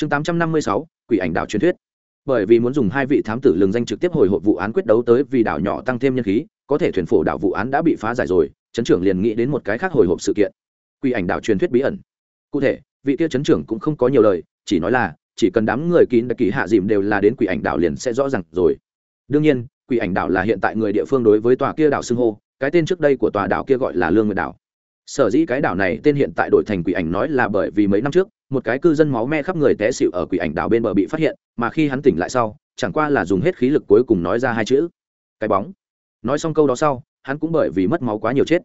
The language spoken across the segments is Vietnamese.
chương tám trăm năm mươi sáu, quỷ ảnh đảo truyền thuyết. Bởi vì muốn dùng hai vị thám tử lường danh trực tiếp hồi hộp vụ án quyết đấu tới vì đảo nhỏ tăng thêm nhân khí, có thể thuyền phổ đảo vụ án đã bị phá giải rồi, chấn trưởng liền nghĩ đến một cái khác hồi hộp sự kiện. Quỷ ảnh đảo truyền thuyết bí ẩn. Cụ thể, vị kia chấn trưởng cũng không có nhiều lời, chỉ nói là, chỉ cần đám người kín đặc kỳ hạ dìm đều là đến quỷ ảnh đảo liền sẽ rõ ràng rồi. Đương nhiên, quỷ ảnh đảo là hiện tại người địa phương đối với tòa kia đảo xưng hô, cái tên trước đây của tòa đảo kia gọi là lương nguyệt đảo. Sở dĩ cái đảo này tên hiện tại đổi thành quỷ ảnh nói là bởi vì mấy năm trước một cái cư dân máu me khắp người té xịu ở quỷ ảnh đảo bên bờ bị phát hiện, mà khi hắn tỉnh lại sau, chẳng qua là dùng hết khí lực cuối cùng nói ra hai chữ, cái bóng. Nói xong câu đó sau, hắn cũng bởi vì mất máu quá nhiều chết.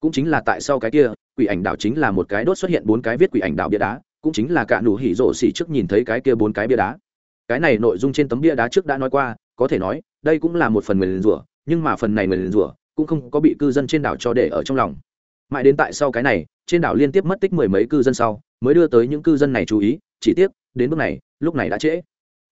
Cũng chính là tại sau cái kia, quỷ ảnh đảo chính là một cái đốt xuất hiện bốn cái viết quỷ ảnh đảo bia đá, cũng chính là cả nụ hỉ rổ xỉ trước nhìn thấy cái kia bốn cái bia đá. Cái này nội dung trên tấm bia đá trước đã nói qua, có thể nói, đây cũng là một phần người rủa, nhưng mà phần này người rủa cũng không có bị cư dân trên đảo cho để ở trong lòng. Mãi đến tại sau cái này, trên đảo liên tiếp mất tích mười mấy cư dân sau mới đưa tới những cư dân này chú ý, chỉ tiếc, đến bước này, lúc này đã trễ.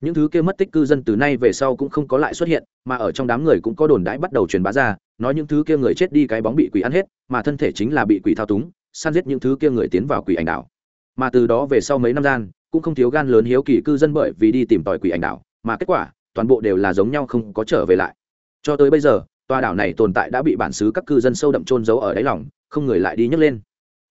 Những thứ kia mất tích cư dân từ nay về sau cũng không có lại xuất hiện, mà ở trong đám người cũng có đồn đãi bắt đầu truyền bá ra, nói những thứ kia người chết đi cái bóng bị quỷ ăn hết, mà thân thể chính là bị quỷ thao túng, săn giết những thứ kia người tiến vào quỷ ảnh đảo. Mà từ đó về sau mấy năm gian, cũng không thiếu gan lớn hiếu kỳ cư dân bởi vì đi tìm tòi quỷ ảnh đảo, mà kết quả, toàn bộ đều là giống nhau không có trở về lại. Cho tới bây giờ, tòa đảo này tồn tại đã bị bản xứ các cư dân sâu đậm trôn giấu ở đáy lòng, không người lại đi nhấc lên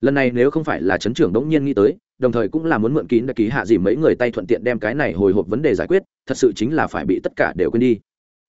lần này nếu không phải là chấn trưởng đống nhiên nghĩ tới, đồng thời cũng là muốn mượn kín đặc ký hạ gì mấy người tay thuận tiện đem cái này hồi hộp vấn đề giải quyết, thật sự chính là phải bị tất cả đều quên đi.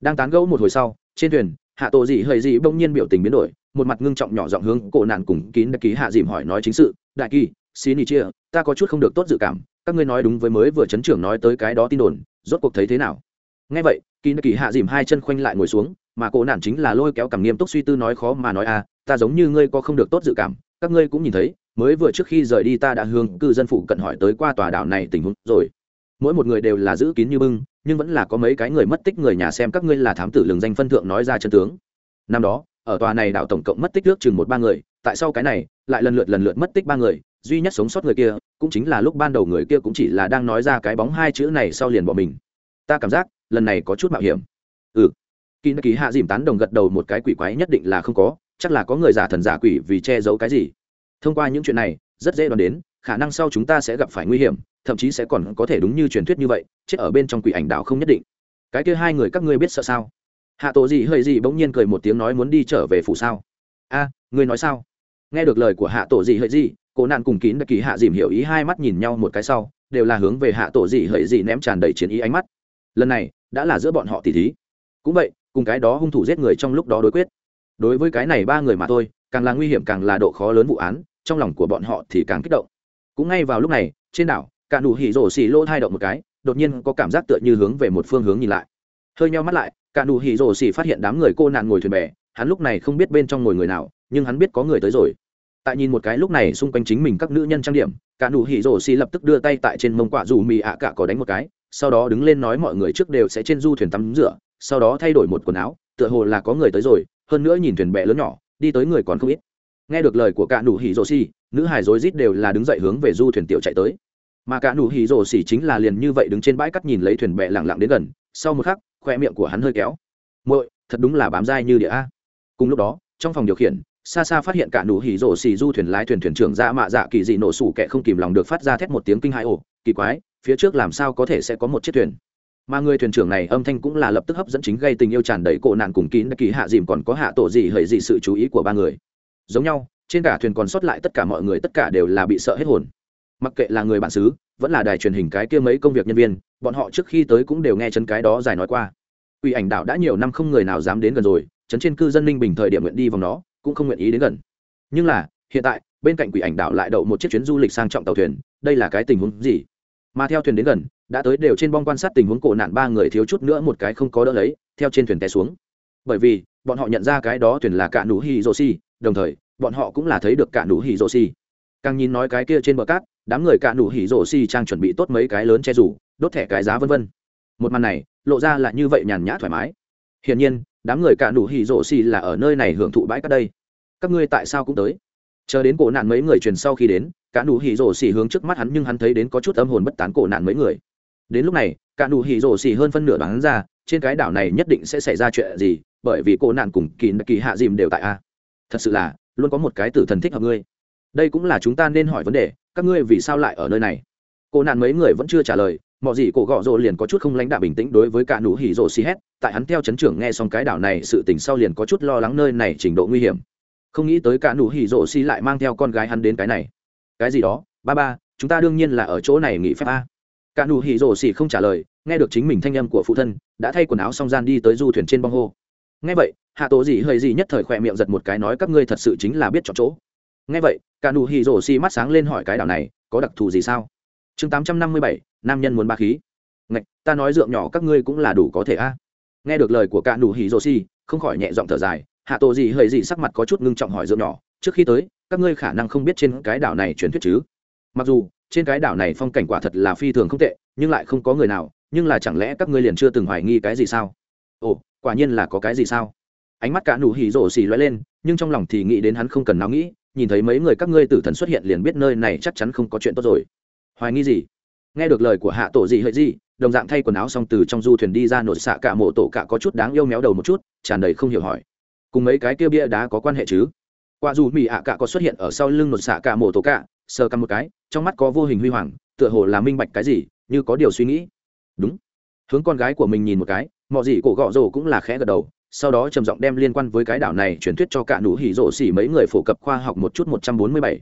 Đang tán gẫu một hồi sau, trên thuyền, hạ tổ dì hơi dì bỗng nhiên biểu tình biến đổi, một mặt ngưng trọng nhỏ giọng hướng cổ nạn cùng kín đặc ký hạ dìm hỏi nói chính sự, đại kỳ, xin ý chia ta có chút không được tốt dự cảm, các ngươi nói đúng với mới vừa chấn trưởng nói tới cái đó tin đồn, rốt cuộc thấy thế nào? Ngay vậy, kín đặc ký hạ dìm hai chân khoanh lại ngồi xuống, mà cổ nạn chính là lôi kéo cảm nghiêm túc suy tư nói khó mà nói à ta giống như ngươi có không được tốt dự cảm các ngươi cũng nhìn thấy, mới vừa trước khi rời đi ta đã hướng cư dân phụ cận hỏi tới qua tòa đảo này tình huống rồi. Mỗi một người đều là giữ kín như bưng, nhưng vẫn là có mấy cái người mất tích người nhà xem các ngươi là thám tử lường danh phân thượng nói ra chân tướng. Năm đó, ở tòa này đảo tổng cộng mất tích nước chừng một ba người, tại sau cái này, lại lần lượt lần lượt mất tích ba người, duy nhất sống sót người kia, cũng chính là lúc ban đầu người kia cũng chỉ là đang nói ra cái bóng hai chữ này sau liền bỏ mình. Ta cảm giác, lần này có chút mạo hiểm. Ừ. Kỳ kỳ hạ dìm tán đồng gật đầu một cái, quỷ quái nhất định là không có, chắc là có người giả thần giả quỷ vì che giấu cái gì thông qua những chuyện này rất dễ đoán đến khả năng sau chúng ta sẽ gặp phải nguy hiểm thậm chí sẽ còn có thể đúng như truyền thuyết như vậy chết ở bên trong quỷ ảnh đạo không nhất định. Cái kia hai người các ngươi biết sợ sao? Hạ tổ gì hơi gì bỗng nhiên cười một tiếng nói muốn đi trở về phủ sao? A à, ngươi nói sao? Nghe được lời của hạ tổ gì hơi gì cô nạn cùng kín đặc kỳ hạ dìm hiểu ý hai mắt nhìn nhau một cái sau đều là hướng về hạ tổ gì hơi gì ném tràn đầy chiến ý ánh mắt. Lần này đã là giữa bọn họ tỷ thí. Cũng vậy cùng cái đó hung thủ giết người trong lúc đó đối quyết. Đối với cái này ba người mà thôi càng là nguy hiểm càng là độ khó lớn vụ án trong lòng của bọn họ thì càng kích động. Cũng ngay vào lúc này, trên đảo, cả nụ hỉ rổ xì lô thai động một cái, đột nhiên có cảm giác tựa như hướng về một phương hướng nhìn lại. Hơi nhau mắt lại, cả nụ hỉ rổ xì phát hiện đám người cô nạn ngồi thuyền bè, hắn lúc này không biết bên trong ngồi người nào, nhưng hắn biết có người tới rồi. Tại nhìn một cái lúc này xung quanh chính mình các nữ nhân trang điểm, cả nụ hỉ rổ xì lập tức đưa tay tại trên mông quả dù mì ạ cả có đánh một cái, sau đó đứng lên nói mọi người trước đều sẽ trên du thuyền tắm rửa, sau đó thay đổi một quần áo, tựa hồ là có người tới rồi, hơn nữa nhìn thuyền bè lớn nhỏ, đi tới người còn không ít nghe được lời của cả nụ hỉ rồ xì, nữ hải rối rít đều là đứng dậy hướng về du thuyền tiểu chạy tới. Mà cả nụ hỉ rồ xì chính là liền như vậy đứng trên bãi cắt nhìn lấy thuyền bè lẳng lặng đến gần, sau một khắc, khoe miệng của hắn hơi kéo. Muội, thật đúng là bám dai như địa a. Cùng lúc đó, trong phòng điều khiển, xa xa phát hiện cả nụ hỉ rổ xì du thuyền lái thuyền thuyền trưởng ra mạ dạ kỳ dị nổ sủ kẻ không kìm lòng được phát ra thét một tiếng kinh hãi ồ, kỳ quái, phía trước làm sao có thể sẽ có một chiếc thuyền? Mà người thuyền trưởng này âm thanh cũng là lập tức hấp dẫn chính gây tình yêu tràn đầy cổ nạn cùng kín, kỳ hạ dìm còn có hạ tổ gì hời gì sự chú ý của ba người giống nhau, trên cả thuyền còn sót lại tất cả mọi người, tất cả đều là bị sợ hết hồn. Mặc kệ là người bản xứ, vẫn là đài truyền hình cái kia mấy công việc nhân viên, bọn họ trước khi tới cũng đều nghe chân cái đó dài nói qua. Quỷ ảnh đảo đã nhiều năm không người nào dám đến gần rồi chấn trên cư dân ninh bình thời điểm nguyện đi vòng nó cũng không nguyện ý đến gần. Nhưng là, hiện tại, bên cạnh quỷ ảnh đảo lại đậu một chiếc chuyến du lịch sang trọng tàu thuyền, đây là cái tình huống gì? Mà theo thuyền đến gần, đã tới đều trên bong quan sát tình huống cổ nạn ba người thiếu chút nữa một cái không có đỡ lấy, theo trên thuyền té xuống. Bởi vì, bọn họ nhận ra cái đó thuyền là cạn nụ hi đồng thời bọn họ cũng là thấy được cả nụ hỉ rổ xì. Càng nhìn nói cái kia trên bờ cát, đám người cả nụ hỉ rổ xì trang chuẩn bị tốt mấy cái lớn che rủ, đốt thẻ cái giá vân vân. Một màn này, lộ ra là như vậy nhàn nhã thoải mái. Hiển nhiên, đám người cả nụ hỉ rổ xì là ở nơi này hưởng thụ bãi cát đây. Các ngươi tại sao cũng tới? Chờ đến cổ nạn mấy người truyền sau khi đến, cả nụ hỉ rổ xì hướng trước mắt hắn nhưng hắn thấy đến có chút âm hồn bất tán cổ nạn mấy người. Đến lúc này, cả nụ hỉ rổ xì hơn phân nửa đoán ra, trên cái đảo này nhất định sẽ xảy ra chuyện gì, bởi vì cổ nạn cùng kỳ kỳ hạ dìm đều tại a. Thật sự là luôn có một cái tử thần thích hợp ngươi. Đây cũng là chúng ta nên hỏi vấn đề, các ngươi vì sao lại ở nơi này? Cô nạn mấy người vẫn chưa trả lời mọi gì cổ gọ rồ liền có chút không lãnh đạo bình tĩnh đối với cả nụ hỉ rồ si hét, tại hắn theo chấn trưởng nghe xong cái đảo này, sự tình sau liền có chút lo lắng nơi này trình độ nguy hiểm. Không nghĩ tới cả nụ hỉ rồ si lại mang theo con gái hắn đến cái này. Cái gì đó? Ba ba, chúng ta đương nhiên là ở chỗ này nghỉ phép a. Cả nụ hỉ rồ xì không trả lời, nghe được chính mình thanh âm của phụ thân, đã thay quần áo song gian đi tới du thuyền trên bong hô ngay vậy, hạ tổ gì hơi gì nhất thời khỏe miệng giật một cái nói các ngươi thật sự chính là biết chọn chỗ. Ngay vậy, cả nụ hỉ rổ xi mắt sáng lên hỏi cái đảo này, có đặc thù gì sao? Chương tám trăm năm mươi bảy, nam nhân muốn ba khí. Ngạch, ta nói dượng nhỏ các ngươi cũng là đủ có thể a. Nghe được lời của cả nụ hỉ rổ xi, không khỏi nhẹ giọng thở dài, hạ tổ gì hơi gì sắc mặt có chút ngưng trọng hỏi dượng nhỏ, trước khi tới, các ngươi khả năng không biết trên cái đảo này truyền thuyết chứ? Mặc dù, trên cái đảo này phong cảnh quả thật là phi thường không tệ, nhưng lại không có người nào, nhưng là chẳng lẽ các ngươi liền chưa từng hoài nghi cái gì sao? Ồ quả nhiên là có cái gì sao? Ánh mắt cả nụ hỉ rổ xì loay lên, nhưng trong lòng thì nghĩ đến hắn không cần nào nghĩ, nhìn thấy mấy người các ngươi tử thần xuất hiện liền biết nơi này chắc chắn không có chuyện tốt rồi. Hoài nghi gì? Nghe được lời của hạ tổ gì hợi gì đồng dạng thay quần áo xong từ trong du thuyền đi ra nổi xạ cả mộ tổ cả có chút đáng yêu méo đầu một chút, tràn đầy không hiểu hỏi. Cùng mấy cái kia bia đá có quan hệ chứ? Qua dù mỹ ạ à cả có xuất hiện ở sau lưng nổi xạ cả mộ tổ cả, sờ căm một cái, trong mắt có vô hình huy hoàng, tựa hồ là minh bạch cái gì, như có điều suy nghĩ. Đúng. Hướng con gái của mình nhìn một cái mọi gì cổ gọ rồ cũng là khẽ gật đầu, sau đó trầm giọng đem liên quan với cái đảo này truyền thuyết cho cả nụ hỉ rổ xỉ mấy người phổ cập khoa học một chút một trăm bốn mươi bảy.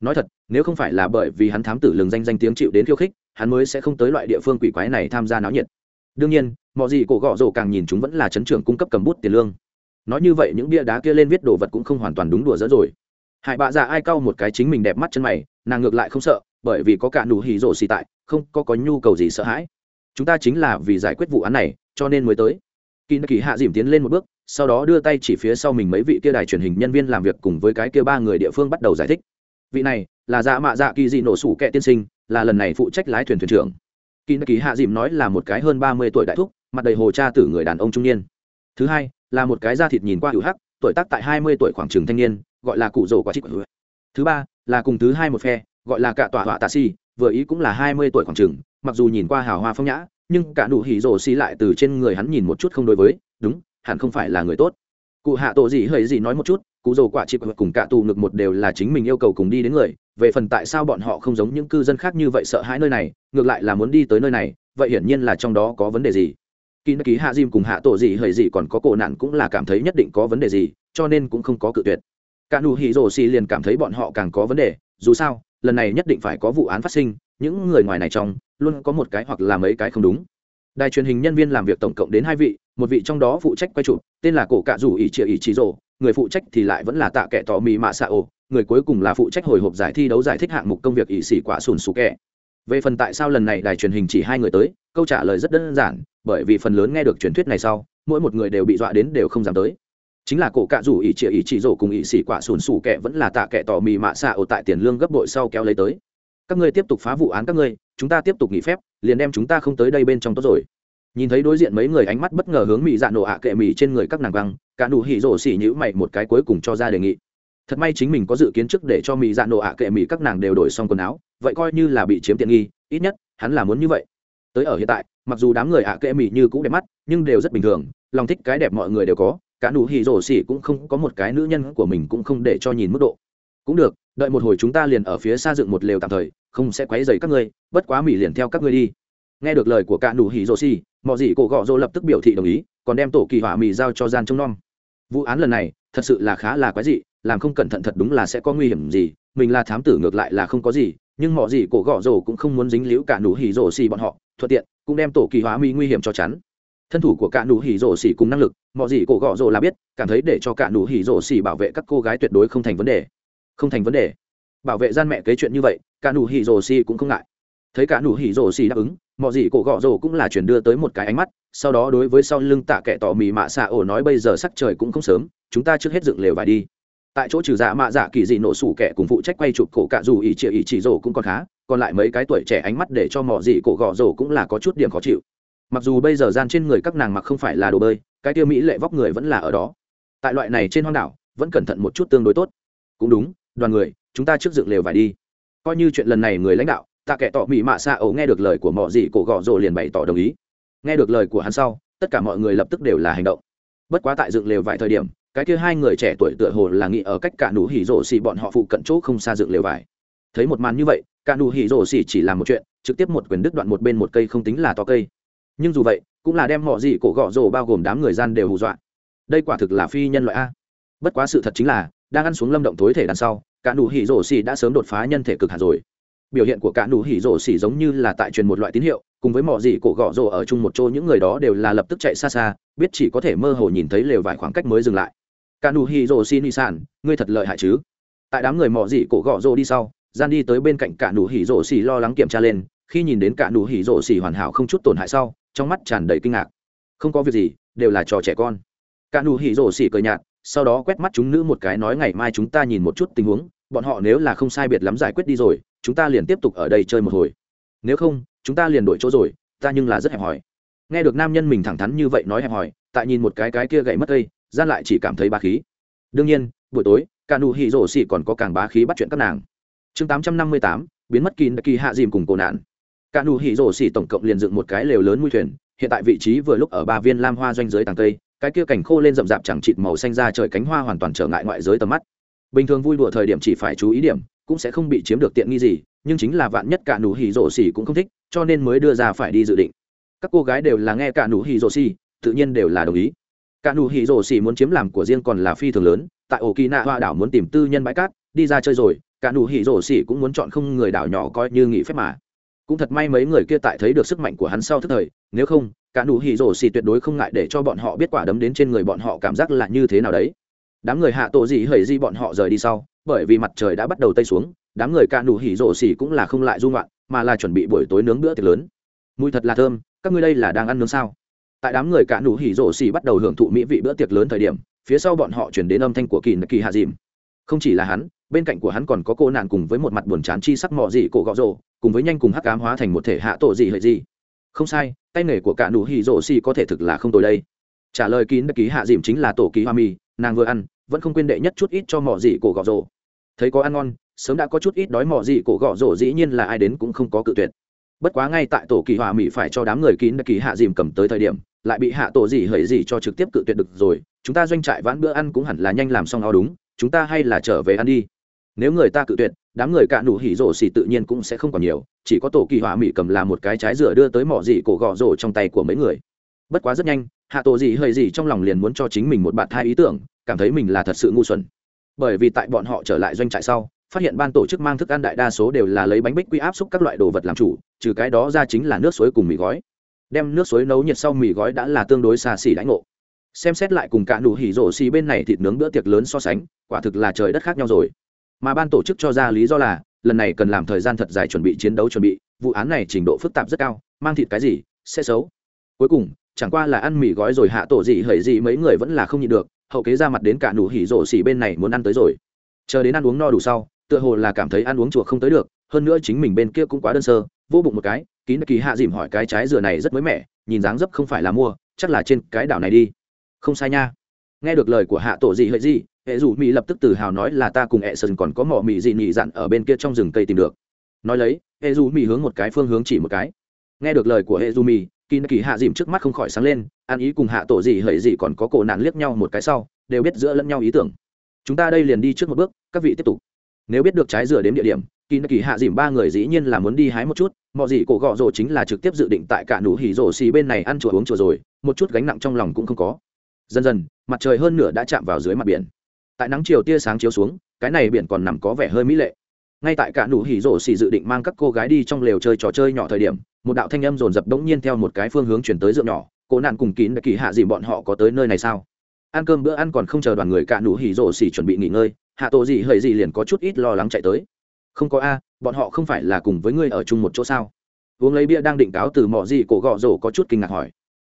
Nói thật, nếu không phải là bởi vì hắn thám tử lường danh danh tiếng chịu đến khiêu khích, hắn mới sẽ không tới loại địa phương quỷ quái này tham gia náo nhiệt. Đương nhiên mọi gì cổ gọ rồ càng nhìn chúng vẫn là chấn trưởng cung cấp cầm bút tiền lương. Nói như vậy, những bia đá kia lên viết đồ vật cũng không hoàn toàn đúng đùa dỡ rồi. Hải bạ dạ ai cau một cái chính mình đẹp mắt chân mày, nàng ngược lại không sợ, bởi vì có cả nụ hỉ rổ xỉ tại, không có có nhu cầu gì sợ hãi chúng ta chính là vì giải quyết vụ án này, cho nên mới tới. Kỳ kỳ hạ dìm tiến lên một bước, sau đó đưa tay chỉ phía sau mình mấy vị kia đài truyền hình nhân viên làm việc cùng với cái kia ba người địa phương bắt đầu giải thích. Vị này, là dạ mạ dạ kỳ dị nổ sủ kẹ tiên sinh, là lần này phụ trách lái thuyền thuyền trưởng. Kỳ kỳ hạ dìm nói là một cái hơn ba mươi tuổi đại thúc, mặt đầy hồ cha tử người đàn ông trung niên. Thứ hai, là một cái da thịt nhìn qua hữu hắc, tuổi tác tại hai mươi tuổi khoảng trường thanh niên, gọi là cụ rồ quá trích thứ ba, là cùng thứ hai một phe, gọi là cạ tọa họa tạ si, vừa ý cũng là hai mươi tuổi khoảng trường mặc dù nhìn qua hào hoa phong nhã, nhưng cả nụ hỉ rồ xì lại từ trên người hắn nhìn một chút không đối với, đúng, hẳn không phải là người tốt. Cụ hạ tổ gì hơi gì nói một chút, cụ dầu quả chị cùng cả tù ngực một đều là chính mình yêu cầu cùng đi đến người, về phần tại sao bọn họ không giống những cư dân khác như vậy sợ hãi nơi này, ngược lại là muốn đi tới nơi này, vậy hiển nhiên là trong đó có vấn đề gì. Kỳ nơ ký hạ dìm cùng hạ tổ gì hơi gì còn có cổ nạn cũng là cảm thấy nhất định có vấn đề gì, cho nên cũng không có cự tuyệt. Cả nụ hỉ rồ xì liền cảm thấy bọn họ càng có vấn đề, dù sao, lần này nhất định phải có vụ án phát sinh, những người ngoài này trong luôn có một cái hoặc là mấy cái không đúng. Đài truyền hình nhân viên làm việc tổng cộng đến hai vị, một vị trong đó phụ trách quay chụp, tên là cổ cạ rủ ỷ trịa ỷ chỉ rồ người phụ trách thì lại vẫn là tạ kệ tỏ mì mạ xạ ổ người cuối cùng là phụ trách hồi hộp giải thi đấu giải thích hạng mục công việc ỷ xỉ quả sùn sù kẹ về phần tại sao lần này đài truyền hình chỉ hai người tới, câu trả lời rất đơn giản, bởi vì phần lớn nghe được truyền thuyết này sau, mỗi một người đều bị dọa đến đều không dám tới. Chính là cổ cạ rủ ỷ trịa ỷ chỉ rổ cùng ỷ xỉ quả sùn sù kẹ vẫn là tạ kệ tỏ mì mạ xạ ổ tại tiền lương gấp bội sau kéo lấy tới các ngươi tiếp tục phá vụ án các ngươi, chúng ta tiếp tục nghỉ phép, liền đem chúng ta không tới đây bên trong tốt rồi. Nhìn thấy đối diện mấy người ánh mắt bất ngờ hướng mỹ dạ nổ ạ kệ mỹ trên người các nàng văng, cả nụ hỉ rổ xỉ nhữ mày một cái cuối cùng cho ra đề nghị. Thật may chính mình có dự kiến trước để cho mỹ dạ nổ ạ kệ mỹ các nàng đều đổi xong quần áo, vậy coi như là bị chiếm tiện nghi, ít nhất, hắn là muốn như vậy. Tới ở hiện tại, mặc dù đám người ạ kệ mỹ như cũng đẹp mắt, nhưng đều rất bình thường, lòng thích cái đẹp mọi người đều có, cả nụ hỉ rổ xỉ cũng không có một cái nữ nhân của mình cũng không để cho nhìn mức độ. Cũng được, đợi một hồi chúng ta liền ở phía xa dựng một lều tạm thời không sẽ quấy rầy các ngươi, bất quá mỹ liền theo các ngươi đi. Nghe được lời của cả nụ hỉ rồ xì, mọ gì cổ gọ rồ lập tức biểu thị đồng ý, còn đem tổ kỳ hỏa mỹ giao cho gian trông non. vụ án lần này, thật sự là khá là quái dị, làm không cẩn thận thật đúng là sẽ có nguy hiểm gì, mình là thám tử ngược lại là không có gì, nhưng mọi gì cổ gọ rồ cũng không muốn dính liễu cả nụ hỉ rồ xì bọn họ, thuận tiện, cũng đem tổ kỳ hỏa mỹ nguy hiểm cho chắn. Thân thủ của cả nụ hỉ rổ xỉ cùng năng lực, mọ gì cổ gọ rổ là biết, cảm thấy để cho cả nụ hỉ rổ xỉ bảo vệ các cô gái tuyệt đối không thành vấn đề. Không thành vấn đề bảo vệ gian mẹ kế chuyện như vậy, cả nụ hỉ rồ xì cũng không ngại. Thấy cả nụ hỉ rồ xì đáp ứng mọi gì cổ gọ rồ cũng là chuyển đưa tới một cái ánh mắt, sau đó đối với sau lưng tạ kẻ tỏ mì mạ xạ ổ nói bây giờ sắc trời cũng không sớm, chúng ta trước hết dựng lều và đi. Tại chỗ trừ dạ mạ dạ kỳ dị nổ sủ kẻ cùng phụ trách quay chụp cổ cả dù ỉ chị ỉ chỉ rồ cũng còn khá, còn lại mấy cái tuổi trẻ ánh mắt để cho mọi gì cổ gọ rồ cũng là có chút điểm khó chịu. Mặc dù bây giờ gian trên người các nàng mặc không phải là đồ bơi, cái tiêu mỹ lệ vóc người vẫn là ở đó. Tại loại này trên hoang đảo, vẫn cẩn thận một chút tương đối tốt. Cũng đúng, đoàn người chúng ta trước dựng lều vải đi. Coi như chuyện lần này người lãnh đạo, tạ kệ tỏ mỹ mạ xa ấu nghe được lời của mọi gì cổ gọ rồ liền bày tỏ đồng ý. Nghe được lời của hắn sau, tất cả mọi người lập tức đều là hành động. Bất quá tại dựng lều vải thời điểm, cái kia hai người trẻ tuổi tựa hồ là nghĩ ở cách cả nụ hỉ rồ xỉ bọn họ phụ cận chỗ không xa dựng lều vải. Thấy một màn như vậy, cả nụ hỉ rồ xỉ chỉ làm một chuyện, trực tiếp một quyền đứt đoạn một bên một cây không tính là to cây. Nhưng dù vậy, cũng là đem mọi gì cổ gọ rồ bao gồm đám người gian đều hù dọa. Đây quả thực là phi nhân loại a. Bất quá sự thật chính là, đang ăn xuống lâm động thối thể đằng sau cả nụ hỉ rổ xỉ đã sớm đột phá nhân thể cực hạt rồi. Biểu hiện của cả nụ hỉ rổ xỉ giống như là tại truyền một loại tín hiệu, cùng với mọi gì cổ gõ rổ ở chung một chỗ những người đó đều là lập tức chạy xa xa, biết chỉ có thể mơ hồ nhìn thấy lều vài khoảng cách mới dừng lại. Cả nụ hỉ rổ xỉ ni sản ngươi thật lợi hại chứ? Tại đám người mọi gì cổ gõ rổ đi sau, gian đi tới bên cạnh cả nụ hỉ rổ xỉ lo lắng kiểm tra lên, khi nhìn đến cả nụ hỉ rổ xỉ hoàn hảo không chút tổn hại sau, trong mắt tràn đầy kinh ngạc. Không có việc gì, đều là trò trẻ con. Cả nụ hỉ rổ xỉ cười nhạt sau đó quét mắt chúng nữ một cái nói ngày mai chúng ta nhìn một chút tình huống, bọn họ nếu là không sai biệt lắm giải quyết đi rồi, chúng ta liền tiếp tục ở đây chơi một hồi. Nếu không, chúng ta liền đổi chỗ rồi, ta nhưng là rất hẹp hòi. Nghe được nam nhân mình thẳng thắn như vậy nói hẹp hòi, tại nhìn một cái cái kia gậy mất cây, gian lại chỉ cảm thấy bá khí. Đương nhiên, buổi tối, cả nụ hỉ rổ xỉ còn có càng bá khí bắt chuyện các nàng. Chương tám trăm năm mươi tám, biến mất kín kỳ hạ dìm cùng cổ nạn. Cả nụ hỉ rổ xỉ tổng cộng liền dựng một cái lều lớn nuôi thuyền, hiện tại vị trí vừa lúc ở ba viên lam hoa doanh dưới tàng tây cái kia cảnh khô lên rậm rạp chẳng chịt màu xanh ra trời cánh hoa hoàn toàn trở ngại ngoại giới tầm mắt. Bình thường vui đùa thời điểm chỉ phải chú ý điểm, cũng sẽ không bị chiếm được tiện nghi gì, nhưng chính là vạn nhất cả nụ hỉ rổ xỉ cũng không thích, cho nên mới đưa ra phải đi dự định. Các cô gái đều là nghe cả nụ hỉ rổ xỉ, tự nhiên đều là đồng ý. Cả nụ hỉ rổ xỉ muốn chiếm làm của riêng còn là phi thường lớn, tại ổ kỳ nạ hoa đảo muốn tìm tư nhân bãi cát, đi ra chơi rồi, cả nụ hỉ rổ xỉ cũng muốn chọn không người đảo nhỏ coi như nghỉ phép mà. Cũng thật may mấy người kia tại thấy được sức mạnh của hắn sau thức thời, nếu không cả nụ hỉ rổ xì tuyệt đối không ngại để cho bọn họ biết quả đấm đến trên người bọn họ cảm giác là như thế nào đấy. Đám người hạ tổ gì hẩy di bọn họ rời đi sau bởi vì mặt trời đã bắt đầu tây xuống đám người cả nụ hỉ rổ xì cũng là không lại du loạn, mà là chuẩn bị buổi tối nướng bữa tiệc lớn. Mùi thật là thơm các ngươi đây là đang ăn nướng sao? Tại đám người cả nụ hỉ rổ xì bắt đầu hưởng thụ mỹ vị bữa tiệc lớn thời điểm phía sau bọn họ chuyển đến âm thanh của kỳ kỳ hạ dìm. Không chỉ là hắn bên cạnh của hắn còn có cô nàng cùng với một mặt buồn chán chi sắc mọ dị cổ gọ rồ cùng với nhanh cùng hắc cám hóa thành một thể hạ tổ dị hệ dị không sai, tay nghề của cả nụ hì rổ xì có thể thực là không tồi đây. Trả lời kín đặc ký hạ dìm chính là tổ ký hoa mì, nàng vừa ăn, vẫn không quên đệ nhất chút ít cho mỏ dị cổ gọ rổ thấy có ăn ngon, sớm đã có chút ít đói mỏ dị cổ gọ rổ dĩ nhiên là ai đến cũng không có cự tuyệt. Bất quá ngay tại tổ kỳ hòa mỹ phải cho đám người kín đặc ký hạ dìm cầm tới thời điểm, lại bị hạ tổ gì hởi gì cho trực tiếp cự tuyệt được rồi. Chúng ta doanh trại vãn bữa ăn cũng hẳn là nhanh làm xong nó đúng, chúng ta hay là trở về ăn đi nếu người ta cự tuyệt, đám người cạn đủ hỉ rổ xì tự nhiên cũng sẽ không còn nhiều, chỉ có tổ kỳ hỏa mỹ cầm là một cái trái dừa đưa tới mỏ dị cổ gọ rổ trong tay của mấy người. Bất quá rất nhanh, hạ tổ dị hơi dị trong lòng liền muốn cho chính mình một bạn thai ý tưởng, cảm thấy mình là thật sự ngu xuẩn. Bởi vì tại bọn họ trở lại doanh trại sau, phát hiện ban tổ chức mang thức ăn đại đa số đều là lấy bánh bích quy áp xúc các loại đồ vật làm chủ, trừ cái đó ra chính là nước suối cùng mì gói. Đem nước suối nấu nhiệt sau mì gói đã là tương đối xa xỉ đãi ngộ. Xem xét lại cùng cạn đủ hỉ rổ xì bên này thịt nướng bữa tiệc lớn so sánh, quả thực là trời đất khác nhau rồi mà ban tổ chức cho ra lý do là, lần này cần làm thời gian thật dài chuẩn bị chiến đấu chuẩn bị, vụ án này trình độ phức tạp rất cao, mang thịt cái gì, sẽ xấu. Cuối cùng, chẳng qua là ăn mì gói rồi hạ tổ gì hởi gì mấy người vẫn là không nhịn được, hậu kế ra mặt đến cả nụ hỉ rổ xỉ bên này muốn ăn tới rồi. Chờ đến ăn uống no đủ sau, tựa hồ là cảm thấy ăn uống chùa không tới được, hơn nữa chính mình bên kia cũng quá đơn sơ, vô bụng một cái, kín kỳ hạ dìm hỏi cái trái dừa này rất mới mẻ, nhìn dáng dấp không phải là mua, chắc là trên cái đảo này đi. Không sai nha. Nghe được lời của hạ tổ gì hợi gì hệ dù mỹ lập tức tự hào nói là ta cùng hệ sơn còn có mỏ mỹ dị nhị dặn ở bên kia trong rừng cây tìm được. Nói lấy, hệ dù mỹ hướng một cái phương hướng chỉ một cái. Nghe được lời của hệ dù mỹ kỳ kỳ hạ dìm trước mắt không khỏi sáng lên, an ý cùng hạ tổ gì hậy gì còn có cổ nạn liếc nhau một cái sau, đều biết giữa lẫn nhau ý tưởng. Chúng ta đây liền đi trước một bước, các vị tiếp tục. Nếu biết được trái dừa đến địa điểm kỳ kỳ hạ dìm ba người dĩ nhiên là muốn đi hái một chút mọi gì cổ gọ rồ chính là trực tiếp dự định tại cả nụ hỉ rổ xì bên này ăn chùa uống chùa rồi, một chút gánh nặng trong lòng cũng không có. Dần dần, mặt trời hơn nửa đã chạm vào dưới mặt biển tại nắng chiều tia sáng chiếu xuống, cái này biển còn nằm có vẻ hơi mỹ lệ. Ngay tại cả nụ hỉ rổ xì dự định mang các cô gái đi trong lều chơi trò chơi nhỏ thời điểm, một đạo thanh âm rồn rập đống nhiên theo một cái phương hướng chuyển tới dượng nhỏ cô nạn cùng kín đã kỳ hạ dìm bọn họ có tới nơi này sao? Ăn cơm bữa ăn còn không chờ đoàn người cả nụ hỉ rổ xì chuẩn bị nghỉ ngơi, hạ tổ gì hơi gì liền có chút ít lo lắng chạy tới. Không có a, bọn họ không phải là cùng với ngươi ở chung một chỗ sao? Uống lấy bia đang định cáo từ mỏ gì cổ gọ rổ có chút kinh ngạc hỏi.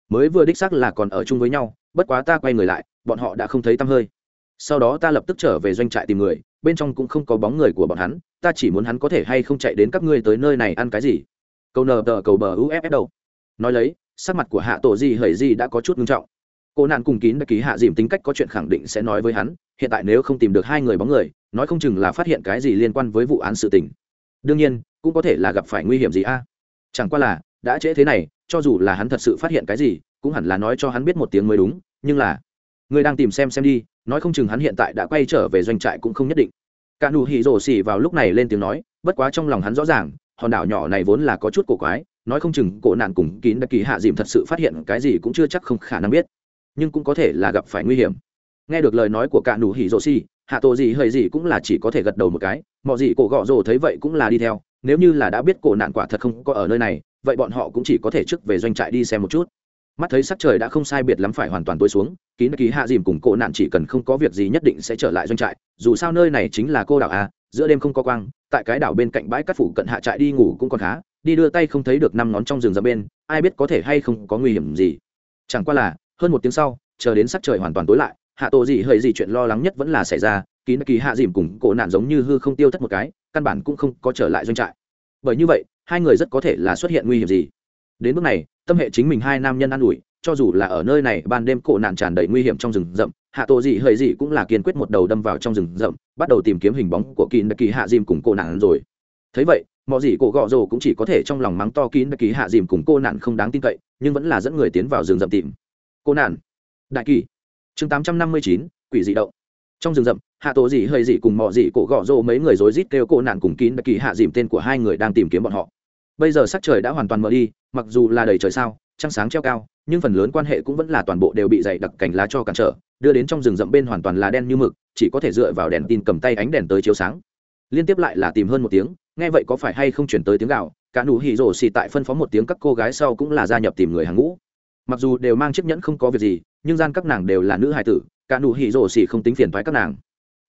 Mới vừa đích xác là còn ở chung với nhau, bất quá ta quay người lại, bọn họ đã không thấy tăm hơi sau đó ta lập tức trở về doanh trại tìm người, bên trong cũng không có bóng người của bọn hắn, ta chỉ muốn hắn có thể hay không chạy đến các ngươi tới nơi này ăn cái gì. Cầu nờ tờ cầu bờ uff đâu nói lấy, sắc mặt của hạ tổ di hầy di đã có chút nghiêm trọng. Cô nạn cùng kín đã ký hạ dìm tính cách có chuyện khẳng định sẽ nói với hắn, hiện tại nếu không tìm được hai người bóng người, nói không chừng là phát hiện cái gì liên quan với vụ án sự tình. Đương nhiên, cũng có thể là gặp phải nguy hiểm gì a? Chẳng qua là, đã trễ thế này, cho dù là hắn thật sự phát hiện cái gì, cũng hẳn là nói cho hắn biết một tiếng mới đúng, nhưng là ngươi đang tìm xem xem đi nói không chừng hắn hiện tại đã quay trở về doanh trại cũng không nhất định. Cả nụ hỉ rổ xỉ vào lúc này lên tiếng nói, bất quá trong lòng hắn rõ ràng, hòn đảo nhỏ này vốn là có chút cổ quái, nói không chừng cổ nạn cùng kín đặc kỳ hạ dìm thật sự phát hiện cái gì cũng chưa chắc không khả năng biết, nhưng cũng có thể là gặp phải nguy hiểm. Nghe được lời nói của cả nụ hỉ rổ xỉ hạ tổ gì hơi gì cũng là chỉ có thể gật đầu một cái, mọi gì cổ gọ rồ thấy vậy cũng là đi theo, nếu như là đã biết cổ nạn quả thật không có ở nơi này, vậy bọn họ cũng chỉ có thể trước về doanh trại đi xem một chút mắt thấy sắc trời đã không sai biệt lắm phải hoàn toàn tối xuống, kín ký hạ dìm cùng cô nạn chỉ cần không có việc gì nhất định sẽ trở lại doanh trại, dù sao nơi này chính là cô đảo a, giữa đêm không có quang, tại cái đảo bên cạnh bãi cát phủ cận hạ trại đi ngủ cũng còn khá, đi đưa tay không thấy được năm ngón trong rừng ra bên, ai biết có thể hay không có nguy hiểm gì. Chẳng qua là, hơn một tiếng sau, chờ đến sắc trời hoàn toàn tối lại, hạ tổ gì hơi gì chuyện lo lắng nhất vẫn là xảy ra, kín kỳ hạ dìm cùng cổ nạn giống như hư không tiêu thất một cái, căn bản cũng không có trở lại doanh trại. Bởi như vậy, hai người rất có thể là xuất hiện nguy hiểm gì đến bước này, tâm hệ chính mình hai nam nhân an ủi, cho dù là ở nơi này, ban đêm cổ nạn tràn đầy nguy hiểm trong rừng rậm, hạ tổ dị hơi dị cũng là kiên quyết một đầu đâm vào trong rừng rậm, bắt đầu tìm kiếm hình bóng của kín đặc kỳ hạ dìm cùng cổ nạn rồi. Thấy vậy mọi gì cổ gọ rồ cũng chỉ có thể trong lòng mắng to kín đặc kỳ hạ dìm cùng cô nạn không đáng tin cậy, nhưng vẫn là dẫn người tiến vào rừng rậm tìm. Cô nạn, đại kỳ chương tám trăm năm mươi chín, quỷ dị động. Trong rừng rậm, hạ tổ dị hơi dị cùng mọi dị cổ gọ rồ mấy người rối rít kêu cô nạn cùng kín đặc kỳ hạ dìm tên của hai người đang tìm kiếm bọn họ bây giờ sắc trời đã hoàn toàn mở đi, mặc dù là đầy trời sao, trăng sáng treo cao, nhưng phần lớn quan hệ cũng vẫn là toàn bộ đều bị dày đặc cảnh lá cho cản trở, đưa đến trong rừng rậm bên hoàn toàn là đen như mực, chỉ có thể dựa vào đèn tin cầm tay ánh đèn tới chiếu sáng. Liên tiếp lại là tìm hơn một tiếng, nghe vậy có phải hay không chuyển tới tiếng gạo cả nụ hỉ rổ xì tại phân phó một tiếng các cô gái sau cũng là gia nhập tìm người hàng ngũ. Mặc dù đều mang chiếc nhẫn không có việc gì, nhưng gian các nàng đều là nữ hài tử, cả nụ hỉ rổ xì không tính phiền thoái các nàng.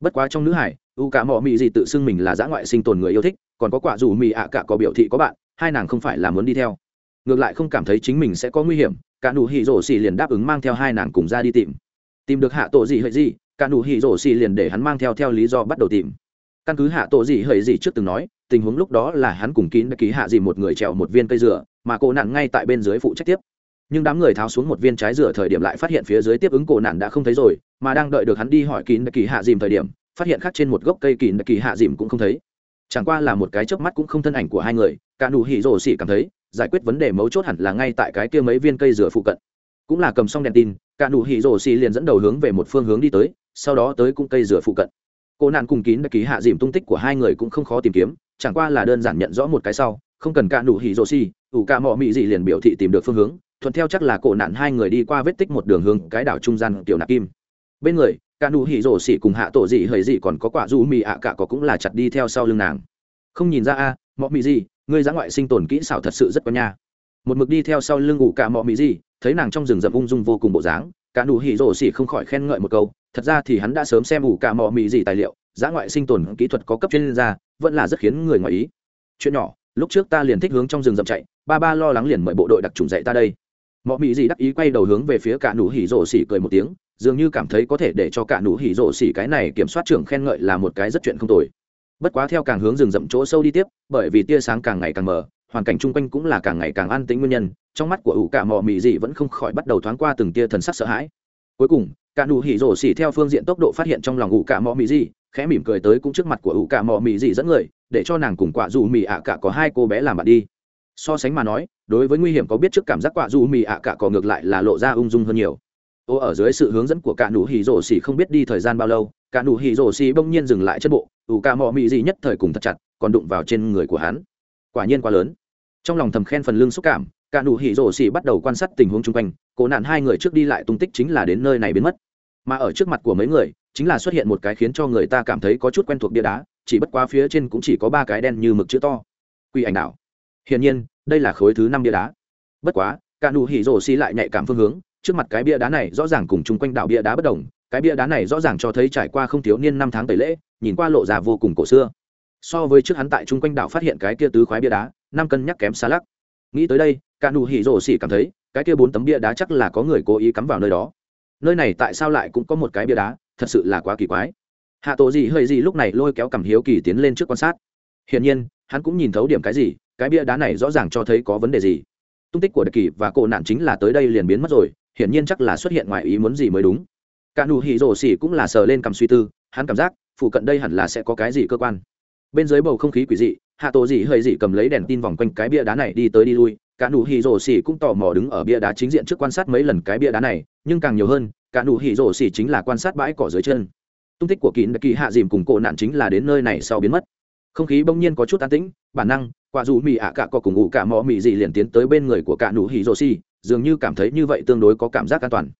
Bất quá trong nữ hải u cả mọ mị gì tự xưng mình là dã ngoại sinh tồn người yêu thích, còn có quả dù mị ạ cả có biểu thị có bạn hai nàng không phải là muốn đi theo. Ngược lại không cảm thấy chính mình sẽ có nguy hiểm, cả nụ hỉ rổ xì liền đáp ứng mang theo hai nàng cùng ra đi tìm. Tìm được hạ tổ gì hợi gì cả nụ hỉ rổ xì liền để hắn mang theo theo lý do bắt đầu tìm. Căn cứ hạ tổ gì hợi gì trước từng nói, tình huống lúc đó là hắn cùng kín ký hạ gì một người trèo một viên cây dừa, mà cô nạn ngay tại bên dưới phụ trách tiếp. Nhưng đám người tháo xuống một viên trái dừa thời điểm lại phát hiện phía dưới tiếp ứng cổ nạn đã không thấy rồi, mà đang đợi được hắn đi hỏi kín kỳ hạ dìm thời điểm, phát hiện khác trên một gốc cây kín kỳ hạ dìm cũng không thấy chẳng qua là một cái chớp mắt cũng không thân ảnh của hai người, cả nụ hỉ rổ xỉ cảm thấy, giải quyết vấn đề mấu chốt hẳn là ngay tại cái kia mấy viên cây rửa phụ cận. Cũng là cầm xong đèn tin, cả nụ hỉ rổ xỉ liền dẫn đầu hướng về một phương hướng đi tới, sau đó tới cung cây rửa phụ cận. Cô nạn cùng kín đã ký hạ dìm tung tích của hai người cũng không khó tìm kiếm, chẳng qua là đơn giản nhận rõ một cái sau, không cần cả nụ hỉ rổ xỉ, ủ cả mọ mị gì liền biểu thị tìm được phương hướng, thuận theo chắc là cổ nạn hai người đi qua vết tích một đường hướng cái đảo trung gian tiểu nạp kim. Bên người cả nụ hỉ rổ xỉ cùng hạ tổ dị hời dị còn có quả du mì ạ cả có cũng là chặt đi theo sau lưng nàng. Không nhìn ra a, mọ mì gì, ngươi giã ngoại sinh tồn kỹ xảo thật sự rất có nha. Một mực đi theo sau lưng ngủ cả mọ mì gì, thấy nàng trong rừng rậm ung dung vô cùng bộ dáng, cả nụ hỉ rổ xỉ không khỏi khen ngợi một câu, thật ra thì hắn đã sớm xem ngủ cả mọ mì gì tài liệu giã ngoại sinh tồn kỹ thuật có cấp chuyên gia, vẫn là rất khiến người ngoài ý. Chuyện nhỏ, lúc trước ta liền thích hướng trong rừng rậm chạy, ba ba lo lắng liền mời bộ đội đặc trùng dạy ta đây. Mọ mì gì đắc ý quay đầu hướng về phía cả nụ hỉ rổ xỉ cười một tiếng dường như cảm thấy có thể để cho cả nụ hỉ rộ xỉ cái này kiểm soát trưởng khen ngợi là một cái rất chuyện không tồi. Bất quá theo càng hướng rừng rậm chỗ sâu đi tiếp, bởi vì tia sáng càng ngày càng mờ, hoàn cảnh chung quanh cũng là càng ngày càng an tĩnh nguyên nhân, trong mắt của ủ cả mò mị dị vẫn không khỏi bắt đầu thoáng qua từng tia thần sắc sợ hãi. Cuối cùng, cả nụ hỉ rộ xỉ theo phương diện tốc độ phát hiện trong lòng ủ cả mò mị dị, khẽ mỉm cười tới cũng trước mặt của ủ cả mò mị dị dẫn người, để cho nàng cùng quả dù mị ạ cả có hai cô bé làm bạn đi. So sánh mà nói, đối với nguy hiểm có biết trước cảm giác quả dù mị ạ cả có ngược lại là lộ ra ung dung hơn nhiều ô, ở dưới sự hướng dẫn của cả nụ hỉ rổ xỉ không biết đi thời gian bao lâu, cả nụ hỉ rổ xỉ bỗng nhiên dừng lại chân bộ, ủ cả mọ mị gì nhất thời cùng thật chặt, còn đụng vào trên người của hắn. Quả nhiên quá lớn. Trong lòng thầm khen phần lưng xúc cảm, cả nụ hỉ rổ xỉ bắt đầu quan sát tình huống chung quanh, cố nạn hai người trước đi lại tung tích chính là đến nơi này biến mất. Mà ở trước mặt của mấy người, chính là xuất hiện một cái khiến cho người ta cảm thấy có chút quen thuộc bia đá, chỉ bất qua phía trên cũng chỉ có ba cái đen như mực chữ to. Quy ảnh đảo hiển nhiên, đây là khối thứ năm bia đá. Bất quá, cả nụ hỉ rổ xỉ lại nhạy cảm phương hướng trước mặt cái bia đá này rõ ràng cùng chung quanh đảo bia đá bất đồng, cái bia đá này rõ ràng cho thấy trải qua không thiếu niên năm tháng tẩy lễ, nhìn qua lộ già vô cùng cổ xưa. So với trước hắn tại chung quanh đảo phát hiện cái kia tứ khoái bia đá, năm cân nhắc kém xa lắc. Nghĩ tới đây, cả nụ hỉ rổ xỉ cảm thấy, cái kia bốn tấm bia đá chắc là có người cố ý cắm vào nơi đó. Nơi này tại sao lại cũng có một cái bia đá, thật sự là quá kỳ quái. Hạ tổ gì hơi gì lúc này lôi kéo cảm hiếu kỳ tiến lên trước quan sát. Hiển nhiên, hắn cũng nhìn thấu điểm cái gì, cái bia đá này rõ ràng cho thấy có vấn đề gì. Tung tích của đặc kỳ và cổ nạn chính là tới đây liền biến mất rồi hiển nhiên chắc là xuất hiện ngoài ý muốn gì mới đúng. Cả nụ hỉ rổ xỉ cũng là sờ lên cầm suy tư, hắn cảm giác, phụ cận đây hẳn là sẽ có cái gì cơ quan. Bên dưới bầu không khí quỷ dị, hạ tổ dị hơi dị cầm lấy đèn tin vòng quanh cái bia đá này đi tới đi lui. Cả nụ hỉ rổ xỉ cũng tò mò đứng ở bia đá chính diện trước quan sát mấy lần cái bia đá này, nhưng càng nhiều hơn, cả nụ hỉ rổ xỉ chính là quan sát bãi cỏ dưới chân. Tung tích của kỳ kỳ hạ dìm cùng cổ nạn chính là đến nơi này sau biến mất. Không khí bỗng nhiên có chút an tĩnh, bản năng, quả dù mỹ ạ à cả có cùng ngủ cả mò mỹ gì liền tiến tới bên người của cả nụ hỉ rổ xỉ dường như cảm thấy như vậy tương đối có cảm giác an toàn.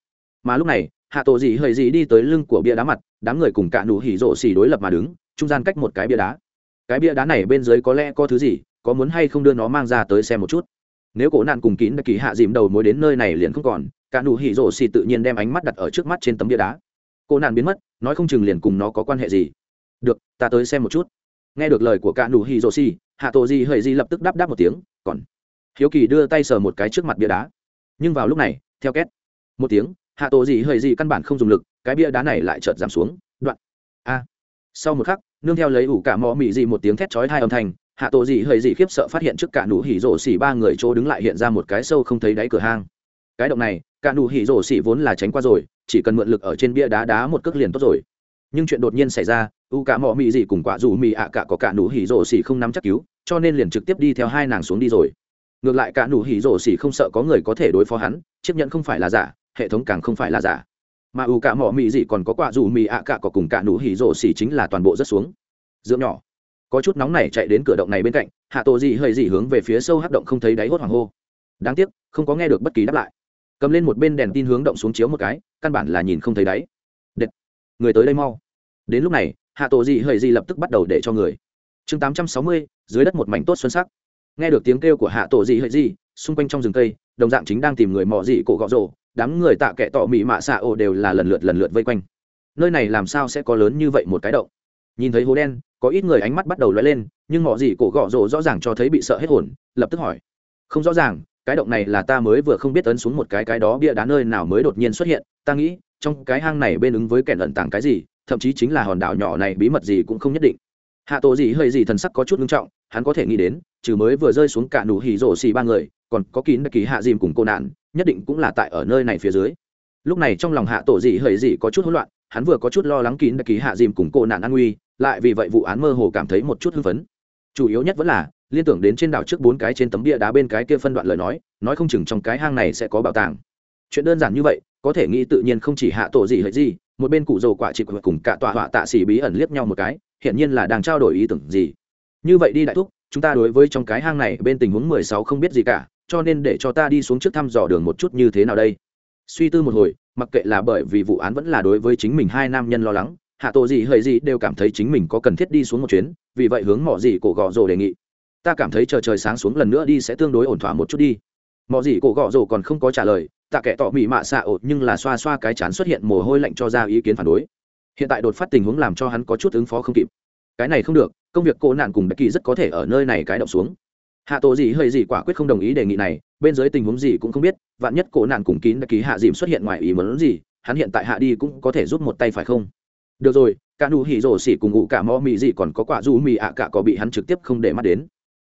Mà lúc này, hạ tổ dị hơi dị đi tới lưng của bia đá mặt, đám người cùng cả nụ hỉ rộ xỉ đối lập mà đứng, trung gian cách một cái bia đá. Cái bia đá này bên dưới có lẽ có thứ gì, có muốn hay không đưa nó mang ra tới xem một chút. Nếu cổ nạn cùng kín đã kỳ hạ dìm đầu mối đến nơi này liền không còn, cả nụ hỉ rộ xỉ tự nhiên đem ánh mắt đặt ở trước mắt trên tấm bia đá. Cổ nạn biến mất, nói không chừng liền cùng nó có quan hệ gì. Được, ta tới xem một chút. Nghe được lời của cả nụ hỉ rộ xỉ, hạ tổ dị hơi dị lập tức đáp đáp một tiếng, còn. Hiếu kỳ đưa tay sờ một cái trước mặt bia đá nhưng vào lúc này, theo két, một tiếng, hạ tổ gì hơi gì căn bản không dùng lực, cái bia đá này lại chợt giảm xuống, đoạn. A. Sau một khắc, nương theo lấy ủ cả mò mị gì một tiếng thét chói hai âm thanh, hạ tổ gì hơi gì khiếp sợ phát hiện trước cả nụ hỉ rổ xỉ ba người chỗ đứng lại hiện ra một cái sâu không thấy đáy cửa hang. Cái động này, cả nụ hỉ rổ xỉ vốn là tránh qua rồi, chỉ cần mượn lực ở trên bia đá đá một cước liền tốt rồi. Nhưng chuyện đột nhiên xảy ra u cả mò mị gì cùng quả dù mị ạ à cả có cả nụ hỉ rổ xỉ không nắm chắc cứu, cho nên liền trực tiếp đi theo hai nàng xuống đi rồi ngược lại cả nụ hỉ rổ xỉ không sợ có người có thể đối phó hắn chiếc nhẫn không phải là giả hệ thống càng không phải là giả. Mà ủ cả mỏ mị gì còn có quả dù mị ạ à cả có cùng cả nụ hỉ rổ xỉ chính là toàn bộ rất xuống. Dưỡng nhỏ. Có chút nóng này chạy đến cửa động này bên cạnh hạ tổ gì hơi gì hướng về phía sâu hắc động không thấy đáy hốt hoàng hô. Đáng tiếc không có nghe được bất kỳ đáp lại. Cầm lên một bên đèn tin hướng động xuống chiếu một cái căn bản là nhìn không thấy đáy. Đệt. người tới đây mau. Đến lúc này hạ tổ gì hơi gì lập tức bắt đầu để cho người. Chương 860, dưới đất một mảnh tốt xuân sắc nghe được tiếng kêu của hạ tổ dị hệ dị, xung quanh trong rừng cây, đồng dạng chính đang tìm người mò dị cổ gọ rổ đám người tạ kệ tọ mị mạ xạ ổ đều là lần lượt lần lượt vây quanh. Nơi này làm sao sẽ có lớn như vậy một cái động? Nhìn thấy hố đen, có ít người ánh mắt bắt đầu lóe lên, nhưng mò dị cổ gọ rổ rõ ràng cho thấy bị sợ hết hồn, lập tức hỏi. Không rõ ràng, cái động này là ta mới vừa không biết ấn xuống một cái cái đó bia đá nơi nào mới đột nhiên xuất hiện, ta nghĩ, trong cái hang này bên ứng với kẻ ẩn tàng cái gì, thậm chí chính là hòn đảo nhỏ này bí mật gì cũng không nhất định hạ tổ gì hơi gì thần sắc có chút nghiêm trọng, hắn có thể nghĩ đến, trừ mới vừa rơi xuống cả nụ hỉ rổ xì ba người, còn có kín kỳ hạ dìm cùng cô nạn, nhất định cũng là tại ở nơi này phía dưới. Lúc này trong lòng hạ tổ gì hơi gì có chút hỗn loạn, hắn vừa có chút lo lắng kín kỳ hạ dìm cùng cô nạn an nguy, lại vì vậy vụ án mơ hồ cảm thấy một chút hưng phấn. Chủ yếu nhất vẫn là, liên tưởng đến trên đảo trước bốn cái trên tấm bia đá bên cái kia phân đoạn lời nói nói không chừng trong cái hang này sẽ có bảo tàng. Chuyện đơn giản như vậy, có thể nghĩ tự nhiên không chỉ hạ tổ gì hơi gì một bên cụ dầu quả trị cùng cả tòa họa tạ xỉ bí ẩn liếc nhau một cái hiện nhiên là đang trao đổi ý tưởng gì. Như vậy đi đại thúc chúng ta đối với trong cái hang này bên tình huống mười sáu không biết gì cả cho nên để cho ta đi xuống trước thăm dò đường một chút như thế nào đây. Suy tư một hồi mặc kệ là bởi vì vụ án vẫn là đối với chính mình hai nam nhân lo lắng hạ tổ gì hơi gì đều cảm thấy chính mình có cần thiết đi xuống một chuyến vì vậy hướng mỏ gì cổ gọ rồ đề nghị. Ta cảm thấy chờ trời, trời sáng xuống lần nữa đi sẽ tương đối ổn thỏa một chút đi. Mỏ gì cổ gọ rồ còn không có trả lời ta kẻ tỏ mị mạ xạ ột nhưng là xoa xoa cái chán xuất hiện mồ hôi lạnh cho ra ý kiến phản đối hiện tại đột phát tình huống làm cho hắn có chút ứng phó không kịp. Cái này không được, công việc cô nạn cùng bất kỳ rất có thể ở nơi này cái động xuống. Hạ tổ gì hơi gì quả quyết không đồng ý đề nghị này, bên dưới tình huống gì cũng không biết, vạn nhất cổ nạn cùng kín đặc ký hạ dìm xuất hiện ngoài ý muốn gì, hắn hiện tại hạ đi cũng có thể giúp một tay phải không? Được rồi, cả nụ hỉ rổ xỉ cùng ngủ cả mò mì gì còn có quả du mì ạ cả có bị hắn trực tiếp không để mắt đến.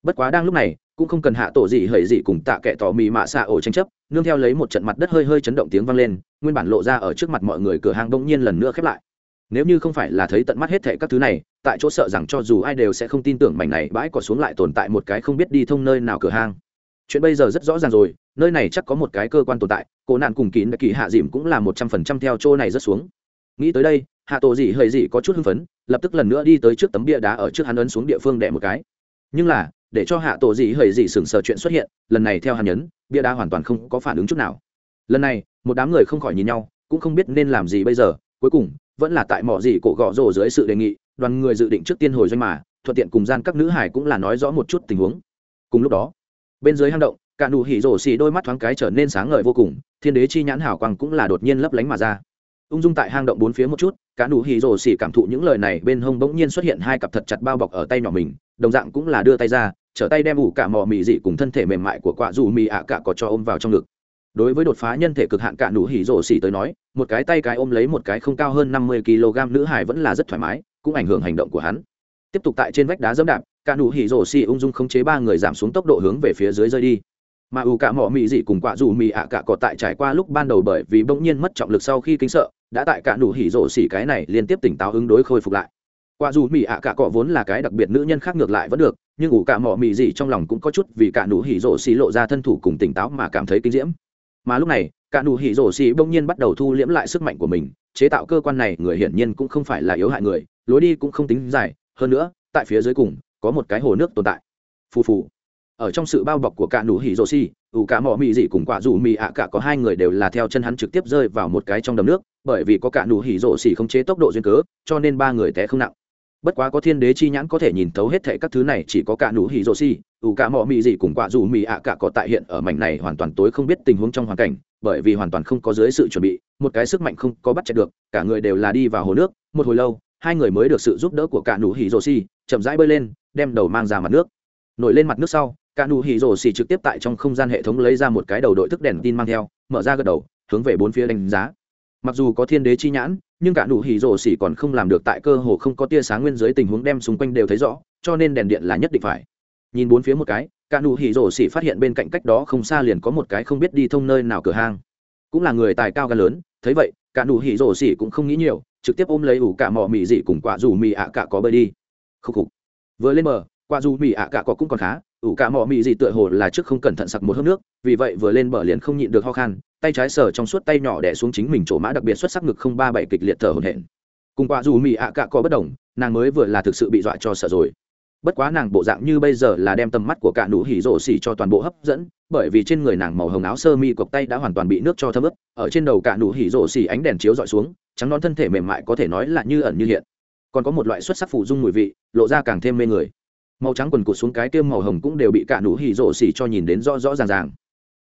Bất quá đang lúc này, cũng không cần hạ tổ gì hời gì cùng tạ kệ tỏ mì mạ xạ ổ tranh chấp, nương theo lấy một trận mặt đất hơi hơi chấn động tiếng vang lên, nguyên bản lộ ra ở trước mặt mọi người cửa hàng đông nhiên lần nữa khép lại nếu như không phải là thấy tận mắt hết thệ các thứ này, tại chỗ sợ rằng cho dù ai đều sẽ không tin tưởng mảnh này bãi cỏ xuống lại tồn tại một cái không biết đi thông nơi nào cửa hang. Chuyện bây giờ rất rõ ràng rồi, nơi này chắc có một cái cơ quan tồn tại cổ nạn cùng kín kỳ hạ dìm cũng là một trăm phần trăm theo chỗ này rất xuống. Nghĩ tới đây, hạ tổ dị hơi dị có chút hưng phấn, lập tức lần nữa đi tới trước tấm bia đá ở trước hắn ấn xuống địa phương đẻ một cái. Nhưng là, để cho hạ tổ dị hơi dị sừng sờ chuyện xuất hiện, lần này theo hắn nhấn, bia đá hoàn toàn không có phản ứng chút nào. Lần này, một đám người không khỏi nhìn nhau, cũng không biết nên làm gì bây giờ, cuối cùng vẫn là tại mỏ gì cổ gõ rồ dưới sự đề nghị, đoàn người dự định trước tiên hồi doanh mà, thuận tiện cùng gian các nữ hải cũng là nói rõ một chút tình huống. Cùng lúc đó, bên dưới hang động, cả nụ hỉ rổ xì đôi mắt thoáng cái trở nên sáng ngời vô cùng, thiên đế chi nhãn hảo quang cũng là đột nhiên lấp lánh mà ra. Ung dung tại hang động bốn phía một chút, cả nụ hỉ rổ xì cảm thụ những lời này bên hông bỗng nhiên xuất hiện hai cặp thật chặt bao bọc ở tay nhỏ mình, đồng dạng cũng là đưa tay ra, trở tay đem ủ cả mò mì dị cùng thân thể mềm mại của quạ dù mì ạ cả có cho ôm vào trong ngực đối với đột phá nhân thể cực hạn cạn đủ hỉ rổ xỉ tới nói, một cái tay cái ôm lấy một cái không cao hơn năm mươi kg nữ hải vẫn là rất thoải mái, cũng ảnh hưởng hành động của hắn. Tiếp tục tại trên vách đá dẫm đạp cạn đủ hỉ rổ xỉ ung dung khống chế ba người giảm xuống tốc độ hướng về phía dưới rơi đi. Mà ủ cả mỏ mị dị cùng quạ dù mị ạ à cả cọ tại trải qua lúc ban đầu bởi vì bỗng nhiên mất trọng lực sau khi kinh sợ, đã tại cạn đủ hỉ rổ xỉ cái này liên tiếp tỉnh táo ứng đối khôi phục lại. Quạ dù mị ạ à cả cọ vốn là cái đặc biệt nữ nhân khác ngược lại vẫn được, nhưng ủ cả mỏ mị dị trong lòng cũng có chút vì cả nụ hỉ rổ xỉ lộ ra thân thủ cùng tỉnh táo mà cảm thấy kinh diễm mà lúc này, cả nụ hỉ rổ xì bỗng nhiên bắt đầu thu liễm lại sức mạnh của mình. Chế tạo cơ quan này, người hiển nhiên cũng không phải là yếu hại người, lối đi cũng không tính dài. Hơn nữa, tại phía dưới cùng, có một cái hồ nước tồn tại. Phù phù. Ở trong sự bao bọc của cả nụ hỉ rổ xì, ủ cả mỏ mị dị cùng quả dù mị ạ cả có hai người đều là theo chân hắn trực tiếp rơi vào một cái trong đầm nước, bởi vì có cả nụ hỉ rổ xì không chế tốc độ duyên cớ, cho nên ba người té không nặng bất quá có thiên đế chi nhãn có thể nhìn thấu hết thệ các thứ này, chỉ có cả nụ hỉ rồ xì, ủ cả mọ mị gì cùng quả dù mị ạ cả có tại hiện ở mảnh này hoàn toàn tối không biết tình huống trong hoàn cảnh, bởi vì hoàn toàn không có dưới sự chuẩn bị, một cái sức mạnh không có bắt chẹt được, cả người đều là đi vào hồ nước, một hồi lâu, hai người mới được sự giúp đỡ của cả nụ hỉ rồ xì, chậm rãi bơi lên, đem đầu mang ra mặt nước. Nổi lên mặt nước sau, cả nụ hỉ rồ xì trực tiếp tại trong không gian hệ thống lấy ra một cái đầu đội thức đèn tin mang theo, mở ra gật đầu, hướng về bốn phía đánh giá. Mặc dù có thiên đế chi nhãn nhưng cả nụ hỉ rồ xỉ còn không làm được tại cơ hồ không có tia sáng nguyên dưới tình huống đem xung quanh đều thấy rõ, cho nên đèn điện là nhất định phải. Nhìn bốn phía một cái, cả nụ hỉ rồ xỉ phát hiện bên cạnh cách đó không xa liền có một cái không biết đi thông nơi nào cửa hang. Cũng là người tài cao gan lớn, thấy vậy, cả nụ hỉ rồ xỉ cũng không nghĩ nhiều, trực tiếp ôm lấy ủ cả mỏ mì dị cùng quả dù mì ạ cả có bơi đi. Khúc khục. Vừa lên bờ, quả dù mì ạ cả có cũng còn khá, ủ cả mỏ mì dị tựa hồ là trước không cẩn thận sặc một hớp nước, vì vậy vừa lên bờ liền không nhịn được ho khan tay trái sờ trong suốt tay nhỏ đẻ xuống chính mình chỗ mã đặc biệt xuất sắc ngực không ba bảy kịch liệt thở hổn hển. Cùng quả dù mị ạ cạ có bất đồng, nàng mới vừa là thực sự bị dọa cho sợ rồi. Bất quá nàng bộ dạng như bây giờ là đem tầm mắt của cả nụ hỉ rổ xỉ cho toàn bộ hấp dẫn, bởi vì trên người nàng màu hồng áo sơ mi cộc tay đã hoàn toàn bị nước cho thấm ướt, ở trên đầu cả nụ hỉ rổ xỉ ánh đèn chiếu dọi xuống, trắng non thân thể mềm mại có thể nói là như ẩn như hiện. Còn có một loại xuất sắc phụ dung mùi vị, lộ ra càng thêm mê người. Màu trắng quần cụt xuống cái tiêm màu hồng cũng đều bị cả nụ hỉ rổ xỉ cho nhìn đến rõ rõ ràng ràng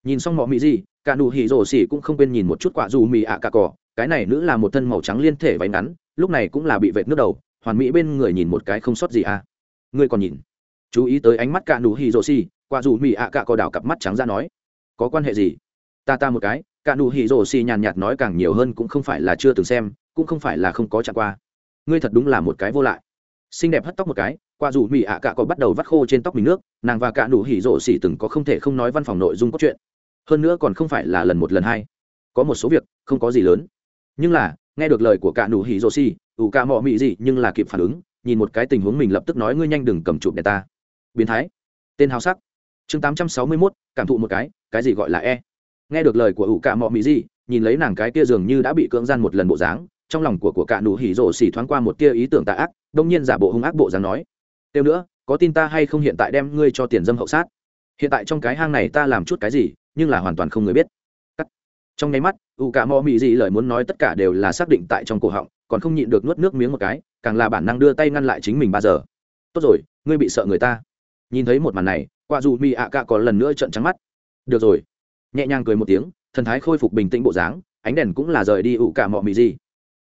nhìn xong mọ mỹ gì, cả nụ hỉ rổ xỉ cũng không quên nhìn một chút quả dù mì ạ à cả cỏ. Cái này nữ là một thân màu trắng liên thể váy ngắn, lúc này cũng là bị vệt nước đầu, hoàn mỹ bên người nhìn một cái không sót gì à. Ngươi còn nhìn. Chú ý tới ánh mắt cả nụ hỉ rổ xỉ, quả dù mì ạ à cả cỏ đảo cặp mắt trắng ra nói. Có quan hệ gì? Ta ta một cái, cả nụ hỉ rổ xỉ nhàn nhạt nói càng nhiều hơn cũng không phải là chưa từng xem, cũng không phải là không có trải qua. Ngươi thật đúng là một cái vô lại. Xinh đẹp hất tóc một cái qua dù mỹ ạ à cạ có bắt đầu vắt khô trên tóc mình nước, nàng và cạ nụ hỉ rộ xỉ từng có không thể không nói văn phòng nội dung cốt truyện hơn nữa còn không phải là lần một lần hai. Có một số việc, không có gì lớn. Nhưng là, nghe được lời của cả nụ hỉ rô xì ủ cả mọ mị gì nhưng là kịp phản ứng, nhìn một cái tình huống mình lập tức nói ngươi nhanh đừng cầm chụp đèn ta. Biến thái. Tên hào sắc. Chương tám trăm sáu mươi mốt, cảm thụ một cái cái gì gọi là e? Nghe được lời của ủ cả mọ mị gì, nhìn lấy nàng cái kia dường như đã bị cưỡng gian một lần bộ dáng, trong lòng của của cả nụ hỉ rổ xỉ thoáng qua một tia ý tưởng tà ác, đông nhiên giả bộ hung ác bộ dáng nói. Thêm nữa, có tin ta hay không hiện tại đem ngươi cho tiền dâm hậu sát? Hiện tại trong cái hang này ta làm chút cái gì? nhưng là hoàn toàn không người biết. Cắt. trong nháy mắt, u cả mò mị dị lời muốn nói tất cả đều là xác định tại trong cổ họng, còn không nhịn được nuốt nước miếng một cái, càng là bản năng đưa tay ngăn lại chính mình ba giờ. Tốt rồi, ngươi bị sợ người ta. Nhìn thấy một màn này, qua dù mị ạ cả còn lần nữa trợn trắng mắt. Được rồi. Nhẹ nhàng cười một tiếng, thần thái khôi phục bình tĩnh bộ dáng, ánh đèn cũng là rời đi u cả mọ mị dị.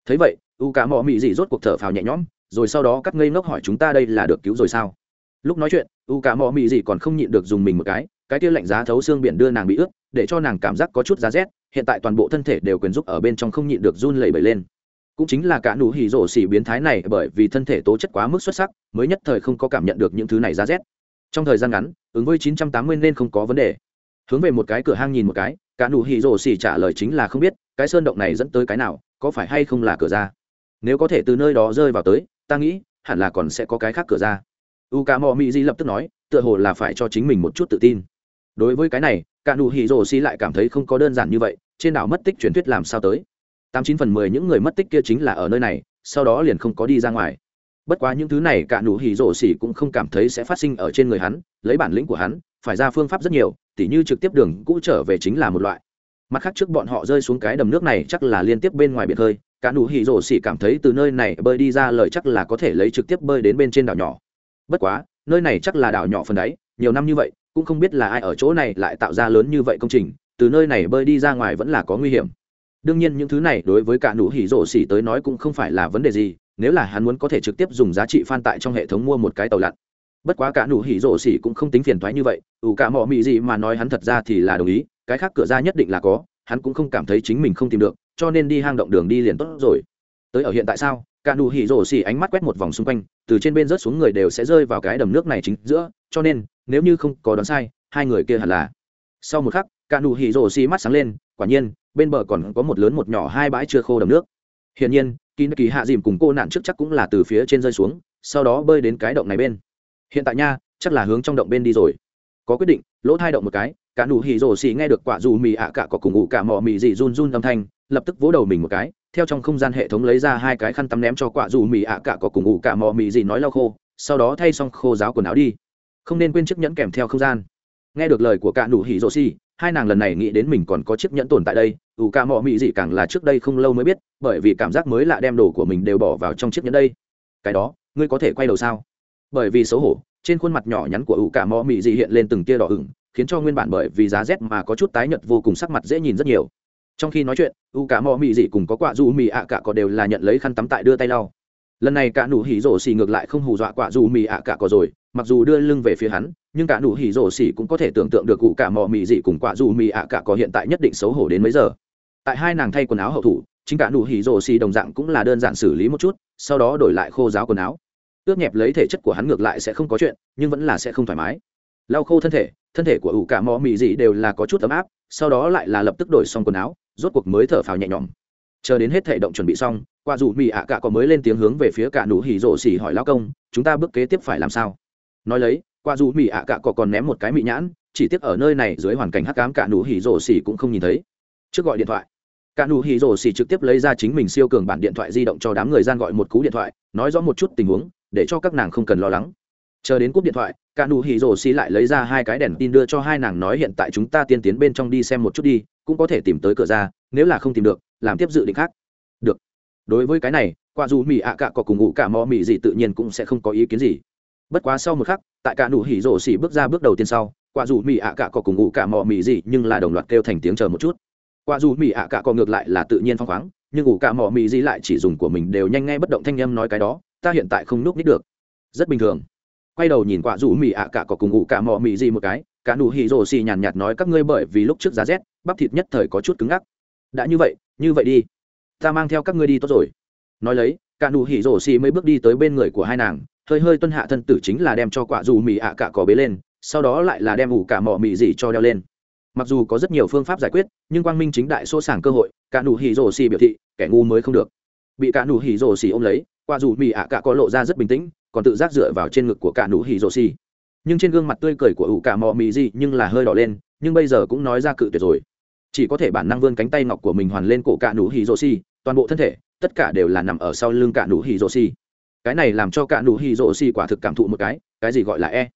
Thấy vậy, u cả mọ mị dị rốt cuộc thở phào nhẹ nhõm, rồi sau đó cắt ngây ngốc hỏi chúng ta đây là được cứu rồi sao? Lúc nói chuyện, u cả mọ mị dị còn không nhịn được dùng mình một cái cái kia lạnh giá thấu xương biển đưa nàng bị ướt, để cho nàng cảm giác có chút giá rét, hiện tại toàn bộ thân thể đều quyền giúp ở bên trong không nhịn được run lẩy bẩy lên. Cũng chính là cả nụ hỉ rổ xỉ biến thái này bởi vì thân thể tố chất quá mức xuất sắc, mới nhất thời không có cảm nhận được những thứ này giá rét. Trong thời gian ngắn, ứng với 980 nên không có vấn đề. Hướng về một cái cửa hang nhìn một cái, cả nụ hỉ rổ xỉ trả lời chính là không biết, cái sơn động này dẫn tới cái nào, có phải hay không là cửa ra? Nếu có thể từ nơi đó rơi vào tới, ta nghĩ, hẳn là còn sẽ có cái khác cửa ra. U ca mò mỹ di lập tức nói, tựa hồ là phải cho chính mình một chút tự tin đối với cái này, cả nụ hỉ rồ xi lại cảm thấy không có đơn giản như vậy, trên đảo mất tích truyền thuyết làm sao tới. Tám chín phần mười những người mất tích kia chính là ở nơi này, sau đó liền không có đi ra ngoài. Bất quá những thứ này cả nụ hỉ rồ xỉ cũng không cảm thấy sẽ phát sinh ở trên người hắn, lấy bản lĩnh của hắn, phải ra phương pháp rất nhiều, tỉ như trực tiếp đường cũ trở về chính là một loại. Mặt khác trước bọn họ rơi xuống cái đầm nước này chắc là liên tiếp bên ngoài biển hơi cả nụ hỉ rồ xỉ cảm thấy từ nơi này bơi đi ra lời chắc là có thể lấy trực tiếp bơi đến bên trên đảo nhỏ. Bất quá, nơi này chắc là đảo nhỏ phần đáy, nhiều năm như vậy cũng không biết là ai ở chỗ này lại tạo ra lớn như vậy công trình, từ nơi này bơi đi ra ngoài vẫn là có nguy hiểm. Đương nhiên những thứ này đối với cả nụ hỉ rổ xỉ tới nói cũng không phải là vấn đề gì, nếu là hắn muốn có thể trực tiếp dùng giá trị phan tại trong hệ thống mua một cái tàu lặn. Bất quá cả nụ hỉ rổ xỉ cũng không tính phiền thoái như vậy, ủ cả mọ mị gì mà nói hắn thật ra thì là đồng ý, cái khác cửa ra nhất định là có, hắn cũng không cảm thấy chính mình không tìm được, cho nên đi hang động đường đi liền tốt rồi. Tới ở hiện tại sao, cả nụ hỉ rổ xỉ ánh mắt quét một vòng xung quanh, từ trên bên rớt xuống người đều sẽ rơi vào cái đầm nước này chính giữa, cho nên nếu như không có đoán sai, hai người kia hẳn là. Sau một khắc cả nụ hỉ rổ xì mắt sáng lên, quả nhiên, bên bờ còn có một lớn một nhỏ hai bãi chưa khô đầm nước. Hiển nhiên, kín kỳ hạ dìm cùng cô nạn trước chắc cũng là từ phía trên rơi xuống, sau đó bơi đến cái động này bên. Hiện tại nha, chắc là hướng trong động bên đi rồi. Có quyết định, lỗ thai động một cái cả nụ hỉ rổ xì nghe được quả dù mì ạ cả có cùng ngủ cả mò mì dị run run âm thanh, lập tức vỗ đầu mình một cái, theo trong không gian hệ thống lấy ra hai cái khăn tắm ném cho quả dù mì ạ cả có cùng ngủ cả mò mì dị nói lau khô, sau đó thay xong khô giáo quần áo đi không nên quên chiếc nhẫn kèm theo không gian. Nghe được lời của cả nụ hỉ rô xì hai nàng lần này nghĩ đến mình còn có chiếc nhẫn tồn tại đây ủ cả mọ mị dị càng là trước đây không lâu mới biết, bởi vì cảm giác mới lạ đem đồ của mình đều bỏ vào trong chiếc nhẫn đây. Cái đó, ngươi có thể quay đầu sao? Bởi vì xấu hổ, trên khuôn mặt nhỏ nhắn của ủ cả mọ mị dị hiện lên từng tia đỏ ửng, khiến cho nguyên bản bởi vì giá rét mà có chút tái nhợt vô cùng sắc mặt dễ nhìn rất nhiều. Trong khi nói chuyện ủ cả mọ mị dị cùng có quả dù mị ạ cả có đều là nhận lấy khăn tắm tại đưa tay lau. Lần này cả nụ hỉ rổ xì ngược lại không hù dọa quả dù mị ạ cả có rồi mặc dù đưa lưng về phía hắn, nhưng cả nụ hỉ rổ xỉ cũng có thể tưởng tượng được cụ cả mò mì dị cùng quả dù mì ạ cả có hiện tại nhất định xấu hổ đến mấy giờ. Tại hai nàng thay quần áo hậu thủ, chính cả nụ hỉ rổ xỉ đồng dạng cũng là đơn giản xử lý một chút, sau đó đổi lại khô giáo quần áo. Ướt nhẹp lấy thể chất của hắn ngược lại sẽ không có chuyện, nhưng vẫn là sẽ không thoải mái. Lau khô thân thể thân thể của ủ cả mò mì dị đều là có chút ấm áp, sau đó lại là lập tức đổi xong quần áo, rốt cuộc mới thở phào nhẹ nhõm. Chờ đến hết thể động chuẩn bị xong qua dù mì ạ cả có mới lên tiếng hướng về phía cả nụ hỉ rổ xỉ hỏi lao công, chúng ta bước kế tiếp phải làm sao? nói lấy, qua dù mỹ ạ à cạ cọ còn ném một cái mỹ nhãn, chỉ tiếc ở nơi này dưới hoàn cảnh hắc cám cả nụ hỉ rổ xỉ cũng không nhìn thấy. Trước gọi điện thoại. Cả nụ hỉ rổ xỉ trực tiếp lấy ra chính mình siêu cường bản điện thoại di động cho đám người gian gọi một cú điện thoại, nói rõ một chút tình huống, để cho các nàng không cần lo lắng. Chờ đến cúp điện thoại, cả nụ hỉ rổ xỉ lại lấy ra hai cái đèn tin đưa cho hai nàng nói hiện tại chúng ta tiên tiến bên trong đi xem một chút đi, cũng có thể tìm tới cửa ra, nếu là không tìm được, làm tiếp dự định khác. Được. Đối với cái này, qua dù mỹ ạ à cạ có cùng ngủ cả mò mỹ gì tự nhiên cũng sẽ không có ý kiến gì bất quá sau một khắc, tại cả nụ hỉ rổ xỉ bước ra bước đầu tiên sau, quả dù mỹ ạ cả có cùng ngụ cả mò mỹ gì, nhưng là đồng loạt kêu thành tiếng chờ một chút. Quả dù mỹ ạ cả có ngược lại là tự nhiên phong khoáng, nhưng ngụ cả mò mỹ gì lại chỉ dùng của mình đều nhanh ngay bất động thanh âm nói cái đó, ta hiện tại không núp nít được. Rất bình thường. Quay đầu nhìn quả dù mỹ ạ cả có cùng ngụ cả mò mỹ gì một cái, cả nụ hỉ rổ xỉ nhàn nhạt nói các ngươi bởi vì lúc trước giá rét, bắp thịt nhất thời có chút cứng ngắc. Đã như vậy như vậy đi. Ta mang theo các ngươi đi tốt rồi. Nói lấy, cả nụ hỉ rổ xỉ mấy bước đi tới bên người của hai nàng hơi hơi tuân hạ thân tử chính là đem cho quả dù mì ạ cả cỏ bế lên, sau đó lại là đem ủ cả mỏ mì gì cho đeo lên. Mặc dù có rất nhiều phương pháp giải quyết, nhưng quang minh chính đại xô sảng cơ hội, cả nụ hỉ rổ xì biểu thị, kẻ ngu mới không được. Bị cả nụ hỉ rổ xì ôm lấy, quả dù mì ạ cả có lộ ra rất bình tĩnh, còn tự giác dựa vào trên ngực của cả nụ hỉ rổ xì. Nhưng trên gương mặt tươi cười của ủ cả mỏ mì gì nhưng là hơi đỏ lên, nhưng bây giờ cũng nói ra cự tuyệt rồi. Chỉ có thể bản năng vươn cánh tay ngọc của mình hoàn lên cổ cả nụ hỉ rổ xì, toàn bộ thân thể, tất cả đều là nằm ở sau lưng cả nụ hỉ rổ xì cái này làm cho cả nụ hỉ rỗ xì quả thực cảm thụ một cái cái gì gọi là e?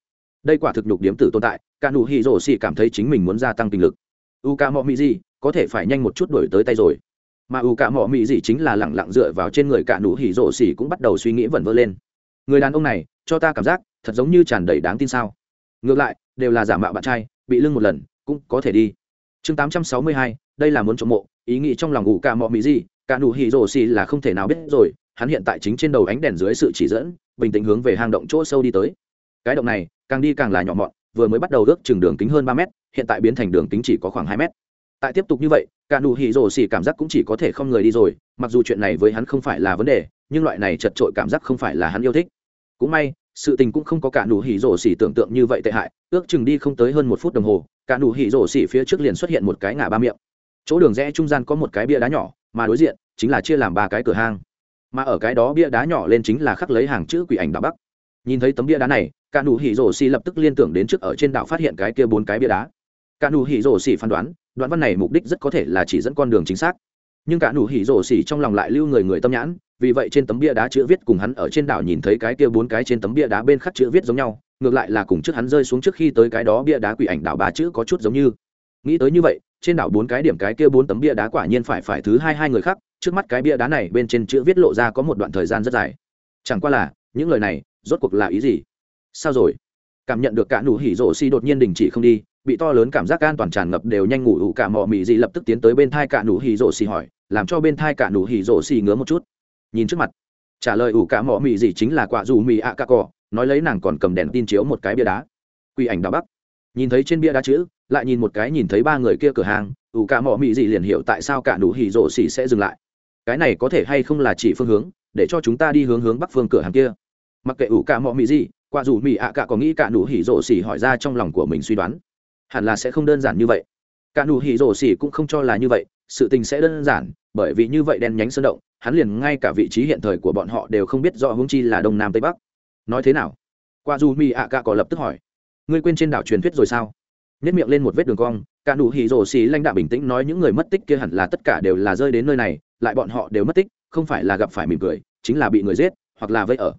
Đây quả thực nhục điếm tử tồn tại, cả nụ hỉ rỗ xì cảm thấy chính mình muốn gia tăng tình lực. U ca mọ mỹ gì có thể phải nhanh một chút đổi tới tay rồi. Mà u ca mọ mỹ gì chính là lẳng lặng dựa vào trên người cả nụ hỉ rỗ xì cũng bắt đầu suy nghĩ vẩn vơ lên. Người đàn ông này, cho ta cảm giác, thật giống như tràn đầy đáng tin sao. Ngược lại, đều là giả mạo bạn trai, bị lưng một lần, cũng có thể đi. Chương tám trăm sáu mươi hai, đây là muốn trộm mộ, ý nghĩ trong lòng u cả mọ mỹ gì cả nụ hỉ rỗ xì là không thể nào biết rồi hắn hiện tại chính trên đầu ánh đèn dưới sự chỉ dẫn, bình tĩnh hướng về hang động chỗ sâu đi tới. Cái động này, càng đi càng là nhỏ mọn, vừa mới bắt đầu ước chừng đường kính hơn ba mét, hiện tại biến thành đường kính chỉ có khoảng hai mét. Tại tiếp tục như vậy, cả nụ hỉ rồ xỉ cảm giác cũng chỉ có thể không người đi rồi, mặc dù chuyện này với hắn không phải là vấn đề, nhưng loại này chật trội cảm giác không phải là hắn yêu thích. Cũng may, sự tình cũng không có cả nụ hỉ rổ xỉ tưởng tượng như vậy tệ hại, ước chừng đi không tới hơn một phút đồng hồ, cả nụ hỉ rổ xỉ phía trước liền xuất hiện một cái ngã ba miệng. Chỗ đường rẽ trung gian có một cái bia đá nhỏ, mà đối diện chính là chia làm ba cái cửa hang mà ở cái đó bia đá nhỏ lên chính là khắc lấy hàng chữ quỷ ảnh đạo bắc. Nhìn thấy tấm bia đá này, cả nụ hỉ rổ xì lập tức liên tưởng đến trước ở trên đảo phát hiện cái kia bốn cái bia đá. Cả nụ hỉ rổ xì phán đoán, đoạn văn này mục đích rất có thể là chỉ dẫn con đường chính xác. Nhưng cả nụ hỉ rổ xì trong lòng lại lưu người người tâm nhãn, vì vậy trên tấm bia đá chữ viết cùng hắn ở trên đảo nhìn thấy cái kia bốn cái trên tấm bia đá bên khắc chữ viết giống nhau, ngược lại là cùng trước hắn rơi xuống trước khi tới cái đó bia đá quỷ ảnh đảo ba chữ có chút giống như. Nghĩ tới như vậy trên đảo bốn cái điểm cái kia bốn tấm bia đá quả nhiên phải phải thứ hai hai người khác, trước mắt cái bia đá này bên trên chữ viết lộ ra có một đoạn thời gian rất dài. Chẳng qua là, những lời này, rốt cuộc là ý gì? Sao rồi? Cảm nhận được cả nụ hỉ rổ xi đột nhiên đình chỉ không đi, bị to lớn cảm giác an toàn tràn ngập đều nhanh ngủ ủ cả mọ mị gì lập tức tiến tới bên thai cả nụ hỉ rổ xi hỏi, làm cho bên thai cả nụ hỉ rổ xi ngứa một chút. Nhìn trước mặt, trả lời ủ cả mọ mị gì chính là quả dù mị ạ à ca cỏ nói lấy nàng còn cầm đèn tin chiếu một cái bia đá. Quỷ ảnh đà bắc. Nhìn thấy trên bia đá chữ lại nhìn một cái nhìn thấy ba người kia cửa hàng, ủ cả mỏ mị gì liền hiểu tại sao cả nụ hỉ rổ xỉ sẽ dừng lại. Cái này có thể hay không là chỉ phương hướng, để cho chúng ta đi hướng hướng bắc phương cửa hàng kia. Mặc kệ ủ cả mỏ mị gì qua dù mị ạ cả có nghĩ cả nụ hỉ rổ xỉ hỏi ra trong lòng của mình suy đoán. Hẳn là sẽ không đơn giản như vậy. Cả nụ hỉ rổ xỉ cũng không cho là như vậy, sự tình sẽ đơn giản, bởi vì như vậy đen nhánh sơn động, hắn liền ngay cả vị trí hiện thời của bọn họ đều không biết rõ hướng chi là đông nam tây bắc. Nói thế nào? Qua dù mị ạ cả có lập tức hỏi. Ngươi quên trên đảo truyền thuyết rồi sao? nếp miệng lên một vết đường cong, cả nụ hỉ rổ xì lãnh đạo bình tĩnh nói những người mất tích kia hẳn là tất cả đều là rơi đến nơi này, lại bọn họ đều mất tích, không phải là gặp phải mỉm cười, chính là bị người giết, hoặc là vây ở.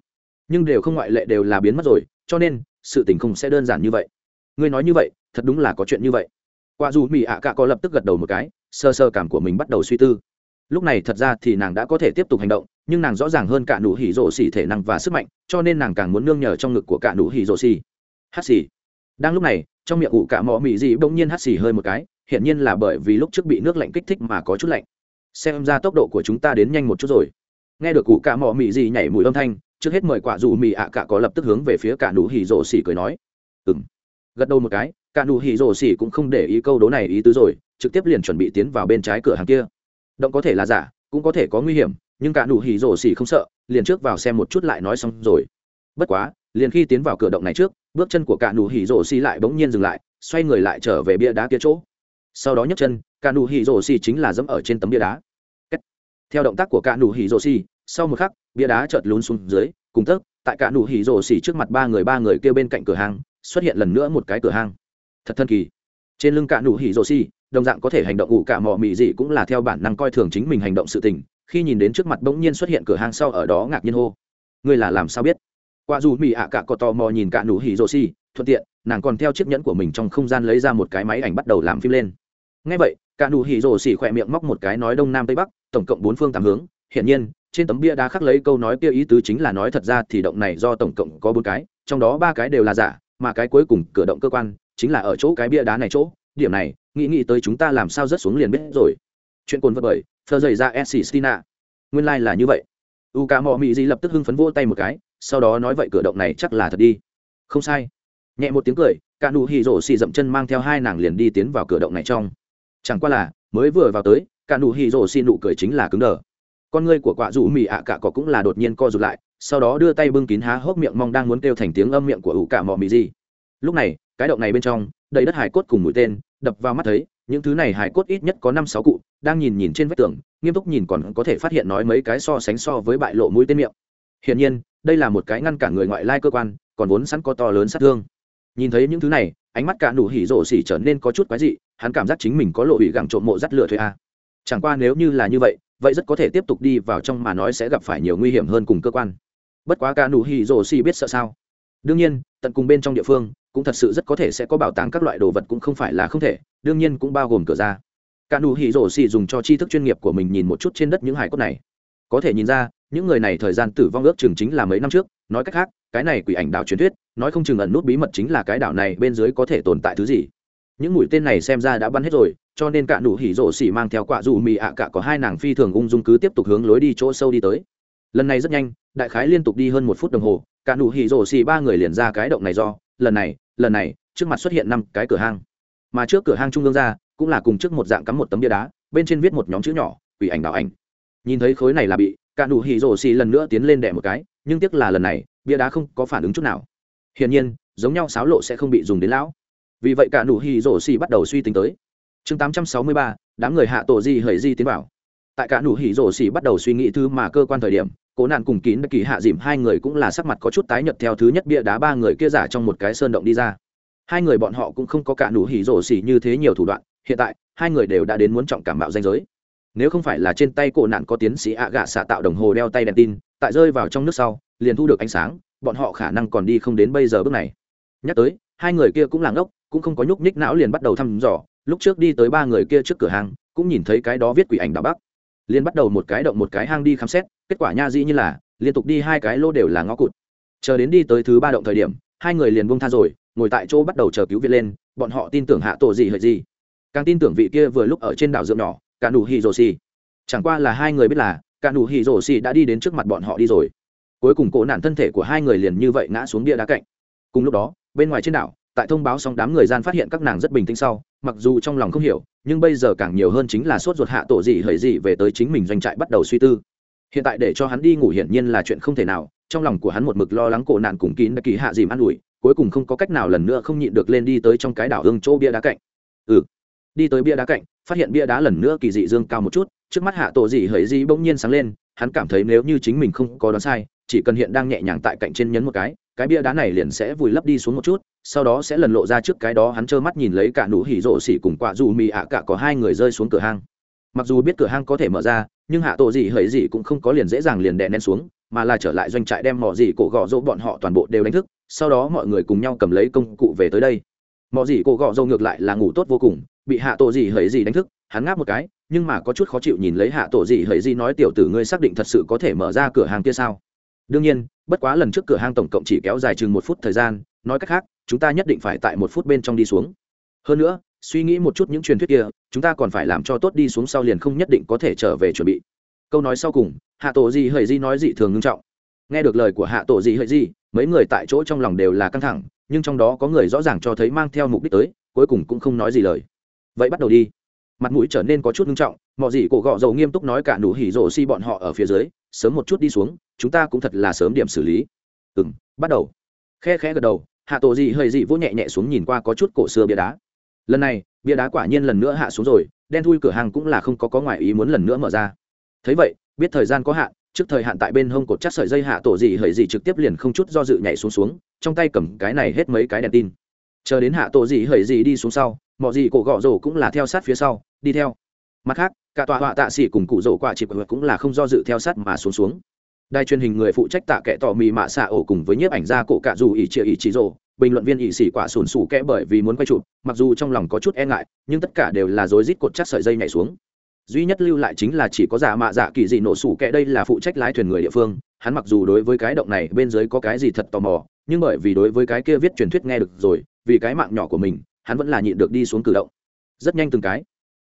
Nhưng đều không ngoại lệ đều là biến mất rồi, cho nên, sự tình không sẽ đơn giản như vậy. Ngươi nói như vậy, thật đúng là có chuyện như vậy. Quả dù mỹ ạ à cạ có lập tức gật đầu một cái, sơ sơ cảm của mình bắt đầu suy tư. Lúc này thật ra thì nàng đã có thể tiếp tục hành động, nhưng nàng rõ ràng hơn cả nụ hỉ rổ xỉ thể năng và sức mạnh, cho nên nàng càng muốn nương nhờ trong ngực của cả nụ hỉ rổ xỉ hát xỉ đang lúc này, trong miệng ủ cả mỏ mị dị bỗng nhiên hắt xì hơi một cái, hiển nhiên là bởi vì lúc trước bị nước lạnh kích thích mà có chút lạnh. Xem ra tốc độ của chúng ta đến nhanh một chút rồi. Nghe được cụ cả mỏ mị dị nhảy mùi âm thanh, trước hết mời quả dù mị ạ cả có lập tức hướng về phía cả nụ hỉ rổ xỉ cười nói. Ừng gật đầu một cái, cả nụ hỉ rổ xỉ cũng không để ý câu đố này ý tứ rồi, trực tiếp liền chuẩn bị tiến vào bên trái cửa hàng kia. Động có thể là giả, cũng có thể có nguy hiểm, nhưng cả nụ hỉ rổ xỉ không sợ, liền trước vào xem một chút lại nói xong rồi. Bất quá liền khi tiến vào cửa động này trước, bước chân của cả nụ hỉ rổ xì lại bỗng nhiên dừng lại, xoay người lại trở về bia đá kia chỗ. Sau đó nhấc chân, cả nụ hỉ rổ xì chính là dẫm ở trên tấm bia đá. Theo động tác của cả nụ hỉ rổ xì, sau một khắc, bia đá chợt lún xuống dưới, cùng tấc tại cả nụ hỉ rổ xì trước mặt ba người ba người kêu bên cạnh cửa hàng, xuất hiện lần nữa một cái cửa hàng. Thật thân kỳ. Trên lưng cả nụ hỉ rổ xì, đồng dạng có thể hành động ủ cả mỏ mị dị cũng là theo bản năng coi thường chính mình hành động sự tình, khi nhìn đến trước mặt bỗng nhiên xuất hiện cửa hàng sau ở đó ngạc nhiên hô. Ngươi là làm sao biết? qua dù mỹ ạ à cả có tò mò nhìn cả nụ hỉ rồ xì, thuận tiện, nàng còn theo chiếc nhẫn của mình trong không gian lấy ra một cái máy ảnh bắt đầu làm phim lên. Ngay vậy, cả nụ hỉ rồ xì khỏe miệng móc một cái nói đông nam tây bắc, tổng cộng bốn phương tám hướng. Hiển nhiên, trên tấm bia đá khắc lấy câu nói kia ý tứ chính là nói thật ra thì động này do tổng cộng có bốn cái, trong đó ba cái đều là giả, mà cái cuối cùng cửa động cơ quan chính là ở chỗ cái bia đá này chỗ. Điểm này, nghĩ nghĩ tới chúng ta làm sao rất xuống liền biết rồi. Chuyện cồn vật bởi, thơ dày ra s stina nguyên lai like là như vậy. U cá mò mỹ di lập tức hưng phấn vỗ tay một cái sau đó nói vậy cửa động này chắc là thật đi. Không sai. Nhẹ một tiếng cười, cả nụ hỉ rổ xì dậm chân mang theo hai nàng liền đi tiến vào cửa động này trong. Chẳng qua là, mới vừa vào tới, cả nụ hỉ rổ xì nụ cười chính là cứng đờ. Con ngươi của quạ rủ mì ạ cả cỏ cũng là đột nhiên co rụt lại, sau đó đưa tay bưng kín há hốc miệng mong đang muốn kêu thành tiếng âm miệng của ủ cả mò mì gì. Lúc này, cái động này bên trong, đầy đất hải cốt cùng mũi tên, đập vào mắt thấy, những thứ này hải cốt ít nhất có năm sáu cụ, đang nhìn nhìn trên vách tường, nghiêm túc nhìn còn có thể phát hiện nói mấy cái so sánh so với bại lộ mũi tên miệng. Hiển nhiên đây là một cái ngăn cản người ngoại lai cơ quan, còn vốn sẵn có to lớn sát thương. Nhìn thấy những thứ này, ánh mắt cả nụ hỉ rổ xỉ trở nên có chút quái dị, hắn cảm giác chính mình có lộ ủy gẳng trộm mộ dắt lửa thuê a. À. chẳng qua nếu như là như vậy vậy rất có thể tiếp tục đi vào trong mà nói sẽ gặp phải nhiều nguy hiểm hơn cùng cơ quan. Bất quá cả nụ hỉ rổ xỉ biết sợ sao. Đương nhiên, tận cùng bên trong địa phương, cũng thật sự rất có thể sẽ có bảo tàng các loại đồ vật cũng không phải là không thể, đương nhiên cũng bao gồm cửa ra. Cả nụ hỉ rổ xỉ dùng cho tri thức chuyên nghiệp của mình nhìn một chút trên đất những hải cốt này. Có thể nhìn ra những người này thời gian tử vong ước chừng chính là mấy năm trước, nói cách khác, cái này quỷ ảnh đảo truyền thuyết, nói không chừng ẩn nút bí mật chính là cái đảo này bên dưới có thể tồn tại thứ gì. Những mũi tên này xem ra đã bắn hết rồi, cho nên cả nụ hỉ rộ xỉ mang theo quả dù mì ạ cả có hai nàng phi thường ung dung cứ tiếp tục hướng lối đi chỗ sâu đi tới. Lần này rất nhanh, đại khái liên tục đi hơn một phút đồng hồ, cả nụ hỉ rộ xỉ ba người liền ra cái động này do, lần này lần này, trước mặt xuất hiện năm cái cửa hang. Mà trước cửa hang trung ương ra, cũng là cùng trước một dạng cắm một tấm bia đá, bên trên viết một nhóm chữ nhỏ, quỷ ảnh đảo ảnh. Nhìn thấy khối này là bị cả nụ hỉ rổ xì lần nữa tiến lên đẻ một cái, nhưng tiếc là lần này, bia đá không có phản ứng chút nào. Hiển nhiên, giống nhau sáo lộ sẽ không bị dùng đến lão. Vì vậy cả nụ hỉ rổ xì bắt đầu suy tính tới. Chương tám trăm sáu mươi ba, đám người hạ tổ di hời di tiến vào. Tại cả nụ hỉ rổ xì bắt đầu suy nghĩ thứ mà cơ quan thời điểm, cố nạn cùng kín kỳ hạ dìm hai người cũng là sắc mặt có chút tái nhợt theo thứ nhất bia đá ba người kia giả trong một cái sơn động đi ra. Hai người bọn họ cũng không có cả nụ hỉ rổ xì như thế nhiều thủ đoạn, hiện tại, hai người đều đã đến muốn trọng cảm bạo danh giới nếu không phải là trên tay cổ nạn có tiến sĩ ạ gạ xạ tạo đồng hồ đeo tay đèn tin, tại rơi vào trong nước sau, liền thu được ánh sáng, bọn họ khả năng còn đi không đến bây giờ bước này. Nhắc tới, hai người kia cũng là ngốc, cũng không có nhúc nhích não liền bắt đầu thăm dò. Lúc trước đi tới ba người kia trước cửa hàng, cũng nhìn thấy cái đó viết quỷ ảnh đạo bắc liền bắt đầu một cái động một cái hang đi khám xét, kết quả nha dĩ như là, liên tục đi hai cái lô đều là ngõ cụt. Chờ đến đi tới thứ ba động thời điểm, hai người liền buông tha rồi, ngồi tại chỗ bắt đầu chờ cứu viện lên, bọn họ tin tưởng hạ tổ gì hợi gì càng tin tưởng vị kia vừa lúc ở trên đảo dưỡng nhỏ cả nụ hỉ rồ xì. Chẳng qua là hai người biết là, cả nụ hỉ rồ xì đã đi đến trước mặt bọn họ đi rồi. Cuối cùng cổ nạn thân thể của hai người liền như vậy ngã xuống bia đá cạnh. Cùng lúc đó, bên ngoài trên đảo, tại thông báo xong đám người gian phát hiện các nàng rất bình tĩnh sau, mặc dù trong lòng không hiểu, nhưng bây giờ càng nhiều hơn chính là sốt ruột hạ tổ gì hời gì về tới chính mình doanh trại bắt đầu suy tư. Hiện tại để cho hắn đi ngủ hiển nhiên là chuyện không thể nào, trong lòng của hắn một mực lo lắng cổ nạn cùng kín đã kỳ hạ dìm ăn ủi, cuối cùng không có cách nào lần nữa không nhịn được lên đi tới trong cái đảo hương chỗ bia đá cạnh. Ừ đi tới bia đá cạnh, phát hiện bia đá lần nữa kỳ dị dương cao một chút, trước mắt hạ tổ dị hấy dị bỗng nhiên sáng lên, hắn cảm thấy nếu như chính mình không có đoán sai, chỉ cần hiện đang nhẹ nhàng tại cạnh trên nhấn một cái cái bia đá này liền sẽ vùi lấp đi xuống một chút, sau đó sẽ lần lộ ra trước cái đó hắn trơ mắt nhìn lấy cả nụ hỉ rộ xỉ cùng quả dù mì ạ cả có hai người rơi xuống cửa hang. Mặc dù biết cửa hang có thể mở ra, nhưng hạ tổ dị hấy dị cũng không có liền dễ dàng liền đè nén xuống, mà là trở lại doanh trại đem mọi dị cổ gò dỗ bọn họ toàn bộ đều đánh thức, sau đó mọi người cùng nhau cầm lấy công cụ về tới đây mọi gì cổ gọ dâu ngược lại là ngủ tốt vô cùng, bị hạ tổ gì hấy gì đánh thức, hắn ngáp một cái, nhưng mà có chút khó chịu nhìn lấy hạ tổ gì hấy gì nói, tiểu tử ngươi xác định thật sự có thể mở ra cửa hàng kia sao? Đương nhiên, bất quá lần trước cửa hàng tổng cộng chỉ kéo dài chừng một phút thời gian, nói cách khác, chúng ta nhất định phải tại một phút bên trong đi xuống. Hơn nữa, suy nghĩ một chút những truyền thuyết kia, chúng ta còn phải làm cho tốt đi xuống sau liền không nhất định có thể trở về chuẩn bị. Câu nói sau cùng, hạ tổ gì hời di nói dị thường ngưng trọng. Nghe được lời của hạ tổ gì hời di mấy người tại chỗ trong lòng đều là căng thẳng nhưng trong đó có người rõ ràng cho thấy mang theo mục đích tới, cuối cùng cũng không nói gì lời. Vậy bắt đầu đi. Mặt mũi trở nên có chút nghiêm trọng, mọi gì cổ gọ dầu nghiêm túc nói cả nụ hỉ rổ xi bọn họ ở phía dưới, sớm một chút đi xuống, chúng ta cũng thật là sớm điểm xử lý. Ừ m bắt đầu. Khe khe gật đầu, hạ tổ gì hơi dị vỗ nhẹ nhẹ xuống nhìn qua có chút cổ xưa bia đá. Lần này, bia đá quả nhiên lần nữa hạ xuống rồi, đen thui cửa hàng cũng là không có có ngoài ý muốn lần nữa mở ra. Thấy vậy, biết thời gian có hạn trước thời hạn tại bên hông cột chắc sợi dây hạ tổ gì hởi gì trực tiếp liền không chút do dự nhảy xuống xuống, trong tay cầm cái này hết mấy cái đèn tin. Chờ đến hạ tổ gì hởi gì đi xuống sau, mọi gì cổ gọ rổ cũng là theo sát phía sau, đi theo. Mặt khác, cả tòa họa tạ xỉ cùng cụ rổ quạ chịp cũng là không do dự theo sát mà xuống xuống. Đài truyền hình người phụ trách tạ kệ tỏ mì mạ xạ ổ cùng với nhiếp ảnh gia cổ cả dù ỷ chia ỷ chỉ rổ, bình luận viên ỷ xỉ quả sùn sủ kẽ bởi vì muốn quay chụp, mặc dù trong lòng có chút e ngại, nhưng tất cả đều là rối rít cột chắc sợi dây nhảy xuống duy nhất lưu lại chính là chỉ có giả mạ giả kỳ dị nổ sủ kệ đây là phụ trách lái thuyền người địa phương. Hắn mặc dù đối với cái động này bên dưới có cái gì thật tò mò, nhưng bởi vì đối với cái kia viết truyền thuyết nghe được rồi, vì cái mạng nhỏ của mình, hắn vẫn là nhịn được đi xuống cử động. Rất nhanh từng cái,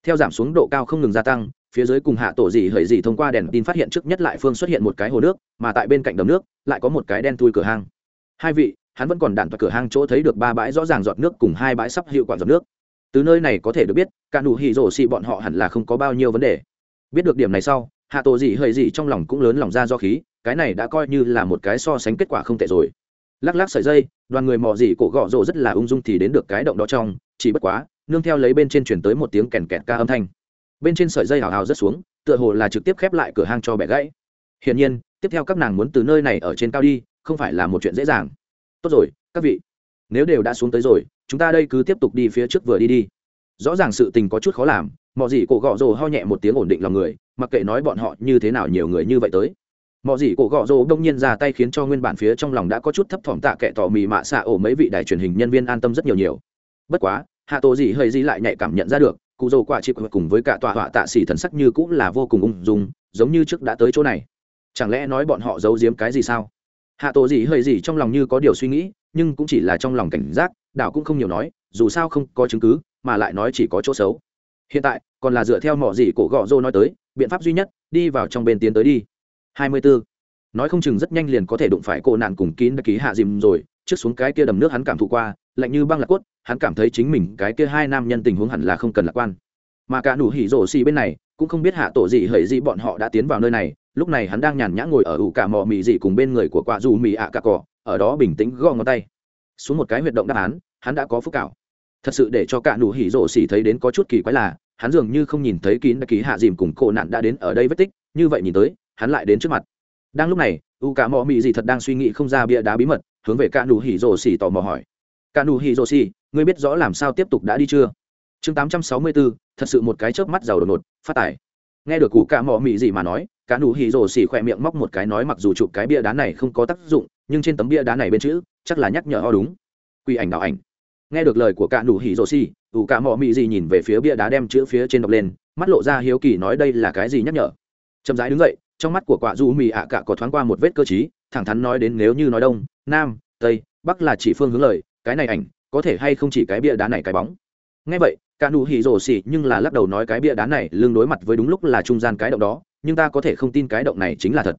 theo giảm xuống độ cao không ngừng gia tăng, phía dưới cùng hạ tổ dị hởi dị thông qua đèn tin phát hiện trước nhất lại phương xuất hiện một cái hồ nước, mà tại bên cạnh đầm nước, lại có một cái đen thui cửa hang. Hai vị, hắn vẫn còn đạn vào cửa hang chỗ thấy được ba bãi rõ ràng giọt nước cùng hai bãi sắp hiệu quả giọt nước từ nơi này có thể được biết, cả nụ hỉ rổ xị bọn họ hẳn là không có bao nhiêu vấn đề. Biết được điểm này sau, hạ tổ gì hơi gì trong lòng cũng lớn lòng ra do khí, cái này đã coi như là một cái so sánh kết quả không tệ rồi. Lắc lắc sợi dây, đoàn người mò gì cổ gõ rổ rất là ung dung thì đến được cái động đó trong, chỉ bất quá, nương theo lấy bên trên chuyển tới một tiếng kèn kẹt ca âm thanh. Bên trên sợi dây hào hào rất xuống, tựa hồ là trực tiếp khép lại cửa hang cho bẻ gãy. Hiển nhiên, tiếp theo các nàng muốn từ nơi này ở trên cao đi, không phải là một chuyện dễ dàng. Tốt rồi, các vị nếu đều đã xuống tới rồi, chúng ta đây cứ tiếp tục đi phía trước vừa đi đi. Rõ ràng sự tình có chút khó làm, mọi gì cổ gọ rồ ho nhẹ một tiếng ổn định lòng người, mặc kệ nói bọn họ như thế nào nhiều người như vậy tới. Mọi gì cổ gọ rồ đông nhiên ra tay khiến cho nguyên bản phía trong lòng đã có chút thấp thỏm tạ kệ tỏ mì mạ xạ ổ mấy vị đài truyền hình nhân viên an tâm rất nhiều nhiều. Bất quá, hạ tổ gì hơi gì lại nhạy cảm nhận ra được, cụ dầu quả chịu cùng với cả tòa họa tạ xỉ thần sắc như cũng là vô cùng ung dung, giống như trước đã tới chỗ này. Chẳng lẽ nói bọn họ giấu giếm cái gì sao? Hạ tổ gì hơi gì trong lòng như có điều suy nghĩ nhưng cũng chỉ là trong lòng cảnh giác, đảo cũng không nhiều nói, dù sao không có chứng cứ, mà lại nói chỉ có chỗ xấu. Hiện tại, còn là dựa theo mỏ gì cổ gọ rô nói tới, biện pháp duy nhất, đi vào trong bên tiến tới đi. Hai mươi 24. nói không chừng rất nhanh liền có thể đụng phải cô nạn cùng kín đã ký hạ dìm rồi, trước xuống cái kia đầm nước hắn cảm thụ qua, lạnh như băng lạc cốt, hắn cảm thấy chính mình cái kia hai nam nhân tình huống hẳn là không cần lạc quan. Mà cả nụ hỉ rổ xì bên này, cũng không biết hạ tổ gì hởi gì bọn họ đã tiến vào nơi này, lúc này hắn đang nhàn nhã ngồi ở ủ cả mò mì gì cùng bên người của quả dù mì ạ cà cỏ ở đó bình tĩnh gõ ngón tay. Xuống một cái huyệt động đáp án hắn đã có phúc cảo. Thật sự để cho cả nụ hỉ rổ xỉ thấy đến có chút kỳ quái là hắn dường như không nhìn thấy kín đặc ký hạ dìm cùng cổ nạn đã đến ở đây vết tích như vậy nhìn tới hắn lại đến trước mặt. Đang lúc này u cá mò mị gì thật đang suy nghĩ không ra bia đá bí mật hướng về cả nụ hỉ rổ xỉ tò mò hỏi. Cả nụ hỉ rổ xỉ ngươi biết rõ làm sao tiếp tục đã đi chưa? Chương 864, thật sự một cái chớp mắt giàu đột ngột phát tài. Nghe được cụ cả mò mị gì mà nói cả nụ hỉ rổ xỉ khỏe miệng móc một cái nói mặc dù chụp cái bia đá này không có tác dụng nhưng trên tấm bia đá này bên chữ chắc là nhắc nhở ho đúng. Quy ảnh đạo ảnh. Nghe được lời của cạ nụ hỉ rồ xì, ủ cạ mọ mị gì nhìn về phía bia đá đem chữ phía trên đọc lên, mắt lộ ra hiếu kỳ nói đây là cái gì nhắc nhở. Chậm rãi đứng dậy, trong mắt của quả du mì ạ à cạ có thoáng qua một vết cơ chí thẳng thắn nói đến nếu như nói đông, nam, tây, bắc là chỉ phương hướng lời, cái này ảnh có thể hay không chỉ cái bia đá này cái bóng. Nghe vậy, cả nụ hỉ rổ xỉ nhưng là lắc đầu nói cái bia đá này lưng đối mặt với đúng lúc là trung gian cái động đó, nhưng ta có thể không tin cái động này chính là thật.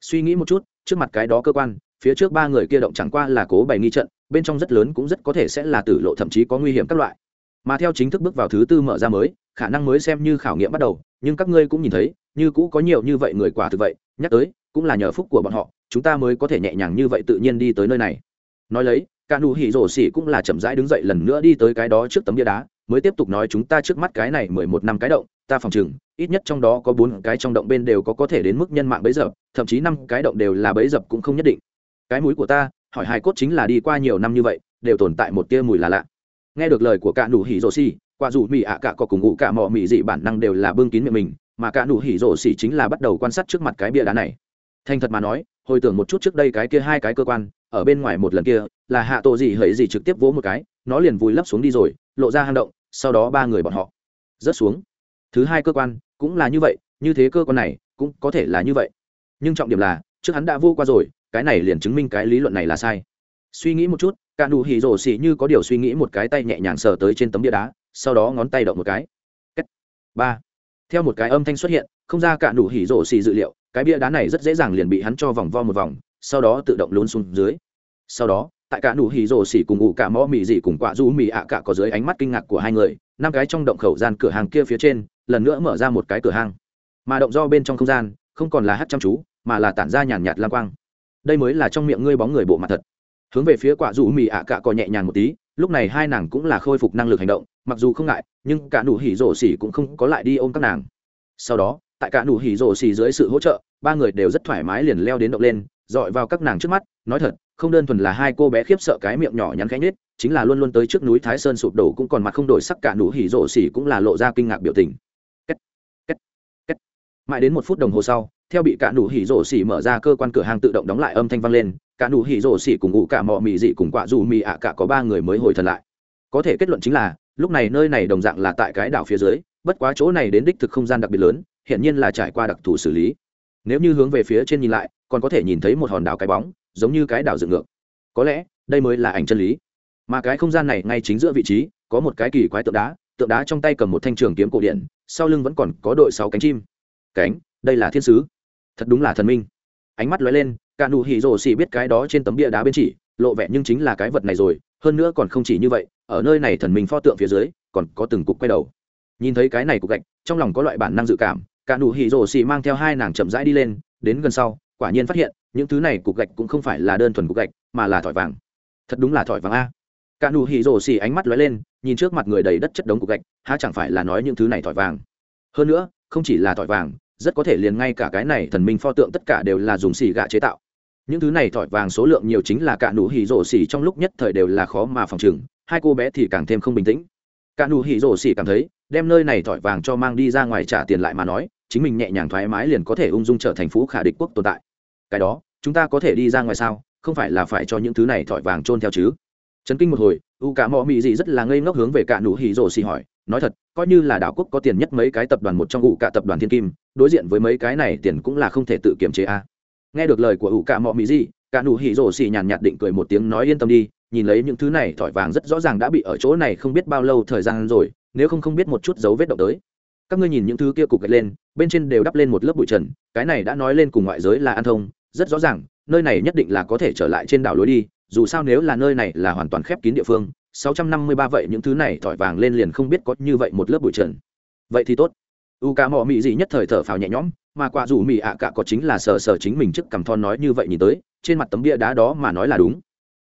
Suy nghĩ một chút, trước mặt cái đó cơ quan phía trước ba người kia động chẳng qua là cố bày nghi trận, bên trong rất lớn cũng rất có thể sẽ là tử lộ thậm chí có nguy hiểm các loại. Mà theo chính thức bước vào thứ tư mở ra mới, khả năng mới xem như khảo nghiệm bắt đầu, nhưng các ngươi cũng nhìn thấy, như cũ có nhiều như vậy người quả thực vậy, nhắc tới, cũng là nhờ phúc của bọn họ, chúng ta mới có thể nhẹ nhàng như vậy tự nhiên đi tới nơi này. Nói lấy, cả nụ hỉ rổ xỉ cũng là chậm rãi đứng dậy lần nữa đi tới cái đó trước tấm bia đá, mới tiếp tục nói chúng ta trước mắt cái này mười một năm cái động, ta phòng chừng ít nhất trong đó có bốn cái trong động bên đều có có thể đến mức nhân mạng bấy giờ, thậm chí năm cái động đều là bấy dập cũng không nhất định cái mũi của ta, hỏi hai cốt chính là đi qua nhiều năm như vậy, đều tồn tại một tia mùi là lạ. Nghe được lời của cả nụ hỉ rổ xì quả dù mì ạ à cả có cùng ngụ cả mò mì dị bản năng đều là bưng kín miệng mình, mà cả nụ hỉ rổ xì chính là bắt đầu quan sát trước mặt cái bia đá này. Thành thật mà nói, hồi tưởng một chút trước đây cái kia hai cái cơ quan, ở bên ngoài một lần kia, là hạ tổ gì hỡi gì trực tiếp vỗ một cái, nó liền vùi lấp xuống đi rồi, lộ ra hang động, sau đó ba người bọn họ rớt xuống. Thứ hai cơ quan cũng là như vậy, như thế cơ quan này cũng có thể là như vậy. Nhưng trọng điểm là, trước hắn đã vô qua rồi cái này liền chứng minh cái lý luận này là sai. Suy nghĩ một chút cả nụ hỉ rổ xỉ như có điều suy nghĩ một cái tay nhẹ nhàng sờ tới trên tấm bia đá, sau đó ngón tay động một cái. Ba. Theo một cái âm thanh xuất hiện, không ra cả nụ hỉ rổ xỉ dự liệu, cái bia đá này rất dễ dàng liền bị hắn cho vòng vo một vòng, sau đó tự động lún xuống dưới. Sau đó, tại cả nụ hỉ rổ xỉ cùng ủ cả mõ mì dị cùng quạ du mì ạ à cả có dưới ánh mắt kinh ngạc của hai người, năm cái trong động khẩu gian cửa hàng kia phía trên, lần nữa mở ra một cái cửa hàng. Mà động do bên trong không gian, không còn là hát chăm chú, mà là tản ra nhàn nhạt lang quang đây mới là trong miệng ngươi bóng người bộ mặt thật hướng về phía quả dù mì ạ cạ cò nhẹ nhàng một tí, lúc này hai nàng cũng là khôi phục năng lực hành động, mặc dù không ngại, nhưng cả nụ hỉ rổ xỉ cũng không có lại đi ôm các nàng sau đó, tại cả nụ hỉ rổ xỉ dưới sự hỗ trợ, ba người đều rất thoải mái liền leo đến động lên, dọi vào các nàng trước mắt, nói thật, không đơn thuần là hai cô bé khiếp sợ cái miệng nhỏ nhắn cánh nết chính là luôn luôn tới trước núi thái sơn sụp đổ cũng còn mặt không đổi sắc cả nụ hỉ rổ xỉ cũng là lộ ra kinh ngạc biểu tình Kết. Kết. Kết. mãi đến một phút đồng hồ sau theo bị cả nụ hỉ rổ xỉ mở ra cơ quan cửa hàng tự động đóng lại âm thanh vang lên, cả nụ hỉ rổ xỉ cùng ngủ cả mọ mị dị cùng quạ dù mị ạ cả có ba người mới hồi thần lại. Có thể kết luận chính là, lúc này nơi này đồng dạng là tại cái đảo phía dưới, bất quá chỗ này đến đích thực không gian đặc biệt lớn hiện nhiên là trải qua đặc thù xử lý. Nếu như hướng về phía trên nhìn lại, còn có thể nhìn thấy một hòn đảo cái bóng, giống như cái đảo dựng ngược. Có lẽ, đây mới là ảnh chân lý. Mà cái không gian này ngay chính giữa vị trí, có một cái kỳ quái tượng đá tượng đá trong tay cầm một thanh trường kiếm cổ điện sau lưng vẫn còn có đội sáu cánh chim. Cánh, đây là thiên sứ thật đúng là thần minh. Ánh mắt lóe lên, cả nụ hỉ rồ xỉ biết cái đó trên tấm bia đá bên chỉ, lộ vẻ nhưng chính là cái vật này rồi, hơn nữa còn không chỉ như vậy, ở nơi này thần minh pho tượng phía dưới, còn có từng cục quay đầu. Nhìn thấy cái này cục gạch, trong lòng có loại bản năng dự cảm, cả nụ hỉ rồ xỉ mang theo hai nàng chậm rãi đi lên, đến gần sau, quả nhiên phát hiện, những thứ này cục gạch cũng không phải là đơn thuần cục gạch, mà là thỏi vàng. Thật đúng là thỏi vàng a. Cả nụ hỉ rồ xỉ ánh mắt lóe lên, nhìn trước mặt người đầy đất chất đống cục gạch, há chẳng phải là nói những thứ này thỏi vàng. Hơn nữa, không chỉ là thỏi vàng rất có thể liền ngay cả cái này thần minh pho tượng tất cả đều là dùng xì gạ chế tạo. Những thứ này thỏi vàng số lượng nhiều chính là cả nụ hỉ rổ xỉ trong lúc nhất thời đều là khó mà phòng chừng hai cô bé thì càng thêm không bình tĩnh. Cả nụ hỉ rổ xỉ cảm thấy, đem nơi này thỏi vàng cho mang đi ra ngoài trả tiền lại mà nói, chính mình nhẹ nhàng thoải mái liền có thể ung dung trở thành phú khả địch quốc tồn tại. Cái đó, chúng ta có thể đi ra ngoài sao? Không phải là phải cho những thứ này thỏi vàng chôn theo chứ? Chấn kinh một hồi u cả mò mị dị rất là ngây ngốc hướng về cả nụ hỉ rổ xỉ hỏi nói thật, coi như là đảo quốc có tiền nhất mấy cái tập đoàn một trong ủ cả tập đoàn thiên kim, đối diện với mấy cái này tiền cũng là không thể tự kiểm chế a à. nghe được lời của ủ cả mọ mỹ gì, cả nụ hỉ rổ xì nhàn nhạt định cười một tiếng nói yên tâm đi, nhìn lấy những thứ này thỏi vàng rất rõ ràng đã bị ở chỗ này không biết bao lâu thời gian rồi, nếu không không biết một chút dấu vết động tới các ngươi nhìn những thứ kia cục gạch lên, bên trên đều đắp lên một lớp bụi trần, cái này đã nói lên cùng ngoại giới là an thông, rất rõ ràng, nơi này nhất định là có thể trở lại trên đảo lối đi dù sao nếu là nơi này là hoàn toàn khép kín địa phương, sáu trăm năm mươi ba vậy những thứ này thổi vàng lên liền không biết có như vậy một lớp bụi trần. Vậy thì tốt. U cá mỏ mị gì nhất thời thở phào nhẹ nhõm, mà quả dù mị ạ cả có chính là sờ sờ chính mình trước cầm thon nói như vậy nhìn tới, trên mặt tấm bia đá đó mà nói là đúng.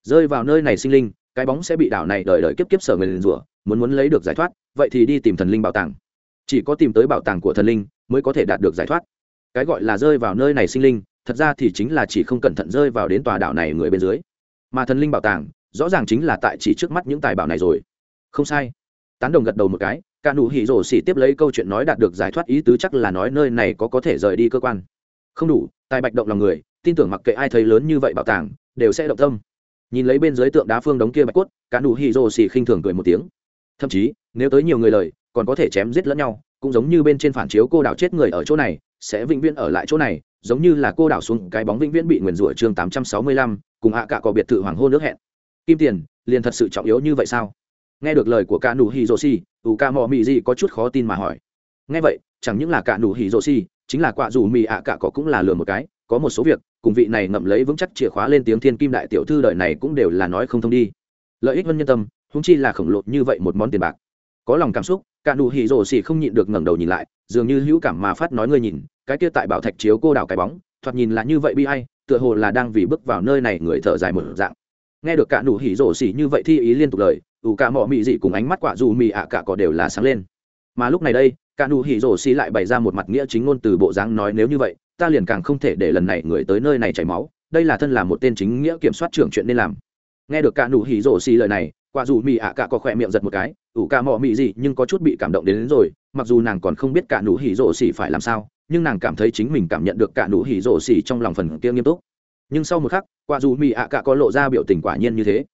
Rơi vào nơi này sinh linh, cái bóng sẽ bị đảo này đời đời kiếp kiếp sở người liền rủa, muốn muốn lấy được giải thoát, vậy thì đi tìm thần linh bảo tàng. Chỉ có tìm tới bảo tàng của thần linh mới có thể đạt được giải thoát. Cái gọi là rơi vào nơi này sinh linh, thật ra thì chính là chỉ không cẩn thận rơi vào đến tòa đảo này người bên dưới mà thần linh bảo tàng rõ ràng chính là tại chỉ trước mắt những tài bảo này rồi. Không sai. Tán đồng gật đầu một cái cả nụ hỉ rổ xỉ tiếp lấy câu chuyện nói đạt được giải thoát ý tứ chắc là nói nơi này có có thể rời đi cơ quan. Không đủ tài bạch động lòng người tin tưởng mặc kệ ai thấy lớn như vậy bảo tàng đều sẽ động tâm. Nhìn lấy bên dưới tượng đá phương đống kia bạch cốt cả nụ hỉ rổ xỉ khinh thường cười một tiếng. Thậm chí nếu tới nhiều người lời còn có thể chém giết lẫn nhau cũng giống như bên trên phản chiếu cô đảo chết người ở chỗ này sẽ vĩnh viễn ở lại chỗ này giống như là cô đảo xuống cái bóng vĩnh viễn bị nguyền rủa chương 865, cùng ạ cả có biệt thự hoàng hôn nước hẹn. Kim tiền, liền thật sự trọng yếu như vậy sao? Nghe được lời của cả nụ hì rô xì, ủ ca mò mì gì có chút khó tin mà hỏi. Nghe vậy, chẳng những là cả nụ hì rô xì, chính là quạ dù mì ạ cả có cũng là lừa một cái, có một số việc, cùng vị này ngậm lấy vững chắc chìa khóa lên tiếng thiên kim đại tiểu thư đời này cũng đều là nói không thông đi. Lợi ích vân nhân tâm húng chi là khổng lồ như vậy một món tiền bạc. Có lòng cảm xúc, cả nụ hỉ rổ xỉ không nhịn được ngẩng đầu nhìn lại, dường như hữu cảm mà phát nói ngươi nhìn, cái kia tại bảo thạch chiếu cô đào cái bóng, thoạt nhìn là như vậy bi ai tựa hồ là đang vì bước vào nơi này người thở dài một dạng. Nghe được cả nụ hỉ rổ xỉ như vậy thi ý liên tục lời ủ cả mọ mị dị cùng ánh mắt quả dù mị ạ cả có đều là sáng lên. Mà lúc này đây cả nụ hỉ rổ xỉ lại bày ra một mặt nghĩa chính ngôn từ bộ dáng nói nếu như vậy ta liền càng không thể để lần này người tới nơi này chảy máu đây là thân là một tên chính nghĩa kiểm soát trưởng chuyện nên làm. Nghe được cả nụ hỉ rổ xỉ lời này quả dù mị ạ cả có khỏe miệng giật một cái ủ cả mọ mị dị nhưng có chút bị cảm động đến, đến rồi mặc dù nàng còn không biết cả nụ hỉ rổ xỉ phải làm sao, nhưng nàng cảm thấy chính mình cảm nhận được cả nụ hỉ rổ xỉ trong lòng phần kia nghiêm túc. Nhưng sau một khắc, quả dù mỹ ạ à cả có lộ ra biểu tình quả nhiên như thế.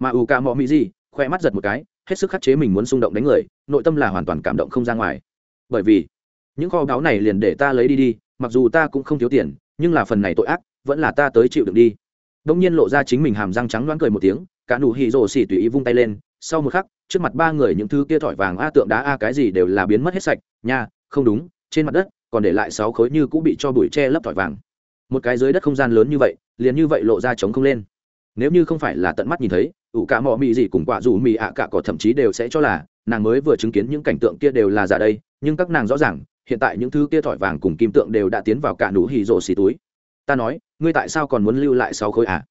Mà ủ cả mọ mỹ gì, khoe mắt giật một cái, hết sức khắc chế mình muốn xung động đánh người, nội tâm là hoàn toàn cảm động không ra ngoài. Bởi vì, những kho báu này liền để ta lấy đi đi, mặc dù ta cũng không thiếu tiền, nhưng là phần này tội ác, vẫn là ta tới chịu được đi. Đông nhiên lộ ra chính mình hàm răng trắng loáng cười một tiếng, cả nụ hỉ rổ xỉ tùy ý vung tay lên, sau một khắc trước mặt ba người những thứ kia thỏi vàng a tượng đá a cái gì đều là biến mất hết sạch, nha, không đúng, trên mặt đất, còn để lại sáu khối như cũng bị cho bụi che lấp thỏi vàng. Một cái dưới đất không gian lớn như vậy, liền như vậy lộ ra trống không lên. Nếu như không phải là tận mắt nhìn thấy, ủ cả mọ mị gì cùng quả dù mị ạ cả cỏ thậm chí đều sẽ cho là, nàng mới vừa chứng kiến những cảnh tượng kia đều là giả đây, nhưng các nàng rõ ràng, hiện tại những thứ kia thỏi vàng cùng kim tượng đều đã tiến vào cả nụ hỉ rổ xì túi. Ta nói, ngươi tại sao còn muốn lưu lại sáu khối ạ?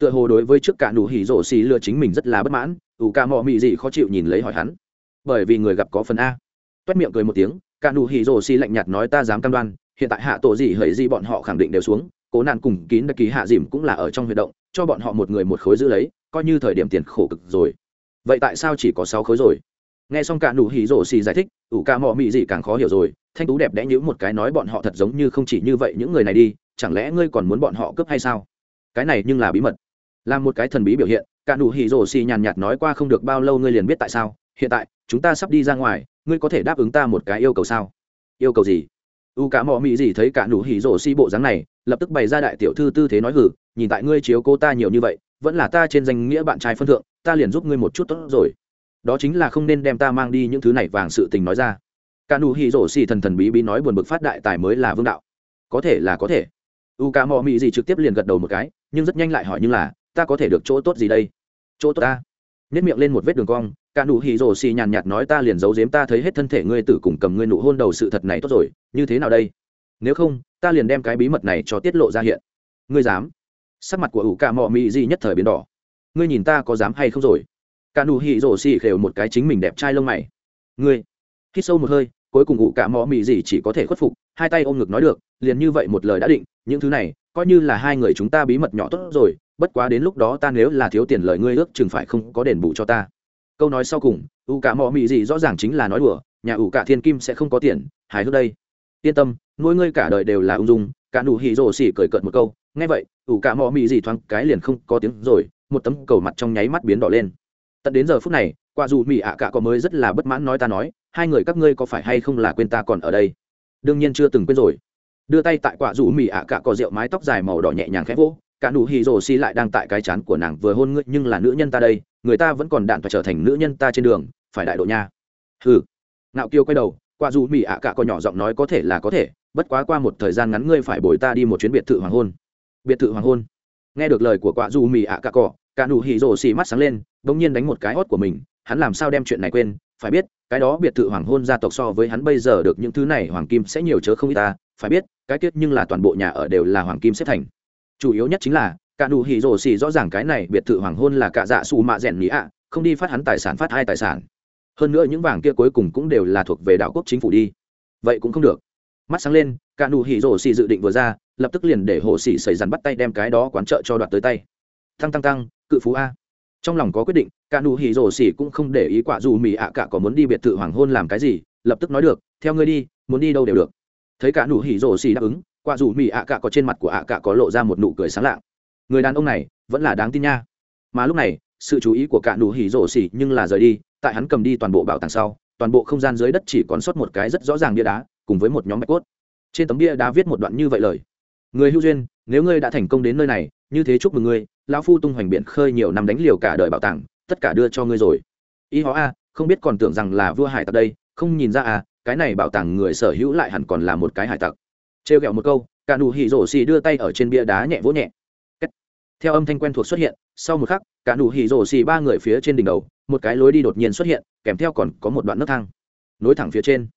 tựa hồ đối với trước cả nụ hỉ rổ xì lừa chính mình rất là bất mãn ủ ca mò mị gì khó chịu nhìn lấy hỏi hắn. Bởi vì người gặp có phần a. Toét miệng cười một tiếng, cả nụ hỉ rồ xi lạnh nhạt nói ta dám cam đoan, hiện tại hạ tổ gì hỡi gì bọn họ khẳng định đều xuống, cố nạn cùng kín đặc ký hạ dìm cũng là ở trong huy động, cho bọn họ một người một khối giữ lấy, coi như thời điểm tiền khổ cực rồi. Vậy tại sao chỉ có sáu khối rồi? Nghe xong cả nụ hỉ rồ xi giải thích, ủ ca mò mị gì càng khó hiểu rồi, thanh tú đẹp đẽ nhữ một cái nói bọn họ thật giống như không chỉ như vậy những người này đi, chẳng lẽ ngươi còn muốn bọn họ cướp hay sao? Cái này nhưng là bí mật. Là một cái thần bí biểu hiện cả đủ hỉ rổ xì nhàn nhạt nói qua không được bao lâu ngươi liền biết tại sao. Hiện tại, chúng ta sắp đi ra ngoài, ngươi có thể đáp ứng ta một cái yêu cầu sao? Yêu cầu gì? U cả mò mị gì thấy cả đủ hỉ rổ xì bộ dáng này, lập tức bày ra đại tiểu thư tư thế nói hử nhìn tại ngươi chiếu cô ta nhiều như vậy, vẫn là ta trên danh nghĩa bạn trai phân thượng, ta liền giúp ngươi một chút tốt rồi. Đó chính là không nên đem ta mang đi những thứ này vàng sự tình nói ra. Cả đủ hỉ rổ xì thần thần bí bí nói buồn bực phát đại tài mới là vương đạo. Có thể là có thể. U cả mò mị gì trực tiếp liền gật đầu một cái, nhưng rất nhanh lại hỏi như là, ta có thể được chỗ tốt gì đây? chỗ tốt ta. Nếp miệng lên một vết đường cong, cả nụ hỉ rồ xì nhàn nhạt nói ta liền giấu giếm ta thấy hết thân thể ngươi tử cùng cầm ngươi nụ hôn đầu sự thật này tốt rồi, như thế nào đây? Nếu không, ta liền đem cái bí mật này cho tiết lộ ra hiện. Ngươi dám? Sắc mặt của ủ cả mọ mị gì nhất thời biến đỏ. Ngươi nhìn ta có dám hay không rồi? Cả nụ hỉ rồ xì khều một cái chính mình đẹp trai lông mày. Ngươi, hít sâu một hơi, cuối cùng ủ cả mọ mị gì chỉ có thể khuất phục, hai tay ôm ngực nói được, liền như vậy một lời đã định, những thứ này, coi như là hai người chúng ta bí mật nhỏ tốt rồi bất quá đến lúc đó ta nếu là thiếu tiền lời ngươi ước chừng phải không có đền bù cho ta. Câu nói sau cùng, u cả mò mị gì rõ ràng chính là nói đùa, nhà ủ cả thiên kim sẽ không có tiền, hài hước đây. Yên tâm, nuôi ngươi cả đời đều là ung dung, cả nụ hì rồ xỉ cười cợt một câu. Nghe vậy ủ cả mò mị gì thoáng cái liền không có tiếng rồi, một tấm cầu mặt trong nháy mắt biến đỏ lên. Tận đến giờ phút này, quả dù mị ạ cả có mới rất là bất mãn nói ta nói, hai người các ngươi có phải hay không là quên ta còn ở đây? Đương nhiên chưa từng quên rồi. Đưa tay tại quả dù mỹ ạ cả có rượu mái tóc dài màu đỏ nhẹ nhàng khẽ vỗ cả nụ hì rồ xì lại đang tại cái chán của nàng vừa hôn ngươi, nhưng là nữ nhân ta đây, người ta vẫn còn đạn và trở thành nữ nhân ta trên đường, phải đại độ nha. Hừ. Ngạo kiêu quay đầu, qua dù mỹ ạ à cả có nhỏ giọng nói có thể là có thể, bất quá qua một thời gian ngắn ngươi phải bồi ta đi một chuyến biệt thự hoàng hôn. Biệt thự hoàng hôn. Nghe được lời của quả dù mì ạ à cà cỏ cả nụ hỉ rồ xì mắt sáng lên, bỗng nhiên đánh một cái hót của mình, hắn làm sao đem chuyện này quên, phải biết, cái đó biệt thự hoàng hôn gia tộc so với hắn bây giờ được những thứ này hoàng kim sẽ nhiều chớ không ít ta, phải biết, cái tiết nhưng là toàn bộ nhà ở đều là hoàng kim xếp thành chủ yếu nhất chính là, cả đủ hỉ rổ xì rõ ràng cái này biệt thự hoàng hôn là cả dạ xù mạ rèn mỹ ạ, không đi phát hắn tài sản, phát hai tài sản. Hơn nữa những vàng kia cuối cùng cũng đều là thuộc về đạo quốc chính phủ đi. Vậy cũng không được. Mắt sáng lên, cả nụ hỉ rổ xì dự định vừa ra, lập tức liền để hồ xì xảy dằn bắt tay đem cái đó quán trợ cho đoạt tới tay. Thăng tăng tăng, cự phú a. Trong lòng có quyết định, cả nụ hỉ rổ xì cũng không để ý quả dù mỹ ạ cả có muốn đi biệt thự hoàng hôn làm cái gì, lập tức nói được, theo ngươi đi, muốn đi đâu đều được. Thấy cả nụ hỉ rổ xì đáp ứng quả dù mỹ ạ cạ có trên mặt của ạ cạ có lộ ra một nụ cười sáng lạng, người đàn ông này vẫn là đáng tin nha. Mà lúc này sự chú ý của cả nụ hỉ rổ xỉ nhưng là rời đi tại hắn cầm đi toàn bộ bảo tàng sau toàn bộ không gian dưới đất chỉ còn sót một cái rất rõ ràng bia đá cùng với một nhóm bạch cốt. Trên tấm bia đá viết một đoạn như vậy lời. Người hưu duyên nếu ngươi đã thành công đến nơi này như thế chúc mừng ngươi lão phu tung hoành biển khơi nhiều năm đánh liều cả đời bảo tàng tất cả đưa cho ngươi rồi. Y họ a không biết còn tưởng rằng là vua hải tặc đây không nhìn ra à cái này bảo tàng người sở hữu lại hẳn còn là một cái hải tặc trêu ghẹo một câu, cả nụ hỉ rổ xì đưa tay ở trên bia đá nhẹ vỗ nhẹ. Theo âm thanh quen thuộc xuất hiện, sau một khắc, cả nụ hỉ rổ xì ba người phía trên đỉnh đầu, một cái lối đi đột nhiên xuất hiện, kèm theo còn có một đoạn nấc thang. Nối thẳng phía trên.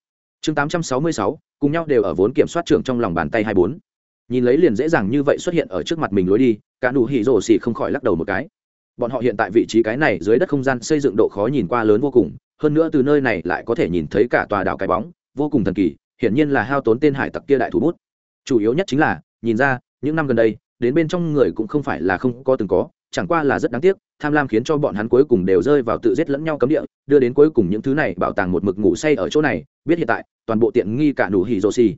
Chương tám trăm sáu mươi sáu, cùng nhau đều ở vốn kiểm soát trưởng trong lòng bàn tay hai bốn. Nhìn lấy liền dễ dàng như vậy xuất hiện ở trước mặt mình lối đi, cả nụ hỉ rổ xì không khỏi lắc đầu một cái. Bọn họ hiện tại vị trí cái này dưới đất không gian xây dựng độ khó nhìn qua lớn vô cùng, hơn nữa từ nơi này lại có thể nhìn thấy cả tòa đảo cái bóng, vô cùng thần kỳ hiển nhiên là hao tốn tên hải tặc kia đại thủ bút. Chủ yếu nhất chính là, nhìn ra, những năm gần đây, đến bên trong người cũng không phải là không có từng có, chẳng qua là rất đáng tiếc, tham lam khiến cho bọn hắn cuối cùng đều rơi vào tự giết lẫn nhau cấm địa, đưa đến cuối cùng những thứ này bảo tàng một mực ngủ say ở chỗ này, biết hiện tại, toàn bộ tiện nghi cả đủ hỉ rô xì.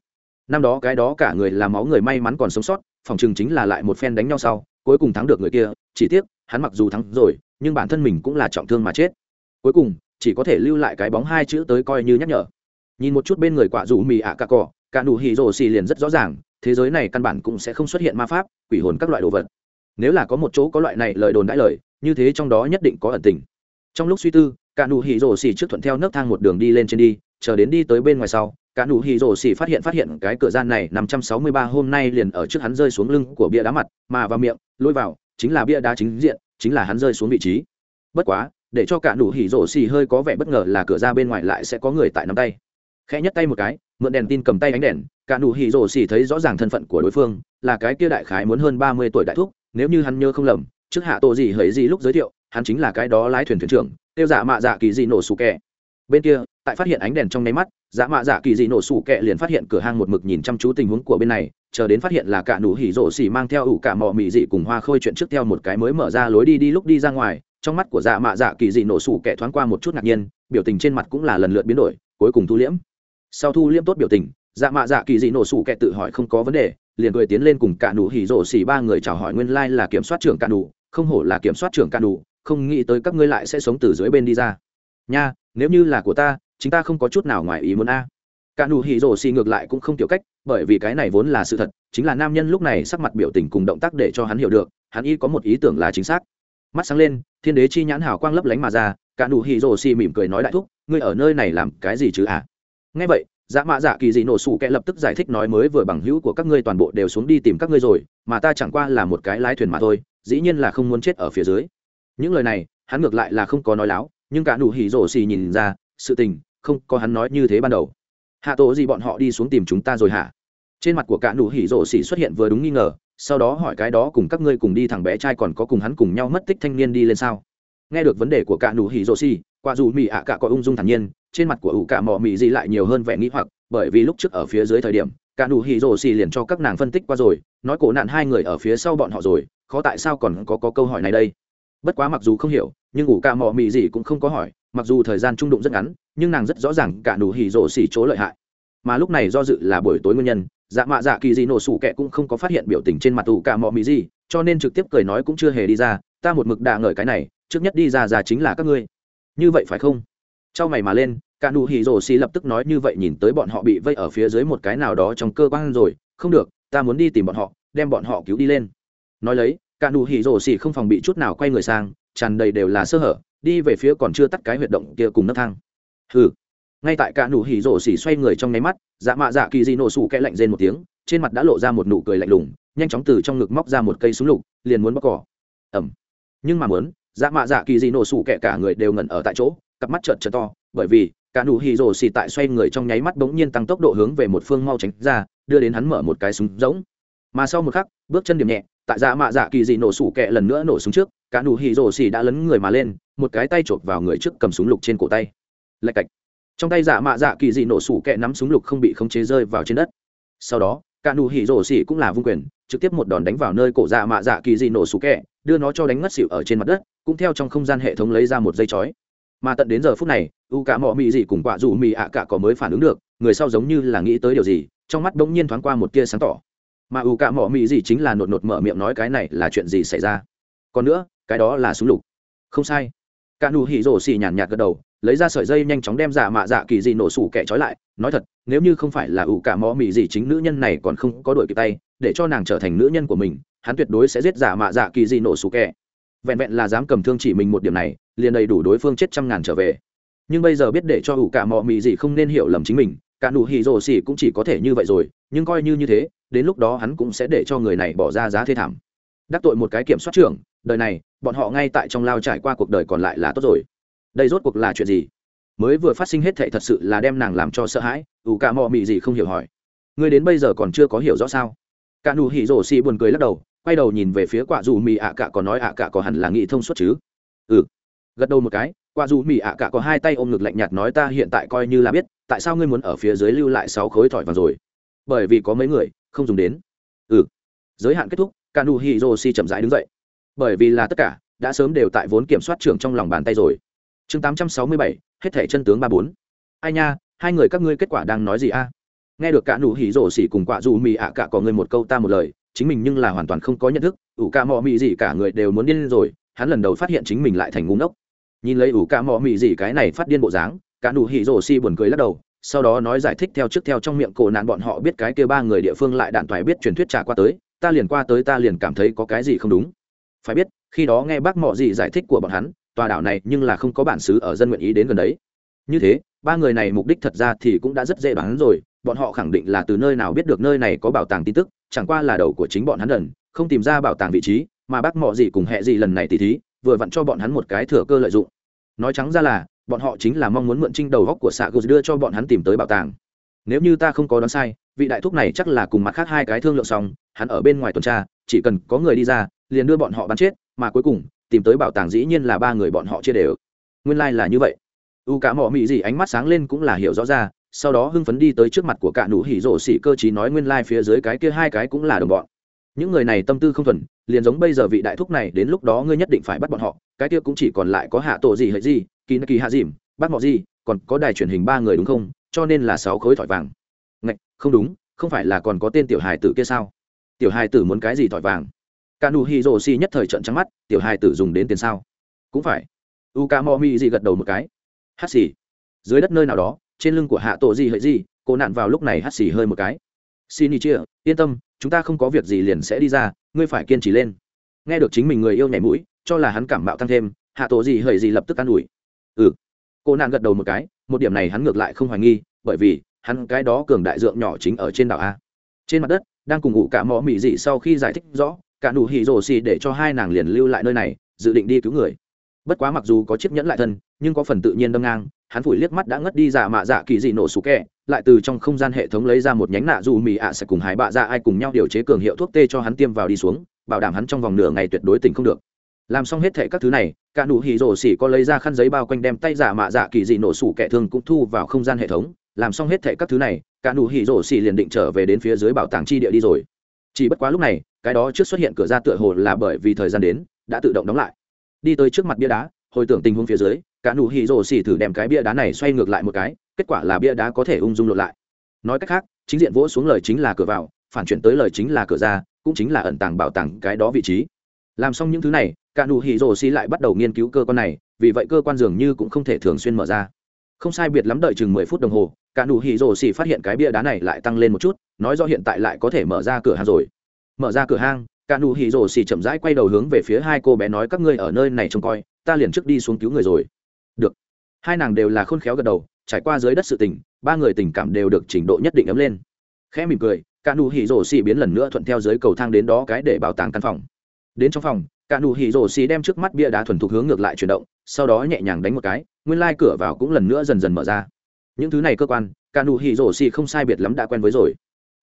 Năm đó cái đó cả người làm máu người may mắn còn sống sót, phòng chừng chính là lại một phen đánh nhau sau, cuối cùng thắng được người kia, chỉ tiếc, hắn mặc dù thắng rồi, nhưng bản thân mình cũng là trọng thương mà chết. Cuối cùng, chỉ có thể lưu lại cái bóng hai chữ tới coi như nhắc nhở nhìn một chút bên người quả dù mì ạ cà cỏ cả nụ hỉ rồ xì liền rất rõ ràng, thế giới này căn bản cũng sẽ không xuất hiện ma pháp, quỷ hồn các loại đồ vật. Nếu là có một chỗ có loại này lời đồn đãi lời, như thế trong đó nhất định có ẩn tình. Trong lúc suy tư, cả nụ hỉ rồ xì trước thuận theo nấc thang một đường đi lên trên đi, chờ đến đi tới bên ngoài sau, cả nụ hỉ rồ xì phát hiện phát hiện cái cửa gian này 563 hôm nay liền ở trước hắn rơi xuống lưng của bia đá mặt, mà vào miệng, lôi vào, chính là bia đá chính diện, chính là hắn rơi xuống vị trí. Bất quá, để cho cả nụ hỉ rổ xì hơi có vẻ bất ngờ là cửa ra bên ngoài lại sẽ có người tại nắm tay khẽ nhất tay một cái, mượn đèn tin cầm tay ánh đèn, cả nụ hỉ rồ xỉ thấy rõ ràng thân phận của đối phương, là cái kia đại khái muốn hơn ba mươi tuổi đại thúc, nếu như hắn nhớ không lầm, trước hạ tổ gì hấy gì lúc giới thiệu, hắn chính là cái đó lái thuyền thuyền trưởng, tiêu giả mạ giả kỳ dị nổ sủ kẹ. Bên kia, tại phát hiện ánh đèn trong nháy mắt giả mạ giả kỳ dị nổ sủ kẹ liền phát hiện cửa hang một mực nhìn chăm chú tình huống của bên này, chờ đến phát hiện là cả nụ hỉ rổ xỉ mang theo ủ cả mọ mị dị cùng hoa khôi chuyện trước theo một cái mới mở ra lối đi đi lúc đi ra ngoài, trong mắt của dạ mạ dạ kỳ dị nổ sủ kẹ thoáng qua một chút ngạc nhiên, biểu tình trên mặt cũng là lần lượt biến đổi, cuối cùng thu liễm sau thu liêm tốt biểu tình dạ mạ dạ kỳ dị nổ sủ kẹt tự hỏi không có vấn đề, liền cười tiến lên cùng cả nụ hỉ rổ xỉ ba người chào hỏi nguyên lai là kiểm soát trưởng cả nụ, không hổ là kiểm soát trưởng cả nụ, không nghĩ tới các ngươi lại sẽ sống từ dưới bên đi ra. Nha, nếu như là của ta, chính ta không có chút nào ngoài ý muốn a. Cả nụ hỉ rổ xỉ ngược lại cũng không tiểu cách, bởi vì cái này vốn là sự thật, chính là nam nhân lúc này sắc mặt biểu tình cùng động tác để cho hắn hiểu được, hắn y có một ý tưởng là chính xác. Mắt sáng lên, thiên đế chi nhãn hào quang lấp lánh mà ra, cả nụ hỉ rổ xỉ mỉm cười nói đại thúc, ngươi ở nơi này làm cái gì chứ ạ à? ngay vậy dạ mạ dạ kỳ dị nổ sủ kẻ lập tức giải thích nói mới vừa bằng hữu của các ngươi toàn bộ đều xuống đi tìm các ngươi rồi, mà ta chẳng qua là một cái lái thuyền mà thôi, dĩ nhiên là không muốn chết ở phía dưới. Những lời này, hắn ngược lại là không có nói láo, nhưng cả nụ hỉ rổ xì nhìn ra, sự tình, không có hắn nói như thế ban đầu. Hạ tổ gì bọn họ đi xuống tìm chúng ta rồi hả? Trên mặt của cả nụ hỉ rổ xì xuất hiện vừa đúng nghi ngờ, sau đó hỏi cái đó cùng các ngươi cùng đi thằng bé trai còn có cùng hắn cùng nhau mất tích thanh niên đi lên sao? Nghe được vấn đề của cả nụ hỉ rổ xì quả dù mỹ ạ cả có ung dung thản nhiên trên mặt của ủ cả mỏ mỉ gì lại nhiều hơn vẻ nghĩ hoặc bởi vì lúc trước ở phía dưới thời điểm cả đủ hỉ rồ xì liền cho các nàng phân tích qua rồi nói cổ nạn hai người ở phía sau bọn họ rồi khó tại sao còn có, có câu hỏi này đây? Bất quá mặc dù không hiểu nhưng ủ cả mỏ mỉ gì cũng không có hỏi mặc dù thời gian trung đụng rất ngắn nhưng nàng rất rõ ràng cả đủ hỉ rồ xì chỗ lợi hại. Mà lúc này do dự là buổi tối nguyên nhân dạ mạ dạ kỳ gì nổ sủ kẹ cũng không có phát hiện biểu tình trên mặt ủ cả mỏ mỉ gì cho nên trực tiếp cười nói cũng chưa hề đi ra ta một mực đã ngợi cái này trước nhất đi ra ra chính là các ngươi như vậy phải không? Trao mày mà lên, cả nụ hỉ rồ xì lập tức nói như vậy nhìn tới bọn họ bị vây ở phía dưới một cái nào đó trong cơ quan rồi. Không được, ta muốn đi tìm bọn họ, đem bọn họ cứu đi lên. Nói lấy, cả nụ hỉ rồ xì không phòng bị chút nào quay người sang, tràn đầy đều là sơ hở, đi về phía còn chưa tắt cái huyệt động kia cùng nấc thang. Hừ. Ngay tại cả nụ hỉ rồ xì xoay người trong nháy mắt dạ mạ dạ kỳ di nổ sủ kẽ lạnh rên một tiếng, trên mặt đã lộ ra một nụ cười lạnh lùng, nhanh chóng từ trong ngực móc ra một cây súng lục, liền muốn bóc cỏ. Ẩm nhưng mà muốn dạ mạ dạ kỳ dị nổ sủ kẻ cả người đều ngẩn ở tại chỗ, cặp mắt trợt trợt to, bởi vì, cả nụ hì rồ xì tại xoay người trong nháy mắt bỗng nhiên tăng tốc độ hướng về một phương mau tránh ra, đưa đến hắn mở một cái súng giống mà sau một khắc, bước chân điểm nhẹ, tại dạ mạ dạ kỳ dị nổ sủ kẹ lần nữa nổ súng trước, cả nụ hì rồ xì đã lấn người mà lên, một cái tay chộp vào người trước cầm súng lục trên cổ tay. Lạch cạch. Trong tay dạ mạ dạ kỳ dị nổ sủ kẹ nắm súng lục không bị khống chế rơi vào trên đất. Sau đó, cả nụ hì rồ xì cũng là vung quyền trực tiếp một đòn đánh vào nơi cổ dạ mạ dạ kỳ dị nổ sủ kẹ, đưa nó cho đánh ngất xỉu ở trên mặt đất, cũng theo trong không gian hệ thống lấy ra một dây chói. Mà tận đến giờ phút này, u cả mọ mị dị cùng quả dù mị ạ cả có mới phản ứng được, người sau giống như là nghĩ tới điều gì, trong mắt bỗng nhiên thoáng qua một tia sáng tỏ. Mà u cả mọ mị dị chính là nột nột mở miệng nói cái này là chuyện gì xảy ra? Còn nữa, cái đó là súng lục. Không sai. Cả nụ hỉ rổ xì nhàn nhạt gật đầu, lấy ra sợi dây nhanh chóng đem giả mạ dạ kỳ dị nổ sủ kẻ trói lại, nói thật, nếu như không phải là ủ cả mọ mì gì chính nữ nhân này còn không có đuổi kịp tay để cho nàng trở thành nữ nhân của mình, hắn tuyệt đối sẽ giết giả mạ dạ kỳ dị nổ sủ kẹ vẹn vẹn là dám cầm thương chỉ mình một điểm này, liền đầy đủ đối phương chết trăm ngàn trở về. Nhưng bây giờ biết để cho ủ cả mọ mị gì không nên hiểu lầm chính mình, cả nụ hì rồ xỉ cũng chỉ có thể như vậy rồi, nhưng coi như như thế, đến lúc đó hắn cũng sẽ để cho người này bỏ ra giá thê thảm. Đắc tội một cái kiểm soát trưởng, đời này, bọn họ ngay tại trong lao trải qua cuộc đời còn lại là tốt rồi. Đây rốt cuộc là chuyện gì? Mới vừa phát sinh hết thệ thật sự là đem nàng làm cho sợ hãi, ủ cả mọ mị gì không hiểu hỏi. Ngươi đến bây giờ còn chưa có hiểu rõ sao? cả nụ hỉ rổ xì buồn cười lắc đầu, quay đầu nhìn về phía quả dù mì ạ cả có nói ạ cả có hẳn là nghị thông suốt chứ? Ừ. Gật đầu một cái, quả dù mì ạ cả có hai tay ôm ngực lạnh nhạt nói ta hiện tại coi như là biết, tại sao ngươi muốn ở phía dưới lưu lại sáu khối thỏi vàng rồi? Bởi vì có mấy người, không dùng đến. Ừ. Giới hạn kết thúc, cả nụ hỉ rổ xì chậm rãi đứng dậy. Bởi vì là tất cả, đã sớm đều tại vốn kiểm soát trưởng trong lòng bàn tay rồi. Chương tám trăm sáu mươi bảy, hết thẻ chân tướng ba bốn. Ai nha, hai người các ngươi kết quả đang nói gì a? nghe được cả nụ hỉ rổ xỉ cùng quạ dù mì ạ cả có người một câu ta một lời, chính mình nhưng là hoàn toàn không có nhận thức, ủ cả mò mì gì cả người đều muốn điên rồi, hắn lần đầu phát hiện chính mình lại thành ngu ngốc. Nhìn lấy ủ cả mò mì gì cái này phát điên bộ dáng, cả nụ hỉ rổ xỉ buồn cười lắc đầu, sau đó nói giải thích theo trước theo trong miệng cổ nạn bọn họ biết cái kia ba người địa phương lại đạn thoại biết truyền thuyết trả qua tới, ta liền qua tới ta liền cảm thấy có cái gì không đúng. Phải biết, khi đó nghe bác mọ gì giải thích của bọn hắn, tòa đảo này nhưng là không có bản xứ ở dân nguyện ý đến gần đấy. Như thế ba người này mục đích thật ra thì cũng đã rất dễ đoán rồi, bọn họ khẳng định là từ nơi nào biết được nơi này có bảo tàng tin tức, chẳng qua là đầu của chính bọn hắn lần, không tìm ra bảo tàng vị trí, mà bác mọ gì cùng hẹ gì lần này tỉ thí, vừa vặn cho bọn hắn một cái thừa cơ lợi dụng. Nói trắng ra là, bọn họ chính là mong muốn mượn trinh đầu góc của xạ gus đưa cho bọn hắn tìm tới bảo tàng. Nếu như ta không có đoán sai, vị đại thúc này chắc là cùng mặt khác hai cái thương lượng xong, hắn ở bên ngoài tuần tra, chỉ cần có người đi ra, liền đưa bọn họ bắn chết, mà cuối cùng, tìm tới bảo tàng dĩ nhiên là ba người bọn họ chia đều. Nguyên lai like là như vậy u cả mỏ mị gì ánh mắt sáng lên cũng là hiểu rõ ra, sau đó hưng phấn đi tới trước mặt của cả nụ hỉ rổ xỉ cơ chí nói nguyên lai、like、phía dưới cái kia hai cái cũng là đồng bọn. Những người này tâm tư không thuần, liền giống bây giờ vị đại thúc này, đến lúc đó ngươi nhất định phải bắt bọn họ, cái kia cũng chỉ còn lại có hạ tổ gì hệ gì kỳ kỳ hạ dìm bắt mọ gì còn có đài truyền hình ba người đúng không? Cho nên là sáu khối thỏi vàng. Ngạch, không đúng, không phải là còn có tên tiểu hài tử kia sao? Tiểu hài tử muốn cái gì thỏi vàng? Cả nụ hỉ rổ xỉ nhất thời trận trắng mắt, tiểu hài tử dùng đến tiền sao? Cũng phải. U ca mò mi gì gật đầu một cái hắt xì. Dưới đất nơi nào đó, trên lưng của hạ tổ gì hỡi gì cô nạn vào lúc này hắt xì hơi một cái. Xin đi chia, yên tâm, chúng ta không có việc gì liền sẽ đi ra, ngươi phải kiên trì lên. Nghe được chính mình người yêu nhảy mũi, cho là hắn cảm mạo tăng thêm, hạ tổ gì hỡi gì lập tức an ủi. Ừ. Cô nạn gật đầu một cái, một điểm này hắn ngược lại không hoài nghi, bởi vì, hắn cái đó cường đại dượng nhỏ chính ở trên đảo a. Trên mặt đất, đang cùng ngủ cả mỏ mị dị sau khi giải thích rõ, cả nụ hỉ rồ xì để cho hai nàng liền lưu lại nơi này, dự định đi cứu người. Bất quá mặc dù có chiếc nhẫn lại thân nhưng có phần tự nhiên đâm ngang, hắn phủi liếc mắt đã ngất đi giả mạ dạ kỳ dị nổ sủ kẹ, lại từ trong không gian hệ thống lấy ra một nhánh nạ dù mì ạ sẽ cùng hải bạ dạ ai cùng nhau điều chế cường hiệu thuốc tê cho hắn tiêm vào đi xuống, bảo đảm hắn trong vòng nửa ngày tuyệt đối tỉnh không được. Làm xong hết thệ các thứ này, cả nụ hỉ rổ xỉ có lấy ra khăn giấy bao quanh đem tay giả mạ dạ kỳ dị nổ sủ kẻ thường cũng thu vào không gian hệ thống. Làm xong hết thệ các thứ này, cả nụ hỉ rổ xỉ liền định trở về đến phía dưới bảo tàng chi địa đi rồi. Chỉ bất quá lúc này, cái đó trước xuất hiện cửa ra tựa hồ là bởi vì thời gian đến, đã tự động đóng lại. Đi tới trước mặt bia đá, hồi tưởng tình huống phía dưới cả nụ hỉ rồ xỉ thử đem cái bia đá này xoay ngược lại một cái, kết quả là bia đá có thể ung dung lột lại. Nói cách khác, chính diện vỗ xuống lời chính là cửa vào, phản chuyển tới lời chính là cửa ra, cũng chính là ẩn tàng bảo tàng cái đó vị trí. Làm xong những thứ này, cả nụ hỉ rồ xỉ lại bắt đầu nghiên cứu cơ quan này, vì vậy cơ quan dường như cũng không thể thường xuyên mở ra. Không sai biệt lắm đợi chừng mười phút đồng hồ, cả nụ hỉ rồ xỉ phát hiện cái bia đá này lại tăng lên một chút, nói do hiện tại lại có thể mở ra cửa hàng rồi. Mở ra cửa hang, cả nụ hỉ rồ xỉ chậm rãi quay đầu hướng về phía hai cô bé nói các ngươi ở nơi này trông coi, ta liền trước đi xuống cứu người rồi được. Hai nàng đều là khôn khéo gật đầu, trải qua dưới đất sự tình, ba người tình cảm đều được trình độ nhất định ấm lên. Khẽ mỉm cười, cả nụ hỉ rổ xì biến lần nữa thuận theo dưới cầu thang đến đó cái để bảo tàng căn phòng. Đến trong phòng, cả nụ hỉ rổ xì đem trước mắt bia đá thuần thục hướng ngược lại chuyển động, sau đó nhẹ nhàng đánh một cái, nguyên lai cửa vào cũng lần nữa dần dần mở ra. Những thứ này cơ quan, cả nụ hỉ rổ xì không sai biệt lắm đã quen với rồi.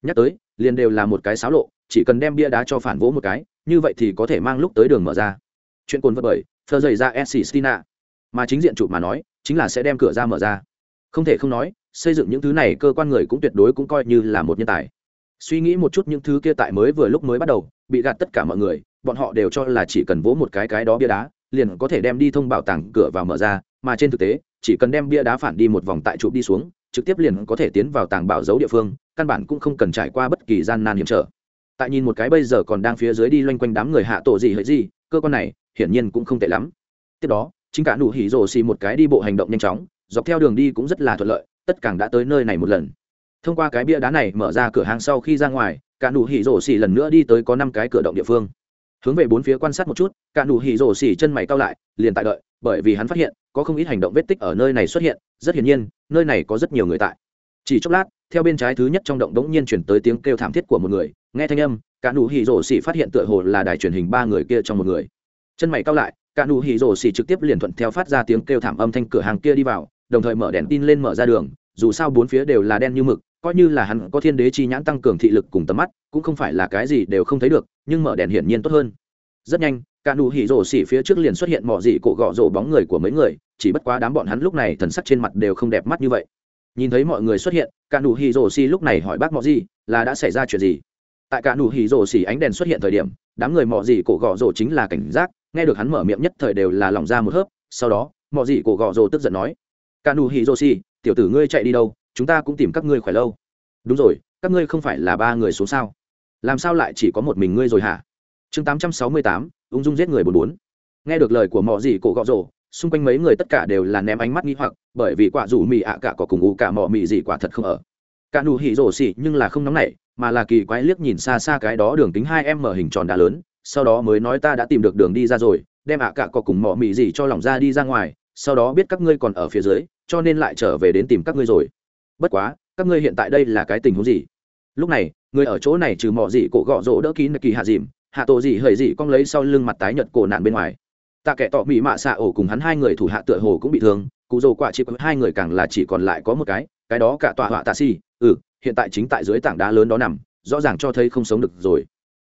Nhắc tới, liền đều là một cái xáo lộ, chỉ cần đem bia đá cho phản vỗ một cái, như vậy thì có thể mang lúc tới đường mở ra. Chuyện cồn vật bởi thơ dày ra s mà chính diện chụp mà nói, chính là sẽ đem cửa ra mở ra. Không thể không nói, xây dựng những thứ này cơ quan người cũng tuyệt đối cũng coi như là một nhân tài. Suy nghĩ một chút những thứ kia tại mới vừa lúc mới bắt đầu, bị gạt tất cả mọi người, bọn họ đều cho là chỉ cần vỗ một cái cái đó bia đá, liền có thể đem đi thông bảo tàng cửa vào mở ra, mà trên thực tế, chỉ cần đem bia đá phản đi một vòng tại trụ đi xuống, trực tiếp liền có thể tiến vào tàng bảo giấu địa phương, căn bản cũng không cần trải qua bất kỳ gian nan hiểm trở. Tại nhìn một cái bây giờ còn đang phía dưới đi loanh quanh đám người hạ tổ gì hỡi gì, cơ quan này hiển nhiên cũng không tệ lắm. Tiếp đó chính cả nụ hỉ rồ xì một cái đi bộ hành động nhanh chóng, dọc theo đường đi cũng rất là thuận lợi, tất cả đã tới nơi này một lần. Thông qua cái bia đá này mở ra cửa hàng sau khi ra ngoài, cả nụ hỉ rổ xỉ lần nữa đi tới có năm cái cửa động địa phương. Hướng về bốn phía quan sát một chút, cả nụ hỉ rổ xỉ chân mày cao lại, liền tại đợi, bởi vì hắn phát hiện, có không ít hành động vết tích ở nơi này xuất hiện, rất hiển nhiên, nơi này có rất nhiều người tại. Chỉ chốc lát, theo bên trái thứ nhất trong động đống nhiên chuyển tới tiếng kêu thảm thiết của một người, nghe thanh âm, cả nụ hỉ rổ xỉ phát hiện tựa hồ là đài truyền hình ba người kia trong một người. Chân mày cao lại cả nụ hỉ rổ xỉ trực tiếp liền thuận theo phát ra tiếng kêu thảm âm thanh cửa hàng kia đi vào, đồng thời mở đèn tin lên mở ra đường, dù sao bốn phía đều là đen như mực, coi như là hắn có thiên đế chi nhãn tăng cường thị lực cùng tầm mắt, cũng không phải là cái gì đều không thấy được, nhưng mở đèn hiển nhiên tốt hơn. Rất nhanh, cả nụ hỉ rổ xỉ phía trước liền xuất hiện mỏ dị cổ gọ rổ bóng người của mấy người, chỉ bất quá đám bọn hắn lúc này thần sắc trên mặt đều không đẹp mắt như vậy. Nhìn thấy mọi người xuất hiện, cả nụ hỉ rổ xỉ lúc này hỏi bác mỏ gì là đã xảy ra chuyện gì? Tại cả nụ hỉ rổ xỉ ánh đèn xuất hiện thời điểm, đám người mỏ dị cổ gọ rổ chính là cảnh giác nghe được hắn mở miệng nhất thời đều là lỏng ra một hớp, sau đó mọi gì cổ gọ rồ tức giận nói cả nụ hỉ rồ xì tiểu tử ngươi chạy đi đâu, chúng ta cũng tìm các ngươi khỏe lâu. Đúng rồi, các ngươi không phải là ba người xuống sao? Làm sao lại chỉ có một mình ngươi rồi hả? Chương tám trăm sáu mươi tám, ung dung giết người bốn bốn. Nghe được lời của mọi gì cổ gọ rồ, xung quanh mấy người tất cả đều là ném ánh mắt nghi hoặc, bởi vì quả dù mì ạ cả có cùng u cả mọ mì gì quả thật không ở. Cả nụ hỉ rổ xì nhưng là không nóng nảy, mà là kỳ quái liếc nhìn xa xa cái đó đường tính hai em mở hình tròn đá lớn sau đó mới nói ta đã tìm được đường đi ra rồi, đem ạ à cả có cùng mỏ mị gì cho lòng ra đi ra ngoài, sau đó biết các ngươi còn ở phía dưới, cho nên lại trở về đến tìm các ngươi rồi. Bất quá, các ngươi hiện tại đây là cái tình huống gì? Lúc này, người ở chỗ này trừ mỏ gì cổ gọ rỗ đỡ kín kỳ hạ dìm, hạ tổ gì hời gì cong lấy sau lưng mặt tái nhợt cổ nạn bên ngoài. Ta kẻ tọ mỹ mạ xạ ổ cùng hắn hai người thủ hạ tựa hồ cũng bị thương, cụ dồ quả chỉ có hai người càng là chỉ còn lại có một cái cái đó cả tọa họa tạ si ừ hiện tại chính tại dưới tảng đá lớn đó nằm, rõ ràng cho thấy không sống được rồi.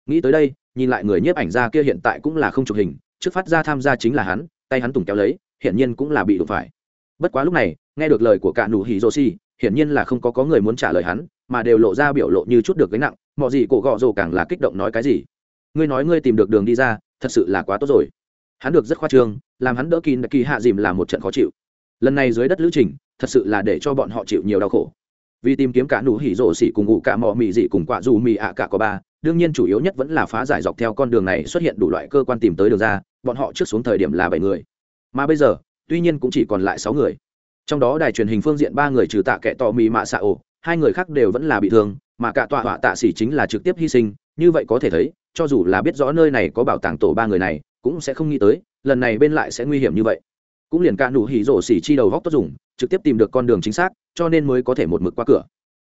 Nghĩ tới đây nhìn lại người nhiếp ảnh ra kia hiện tại cũng là không chụp hình, trước phát ra tham gia chính là hắn, tay hắn tùng kéo lấy hiện nhiên cũng là bị đụng phải. Bất quá lúc này, nghe được lời của cả nụ hỉ rô xì, hiển nhiên là không có có người muốn trả lời hắn, mà đều lộ ra biểu lộ như chút được cái nặng, mọi gì cổ gọ rồ càng là kích động nói cái gì. Ngươi nói ngươi tìm được đường đi ra, thật sự là quá tốt rồi. Hắn được rất khoa trương, làm hắn đỡ kín đặc kỳ hạ dìm là một trận khó chịu. Lần này dưới đất lữ trình, thật sự là để cho bọn họ chịu nhiều đau khổ. Vì tìm kiếm cả nụ hỉ rổ xỉ cùng ngủ cả mọ mì dị cùng quạ dù mì ạ cả có ba đương nhiên chủ yếu nhất vẫn là phá giải dọc theo con đường này xuất hiện đủ loại cơ quan tìm tới đường ra, bọn họ trước xuống thời điểm là bảy người. Mà bây giờ, tuy nhiên cũng chỉ còn lại sáu người. Trong đó đài truyền hình phương diện ba người trừ tạ kệ tò mì mạ xạ ổ, hai người khác đều vẫn là bị thương, mà cả tọa họa tạ xỉ chính là trực tiếp hy sinh, như vậy có thể thấy, cho dù là biết rõ nơi này có bảo tàng tổ ba người này, cũng sẽ không nghĩ tới, lần này bên lại sẽ nguy hiểm như vậy. Cũng liền cả nụ hỉ rổ xỉ chi đầu góc tốt dùng, trực tiếp tìm được con đường chính xác, cho nên mới có thể một mực qua cửa.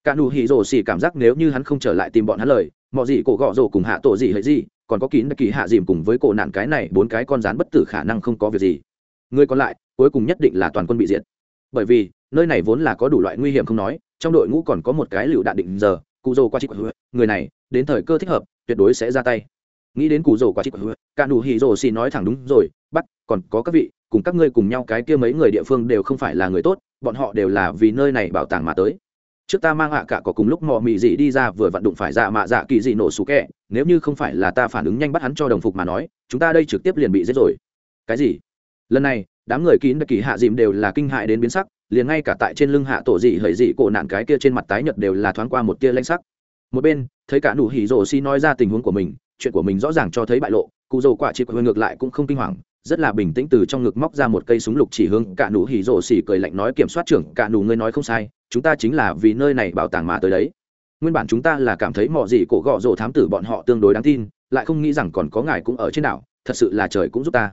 Cả nụ hỉ rổ xỉ cảm giác nếu như hắn không trở lại tìm bọn hắn lời mọi gì cổ gọ rổ cùng hạ tổ gì hệ gì, còn có kín kỳ hạ dìm cùng với cổ nạn cái này, bốn cái con rán bất tử khả năng không có việc gì. Người còn lại, cuối cùng nhất định là toàn quân bị diệt. Bởi vì, nơi này vốn là có đủ loại nguy hiểm không nói, trong đội ngũ còn có một cái lựu đạn định giờ, cụ rồ qua trích người này, đến thời cơ thích hợp, tuyệt đối sẽ ra tay. Nghĩ đến cụ rồ qua trích cả nụ hì rồ xì nói thẳng đúng rồi, bắt, còn có các vị, cùng các ngươi cùng nhau cái kia mấy người địa phương đều không phải là người tốt, bọn họ đều là vì nơi này bảo tàng mà tới trước ta mang hạ à cả có cùng lúc mò mị dị đi ra vừa vặn đụng phải dạ mạ dạ kỳ dị nổ sủ kẹ. Nếu như không phải là ta phản ứng nhanh bắt hắn cho đồng phục mà nói, chúng ta đây trực tiếp liền bị giết rồi. Cái gì? Lần này, đám người kín đặc kỳ hạ dìm đều là kinh hại đến biến sắc, liền ngay cả tại trên lưng hạ tổ dị hời dị cổ nạn cái kia trên mặt tái nhật đều là thoáng qua một tia lanh sắc. Một bên, thấy cả nụ hỉ rổ xi nói ra tình huống của mình, chuyện của mình rõ ràng cho thấy bại lộ, cụ dầu quả chị quay ngược lại cũng không kinh hoàng, rất là bình tĩnh từ trong ngực móc ra một cây súng lục chỉ hướng cả nụ hỉ rổ xỉ cười lạnh nói kiểm soát trưởng, cả nụ ngươi nói không sai chúng ta chính là vì nơi này bảo tàng mà tới đấy. Nguyên bản chúng ta là cảm thấy mọi gì cổ gọ rổ thám tử bọn họ tương đối đáng tin, lại không nghĩ rằng còn có ngài cũng ở trên đảo, thật sự là trời cũng giúp ta.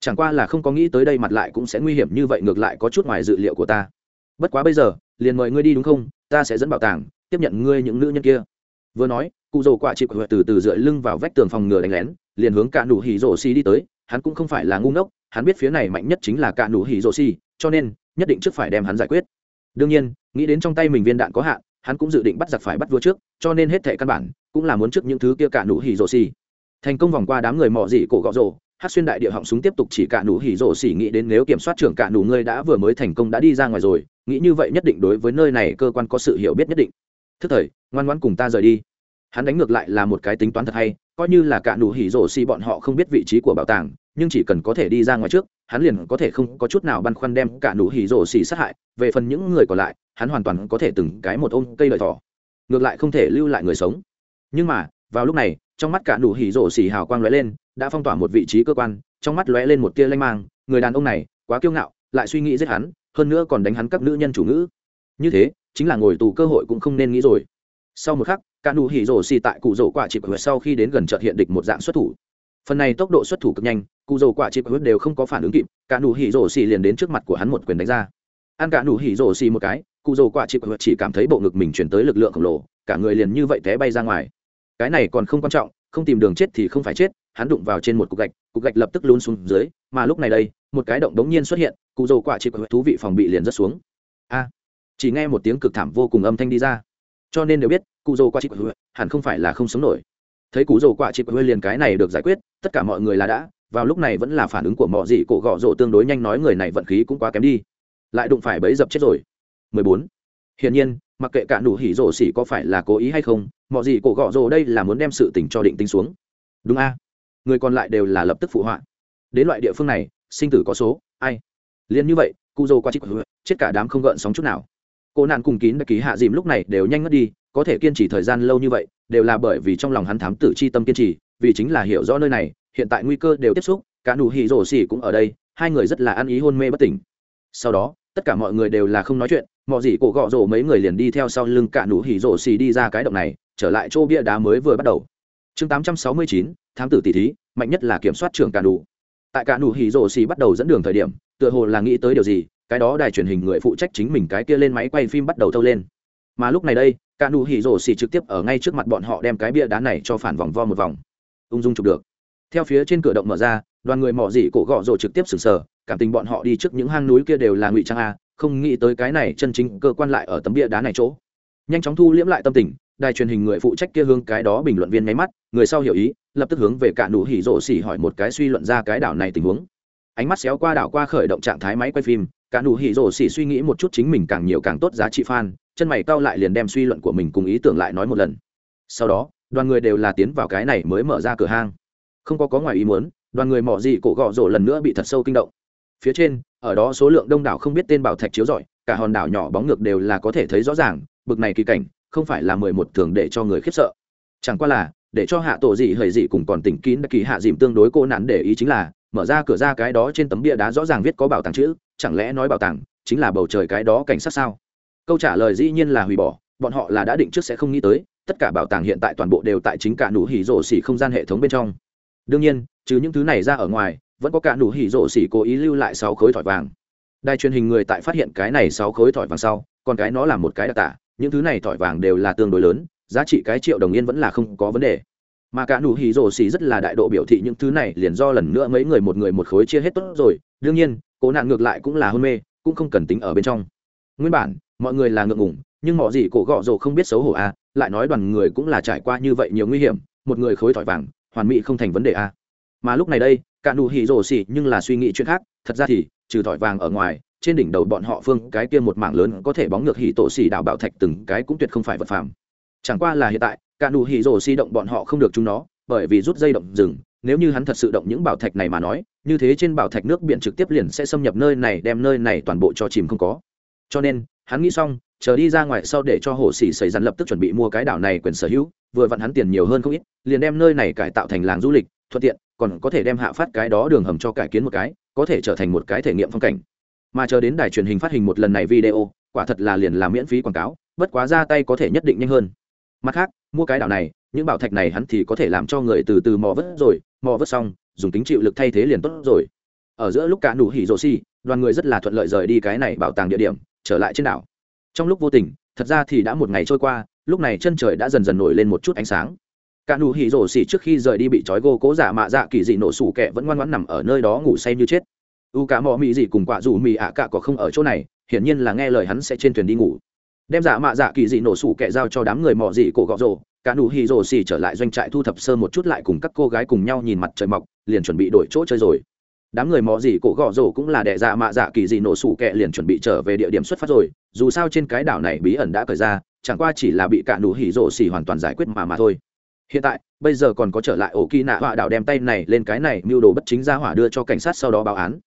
Chẳng qua là không có nghĩ tới đây mặt lại cũng sẽ nguy hiểm như vậy, ngược lại có chút ngoài dự liệu của ta. Bất quá bây giờ, liền mời ngươi đi đúng không? Ta sẽ dẫn bảo tàng, tiếp nhận ngươi những nữ nhân kia. Vừa nói, cụ rồ quả chịu từ từ dựa lưng vào vách tường phòng ngừa đánh lén, liền hướng cạn nụ hỉ rổ xi đi tới. Hắn cũng không phải là ngu ngốc, hắn biết phía này mạnh nhất chính là cạn nụ hỉ rổ xi cho nên nhất định trước phải đem hắn giải quyết đương nhiên, nghĩ đến trong tay mình viên đạn có hạn, hắn cũng dự định bắt giặc phải bắt vua trước, cho nên hết thẻ căn bản, cũng là muốn trước những thứ kia cả nụ hỉ rổ xì thành công vòng qua đám người mò dị cổ gọ rổ hát xuyên đại địa họng súng tiếp tục chỉ cả nụ hỉ rổ xỉ nghĩ đến nếu kiểm soát trưởng cả nụ ngươi đã vừa mới thành công đã đi ra ngoài rồi, nghĩ như vậy nhất định đối với nơi này cơ quan có sự hiểu biết nhất định. Thức thời, ngoan ngoan cùng ta rời đi. Hắn đánh ngược lại là một cái tính toán thật hay coi như là cả nụ hỉ rổ xì bọn họ không biết vị trí của bảo tàng, nhưng chỉ cần có thể đi ra ngoài trước, hắn liền có thể không có chút nào băn khoăn đem cả nụ hỉ rổ xì sát hại. Về phần những người còn lại, hắn hoàn toàn có thể từng cái một ôm cây lợi thỏ, ngược lại không thể lưu lại người sống. Nhưng mà, vào lúc này, trong mắt cả nụ hỉ rổ xì hào quang lóe lên, đã phong tỏa một vị trí cơ quan, trong mắt lóe lên một tia lanh mang, người đàn ông này, quá kiêu ngạo, lại suy nghĩ giết hắn, hơn nữa còn đánh hắn các nữ nhân chủ ngữ. Như thế, chính là ngồi tù cơ hội cũng không nên nghĩ rồi. Sau một khắc cả nụ hỉ rổ xì tại cụ rổ quả chịp huyết sau khi đến gần trợt hiện địch một dạng xuất thủ. Phần này tốc độ xuất thủ cực nhanh, cụ rổ quả chịp huyết đều không có phản ứng kịp, cả nụ hỉ rổ xì liền đến trước mặt của hắn một quyền đánh ra. Ăn cả nụ hỉ rổ xì một cái, cụ rổ quả chịp huyết chỉ cảm thấy bộ ngực mình chuyển tới lực lượng khổng lồ, cả người liền như vậy té bay ra ngoài. Cái này còn không quan trọng, không tìm đường chết thì không phải chết, hắn đụng vào trên một cục gạch cục gạch lập tức lún xuống dưới, mà lúc này đây, một cái động đống nhiên xuất hiện, cụ rổ quả chịp thú vị phòng bị liền rất xuống. A, chỉ nghe một tiếng cực thảm vô cùng âm thanh đi ra. Cho nên nếu biết cụ dồ qua chị của hẳn không phải là không sống nổi. Thấy cụ dồ qua chị của liền cái này được giải quyết, tất cả mọi người là đã. Vào lúc này vẫn là phản ứng của mọi gì, cổ gọ rộ tương đối nhanh nói người này vận khí cũng quá kém đi. Lại đụng phải bấy dập chết rồi. 14. hiển nhiên, mặc kệ cả nụ hỉ rổ xỉ có phải là cố ý hay không, mọi gì, cổ gọ rồ đây là muốn đem sự tình cho định tính xuống. Đúng a. Người còn lại đều là lập tức phụ họa. Đến loại địa phương này, sinh tử có số, ai? Liền như vậy, cụ dô qua trích chết cả đám không gợn sóng chút nào. Cô nạn cùng kín đã ký hạ dìm lúc này đều nhanh ngất đi có thể kiên trì thời gian lâu như vậy, đều là bởi vì trong lòng hắn thám tử c h i tâm kiên trì, vì chính là hiểu rõ nơi này, hiện tại nguy cơ đều tiếp xúc, cả nụ hỉ rổ xỉ cũng ở đây, hai người rất là ăn ý hôn mê bất tỉnh. Sau đó, tất cả mọi người đều là không nói chuyện mọi gì cổ gọ rổ mấy người liền đi theo sau lưng cả nụ hỉ rổ xỉ đi ra cái động này, trở lại chỗ bia đá mới vừa bắt đầu. Chương tám trăm sáu mươi chín, thám tử tỷ thí, mạnh nhất là kiểm soát trưởng cả nụ. Tại cả nụ hỉ rổ xỉ bắt đầu dẫn đường thời điểm, tựa hồ là nghĩ tới điều gì, cái đó đài truyền hình người phụ trách chính mình cái kia lên máy quay phim bắt đầu thâu lên mà lúc này đây cả nụ hỉ rổ xỉ trực tiếp ở ngay trước mặt bọn họ đem cái bia đá này cho phản vòng vo một vòng. Ung dung chụp được. Theo phía trên cửa động mở ra, đoàn người mỏ dị cổ gõ rổ trực tiếp sừng sờ, cảm tình bọn họ đi trước những hang núi kia đều là ngụy trang a, không nghĩ tới cái này chân chính cơ quan lại ở tấm bia đá này chỗ. Nhanh chóng thu liễm lại tâm tình, đài truyền hình người phụ trách kia hướng cái đó bình luận viên nháy mắt, người sau hiểu ý, lập tức hướng về cả nụ hỉ rổ xỉ hỏi một cái suy luận ra cái đảo này tình huống. Ánh mắt xéo qua đảo qua khởi động trạng thái máy quay phim cả nụ hỉ rổ xỉ suy nghĩ một chút chính mình càng nhiều càng tốt giá trị fan chân mày cao lại liền đem suy luận của mình cùng ý tưởng lại nói một lần. Sau đó, đoàn người đều là tiến vào cái này mới mở ra cửa hang. Không có có ngoài ý muốn, đoàn người mỏ gì cổ gọ rổ lần nữa bị thật sâu kinh động. Phía trên, ở đó số lượng đông đảo không biết tên bảo thạch chiếu rọi, cả hòn đảo nhỏ bóng ngược đều là có thể thấy rõ ràng, bực này kỳ cảnh, không phải là mười một thường để cho người khiếp sợ. Chẳng qua là, để cho hạ tổ gì hời gì cùng còn tỉnh kín kỳ hạ dìm tương đối cô nản để ý chính là, mở ra cửa ra cái đó trên tấm bia đá rõ ràng viết có bảo tàng chữ, chẳng lẽ nói bảo tàng chính là bầu trời cái đó cảnh sát sao? câu trả lời dĩ nhiên là hủy bỏ, bọn họ là đã định trước sẽ không nghĩ tới, tất cả bảo tàng hiện tại toàn bộ đều tại chính cả nụ hỉ rổ xỉ không gian hệ thống bên trong. Đương nhiên, trừ những thứ này ra ở ngoài, vẫn có cả nụ hỉ rổ xỉ cố ý lưu lại sáu khối thỏi vàng. Đài truyền hình người tại phát hiện cái này sáu khối thỏi vàng sau, còn cái nó là một cái đặc tả, những thứ này thỏi vàng đều là tương đối lớn, giá trị cái triệu đồng yên vẫn là không có vấn đề. Mà cả nụ hỉ rổ xỉ rất là đại độ biểu thị những thứ này liền do lần nữa mấy người một người một khối chia hết tốt rồi. Đương nhiên, cố nạn ngược lại cũng là hôn mê, cũng không cần tính ở bên trong. Nguyên bản mọi người là ngượng ngùng, nhưng mọi gì cổ gọ rồ không biết xấu hổ à, lại nói đoàn người cũng là trải qua như vậy nhiều nguy hiểm một người khối thỏi vàng hoàn mỹ không thành vấn đề à. mà lúc này đây cả nụ hỉ rồ xỉ nhưng là suy nghĩ chuyện khác thật ra thì trừ thỏi vàng ở ngoài trên đỉnh đầu bọn họ phương cái kia một mảng lớn có thể bóng ngược hỉ tổ xỉ đảo bảo thạch từng cái cũng tuyệt không phải vật phẩm. chẳng qua là hiện tại cả nụ hỉ rồ xỉ động bọn họ không được chúng nó bởi vì rút dây động rừng nếu như hắn thật sự động những bảo thạch này mà nói như thế trên bảo thạch nước biển trực tiếp liền sẽ xâm nhập nơi này đem nơi này toàn bộ cho chìm không có cho nên hắn nghĩ xong, chờ đi ra ngoài sau để cho hồ sĩ xảy ra lập tức chuẩn bị mua cái đảo này quyền sở hữu, vừa vặn hắn tiền nhiều hơn không ít, liền đem nơi này cải tạo thành làng du lịch, thuận tiện, còn có thể đem hạ phát cái đó đường hầm cho cải kiến một cái, có thể trở thành một cái thể nghiệm phong cảnh. Mà chờ đến đài truyền hình phát hình một lần này video, quả thật là liền làm miễn phí quảng cáo, bất quá ra tay có thể nhất định nhanh hơn. Mặt khác, mua cái đảo này, những bảo thạch này hắn thì có thể làm cho người từ từ mò vớt rồi, mò vớt xong, dùng tính chịu lực thay thế liền tốt rồi. Ở giữa lúc cả nụ hỉ rồ xi đoàn người rất là thuận lợi rời đi cái này bảo tàng địa điểm trở lại trên đảo. Trong lúc vô tình, thật ra thì đã một ngày trôi qua, lúc này chân trời đã dần dần nổi lên một chút ánh sáng. Cả nụ hỉ rổ xỉ trước khi rời đi bị trói gô cố giả mạ dạ kỳ dị nổ sủ kẹ vẫn ngoan ngoãn nằm ở nơi đó ngủ say như chết. U cả mò mị dị cùng quả dù mị ạ cả có không ở chỗ này, hiển nhiên là nghe lời hắn sẽ trên thuyền đi ngủ. Đem giả mạ dạ kỳ dị nổ sủ kẹ giao cho đám người mò dị cổ gọ rồ, cả nụ hỉ rổ xỉ trở lại doanh trại thu thập sơ một chút lại cùng các cô gái cùng nhau nhìn mặt trời mọc, liền chuẩn bị đổi chỗ chơi rồi đám người mò gì cổ gõ rổ cũng là đệ dạ mạ dạ kỳ dị nổ sủ kẹ liền chuẩn bị trở về địa điểm xuất phát rồi. Dù sao trên cái đảo này bí ẩn đã cởi ra, chẳng qua chỉ là bị cả nụ hỉ rổ xỉ hoàn toàn giải quyết mà mà thôi. Hiện tại, bây giờ còn có trở lại ổ kỳ nạ họa đảo đem tay này lên cái này mưu đồ bất chính ra hỏa đưa cho cảnh sát sau đó báo án.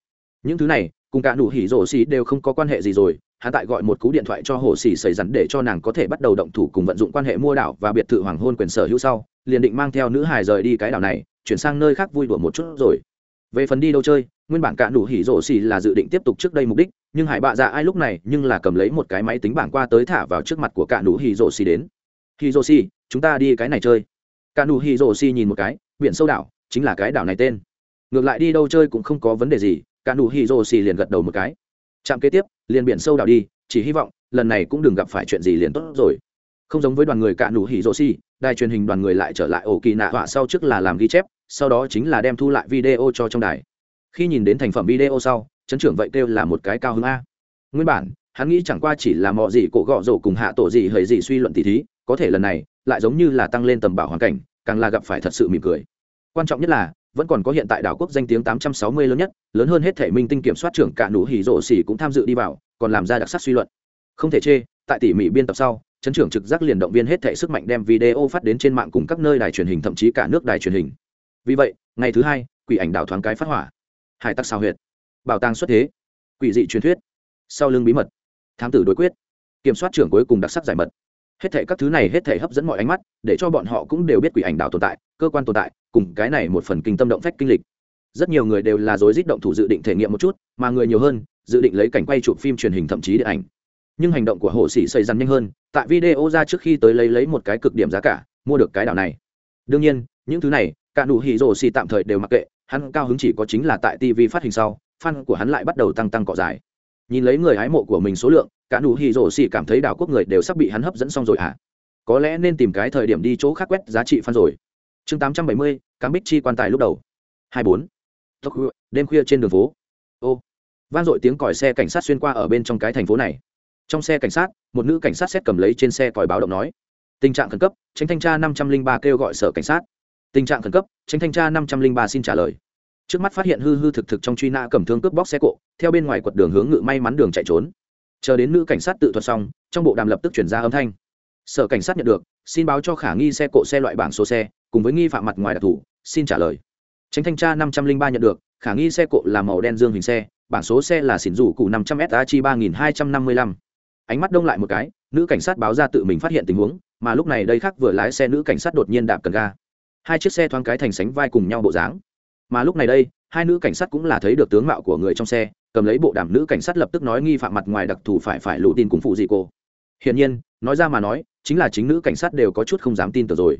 Những thứ này, cùng cả nụ hỉ rổ xỉ đều không có quan hệ gì rồi. Hắn tại gọi một cú điện thoại cho hồ xỉ xảy rắn để cho nàng có thể bắt đầu động thủ cùng vận dụng quan hệ mua đảo và biệt thự hoàng hôn quyền sở hữu sau, liền định mang theo nữ hài rời đi cái đảo này, chuyển sang nơi khác vui đùa một chút rồi về phần đi đâu chơi, nguyên bản cạn đủ hỉ rổ xì là dự định tiếp tục trước đây mục đích, nhưng hải bạ dạ ai lúc này nhưng là cầm lấy một cái máy tính bảng qua tới thả vào trước mặt của cạn đủ hỉ rổ xì đến. Hỉ rổ xì, chúng ta đi cái này chơi. Cạn đủ hỉ rổ xì nhìn một cái, biển sâu đảo, chính là cái đảo này tên. Ngược lại đi đâu chơi cũng không có vấn đề gì cạn đủ hỉ rổ xì liền gật đầu một cái. Trạm kế tiếp, liền biển sâu đảo đi, chỉ hy vọng lần này cũng đừng gặp phải chuyện gì liền tốt rồi. Không giống với đoàn người cạn đủ hỉ rổ xì, đài truyền hình đoàn người lại trở lại ổ kỳ nạ họa sau trước là làm ghi chép sau đó chính là đem thu lại video cho trong đài. Khi nhìn đến thành phẩm video sau, chấn trưởng vậy kêu là một cái cao hứng a. Nguyên bản, hắn nghĩ chẳng qua chỉ là mọi gì cổ gọ rổ cùng hạ tổ gì hời gì suy luận tỉ thí, có thể lần này lại giống như là tăng lên tầm bảo hoàn cảnh, càng là gặp phải thật sự mỉm cười. Quan trọng nhất là, vẫn còn có hiện tại đảo quốc danh tiếng 860 lớn nhất, lớn hơn hết thể minh tinh kiểm soát trưởng cả nụ hỉ rổ xỉ cũng tham dự đi vào, còn làm ra đặc sắc suy luận. Không thể chê, tại tỉ mỉ biên tập sau, chấn trưởng trực giác liền động viên hết thể sức mạnh đem video phát đến trên mạng cùng các nơi đài truyền hình, thậm chí cả nước đài truyền hình vì vậy, ngày thứ hai, quỷ ảnh đảo thoáng cái phát hỏa. Hải tặc sao huyệt. Bảo tàng xuất thế. Quỷ dị truyền thuyết. Sau lưng bí mật. Thám tử đối quyết. Kiểm soát trưởng cuối cùng đặc sắc giải mật. Hết thể các thứ này hết thể hấp dẫn mọi ánh mắt, để cho bọn họ cũng đều biết quỷ ảnh đảo tồn tại, cơ quan tồn tại, cùng cái này một phần kinh tâm động phách kinh lịch. Rất nhiều người đều là dối dít động thủ dự định thể nghiệm một chút, mà người nhiều hơn, dự định lấy cảnh quay chụp phim truyền hình thậm chí điện ảnh. Nhưng hành động của hồ sĩ xây dằn nhanh hơn, tại video ra trước khi tới lấy lấy một cái cực điểm giá cả, mua được cái đảo này. Đương nhiên, những thứ này cả nụ hỉ rồ xì tạm thời đều mặc kệ hắn cao hứng chỉ có chính là tại tv phát hình sau fan của hắn lại bắt đầu tăng tăng cọ dài. Nhìn lấy người hái mộ của mình số lượng cả nụ hỉ rồ xì cảm thấy đảo quốc người đều sắp bị hắn hấp dẫn xong rồi à có lẽ nên tìm cái thời điểm đi chỗ khác quét giá trị fan rồi. Chương 870, cám bích chi quan tài lúc đầu. 24. đêm khuya trên đường phố. Ô. Van dội tiếng còi xe cảnh sát xuyên qua ở bên trong cái thành phố này. Trong xe cảnh sát một nữ cảnh sát xét cầm lấy trên xe còi báo động nói. Tình trạng khẩn cấp tránh thanh tra năm trăm linh ba kêu gọi sở cảnh sát tình trạng khẩn cấp, tránh thanh tra năm trăm linh ba xin trả lời. Trước mắt phát hiện hư hư thực thực trong truy nã cầm thương cướp bóc xe cộ, theo bên ngoài quật đường hướng ngự may mắn đường chạy trốn. Chờ đến nữ cảnh sát tự thuật xong, trong bộ đàm lập tức chuyển ra âm thanh. Sở cảnh sát nhận được, xin báo cho khả nghi xe cộ xe loại bảng số xe, cùng với nghi phạm mặt ngoài đặc thù, xin trả lời. Tránh thanh tra năm trăm linh ba nhận được, khả nghi xe cộ là màu đen dương hình xe, bảng số xe là xỉn rủ cụ năm trăm s a chi ba nghìn hai trăm năm mươi lăm. Ánh mắt đông lại một cái, nữ cảnh sát báo ra tự mình phát hiện tình huống, mà lúc này đây khác vừa lái xe nữ cảnh sát đột nhiên đạp cần ga hai chiếc xe thoáng cái thành sánh vai cùng nhau bộ dáng. Mà lúc này đây, hai nữ cảnh sát cũng là thấy được tướng mạo của người trong xe, cầm lấy bộ đàm nữ cảnh sát lập tức nói nghi phạm mặt ngoài đặc thù phải phải lụ tin cùng phụ dị cô. Hiển nhiên, nói ra mà nói, chính là chính nữ cảnh sát đều có chút không dám tin tưởng rồi.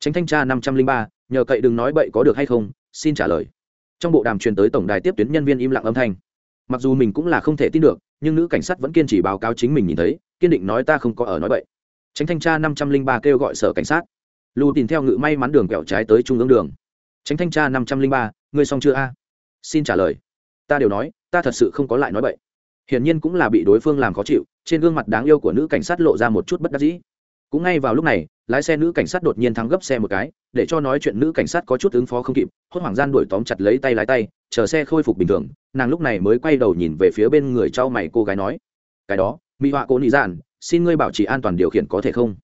Tránh thanh tra năm trăm linh ba, nhờ cậy đừng nói bậy có được hay không, xin trả lời. Trong bộ đàm truyền tới tổng đài tiếp tuyến nhân viên im lặng âm thanh. Mặc dù mình cũng là không thể tin được, nhưng nữ cảnh sát vẫn kiên trì báo cáo chính mình nhìn thấy, kiên định nói ta không có ở nói bậy. Tránh thanh tra năm trăm linh ba kêu gọi sở cảnh sát lù tìm theo ngự may mắn đường quẹo trái tới trung ương đường. Tránh thanh tra năm trăm linh ba, ngươi xong chưa a? Xin trả lời. Ta đều nói, ta thật sự không có lại nói vậy hiển nhiên cũng là bị đối phương làm khó chịu, trên gương mặt đáng yêu của nữ cảnh sát lộ ra một chút bất đắc dĩ. Cũng ngay vào lúc này, lái xe nữ cảnh sát đột nhiên thắng gấp xe một cái, để cho nói chuyện nữ cảnh sát có chút ứng phó không kịp, hốt hoảng gian đuổi tóm chặt lấy tay lái tay, chờ xe khôi phục bình thường, nàng lúc này mới quay đầu nhìn về phía bên người trao mày cô gái nói, cái đó mỹ họa cố nị giản, xin ngươi bảo trì an toàn điều khiển có thể không?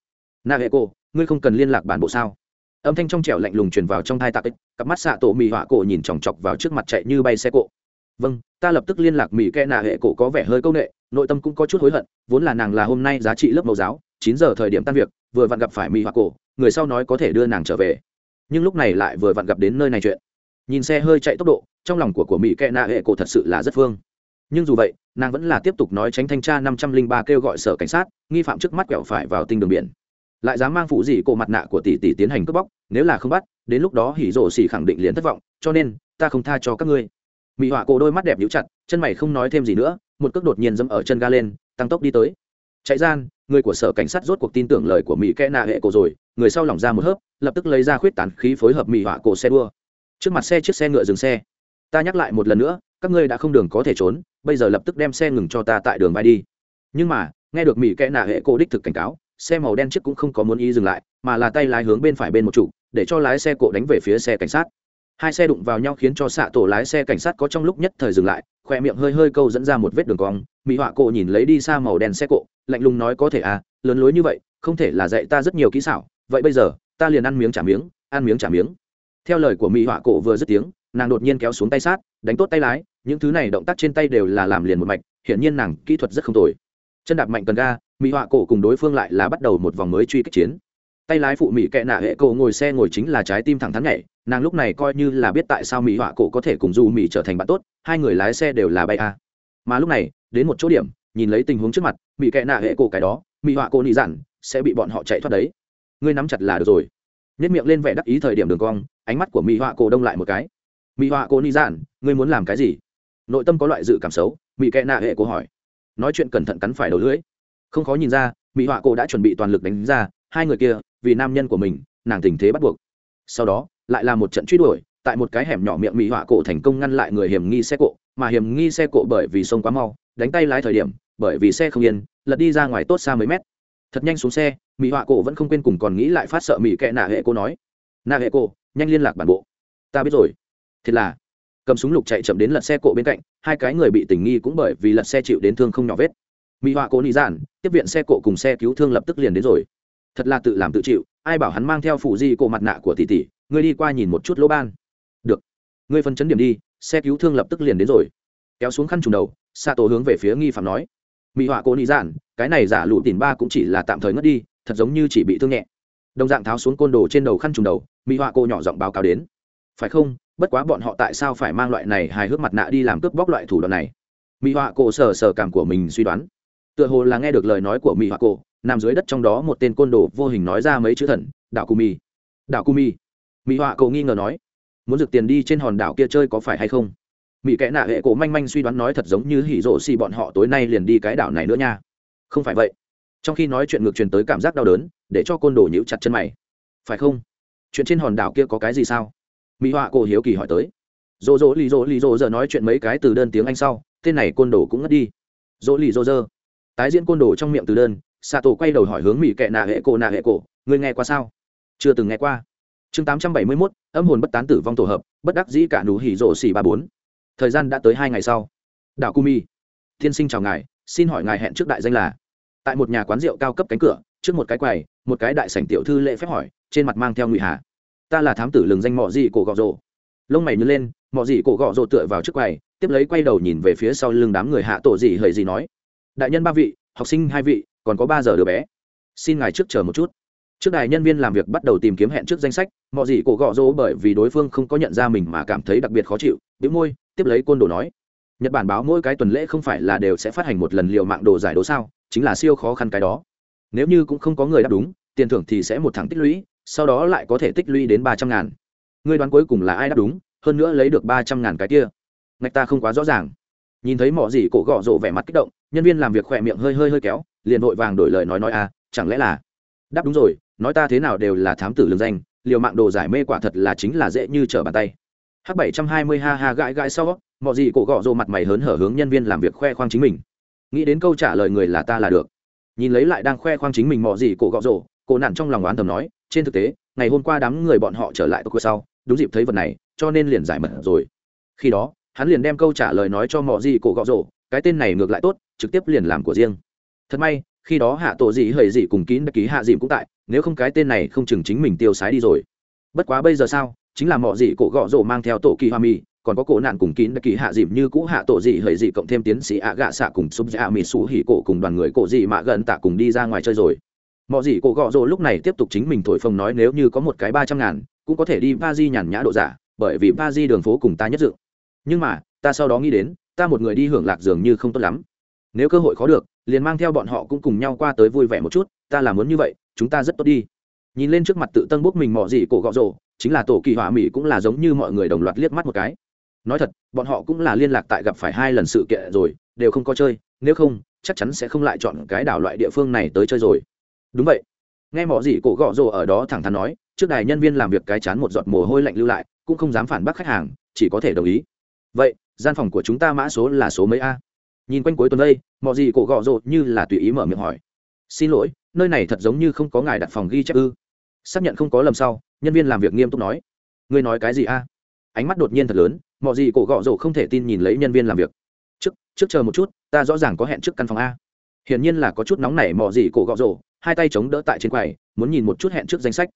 Nạ hệ cô ngươi không cần liên lạc bản bộ sao? Âm thanh trong trẻo lạnh lùng truyền vào trong thai tạc ích cặp mắt xạ tổ mì họa cổ nhìn chòng chọc vào trước mặt chạy như bay xe cộ. Vâng ta lập tức liên lạc mỹ kẽ nạ hệ cổ có vẻ hơi c â u n ệ nội tâm cũng có chút hối hận, vốn là nàng là hôm nay giá trị lớp mẫu giáo, chín giờ thời điểm tan việc, vừa vặn gặp phải mỹ họa cổ, người sau nói có thể đưa nàng trở về. Nhưng lúc này lại vừa vặn gặp đến nơi này chuyện. Nhìn xe hơi chạy tốc độ, trong lòng của của mỹ kẽ nạ hệ cổ thật sự là rất phương. Nhưng dù vậy, nàng vẫn là tiếp tục nói tránh thanh tra năm trăm linh ba kêu gọi sở cảnh sát, nghi phạm trước mắt quẹo phải vào tinh đường biển lại dám mang phụ dị cổ mặt nạ của tỷ tỷ tiến hành cướp bóc, nếu là không bắt, đến lúc đó hỉ rổ xỉ khẳng định liền thất vọng, cho nên, ta không tha cho các ngươi. Mỹ họa cổ đôi mắt đẹp nhũ chặt, chân mày không nói thêm gì nữa, một cước đột nhiên dẫm ở chân ga lên, tăng tốc đi tới. Chạy gian, người của sở cảnh sát rốt cuộc tin tưởng lời của mỹ kẽ nạ hệ cổ rồi, người sau lỏng ra một hớp, lập tức lấy ra khuyết tán khí phối hợp mỹ họa cổ xe đua. Trước mặt xe chiếc xe ngựa dừng xe. Ta nhắc lại một lần nữa, các ngươi đã không đường có thể trốn, bây giờ lập tức đem xe ngừng cho ta tại đường bay đi. Nhưng mà, nghe được mỹ kẽ nạ hệ cổ đích thực cảnh cáo xe màu đen trước cũng không có muốn ý dừng lại, mà là tay lái hướng bên phải bên một trụ để cho lái xe cộ đánh về phía xe cảnh sát. Hai xe đụng vào nhau khiến cho xạ tổ lái xe cảnh sát có trong lúc nhất thời dừng lại khoe miệng hơi hơi câu dẫn ra một vết đường cong. Mỹ họa cộ nhìn lấy đi xa màu đen xe cộ lạnh lùng nói có thể à lớn lối như vậy, không thể là dạy ta rất nhiều kỹ xảo, vậy bây giờ, ta liền ăn miếng trả miếng, ăn miếng trả miếng. Theo lời của mỹ họa cộ vừa dứt tiếng, nàng đột nhiên kéo xuống tay sát, đánh tốt tay lái, những thứ này động tác trên tay đều là làm liền một mạch, hiển nhiên nàng kỹ thuật rất không tồi. Chân đạp mạnh cần ga mỹ họa cổ cùng đối phương lại là bắt đầu một vòng mới truy kích chiến tay lái phụ mỹ kệ nạ hệ cổ ngồi xe ngồi chính là trái tim thẳng thắn nhảy nàng lúc này coi như là biết tại sao mỹ họa cổ có thể cùng du mỹ trở thành bạn tốt hai người lái xe đều là bay a mà lúc này đến một chỗ điểm nhìn lấy tình huống trước mặt mỹ kệ nạ hệ cổ cái đó mỹ họa cổ nị dặn sẽ bị bọn họ chạy thoát đấy ngươi nắm chặt là được rồi nhất miệng lên vẻ đắc ý thời điểm đường cong ánh mắt của mỹ họa cổ đông lại một cái mỹ họa cổ nị dặn ngươi muốn làm cái gì nội tâm có loại dự cảm xấu mỹ kệ nạ hệ cổ hỏi nói chuyện cẩn thận cắn phải đầu lưỡi không khó nhìn ra, mỹ họa cổ đã chuẩn bị toàn lực đánh ra hai người kia vì nam nhân của mình, nàng tình thế bắt buộc. Sau đó, lại là một trận truy đuổi, tại một cái hẻm nhỏ miệng mỹ họa cổ thành công ngăn lại người hiểm nghi xe cộ, mà hiểm nghi xe cộ bởi vì sông quá mau, đánh tay lái thời điểm, bởi vì xe không yên, lật đi ra ngoài tốt xa mấy mét. Thật nhanh xuống xe, mỹ họa cổ vẫn không quên cùng còn nghĩ lại phát sợ mỹ kệ nạ hệ cô nói, nạ hệ cô, nhanh liên lạc bản bộ. Ta biết rồi. Thật là, cầm súng lục chạy chậm đến lật xe cộ bên cạnh, hai cái người bị tình nghi cũng bởi vì lật xe chịu đến thương không nhỏ vết mỹ họa cố nị giản tiếp viện xe cộ cùng xe cứu thương lập tức liền đến rồi. Thật là tự làm tự chịu, ai bảo hắn mang theo phụ di cổ mặt nạ của tỷ tỷ, ngươi đi qua nhìn một chút lỗ ban. Được. Ngươi phân chấn điểm đi, xe cứu thương lập tức liền đến rồi. Kéo xuống khăn trùng đầu xa tổ hướng về phía nghi phạm nói. Mỹ họa cố nị giản cái này giả lụ tìm ba cũng chỉ là tạm thời ngất đi, thật giống như chỉ bị thương nhẹ. Đồng dạng tháo xuống côn đồ trên đầu khăn trùng đầu mỹ họa cô nhỏ giọng báo cáo đến. Phải không, bất quá bọn họ tại sao phải mang loại này hài hước mặt nạ đi làm cướp bóc loại thủ đoạn này? Mỹ họa cô sờ sờ cảm của mình suy đoán tựa hồ là nghe được lời nói của mỹ hoa cổ, nằm dưới đất trong đó một tên côn đồ vô hình nói ra mấy chữ thần, đảo cù mì đảo cù mì mỹ hoa cổ nghi ngờ nói. Muốn rực tiền đi trên hòn đảo kia chơi có phải hay không? Mỹ kẽ nạ hệ cổ manh manh suy đoán nói thật giống như hỉ rộ xì bọn họ tối nay liền đi cái đảo này nữa nha. Không phải vậy. Trong khi nói chuyện ngược truyền tới cảm giác đau đớn, để cho côn đồ nhíu chặt chân mày. Phải không? Chuyện trên hòn đảo kia có cái gì sao? Mỹ họa cổ hiếu kỳ hỏi tới. Dỗ dỗ lì dỗ lì dỗ giờ nói chuyện mấy cái từ đơn tiếng anh sau, tên này côn đồ cũng ngất đi. Dỗ lì dỗ giờ tái diễn côn đồ trong miệng từ đơn xạ tổ quay đầu hỏi hướng mỹ kệ nạ hệ cổ nạ hệ cổ, ngươi nghe qua sao? Chưa từng nghe qua. Chương tám trăm bảy mươi mốt, âm hồn bất tán tử vong tổ hợp, bất đắc dĩ cả nụ hỉ rộ xỉ ba bốn. Thời gian đã tới hai ngày sau. Đảo cumi tiên sinh chào ngài, xin hỏi ngài hẹn trước đại danh là? Tại một nhà quán rượu cao cấp cánh cửa, trước một cái quầy, một cái đại sảnh tiểu thư lễ phép hỏi, trên mặt mang theo ngụy hà. Ta là thám tử lừng danh mọ dị cổ gọ rộ lông mày nhớ lên, mọ dị cổ gọ rộ tựa vào trước quầy, tiếp lấy quay đầu nhìn về phía sau lưng đám người hạ tổ gì hời gì nói đại nhân ba vị, học sinh hai vị, còn có ba giờ đứa bé. Xin ngài trước chờ một chút. Trước đài nhân viên làm việc bắt đầu tìm kiếm hẹn trước danh sách, mọi gì cổ gọ rỗ bởi vì đối phương không có nhận ra mình mà cảm thấy đặc biệt khó chịu, bĩu môi, tiếp lấy côn đồ nói. Nhật bản báo mỗi cái tuần lễ không phải là đều sẽ phát hành một lần liệu mạng đồ giải đố sao, chính là siêu khó khăn cái đó. Nếu như cũng không có người đáp đúng, tiền thưởng thì sẽ một thẳng tích lũy, sau đó lại có thể tích lũy đến ba trăm ngàn. Người đoán cuối cùng là ai đáp đúng, hơn nữa lấy được ba trăm ngàn cái kia. Ngạch ta không quá rõ ràng nhìn thấy mỏ gì cổ gõ rộ vẻ mặt kích động, nhân viên làm việc khỏe miệng hơi hơi hơi kéo, liền vội vàng đổi lời nói nói à chẳng lẽ là đáp đúng rồi, nói ta thế nào đều là thám tử lương danh, liều mạng đồ giải mê quả thật là chính là dễ như trở bàn tay. H bảy trăm hai mươi ha ha gãi gãi sau mọi gì cổ gọ rộ mặt mày hớn hở hướng nhân viên làm việc khoe khoang chính mình. Nghĩ đến câu trả lời người là ta là được. Nhìn lấy lại đang khoe khoang chính mình mọi gì cổ gọ rộ cổ nản trong lòng oán thầm nói, trên thực tế, ngày hôm qua đám người bọn họ trở lại tokyo sau, đúng dịp thấy vật này, cho nên liền giải mật rồi. Khi đó hắn liền đem câu trả lời nói cho mọi gì cổ gọ rổ, cái tên này ngược lại tốt, trực tiếp liền làm của riêng. Thật may, khi đó hạ tổ gì hời gì cùng kín ký hạ dìm cũng tại, nếu không cái tên này không chừng chính mình tiêu sái đi rồi. Bất quá bây giờ sao, chính là mọi gì cổ gọ rổ mang theo tổ kỳ hoa mi còn có cổ nạn cùng kín kỳ hạ dìm như cũ hạ tổ dị hời dị cộng thêm tiến sĩ ạ gạ xạ cùng súp dạ mỹ xù hỉ cổ cùng đoàn người cổ dị mạ gần tạ cùng đi ra ngoài chơi rồi. Mọi gì cổ gọ rổ lúc này tiếp tục chính mình thổi phồng nói nếu như có một cái ba trăm ngàn, cũng có thể đi ba di nhàn nhã độ giả, bởi vì ba di đường phố cùng ta nhất dự nhưng mà, ta sau đó nghĩ đến, ta một người đi hưởng lạc dường như không tốt lắm. Nếu cơ hội khó được, liền mang theo bọn họ cũng cùng nhau qua tới vui vẻ một chút, ta là muốn như vậy, chúng ta rất tốt đi. Nhìn lên trước mặt tự tân bốc mình mò gì cổ gọ rồ chính là tổ kỳ hỏa mỹ cũng là giống như mọi người đồng loạt liếc mắt một cái. Nói thật, bọn họ cũng là liên lạc tại gặp phải hai lần sự kiện rồi, đều không có chơi, nếu không, chắc chắn sẽ không lại chọn cái đảo loại địa phương này tới chơi rồi. Đúng vậy. Nghe mỏ gì cổ gọ rồ ở đó thẳng thắn nói, trước đài nhân viên làm việc cái chán một giọt mồ hôi lạnh lưu lại, cũng không dám phản bác khách hàng, chỉ có thể đồng ý vậy, gian phòng của chúng ta mã số là số mấy a? Nhìn quanh cuối tuần đây, mọi gì cổ gọ rộ như là tùy ý mở miệng hỏi. Xin lỗi, nơi này thật giống như không có ngài đặt phòng ghi chép ư. Xác nhận không có lầm sau, nhân viên làm việc nghiêm túc nói. Ngươi nói cái gì a? Ánh mắt đột nhiên thật lớn, mọi gì cổ gọ rộ không thể tin nhìn lấy nhân viên làm việc. Trước trước chờ một chút, ta rõ ràng có hẹn trước căn phòng a. Hiển nhiên là có chút nóng nảy mọi gì cổ gọ rộ, hai tay chống đỡ tại trên quầy, muốn nhìn một chút hẹn trước danh sách.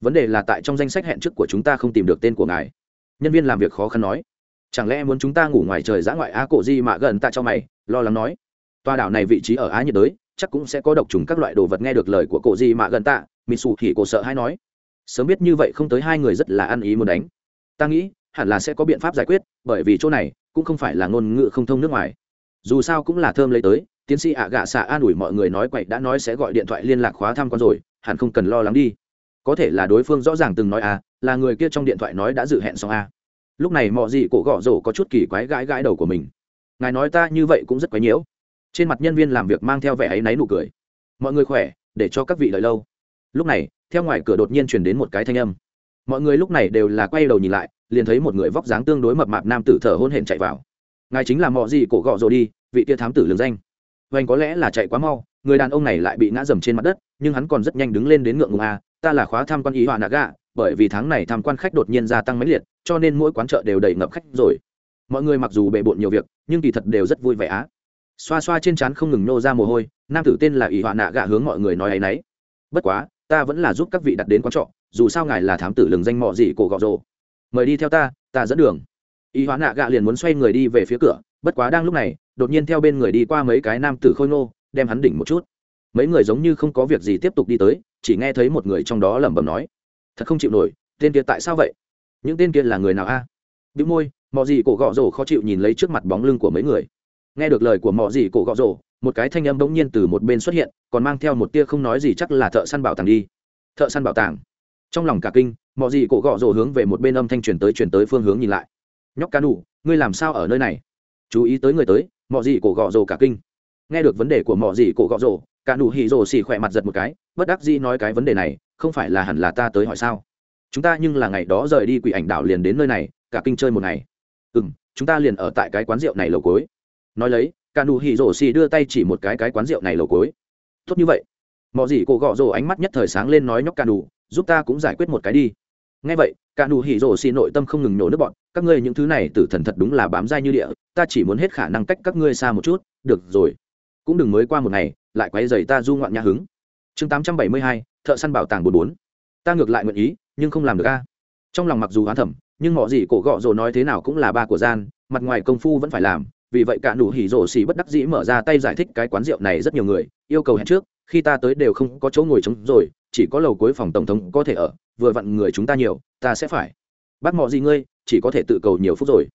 Vấn đề là tại trong danh sách hẹn trước của chúng ta không tìm được tên của ngài. Nhân viên làm việc khó khăn nói chẳng lẽ muốn chúng ta ngủ ngoài trời giã ngoại á cổ di mạ gần ta cho mày, lo lắng nói. Tòa đảo này vị trí ở á nhiệt đới, chắc cũng sẽ có độc trùng các loại đồ vật nghe được lời của cổ di mạ gần ta mỹ xù thì cổ sợ hay nói. Sớm biết như vậy không tới hai người rất là ăn ý muốn đánh. Ta nghĩ, hẳn là sẽ có biện pháp giải quyết, bởi vì chỗ này cũng không phải là ngôn ngữ không thông nước ngoài. Dù sao cũng là thơm lấy tới, tiến sĩ ạ gạ xạ an ủi mọi người nói quậy đã nói sẽ gọi điện thoại liên lạc khóa thăm con rồi, hẳn không cần lo lắng đi. Có thể là đối phương rõ ràng từng nói à là người kia trong điện thoại nói đã dự hẹn xong à lúc này mọi gì cổ gõ rổ có chút kỳ quái gãi gãi đầu của mình. Ngài nói ta như vậy cũng rất quái nhiễu. Trên mặt nhân viên làm việc mang theo vẻ áy náy nụ cười. Mọi người khỏe, để cho các vị đợi lâu. Lúc này, theo ngoài cửa đột nhiên truyền đến một cái thanh âm. Mọi người lúc này đều là quay đầu nhìn lại, liền thấy một người vóc dáng tương đối mập mạp nam tử thở hôn hển chạy vào. Ngài chính là mọi gì cổ gọ rồi đi, vị tia thám tử lường danh. Vành có lẽ là chạy quá mau, người đàn ông này lại bị ngã dầm trên mặt đất, nhưng hắn còn rất nhanh đứng lên đến ngượng ngùng a ta là khóa tham quan ý họa nạ gạ, bởi vì tháng này tham quan khách đột nhiên gia tăng mãnh liệt cho nên mỗi quán chợ đều đầy ngập khách rồi. Mọi người mặc dù bề bộn nhiều việc nhưng kỳ thật đều rất vui vẻ á. Xoa xoa trên trán không ngừng nô ra mồ hôi nam tử tên là ỷ họa nạ gạ hướng mọi người nói ấ nấy. bất quá ta vẫn là giúp các vị đặt đến quán trọ dù sao ngài là thám tử lừng danh mọ gì cổ gọ rồ. Mời đi theo ta ta dẫn đường. Ỷ họa nạ gạ liền muốn xoay người đi về phía cửa bất quá đang lúc này đột nhiên theo bên người đi qua mấy cái nam tử khôi nô, đem hắn đỉnh một chút. Mấy người giống như không có việc gì tiếp tục đi tới chỉ nghe thấy một người trong đó lẩm bẩm nói thật không chịu nổi tên kia tại sao vậy? những tên kia là người nào a? À? bị môi mọi gì cổ gọ rổ khó chịu nhìn lấy trước mặt bóng lưng của mấy người. Nghe được lời của mọi gì cổ gọ rổ, một cái thanh âm bỗng nhiên từ một bên xuất hiện, còn mang theo một tia không nói gì chắc là thợ săn bảo tàng đi. Thợ săn bảo tàng. Trong lòng cả kinh mọi gì cổ gọ rổ hướng về một bên âm thanh truyền tới truyền tới phương hướng nhìn lại. Nhóc ca đủ ngươi làm sao ở nơi này? Chú ý tới người tới mọi gì cổ gọ rổ cả kinh. Nghe được vấn đề của mọi gì cổ gọ rổ cả nụ hỉ rổ xì khỏe mặt giật một cái, bất đắc dĩ nói cái vấn đề này, không phải là hẳn là ta tới hỏi sao? chúng ta nhưng là ngày đó rời đi quỷ ảnh đảo liền đến nơi này, cả kinh chơi một ngày. Ừ m chúng ta liền ở tại cái quán rượu này lầu cối nói lấy cả nụ hỉ rổ xì đưa tay chỉ một cái cái quán rượu này lầu cối tốt như vậy. Mọi gì cổ gọ rổ ánh mắt nhất thời sáng lên nói nhóc cả nụ giúp ta cũng giải quyết một cái đi. Ngay vậy cả nụ hỉ rổ xì nội tâm không ngừng nhổ nước bọn các ngươi những thứ này tử thần thật đúng là bám dai như địa, ta chỉ muốn hết khả năng cách các ngươi xa một chút, được rồi. Cũng đừng mới qua một ngày, lại quay dày ta du ngoạn nhà hứng. Chương tám trăm bảy mươi hai, thợ săn bảo tàng bốn bốn. Ta ngược lại nguyện ý nhưng không làm được a. Trong lòng mặc dù hoán thẩm nhưng mọi gì cổ gọ rồ nói thế nào cũng là ba của gian, mặt ngoài công phu vẫn phải làm, vì vậy cả nụ hỉ rổ xì bất đắc dĩ mở ra tay giải thích cái quán rượu này rất nhiều người, yêu cầu hẹn trước, khi ta tới đều không có chỗ ngồi trống rồi, chỉ có lầu cuối phòng tổng thống có thể ở, vừa vặn người chúng ta nhiều, ta sẽ phải. Bắt mọ gì ngươi, chỉ có thể tự cầu nhiều phút rồi.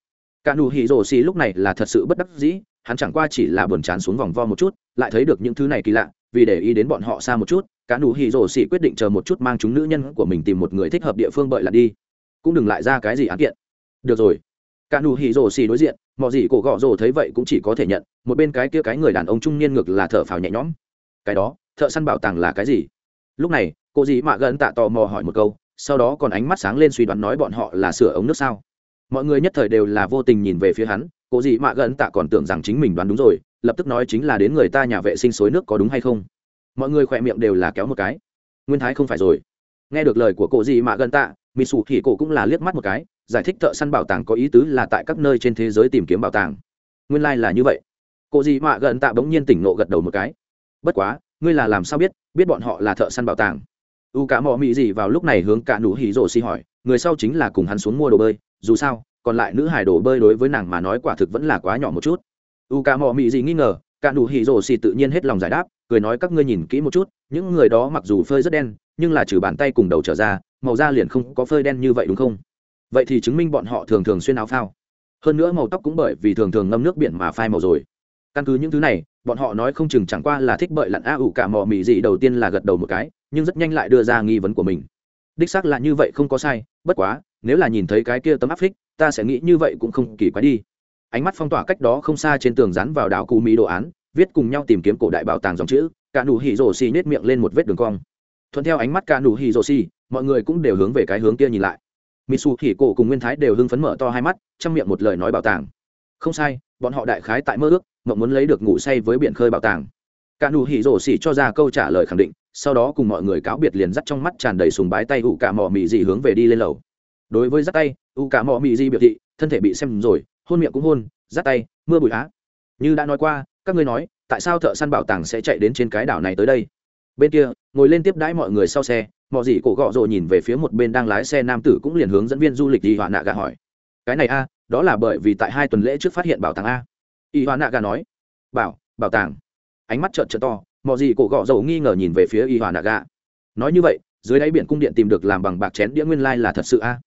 Cả nụ hỉ rổ xì lúc này là thật sự bất đắc dĩ hắn chẳng qua chỉ là buồn chán xuống vòng vo một chút, lại thấy được những thứ này kỳ lạ, vì để ý đến bọn họ xa một chút, cả nụ hỉ rổ xỉ quyết định chờ một chút mang chúng nữ nhân của mình tìm một người thích hợp địa phương bợi là đi. Cũng đừng lại ra cái gì án kiện. Được rồi. Cả nụ hỉ rổ xỉ đối diện, mọi gì cổ gõ rổ thấy vậy cũng chỉ có thể nhận, một bên cái kia cái người đàn ông trung niên ngược là thở phào nhẹ nhõm. Cái đó, thợ săn bảo tàng là cái gì? Lúc này, cô dì mạ gần tạ tò mò hỏi một câu, sau đó còn ánh mắt sáng lên suy đoán nói bọn họ là sửa ống nước sao? Mọi người nhất thời đều là vô tình nhìn về phía hắn cô dị mạ gần tạ còn tưởng rằng chính mình đoán đúng rồi, lập tức nói chính là đến người ta nhà vệ sinh suối nước có đúng hay không? Mọi người khỏe miệng đều là kéo một cái. Nguyên thái không phải rồi. Nghe được lời của cô dị mạ gần tạ mỹ sủ thì cổ cũng là liếc mắt một cái, giải thích thợ săn bảo tàng có ý tứ là tại các nơi trên thế giới tìm kiếm bảo tàng. Nguyên lai、like、là như vậy. Cô dị mạ gần tạ bỗng nhiên tỉnh nộ gật đầu một cái. Bất quá, ngươi là làm sao biết biết bọn họ là thợ săn bảo tàng? U cả mò mị gì vào lúc này hướng cả nụ hỉ rổ xi hỏi, người sau chính là cùng hắn xuống mua đồ bơi, dù sao còn lại nữ hải đồ bơi đối với nàng mà nói quả thực vẫn là quá nhỏ một chút. U cà mò mị gì nghi ngờ cả nụ hỉ rổ xì tự nhiên hết lòng giải đáp, cười nói các ngươi nhìn kỹ một chút, những người đó mặc dù phơi rất đen, nhưng là trừ bàn tay cùng đầu trở ra, màu da liền không có phơi đen như vậy đúng không? Vậy thì chứng minh bọn họ thường thường xuyên áo phao. Hơn nữa màu tóc cũng bởi vì thường thường ngâm nước biển mà phai màu rồi. Căn cứ những thứ này, bọn họ nói không chừng chẳng qua là thích bợi lặn a ủ cả mò mị gì đầu tiên là gật đầu một cái, nhưng rất nhanh lại đưa ra nghi vấn của mình. Đích xác là như vậy không có sai, bất quá nếu là nhìn thấy cái kia tấm áp phích, ta sẽ nghĩ như vậy cũng không kỳ quái đi. Ánh mắt phong tỏa cách đó không xa trên tường rắn vào đảo cú mỹ đồ án, viết cùng nhau tìm kiếm cổ đại bảo tàng dòng chữ, cả nụ hỉ rổ xì nết miệng lên một vết đường cong. Thuận theo ánh mắt cả nụ hỉ rổ xì mọi người cũng đều hướng về cái hướng kia nhìn lại. Mitsu hỉ cổ cùng nguyên thái đều hưng phấn mở to hai mắt, trong miệng một lời nói bảo tàng. Không sai, bọn họ đại khái tại mơ ước, mộng muốn lấy được ngủ say với biển khơi bảo tàng. Cả nụ hỉ rổ xì cho ra câu trả lời khẳng định, sau đó cùng mọi người cáo biệt liền dắt trong mắt tràn đầy sùng bái tay ủ cả mỏ mị dị hướng về đi lên lầu đối với dắt tay, u cả mọ mị di biểu thị, thân thể bị xem rồi, hôn miệng cũng hôn dắt tay, mưa bụi á. Như đã nói qua, các ngươi nói, tại sao thợ săn bảo tàng sẽ chạy đến trên cái đảo này tới đây? Bên kia, ngồi lên tiếp đãi mọi người sau xe mọi gì cổ gọ rồ nhìn về phía một bên đang lái xe nam tử cũng liền hướng dẫn viên du lịch đi họa nạ gà hỏi. Cái này a, đó là bởi vì tại hai tuần lễ trước phát hiện bảo tàng a. Y họa nạ gà nói. Bảo bảo tàng. Ánh mắt trợn trợn to mọi gì cổ gọ rồ nghi ngờ nhìn về phía y họa nạ gà. Nói như vậy, dưới đáy biển cung điện tìm được làm bằng bạc chén đĩa nguyên lai là thật sự a?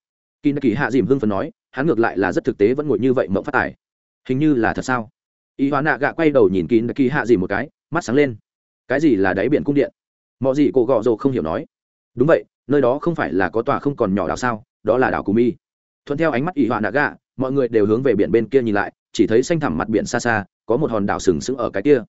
kỳ nạ kỳ hạ dìm hưng phần nói, hắn ngược lại là rất thực tế vẫn ngồi như vậy mộng phát tài. Hình như là thật sao? Y hóa nạ gạ quay đầu nhìn kỳ nạ kỳ hạ dìm một cái, mắt sáng lên. Cái gì là đáy biển cung điện? Mọi gì cổ gọ rồ không hiểu nói. Đúng vậy, nơi đó không phải là có tòa không còn nhỏ đảo sao, đó là đảo cù mi. Thuận theo ánh mắt y hóa nạ gạ, mọi người đều hướng về biển bên kia nhìn lại, chỉ thấy xanh thẳm mặt biển xa xa, có một hòn đảo sừng sững ở cái kia.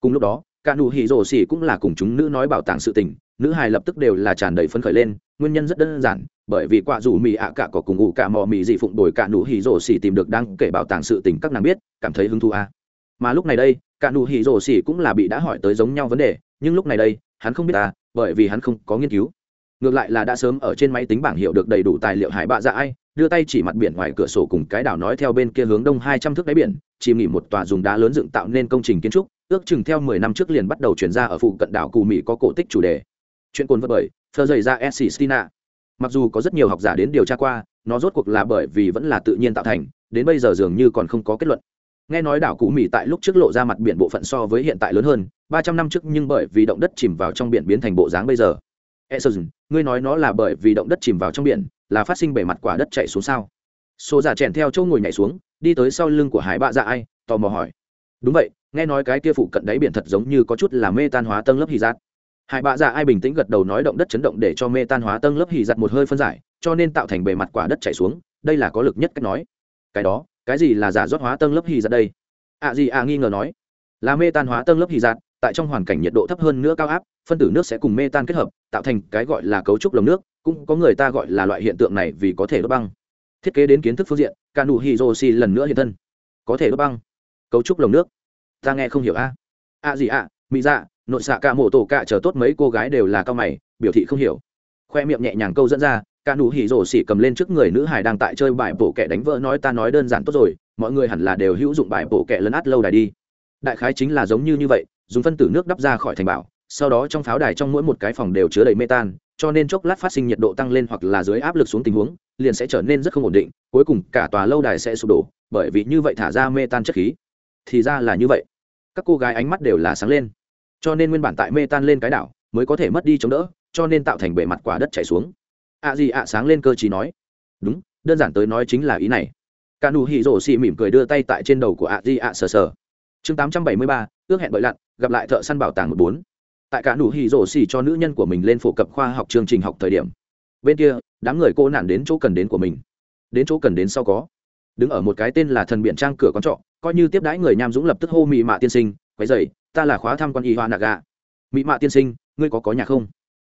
Cùng lúc đó, cả nụ hỉ rồ xỉ cũng là cùng chúng nữ nói bảo tàng sự tình, nữ hài lập tức đều là tràn đầy phấn khởi lên, nguyên nhân rất đơn giản bởi vì quả dù mì ạ cả có cùng ngủ cả mò mì dị phụng đổi cả nụ hỉ rổ xỉ tìm được đang kể bảo tàng sự tình các nàng biết cảm thấy hứng thú à. mà lúc này đây cả nụ hỉ rổ xỉ cũng là bị đã hỏi tới giống nhau vấn đề nhưng lúc này đây hắn không biết ta à, bởi vì hắn không có nghiên cứu. Ngược lại là đã sớm ở trên máy tính bảng hiệu được đầy đủ tài liệu hải bạ ra ai đưa tay chỉ mặt biển ngoài cửa sổ cùng cái đảo nói theo bên kia hướng đông hai trăm thước đáy biển chìm nghỉ một tòa dùng đá lớn dựng tạo nên công trình kiến trúc ước chừng theo mười năm trước liền bắt đầu chuyển ra ở phụ cận đảo cù mỹ có cổ tích chủ đề. Chuyện cồn vật bởi thơ dày ra s mặc dù có rất nhiều học giả đến điều tra qua nó rốt cuộc là bởi vì vẫn là tự nhiên tạo thành đến bây giờ dường như còn không có kết luận. Nghe nói đảo cũ mỹ tại lúc trước lộ ra mặt biển bộ phận so với hiện tại lớn hơn ba trăm năm trước nhưng bởi vì động đất chìm vào trong biển biến thành bộ dáng bây giờ. Essen, ngươi nói nó là bởi vì động đất chìm vào trong biển là phát sinh bề mặt quả đất chạy xuống sao? Số giả chèn theo châu ngồi nhảy xuống đi tới sau lưng của hải bạ dạ ai tò mò hỏi. Đúng vậy nghe nói cái kia phụ cận đáy biển thật giống như có chút là mê tan hóa tầng lớp hy giác hải bạ dạ ai bình tĩnh gật đầu nói động đất chấn động để cho mê tan hóa tâng lớp hì giật một hơi phân giải cho nên tạo thành bề mặt quả đất chảy xuống đây là có lực nhất cách nói. Cái đó cái gì là giả rốt hóa tâng lớp hì giật đây? À gì à nghi ngờ nói. Là mê tan hóa tâng lớp hì giật tại trong hoàn cảnh nhiệt độ thấp hơn nữa cao áp phân tử nước sẽ cùng mê tan kết hợp tạo thành cái gọi là cấu trúc lồng nước cũng có người ta gọi là loại hiện tượng này vì có thể đốt băng. Thiết kế đến kiến thức phương diện cả hiroshi lần nữa hiện thân. Có thể đốt băng. Cấu trúc lồng nước. Ta nghe không hiểu a. À? à gì à, mỹ dạ nội xạ cả mộ tổ cả chờ tốt mấy cô gái đều là cao mày, biểu thị không hiểu. Khoe miệng nhẹ nhàng câu dẫn ra, cả nụ hỉ rổ xỉ cầm lên trước người nữ hải đang tại chơi bài bổ kẻ đánh vỡ nói ta nói đơn giản tốt rồi, mọi người hẳn là đều hữu dụng bài bổ kẻ lấn át lâu đài đi. Đại khái chính là giống như như vậy, dùng phân tử nước đắp ra khỏi thành bảo, sau đó trong pháo đài trong mỗi một cái phòng đều chứa đầy mê tan cho nên chốc lát phát sinh nhiệt độ tăng lên hoặc là dưới áp lực xuống tình huống, liền sẽ trở nên rất không ổn định, cuối cùng cả tòa lâu đài sẽ sụp đổ, bởi vì như vậy thả ra mê tan chất khí. Thì ra là như vậy. Các cô gái ánh mắt đều là sáng lên cho nên nguyên bản tại mê tan lên cái đảo mới có thể mất đi chống đỡ, cho nên tạo thành bề mặt quả đất chảy xuống. Ạ à gì ạ sáng lên cơ chí nói, đúng, đơn giản tới nói chính là ý này. Cả nụ hỉ rổ xì mỉm cười đưa tay tại trên đầu của ạ di ạ sờ sờ. Chương tám trăm bảy mươi ba, ước hẹn bội lặn, gặp lại thợ săn bảo tàng một bốn. Tại cả nụ hỉ rổ xì cho nữ nhân của mình lên phổ cập khoa học chương trình học thời điểm, bên kia, đám người cô nản đến chỗ cần đến của mình. Đến chỗ cần đến sau có. Đứng ở một cái tên là thần biện trang cửa con trọ, coi như tiếp đãi người nham dũng lập tức hô mị mạ tiên sinh quấy dày ta là khóa tham quan y hoa nạ gạ mỹ mạ tiên sinh, ngươi có có nhà không?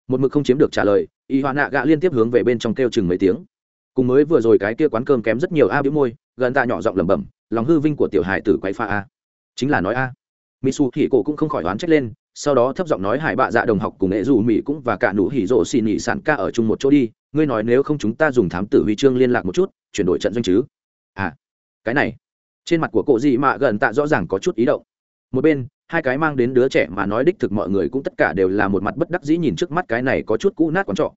Một mực không chiếm được trả lời y hoa nạ gạ liên tiếp hướng về bên trong kêu chừng mấy tiếng. Cùng mới vừa rồi cái kia quán cơm kém rất nhiều a, bĩu môi, gần ta nhỏ giọng lẩm bẩm, lòng hư vinh của tiểu hải tử quay pha a. Chính là nói a. Mỹ su hỉ cổ cũng không khỏi đoán trách lên, sau đó thấp giọng nói hải bạ dạ đồng học cùng nghệ dù mỹ cũng và cả nụ hỉ rộ xì nỉ sản ca ở chung một chỗ đi, ngươi nói nếu không chúng ta dùng thám tử huy chương liên lạc một chút, chuyển đổi trận doanh chứ. À cái này, trên mặt của cổ dị mạ gần tạ rõ ràng có chút ý động một bên, hai cái mang đến đứa trẻ mà nói đích thực mọi người cũng tất cả đều là một mặt bất đắc dĩ nhìn trước mắt cái này có chút cũ nát quán trọ.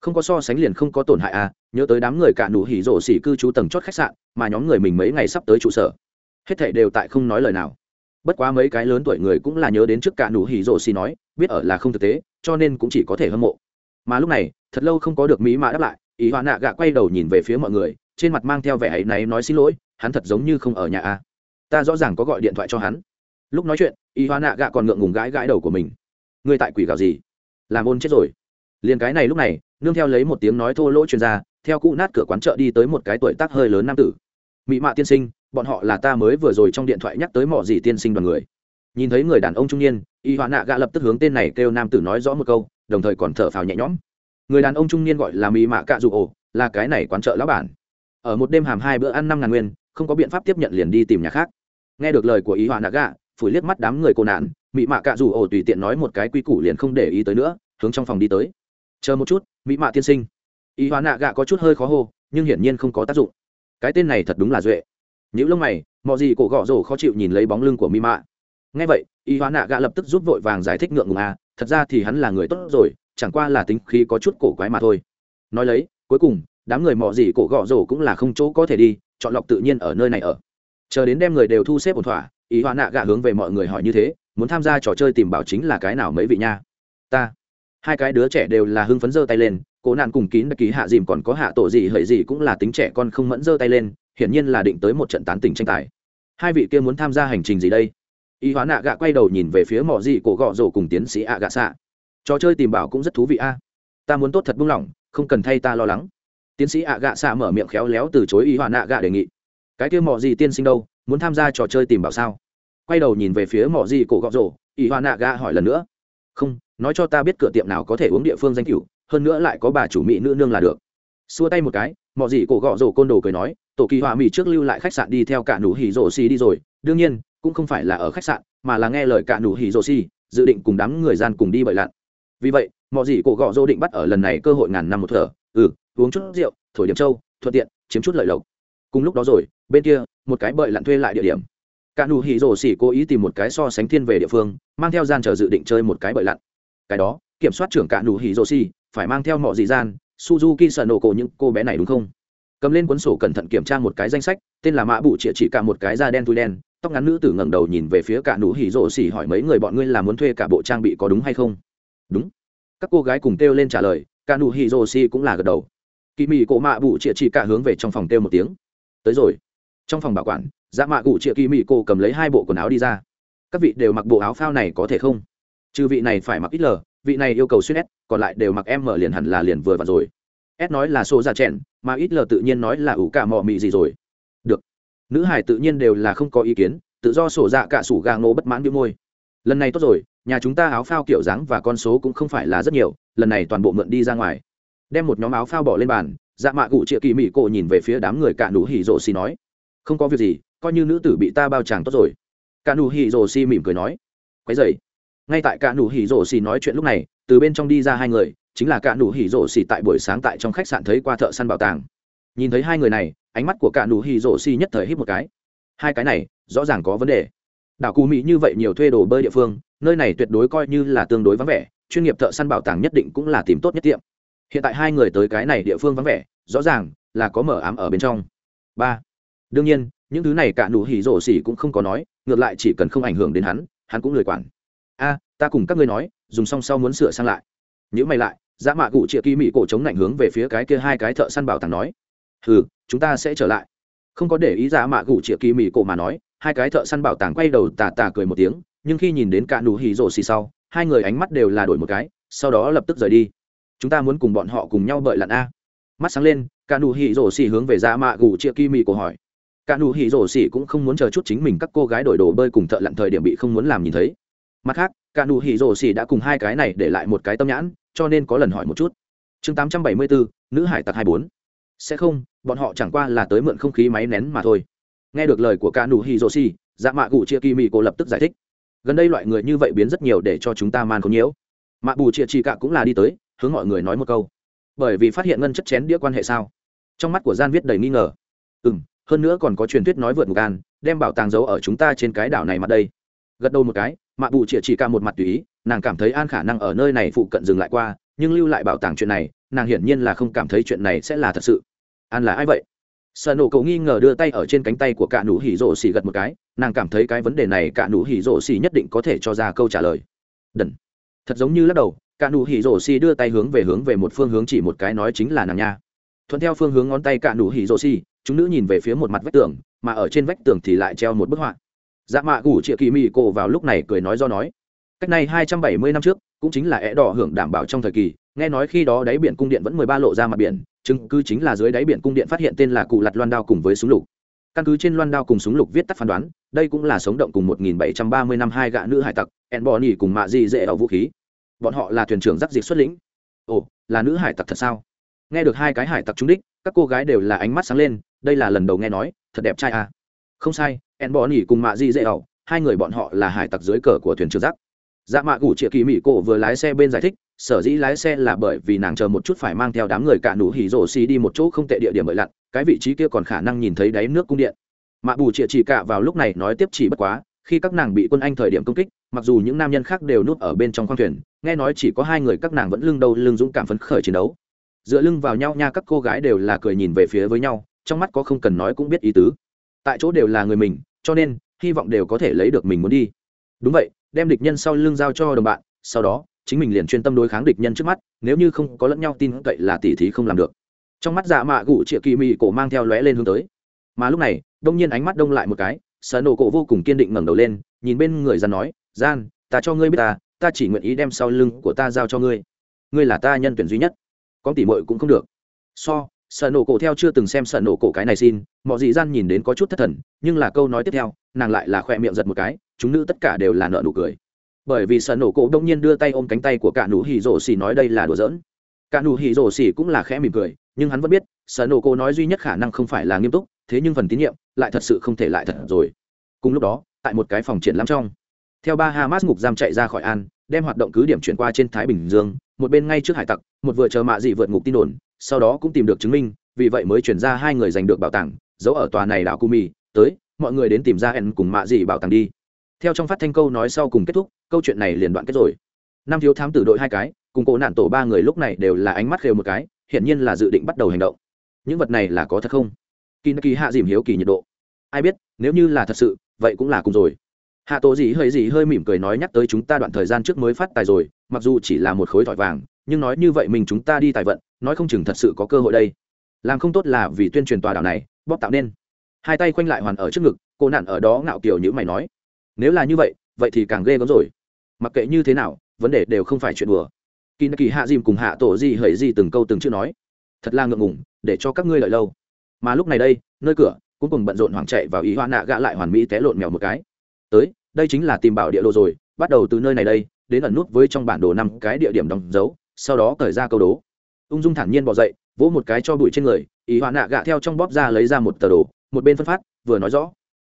Không có so sánh liền không có tổn hại à nhớ tới đám người cả nụ hỉ rổ xỉ cư trú tầng chót khách sạn, mà nhóm người mình mấy ngày sắp tới trụ sở. Hết thảy đều tại không nói lời nào. Bất quá mấy cái lớn tuổi người cũng là nhớ đến trước cả nụ hỉ rổ xỉ nói, biết ở là không thực tế, cho nên cũng chỉ có thể hâm mộ. Mà lúc này, thật lâu không có được mỹ mã đáp lại, ý hoa nạ gạ quay đầu nhìn về phía mọi người, trên mặt mang theo vẻ ấy náy nói xin lỗi, hắn thật giống như không ở nhà à. Ta rõ ràng có gọi điện thoại cho hắn lúc nói chuyện, y hoa nạ gạ còn ngượng ngùng gãi gãi đầu của mình. Người tại quỷ gạo gì? Làm ôn chết rồi. Liền cái này lúc này, nương theo lấy một tiếng nói thô lỗ chuyên gia theo cụ nát cửa quán chợ đi tới một cái tuổi tác hơi lớn nam tử. Mỹ mạ tiên sinh, bọn họ là ta mới vừa rồi trong điện thoại nhắc tới mỏ gì tiên sinh đoàn người. Nhìn thấy người đàn ông trung niên, y hoa nạ gạ lập tức hướng tên này kêu nam tử nói rõ một câu, đồng thời còn thở phào nhẹ nhõm. Người đàn ông trung niên gọi là mỹ mạ cạ dù ổ, là cái này quán chợ lão bản. Ở một đêm hàm hai bữa ăn năm ngàn nguyên, không có biện pháp tiếp nhận liền đi tìm nhà khác. Nghe được lời của y hoa nạ gạ phủi liếc mắt đám người cô nạn, Mị mạ cạ rủ ổ tùy tiện nói một cái quy củ liền không để ý tới nữa, hướng trong phòng đi tới. Chờ một chút, Mị mạ tiên sinh. Ý hóa nạ gạ có chút hơi khó hô, nhưng hiển nhiên không có tác dụng. Cái tên này thật đúng là duệ. Những lông mày mọi gì cổ gõ rổ khó chịu nhìn lấy bóng lưng của Mị mạ. Ngay vậy ý hóa nạ gạ lập tức rút vội vàng giải thích ngượng ngùng à thật ra thì hắn là người tốt rồi, chẳng qua là tính khí có chút cổ quái mà thôi. Nói lấy, cuối cùng, đám người mọ gì cổ gõ rổ cũng là không chỗ có thể đi, chọn lọc tự nhiên ở nơi này ở. Chờ đến đem người đều thu xếp ổn thỏa ý hoa nạ gạ hướng về mọi người hỏi như thế, muốn tham gia trò chơi tìm bảo chính là cái nào mấy vị nha? Ta. Hai cái đứa trẻ đều là hưng phấn giơ tay lên, cố nạn cùng kín đặc ký hạ dìm còn có hạ tổ gì hời gì cũng là tính trẻ con không mẫn giơ tay lên, hiển nhiên là định tới một trận tán tình tranh tài. Hai vị kia muốn tham gia hành trình gì đây? Y Hoa nạ gạ quay đầu nhìn về phía mỏ dị cổ gọ rổ cùng tiến sĩ ạ gạ xạ. Trò chơi tìm bảo cũng rất thú vị a. Ta muốn tốt thật buông lỏng, không cần thay ta lo lắng. Tiến sĩ ạ gạ xạ mở miệng khéo léo từ chối y Hoa nạ gạ đề nghị. Cái kia mỏ dị tiên sinh đâu? muốn tham gia trò chơi tìm bảo sao? Quay đầu nhìn về phía mỏ gì cổ gọ rổ, ỷ hoa nạ ga hỏi lần nữa. Không, nói cho ta biết cửa tiệm nào có thể uống địa phương danh cửu, hơn nữa lại có bà chủ mỹ nữ nương là được. Xua tay một cái, mỏ gì cổ gọ rổ côn đồ cười nói, tổ kỳ hoa mỹ trước lưu lại khách sạn đi theo cả nụ hỉ rổ xì đi rồi. Đương nhiên, cũng không phải là ở khách sạn, mà là nghe lời cả nụ hỉ rổ xì, dự định cùng đám người gian cùng đi bậy lặn. Vì vậy mọi gì cổ gọ rổ định bắt ở lần này cơ hội ngàn năm một thở. Ừ uống chút rượu, thổi điểm trâu, thuận tiện, chiếm chút lợi lộc. Cùng lúc đó rồi, bên kia một cái bợi lặn thuê lại địa điểm. Cả nụ hỉ rổ xỉ cố ý tìm một cái so sánh thiên về địa phương, mang theo gian chờ dự định chơi một cái bậy lặn. Cái đó, kiểm soát trưởng cả nụ hỉ rổ xỉ, phải mang theo mọi gì gian, suzuki sợ nổ cổ những cô bé này đúng không? Cầm lên cuốn sổ cẩn thận kiểm tra một cái danh sách, tên là mã bụ chĩa chỉ cả một cái da đen thui đen, tóc ngắn nữ tử ngẩng đầu nhìn về phía cả nụ hỉ rổ xỉ hỏi mấy người bọn ngươi là muốn thuê cả bộ trang bị có đúng hay không? Đúng. Các cô gái cùng kêu lên trả lời, cả nụ hỉ rổ xỉ cũng là gật đầu. Kỳ mị cổ mạ bụ chĩa chỉ cả hướng về trong phòng kêu một tiếng. Tới rồi trong phòng bảo quản dạ mạ cụ triệu kỳ mỹ cô cầm lấy hai bộ quần áo đi ra. Các vị đều mặc bộ áo phao này có thể không? Trừ vị này phải mặc ít lờ vị này yêu cầu xuyên s, còn lại đều mặc em mở liền hẳn là liền vừa và rồi. S nói là số già trẻn mà ít lờ tự nhiên nói là ủ cả mọ mị gì rồi. Được. Nữ hải tự nhiên đều là không có ý kiến, tự do sổ dạ cả sủ gà ngô bất mãn đĩu môi. Lần này tốt rồi, nhà chúng ta áo phao kiểu dáng và con số cũng không phải là rất nhiều, lần này toàn bộ mượn đi ra ngoài. Đem một nhóm áo phao bỏ lên bàn dạ mạ cụ triệu kỳ mỹ cô nhìn về phía đám người cạn đủ hỉ rộ xì nói không có việc gì, coi như nữ tử bị ta bao chàng tốt rồi. Cả nụ hỉ rồ xì mỉm cười nói. Quấy dậy ngay tại cả nụ hỉ rồ xì nói chuyện lúc này, từ bên trong đi ra hai người, chính là cả nụ hỉ rồ xì tại buổi sáng tại trong khách sạn thấy qua thợ săn bảo tàng. Nhìn thấy hai người này, ánh mắt của cả nụ hỉ rồ xì nhất thời hít một cái. Hai cái này, rõ ràng có vấn đề. Đảo cù mỹ như vậy nhiều thuê đồ bơi địa phương, nơi này tuyệt đối coi như là tương đối vắng vẻ, chuyên nghiệp thợ săn bảo tàng nhất định cũng là tìm tốt nhất tiệm. Hiện tại hai người tới cái này địa phương vắng vẻ, rõ ràng là có mở ám ở bên trong. Ba đương nhiên, những thứ này cả nụ hỉ rổ xỉ cũng không có nói, ngược lại chỉ cần không ảnh hưởng đến hắn hắn cũng lười quản. A, ta cùng các ngươi nói, dùng xong sau muốn sửa sang lại. Nhữ mày lại dã mạ cụ chĩa kỳ Mị cổ chống lạnh hướng về phía cái kia hai cái thợ săn bảo tàng nói. Ừ chúng ta sẽ trở lại. Không có để ý dã mạ cụ chĩa kỳ Mị cổ mà nói, hai cái thợ săn bảo tàng quay đầu tà tà cười một tiếng, nhưng khi nhìn đến cả nụ hỉ rổ xỉ sau, hai người ánh mắt đều là đổi một cái, sau đó lập tức rời đi. Chúng ta muốn cùng bọn họ cùng nhau bợi lặn a. Mắt sáng lên, cả nụ hỉ rổ xỉ hướng về dã mạ cụ chĩa kỳ Mị cổ hỏi cả nụ hỉ rổ xỉ cũng không muốn chờ chút chính mình các cô gái đổi đồ bơi cùng thợ lặn thời điểm bị không muốn làm nhìn thấy. Mặt khác cả nụ hỉ rổ xỉ đã cùng hai cái này để lại một cái tâm nhãn cho nên có lần hỏi một chút. Chương 874, nữ hải tặc 24. sẽ không bọn họ chẳng qua là tới mượn không khí máy nén mà thôi. Nghe được lời của cả nụ hỉ rổ xỉ dạ mạ cụ chia kỳ mị cô lập tức giải thích. Gần đây loại người như vậy biến rất nhiều để cho chúng ta man không nhiễu. Mạ bù chia chi cả cũng là đi tới hướng mọi người nói một câu. Bởi vì phát hiện ngân chất chén đĩa quan hệ sao? Trong mắt của gian viết đầy nghi ngờ. Ừ m hơn nữa còn có truyền thuyết nói vượt ngục gan đem bảo tàng giấu ở chúng ta trên cái đảo này mặt đây. Gật đầu một cái, mạ bù chĩa chỉ ca một mặt tùy ý, nàng cảm thấy an khả năng ở nơi này phụ cận dừng lại qua, nhưng lưu lại bảo tàng chuyện này, nàng hiển nhiên là không cảm thấy chuyện này sẽ là thật sự. An là ai vậy? Sợ nổ cậu nghi ngờ đưa tay ở trên cánh tay của cạ nũ hỉ rổ xỉ gật một cái, nàng cảm thấy cái vấn đề này cạ nũ hỉ rổ xỉ nhất định có thể cho ra câu trả lời. Đần. Thật giống như lắc đầu cạ nũ hỉ rổ xỉ đưa tay hướng về hướng về một phương hướng chỉ một cái nói chính là nàng nha. Thuận theo phương hướng ngón tay cạ nũ hỉ rổ xỉ chúng nữ nhìn về phía một mặt vách tường, mà ở trên vách tường thì lại treo một bức họa. Dạ mạ gủ chịa kỳ mị cổ vào lúc này cười nói do nói. Cách này hai trăm bảy mươi năm trước, cũng chính là é đỏ hưởng đảm bảo trong thời kỳ, nghe nói khi đó đáy biển cung điện vẫn mười ba lộ ra mặt biển, chứng cứ chính là dưới đáy biển cung điện phát hiện tên là cụ lặt loan đao cùng với súng lục. Căn cứ trên loan đao cùng súng lục viết tắt phán đoán, đây cũng là sống động cùng một nghìn bảy trăm ba mươi năm hai gạ nữ hải tặc en bò nỉ cùng mạ di dễ ở vũ khí. Bọn họ là thuyền trưởng giáp dịch xuất lĩnh. Ồ, là nữ hải tặc thật sao? Nghe được hai cái hải tặc trúng đích, các cô gái đều là ánh mắt sáng lên đây là lần đầu nghe nói, thật đẹp trai à. Không sai, en bỏ nỉ cùng mạ di dễ ẩu, hai người bọn họ là hải tặc dưới cờ của thuyền trường giác. Dạ mạ gủ chĩa kỳ mỹ cổ vừa lái xe bên giải thích, sở dĩ lái xe là bởi vì nàng chờ một chút phải mang theo đám người cả nụ hỉ rổ xì đi một chỗ không tệ địa điểm bậy lặn, cái vị trí kia còn khả năng nhìn thấy đáy nước cung điện. Mạ bù chĩa chỉ cả vào lúc này nói tiếp chỉ bất quá, khi các nàng bị quân anh thời điểm công kích, mặc dù những nam nhân khác đều núp ở bên trong khoang thuyền, nghe nói chỉ có hai người các nàng vẫn lưng đầu lưng dũng cảm phấn khởi chiến đấu. Dựa lưng vào nhau nha các cô gái đều là cười nhìn về phía với nhau trong mắt có không cần nói cũng biết ý tứ. Tại chỗ đều là người mình, cho nên, hy vọng đều có thể lấy được mình muốn đi. Đúng vậy, đem địch nhân sau lưng giao cho đồng bạn, sau đó, chính mình liền chuyên tâm đối kháng địch nhân trước mắt, nếu như không có lẫn nhau tin cậy là tỉ thí không làm được. Trong mắt dạ mạ gụ triệu kỳ mị cổ mang theo lóe lên hướng tới. Mà lúc này, đông nhiên ánh mắt đông lại một cái sợ nổ cổ vô cùng kiên định ngẩng đầu lên, nhìn bên người gian nói, gian, ta cho ngươi biết ta ta chỉ nguyện ý đem sau lưng của ta giao cho ngươi. Ngươi là ta nhân tuyển duy nhất. Con tỉ mội cũng không được. So sợ nổ cổ theo chưa từng xem sợ nổ cổ cái này xin, mọi dị gian nhìn đến có chút thất thần, nhưng là câu nói tiếp theo, nàng lại là khoe miệng giật một cái, chúng nữ tất cả đều là nợ nụ cười. Bởi vì sợ nổ cổ đông nhiên đưa tay ôm cánh tay của cả nụ hỉ rổ xỉ nói đây là đùa giỡn. Cả nụ hỉ rổ xỉ cũng là khẽ mỉm cười, nhưng hắn vẫn biết, sợ nổ cổ nói duy nhất khả năng không phải là nghiêm túc, thế nhưng phần tín nhiệm lại thật sự không thể lại thật rồi. Cùng lúc đó, tại một cái phòng triển lãm trong, theo ba hamas ngục giam chạy ra khỏi an, đem hoạt động cứ điểm chuyển qua trên thái bình dương, một bên ngay trước hải tặc, một vừa chờ mạ dị vượt ngục tin đồn sau đó cũng tìm được chứng minh, vì vậy mới chuyển ra hai người giành được bảo tàng, giấu ở tòa này đảo cu mì tới, mọi người đến tìm ra hẹn cùng mạ Dị bảo tàng đi. Theo trong phát thanh câu nói sau cùng kết thúc, câu chuyện này liền đoạn kết rồi. Năm thiếu thám tử đội hai cái, cùng cổ nạn tổ ba người lúc này đều là ánh mắt khều một cái, hiển nhiên là dự định bắt đầu hành động. Những vật này là có thật không? Kỳ kỳ hạ dìm hiếu kỳ nhiệt độ. Ai biết, nếu như là thật sự, vậy cũng là cùng rồi. Hạ tổ gì hơi gì hơi mỉm cười nói nhắc tới chúng ta đoạn thời gian trước mới phát tài rồi, mặc dù chỉ là một khối thỏi vàng, nhưng nói như vậy mình chúng ta đi tài vận nói không chừng thật sự có cơ hội đây. Làm không tốt là vì tuyên truyền tòa đảo này, bóp tạo nên. Hai tay khoanh lại hoàn ở trước ngực, cô nạn ở đó ngạo kiểu như mày nói. Nếu là như vậy vậy thì càng ghê gớm rồi. Mặc kệ như thế nào, vấn đề đều không phải chuyện đùa. Kỳ kỳ hạ dìm cùng hạ tổ gì hởi gì từng câu từng chữ nói. Thật là ngượng ngủng để cho các ngươi lợi lâu. Mà lúc này đây, nơi cửa, cũng cùng bận rộn hoảng chạy vào ý hoa nạ gã lại hoàn mỹ té lộn mèo một cái. Tới, đây chính là tìm bảo địa lộ rồi, bắt đầu từ nơi này đây, đến ẩn nút với trong bản đồ năm cái địa điểm đóng dấu, sau đó cởi ra câu đố ung dung thản nhiên bỏ dậy vỗ một cái cho bụi trên người ý hoạn nạ gạ theo trong bóp ra lấy ra một tờ đồ một bên phân phát vừa nói rõ.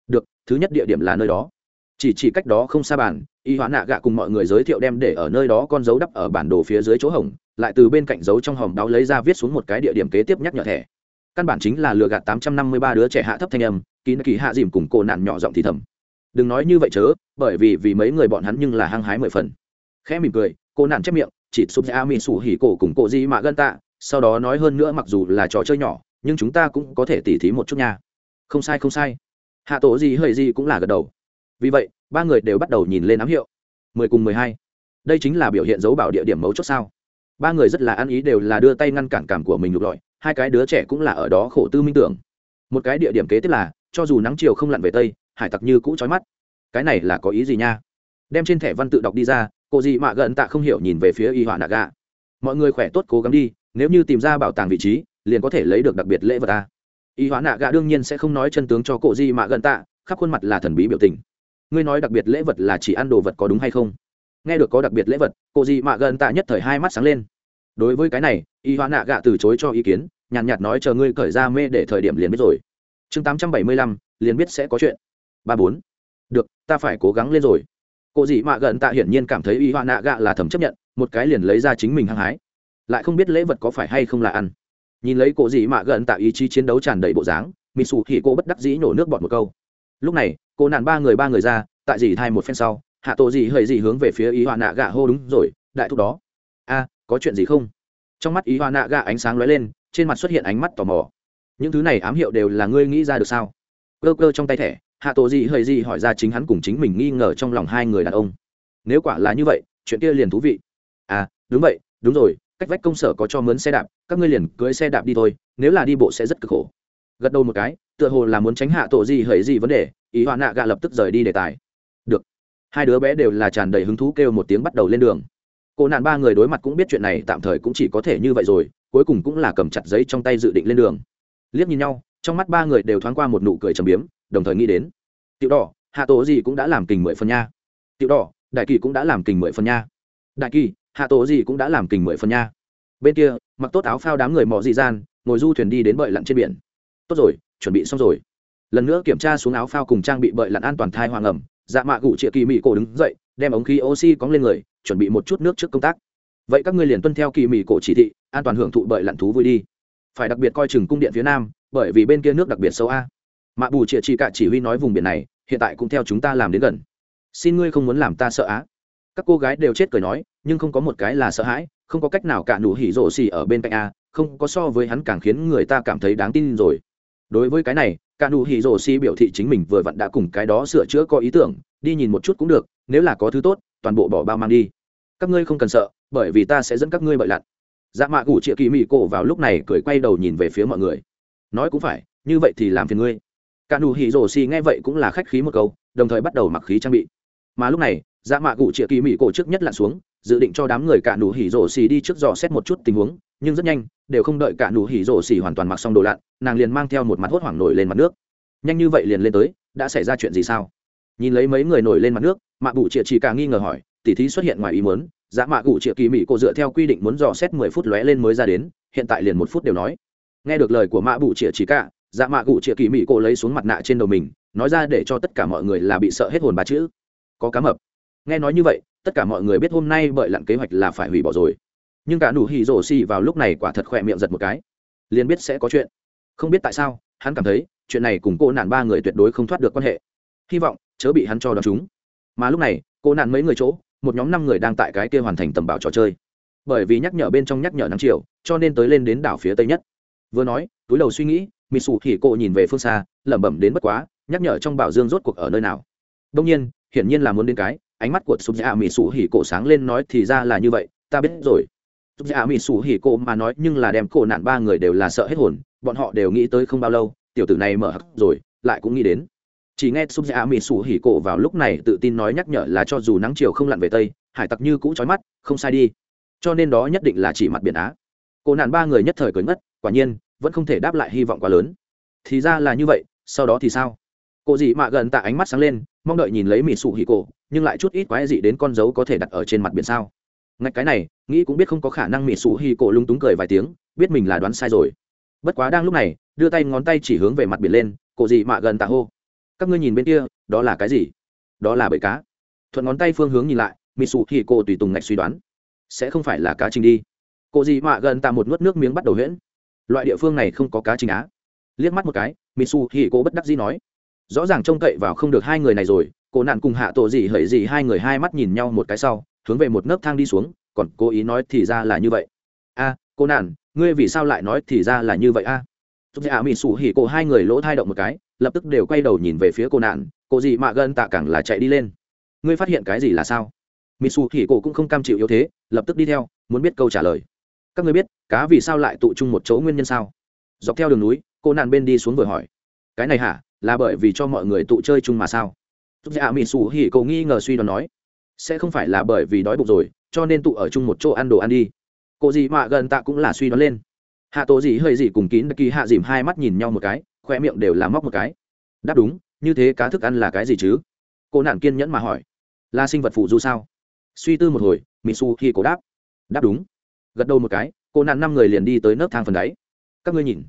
Được thứ nhất địa điểm là nơi đó. Chỉ chỉ cách đó không xa bản, y Hoạn nạ gạ cùng mọi người giới thiệu đem để ở nơi đó con dấu đắp ở bản đồ phía dưới chỗ hỏng lại từ bên cạnh dấu trong hòm đáo lấy ra viết xuống một cái địa điểm kế tiếp nhắc nhở thẻ. Căn bản chính là lừa gạt tám trăm năm mươi ba đứa trẻ hạ thấp thanh âm kín kỳ hạ dìm cùng cổ nạn nhỏ giọng thì thầm. Đừng nói như vậy chớ bởi vì vì mấy người bọn hắn nhưng là hăng hái mười phần. Khẽ mỉm cười cô nạn chép miệng chỉ sụp ra mỹ sủ hỉ cổ cùng cổ gì mà gân tạ, sau đó nói hơn nữa mặc dù là trò chơi nhỏ, nhưng chúng ta cũng có thể tỉ thí một chút nha. Không sai không sai. Hạ tổ gì hơi gì cũng là gật đầu. Vì vậy, ba người đều bắt đầu nhìn lên ám hiệu. Mười cùng mười hai. Đây chính là biểu hiện dấu bảo địa điểm mấu chốt sao? Ba người rất là ăn ý đều là đưa tay ngăn cản cảm của mình lục lọi, hai cái đứa trẻ cũng là ở đó khổ tư minh tưởng. Một cái địa điểm kế tiếp là, cho dù nắng chiều không lặn về tây, hải tặc như cũ trói mắt. Cái này là có ý gì nha? Đem trên thẻ văn tự đọc đi ra cô dị mạ gần tạ không hiểu nhìn về phía y họa nạ gà. Mọi người khỏe tốt cố gắng đi nếu như tìm ra bảo tàng vị trí liền có thể lấy được đặc biệt lễ vật ta. Y họa nạ gà đương nhiên sẽ không nói chân tướng cho cô dị mạ gần tạ khắp khuôn mặt là thần bí biểu tình. Ngươi nói đặc biệt lễ vật là chỉ ăn đồ vật có đúng hay không? Nghe được có đặc biệt lễ vật cô dị mạ gần tạ nhất thời hai mắt sáng lên. Đối với cái này y họa nạ gà từ chối cho ý kiến nhàn nhạt, nhạt nói chờ ngươi cởi ra mê để thời điểm liền biết rồi. Chương tám trăm bảy mươi lăm liền biết sẽ có chuyện. Ba bốn. Được ta phải cố gắng lên rồi cô dị mạ gần tạ hiển nhiên cảm thấy y hoa nạ gạ là thầm chấp nhận, một cái liền lấy ra chính mình hăng hái. Lại không biết lễ vật có phải hay không là ăn. Nhìn lấy cô dị mạ gần tạ ý chí chiến đấu tràn đầy bộ dáng mỹ sủ thì cô bất đắc dĩ nổ nước bọt một câu. Lúc này, cô nạn ba người ba người ra, tại dì thai một phen sau, hạ tổ dị hơi dị hướng về phía y hoa nạ gạ hô đúng rồi, đại thúc đó. A, có chuyện gì không? Trong mắt y hoa nạ gạ ánh sáng lóe lên, trên mặt xuất hiện ánh mắt tò mò. Những thứ này ám hiệu đều là ngươi nghĩ ra được sao? Cơ cơ trong tay thẻ hạ tổ gì hơi gì hỏi ra chính hắn cùng chính mình nghi ngờ trong lòng hai người đàn ông. Nếu quả là như vậy, chuyện kia liền thú vị. À đúng vậy, đúng rồi, cách vách công sở có cho mướn xe đạp, các ngươi liền cưới xe đạp đi thôi, nếu là đi bộ sẽ rất cực khổ. Gật đầu một cái, tựa hồ là muốn tránh hạ tổ gì hởi gì vấn đề, ý hoạn nạ gạ lập tức rời đi đề tài. Được. Hai đứa bé đều là tràn đầy hứng thú kêu một tiếng bắt đầu lên đường. Cô nạn ba người đối mặt cũng biết chuyện này, tạm thời cũng chỉ có thể như vậy rồi, cuối cùng cũng là cầm chặt giấy trong tay dự định lên đường. Liếc nhìn nhau, trong mắt ba người đều thoáng qua một nụ cười trầm biếm đồng thời nghĩ đến. Tiểu đỏ, hạ tổ gì cũng đã làm kình mười phần nha. Tiểu đỏ, đại kỳ cũng đã làm kình mười phần nha. Đại kỳ, hạ tổ gì cũng đã làm kình mười phần nha. Bên kia, mặc tốt áo phao đám người mò dị gian, ngồi du thuyền đi đến bợi lặn trên biển. Tốt rồi, chuẩn bị xong rồi. Lần nữa kiểm tra xuống áo phao cùng trang bị bợi lặn an toàn thai hoàng ẩm dạ mạ gụ trịa kỳ mỹ cổ đứng dậy, đem ống khí oxy cóng lên người, chuẩn bị một chút nước trước công tác. Vậy các ngươi liền tuân theo kỳ mỹ cổ chỉ thị, an toàn hưởng thụ bợi lặn thú vui đi. Phải đặc biệt coi chừng cung điện phía nam, bởi vì bên kia nước đặc biệt sâu a mạ bù chịa chỉ cả chỉ huy nói vùng biển này, hiện tại cũng theo chúng ta làm đến gần. Xin ngươi không muốn làm ta sợ á. Các cô gái đều chết cười nói, nhưng không có một cái là sợ hãi, không có cách nào cả nụ hỉ rộ xì ở bên cạnh a, không có so với hắn càng khiến người ta cảm thấy đáng tin rồi. Đối với cái này, cả nụ hỉ rộ xì biểu thị chính mình vừa vặn đã cùng cái đó sửa chữa có ý tưởng, đi nhìn một chút cũng được, nếu là có thứ tốt, toàn bộ bỏ bao mang đi. Các ngươi không cần sợ, bởi vì ta sẽ dẫn các ngươi bậy lặn. Dạ mạ cụ chịa kỳ mị cổ vào lúc này cười quay đầu nhìn về phía mọi người. Nói cũng phải, như vậy thì làm phiền ngươi cả nụ hỉ rổ xì nghe vậy cũng là khách khí một câu, đồng thời bắt đầu mặc khí trang bị. Mà lúc này dạ mạ cụ Triệu kỳ mỹ cổ trước nhất lặn xuống, dự định cho đám người cả nụ hỉ rổ xì đi trước dò xét một chút tình huống, nhưng rất nhanh, đều không đợi cả nụ hỉ rổ xì hoàn toàn mặc xong đồ lặn, nàng liền mang theo một mặt hốt hoảng nổi lên mặt nước. Nhanh như vậy liền lên tới, đã xảy ra chuyện gì sao? Nhìn lấy mấy người nổi lên mặt nước, mạ bụ Triệu chỉ cả nghi ngờ hỏi, tỉ thí xuất hiện ngoài ý muốn giá mạ cụ Triệu kỳ mỹ cổ dựa theo quy định muốn dò xét mười phút lóe lên mới ra đến, hiện tại liền một phút đều nói. Nghe được lời của mạ bụ chĩa chỉ cả dạ mạ cụ chĩa kỳ mỹ cổ lấy xuống mặt nạ trên đầu mình, nói ra để cho tất cả mọi người là bị sợ hết hồn ba chữ. Có cá mập. Nghe nói như vậy, tất cả mọi người biết hôm nay bởi lặn kế hoạch là phải hủy bỏ rồi. Nhưng cả nụ hỉ rổ xì vào lúc này quả thật khỏe miệng giật một cái. Liền biết sẽ có chuyện. Không biết tại sao, hắn cảm thấy, chuyện này cùng cô nạn ba người tuyệt đối không thoát được quan hệ. Hy vọng, chớ bị hắn cho đón chúng. Mà lúc này, cô nạn mấy người chỗ, một nhóm năm người đang tại cái kia hoàn thành tầm bảo trò chơi. Bởi vì nhắc nhở bên trong nhắc nhở nắng chiều, cho nên tới lên đến đảo phía tây nhất. Vừa nói, túi đầu suy nghĩ mỹ sụ thì cổ nhìn về phương xa, lẩm bẩm đến bất quá, nhắc nhở trong bảo dương rốt cuộc ở nơi nào. Đông nhiên, hiển nhiên là muốn đến cái, ánh mắt của sụp dạ mỹ sụ hỉ cổ sáng lên nói thì ra là như vậy, ta biết rồi. Sụp dạ mỹ sụ hỉ cổ mà nói nhưng là đem cổ nạn ba người đều là sợ hết hồn, bọn họ đều nghĩ tới không bao lâu, tiểu tử này mở hắc rồi, lại cũng nghĩ đến. Chỉ nghe sụp dạ mỹ sụ hỉ cổ vào lúc này tự tin nói nhắc nhở là cho dù nắng chiều không lặn về tây, hải tặc như cũ trói mắt, không sai đi. Cho nên đó nhất định là chỉ mặt biển á. Cổ nạn ba người nhất thời cưới ngất, quả nhiên vẫn không thể đáp lại hy vọng quá lớn. Thì ra là như vậy, sau đó thì sao? Cô dị mạ gần tạ ánh mắt sáng lên, mong đợi nhìn lấy mỹ sụ hì cổ, nhưng lại chút ít quái dị đến con dấu có thể đặt ở trên mặt biển sao? Ngạch cái này, nghĩ cũng biết không có khả năng mỹ sụ hì cổ lung túng cười vài tiếng, biết mình là đoán sai rồi. Bất quá đang lúc này, đưa tay ngón tay chỉ hướng về mặt biển lên, cô dị mạ gần tạ hô. Các ngươi nhìn bên kia, đó là cái gì? Đó là bẫy cá. Thuận ngón tay phương hướng nhìn lại mỹ sụ hì cổ tùy tùng ngạch suy đoán. Sẽ không phải là cá trình đi. Cô dị mạ gần tạ một nuốt nước miếng bắt đầu huyễn loại địa phương này không có cá trình á. Liếc mắt một cái mitsu hì cô bất đắc dĩ nói. Rõ ràng trông cậy vào không được hai người này rồi, cô nạn cùng hạ tổ gì hởi gì hai người hai mắt nhìn nhau một cái sau, hướng về một nấc thang đi xuống, còn cố ý nói thì ra là như vậy. A, cô nạn, ngươi vì sao lại nói thì ra là như vậy a? Giúp dạ mỹ sủ hỉ cổ hai người lỗ thai động một cái, lập tức đều quay đầu nhìn về phía cô nạn, cô gì mạ gần tạ cẳng là chạy đi lên. Ngươi phát hiện cái gì là sao? Mỹ sủ hỉ cổ cũng không cam chịu yếu thế, lập tức đi theo, muốn biết câu trả lời các ngươi biết, cá vì sao lại tụ chung một chỗ nguyên nhân sao? Dọc theo đường núi, cô nạn bên đi xuống vừa hỏi. Cái này hả? Là bởi vì cho mọi người tụ chơi chung mà sao? Giúp dạ mỹ sủ hỉ cầu nghi ngờ suy đoán nói. Sẽ không phải là bởi vì đói bụng rồi, cho nên tụ ở chung một chỗ ăn đồ ăn đi. Cô gì mà gần tạ cũng là suy đoán lên. Hạ tổ gì hơi gì cùng kín kỳ hạ dìm hai mắt nhìn nhau một cái, khoe miệng đều là móc một cái. Đáp đúng, như thế cá thức ăn là cái gì chứ? Cô nạn kiên nhẫn mà hỏi. Là sinh vật phụ du sao? Suy tư một hồi mỹ su khi cổ đáp. Đáp đúng gật đầu một cái, cô nạn năm người liền đi tới nấc thang phần đáy. Các ngươi nhìn.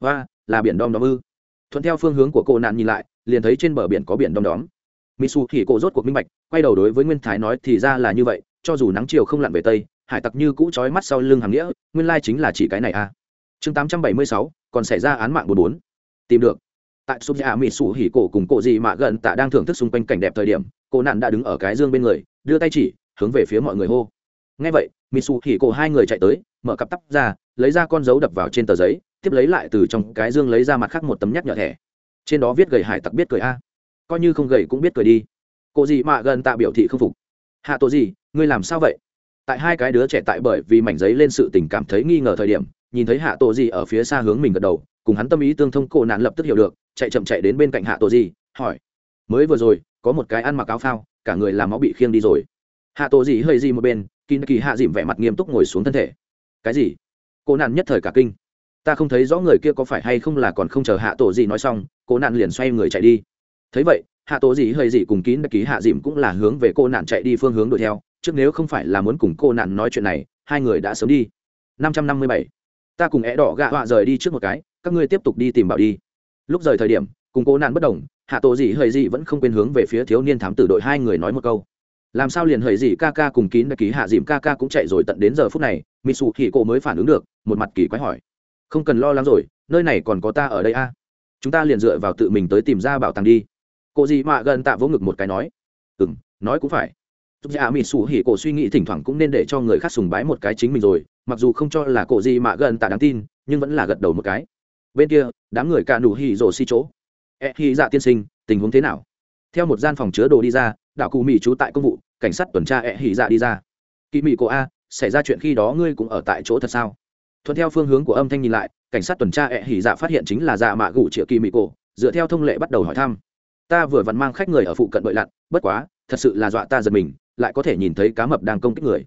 Và là biển đom đóm ư? Thuận theo phương hướng của cô nạn nhìn lại, liền thấy trên bờ biển có biển đom đóm. Misu thì cô rốt cuộc minh bạch, quay đầu đối với nguyên thái nói thì ra là như vậy, cho dù nắng chiều không lặn về tây, hải tặc như cũ trói mắt sau lưng hàng nghĩa, nguyên lai chính là chỉ cái này à. Chương tám trăm bảy mươi sáu, còn xảy ra án mạng bốn bốn. Tìm được. Tại súp dạ mỹ sủ hỉ cổ cùng cổ gì mạ gần tạ đang thưởng thức xung quanh cảnh đẹp thời điểm, cô nạn đã đứng ở cái dương bên người, đưa tay chỉ, hướng về phía mọi người hô ngay vậy mỹ xù hỉ cổ hai người chạy tới, mở cặp tắp ra, lấy ra con dấu đập vào trên tờ giấy, tiếp lấy lại từ trong cái dương lấy ra mặt khác một tấm nhắc nhở thẻ. Trên đó viết gầy hải tặc biết cười a. Coi như không gầy cũng biết cười đi. Cô gì mà gần tạ biểu thị không phục. Hạ tổ gì, ngươi làm sao vậy? Tại hai cái đứa trẻ tại bởi vì mảnh giấy lên sự tình cảm thấy nghi ngờ thời điểm, nhìn thấy hạ tổ gì ở phía xa hướng mình gật đầu, cùng hắn tâm ý tương thông, cổ nạn lập tức hiểu được, chạy chậm chạy đến bên cạnh hạ tổ gì, hỏi. Mới vừa rồi, có một cái ăn mặc áo phao, cả người làm máu bị khiêng đi rồi. Hạ tổ gì hơi gì một bên Kín kỳ hạ dìm vẻ mặt nghiêm túc ngồi xuống thân thể. Cái gì? Cô nạn nhất thời cả kinh. Ta không thấy rõ người kia có phải hay không là còn không chờ hạ tổ gì nói xong, cô nạn liền xoay người chạy đi. Thấy vậy, hạ tổ gì hơi gì cùng kín kỳ hạ dìm cũng là hướng về cô nạn chạy đi phương hướng đuổi theo. Chứ nếu không phải là muốn cùng cô nạn nói chuyện này, hai người đã sớm đi. Năm trăm năm mươi bảy. Ta cùng é đỏ gạ họa rời đi trước một cái, các ngươi tiếp tục đi tìm bảo đi. Lúc rời thời điểm, cùng cô nạn bất đồng, hạ tổ dị hơi dị vẫn không quên hướng về phía thiếu niên thám tử đội hai người nói một câu làm sao liền hời gì ca ca cùng kín đã ký hạ dìm ca ca cũng chạy rồi tận đến giờ phút này mỹ sụ hỉ cổ mới phản ứng được, một mặt kỳ quái hỏi. Không cần lo lắng rồi, nơi này còn có ta ở đây a chúng ta liền dựa vào tự mình tới tìm ra bảo tàng đi. Cô gì mạ gần tạ vỗ ngực một cái nói. Ừ m nói cũng phải. Chúng dạ mỹ sụ hỉ cổ suy nghĩ thỉnh thoảng cũng nên để cho người khác sùng bái một cái chính mình rồi, mặc dù không cho là cô gì mạ gần tạ đáng tin, nhưng vẫn là gật đầu một cái. Bên kia, đám người cả đủ hỉ rồ si chỗ. E hỉ dạ tiên sinh, tình huống thế nào? Theo một gian phòng chứa đồ đi ra đạo cụ mỹ trú tại công vụ, cảnh sát tuần tra ẹ hỉ dạ đi ra. Kỳ mỹ cô a, xảy ra chuyện khi đó ngươi cũng ở tại chỗ thật sao? Thuận theo phương hướng của âm thanh nhìn lại, cảnh sát tuần tra ẹ hỉ dạ phát hiện chính là dạ mạ gủ triệu kỳ mỹ cổ, dựa theo thông lệ bắt đầu hỏi thăm. Ta vừa vặn mang khách người ở phụ cận bội lặn, bất quá, thật sự là dọa ta giật mình, lại có thể nhìn thấy cá mập đang công kích người.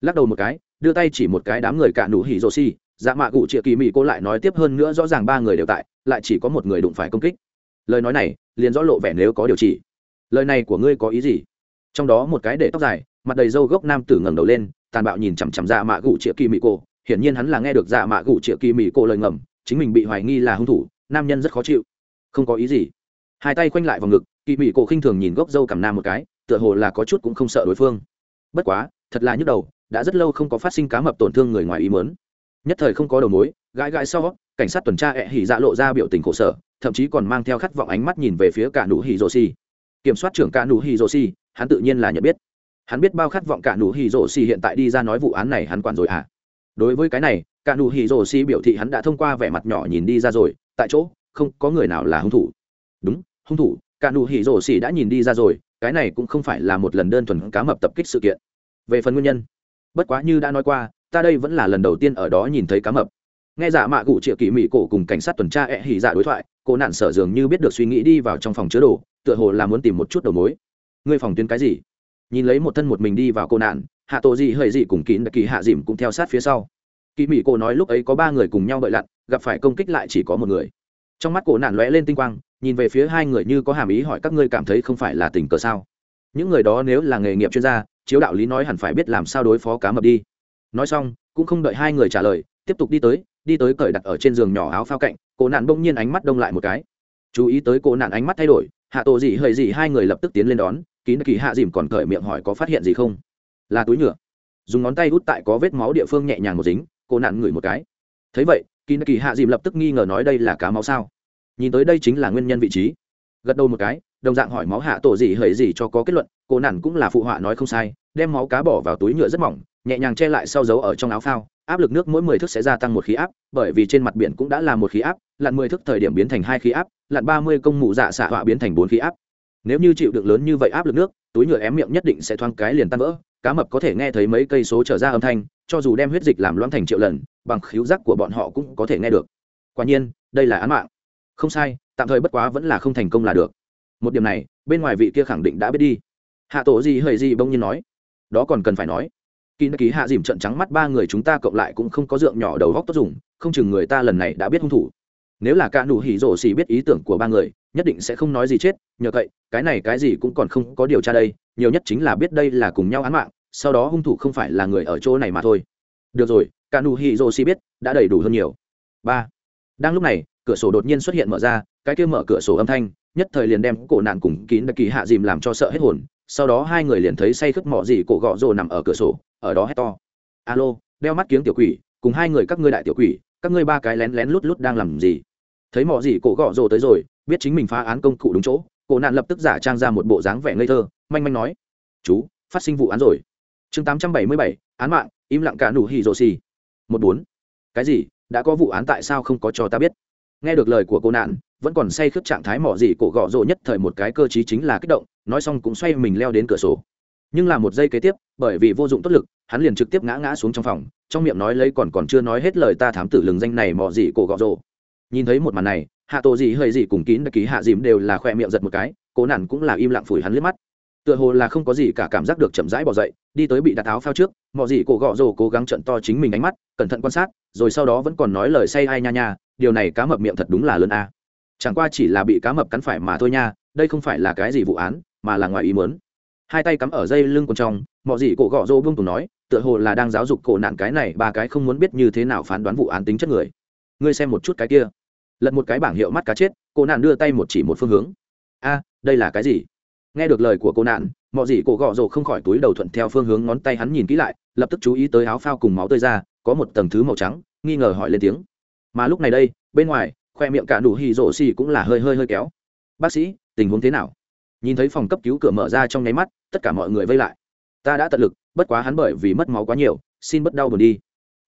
Lắc đầu một cái, đưa tay chỉ một cái đám người cạn nụ hỉ rô xi dạ mạ gụ triệu kỳ mỹ cô lại nói tiếp hơn nữa rõ ràng ba người đều tại, lại chỉ có một người đụng phải công kích. Lời nói này, liền rõ lộ vẻ nếu có điều chỉ lời này của ngươi có ý gì? Trong đó một cái để tóc dài, mặt đầy râu gốc nam tử ngẩng đầu lên, tàn bạo nhìn chằm chằm dạ mạ gụ triệu kỳ mị cổ. Hiển nhiên hắn là nghe được dạ mạ gụ triệu kỳ mị cổ lời ngầm, chính mình bị hoài nghi là hung thủ, nam nhân rất khó chịu. Không có ý gì. Hai tay khoanh lại vào ngực, kỳ mị cổ khinh thường nhìn gốc râu cằm nam một cái, tựa hồ là có chút cũng không sợ đối phương. Bất quá, thật là nhức đầu, đã rất lâu không có phát sinh cá mập tổn thương người ngoài ý mớn nhất thời không có đầu mối, gãi gãi sau, cảnh sát tuần tra ẹ hỉ dạ lộ ra biểu tình khổ sở, thậm chí còn mang theo khát vọng ánh mắt nhìn về phía cả nụ hỉ rô xì kiểm soát trưởng cả nụ hì rồ xì, hắn tự nhiên là nhận biết. Hắn biết bao khát vọng cả nụ hì rồ xì hiện tại đi ra nói vụ án này hắn quản rồi à? Đối với cái này, cả nụ hì rồ xì biểu thị hắn đã thông qua vẻ mặt nhỏ nhìn đi ra rồi, tại chỗ, không có người nào là hung thủ. Đúng, hung thủ, cả nụ hỉ rổ xỉ đã nhìn đi ra rồi, cái này cũng không phải là một lần đơn thuần cá mập tập kích sự kiện. Về phần nguyên nhân, bất quá như đã nói qua, ta đây vẫn là lần đầu tiên ở đó nhìn thấy cá mập. Nghe giả mạ cụ triệu kỳ mỹ cổ cùng cảnh sát tuần tra ẹ hỉ giả đối thoại cô nạn sở dường như biết được suy nghĩ đi vào trong phòng chứa đồ, tựa hồ là muốn tìm một chút đầu mối. Ngươi phòng tuyến cái gì? Nhìn lấy một thân một mình đi vào cô nạn, hạ tổ gì hơi gì cùng kín kỳ hạ dìm cũng theo sát phía sau. Kỳ mỹ cô nói lúc ấy có ba người cùng nhau đợi lặn, gặp phải công kích lại chỉ có một người. Trong mắt cô nạn lóe lên tinh quang, nhìn về phía hai người như có hàm ý hỏi các ngươi cảm thấy không phải là tình cờ sao? Những người đó nếu là nghề nghiệp chuyên gia, chiếu đạo lý nói hẳn phải biết làm sao đối phó cá mập đi. Nói xong, cũng không đợi hai người trả lời, tiếp tục đi tới đi tới cởi đặt ở trên giường nhỏ áo phao cạnh cô nạn bỗng nhiên ánh mắt đông lại một cái. Chú ý tới cô nạn ánh mắt thay đổi, hạ tổ dị hơi dị hai người lập tức tiến lên đón, kín kỳ hạ dìm còn cởi miệng hỏi có phát hiện gì không? Là túi nhựa. Dùng ngón tay hút tại có vết máu địa phương nhẹ nhàng một dính cô nạn ngửi một cái. Thấy vậy, kín kỳ hạ dìm lập tức nghi ngờ nói đây là cá máu sao? Nhìn tới đây chính là nguyên nhân vị trí. Gật đầu một cái, đồng dạng hỏi máu hạ tổ gì hời gì cho có kết luận cô nạn cũng là phụ họa nói không sai, đem máu cá bỏ vào túi nhựa rất mỏng nhẹ nhàng che lại sau dấu ở trong áo phao, áp lực nước mỗi mười thước sẽ gia tăng một khí áp, bởi vì trên mặt biển cũng đã là một khí áp, lặn mười thước thời điểm biến thành hai khí áp, lặn ba mươi công mụ dạ xạ họa biến thành bốn khí áp. Nếu như chịu được lớn như vậy áp lực nước, túi nhựa ém miệng nhất định sẽ thoáng cái liền tan vỡ, cá mập có thể nghe thấy mấy cây số trở ra âm thanh, cho dù đem huyết dịch làm loãng thành triệu lần, bằng khíu giác của bọn họ cũng có thể nghe được. Quả nhiên, đây là án mạng. Không sai, tạm thời bất quá vẫn là không thành công là được. Một điểm này, bên ngoài vị kia khẳng định đã biết đi. Hạ tổ gì hơi gì bông nhiên nói. Đó còn cần phải nói kỳ nạ hạ dìm trận trắng mắt ba người chúng ta cộng lại cũng không có dượng nhỏ đầu góc tốt dùng, không chừng người ta lần này đã biết hung thủ. Nếu là cả nụ hỉ rổ xì biết ý tưởng của ba người, nhất định sẽ không nói gì chết, nhờ vậy, cái này cái gì cũng còn không có điều tra đây, nhiều nhất chính là biết đây là cùng nhau án mạng, sau đó hung thủ không phải là người ở chỗ này mà thôi. Được rồi, cả nụ hỉ rổ xì biết, đã đầy đủ hơn nhiều. Ba. Đang lúc này, cửa sổ đột nhiên xuất hiện mở ra, cái kia mở cửa sổ âm thanh, nhất thời liền đem cổ nạn cùng kín đặc kỳ hạ dìm làm cho sợ hết hồn, sau đó hai người liền thấy say khướp mỏ gì cổ gọ rồ nằm ở cửa sổ ở đó hét to. Alo, đeo mắt kiếng tiểu quỷ, cùng hai người các ngươi đại tiểu quỷ, các ngươi ba cái lén lén lút lút đang làm gì? Thấy mọ gì cổ gõ rồ tới rồi, biết chính mình phá án công cụ đúng chỗ, cổ nạn lập tức giả trang ra một bộ dáng vẻ ngây thơ, manh manh nói, chú, phát sinh vụ án rồi. Chương tám trăm bảy mươi bảy, án mạng, im lặng cả nụ hỉ rồ xì. Một bốn. Cái gì? Đã có vụ án tại sao không có cho ta biết? Nghe được lời của cô nạn, vẫn còn say khướt trạng thái mỏ gì cổ gọ rộ nhất thời một cái cơ chí chính là kích động, nói xong cũng xoay mình leo đến cửa sổ. Nhưng là một giây kế tiếp bởi vì vô dụng tốt lực, hắn liền trực tiếp ngã ngã xuống trong phòng, trong miệng nói lấy còn còn chưa nói hết lời ta thám tử lừng danh này mò gì cổ gọ rồ. Nhìn thấy một màn này, hạ tổ gì hơi gì cùng kín đặc ký hạ dìm đều là khoe miệng giật một cái, cố nản cũng là im lặng phủi hắn liếc mắt. Tựa hồ là không có gì cả cảm giác được chậm rãi bỏ dậy, đi tới bị đặt áo phao trước, mò gì cổ gọ rồ cố gắng trận to chính mình ánh mắt, cẩn thận quan sát, rồi sau đó vẫn còn nói lời say ai nha nha, điều này cá mập miệng thật đúng là lớn a. Chẳng qua chỉ là bị cá mập cắn phải mà thôi nha, đây không phải là cái gì vụ án, mà là ngoài ý muốn hai tay cắm ở dây lưng quần trong, mọi gì cổ gọ rô buông tùng nói, tựa hồ là đang giáo dục cổ nạn cái này, ba cái không muốn biết như thế nào phán đoán vụ án tính chất người. Ngươi xem một chút cái kia. Lật một cái bảng hiệu mắt cá chết, cổ nạn đưa tay một chỉ một phương hướng. A, đây là cái gì? Nghe được lời của cô nạn, mọi gì cổ gọ rồ không khỏi túi đầu thuận theo phương hướng ngón tay hắn nhìn kỹ lại, lập tức chú ý tới áo phao cùng máu tơi ra, có một tầng thứ màu trắng, nghi ngờ hỏi lên tiếng. Mà lúc này đây, bên ngoài, khoe miệng cả đủ hì rổ xì cũng là hơi hơi hơi kéo. Bác sĩ, tình huống thế nào? nhìn thấy phòng cấp cứu cửa mở ra trong nháy mắt, tất cả mọi người vây lại. Ta đã tận lực, bất quá hắn bởi vì mất máu quá nhiều, xin bất đau buồn đi.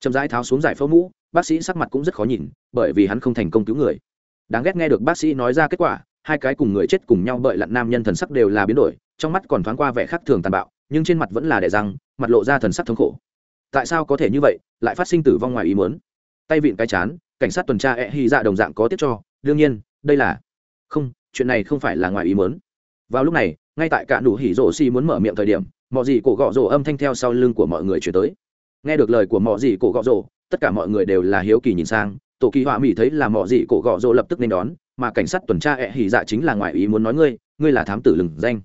Chậm rãi tháo xuống giải phẫu mũ, bác sĩ sắc mặt cũng rất khó nhìn, bởi vì hắn không thành công cứu người. Đáng ghét nghe được bác sĩ nói ra kết quả, hai cái cùng người chết cùng nhau bởi lặn nam nhân thần sắc đều là biến đổi, trong mắt còn thoáng qua vẻ khác thường tàn bạo, nhưng trên mặt vẫn là đẻ răng, mặt lộ ra thần sắc thống khổ. Tại sao có thể như vậy, lại phát sinh tử vong ngoài ý muốn? Tay vịn cái chán, cảnh sát tuần tra e hy dạ đồng dạng có tiếp cho, đương nhiên, đây là không, chuyện này không phải là ngoài ý muốn vào lúc này, ngay tại cả nụ hỉ rổ xì muốn mở miệng thời điểm mọi gì cổ gọ rổ âm thanh theo sau lưng của mọi người chuyển tới. Nghe được lời của mọi gì cổ gọ rổ tất cả mọi người đều là hiếu kỳ nhìn sang. Tổ kỳ họa mỹ thấy là mọi gì cổ gọ rổ lập tức nên đón, mà cảnh sát tuần tra ẹ hỉ dạ chính là ngoại ý muốn nói ngươi ngươi là thám tử lừng danh.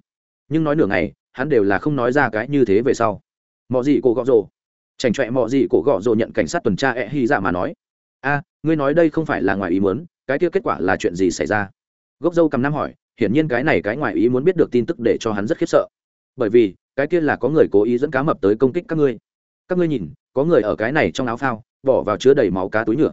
Nhưng nói nửa ngày, hắn đều là không nói ra cái như thế về sau. Mọi gì cổ gọ rổ chảnh chọe mọi gì cổ gọ rổ nhận cảnh sát tuần tra ẹ hỉ dạ mà nói. A, ngươi nói đây không phải là ngoại ý muốn, cái kia kết quả là chuyện gì xảy ra? Gốc dâu cầm năm hỏi hiển nhiên cái này cái ngoài ý muốn biết được tin tức để cho hắn rất khiếp sợ. Bởi vì, cái kia là có người cố ý dẫn cá mập tới công kích các ngươi. Các ngươi nhìn, có người ở cái này trong áo phao, bỏ vào chứa đầy máu cá túi nhựa.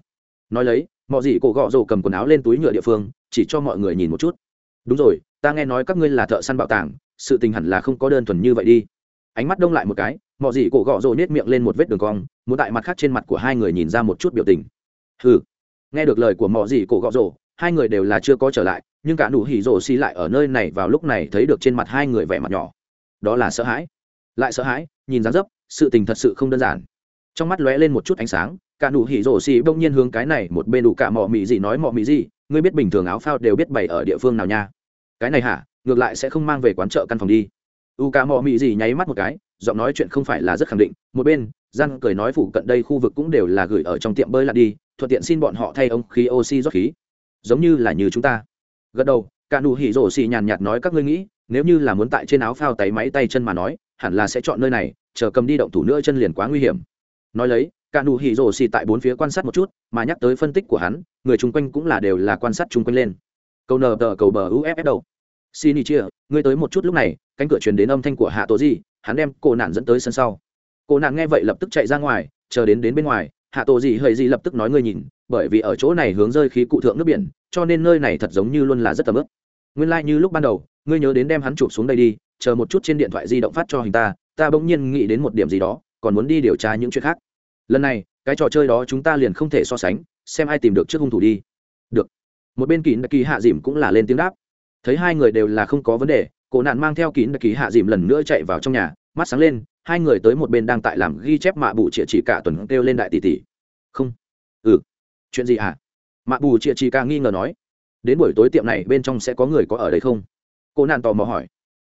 Nói lấy, mọi gì cổ gọ rồ cầm quần áo lên túi nhựa địa phương, chỉ cho mọi người nhìn một chút. Đúng rồi, ta nghe nói các ngươi là thợ săn bảo tàng, sự tình hẳn là không có đơn thuần như vậy đi. Ánh mắt đông lại một cái, mọi gì cổ gọ rồ nhét miệng lên một vết đường cong, muốn tại mặt khác trên mặt của hai người nhìn ra một chút biểu tình. Hừ. Nghe được lời của mọi gì cổ gọ rồ hai người đều là chưa có trở lại nhưng cả nụ hỉ rổ xì lại ở nơi này vào lúc này thấy được trên mặt hai người vẻ mặt nhỏ. Đó là sợ hãi. Lại sợ hãi, nhìn dáng dấp, sự tình thật sự không đơn giản. Trong mắt lóe lên một chút ánh sáng, cả nụ hỉ rổ xì bỗng nhiên hướng cái này một bên đủ cả mọ mị gì nói mọ mị gì, ngươi biết bình thường áo phao đều biết bày ở địa phương nào nha. Cái này hả? Ngược lại sẽ không mang về quán chợ căn phòng đi. U cả mọ mị gì nháy mắt một cái, giọng nói chuyện không phải là rất khẳng định. Một bên răng cười nói phủ cận đây khu vực cũng đều là gửi ở trong tiệm bơi lặn đi, thuận tiện xin bọn họ thay ông khí oxy rót khí. Giống như là như chúng ta gật đầu, cả nụ hỉ rổ xì nhàn nhạt nói các ngươi nghĩ, nếu như là muốn tại trên áo phao tay máy tay chân mà nói, hẳn là sẽ chọn nơi này, chờ cầm đi động thủ nữa chân liền quá nguy hiểm. Nói lấy, cả nụ hỉ rổ xì tại bốn phía quan sát một chút, mà nhắc tới phân tích của hắn, người chung quanh cũng là đều là quan sát chung quanh lên. Câu nờ tờ cầu bờ uff đầu. Xin ý chia, ngươi tới một chút lúc này, cánh cửa truyền đến âm thanh của hạ tổ di, hắn đem cô nạn dẫn tới sân sau. Cô nạn nghe vậy lập tức chạy ra ngoài, chờ đến đến bên ngoài, hạ tổ di hơi di lập tức nói ngươi nhìn, bởi vì ở chỗ này hướng rơi khí cụ thượng nước biển cho nên nơi này thật giống như luôn là rất tầm ướp nguyên lai、like、như lúc ban đầu, ngươi nhớ đến đem hắn chụp xuống đây đi, chờ một chút trên điện thoại di động phát cho hình ta ta bỗng nhiên nghĩ đến một điểm gì đó, còn muốn đi điều tra những chuyện khác. Lần này, cái trò chơi đó chúng ta liền không thể so sánh, xem ai tìm được trước hung thủ đi. Được. Một bên kín đặc kỳ hạ dìm cũng là lên tiếng đáp. Thấy hai người đều là không có vấn đề cổ nạn mang theo kín đặc kỳ hạ dìm lần nữa chạy vào trong nhà, mắt sáng lên, hai người tới một bên đang tại làm ghi chép mạ bụ chĩa chỉ cả tuần kêu lên đại tỷ tỷ. Không. Ừ. Chuyện gì hả? à? mạ bù chia chi ca nghi ngờ nói, đến buổi tối tiệm này bên trong sẽ có người có ở đây không? Cô nạn tò mò hỏi,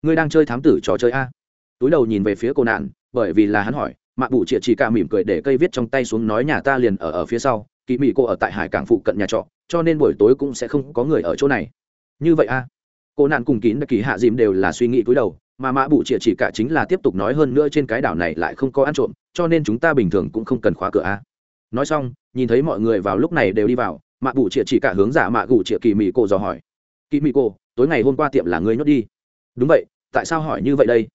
ngươi đang chơi thám tử trò chơi a? Túi đầu nhìn về phía cô nạn, bởi vì là hắn hỏi, mạ bù chia chi ca mỉm cười để cây viết trong tay xuống nói nhà ta liền ở ở phía sau kỳ mỹ cô ở tại hải cảng phụ cận nhà trọ, cho nên buổi tối cũng sẽ không có người ở chỗ này. Như vậy a? Cô nạn cùng kín đặc kỳ hạ dìm đều là suy nghĩ túi đầu, mà mạ bụ chĩa chỉ cả chính là tiếp tục nói hơn nữa trên cái đảo này lại không có ăn trộm, cho nên chúng ta bình thường cũng không cần khóa cửa a. Nói xong, nhìn thấy mọi người vào lúc này đều đi vào mạ bụ chĩa chỉ cả hướng giả mạ gụ chĩa kỳ mị cổ dò hỏi. Kỳ mị cổ tối ngày hôm qua tiệm là ngươi nhốt đi. Đúng vậy, tại sao hỏi như vậy đây?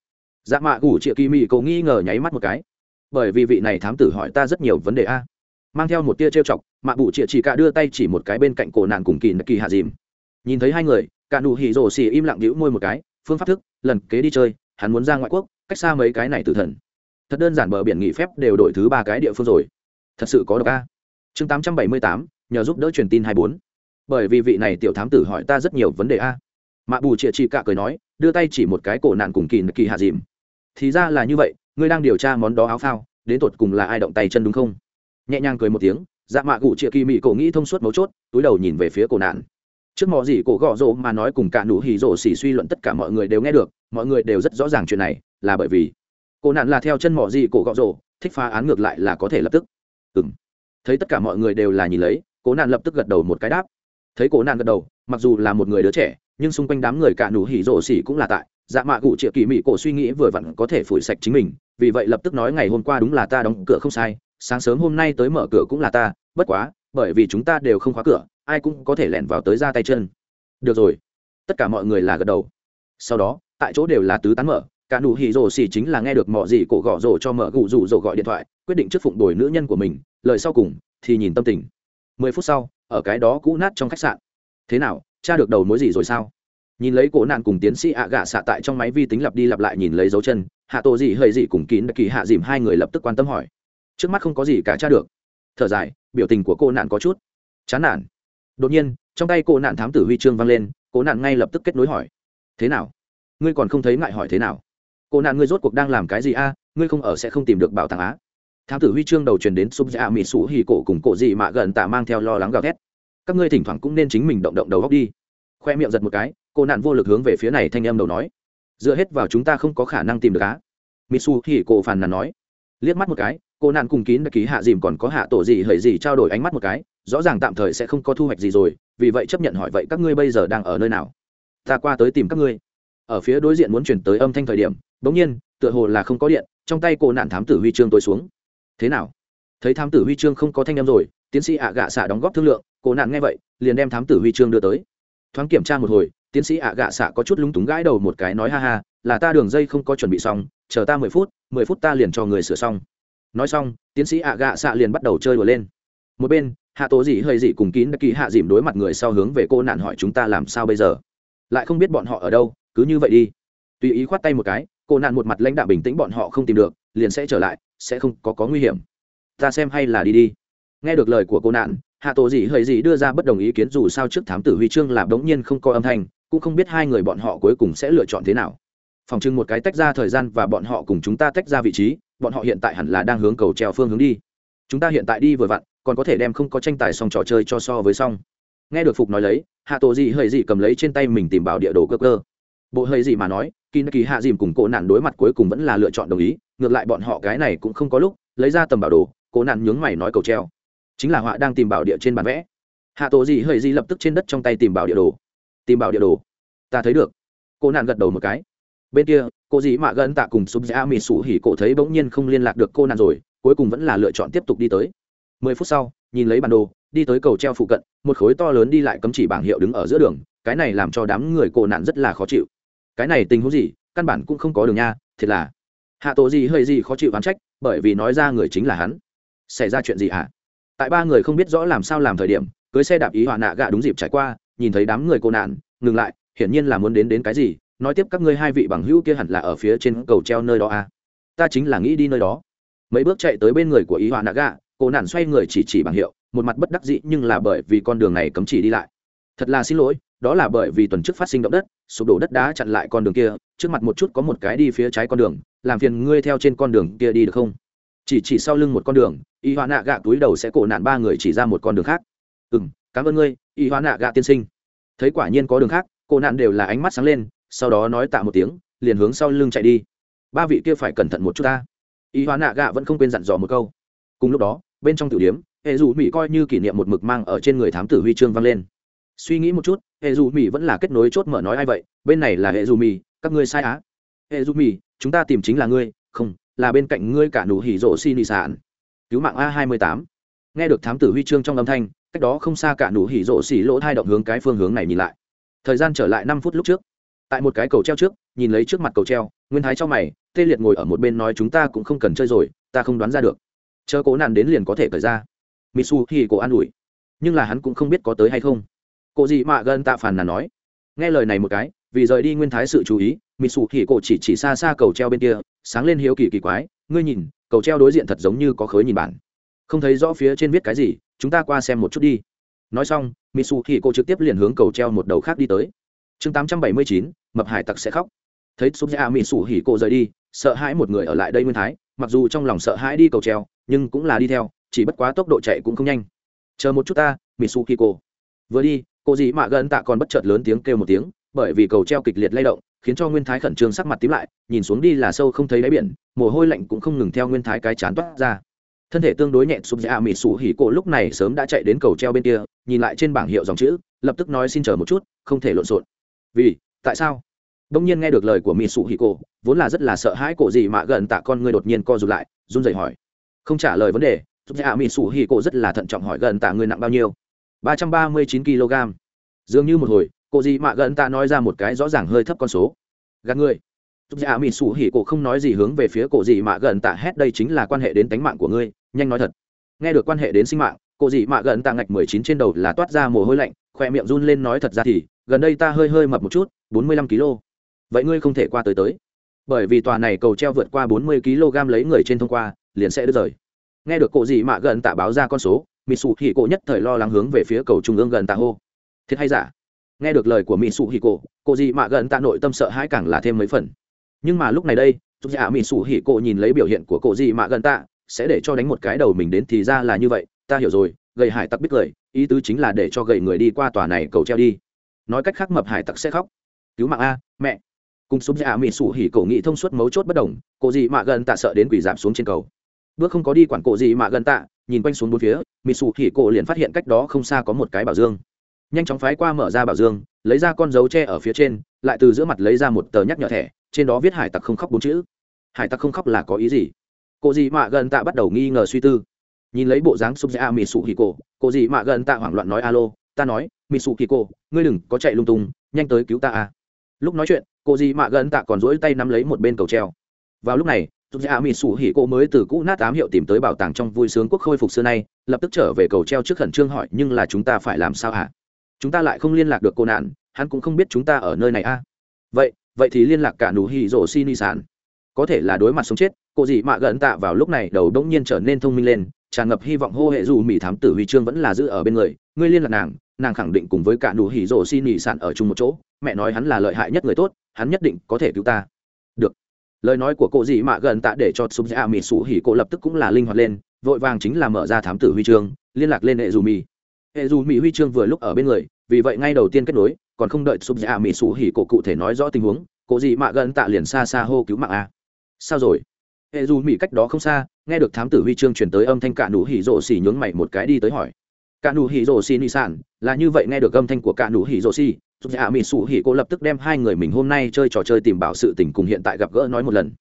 Giả mạ gủ chĩa kỳ mị cổ nghi ngờ nháy mắt một cái. Bởi vì vị này thám tử hỏi ta rất nhiều vấn đề a. Mang theo một tia trêu chọc, mạ bụ chĩa chỉ cả đưa tay chỉ một cái bên cạnh cổ nạn cùng kỳ kỳ hạ dìm. Nhìn thấy hai người, cả nụ hỉ rồ xì im lặng đĩu môi một cái, phương pháp thức, lần kế đi chơi, hắn muốn ra ngoại quốc, cách xa mấy cái này tử thần. Thật đơn giản bờ biển nghỉ phép đều đổi thứ ba cái địa phương rồi. Thật sự có độc a. Chương tám trăm bảy mươi tám nhờ giúp đỡ truyền tin hai bốn. Bởi vì vị này tiểu thám tử hỏi ta rất nhiều vấn đề a. Mạ bù chịa chị cạ cười nói, đưa tay chỉ một cái cổ nạn cùng kỳ kỳ hạ dìm. Thì ra là như vậy, ngươi đang điều tra món đó áo phao, đến tột cùng là ai động tay chân đúng không? Nhẹ nhàng cười một tiếng dạ mạ cụ chịa kỳ mị cổ nghĩ thông suốt mấu chốt, túi đầu nhìn về phía cổ nạn. Trước mọi gì cổ gõ rỗ mà nói cùng cả nụ hỉ rỗ xỉ suy luận tất cả mọi người đều nghe được, mọi người đều rất rõ ràng chuyện này, là bởi vì cổ nạn là theo chân mọi gì cổ gõ rỗ, thích phá án ngược lại là có thể lập tức. Ừ thấy tất cả mọi người đều là nhìn lấy cố nạn lập tức gật đầu một cái đáp. Thấy cố nạn gật đầu, mặc dù là một người đứa trẻ, nhưng xung quanh đám người cả nụ hỉ rổ xỉ cũng là tại. Dạ mạ cụ triệu kỳ mỹ cổ suy nghĩ vừa vặn có thể phủi sạch chính mình, vì vậy lập tức nói ngày hôm qua đúng là ta đóng cửa không sai, sáng sớm hôm nay tới mở cửa cũng là ta, bất quá, bởi vì chúng ta đều không khóa cửa, ai cũng có thể lẻn vào tới ra tay chân. Được rồi. Tất cả mọi người là gật đầu. Sau đó, tại chỗ đều là tứ tán mở, cả nụ hỉ rổ xỉ chính là nghe được mọi gì cổ gõ rổ cho mở gù rủ rổ gọi điện thoại, quyết định trước phụng đổi nữ nhân của mình, lời sau cùng thì nhìn tâm tình mười phút sau, ở cái đó cũ nát trong khách sạn. Thế nào tra được đầu mối gì rồi sao? Nhìn lấy cổ nạn cùng tiến sĩ ạ gạ xạ tại trong máy vi tính lặp đi lặp lại nhìn lấy dấu chân, hạ tổ gì hơi gì cùng kín đặc kỳ hạ dìm hai người lập tức quan tâm hỏi. Trước mắt không có gì cả tra được. Thở dài, biểu tình của cô nạn có chút chán nản. Đột nhiên, trong tay cô nạn thám tử huy chương vang lên, cô nạn ngay lập tức kết nối hỏi. Thế nào? Ngươi còn không thấy ngại hỏi thế nào? Cô nạn ngươi rốt cuộc đang làm cái gì a? Ngươi không ở sẽ không tìm được bảo tàng á? thám tử huy chương đầu truyền đến súp dạ mỹ sủ hì cổ cùng cổ dị mạ gần tạ mang theo lo lắng gào thét. Các ngươi thỉnh thoảng cũng nên chính mình động động đầu góc đi. Khoe miệng giật một cái, cô nạn vô lực hướng về phía này thanh em đầu nói. Dựa hết vào chúng ta không có khả năng tìm được á. mỹ sủ hì cổ phàn nàn nói. Liếc mắt một cái, cô nạn cùng kín đã ký hạ dìm còn có hạ tổ gì hời gì trao đổi ánh mắt một cái, rõ ràng tạm thời sẽ không có thu hoạch gì rồi, vì vậy chấp nhận hỏi vậy các ngươi bây giờ đang ở nơi nào? Ta qua tới tìm các ngươi. Ở phía đối diện muốn chuyển tới âm thanh thời điểm, bỗng nhiên, tựa hồ là không có điện, trong tay cô nạn thám tử huy chương tôi xuống thế nào? Thấy thám tử huy chương không có thanh em rồi, tiến sĩ ạ gạ xạ đóng góp thương lượng cổ nạn nghe vậy, liền đem thám tử huy chương đưa tới. Thoáng kiểm tra một hồi, tiến sĩ ạ gạ xạ có chút lúng túng gãi đầu một cái nói ha ha, là ta đường dây không có chuẩn bị xong, chờ ta mười phút mười phút ta liền cho người sửa xong. Nói xong, tiến sĩ ạ gạ xạ liền bắt đầu chơi đùa lên. Một bên, hạ tố dị hơi dị cùng kín đã kỳ hạ dìm đối mặt người sau hướng về cô nạn hỏi chúng ta làm sao bây giờ? Lại không biết bọn họ ở đâu, cứ như vậy đi. Tùy ý khoát tay một cái, cô nạn một mặt lãnh đạo bình tĩnh bọn họ không tìm được liền sẽ trở lại, sẽ không có có nguy hiểm. Ta xem hay là đi đi. Nghe được lời của cô nạn, hạ tổ dị hơi dị đưa ra bất đồng ý kiến dù sao trước thám tử huy chương là bỗng nhiên không có âm thanh, cũng không biết hai người bọn họ cuối cùng sẽ lựa chọn thế nào. Phòng trưng một cái tách ra thời gian và bọn họ cùng chúng ta tách ra vị trí, bọn họ hiện tại hẳn là đang hướng cầu treo phương hướng đi. Chúng ta hiện tại đi vừa vặn, còn có thể đem không có tranh tài xong trò chơi cho so với xong. Nghe được phục nói lấy, hạ tổ dị hơi dị cầm lấy trên tay mình tìm bảo địa đồ cơ cơ bộ hơi gì mà nói, kỳ kỳ hạ dìm cùng cổ nạn đối mặt cuối cùng vẫn là lựa chọn đồng ý, ngược lại bọn họ cái này cũng không có lúc, lấy ra tầm bảo đồ, cổ nạn nhướng mày nói cầu treo. Chính là họa đang tìm bảo địa trên bản vẽ. Hạ tổ gì hơi gì lập tức trên đất trong tay tìm bảo địa đồ. Tìm bảo địa đồ. Ta thấy được. Cô nạn gật đầu một cái. Bên kia, cô dĩ mạ gần tạ cùng súp giá mì sủ hỉ cổ thấy bỗng nhiên không liên lạc được cô nạn rồi, cuối cùng vẫn là lựa chọn tiếp tục đi tới. Mười phút sau, nhìn lấy bản đồ, đi tới cầu treo phụ cận, một khối to lớn đi lại cấm chỉ bảng hiệu đứng ở giữa đường, cái này làm cho đám người cô nạn rất là khó chịu cái này tình huống gì, căn bản cũng không có đường nha, thiệt là. Hạ tổ gì hơi gì khó chịu oán trách, bởi vì nói ra người chính là hắn. Xảy ra chuyện gì hả? Tại ba người không biết rõ làm sao làm thời điểm, cưới xe đạp ý họa nạ gạ đúng dịp trải qua, nhìn thấy đám người cô nạn, ngừng lại, hiển nhiên là muốn đến đến cái gì, nói tiếp các ngươi hai vị bằng hữu kia hẳn là ở phía trên cầu treo nơi đó à. ta chính là nghĩ đi nơi đó. Mấy bước chạy tới bên người của ý họa nạ gạ, cô nạn xoay người chỉ chỉ bằng hiệu, một mặt bất đắc dĩ nhưng là bởi vì con đường này cấm chỉ đi lại. Thật là xin lỗi đó là bởi vì tuần trước phát sinh động đất, sụp đổ đất đá chặn lại con đường kia, trước mặt một chút có một cái đi phía trái con đường, làm phiền ngươi theo trên con đường kia đi được không? Chỉ chỉ sau lưng một con đường, y hoa nạ gạ túi đầu sẽ cổ nạn ba người chỉ ra một con đường khác. Ừ m cảm ơn ngươi, y hoa nạ gạ tiên sinh. Thấy quả nhiên có đường khác, cổ nạn đều là ánh mắt sáng lên, sau đó nói tạ một tiếng, liền hướng sau lưng chạy đi. Ba vị kia phải cẩn thận một chút ta. Y hoa nạ gạ vẫn không quên dặn dò một câu. Cùng lúc đó, bên trong tử điếm, hệ dù mỹ coi như kỷ niệm một mực mang ở trên người thám tử huy chương vang lên. Suy nghĩ một chút hệ dù mì vẫn là kết nối chốt mở nói ai vậy? Bên này là hệ dù mì, các ngươi sai á. Hệ dù mì, chúng ta tìm chính là ngươi. Không, là bên cạnh ngươi cả nụ hỉ rộ xin nị sản cứu mạng a hai mươi tám. Nghe được thám tử huy chương trong âm thanh, cách đó không xa cả nụ hỉ rộ xỉ lỗ thai động hướng cái phương hướng này nhìn lại. Thời gian trở lại năm phút lúc trước. Tại một cái cầu treo trước, nhìn lấy trước mặt cầu treo, nguyên thái cho mày, tê liệt ngồi ở một bên nói chúng ta cũng không cần chơi rồi, ta không đoán ra được. Chờ cố nàn đến liền có thể thời ra. Mitsu thì cổ an ủi. Nhưng là hắn cũng không biết có tới hay không cô dị mạ gần tạ phàn là nói. Nghe lời này một cái, vì rời đi nguyên thái sự chú ý mịt xù thì cổ chỉ chỉ xa xa cầu treo bên kia, sáng lên hiếu kỳ kỳ quái, ngươi nhìn, cầu treo đối diện thật giống như có khớ nhìn bản. Không thấy rõ phía trên viết cái gì, chúng ta qua xem một chút đi. Nói xong mịt xù thì cổ trực tiếp liền hướng cầu treo một đầu khác đi tới. Chương tám trăm bảy mươi chín, mập hải tặc sẽ khóc. Thấy súp ra mịt xù hỉ cổ rời đi, sợ hãi một người ở lại đây nguyên thái, mặc dù trong lòng sợ hãi đi cầu treo, nhưng cũng là đi theo, chỉ bất quá tốc độ chạy cũng không nhanh. Chờ một chút ta mịt xù hỉ cổ. Vừa đi cô dì mạ gần tạ còn bất chợt lớn tiếng kêu một tiếng, bởi vì cầu treo kịch liệt lay động, khiến cho nguyên thái khẩn trương sắc mặt tím lại, nhìn xuống đi là sâu không thấy đáy biển, mồ hôi lạnh cũng không ngừng theo nguyên thái cái chán toát ra. Thân thể tương đối nhẹ, sụp dạ mỹ sủ hỉ cổ lúc này sớm đã chạy đến cầu treo bên kia, nhìn lại trên bảng hiệu dòng chữ, lập tức nói xin chờ một chút, không thể lộn xộn. Vì, tại sao? Đông nhiên nghe được lời của mỹ sủ hỉ cổ, vốn là rất là sợ hãi cổ gì mà gần tạ con người đột nhiên co rụt lại, run rẩy hỏi. Không trả lời vấn đề, sụp dạ mỹ sủ hỉ cổ rất là thận trọng hỏi gần tạ người nặng bao nhiêu ba trăm ba mươi chín kg dường như một hồi cô dì mạ gần ta nói ra một cái rõ ràng hơi thấp con số gạt người, Túc Dạ Mị Sủ Hỉ cổ không nói gì hướng về phía cổ dị mạ gần tạ hét đây chính là quan hệ đến tính mạng của ngươi, nhanh nói thật. Nghe được quan hệ đến sinh mạng, cổ dị mạ gần tạ ngạch 19 trên đầu là toát ra mồ hôi lạnh, khóe miệng run lên nói thật ra thì, gần đây ta hơi hơi mập một chút, 45 kg. Vậy ngươi không thể qua tới tới. Bởi vì tòa này cầu treo vượt qua 40 kg lấy người trên thông qua, liền sẽ đứt rời. Nghe được cổ dị mạ gần tạ báo ra con số, mỹ sụ hì cổ nhất thời lo lắng hướng về phía cầu trung ương gần Tà hô thiệt hay giả? Nghe được lời của mỹ sụ hì cổ cô dị mạ gần tạ nội tâm sợ hãi càng là thêm mấy phần. Nhưng mà lúc này đây chúng giả mỹ sụ hì cổ nhìn lấy biểu hiện của cô dị mạ gần tạ sẽ để cho đánh một cái đầu mình đến thì ra là như vậy ta hiểu rồi gầy hải tặc biết lời, ý tứ chính là để cho gầy người đi qua tòa này cầu treo đi. Nói cách khác mập hải tặc sẽ khóc. Cứu mạng a mẹ. Cùng súng dạ mỹ sủ hỉ cổ nghị thông suốt mấu chốt bất đồng cổ dị mạ gần tạ sợ đến quỷ giảm xuống trên cầu. Bước không có đi quản cổ dị mạ gần tạ nhìn quanh xuống bốn phía mỹ sụ hỉ cổ liền phát hiện cách đó không xa có một cái bảo dương. Nhanh chóng phái qua mở ra bảo dương, lấy ra con dấu tre ở phía trên, lại từ giữa mặt lấy ra một tờ nhắc nhở thẻ, trên đó viết hải tặc không khóc bốn chữ. Hải tặc không khóc là có ý gì? Cô Dị mạ gần tạ bắt đầu nghi ngờ suy tư. Nhìn lấy bộ dáng sụp ra mỹ sụ hì cổ cô Dị mạ gần tạ hoảng loạn nói alo, ta nói mỹ sụ hì cổ ngươi đừng có chạy lung tung, nhanh tới cứu ta à. Lúc nói chuyện, cô Dị mạ gần tạ còn rỗi tay nắm lấy một bên cầu treo. Vào lúc này Tụt Dạ Mị Sủ Hỉ cô mới từ cũ nát tám hiệu tìm tới bảo tàng trong vui sướng quốc khôi phục xưa nay, lập tức trở về cầu treo trước khẩn trương hỏi, nhưng là chúng ta phải làm sao hả? Chúng ta lại không liên lạc được cô nạn, hắn cũng không biết chúng ta ở nơi này a. Vậy, vậy thì liên lạc cả Nụ Hỉ Dỗ Xin Sản. Có thể là đối mặt sống chết, cô dị mạ gần tạ vào lúc này đầu đống nhiên trở nên thông minh lên, tràn ngập hy vọng hô hệ dù mỹ thám tử huy chương vẫn là giữ ở bên người, ngươi liên lạc nàng, nàng khẳng định cùng với cả Nụ Hỉ Dỗ Xin Sản ở chung một chỗ, mẹ nói hắn là lợi hại nhất người tốt, hắn nhất định có thể cứu ta lời nói của cô dị mạ gần tạ để cho sụp dạ mỹ sủ hỉ cô lập tức cũng là linh hoạt lên, vội vàng chính là mở ra thám tử huy chương, liên lạc lên hệ dù mỹ hệ dù mỹ huy chương vừa lúc ở bên người, vì vậy ngay đầu tiên kết nối, còn không đợi sụp dạ mỹ sủ hỉ cô cụ thể nói rõ tình huống, cô dị mạ gần tạ liền xa xa hô cứu mạng a. Sao rồi? Hệ dù mỹ cách đó không xa, nghe được thám tử huy chương chuyển tới âm thanh cả nụ hỉ rộ xỉ nhướng mày một cái đi tới hỏi. Cả nụ hỉ rộ xỉ nị sản, là như vậy nghe được âm thanh của cả nụ hỉ rộ xỉ giúp dạ mỹ sụ hỉ cô lập tức đem hai người mình hôm nay chơi trò chơi tìm bảo sự tình cùng hiện tại gặp gỡ nói một lần.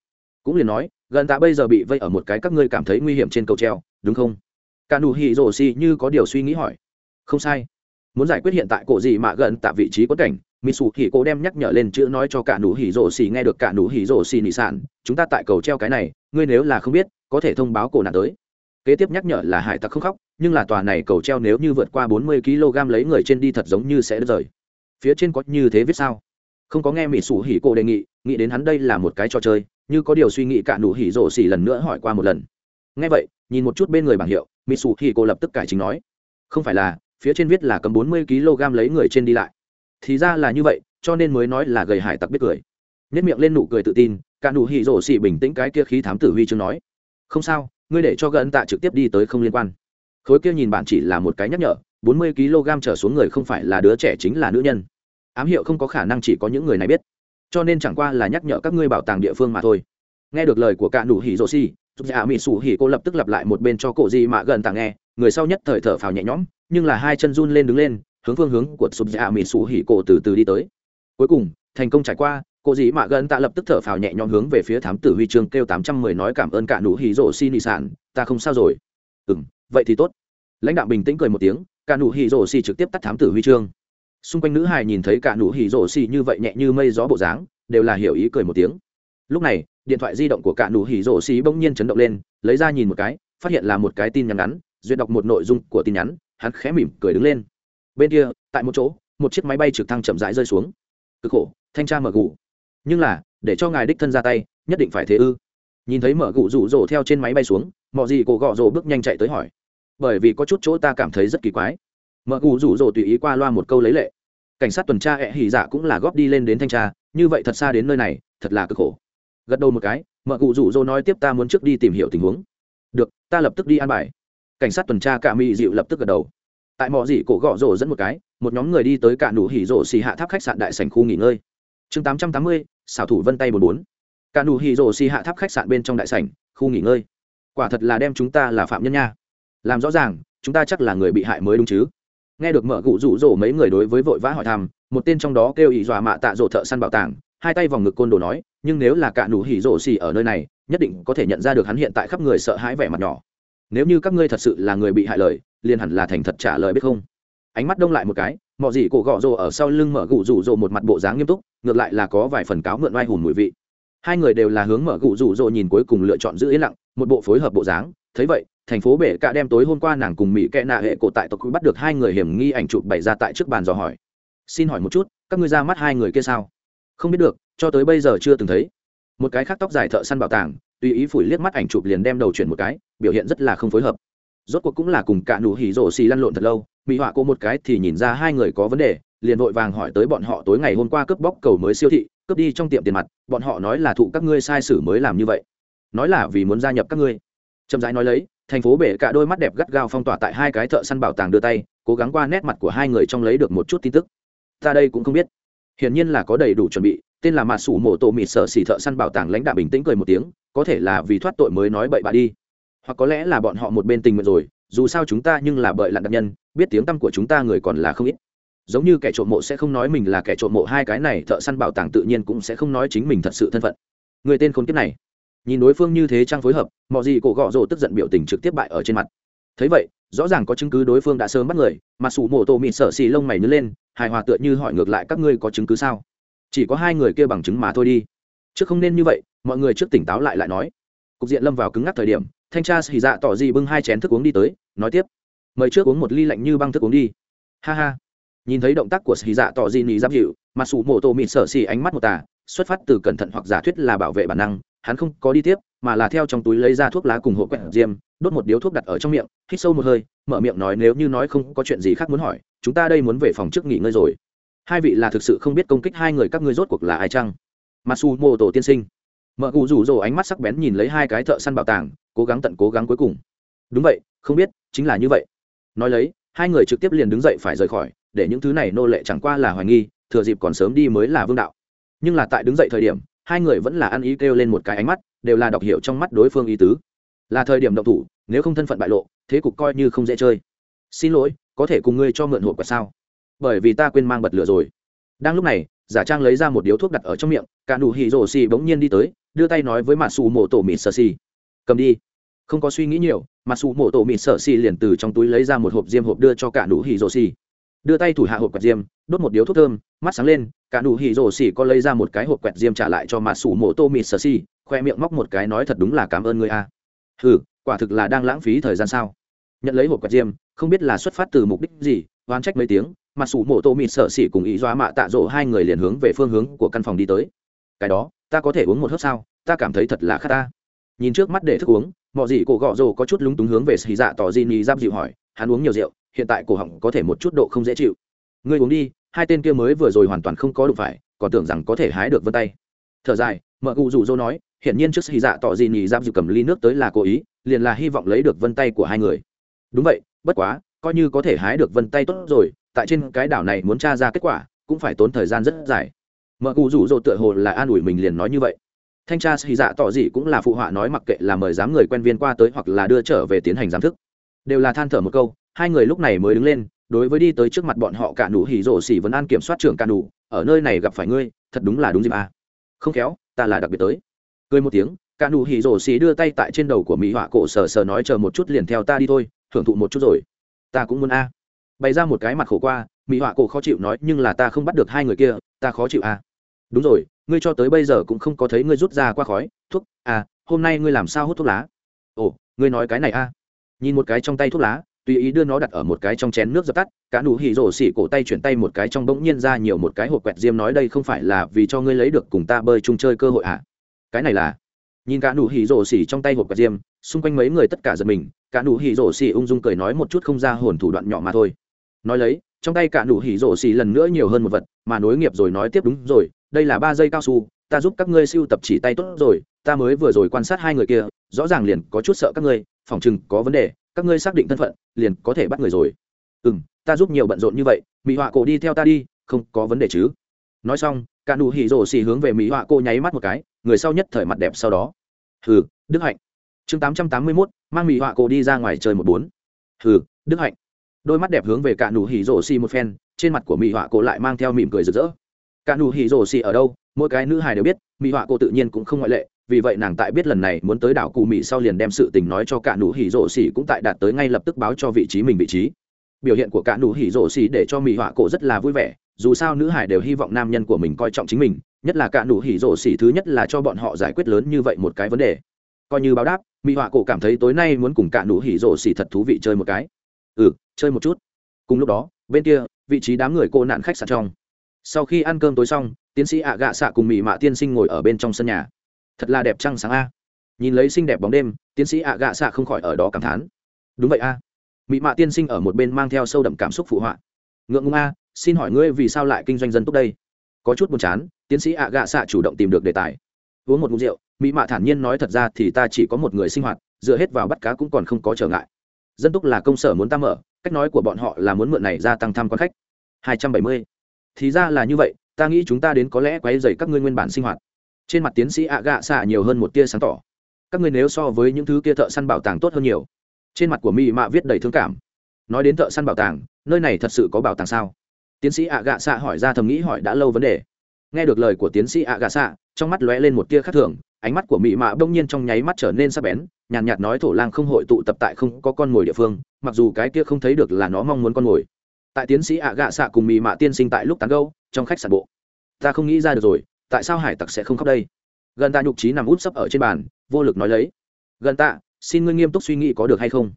Cũng liền nói gần ta bây giờ bị vây ở một cái các ngươi cảm thấy nguy hiểm trên cầu treo đúng không? Cả nụ hỉ rổ xì như có điều suy nghĩ hỏi. Không sai. Muốn giải quyết hiện tại cổ gì mà gần tại vị trí quất cảnh mỹ sụ hỉ cô đem nhắc nhở lên chữ nói cho cả nụ hỉ rổ xì nghe được cả nụ hỉ rổ xì nị sạn, chúng ta tại cầu treo cái này ngươi nếu là không biết có thể thông báo cổ nạn tới. Kế tiếp nhắc nhở là hải tặc không khóc nhưng là tòa này cầu treo nếu như vượt qua 40 kg lấy người trên đi thật giống như sẽ rời phía trên có như thế viết sao? Không có nghe mỹ sủ hỉ cổ đề nghị, nghĩ đến hắn đây là một cái trò chơi, như có điều suy nghĩ cả nụ hỉ rổ xỉ lần nữa hỏi qua một lần. Nghe vậy, nhìn một chút bên người bảng hiệu mỹ sủ hỉ cổ lập tức cải chính nói, không phải là, phía trên viết là cầm bốn mươi kg lấy người trên đi lại. Thì ra là như vậy, cho nên mới nói là gầy hải tặc biết cười. Nhất miệng lên nụ cười tự tin, cả nụ hỉ rổ xỉ bình tĩnh cái kia khí thám tử huy chương nói, không sao, ngươi để cho gần tạ trực tiếp đi tới không liên quan. Khối kia nhìn bạn chỉ là một cái nhắc nhở bốn mươi kg trở xuống người không phải là đứa trẻ chính là nữ nhân. Ám hiệu không có khả năng chỉ có những người này biết. Cho nên chẳng qua là nhắc nhở các ngươi bảo tàng địa phương mà thôi. Nghe được lời của cả nụ hỉ rô xi giúp dạ mỹ sủ hỉ cô lập tức lặp lại một bên cho cổ gì mà gần tàng nghe, người sau nhất thời thở phào nhẹ nhõm, nhưng là hai chân run lên đứng lên, hướng phương hướng của sụp dạ mỹ sủ hỉ cô từ từ đi tới. Cuối cùng, thành công trải qua, cô dĩ mạ gần ta lập tức thở phào nhẹ nhõm hướng về phía thám tử huy chương kêu tám trăm mười nói cảm ơn cả nụ hỉ rỗ xi y sản, ta không sao rồi. Ừ vậy thì tốt. Lãnh đạo bình tĩnh cười một tiếng cả nụ hỉ rổ xì trực tiếp tắt thám tử huy chương. Xung quanh nữ hài nhìn thấy cả nụ hỉ rổ xì như vậy nhẹ như mây gió bộ dáng, đều là hiểu ý cười một tiếng. Lúc này, điện thoại di động của cả nụ hỉ rổ xì bỗng nhiên chấn động lên, lấy ra nhìn một cái, phát hiện là một cái tin nhắn ngắn, duyệt đọc một nội dung của tin nhắn, hắn khẽ mỉm cười đứng lên. Bên kia, tại một chỗ, một chiếc máy bay trực thăng chậm rãi rơi xuống. Cực khổ, thanh tra mở gù. Nhưng là, để cho ngài đích thân ra tay, nhất định phải thế ư. Nhìn thấy mở gù rủ rổ theo trên máy bay xuống mọi gì cổ gọ rổ bước nhanh chạy tới hỏi bởi vì có chút chỗ ta cảm thấy rất kỳ quái. Mợ cụ rủ rỗ tùy ý qua loa một câu lấy lệ. Cảnh sát tuần tra ẹ hỉ dạ cũng là góp đi lên đến thanh tra, như vậy thật xa đến nơi này, thật là cực khổ. Gật đầu một cái, mợ cụ rủ rỗ nói tiếp ta muốn trước đi tìm hiểu tình huống. Được, ta lập tức đi an bài. Cảnh sát tuần tra cả mỹ dịu lập tức gật đầu. Tại mọi dị cổ gõ rỗ dẫn một cái, một nhóm người đi tới cả nụ hỉ rỗ xì hạ tháp khách sạn đại sành khu nghỉ ngơi. Chương tám trăm tám mươi, xảo thủ vân tay một bốn. Cả nụ hỉ rỗ xì hạ tháp khách sạn bên trong đại sành khu nghỉ ngơi. Quả thật là đem chúng ta là phạm nhân nha làm rõ ràng, chúng ta chắc là người bị hại mới đúng chứ. Nghe được mở gụ rủ rỗ mấy người đối với vội vã hỏi thăm, một tên trong đó kêu ý dọa mạ tạ rỗ thợ săn bảo tàng, hai tay vòng ngực côn đồ nói, nhưng nếu là cả nụ hỉ rổ xì ở nơi này, nhất định có thể nhận ra được hắn hiện tại khắp người sợ hãi vẻ mặt nhỏ. Nếu như các ngươi thật sự là người bị hại lời, liền hẳn là thành thật trả lời biết không? Ánh mắt đông lại một cái mọi gì cổ gọ rồ ở sau lưng mở gụ rủ rồ một mặt bộ dáng nghiêm túc, ngược lại là có vài phần cáo mượn oai hùn mùi vị. Hai người đều là hướng mở gụ rủ rồ nhìn cuối cùng lựa chọn giữ yên lặng, một bộ phối hợp bộ dáng thấy vậy, thành phố bể cả đem tối hôm qua nàng cùng mỹ kẽ nạ hệ cổ tại tộc bắt được hai người hiểm nghi ảnh chụp bày ra tại trước bàn dò hỏi. Xin hỏi một chút, các ngươi ra mắt hai người kia sao? Không biết được, cho tới bây giờ chưa từng thấy. Một cái khác tóc dài thợ săn bảo tàng, tùy ý phủi liếc mắt ảnh chụp liền đem đầu chuyển một cái, biểu hiện rất là không phối hợp. Rốt cuộc cũng là cùng cả nụ hỉ rổ xì lăn lộn thật lâu, mỹ họa cô một cái thì nhìn ra hai người có vấn đề, liền vội vàng hỏi tới bọn họ tối ngày hôm qua cướp bóc cầu mới siêu thị, cướp đi trong tiệm tiền mặt, bọn họ nói là thụ các ngươi sai sử mới làm như vậy. Nói là vì muốn gia nhập các ngươi chậm rãi nói lấy, thành phố bể cả đôi mắt đẹp gắt gao phong tỏa tại hai cái thợ săn bảo tàng đưa tay, cố gắng qua nét mặt của hai người trong lấy được một chút tin tức. Ta đây cũng không biết. Hiển nhiên là có đầy đủ chuẩn bị, tên là mạt sủ mổ tổ mịt sở xỉ thợ săn bảo tàng lãnh đạo bình tĩnh cười một tiếng, có thể là vì thoát tội mới nói bậy bạ đi. Hoặc có lẽ là bọn họ một bên tình nguyện rồi, dù sao chúng ta nhưng là bậy lặn đặc nhân, biết tiếng tăm của chúng ta người còn là không ít. Giống như kẻ trộm mộ sẽ không nói mình là kẻ trộm mộ, hai cái này thợ săn bảo tàng tự nhiên cũng sẽ không nói chính mình thật sự thân phận. Người tên khốn kiếp này, nhìn đối phương như thế trang phối hợp mọi gì cổ gọ rồ tức giận biểu tình trực tiếp bại ở trên mặt. Thấy vậy, rõ ràng có chứng cứ đối phương đã sớm bắt người mặt sủ mổ tổ mịt sở xì lông mày nhớ lên, hài hòa tựa như hỏi ngược lại các ngươi có chứng cứ sao? Chỉ có hai người kia bằng chứng mà thôi đi. Chứ không nên như vậy, mọi người trước tỉnh táo lại lại nói. Cục diện lâm vào cứng ngắc thời điểm, thanh tra xì dạ tỏ gì bưng hai chén thức uống đi tới, nói tiếp. Mời trước uống một ly lạnh như băng thức uống đi. Ha ha. Nhìn thấy động tác của xì dạ tỏ gì nỉ giáp dịu mặt sủ mổ tổ mịt sở xì ánh mắt một tà, xuất phát từ cẩn thận hoặc giả thuyết là bảo vệ bản năng, hắn không có đi tiếp mà là theo trong túi lấy ra thuốc lá cùng hộ quẹt diêm, đốt một điếu thuốc đặt ở trong miệng, hít sâu một hơi, mở miệng nói nếu như nói không có chuyện gì khác muốn hỏi, chúng ta đây muốn về phòng trước nghỉ ngơi rồi. Hai vị là thực sự không biết công kích hai người các ngươi rốt cuộc là ai chăng? Matsu mô tổ tiên sinh. Mợ cụ rủ rồ ánh mắt sắc bén nhìn lấy hai cái thợ săn bảo tàng, cố gắng tận cố gắng cuối cùng. Đúng vậy, không biết, chính là như vậy. Nói lấy, hai người trực tiếp liền đứng dậy phải rời khỏi, để những thứ này nô lệ chẳng qua là hoài nghi, thừa dịp còn sớm đi mới là vương đạo. Nhưng là tại đứng dậy thời điểm, hai người vẫn là ăn ý kêu lên một cái ánh mắt đều là đọc hiểu trong mắt đối phương ý tứ. Là thời điểm động thủ nếu không thân phận bại lộ thế cục coi như không dễ chơi. Xin lỗi có thể cùng ngươi cho mượn hộp quạt sao? Bởi vì ta quên mang bật lửa rồi. Đang lúc này giả trang lấy ra một điếu thuốc đặt ở trong miệng cả nụ hỉ rổ xỉ bỗng nhiên đi tới đưa tay nói với mặt xù mổ tổ mị sơ xỉ, cầm đi. Không có suy nghĩ nhiều mặt xù mổ tổ mị sơ xỉ liền từ trong túi lấy ra một hộp diêm hộp đưa cho cả nụ hỉ rổ xỉ, đưa tay thủ hạ hộp quẹt diêm đốt một điếu thuốc thơm mắt sáng lên cả nụ hỉ rổ xỉ có lấy ra một cái hộp quẹt diêm trả lại cho mặt xù mổ tổ mị sơ xỉ khoe miệng móc một cái nói thật đúng là cảm ơn ngươi a. Hừ, quả thực là đang lãng phí thời gian sao? Nhận lấy hộp quạt diêm, không biết là xuất phát từ mục đích gì oan trách mấy tiếng, mà sủ mộ tô mịt sợ xỉ cùng ý doa mạ tạ rỗ hai người liền hướng về phương hướng của căn phòng đi tới. Cái đó, ta có thể uống một hớp sao? Ta cảm thấy thật là khát ta. Nhìn trước mắt để thức uống mọi gì cổ gọ rồ có chút lúng túng hướng về xì dạ tỏ di ni giáp dịu hỏi, hắn uống nhiều rượu, hiện tại cổ họng có thể một chút độ không dễ chịu. Ngươi uống đi, hai tên kia mới vừa rồi hoàn toàn không có đụng phải, còn tưởng rằng có thể hái được vân tay. Thở dài, mợ cụ rủ rỗ nói hiện nhiên trước khi dạ tỏ gì nhì giáp dự cầm ly nước tới là cố ý, liền là hy vọng lấy được vân tay của hai người. Đúng vậy, bất quá, coi như có thể hái được vân tay tốt rồi, tại trên cái đảo này muốn tra ra kết quả, cũng phải tốn thời gian rất dài. Mợ cụ rủ rỗ tựa hồ là an ủi mình liền nói như vậy. Thanh tra xì dạ tỏ dị cũng là phụ họa nói mặc kệ là mời giám người quen viên qua tới hoặc là đưa trở về tiến hành giám thức. Đều là than thở một câu, hai người lúc này mới đứng lên, đối với đi tới trước mặt bọn họ cả nụ hỉ rổ xỉ vẫn an kiểm soát trưởng cả nụ, ở nơi này gặp phải ngươi, thật đúng là đúng gì à. không khéo, ta là đặc biệt tới cười một tiếng, cả nụ hỉ rổ xì đưa tay tại trên đầu của mỹ họa cổ sờ sờ nói chờ một chút liền theo ta đi thôi, thưởng thụ một chút rồi. Ta cũng muốn a. Bày ra một cái mặt khổ qua, mỹ họa cổ khó chịu nói nhưng là ta không bắt được hai người kia, ta khó chịu a. Đúng rồi, ngươi cho tới bây giờ cũng không có thấy ngươi rút ra qua khói, thuốc à hôm nay ngươi làm sao hút thuốc lá? Ồ, ngươi nói cái này a. Nhìn một cái trong tay thuốc lá, tùy ý đưa nó đặt ở một cái trong chén nước dập tắt, cả nụ hỉ rổ xỉ cổ tay chuyển tay một cái trong bỗng nhiên ra nhiều một cái hộp quẹt diêm nói đây không phải là vì cho ngươi lấy được cùng ta bơi chung chơi cơ hội à? cái này là nhìn cả nụ hỉ rổ xỉ trong tay hộp quả diêm, xung quanh mấy người tất cả giật mình, cả nụ hỉ rổ xỉ ung dung cười nói một chút không ra hồn thủ đoạn nhỏ mà thôi. Nói lấy, trong tay cả nụ hỉ rổ xỉ lần nữa nhiều hơn một vật, mà nối nghiệp rồi nói tiếp đúng rồi, đây là ba dây cao su, ta giúp các ngươi siêu tập chỉ tay tốt rồi, ta mới vừa rồi quan sát hai người kia, rõ ràng liền có chút sợ các ngươi, phòng chừng có vấn đề, các ngươi xác định thân phận, liền có thể bắt người rồi. Ừ ta giúp nhiều bận rộn như vậy, mỹ họa cổ đi theo ta đi, không có vấn đề chứ. Nói xong, cả nụ hỉ rổ xỉ hướng về mỹ họa cô nháy mắt một cái người sau nhất thời mặt đẹp sau đó. Hừ, đức hạnh. Chương tám trăm tám mươi mốt, mang mỹ họa cổ đi ra ngoài chơi một bốn. Hừ, đức hạnh. Đôi mắt đẹp hướng về cả nụ hỉ rổ xì một phen, trên mặt của mỹ họa cổ lại mang theo mỉm cười rực rỡ. Cả nụ hỉ rổ xì ở đâu? Mỗi cái nữ hài đều biết mỹ họa cổ tự nhiên cũng không ngoại lệ, vì vậy nàng tại biết lần này muốn tới đảo cù mỹ sau liền đem sự tình nói cho cả nụ hỉ rổ xì cũng tại đạt tới ngay lập tức báo cho vị trí mình vị trí. Biểu hiện của cả nụ hỉ rổ xì để cho mỹ họa cổ rất là vui vẻ dù sao nữ hải đều hy vọng nam nhân của mình coi trọng chính mình, nhất là cả nụ hỉ rổ xỉ thứ nhất là cho bọn họ giải quyết lớn như vậy một cái vấn đề. Coi như báo đáp mỹ họa cổ cảm thấy tối nay muốn cùng cả nụ hỉ rổ xỉ thật thú vị chơi một cái. Ừ chơi một chút. Cùng lúc đó, bên kia, vị trí đám người cô nạn khách sạn trong. Sau khi ăn cơm tối xong, tiến sĩ ạ gạ xạ cùng mỹ mạ tiên sinh ngồi ở bên trong sân nhà. Thật là đẹp trăng sáng a. Nhìn lấy xinh đẹp bóng đêm, tiến sĩ ạ gạ xạ không khỏi ở đó cảm thán. Đúng vậy a. Mỹ mạ tiên sinh ở một bên mang theo sâu đậm cảm xúc phụ họa ngượng ngùng a, xin hỏi ngươi vì sao lại kinh doanh dân túc đây? Có chút buồn chán, tiến sĩ ạ gạ xạ chủ động tìm được đề tài. Uống một ngụm rượu, mỹ mạ thản nhiên nói thật ra thì ta chỉ có một người sinh hoạt, dựa hết vào bắt cá cũng còn không có trở ngại. Dân túc là công sở muốn ta mở, cách nói của bọn họ là muốn mượn này gia tăng tham quan khách. Hai trăm bảy mươi. Thì ra là như vậy, ta nghĩ chúng ta đến có lẽ quay dày các ngươi nguyên bản sinh hoạt. Trên mặt tiến sĩ ạ gạ xạ nhiều hơn một tia sáng tỏ. Các ngươi nếu so với những thứ kia thợ săn bảo tàng tốt hơn nhiều. Trên mặt của mỹ mạ viết đầy thương cảm. Nói đến thợ săn bảo tàng nơi này thật sự có bảo tàng sao? Tiến sĩ ạ gạ xạ hỏi ra thầm nghĩ hỏi đã lâu vấn đề. Nghe được lời của tiến sĩ ạ gạ xạ trong mắt lóe lên một tia khác thường ánh mắt của mỹ mạ bỗng nhiên trong nháy mắt trở nên sắc bén nhàn nhạt, nhạt nói thổ lang không hội tụ tập tại không có con mồi địa phương mặc dù cái kia không thấy được là nó mong muốn con mồi. Tại tiến sĩ ạ gạ xạ cùng mỹ mạ tiên sinh tại lúc tán gâu trong khách sạn bộ. Ta không nghĩ ra được rồi tại sao hải tặc sẽ không khóc đây? Gần ta nhục trí nằm úp sấp ở trên bàn vô lực nói lấy. Gần ta, xin ngươi nghiêm túc suy nghĩ có được hay không?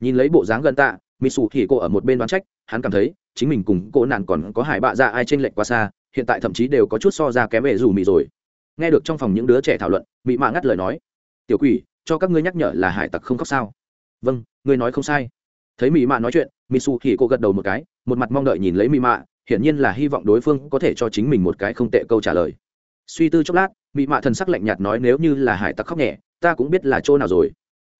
Nhìn lấy bộ dáng gần ta, mỹ sụ thì cô ở một bên đoán trách hắn cảm thấy chính mình cùng cô nạn còn có hải bạ ra ai trên lệnh quá xa hiện tại thậm chí đều có chút so ra kém về dù mị rồi. Nghe được trong phòng những đứa trẻ thảo luận mị mạ ngắt lời nói tiểu quỷ cho các ngươi nhắc nhở là hải tặc không khóc sao? Vâng ngươi nói không sai. Thấy mị mạ nói chuyện mị su thì cô gật đầu một cái một mặt mong đợi nhìn lấy mị mạ hiển nhiên là hy vọng đối phương có thể cho chính mình một cái không tệ câu trả lời. Suy tư chốc lát mị mạ thần sắc lạnh nhạt nói nếu như là hải tặc khóc nhẹ ta cũng biết là chỗ nào rồi.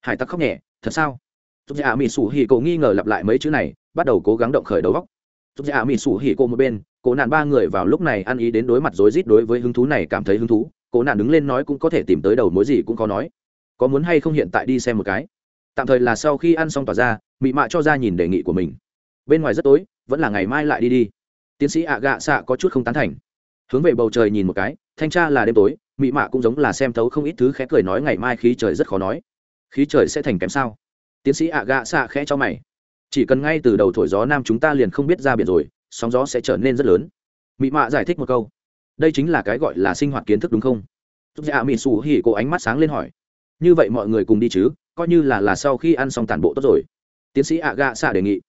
Hải tặc khóc nhẹ thật sao? Dạ Mị Sủ Hỉ cô nghi ngờ lặp lại mấy chữ này, bắt đầu cố gắng động khởi đầu góc giúp dạ mỹ sủ hỉ cô một bên, cố nạn ba người vào lúc này ăn ý đến đối mặt rối rít đối với hứng thú này cảm thấy hứng thú. Cố nạn đứng lên nói cũng có thể tìm tới đầu mối gì cũng có nói. Có muốn hay không hiện tại đi xem một cái? Tạm thời là sau khi ăn xong tỏa ra, mị mạ cho ra nhìn đề nghị của mình. Bên ngoài rất tối, vẫn là ngày mai lại đi đi. Tiến sĩ ạ gạ xạ có chút không tán thành. Hướng về bầu trời nhìn một cái, thanh tra là đêm tối, mị mạ cũng giống là xem thấu không ít thứ khẽ cười nói ngày mai khí trời rất khó nói. Khí trời sẽ thành kém sao? Tiến sĩ ạ gạ xạ khẽ cho mày chỉ cần ngay từ đầu thổi gió nam chúng ta liền không biết ra biển rồi, sóng gió sẽ trở nên rất lớn. Mị mạ giải thích một câu. Đây chính là cái gọi là sinh hoạt kiến thức đúng không? Giúp dạ mị xù hỉ cô ánh mắt sáng lên hỏi. Như vậy mọi người cùng đi chứ, coi như là là sau khi ăn xong tàn bộ tốt rồi. Tiến sĩ ạ gạ xạ đề nghị.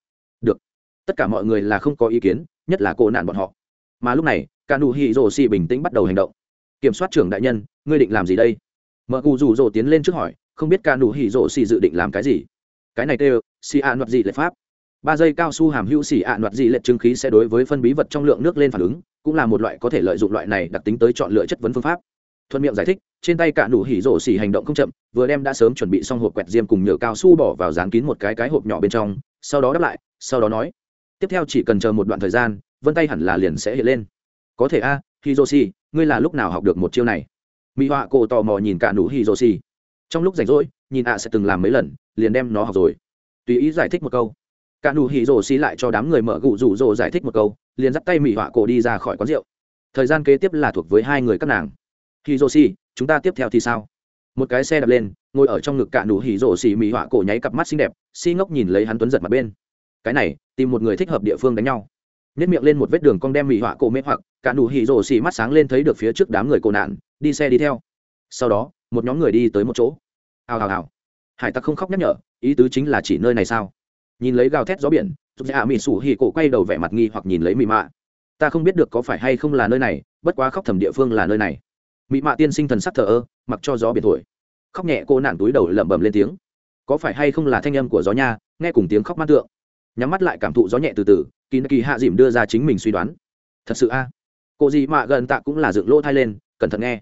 Được. Tất cả mọi người là không có ý kiến, nhất là cô nạn bọn họ. Mà lúc này cả nụ hỉ rồ xì bình tĩnh bắt đầu hành động. Kiểm soát trưởng đại nhân, ngươi định làm gì đây? Mợ cụ rủ rồ tiến lên trước hỏi, không biết ca nụ hỉ rồ xì dự định làm cái gì? cái này kêu xì ạ nọt dị lệ pháp. Ba dây cao su hàm hữu xì ạ nọt dị lệ chứng khí sẽ đối với phân bí vật trong lượng nước lên phản ứng, cũng là một loại có thể lợi dụng loại này đặc tính tới chọn lựa chất vấn phương pháp. Thuận miệng giải thích, trên tay cả nụ hỉ rổ xỉ hành động không chậm, vừa đem đã sớm chuẩn bị xong hộp quẹt diêm cùng nhựa cao su bỏ vào dán kín một cái cái hộp nhỏ bên trong, sau đó đáp lại, sau đó nói, tiếp theo chỉ cần chờ một đoạn thời gian, vân tay hẳn là liền sẽ hiện lên. Có thể a hiroshi ngươi là lúc nào học được một chiêu này? Mỹ họa cổ tò mò nhìn cả nụ hiroshi trong lúc rảnh rỗi nhìn ạ sẽ từng làm mấy lần, liền đem nó học rồi. Tùy ý giải thích một câu. Cả nụ hỉ rồ xí lại cho đám người mở gụ rủ rồ giải thích một câu, liền dắt tay mỹ họa cổ đi ra khỏi quán rượu. Thời gian kế tiếp là thuộc với hai người các nàng. Hỉ rồ xí chúng ta tiếp theo thì sao? Một cái xe đạp lên, ngồi ở trong ngực cả nụ hỉ rồ xì mỹ họa cổ nháy cặp mắt xinh đẹp, xi si nhìn lấy hắn tuấn giật mặt bên. Cái này, tìm một người thích hợp địa phương đánh nhau. Nhất miệng lên một vết đường con đem mỹ họa cổ mê hoặc, cả nụ hỉ rồ xì mắt sáng lên thấy được phía trước đám người cổ nạn, đi xe đi theo. Sau đó, một nhóm người đi tới một chỗ ào ào ào, hải tặc không khóc nhắc nhở ý tứ chính là chỉ nơi này sao? Nhìn lấy gào thét gió biển giúp dạ mỹ sủ hì cổ quay đầu vẻ mặt nghi hoặc nhìn lấy mị mạ. Ta không biết được có phải hay không là nơi này bất quá khóc thầm địa phương là nơi này. Mị mạ tiên sinh thần sắc thờ ơ mặc cho gió biển thổi. Khóc nhẹ cô nạn túi đầu lẩm bẩm lên tiếng. Có phải hay không là thanh âm của gió nha nghe cùng tiếng khóc mát tượng. Nhắm mắt lại cảm thụ gió nhẹ từ từ kỳ kỳ hạ dìm đưa ra chính mình suy đoán. Thật sự a? Cô gì mạ gần tạ cũng là dựng lỗ thai lên cẩn thận nghe.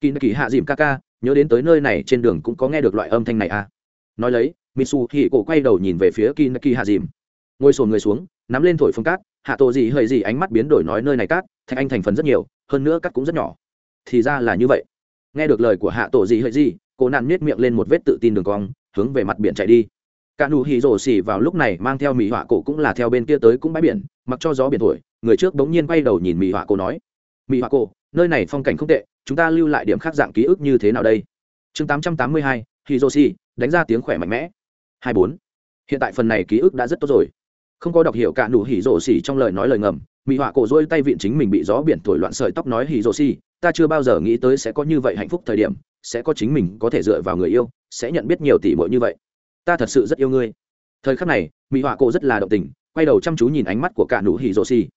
Kỳ kỳ hạ dìm ca ca nhớ đến tới nơi này trên đường cũng có nghe được loại âm thanh này à. Nói lấy mitsu hì cổ quay đầu nhìn về phía kinaki hạ dìm ngồi sồn người xuống, nắm lên thổi phương cát, hạ tổ gì hơi gì ánh mắt biến đổi nói nơi này cát thạch anh thành phần rất nhiều, hơn nữa cát cũng rất nhỏ. Thì ra là như vậy. Nghe được lời của hạ tổ gì hơi gì, cô nạn nhét miệng lên một vết tự tin đường cong, hướng về mặt biển chạy đi. Cả nụ hì rổ xỉ vào lúc này mang theo mỹ họa cổ cũng là theo bên kia tới cũng bãi biển, mặc cho gió biển thổi, người trước bỗng nhiên quay đầu nhìn mỹ họa cổ nói. Mỹ họa cổ, nơi này phong cảnh không tệ chúng ta lưu lại điểm khác dạng ký ức như thế nào đây? Chương tám trăm tám mươi hai, hiroshi, đánh ra tiếng khỏe mạnh mẽ. Hai bốn. Hiện tại phần này ký ức đã rất tốt rồi. Không có đọc hiểu cả nụ hỉ rổ xỉ trong lời nói lời ngầm mỹ họa cổ dôi tay vịn chính mình bị gió biển thổi loạn sợi tóc nói hỉ rổ xỉ ta chưa bao giờ nghĩ tới sẽ có như vậy hạnh phúc thời điểm, sẽ có chính mình có thể dựa vào người yêu, sẽ nhận biết nhiều tỷ muội như vậy. Ta thật sự rất yêu ngươi. Thời khắc này mỹ họa cổ rất là động tình, quay đầu chăm chú nhìn ánh mắt của cả nụ hỉ rổ xỉ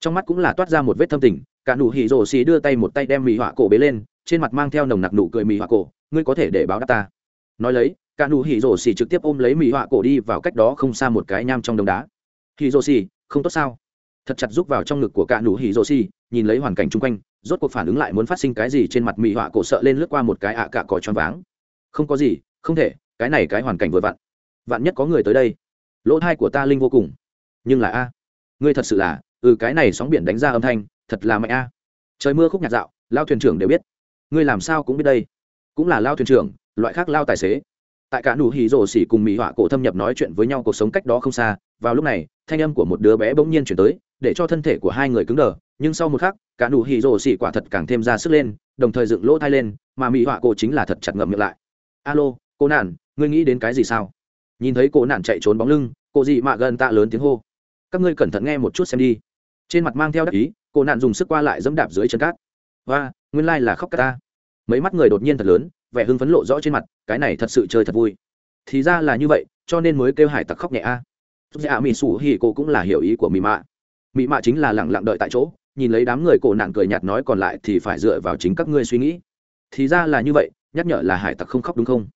trong mắt cũng là toát ra một vết thâm tình cả nụ hỉ rổ xì đưa tay một tay đem mỹ họa cổ bế lên, trên mặt mang theo nồng nặc nụ cười mỹ họa cổ, ngươi có thể để báo đáp ta. Nói lấy, cả nụ hỉ rổ xì trực tiếp ôm lấy mỹ họa cổ đi vào cách đó không xa một cái nham trong đống đá. Hỉ rổ xì, không tốt sao? Thật chặt rút vào trong ngực của cả nụ hỉ rổ xì, nhìn lấy hoàn cảnh chung quanh, rốt cuộc phản ứng lại muốn phát sinh cái gì trên mặt mỹ họa cổ sợ lên lướt qua một cái ạ cả cỏ tròn váng. Không có gì, không thể, cái này cái hoàn cảnh vừa vặn. Vạn nhất có người tới đây, lỗ thai của ta linh vô cùng. Nhưng là a, ngươi thật sự là ừ cái này sóng biển đánh ra âm thanh thật là mạnh a. Trời mưa khúc nhạt dạo, lao thuyền trưởng đều biết. Ngươi làm sao cũng biết đây. Cũng là lao thuyền trưởng, loại khác lao tài xế. Tại cả nụ hì rổ xỉ cùng mỹ họa cổ thâm nhập nói chuyện với nhau cuộc sống cách đó không xa, vào lúc này, thanh âm của một đứa bé bỗng nhiên chuyển tới, để cho thân thể của hai người cứng đờ, nhưng sau một khắc, cả nụ hì rổ xỉ quả thật càng thêm ra sức lên, đồng thời dựng lỗ thai lên, mà mỹ họa cổ chính là thật chặt ngậm miệng lại. Alo, cô nản, ngươi nghĩ đến cái gì sao? Nhìn thấy cô nản chạy trốn bóng lưng, cô dị mạ gần tạ lớn tiếng hô. Các ngươi cẩn thận nghe một chút xem đi trên mặt mang theo đắc ý, cô nạn dùng sức qua lại dẫm đạp dưới chân cát. Và nguyên lai là khóc cả ta. Mấy mắt người đột nhiên thật lớn, vẻ hưng phấn lộ rõ trên mặt, cái này thật sự chơi thật vui. Thì ra là như vậy, cho nên mới kêu hải tặc khóc nhẹ a. Dạ mỹ sủ hỉ cô cũng là hiểu ý của mỹ mạ. Mỹ mạ chính là lẳng lặng đợi tại chỗ, nhìn lấy đám người cổ nạn cười nhạt nói còn lại thì phải dựa vào chính các ngươi suy nghĩ. Thì ra là như vậy, nhắc nhở là hải tặc không khóc đúng không?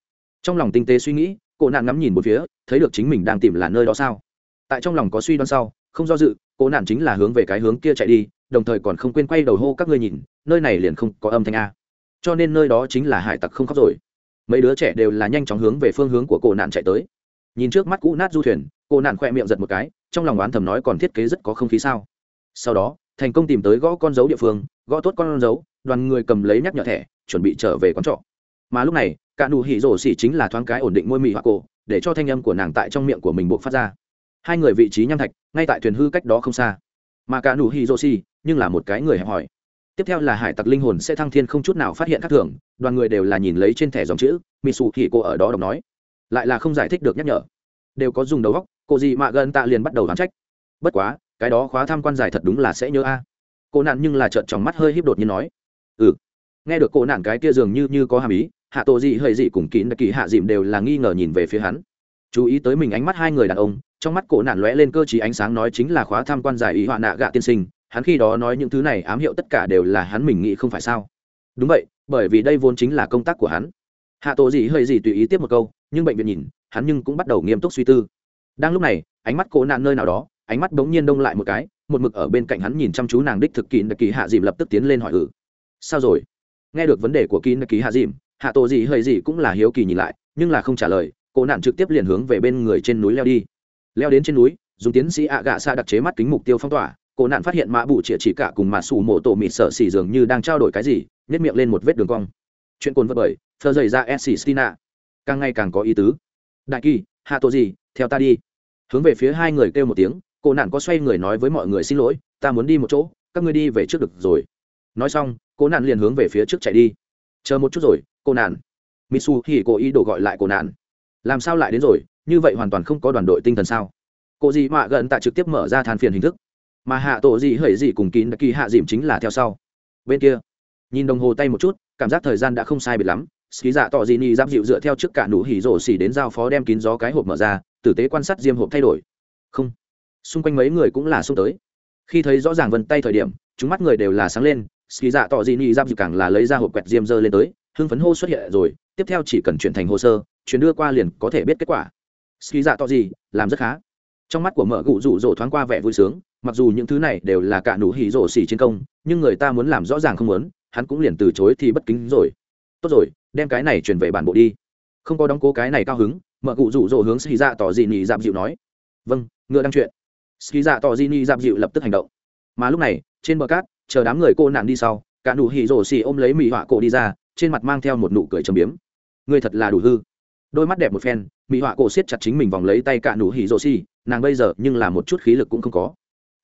Trong lòng tinh tế suy nghĩ, cổ nạn ngắm nhìn một phía, thấy được chính mình đang tìm là nơi đó sao. Tại trong lòng có suy đoán sau không do dự cô nạn chính là hướng về cái hướng kia chạy đi, đồng thời còn không quên quay đầu hô các ngươi nhìn, nơi này liền không có âm thanh a. Cho nên nơi đó chính là hải tặc không khóc rồi. Mấy đứa trẻ đều là nhanh chóng hướng về phương hướng của cô nạn chạy tới. Nhìn trước mắt cũ nát du thuyền cô nạn khoe miệng giật một cái, trong lòng oán thầm nói còn thiết kế rất có không khí sao. Sau đó, thành công tìm tới gõ con dấu địa phương, gõ tốt con dấu, đoàn người cầm lấy nhắc nhở thẻ, chuẩn bị trở về quán trọ. Mà lúc này, cả đủ hỉ rổ xỉ chính là thoáng cái ổn định môi mị hoa cổ, để cho thanh âm của nàng tại trong miệng của mình buộc phát ra hai người vị trí nham thạch, ngay tại thuyền hư cách đó không xa. Mà cả nụ hi joshi nhưng là một cái người hẹp hỏi tiếp theo là hải tặc linh hồn sẽ thăng thiên không chút nào phát hiện các thưởng, đoàn người đều là nhìn lấy trên thẻ dòng chữ mỹ sụ thì cô ở đó đọc nói. Lại là không giải thích được nhắc nhở. Đều có dùng đầu góc, cô gì mạ gần tạ liền bắt đầu đoán trách. Bất quá, cái đó khóa tham quan giải thật đúng là sẽ nhớ a. Cô nạn nhưng là trợn tròng mắt hơi híp đột như nói. Ừ. Nghe được cô nạn cái kia dường như như có hàm ý, hạ tổ gì hơi dị cùng kín đặc kỳ hạ dịm đều là nghi ngờ nhìn về phía hắn chú ý tới mình ánh mắt hai người đàn ông, trong mắt cổ nạn lóe lên cơ chí ánh sáng nói chính là khóa tham quan giải ý họa nạ gạ tiên sinh, hắn khi đó nói những thứ này ám hiệu tất cả đều là hắn mình nghĩ không phải sao? Đúng vậy, bởi vì đây vốn chính là công tác của hắn. Hạ tổ gì hơi gì tùy ý tiếp một câu, nhưng bệnh viện nhìn, hắn nhưng cũng bắt đầu nghiêm túc suy tư. Đang lúc này, ánh mắt cổ nạn nơi nào đó, ánh mắt bỗng nhiên đông lại một cái, một mực ở bên cạnh hắn nhìn chăm chú nàng đích thực kỳ nực kỳ hạ dìm lập tức tiến lên hỏi ử sao rồi? Nghe được vấn đề của kỳ nực kỳ hạ dìm, hạ tổ gì hơi gì cũng là hiếu kỳ nhìn lại, nhưng là không trả lời cô nạn trực tiếp liền hướng về bên người trên núi leo đi. Leo đến trên núi, dùng tiến sĩ ạ gạ xa đặt chế mắt kính mục tiêu phong tỏa. Cô nạn phát hiện mã bụ chĩa chỉ cả cùng mã xù mổ tổ mịt sợ xỉ dường như đang trao đổi cái gì nhét miệng lên một vết đường cong. Chuyện cồn vật bởi thơ dày ra s xì càng ngày càng có ý tứ. Đại kỳ, hạ tổ gì, theo ta đi. Hướng về phía hai người kêu một tiếng, cô nạn có xoay người nói với mọi người xin lỗi, ta muốn đi một chỗ, các ngươi đi về trước được rồi. Nói xong, cô nạn liền hướng về phía trước chạy đi. Chờ một chút rồi, cô nạn. Mitsu thì cô ý đồ gọi lại cô nạn làm sao lại đến rồi, như vậy hoàn toàn không có đoàn đội tinh thần sao? Cô dì mạ gần tạ trực tiếp mở ra than phiền hình thức. Mà hạ tổ dì hởi dì cùng kín kỳ hạ dìm chính là theo sau. Bên kia, nhìn đồng hồ tay một chút, cảm giác thời gian đã không sai biệt lắm. Ski dạ tỏ dì ni giáp dịu dựa theo trước cả nụ hỉ rổ xỉ đến giao phó đem kín gió cái hộp mở ra, tử tế quan sát diêm hộp thay đổi. Không, xung quanh mấy người cũng là xung tới. Khi thấy rõ ràng vân tay thời điểm, chúng mắt người đều là sáng lên. Ski dạ tỏ dì ni giáp dịu càng là lấy ra hộp quẹt diêm dơ lên tới, hưng phấn hô xuất hiện rồi, tiếp theo chỉ cần chuyển thành hồ sơ chuyến đưa qua liền có thể biết kết quả. Ski dạ to gì, làm rất khá. Trong mắt của mợ cụ rủ rỗ thoáng qua vẻ vui sướng, mặc dù những thứ này đều là cả nụ hỉ rổ xỉ chiến công, nhưng người ta muốn làm rõ ràng không muốn, hắn cũng liền từ chối thì bất kính rồi. Tốt rồi, đem cái này chuyển về bản bộ đi. Không có đóng cố cái này cao hứng mợ cụ rủ rỗ hướng ski dạ tỏ gì nhị dạp dịu nói. Vâng ngựa đang chuyện. Ski dạ tỏ gì nhị dạp dịu lập tức hành động. Mà lúc này, trên bờ cát, chờ đám người cô nạn đi sau, cả nụ hỉ rổ xỉ ôm lấy mỹ họa cổ đi ra, trên mặt mang theo một nụ cười trầm biếm. Người thật là đủ hư đôi mắt đẹp một phen mỹ họa cổ siết chặt chính mình vòng lấy tay cả nụ hỉ rổ xì nàng bây giờ nhưng là một chút khí lực cũng không có.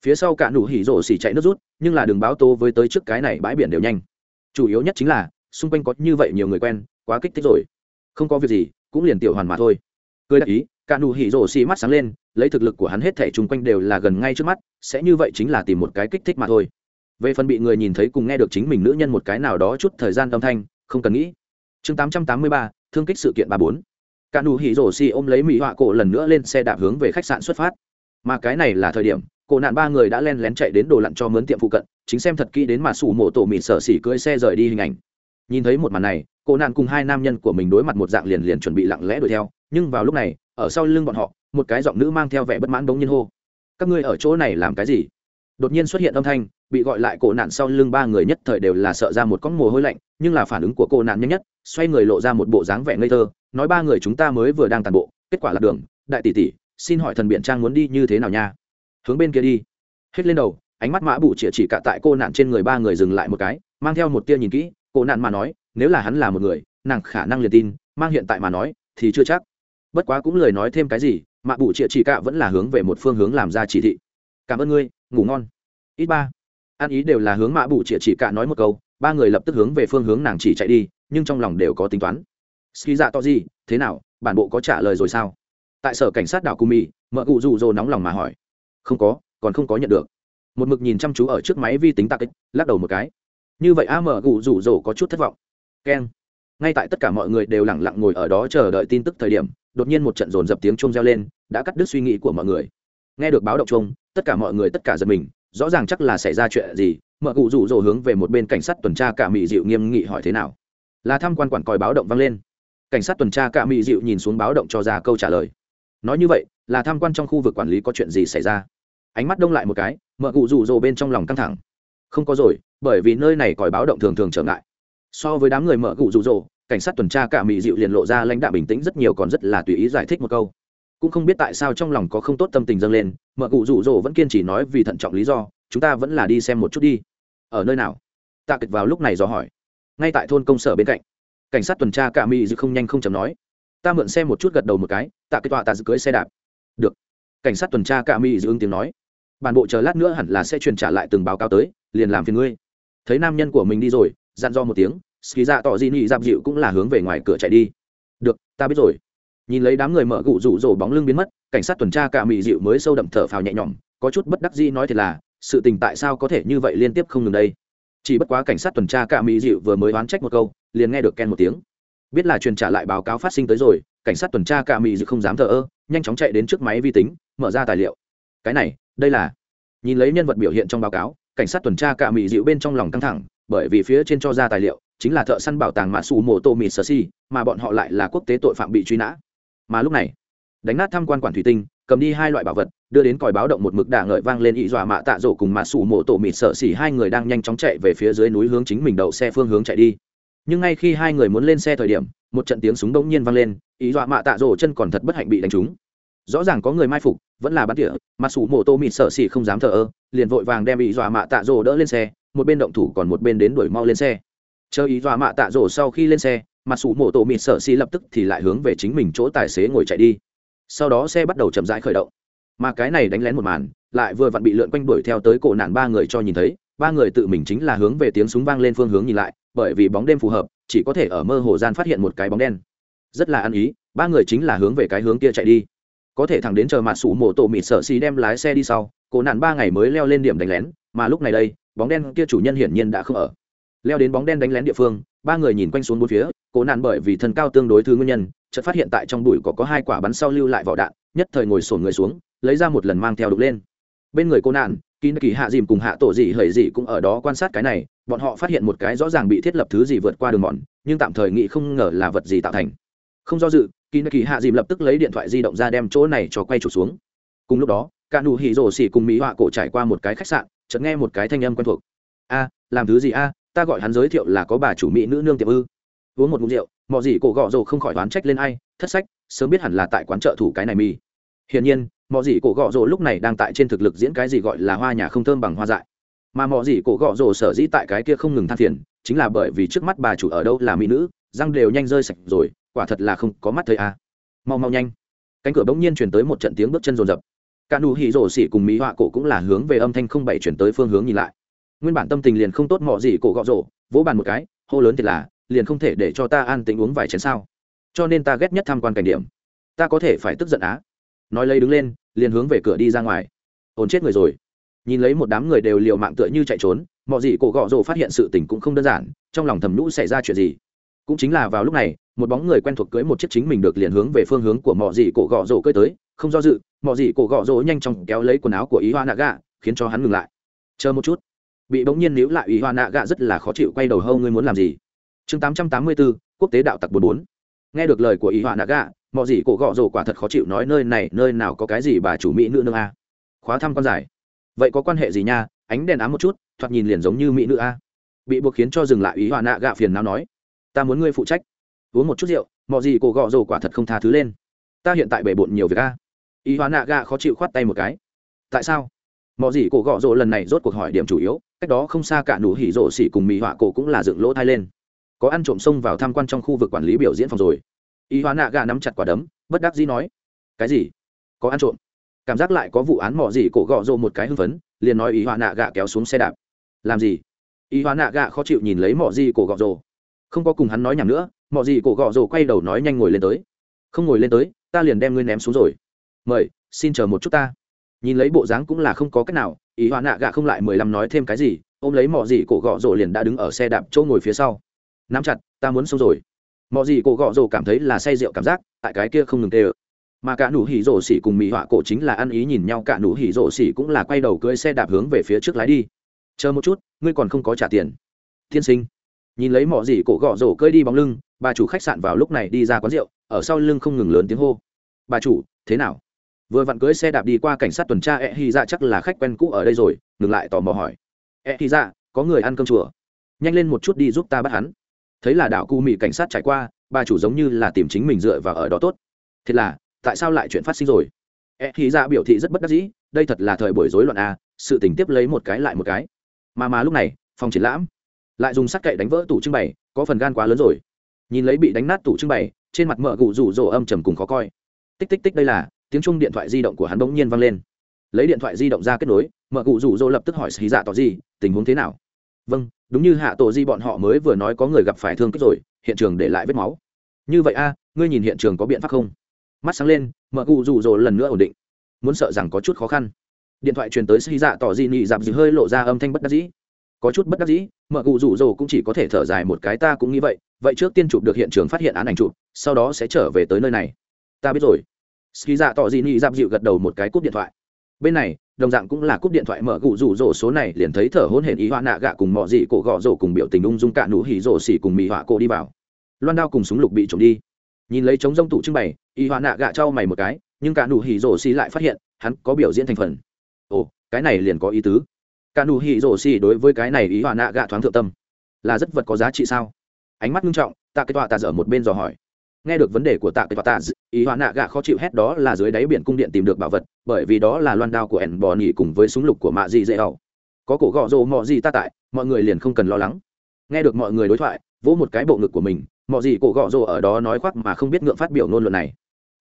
Phía sau cả nụ hỉ rổ xì chạy nước rút nhưng là đường báo tô với tới trước cái này bãi biển đều nhanh. Chủ yếu nhất chính là xung quanh có như vậy nhiều người quen quá kích thích rồi. Không có việc gì cũng liền tiểu hoàn mà thôi. Cười đắc ý cả nụ hỉ rổ xì mắt sáng lên lấy thực lực của hắn hết thể chung quanh đều là gần ngay trước mắt sẽ như vậy chính là tìm một cái kích thích mà thôi. Về phần bị người nhìn thấy cùng nghe được chính mình nữ nhân một cái nào đó chút thời gian âm thanh không cần nghĩ. Chương 883, thương kích sự kiện 34 cả nụ hỉ rổ xì ôm lấy mỹ họa cổ lần nữa lên xe đạp hướng về khách sạn xuất phát. Mà cái này là thời điểm, cổ nạn ba người đã len lén chạy đến đồ lặn cho mướn tiệm phụ cận, chính xem thật kỹ đến mà sủ mổ tổ mịt sở xỉ cưỡi xe rời đi hình ảnh. Nhìn thấy một màn này, cổ nạn cùng hai nam nhân của mình đối mặt một dạng liền liền chuẩn bị lặng lẽ đuổi theo. Nhưng vào lúc này, ở sau lưng bọn họ, một cái giọng nữ mang theo vẻ bất mãn bỗng nhiên hô, các ngươi ở chỗ này làm cái gì? Đột nhiên xuất hiện âm thanh, bị gọi lại cổ nạn sau lưng ba người nhất thời đều là sợ ra một con mồ hôi lạnh, nhưng là phản ứng của cổ nạn nhanh nhất, xoay người lộ ra một bộ dáng vẻ ngây thơ nói ba người chúng ta mới vừa đang tàn bộ, kết quả là đường, đại tỷ tỷ, xin hỏi thần biện trang muốn đi như thế nào nha? Hướng bên kia đi. Hết lên đầu, ánh mắt mã bụ chĩa chỉ cạ tại cô nạn trên người ba người dừng lại một cái, mang theo một tia nhìn kỹ, cô nạn mà nói, nếu là hắn là một người, nàng khả năng liền tin, mang hiện tại mà nói, thì chưa chắc. Bất quá cũng lời nói thêm cái gì, mã bụ chĩa chỉ cạ vẫn là hướng về một phương hướng làm ra chỉ thị. Cảm ơn ngươi, ngủ ngon. Ít ba. Ăn ý đều là hướng mã bụ chĩa chỉ cạ nói một câu, ba người lập tức hướng về phương hướng nàng chỉ chạy đi, nhưng trong lòng đều có tính toán ski dạ to gì, thế nào, bản bộ có trả lời rồi sao? Tại sở cảnh sát đảo cù mì mợ cụ rủ rồ nóng lòng mà hỏi. Không có, còn không có nhận được. Một mực nhìn chăm chú ở trước máy vi tính tạc ích lắc đầu một cái. Như vậy a mợ cụ rủ rồ có chút thất vọng. Keng. Ngay tại tất cả mọi người đều lẳng lặng ngồi ở đó chờ đợi tin tức thời điểm, đột nhiên một trận rồn dập tiếng chung reo lên, đã cắt đứt suy nghĩ của mọi người. Nghe được báo động chung tất cả mọi người tất cả giật mình, rõ ràng chắc là xảy ra chuyện gì, mợ cụ rủ rồ hướng về một bên cảnh sát tuần tra cả mỹ dịu nghiêm nghị hỏi thế nào. Là tham quan quản còi báo động vang lên cảnh sát tuần tra cạ mỹ dịu nhìn xuống báo động cho ra câu trả lời. Nói như vậy, là tham quan trong khu vực quản lý có chuyện gì xảy ra? Ánh mắt đông lại một cái, mợ cụ rủ rồ bên trong lòng căng thẳng. Không có rồi, bởi vì nơi này còi báo động thường thường trở ngại. So với đám người mợ cụ rủ rồ, cảnh sát tuần tra cả mỹ dịu liền lộ ra lãnh đạo bình tĩnh rất nhiều còn rất là tùy ý giải thích một câu. Cũng không biết tại sao trong lòng có không tốt tâm tình dâng lên, mợ cụ rủ rồ vẫn kiên trì nói vì thận trọng lý do, chúng ta vẫn là đi xem một chút đi. Ở nơi nào? Tạ kịch vào lúc này do hỏi. Ngay tại thôn công sở bên cạnh cảnh sát tuần tra cả mỹ dư không nhanh không chậm nói. Ta mượn xe một chút gật đầu một cái, tạ kết tọa tạ dự cưới xe đạp. Được. Cảnh sát tuần tra cả mỹ dư ứng tiếng nói. Bản bộ chờ lát nữa hẳn là sẽ truyền trả lại từng báo cáo tới, liền làm phiền ngươi. Thấy nam nhân của mình đi rồi, dặn do một tiếng ski dạ tỏ di nị dạp dịu cũng là hướng về ngoài cửa chạy đi. Được, ta biết rồi. Nhìn lấy đám người mở gụ rủ rổ bóng lưng biến mất, cảnh sát tuần tra cả mỹ dịu mới sâu đậm thở phào nhẹ nhõm, có chút bất đắc dĩ nói thiệt là, sự tình tại sao có thể như vậy liên tiếp không ngừng đây? chỉ bất quá cảnh sát tuần tra cả mỹ dịu vừa mới oán trách một câu, liền nghe được ken một tiếng. Biết là truyền trả lại báo cáo phát sinh tới rồi, cảnh sát tuần tra cả mỹ dịu không dám thờ ơ, nhanh chóng chạy đến trước máy vi tính, mở ra tài liệu. Cái này, đây là nhìn lấy nhân vật biểu hiện trong báo cáo, cảnh sát tuần tra cả mỹ dịu bên trong lòng căng thẳng, bởi vì phía trên cho ra tài liệu, chính là thợ săn bảo tàng mã xù mổ tô mì sơ si, mà bọn họ lại là quốc tế tội phạm bị truy nã. Mà lúc này, đánh nát tham quan quản thủy tinh cầm đi hai loại bảo vật, đưa đến còi báo động một mực đả ngợi vang lên ý dọa mạ tạ rổ cùng mạ sủ mộ tổ mịt sợ xỉ. Hai người đang nhanh chóng chạy về phía dưới núi hướng chính mình đậu xe phương hướng chạy đi. Nhưng ngay khi hai người muốn lên xe thời điểm, một trận tiếng súng bỗng nhiên vang lên ý dọa mạ tạ rổ chân còn thật bất hạnh bị đánh trúng. Rõ ràng có người mai phục, vẫn là bắn tỉa, mạ sủ mộ tổ mịt sợ xỉ không dám thờ ơ, liền vội vàng đem ý dọa mạ tạ rổ đỡ lên xe, một bên động thủ còn một bên đến đuổi mau lên xe. Chờ ý dọa mạ tạ rổ sau khi lên xe, mạ sủ mộ tổ mịt sợ xỉ lập tức thì lại hướng về chính mình chỗ tài xế ngồi chạy đi sau đó xe bắt đầu chậm rãi khởi động. Mà cái này đánh lén một màn, lại vừa vặn bị lượn quanh đuổi theo tới cổ nạn ba người cho nhìn thấy, ba người tự mình chính là hướng về tiếng súng vang lên phương hướng nhìn lại, bởi vì bóng đêm phù hợp, chỉ có thể ở mơ hồ gian phát hiện một cái bóng đen. Rất là ăn ý, ba người chính là hướng về cái hướng kia chạy đi. Có thể thẳng đến chờ mặt sủ mổ tổ mịt sợ xì đem lái xe đi sau, cổ nạn ba ngày mới leo lên điểm đánh lén, mà lúc này đây, bóng đen kia chủ nhân hiển nhiên đã không ở. Leo đến bóng đen đánh lén địa phương, ba người nhìn quanh xuống bốn phía, cổ nạn bởi vì thân cao tương đối thứ nguyên nhân chợt phát hiện tại trong bụi cỏ có, hai quả bắn sau lưu lại vỏ đạn nhất thời ngồi sổn người xuống lấy ra một lần mang theo đục lên. Bên người cô nạn kỳ kỳ hạ dìm cùng hạ tổ dị hời dị cũng ở đó quan sát cái này bọn họ phát hiện một cái rõ ràng bị thiết lập thứ gì vượt qua đường mòn nhưng tạm thời nghĩ không ngờ là vật gì tạo thành. Không do dự kỳ kỳ hạ dìm lập tức lấy điện thoại di động ra đem chỗ này cho quay trục xuống. Cùng lúc đó cả nụ hỉ rổ xỉ cùng mỹ họa cổ trải qua một cái khách sạn chợt nghe một cái thanh âm quen thuộc. A làm thứ gì a? Ta gọi hắn giới thiệu là có bà chủ mỹ nữ nương tiệm ư uống một mụn rượu mọi gì cổ gõ rồ không khỏi đoán trách lên ai thất sách sớm biết hẳn là tại quán trợ thủ cái này mì. Hiển nhiên mọi gì cổ gõ rồ lúc này đang tại trên thực lực diễn cái gì gọi là hoa nhà không thơm bằng hoa dại. Mà mọi gì cổ gõ rồ sở dĩ tại cái kia không ngừng than phiền chính là bởi vì trước mắt bà chủ ở đâu là mỹ nữ răng đều nhanh rơi sạch rồi quả thật là không có mắt thấy à. mau mau nhanh. Cánh cửa bỗng nhiên chuyển tới một trận tiếng bước chân rồn rập cả nụ hỉ rồ xỉ cùng mỹ họa cổ cũng là hướng về âm thanh không bảy chuyển tới phương hướng nhìn lại. Nguyên bản tâm tình liền không tốt mọ gì cổ gọ rồ, vỗ bàn một cái hô lớn thì là liền không thể để cho ta an tĩnh uống vài chén sao? Cho nên ta ghét nhất tham quan cảnh điểm. Ta có thể phải tức giận á. Nói lấy đứng lên, liền hướng về cửa đi ra ngoài. Ổn chết người rồi. Nhìn lấy một đám người đều liều mạng tựa như chạy trốn, mọi gì cổ gọ rồ phát hiện sự tình cũng không đơn giản, trong lòng thầm nhũ xảy ra chuyện gì. Cũng chính là vào lúc này, một bóng người quen thuộc cưới một chiếc chính mình được liền hướng về phương hướng của mọi gì cổ gọ rồ cưỡi tới, không do dự, mọi gì cổ gọ rồ nhanh chóng kéo lấy quần áo của ý hoa nạ gạ, khiến cho hắn ngừng lại. Chờ một chút. Bị bỗng nhiên níu lại ý hoa nạ gạ rất là khó chịu quay đầu, hâu, ngươi muốn làm gì? chương tám trăm tám mươi bốn, quốc tế đạo tặc bốn bốn. Nghe được lời của y hoa nạ gạ, mọi gì cổ gọ rồ quả thật khó chịu nói nơi này, nơi nào có cái gì bà chủ mỹ nữ nương a. Khóa thăm con giải. Vậy có quan hệ gì nha? Ánh đèn ám một chút, thoạt nhìn liền giống như mỹ nữ a. Bị buộc khiến cho dừng lại ý hoa nạ gạ phiền não nói. Ta muốn ngươi phụ trách. Uống một chút rượu mọ gì cổ gọ rồ quả thật không tha thứ lên. Ta hiện tại bể bộn nhiều việc a. Y hoa nạ gạ khó chịu khoát tay một cái. Tại sao? Mọ gì cổ gọ rồ lần này rốt cuộc hỏi điểm chủ yếu, cách đó không xa cả nụ hỉ rồ xỉ cùng mỹ họa cổ cũng là dựng lỗ thai lên có ăn trộm xông vào tham quan trong khu vực quản lý biểu diễn phòng rồi. Y Hoa nạ gà nắm chặt quả đấm, bất đắc dĩ nói, cái gì? Có ăn trộm? Cảm giác lại có vụ án mỏ gì cổ gọ rộ một cái hưng phấn, liền nói ý Hoa nạ gà kéo xuống xe đạp. Làm gì? Ý Hoa nạ gà khó chịu nhìn lấy mỏ gì cổ gọ rộ không có cùng hắn nói nhầm nữa, mỏ gì cổ gọ rộ quay đầu nói nhanh ngồi lên tới. Không ngồi lên tới, ta liền đem ngươi ném xuống rồi. Mời, xin chờ một chút ta. Nhìn lấy bộ dáng cũng là không có cách nào ý Hoa nạ gà không lại mười lăm nói thêm cái gì, ôm lấy mỏ gì cổ gọ rộ liền đã đứng ở xe đạp chỗ ngồi phía sau nắm chặt, ta muốn xong rồi. Mọi gì cổ gọ rồ cảm thấy là say rượu cảm giác, tại cái kia không ngừng tê ơ mà cả nụ hỉ rổ xỉ cùng mỹ họa cổ chính là ăn ý nhìn nhau, cả nụ hỉ rổ xỉ cũng là quay đầu cưỡi xe đạp hướng về phía trước lái đi. Chờ một chút, ngươi còn không có trả tiền. Tiên sinh. Nhìn lấy mọi gì cổ gọ rổ cưỡi đi bóng lưng, bà chủ khách sạn vào lúc này đi ra quán rượu, ở sau lưng không ngừng lớn tiếng hô. Bà chủ, thế nào? Vừa vặn cưỡi xe đạp đi qua cảnh sát tuần tra e hy ra dạ chắc là khách quen cũ ở đây rồi, ngừng lại tò mò hỏi. E hy ra dạ, có người ăn cơm chùa? Nhanh lên một chút đi giúp ta bắt hắn thấy là đạo cụ mị cảnh sát trải qua, bà chủ giống như là tìm chính mình dựa vào ở đó tốt. Thế là, tại sao lại chuyện phát sinh rồi? E thì ra biểu thị rất bất đắc dĩ, đây thật là thời buổi rối loạn a sự tình tiếp lấy một cái lại một cái. Mà mà lúc này, phòng triển lãm, lại dùng sắt cậy đánh vỡ tủ trưng bày, có phần gan quá lớn rồi. Nhìn lấy bị đánh nát tủ trưng bày, trên mặt mợ gù rủ rỗ âm trầm cùng khó coi. Tích tích tích đây là, tiếng chung điện thoại di động của hắn bỗng nhiên vang lên. Lấy điện thoại di động ra kết nối, mợ gù rủ rỗ lập tức hỏi xì dạ tỏ gì, tình huống thế nào? vâng đúng như hạ tổ di bọn họ mới vừa nói có người gặp phải thương kích rồi, hiện trường để lại vết máu. Như vậy a, ngươi nhìn hiện trường có biện pháp không? Mắt sáng lên, mợ cụ rủ rồ lần nữa ổn định. Muốn sợ rằng có chút khó khăn. Điện thoại truyền tới xì dạ tỏ di nị dạp dị hơi lộ ra âm thanh bất đắc dĩ. Có chút bất đắc dĩ, mợ cụ rủ rồ cũng chỉ có thể thở dài một cái, ta cũng nghĩ vậy vậy trước tiên chụp được hiện trường phát hiện án ảnh chụp, sau đó sẽ trở về tới nơi này. Ta biết rồi. Xì dạ tỏ di nị dạp dịu gật đầu một cái cúp điện thoại bên này, đồng dạng cũng là cúp điện thoại mở cụ rủ rỗ số này, liền thấy thở hôn hển ý hoa nạ gạ cùng mọi gì cổ gọ rổ cùng biểu tình ung dung cạn nụ hỉ rổ xỉ cùng mỹ họa cổ đi vào. Loan đao cùng súng lục bị trộm đi. Nhìn lấy trống rông tụ trưng bày, ý hoa nạ gạ trao mày một cái, nhưng cạn nụ hỉ rổ xỉ lại phát hiện, hắn có biểu diễn thành phần. Ồ, cái này liền có ý tứ. Cạn nụ hỉ rổ xỉ đối với cái này ý hoa nạ gạ thoáng thượng tâm. Là rất vật có giá trị sao? Ánh mắt nghiêm trọng tạ kết tọa ta dở một bên dò hỏi nghe được vấn đề của tạ kệ tạ, ý hoạ nạ gạ khó chịu hét đó là dưới đáy biển cung điện tìm được bảo vật, bởi vì đó là loan đao của ẻn bò nỉ cùng với súng lục của mạ dị dễ ẩu. Có cổ gọ rộ mọ gì ta tại, mọi người liền không cần lo lắng. Nghe được mọi người đối thoại, vỗ một cái bộ ngực của mình mọi gì cổ gọ rộ ở đó nói khoác mà không biết ngượng phát biểu ngôn luận này.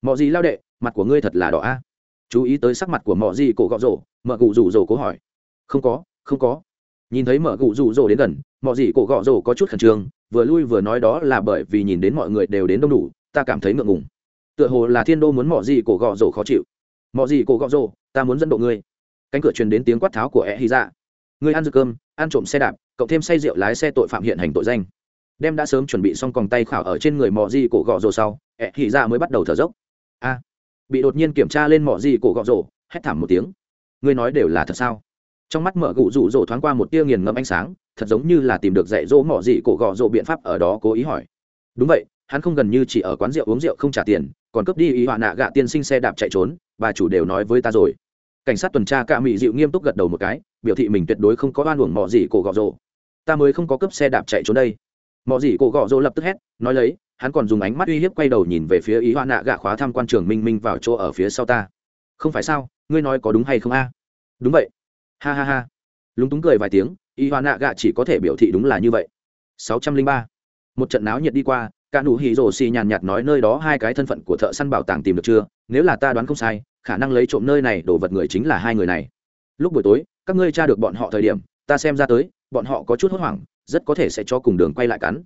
Mọi gì lao đệ, mặt của ngươi thật là đỏ a. Chú ý tới sắc mặt của mọi gì cổ gọ rộ mợ cụ rủ rồ cố hỏi. Không có không có. Nhìn thấy mợ cụ rủ rồ đến gần mọi gì cổ gọ rổ có chút khẩn trương, vừa lui vừa nói đó là bởi vì nhìn đến mọi người đều đến đông đủ, ta cảm thấy ngượng ngùng. Tựa hồ là thiên đô muốn mọi gì cổ gọ rổ khó chịu. Mọi gì cổ gọ rổ ta muốn dẫn độ ngươi. Cánh cửa truyền đến tiếng quát tháo của e hy dạ. Ngươi ăn dư cơm, ăn trộm xe đạp, cộng thêm say rượu lái xe tội phạm hiện hành tội danh. Đem đã sớm chuẩn bị xong còn tay khảo ở trên người mọi gì cổ gọ rồ sau ẹ hỉ ra mới bắt đầu thở dốc. A. Bị đột nhiên kiểm tra lên mọi gì cổ gọ rồ, hét thảm một tiếng. Ngươi nói đều là thật sao? Trong mắt mở gụ rủ rồ thoáng qua một tia nghiền ngẫm ánh sáng thật giống như là tìm được dạy dỗ mỏ gì cổ gò rộ biện pháp ở đó cố ý hỏi. Đúng vậy, hắn không gần như chỉ ở quán rượu uống rượu không trả tiền, còn cướp đi ý họa nạ gạ tiên sinh xe đạp chạy trốn, bà chủ đều nói với ta rồi. Cảnh sát tuần tra cạ mị dịu nghiêm túc gật đầu một cái, biểu thị mình tuyệt đối không có oan uổng mỏ gì cổ gò rộ ta mới không có cướp xe đạp chạy trốn đây. Mỏ gì cổ gò rộ lập tức hét, nói lấy, hắn còn dùng ánh mắt uy hiếp quay đầu nhìn về phía ý họa nạ gạ khóa tham quan trường minh minh vào chỗ ở phía sau ta. Không phải sao, ngươi nói có đúng hay không a? Đúng vậy. Ha ha ha. Lúng túng cười vài tiếng y hoa nạ gạ chỉ có thể biểu thị đúng là như vậy. Sáu trăm linh ba. Một trận náo nhiệt đi qua, cả nụ hỉ rổ xì nhàn nhạt nói nơi đó hai cái thân phận của thợ săn bảo tàng tìm được chưa? Nếu là ta đoán không sai, khả năng lấy trộm nơi này đồ vật người chính là hai người này. Lúc buổi tối, các ngươi tra được bọn họ thời điểm, ta xem ra tới, bọn họ có chút hốt hoảng, rất có thể sẽ cho cùng đường quay lại cắn.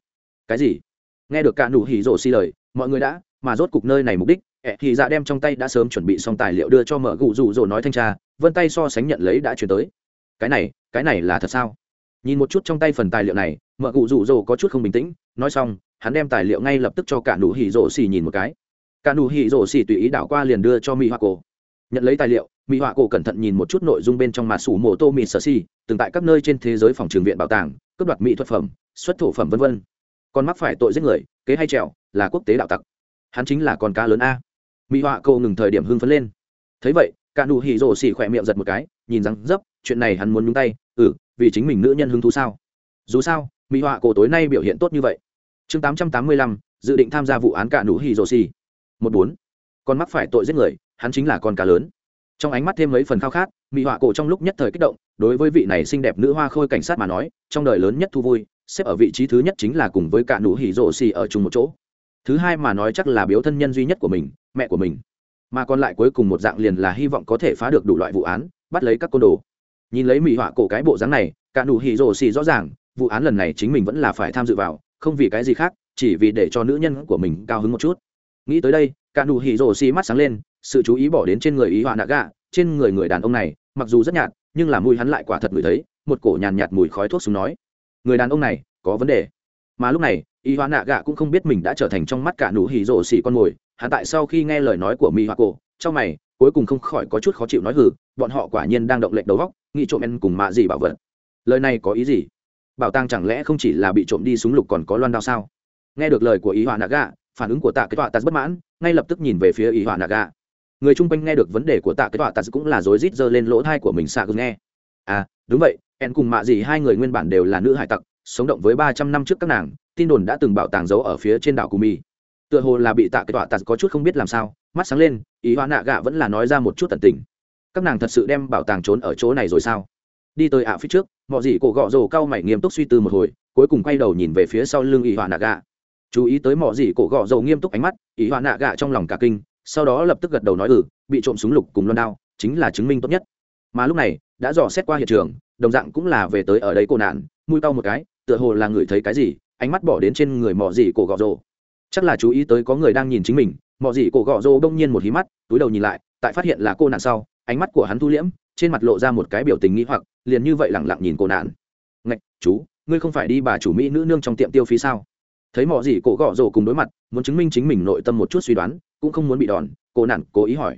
Cái gì? Nghe được cả nụ hỉ rổ xì lời, mọi người đã, mà rốt cục nơi này mục đích ẹ thì dạ đem trong tay đã sớm chuẩn bị xong tài liệu đưa cho mở gụ rụ rỗ nói thanh tra vân tay so sánh nhận lấy đã chuyển tới. Cái này cái này là thật sao? nhìn một chút trong tay phần tài liệu này, mợ cụ rủ rỗ có chút không bình tĩnh, nói xong, hắn đem tài liệu ngay lập tức cho cả nụ hỉ rỗ xì nhìn một cái. Cả nụ hỉ rỗ xì tùy ý đảo qua liền đưa cho mỹ họa cổ. Nhận lấy tài liệu mỹ họa cổ cẩn thận nhìn một chút nội dung bên trong mà sủ mô tô mỹ sơ xỉ từng tại các nơi trên thế giới phòng trường viện bảo tàng, cướp đoạt mỹ thuật phẩm, xuất thổ phẩm v v còn mắc phải tội giết người, kế hay trèo, là quốc tế đạo tặc. Hắn chính là con cá lớn a. Mỹ họa cổ ngừng thời điểm hưng phấn lên. Thấy vậy, cả nụ hỉ rỗ xì khỏe miệng giật một cái, nhìn răng dấp, chuyện này hắn muốn nhúng tay ừ vì chính mình nữ nhân hứng thú sao? Dù sao, mỹ họa cổ tối nay biểu hiện tốt như vậy. Chương tám trăm tám mươi lăm, dự định tham gia vụ án cả nụ hì rồ xì. Một bốn. Còn mắc phải tội giết người, hắn chính là con cá lớn. Trong ánh mắt thêm mấy phần khao khát, mỹ họa cổ trong lúc nhất thời kích động, đối với vị này xinh đẹp nữ hoa khôi cảnh sát mà nói, trong đời lớn nhất thu vui, xếp ở vị trí thứ nhất chính là cùng với cả nụ hỉ rổ xì ở chung một chỗ. Thứ hai mà nói chắc là biếu thân nhân duy nhất của mình, mẹ của mình. Mà còn lại cuối cùng một dạng liền là hy vọng có thể phá được đủ loại vụ án, bắt lấy các côn đồ nhìn lấy mỹ họa cổ cái bộ dáng này cả nụ hỉ rồ xì rõ ràng vụ án lần này chính mình vẫn là phải tham dự vào không vì cái gì khác chỉ vì để cho nữ nhân của mình cao hứng một chút. Nghĩ tới đây cả nụ hỉ rồ xì mắt sáng lên sự chú ý bỏ đến trên người ý họa nạ gạ trên người người đàn ông này mặc dù rất nhạt nhưng là mùi hắn lại quả thật ngửi thấy một cổ nhàn nhạt, mùi khói thuốc súng nói. Người đàn ông này có vấn đề. Mà lúc này ý hoa nạ gạ cũng không biết mình đã trở thành trong mắt cả nụ hỉ rổ xì con mồi hắn tại sau khi nghe lời nói của mỹ hoa cổ trong mày cuối cùng không khỏi có chút khó chịu nói hử bọn họ quả nhiên đang động lệnh đầu góc, nghĩ trộm em cùng mạ gì bảo vật. Lời này có ý gì? Bảo tàng chẳng lẽ không chỉ là bị trộm đi súng lục còn có loan đao sao? Nghe được lời của ý họa nạ gà, phản ứng của tạ kế họa tạt bất mãn, ngay lập tức nhìn về phía ý họa nạ gà. Người chung quanh nghe được vấn đề của tạ kế họa tạt cũng là rối rít giơ lên lỗ thai của mình xạ cứ nghe. À đúng vậy, em cùng mạ gì hai người nguyên bản đều là nữ hải tặc, sống động với ba trăm năm trước các nàng, tin đồn đã từng bảo tàng giấu ở phía trên đảo cù mì tựa hồ là bị tạ kế họa tạt có chút không biết làm sao mắt sáng lên, ý hoa nạ gạ vẫn là nói ra một chút tận tình. Các nàng thật sự đem bảo tàng trốn ở chỗ này rồi sao? Đi tới ạ phía trước mọi gì cổ gọ rồ cao mày nghiêm túc suy tư một hồi, cuối cùng quay đầu nhìn về phía sau lưng ý hoa nạ gạ. Chú ý tới mọi gì cổ gọ rồ nghiêm túc ánh mắt, ý hoa nạ gạ trong lòng cả kinh, sau đó lập tức gật đầu nói ừ bị trộm súng lục cùng loan đao, chính là chứng minh tốt nhất. Mà lúc này, đã dò xét qua hiện trường, đồng dạng cũng là về tới ở đây cô nạn, mũi cau một cái, tựa hồ là ngửi thấy cái gì, ánh mắt bỏ đến trên người mỏ gì cổ gọ rồ. Chắc là chú ý tới có người đang nhìn chính mình mọi gì cổ gọ rô đông nhiên một hí mắt túi đầu nhìn lại tại phát hiện là cô nạn sau ánh mắt của hắn thu liễm trên mặt lộ ra một cái biểu tình nghĩ hoặc liền như vậy lẳng lặng nhìn cô nạn. Ngạch chú ngươi không phải đi bà chủ mỹ nữ nương trong tiệm tiêu phí sao? Thấy mọi gì cổ gọ rô cùng đối mặt muốn chứng minh chính mình nội tâm một chút suy đoán cũng không muốn bị đòn cô nạn cố ý hỏi.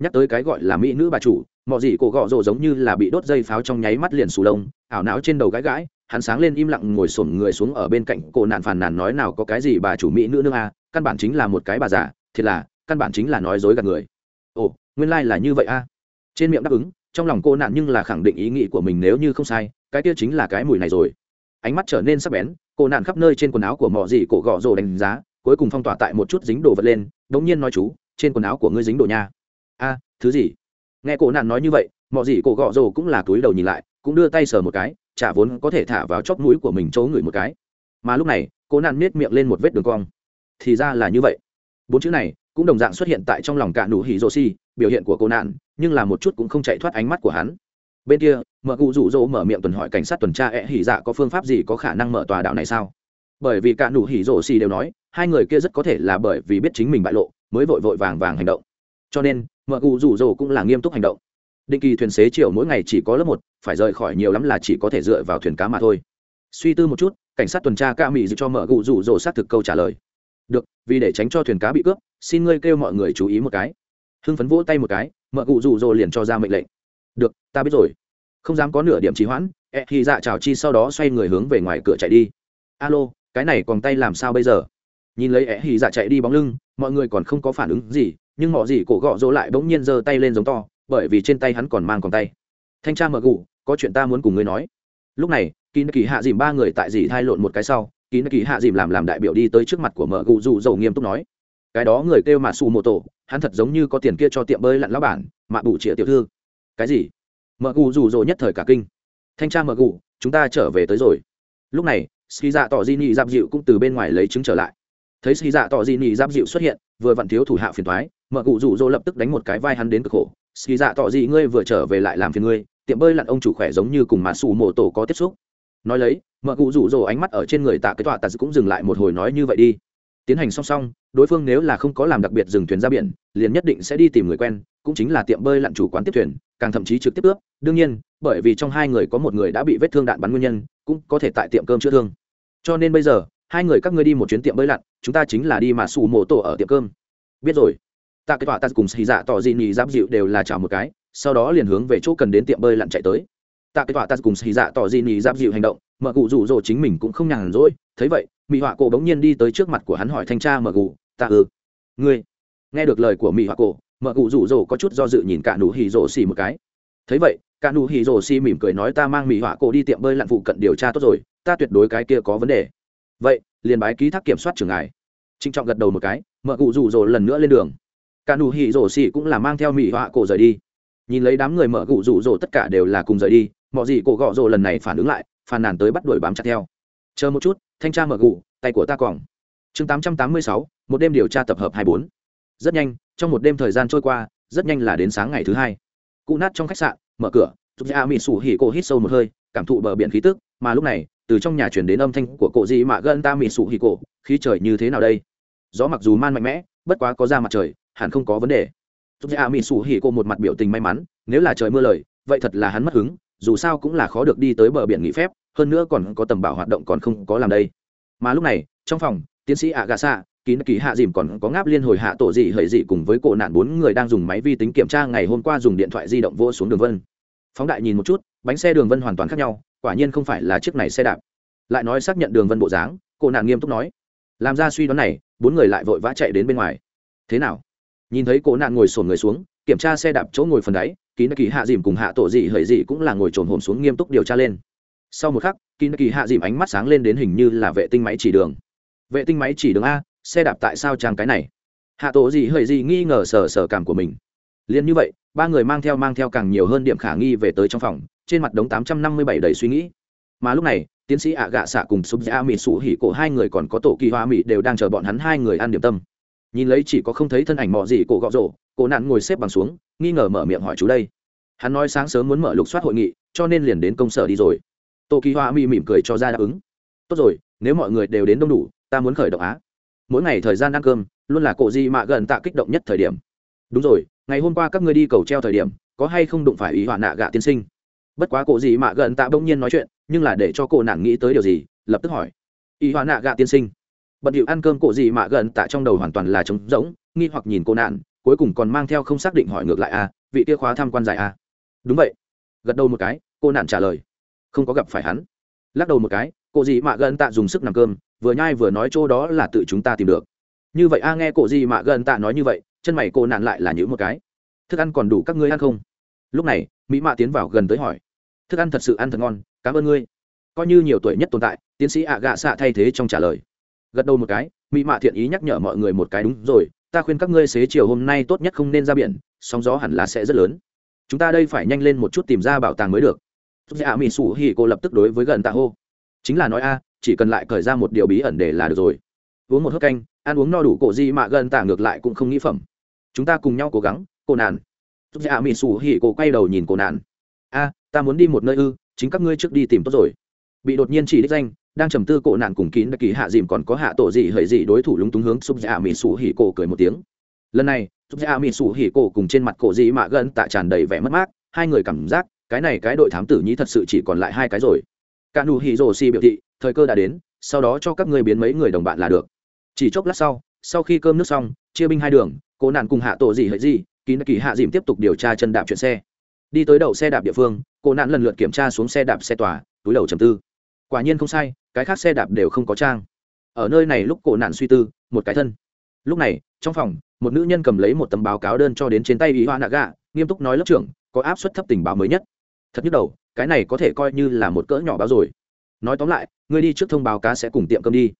Nhắc tới cái gọi là mỹ nữ bà chủ mọi gì cổ gọ rô giống như là bị đốt dây pháo trong nháy mắt liền sù lông ảo não trên đầu gãi gãi hắn sáng lên im lặng ngồi sổn người xuống ở bên cạnh cô nạn phàn nàn nói nào có cái gì bà chủ mỹ nữ nương à, căn bản chính là một cái bà già thiệt là căn bản chính là nói dối gạt người. Ồ nguyên lai、like、là như vậy a. À? trên miệng đáp ứng trong lòng cô nạn nhưng là khẳng định ý nghĩ của mình nếu như không sai cái kia chính là cái mùi này rồi. Ánh mắt trở nên sắc bén cô nạn khắp nơi trên quần áo của mỏ dị cổ gọ rồ đánh giá cuối cùng phong tỏa tại một chút dính đồ vật lên đ ỗ n g nhiên nói chú trên quần áo của ngươi dính đồ nha. A à, thứ gì? Nghe cô nạn nói như vậy mỏ dị cổ gọ rồ cũng là túi đầu nhìn lại cũng đưa tay sờ một cái chả vốn có thể thả vào chóp mũi của mình chỗ ngửi một cái. Mà lúc này cô nạn miết miệng lên một vết đường cong. Thì ra là như vậy bốn chữ này cũng đồng dạng xuất hiện tại trong lòng cả nụ hỉ rô xi biểu hiện của cô nạn, nhưng là một chút cũng không chạy thoát ánh mắt của hắn. Bên kia, mở cụ rủ rỗ mở miệng tuần hỏi cảnh sát tuần tra ẹ hỉ dạ có phương pháp gì có khả năng mở tòa đạo này sao? Bởi vì cả nụ hỉ rổ xì đều nói, hai người kia rất có thể là bởi vì biết chính mình bại lộ, mới vội vội vàng vàng hành động. Cho nên mợ cụ rủ rỗ cũng là nghiêm túc hành động. Định kỳ thuyền xế chiều mỗi ngày chỉ có lớp một, phải rời khỏi nhiều lắm là chỉ có thể dựa vào thuyền cá mà thôi. Suy tư một chút, cảnh sát tuần tra ca mỹ dư cho mợ cụ rủ rỗ xác thực câu trả lời được, vì để tránh cho thuyền cá bị cướp, xin ngươi kêu mọi người chú ý một cái. Hưng phấn vỗ tay một cái, mợ cụ rủ rồ liền cho ra mệnh lệnh. Được, ta biết rồi. Không dám có nửa điểm trì hoãn e khi dạ chào chi sau đó xoay người hướng về ngoài cửa chạy đi. Alo, cái này còn tay làm sao bây giờ? Nhìn lấy e khi dạ chạy đi bóng lưng, mọi người còn không có phản ứng gì, nhưng mọi gì cổ gọ rỗ lại bỗng nhiên giơ tay lên giống to, bởi vì trên tay hắn còn mang còn tay. Thanh tra mợ cụ, có chuyện ta muốn cùng ngươi nói. Lúc này kỳ kỳ hạ dìm ba người tại dì thai lộn một cái sau kín kỳ hạ dìm làm làm đại biểu đi tới trước mặt của mợ gù dù dầu nghiêm túc nói. Cái đó người kêu mà su mô tổ, hắn thật giống như có tiền kia cho tiệm bơi lặn lá bản mạ bù chĩa tiểu thư. Cái gì? Mợ gù dù dầu nhất thời cả kinh. Thanh tra mợ gù, chúng ta trở về tới rồi. Lúc này ski dạ tỏ di nị giáp dịu cũng từ bên ngoài lấy chứng trở lại. Thấy ski dạ tỏ di nị giáp dịu xuất hiện, vừa vặn thiếu thủ hạ phiền thoái mợ gù dù dầu lập tức đánh một cái vai hắn đến cực khổ. Ski dạ tỏ di, ngươi vừa trở về lại làm phiền ngươi, tiệm bơi lặn ông chủ khỏe giống như cùng mà su mô tổ có tiếp xúc nói lấy mợ cụ rủ rồ ánh mắt ở trên người tạ cái tọa tạ cũng dừng lại một hồi nói như vậy đi. Tiến hành song song, đối phương nếu là không có làm đặc biệt dừng thuyền ra biển, liền nhất định sẽ đi tìm người quen, cũng chính là tiệm bơi lặn chủ quán tiếp thuyền, càng thậm chí trực tiếp ướp. Đương nhiên, bởi vì trong hai người có một người đã bị vết thương đạn bắn nguyên nhân, cũng có thể tại tiệm cơm chữa thương. Cho nên bây giờ, hai người các ngươi đi một chuyến tiệm bơi lặn, chúng ta chính là đi mà xù mổ tổ ở tiệm cơm. Biết rồi. Ta cái tọa ta cùng xì dạ tỏ dị nhì giáp dịu đều là chào một cái, sau đó liền hướng về chỗ cần đến tiệm bơi lặn chạy tới tạ kết quả ta cùng xì dạ tỏ dị nỉ giáp dịu hành động mở cụ rủ rỗ chính mình cũng không nhàn rỗi. Thấy vậy mỹ họa cổ bỗng nhiên đi tới trước mặt của hắn hỏi thanh tra mở cụ, tạ ừ ngươi. Nghe được lời của mỹ họa cổ mở cụ rủ rỗ có chút do dự nhìn cả nụ hì rỗ xì một cái. Thấy vậy, cả nụ hì rồ xi mỉm cười nói, ta mang mỹ họa cổ đi tiệm bơi lặn phụ cận điều tra tốt rồi, ta tuyệt đối cái kia có vấn đề. Vậy, liền bái ký thác kiểm soát trường ngài. Trinh trọng gật đầu một cái mở cụ rủ rồ lần nữa lên đường. Cả nụ hì rồ xi cũng là mang theo mỹ họa cổ rời đi. Nhìn lấy đám người mở cụ rủ rồ tất cả đều là cùng rời đi mọi gì cổ gọ rồ lần này phản ứng lại, phàn nàn tới bắt đuổi bám chặt theo. Chờ một chút, thanh tra mở gù, tay của ta còn. chương tám trăm tám mươi sáu, một đêm điều tra tập hợp hai bốn. Rất nhanh, trong một đêm thời gian trôi qua, rất nhanh là đến sáng ngày thứ hai. Cụ nát trong khách sạn, mở cửa, giúp dạ ra mỹ sủ hỉ cổ hít sâu một hơi, cảm thụ bờ biển khí tức, mà lúc này, từ trong nhà chuyển đến âm thanh của cổ gì mà gân ta mỹ sủ hỉ cổ, khí trời như thế nào đây? Gió mặc dù man mạnh mẽ, bất quá có ra mặt trời, hẳn không có vấn đề. Giúp dạ ra mỹ sủ hỉ cổ một mặt biểu tình may mắn, nếu là trời mưa lời, vậy thật là hắn mất hứng dù sao cũng là khó được đi tới bờ biển nghỉ phép, hơn nữa còn có tầm bảo hoạt động còn không có làm đây. Mà lúc này, trong phòng, tiến sĩ ạ gà xạ kín kỳ hạ dìm còn có ngáp liên hồi hạ tổ dị hời dị cùng với cổ nạn bốn người đang dùng máy vi tính kiểm tra ngày hôm qua dùng điện thoại di động vô xuống đường vân. Phóng đại nhìn một chút, bánh xe đường vân hoàn toàn khác nhau, quả nhiên không phải là chiếc này xe đạp. Lại nói xác nhận đường vân bộ dáng, cổ nạn nghiêm túc nói. Làm ra suy đoán này, bốn người lại vội vã chạy đến bên ngoài. Thế nào? Nhìn thấy cổ nạn ngồi sổn người xuống, kiểm tra xe đạp chỗ ngồi phần đáy kín kỳ hạ dìm cùng hạ tổ dị hời dị cũng là ngồi trồn hồn xuống nghiêm túc điều tra lên. Sau một khắc, kín kỳ hạ dìm ánh mắt sáng lên đến hình như là vệ tinh máy chỉ đường. Vệ tinh máy chỉ đường a, xe đạp tại sao trang cái này? Hạ tổ dị hời dị nghi ngờ sờ sờ cảm của mình. Liền như vậy, ba người mang theo mang theo càng nhiều hơn điểm khả nghi về tới trong phòng, trên mặt đống tám trăm năm mươi bảy đầy suy nghĩ. Mà lúc này, tiến sĩ ạ gạ xạ cùng súp dạ mỹ sủ hỉ cổ hai người còn có tổ kỳ hoa mỹ đều đang chờ bọn hắn hai người ăn điểm tâm nhìn lấy chỉ có không thấy thân ảnh mọ gì cổ gọ rổ, cổ nạn ngồi xếp bằng xuống, nghi ngờ mở miệng hỏi chú đây. Hắn nói sáng sớm muốn mở lục soát hội nghị, cho nên liền đến công sở đi rồi. Tô kỳ hoa mi mỉm cười cho ra đáp ứng. Tốt rồi, nếu mọi người đều đến đông đủ, ta muốn khởi động á. Mỗi ngày thời gian ăn cơm, luôn là cổ di mạ gần tạ kích động nhất thời điểm. Đúng rồi, ngày hôm qua các ngươi đi cầu treo thời điểm, có hay không đụng phải ý hoạn nạ gạ tiên sinh? Bất quá cổ gì mạ gần tạ bỗng nhiên nói chuyện, nhưng là để cho cổ nạn nghĩ tới điều gì, lập tức hỏi. Ý hoạn nạ gạ tiên sinh bận điệu ăn cơm cổ gì mà gần tạ trong đầu hoàn toàn là trống rỗng nghi hoặc nhìn cô nạn cuối cùng còn mang theo không xác định hỏi ngược lại a à, vị kia khóa tham quan giải a à? đúng vậy. Gật đầu một cái cô nạn trả lời. Không có gặp phải hắn. Lắc đầu một cái cổ gì mà gần tạ dùng sức nằm cơm vừa nhai vừa nói chỗ đó là tự chúng ta tìm được. Như vậy a nghe cổ gì mà gần tạ nói như vậy chân mày cô nạn lại là những một cái. Thức ăn còn đủ các ngươi ăn không? Lúc này mỹ mạ tiến vào gần tới hỏi. Thức ăn thật sự ăn thật ngon cảm ơn ngươi. Coi như nhiều tuổi nhất tồn tại tiến sĩ ạ gạ xạ thay thế trong trả lời gật đầu một cái mỹ mạ thiện ý nhắc nhở mọi người một cái đúng rồi, ta khuyên các ngươi xế chiều hôm nay tốt nhất không nên ra biển, sóng gió hẳn là sẽ rất lớn. Chúng ta đây phải nhanh lên một chút tìm ra bảo tàng mới được. Dạ mỹ sủ hỉ cô lập tức đối với gần tạ hô. Chính là nói a, chỉ cần lại cởi ra một điều bí ẩn để là được rồi. Uống một hớp canh, ăn uống no đủ cổ di mà gần tạ ngược lại cũng không nghĩ phẩm. Chúng ta cùng nhau cố gắng, cô nàn dạ mỹ sủ hỉ cô quay đầu nhìn cô nàn a, ta muốn đi một nơi ư, chính các ngươi trước đi tìm tốt rồi bị đột nhiên chỉ đích danh, đang trầm tư cổ nạn cùng kín đặc kỳ hạ dìm còn có hạ tổ gì hời gì đối thủ lúng túng hướng súp dạ mỹ sủ hỉ cổ cười một tiếng. Lần này, súp dạ mỹ sủ hỉ cổ cùng trên mặt cổ gì mạ gần tạ tràn đầy vẻ mất mát, hai người cảm giác, cái này cái đội thám tử nhí thật sự chỉ còn lại hai cái rồi. Cả nụ hỉ rồ si biểu thị, thời cơ đã đến, sau đó cho các người biến mấy người đồng bạn là được. Chỉ chốc lát sau sau khi cơm nước xong, chia binh hai đường, cổ nạn cùng hạ tổ gì hời gì kín đặc kỳ hạ dìm tiếp tục điều tra chân đạp chuyện xe. Đi tới đầu xe đạp địa phương, cổ nạn lần lượt kiểm tra xuống xe đạp xe tòa, túi đầu trầm tư quả nhiên không sai cái khác xe đạp đều không có trang. Ở nơi này lúc cổ nạn suy tư một cái thân. Lúc này trong phòng một nữ nhân cầm lấy một tấm báo cáo đơn cho đến trên tay ý hoa nạ Gà, nghiêm túc nói lớp trưởng có áp suất thấp tình báo mới nhất. Thật nhức đầu cái này có thể coi như là một cỡ nhỏ báo rồi. Nói tóm lại ngươi đi trước thông báo cá sẽ cùng tiệm cơm đi.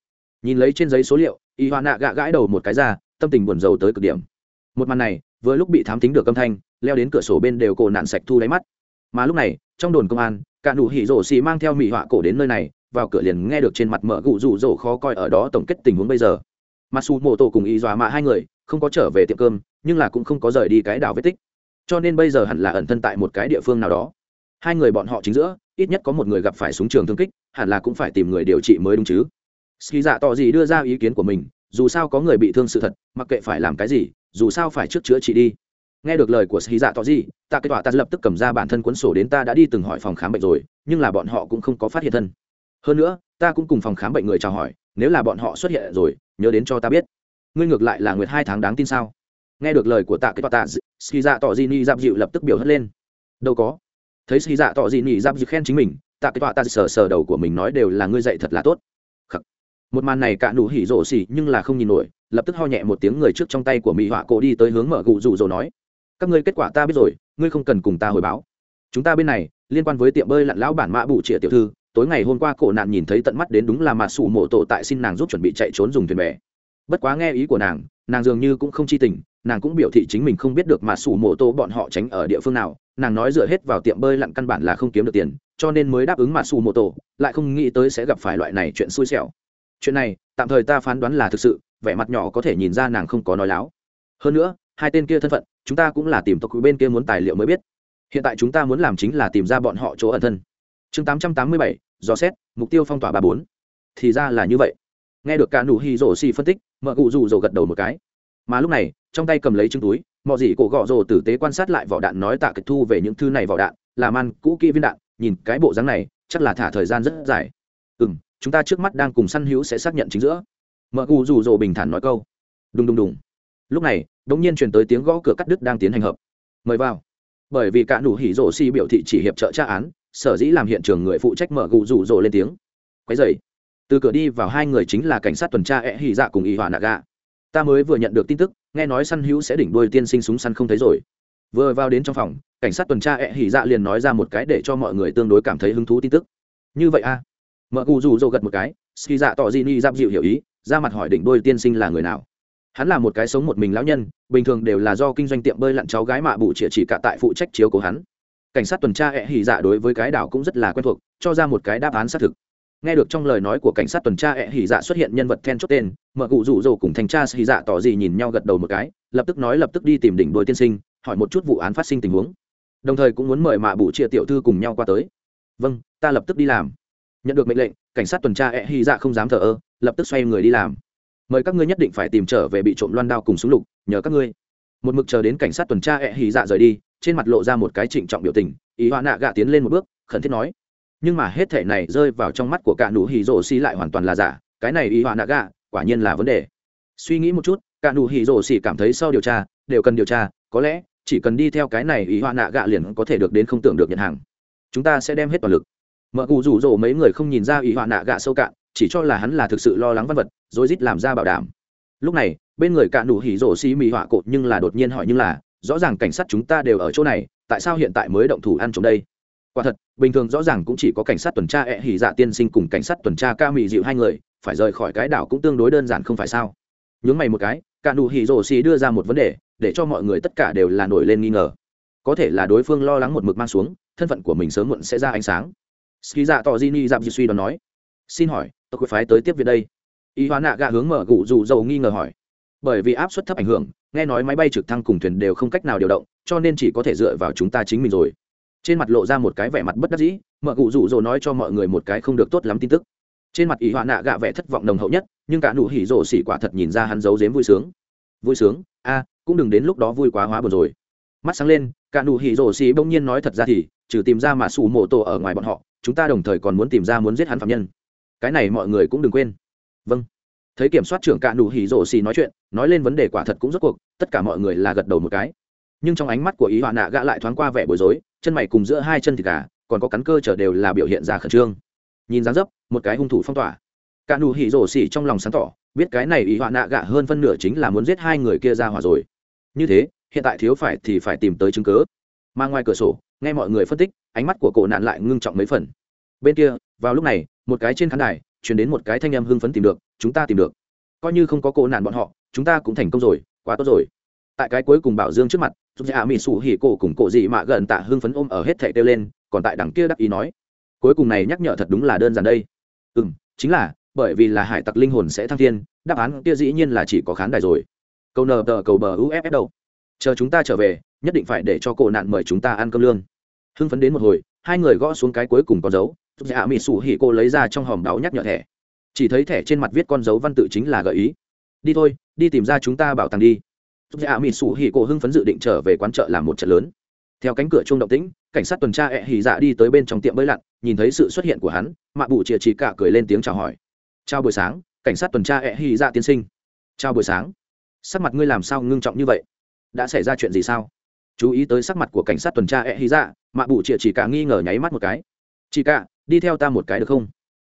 Nhìn lấy trên giấy số liệu y hoa nạ gạ gãi đầu một cái ra tâm tình buồn rầu tới cực điểm. Một màn này vừa lúc bị thám tính được âm thanh leo đến cửa sổ bên đều cổ nạn sạch thu đáy mắt. Mà lúc này trong đồn công an, cả nụ hỉ rổ xì mang theo mỹ họa cổ đến nơi này, vào cửa liền nghe được trên mặt mở gụ rủ rổ khó coi ở đó tổng kết tình huống bây giờ. Mặc dù mộ tổ cùng ý dọa mạ hai người, không có trở về tiệm cơm, nhưng là cũng không có rời đi cái đảo vết tích. Cho nên bây giờ hẳn là ẩn thân tại một cái địa phương nào đó. Hai người bọn họ chính giữa, ít nhất có một người gặp phải súng trường thương kích, hẳn là cũng phải tìm người điều trị mới đúng chứ. Ski dạ tỏ gì đưa ra ý kiến của mình, dù sao có người bị thương sự thật, mặc kệ phải làm cái gì, dù sao phải trước chữa trị đi nghe được lời của sĩ dạ tỏ gì tạ kết tọa ta lập tức cầm ra bản thân cuốn sổ đến ta đã đi từng hỏi phòng khám bệnh rồi nhưng là bọn họ cũng không có phát hiện thân. Hơn nữa ta cũng cùng phòng khám bệnh người chào hỏi nếu là bọn họ xuất hiện rồi nhớ đến cho ta biết. Ngươi ngược lại là nguyệt hai tháng đáng tin sao? Nghe được lời của tạ kết tọa ta, sĩ dạ tỏ gì ni dạp dịu lập tức biểu hất lên. Đâu có. Thấy sĩ dạ tỏ gì ni dạp dịu khen chính mình tạ kết tọa ta sờ sờ đầu của mình nói đều là ngươi dạy thật là tốt. Khắc. một màn này cả nụ hỉ rổ xỉ nhưng là không nhìn nổi lập tức ho nhẹ một tiếng người trước trong tay của mỹ họa cổ đi tới hướng mở gụ rủ rồ nói các ngươi kết quả ta biết rồi, ngươi không cần cùng ta hồi báo. Chúng ta bên này, liên quan với tiệm bơi lặn lão bản mã bụ trịa tiểu thư, tối ngày hôm qua cổ nạn nhìn thấy tận mắt đến đúng là mà sủ mộ tổ tại xin nàng giúp chuẩn bị chạy trốn dùng thuyền bè. Bất quá nghe ý của nàng nàng dường như cũng không chi tình, nàng cũng biểu thị chính mình không biết được mà sủ mộ tổ bọn họ tránh ở địa phương nào, nàng nói dựa hết vào tiệm bơi lặn căn bản là không kiếm được tiền, cho nên mới đáp ứng mà sủ mộ tổ, lại không nghĩ tới sẽ gặp phải loại này chuyện xui xẻo. Chuyện này, tạm thời ta phán đoán là thực sự, vẻ mặt nhỏ có thể nhìn ra nàng không có nói láo. Hơn nữa hai tên kia thân phận, chúng ta cũng là tìm tộc bên kia muốn tài liệu mới biết. Hiện tại chúng ta muốn làm chính là tìm ra bọn họ chỗ ẩn thân. Chương tám trăm tám mươi bảy, dò xét, mục tiêu phong tỏa ba bốn. Thì ra là như vậy. Nghe được cả nụ hi rổ xì phân tích, mợ cụ rủ rổ gật đầu một cái. Mà lúc này, trong tay cầm lấy trứng túi mọi gì cổ gọ rổ tử tế quan sát lại vỏ đạn nói tạ kịch thu về những thư này vỏ đạn, làm ăn cũ kỹ viên đạn, nhìn cái bộ dáng này, chắc là thả thời gian rất dài. Ừ m chúng ta trước mắt đang cùng săn hữu sẽ xác nhận chính giữa. Mợ cụ rủ rổ bình thản nói câu. Đùng đùng đùng lúc này đ nhiên truyền tới tiếng gõ cửa cắt đứt đang tiến hành hợp. Mời vào. Bởi vì cả đủ hỉ rổ xì biểu thị chỉ hiệp trợ tra án, sở dĩ làm hiện trường người phụ trách mở gù rủ rồ lên tiếng. Quấy dậy từ cửa đi vào hai người chính là cảnh sát tuần tra e hỉ dạ cùng y hỏa nạ gạ. Ta mới vừa nhận được tin tức, nghe nói săn hữu sẽ đỉnh đuôi tiên sinh súng săn không thấy rồi. Vừa vào đến trong phòng, cảnh sát tuần tra e hỉ dạ liền nói ra một cái để cho mọi người tương đối cảm thấy hứng thú tin tức. Như vậy a mở cụ rủ dô gật một cái, ski dạ tỏ di ni giáp dịu hiểu ý, ra mặt hỏi đỉnh đôi tiên sinh là người nào? hắn là một cái sống một mình lão nhân, bình thường đều là do kinh doanh tiệm bơi lặn cháu gái mạ bụ chĩa chỉ cả tại phụ trách chiếu của hắn. Cảnh sát tuần tra hẹ hỉ dạ đối với cái đảo cũng rất là quen thuộc, cho ra một cái đáp án xác thực. Nghe được trong lời nói của cảnh sát tuần tra hẹ hỉ dạ xuất hiện nhân vật then chốt tên mợ cụ rủ rồ cùng thanh tra hỉ dạ tỏ gì nhìn nhau gật đầu một cái, lập tức nói lập tức đi tìm đỉnh đôi tiên sinh, hỏi một chút vụ án phát sinh tình huống. Đồng thời cũng muốn mời mạ bụ chĩa tiểu thư cùng nhau qua tới. Vâng ta lập tức đi làm. Nhận được mệnh lệnh, cảnh sát tuần tra hẹ hỉ dạ không dám thờ ơ, lập tức xoay người đi làm mời các ngươi nhất định phải tìm trở về bị trộm loan đao cùng súng lục, nhờ các ngươi. Một mực chờ đến cảnh sát tuần tra ẹ hì dạ rời đi, trên mặt lộ ra một cái trịnh trọng biểu tình, ý hoa nạ gạ tiến lên một bước, khẩn thiết nói, nhưng mà hết thể này rơi vào trong mắt của cả nụ hì rổ xì lại hoàn toàn là giả, cái này ý hoa nạ gạ, quả nhiên là vấn đề. Suy nghĩ một chút, cả nụ hì rổ xì cảm thấy sau điều tra, đều cần điều tra, có lẽ, chỉ cần đi theo cái này ý hoa nạ gạ liền có thể được đến không tưởng được nhận hàng. Chúng ta sẽ đem hết toàn lực. Mợ cụ rủ rỗ mấy người không nhìn ra ý hoa nạ gạ sâu cạn chỉ cho là hắn là thực sự lo lắng văn vật, rồi rít làm ra bảo đảm. Lúc này, bên người cạn đủ hỉ rổ xì mì họa cột nhưng là đột nhiên hỏi nhưng là, rõ ràng cảnh sát chúng ta đều ở chỗ này, tại sao hiện tại mới động thủ ăn trộm đây? Quả thật, bình thường rõ ràng cũng chỉ có cảnh sát tuần tra ẹ hỉ dạ tiên sinh cùng cảnh sát tuần tra ca mị dịu hai người, phải rời khỏi cái đảo cũng tương đối đơn giản không phải sao? Nhướng mày một cái, cả nụ hỉ rổ xì đưa ra một vấn đề, để cho mọi người tất cả đều là nổi lên nghi ngờ. Có thể là đối phương lo lắng một mực mang xuống, thân phận của mình sớm muộn sẽ ra ánh sáng. Ski dạ tỏ di ni dạp di suy đó nói. Xin hỏi tôi quyết phái tới tiếp viện đây. Ý hóa nạ gạ hướng mở gụ dù dầu nghi ngờ hỏi. Bởi vì áp suất thấp ảnh hưởng, nghe nói máy bay trực thăng cùng thuyền đều không cách nào điều động, cho nên chỉ có thể dựa vào chúng ta chính mình rồi. Trên mặt lộ ra một cái vẻ mặt bất đắc dĩ, mở cụ rủ rồ nói cho mọi người một cái không được tốt lắm tin tức. Trên mặt ý họa nạ gạ vẻ thất vọng nồng hậu nhất, nhưng cả nụ hỉ rồ xỉ quả thật nhìn ra hắn giấu dếm vui sướng. Vui sướng? A, cũng đừng đến lúc đó vui quá hóa buồn rồi. Mắt sáng lên, cả nụ hỉ rồ xỉ bỗng nhiên nói thật ra thì, trừ tìm ra mà sủ mộ tổ ở ngoài bọn họ, chúng ta đồng thời còn muốn tìm ra muốn giết hắn phạm nhân cái này mọi người cũng đừng quên. Vâng. Thấy kiểm soát trưởng cạ nụ hỉ rổ xì nói chuyện, nói lên vấn đề quả thật cũng rốt cuộc, tất cả mọi người là gật đầu một cái. Nhưng trong ánh mắt của ý họa nạ gã lại thoáng qua vẻ bối rối, chân mày cùng giữa hai chân thịt gà, còn có cắn cơ trở đều là biểu hiện ra khẩn trương. Nhìn dáng dấp, một cái hung thủ phong tỏa. Cạ nụ hỉ rổ xì trong lòng sáng tỏ, biết cái này ý họa nạ gã hơn phân nửa chính là muốn giết hai người kia ra hòa rồi. Như thế, hiện tại thiếu phải thì phải tìm tới chứng cứ. mang ngoài cửa sổ, nghe mọi người phân tích, ánh mắt của cổ nạn lại ngưng trọng mấy phần. Bên kia, vào lúc này một cái trên khán đài, chuyển đến một cái thanh em hưng phấn tìm được, chúng ta tìm được. Coi như không có cổ nạn bọn họ, chúng ta cũng thành công rồi, quá tốt rồi. Tại cái cuối cùng bảo dương trước mặt giúp dạ mỹ sủ hỉ cổ cùng cổ dị mạ gần tạ hưng phấn ôm ở hết thệ kêu lên, còn tại đằng kia đắc ý nói, cuối cùng này nhắc nhở thật đúng là đơn giản đây. Ừ chính là, bởi vì là hải tặc linh hồn sẽ thăng thiên, đáp án kia dĩ nhiên là chỉ có khán đài rồi. Câu nờ tờ cầu bờ uff đâu? Chờ chúng ta trở về, nhất định phải để cho cổ nạn mời chúng ta ăn cơm lương. Hưng phấn đến một hồi, hai người gõ xuống cái cuối cùng có dấu dạ mỹ sủ hỉ cô lấy ra trong hòm đáo nhắc nhở thẻ. Chỉ thấy thẻ trên mặt viết con dấu văn tự chính là gợi ý. Đi thôi, đi tìm ra chúng ta bảo tàng đi. Dạ mỹ sủ hỉ cô hưng phấn dự định trở về quán chợ làm một trận lớn. Theo cánh cửa chuông động tĩnh, cảnh sát tuần tra ẹ hỉ dạ đi tới bên trong tiệm bơi lặn, nhìn thấy sự xuất hiện của hắn, mạ bụ chìa chỉ cả cười lên tiếng chào hỏi. Chào buổi sáng, cảnh sát tuần tra ẹ hỉ dạ tiên sinh. Chào buổi sáng. Sắc mặt ngươi làm sao ngưng trọng như vậy? Đã xảy ra chuyện gì sao? Chú ý tới sắc mặt của cảnh sát tuần tra ẹ hỉ dạ. Mạ bụ chìa chỉ cả nghi ngờ nháy mắt một cái chị cả, đi theo ta một cái được không?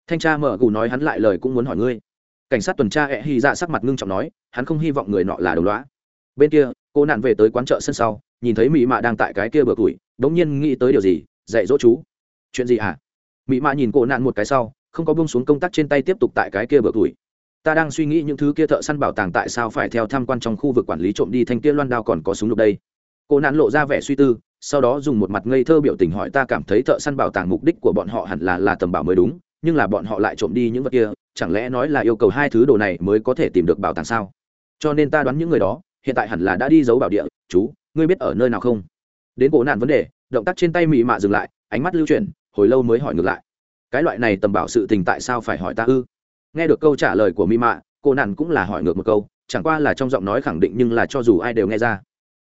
Thanh tra mở gù nói hắn lại lời cũng muốn hỏi ngươi. Cảnh sát tuần tra ẹ hy dạ sắc mặt ngưng trọng nói, hắn không hy vọng người nọ là đồng loá bên kia, cô nạn về tới quán chợ sân sau, nhìn thấy mỹ mạ đang tại cái kia bờ tuổi bỗng nhiên nghĩ tới điều gì, dạy dỗ chú. Chuyện gì hả? Mỹ mạ nhìn cô nạn một cái sau, không có bông xuống công tác trên tay tiếp tục tại cái kia bờ tuổi ta đang suy nghĩ những thứ kia thợ săn bảo tàng tại sao phải theo tham quan trong khu vực quản lý trộm đi thanh kia loan đao còn có súng lục đây. Cô nạn lộ ra vẻ suy tư sau đó dùng một mặt ngây thơ biểu tình hỏi ta cảm thấy thợ săn bảo tàng mục đích của bọn họ hẳn là là tầm bảo mới đúng, nhưng là bọn họ lại trộm đi những vật kia, chẳng lẽ nói là yêu cầu hai thứ đồ này mới có thể tìm được bảo tàng sao? Cho nên ta đoán những người đó, hiện tại hẳn là đã đi giấu bảo địa. Chú, ngươi biết ở nơi nào không? Đến cổ nạn vấn đề, động tác trên tay mị mạ dừng lại, ánh mắt lưu chuyển, hồi lâu mới hỏi ngược lại. Cái loại này tầm bảo sự tình tại sao phải hỏi ta ư? Nghe được câu trả lời của mị mạ cô nạn cũng là hỏi ngược một câu, chẳng qua là trong giọng nói khẳng định nhưng là cho dù ai đều nghe ra.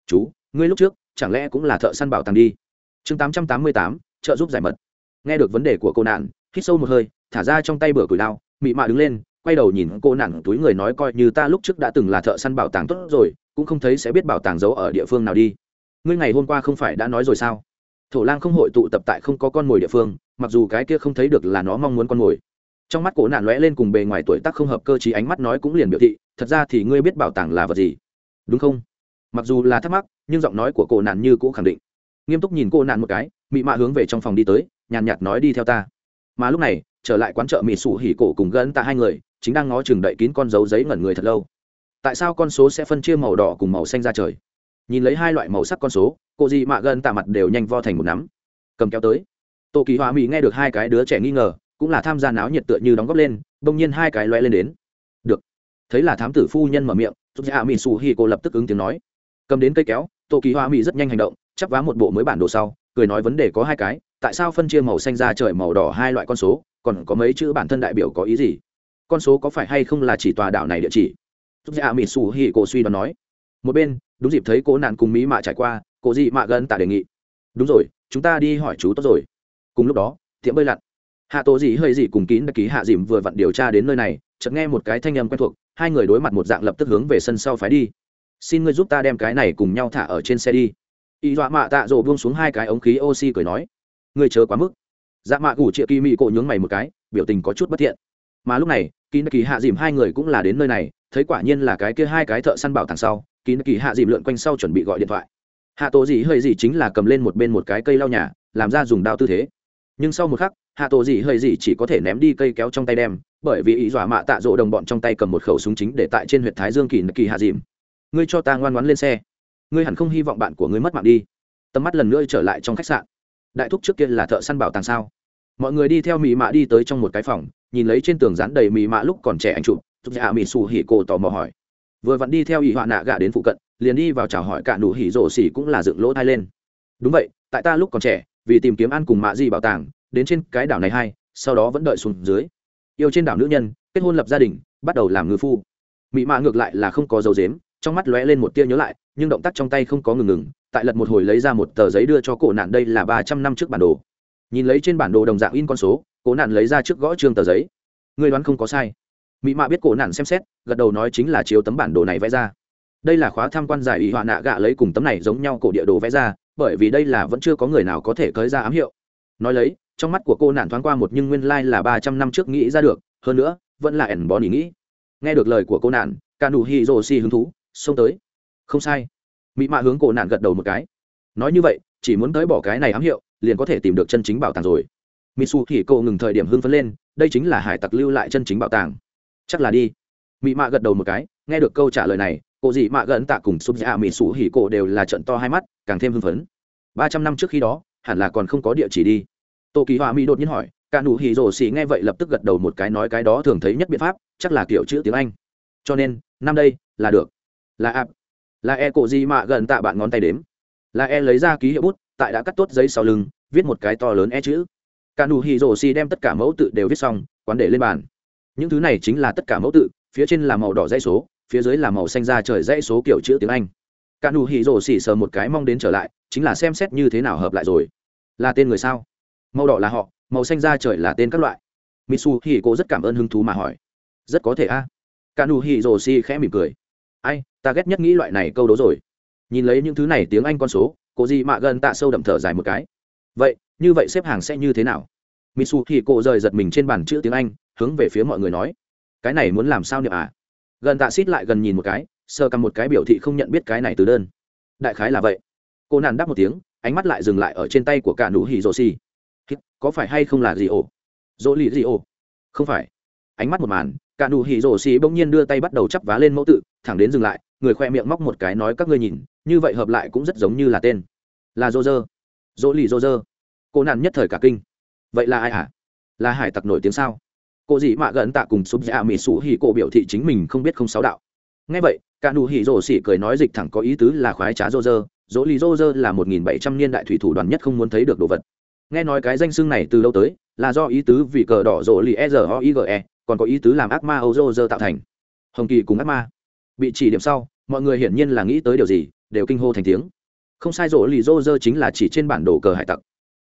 Chú, ngươi lúc trước chẳng lẽ cũng là thợ săn bảo tàng đi? Chương tám trăm tám mươi tám, trợ giúp giải mật. Nghe được vấn đề của cô nạn, hít sâu một hơi, thả ra trong tay bửa cùi đao mị mạ đứng lên, quay đầu nhìn cô nạn túi người nói coi như ta lúc trước đã từng là thợ săn bảo tàng tốt rồi, cũng không thấy sẽ biết bảo tàng giấu ở địa phương nào đi. Ngươi ngày hôm qua không phải đã nói rồi sao? Thổ lang không hội tụ tập tại không có con mồi địa phương, mặc dù cái kia không thấy được là nó mong muốn con mồi. Trong mắt cổ nạn lóe lên cùng bề ngoài tuổi tác không hợp cơ chí ánh mắt nói cũng liền biểu thị, thật ra thì ngươi biết bảo tàng là vật gì? Đúng không? Mặc dù là thắc mắc nhưng giọng nói của cô nạn như cũ khẳng định. Nghiêm túc nhìn cô nạn một cái, mị mạ hướng về trong phòng đi tới, nhàn nhạt nói đi theo ta. Mà lúc này, trở lại quán chợ mì sủ hỉ cổ cùng gân tạ hai người, chính đang ngó chừng đậy kín con dấu giấy ngẩn người thật lâu. Tại sao con số sẽ phân chia màu đỏ cùng màu xanh ra trời? Nhìn lấy hai loại màu sắc con số, cô dị mạ gân tạ mặt đều nhanh vo thành một nắm. Cầm kéo tới. Tô kỳ hòa mỹ nghe được hai cái đứa trẻ nghi ngờ, cũng là tham gia náo nhiệt tựa như đóng góp lên, bỗng nhiên hai cái loe lên đến. Được. Thấy là thám tử phu nhân mở miệng giúp dạ mỹ sủ hỉ cổ lập tức ứng tiếng nói. Cầm đến cây kéo tô kỳ hoa mỹ rất nhanh hành động, chắp vá một bộ mới bản đồ sau, cười nói vấn đề có hai cái, tại sao phân chia màu xanh ra trời màu đỏ hai loại con số, còn có mấy chữ bản thân đại biểu có ý gì? Con số có phải hay không là chỉ tòa đảo này địa chỉ? Túc dạ mỹ xù hỉ cổ suy đoán nói. Một bên, đúng dịp thấy cố nạn cùng mỹ mạ trải qua cổ dị mạ gần tạ đề nghị. Đúng rồi, chúng ta đi hỏi chú tốt rồi. Cùng lúc đó, tiệm bơi lặn. Hạ tổ dị hơi dị cùng kín đặc ký hạ dìm vừa vặn điều tra đến nơi này, chợt nghe một cái thanh âm quen thuộc, hai người đối mặt một dạng lập tức hướng về sân sau phái đi xin ngươi giúp ta đem cái này cùng nhau thả ở trên xe đi. Y dọa mạ tạ rổ buông xuống hai cái ống khí oxy cười nói, ngươi chờ quá mức. Dạ mạ gủ chịa kỳ mị cộ nhướng mày một cái, biểu tình có chút bất thiện. Mà lúc này kỳ kỳ hạ dìm hai người cũng là đến nơi này, thấy quả nhiên là cái kia hai cái thợ săn bảo thằng sau kỳ kỳ hạ dìm lượn quanh sau chuẩn bị gọi điện thoại. Hạ tổ dị hơi dị chính là cầm lên một bên một cái cây lau nhà, làm ra dùng đao tư thế. Nhưng sau một khắc, hạ tổ dị hơi dị chỉ có thể ném đi cây kéo trong tay đem, bởi vì ý dọa dạ mạ tạ rộ đồng bọn trong tay cầm một khẩu súng chính để tại trên h u y ệ t thái dương kỳ kỳ hạ dìm ngươi cho ta ngoan ngoãn lên xe. Ngươi hẳn không hy vọng bạn của ngươi mất mạng đi. Tầm mắt lần nữa trở lại trong khách sạn. Đại thúc trước kia là thợ săn bảo tàng sao? Mọi người đi theo mỹ mạ đi tới trong một cái phòng, nhìn lấy trên tường dán đầy mỹ mạ lúc còn trẻ anh chụp. Chụp dạ mỹ xù hỉ cổ tò mò hỏi. Vừa vặn đi theo ỷ họa nạ gạ đến phụ cận, liền đi vào chào hỏi cả nụ hỉ rổ xỉ cũng là dựng lỗ thai lên. Đúng vậy, tại ta lúc còn trẻ, vì tìm kiếm ăn cùng mạ gì bảo tàng, đến trên cái đảo này hay sau đó vẫn đợi xuống dưới. Yêu trên đảo nữ nhân, kết hôn lập gia đình, bắt đầu làm ngư phu. Mỹ mạ ngược lại là không có dấu dếm trong mắt lóe lên một tia nhớ lại, nhưng động tác trong tay không có ngừng ngừng, tại lật một hồi lấy ra một tờ giấy đưa cho cổ nạn đây là ba trăm năm trước bản đồ. Nhìn lấy trên bản đồ đồng dạng in con số, cổ nạn lấy ra trước gõ trương tờ giấy. Người đoán không có sai. Mỹ mạ biết cổ nạn xem xét, gật đầu nói chính là chiếu tấm bản đồ này vẽ ra. Đây là khóa tham quan giải ủy họa nạ gạ lấy cùng tấm này giống nhau cổ địa đồ vẽ ra, bởi vì đây là vẫn chưa có người nào có thể cới ra ám hiệu. Nói lấy, trong mắt của cô nạn thoáng qua một nhưng nguyên lai、like、là ba trăm năm trước nghĩ ra được, hơn nữa, vẫn là ẩn bón ý nghĩ. Nghe được lời của cô nạn cả nụ hi rô si hứng thú xông tới. Không sai. Mỹ mạ hướng cổ nạn gật đầu một cái. Nói như vậy, chỉ muốn tới bỏ cái này ám hiệu, liền có thể tìm được chân chính bảo tàng rồi. Mỹ su thì cậu ngừng thời điểm hưng phấn lên, đây chính là hải tặc lưu lại chân chính bảo tàng. Chắc là đi. Mỹ mạ gật đầu một cái, nghe được câu trả lời này cô dị mạ gần tạ cùng súp dạ mỹ su hỉ cổ đều là trận to hai mắt, càng thêm hưng phấn. Ba trăm năm trước khi đó, hẳn là còn không có địa chỉ đi. Tô kỳ hòa mỹ đột nhiên hỏi, cả nụ hỉ rồ xỉ nghe vậy lập tức gật đầu một cái nói cái đó thường thấy nhất biện pháp, chắc là kiểu chữ tiếng anh. Cho nên, năm đây là được là ạp là e cổ gì mà gần tạ bạn ngón tay đếm. Là e lấy ra ký hiệu bút, tại đã cắt tốt giấy sau lưng, viết một cái to lớn e chữ. Cả nụ hì rổ xì đem tất cả mẫu tự đều viết xong, quán để lên bàn. Những thứ này chính là tất cả mẫu tự, phía trên là màu đỏ dãy số, phía dưới là màu xanh da trời dãy số kiểu chữ tiếng anh. Cả nụ hì rổ xì sờ một cái mong đến trở lại, chính là xem xét như thế nào hợp lại rồi. Là tên người sao? Màu đỏ là họ, màu xanh da trời là tên các loại. Mitsu hì cô rất cảm ơn hứng thú mà hỏi. Rất có thể a. À. cả nụ hì rổ xì khẽ mỉm cười. Ai ta ghét nhất nghĩ loại này câu đố rồi. Nhìn lấy những thứ này tiếng anh con số, cô gì mạ gần tạ sâu đậm thở dài một cái. Vậy, như vậy xếp hàng sẽ như thế nào? Mitsu thì cô rời giật mình trên bàn chữ tiếng anh, hướng về phía mọi người nói. Cái này muốn làm sao niệm à? Gần tạ xít lại gần nhìn một cái sơ cầm một cái biểu thị không nhận biết cái này từ đơn. Đại khái là vậy. Cô nàn đáp một tiếng, ánh mắt lại dừng lại ở trên tay của cả nụ hỉ rồ xì. Có phải hay không là gì ổ dỗ lì gì ổ không phải. Ánh mắt một màn, cả nụ hỉ rồ xì bỗng nhiên đưa tay bắt đầu chắp vá lên mẫu tự, thẳng đến dừng lại người khoe miệng móc một cái nói các ngươi nhìn, như vậy hợp lại cũng rất giống như là tên. Là dô dơ dỗ lì dô dơ cô nạn nhất thời cả kinh. Vậy là ai hả? Là hải tặc nổi tiếng sao? Cô dị mạ gần tạ cùng súp dạ mỹ sủ hì cô biểu thị chính mình không biết không sáu đạo. Ngay vậy, cả nụ hì rổ xỉ cười nói dịch thẳng có ý tứ là khoái trá dô dơ dỗ lì dô dơ là một nghìn bảy trăm niên đại thủy thủ đoàn nhất không muốn thấy được đồ vật. Nghe nói cái danh xưng này từ lâu tới, là do ý tứ vì cờ đỏ rộ lì e r o i g e còn có ý tứ làm ác ma âu dô dơ tạo thành. Hồng kỳ cùng ác ma. Bị chỉ điểm sau mọi người hiển nhiên là nghĩ tới điều gì, đều kinh hô thành tiếng. Không sai rỗ lì rô rơ chính là chỉ trên bản đồ cờ hải tặc.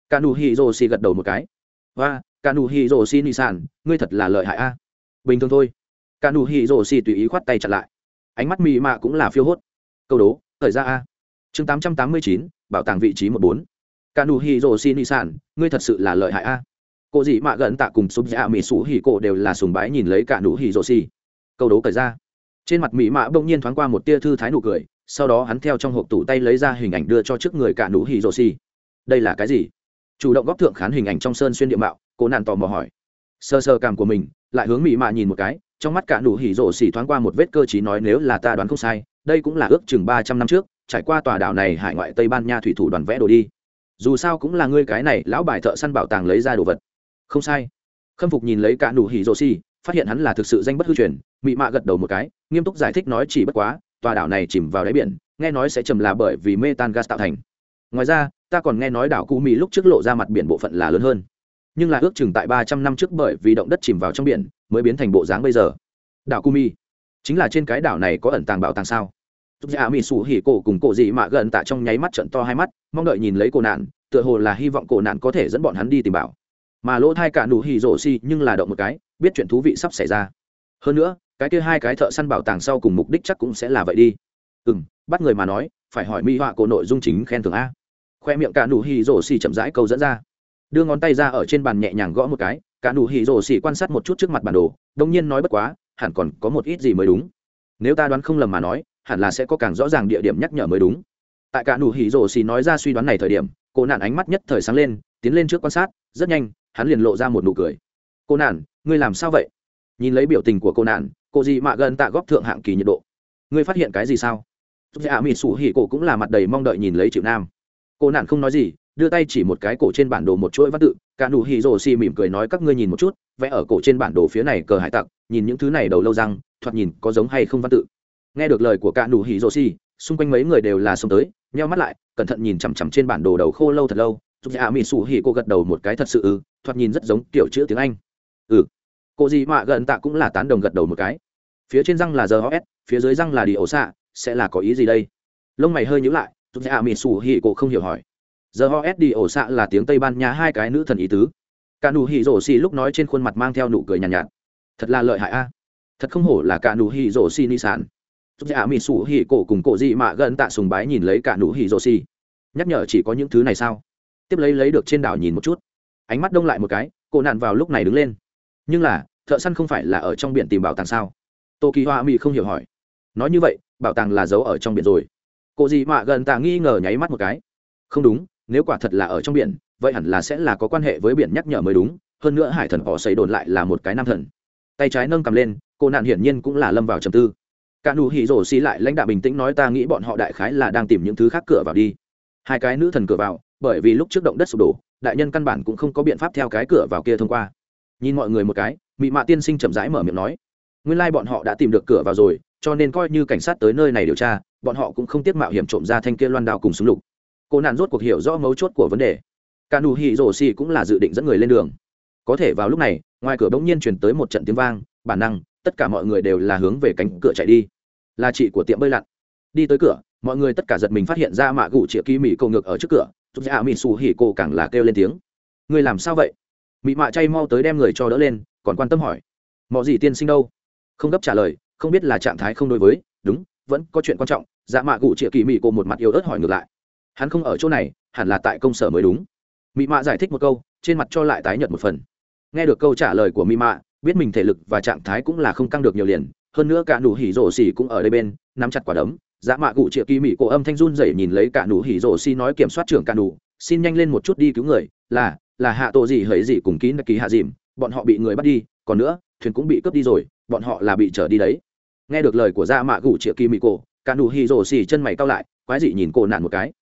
Ca nù hi rô si gật đầu một cái. Và ca nù hi rô si nisan ngươi thật là lợi hại a. Bình thường thôi. Ca nù hi rô si tùy ý khoát tay chặt lại. Ánh mắt mị mạ cũng là phiêu hốt. Câu đố, thời ra a. Chương tám trăm tám mươi chín, bảo tàng vị trí một bốn. Ca nù hi rô si nisan ngươi thật sự là lợi hại a. Cô dị mạ gần tạ cùng súp dạ mỹ sủ hỉ cổ đều là sùng bái nhìn lấy cả nụ hỉ rô si câu đố, thời ra trên mặt mỹ mạ bỗng nhiên thoáng qua một tia thư thái nụ cười, sau đó hắn theo trong hộp tủ tay lấy ra hình ảnh đưa cho trước người cả nụ hì rồ xì. Đây là cái gì? Chủ động góp thượng khán hình ảnh trong sơn xuyên địa mạo, cô nàn tò mò hỏi. Sơ sơ cảm của mình, lại hướng mỹ mạ nhìn một cái, trong mắt cả nụ hỉ rộ xỉ thoáng qua một vết cơ chí nói nếu là ta đoán không sai, đây cũng là ước chừng ba trăm năm trước, trải qua tòa đảo này hải ngoại tây ban nha thủy thủ đoàn vẽ đồ đi. Dù sao cũng là ngươi cái này, lão bài thợ săn bảo tàng lấy ra đồ vật. Không sai. Khâm phục nhìn lấy cả nụ hỉ rộ xỉ phát hiện hắn là thực sự danh bất hư truyền, mỹ mạ gật đầu một cái nghiêm túc giải thích nói chỉ bất quá tòa đảo này chìm vào đáy biển nghe nói sẽ chầm là bởi vì mê tan gas tạo thành ngoài ra ta còn nghe nói đảo cú mỹ lúc trước lộ ra mặt biển bộ phận là lớn hơn nhưng là ước chừng tại ba trăm năm trước bởi vì động đất chìm vào trong biển mới biến thành bộ dáng bây giờ đảo cú mỹ chính là trên cái đảo này có ẩn tàng bảo tàng sao Túc Dạ Mị Sủ Hỉ cổ cùng cổ dị mạ gần tạ trong nháy mắt trận to hai mắt, mong đợi nhìn lấy cổ nạn, tựa hồ là hy vọng cổ nạn có thể dẫn bọn hắn đi tìm bảo. Mà Lỗ Thai Cả Nụ Hỉ rổ Xi nhưng là động một cái, biết chuyện thú vị sắp xảy ra. Hơn nữa, cái kia hai cái thợ săn bảo tàng sau cùng mục đích chắc cũng sẽ là vậy đi. Ừ m bắt người mà nói phải hỏi mỹ họa cổ nội dung chính khen thưởng a. Khoe miệng cả nụ hì rổ xì chậm rãi câu dẫn ra. Đưa ngón tay ra ở trên bàn nhẹ nhàng gõ một cái cả nụ hì rổ xì quan sát một chút trước mặt bản đồ đông nhiên nói bất quá hẳn còn có một ít gì mới đúng. Nếu ta đoán không lầm mà nói hẳn là sẽ có càng rõ ràng địa điểm nhắc nhở mới đúng. Tại cả nụ hỉ rổ xì nói ra suy đoán này thời điểm cô nạn ánh mắt nhất thời sáng lên tiến lên trước quan sát rất nhanh hắn liền lộ ra một nụ cười. Cô nản, ngươi làm sao vậy? nhìn lấy biểu tình của cô nạn cô gì mạ gần tạ góp thượng hạng kỳ nhiệt độ. Ngươi phát hiện cái gì sao? Dạ mỹ sủ hỉ cổ cũng là mặt đầy mong đợi nhìn lấy chịu nam. Cô nạn không nói gì đưa tay chỉ một cái cổ trên bản đồ một chuỗi văn tự cả nụ hỉ rồ xì mỉm cười nói các ngươi nhìn một chút vẽ ở cổ trên bản đồ phía này cờ hải tặc nhìn những thứ này đầu lâu răng thoạt nhìn có giống hay không văn tự. Nghe được lời của cả nụ hỉ rồ xì xung quanh mấy người đều là xông tới nheo mắt lại cẩn thận nhìn chằm chằm trên bản đồ đầu khô lâu thật lâu. Dạ mỹ sủ hỉ cô gật đầu một cái thật sự ừ, thoạt nhìn rất giống kiểu chữ tiếng anh. Ừ cô gì mạ gần tạ cũng là tán đồng gật đầu một cái. Phía trên răng là giờ os phía dưới răng là đi ổ xạ sẽ là có ý gì đây? Lông mày hơi nhữ lại tụt dạ mịt xù hỉ cổ không hiểu hỏi. Giờ ho đi ổ xạ là tiếng tây ban nha hai cái nữ thần ý tứ. Cả nụ hỉ rổ xì lúc nói trên khuôn mặt mang theo nụ cười nhàn nhạt, nhạt. Thật là lợi hại a. Thật không hổ là cả nụ hỉ rổ xì ni sản. Tụt dạ mịt xù hỉ cổ cùng cổ gì mạ gần tạ sùng bái nhìn lấy cả nụ hỉ rổ xì. Nhắc nhở chỉ có những thứ này sao? Tiếp lấy lấy được trên đảo nhìn một chút. Ánh mắt đông lại một cái Cô nạn vào lúc này đứng lên nhưng là, thợ săn không phải là ở trong biển tìm bảo tàng sao? Tô kỳ hoa mỹ không hiểu hỏi. Nói như vậy, bảo tàng là giấu ở trong biển rồi. Cộ gì mạ gần tạ nghi ngờ nháy mắt một cái. Không đúng, nếu quả thật là ở trong biển, vậy hẳn là sẽ là có quan hệ với biển nhắc nhở mới đúng. Hơn nữa hải thần họ xây đồn lại là một cái nam thần. Tay trái nâng cầm lên, cô nạn hiển nhiên cũng là lâm vào trầm tư. Cả nụ hỉ rổ xi lại lãnh đạo bình tĩnh nói ta nghĩ bọn họ đại khái là đang tìm những thứ khác cửa vào đi. Hai cái nữ thần cửa vào, bởi vì lúc trước động đất sụp đổ, đại nhân căn bản cũng không có biện pháp theo cái cửa vào kia thông qua nhìn mọi người một cái, mị mạ tiên sinh chậm rãi mở miệng nói, nguyên lai、like、bọn họ đã tìm được cửa vào rồi, cho nên coi như cảnh sát tới nơi này điều tra, bọn họ cũng không tiếc mạo hiểm trộm ra thanh kia loan đao cùng súng lục. Cô nạn rốt cuộc hiểu rõ mấu chốt của vấn đề. Cả nụ hỉ rổ xì cũng là dự định dẫn người lên đường. Có thể vào lúc này, ngoài cửa bỗng nhiên chuyển tới một trận tiếng vang, bản năng, tất cả mọi người đều là hướng về cánh cửa chạy đi. Là chị của tiệm bơi lặn. Đi tới cửa, mọi người tất cả giật mình phát hiện ra mạ gụ chĩa ký mỹ cầu ngược ở trước cửa chúc dạ mỹ xù hỉ cô càng là kêu lên tiếng. Người làm sao vậy? mị mạ chay mau tới đem người cho đỡ lên, còn quan tâm hỏi mọi gì tiên sinh đâu? Không gấp trả lời, không biết là trạng thái không đối với, đúng, vẫn có chuyện quan trọng. Dạ mạ cụ chĩa kỳ mị cô một mặt yếu ớt hỏi ngược lại, hắn không ở chỗ này, hẳn là tại công sở mới đúng. Mị mạ giải thích một câu, trên mặt cho lại tái nhợt một phần. Nghe được câu trả lời của mị mạ, biết mình thể lực và trạng thái cũng là không căng được nhiều liền, hơn nữa cả nụ hỉ rổ xỉ cũng ở đây bên, nắm chặt quả đấm. Dạ mạ cụ chĩa kỳ mị cô âm thanh run rẩy nhìn lấy cả nụ hỉ rổ xỉ nói kiểm soát trưởng cả nụ, xin nhanh lên một chút đi cứu người, là là hạ tổ gì hấy gì cùng kín ký hạ dìm bọn họ bị người bắt đi còn nữa thuyền cũng bị cướp đi rồi bọn họ là bị trở đi đấy. Nghe được lời của dạ mạ gủ Triệu kỳ mị cổ cả nụ hì rồ xì chân mày cao lại quái dị nhìn cổ nạn một cái.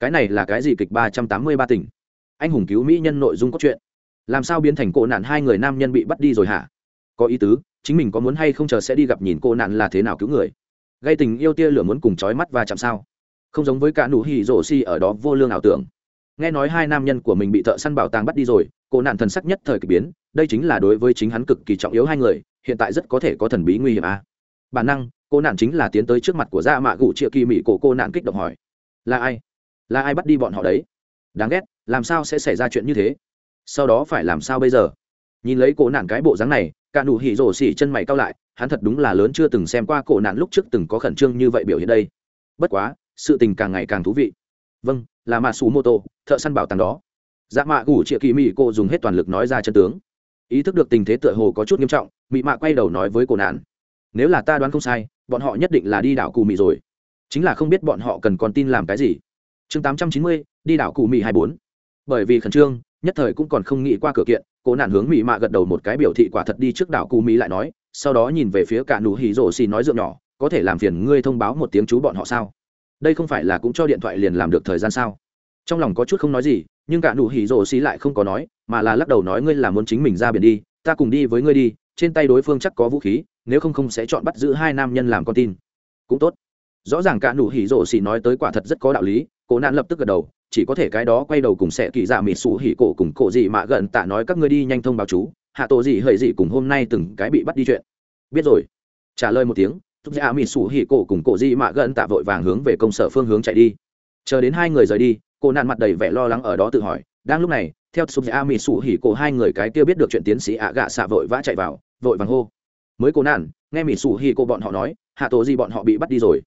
Cái này là cái gì kịch ba trăm tám mươi ba tỉnh anh hùng cứu mỹ nhân nội dung có chuyện, làm sao biến thành cổ nạn hai người nam nhân bị bắt đi rồi hả? Có ý tứ chính mình có muốn hay không chờ sẽ đi gặp nhìn cô nạn là thế nào cứu người? Gây tình yêu tia lửa muốn cùng trói mắt và chạm sao? Không giống với cả nụ hì rổ xi ở đó vô lương ảo tưởng nghe nói hai nam nhân của mình bị thợ săn bảo tàng bắt đi rồi, cô nạn thần sắc nhất thời k ỳ biến, đây chính là đối với chính hắn cực kỳ trọng yếu hai người, hiện tại rất có thể có thần bí nguy hiểm à. bản năng, cô nạn chính là tiến tới trước mặt của da mạ gụ triệu kỳ mỹ cổ cô nạn kích động hỏi. Là ai? Là ai bắt đi bọn họ đấy? Đáng ghét, làm sao sẽ xảy ra chuyện như thế? Sau đó phải làm sao bây giờ? Nhìn lấy cổ nạn cái bộ dáng này, cả nụ hỉ rổ xỉ chân mày cao lại, hắn thật đúng là lớn chưa từng xem qua cổ nạn lúc trước từng có khẩn trương như vậy biểu hiện đây. Bất quá, sự tình càng ngày càng thú vị. Vâng là mạ xù mô tô thợ săn bảo tàng đó. Dạ mạ gủ triệu kỳ mỹ cô dùng hết toàn lực nói ra chân tướng. Ý thức được tình thế tựa hồ có chút nghiêm trọng mỹ mạ quay đầu nói với cổ nạn. Nếu là ta đoán không sai, bọn họ nhất định là đi đảo cù mị rồi. Chính là không biết bọn họ cần còn tin làm cái gì. Chương tám trăm chín mươi, đi đảo cù mị hai bốn. Bởi vì khẩn trương, nhất thời cũng còn không nghĩ qua cửa kiện cổ nạn hướng mỹ mạ gật đầu một cái biểu thị quả thật đi trước đảo cù mị lại nói, sau đó nhìn về phía cả nụ hỉ rổ xì nói dượng nhỏ, có thể làm phiền ngươi thông báo một tiếng chú bọn họ sao? Đây không phải là cũng cho điện thoại liền làm được thời gian sao? trong lòng có chút không nói gì, nhưng cả nụ hỉ rổ xì lại không có nói, mà là lắc đầu nói ngươi là muốn chính mình ra biển đi, ta cùng đi với ngươi đi, trên tay đối phương chắc có vũ khí, nếu không không sẽ chọn bắt giữ hai nam nhân làm con tin. Cũng tốt. Rõ ràng cả nụ hỉ rổ xì nói tới quả thật rất có đạo lý cổ nạn lập tức gật đầu, chỉ có thể cái đó quay đầu cùng sẽ kỳ dạ mịt xù hỉ cổ cùng cổ dị mạ gần tạ nói các ngươi đi nhanh thông báo chú, hạ tổ gì hợi gì cùng hôm nay từng cái bị bắt đi chuyện. Biết rồi. Trả lời một tiếng thúc giả dạ mịt xù hỉ cổ cùng cổ dị mạ gần tạ vội vàng hướng về công sở phương hướng chạy đi. Chờ đến hai người rời đi cô nạn mặt đầy vẻ lo lắng ở đó tự hỏi, đang lúc này, theo sụp dạ a mỹ sụ hỉ cổ hai người cái kia biết được chuyện tiến sĩ ạ gạ xạ vội vã chạy vào, vội vàng hô. Mới cô nạn, nghe mỹ sụ hỉ cổ bọn họ nói, hạ tổ gì bọn họ bị bắt đi rồi.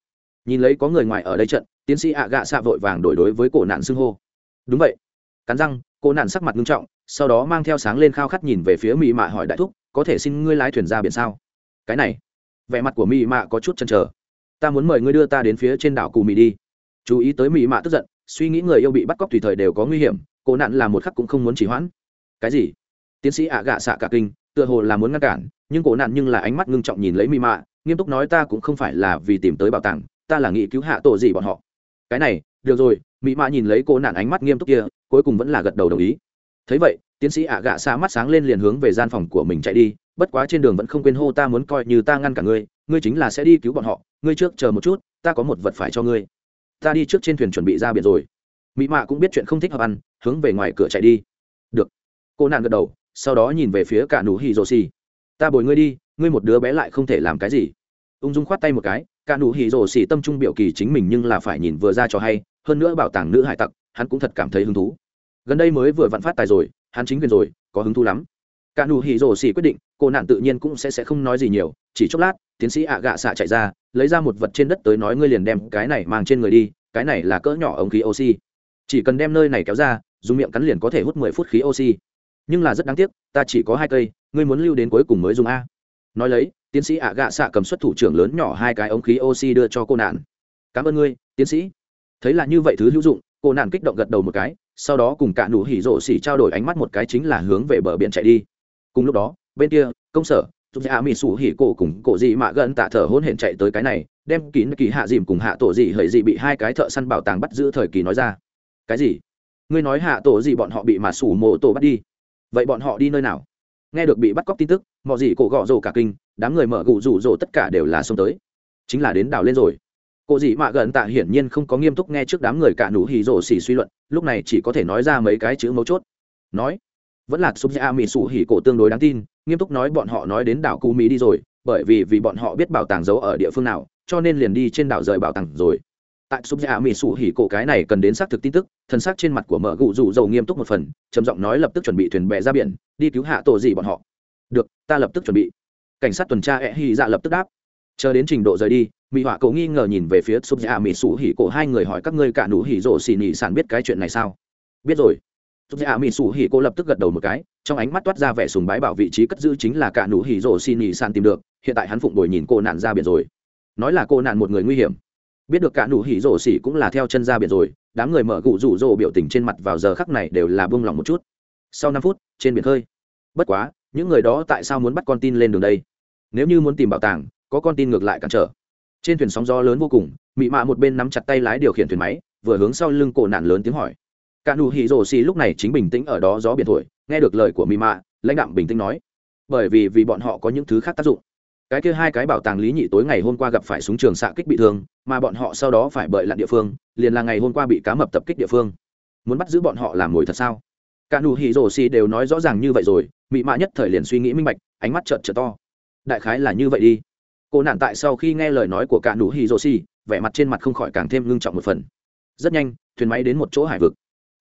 Nhìn lấy có người ngoài ở đây trận, tiến sĩ ạ gạ xạ vội vàng đổi đối với cổ nạn xưng hô. Đúng vậy. Cắn răng, cô nạn sắc mặt nghiêm trọng, sau đó mang theo sáng lên khao khát nhìn về phía mỹ mạ hỏi đại thúc, có thể xin ngươi lái thuyền ra biển sao? Cái này. Vẻ mặt của mỹ mạ có chút chăn trở ta muốn mời ngươi đưa ta đến phía trên đảo cù mỹ đi. Chú ý tới mỹ mạ tức giận suy nghĩ người yêu bị bắt cóc tùy thời đều có nguy hiểm, cô nạn là một khắc cũng không muốn chỉ hoãn. Cái gì? Tiến sĩ ạ gạ xạ cả kinh, tựa hồ là muốn ngăn cản, nhưng cổ nạn nhưng là ánh mắt ngưng trọng nhìn lấy mị mạ, nghiêm túc nói ta cũng không phải là vì tìm tới bảo tàng, ta là nghĩ cứu hạ tổ gì bọn họ. Cái này, được rồi, mị mạ nhìn lấy cô nạn ánh mắt nghiêm túc kia, cuối cùng vẫn là gật đầu đồng ý. Thấy vậy, tiến sĩ ạ gạ xa mắt sáng lên liền hướng về gian phòng của mình chạy đi, bất quá trên đường vẫn không quên hô ta muốn coi như ta ngăn cả ngươi ngươi chính là sẽ đi cứu bọn họ, ngươi trước chờ một chút, ta có một vật phải cho ngươi ta đi trước trên thuyền chuẩn bị ra biển rồi. Mỹ mạ cũng biết chuyện không thích hợp ăn, hướng về ngoài cửa chạy đi. Được. Cô nạn gật đầu, sau đó nhìn về phía cả nụ hì rồ xì. Ta bồi ngươi đi, ngươi một đứa bé lại không thể làm cái gì. Ung dung khoát tay một cái, cả nụ hì rồ xì tâm trung biểu kỳ chính mình nhưng là phải nhìn vừa ra cho hay, hơn nữa bảo tàng nữ hải tặc, hắn cũng thật cảm thấy hứng thú. Gần đây mới vừa vặn phát tài rồi, hắn chính quyền rồi, có hứng thú lắm. Cả nụ hì rồ xì quyết định, cô nạn tự nhiên cũng sẽ sẽ không nói gì nhiều, chỉ chốc lát, tiến sĩ ạ gạ xạ chạy ra lấy ra một vật trên đất tới nói ngươi liền đem cái này mang trên người đi, cái này là cỡ nhỏ ống khí oxy. Chỉ cần đem nơi này kéo ra, dùng miệng cắn liền có thể hút mười phút khí oxy. Nhưng là rất đáng tiếc, ta chỉ có hai cây, ngươi muốn lưu đến cuối cùng mới dùng a. Nói lấy, tiến sĩ ạ gạ xạ cầm xuất thủ trưởng lớn nhỏ hai cái ống khí oxy đưa cho cô nạn. Cảm ơn ngươi, tiến sĩ. Thấy là như vậy thứ hữu dụng, cô nạn kích động gật đầu một cái, sau đó cùng cả nụ hỉ rộ xỉ trao đổi ánh mắt một cái chính là hướng về bờ biển chạy đi. Cùng lúc đó, bên kia, công sở giúp dạ mỹ sủ hỉ cổ cùng cổ dị mạ gần tạ thở hôn hển chạy tới cái này, đem kín kỳ hạ dìm cùng hạ tổ dị hời dị bị hai cái thợ săn bảo tàng bắt giữ thời kỳ nói ra. Cái gì? Ngươi nói hạ tổ dị bọn họ bị mà sủ mộ tổ bắt đi. Vậy bọn họ đi nơi nào? Nghe được bị bắt cóc tin tức mọi dị cổ gõ rổ cả kinh, đám người mở gù rủ rổ tất cả đều là xông tới. Chính là đến đảo lên rồi. Cổ dị mạ gần tạ hiển nhiên không có nghiêm túc nghe trước đám người cả nụ hỉ rổ xỉ suy luận, lúc này chỉ có thể nói ra mấy cái chữ mấu chốt. Nói, vẫn là súp dạ mỹ sủ hỉ cổ tương đối đáng tin nghiêm túc nói bọn họ nói đến đảo cú mỹ đi rồi, bởi vì vì bọn họ biết bảo tàng giấu ở địa phương nào, cho nên liền đi trên đảo rời bảo tàng rồi. Tại súp dạ mỹ sủ hỉ cổ cái này cần đến xác thực tin tức, thân xác trên mặt của mở gụ rủ dầu nghiêm túc một phần, trầm giọng nói lập tức chuẩn bị thuyền bè ra biển, đi cứu hạ tổ gì bọn họ. Được, ta lập tức chuẩn bị. Cảnh sát tuần tra e hy dạ lập tức đáp. Chờ đến trình độ rời đi, mỹ họa cậu nghi ngờ nhìn về phía súp dạ mỹ sủ hỉ cổ, hai người hỏi các ngươi cả nụ hỉ rộ xì nỉ sản biết cái chuyện này sao? Biết rồi. Tốt dạ mị sủ hỉ cô lập tức gật đầu một cái, trong ánh mắt toát ra vẻ sùng bái bảo vị trí cất giữ chính là cả nụ hỉ rồ xin nhị san tìm được, hiện tại hắn phụng bồi nhìn cô nạn ra biển rồi. Nói là cô nạn một người nguy hiểm. Biết được cả nụ hỉ rồ xỉ cũng là theo chân ra biển rồi, đám người mở cụ rủ rồ biểu tình trên mặt vào giờ khắc này đều là buông lòng một chút. Sau năm phút, trên biển hơi. Bất quá, những người đó tại sao muốn bắt con tin lên đường đây? Nếu như muốn tìm bảo tàng, có con tin ngược lại cản trở. Trên thuyền sóng gió lớn vô cùng, mị mạ một bên nắm chặt tay lái điều khiển thuyền máy, vừa hướng sau lưng cổ nạn lớn tiếng hỏi cả nụ hỉ rổ xì lúc này chính bình tĩnh ở đó gió biển thổi, nghe được lời của mỹ mạ lãnh đạm bình tĩnh nói. Bởi vì vì bọn họ có những thứ khác tác dụng. Cái kia hai cái bảo tàng lý nhị tối ngày hôm qua gặp phải súng trường xạ kích bị thương, mà bọn họ sau đó phải bợi lặn địa phương, liền là ngày hôm qua bị cá mập tập kích địa phương. Muốn bắt giữ bọn họ làm ngồi thật sao? Cả nụ hỉ rổ xì đều nói rõ ràng như vậy rồi Mị mạ nhất thời liền suy nghĩ minh bạch, ánh mắt trợn trợn to. Đại khái là như vậy đi. Cô nạn tại sau khi nghe lời nói của cả nụ hỉ rổ xì, vẻ mặt trên mặt không khỏi càng thêm ngưng trọng một phần. Rất nhanh, thuyền máy đến một chỗ hải vực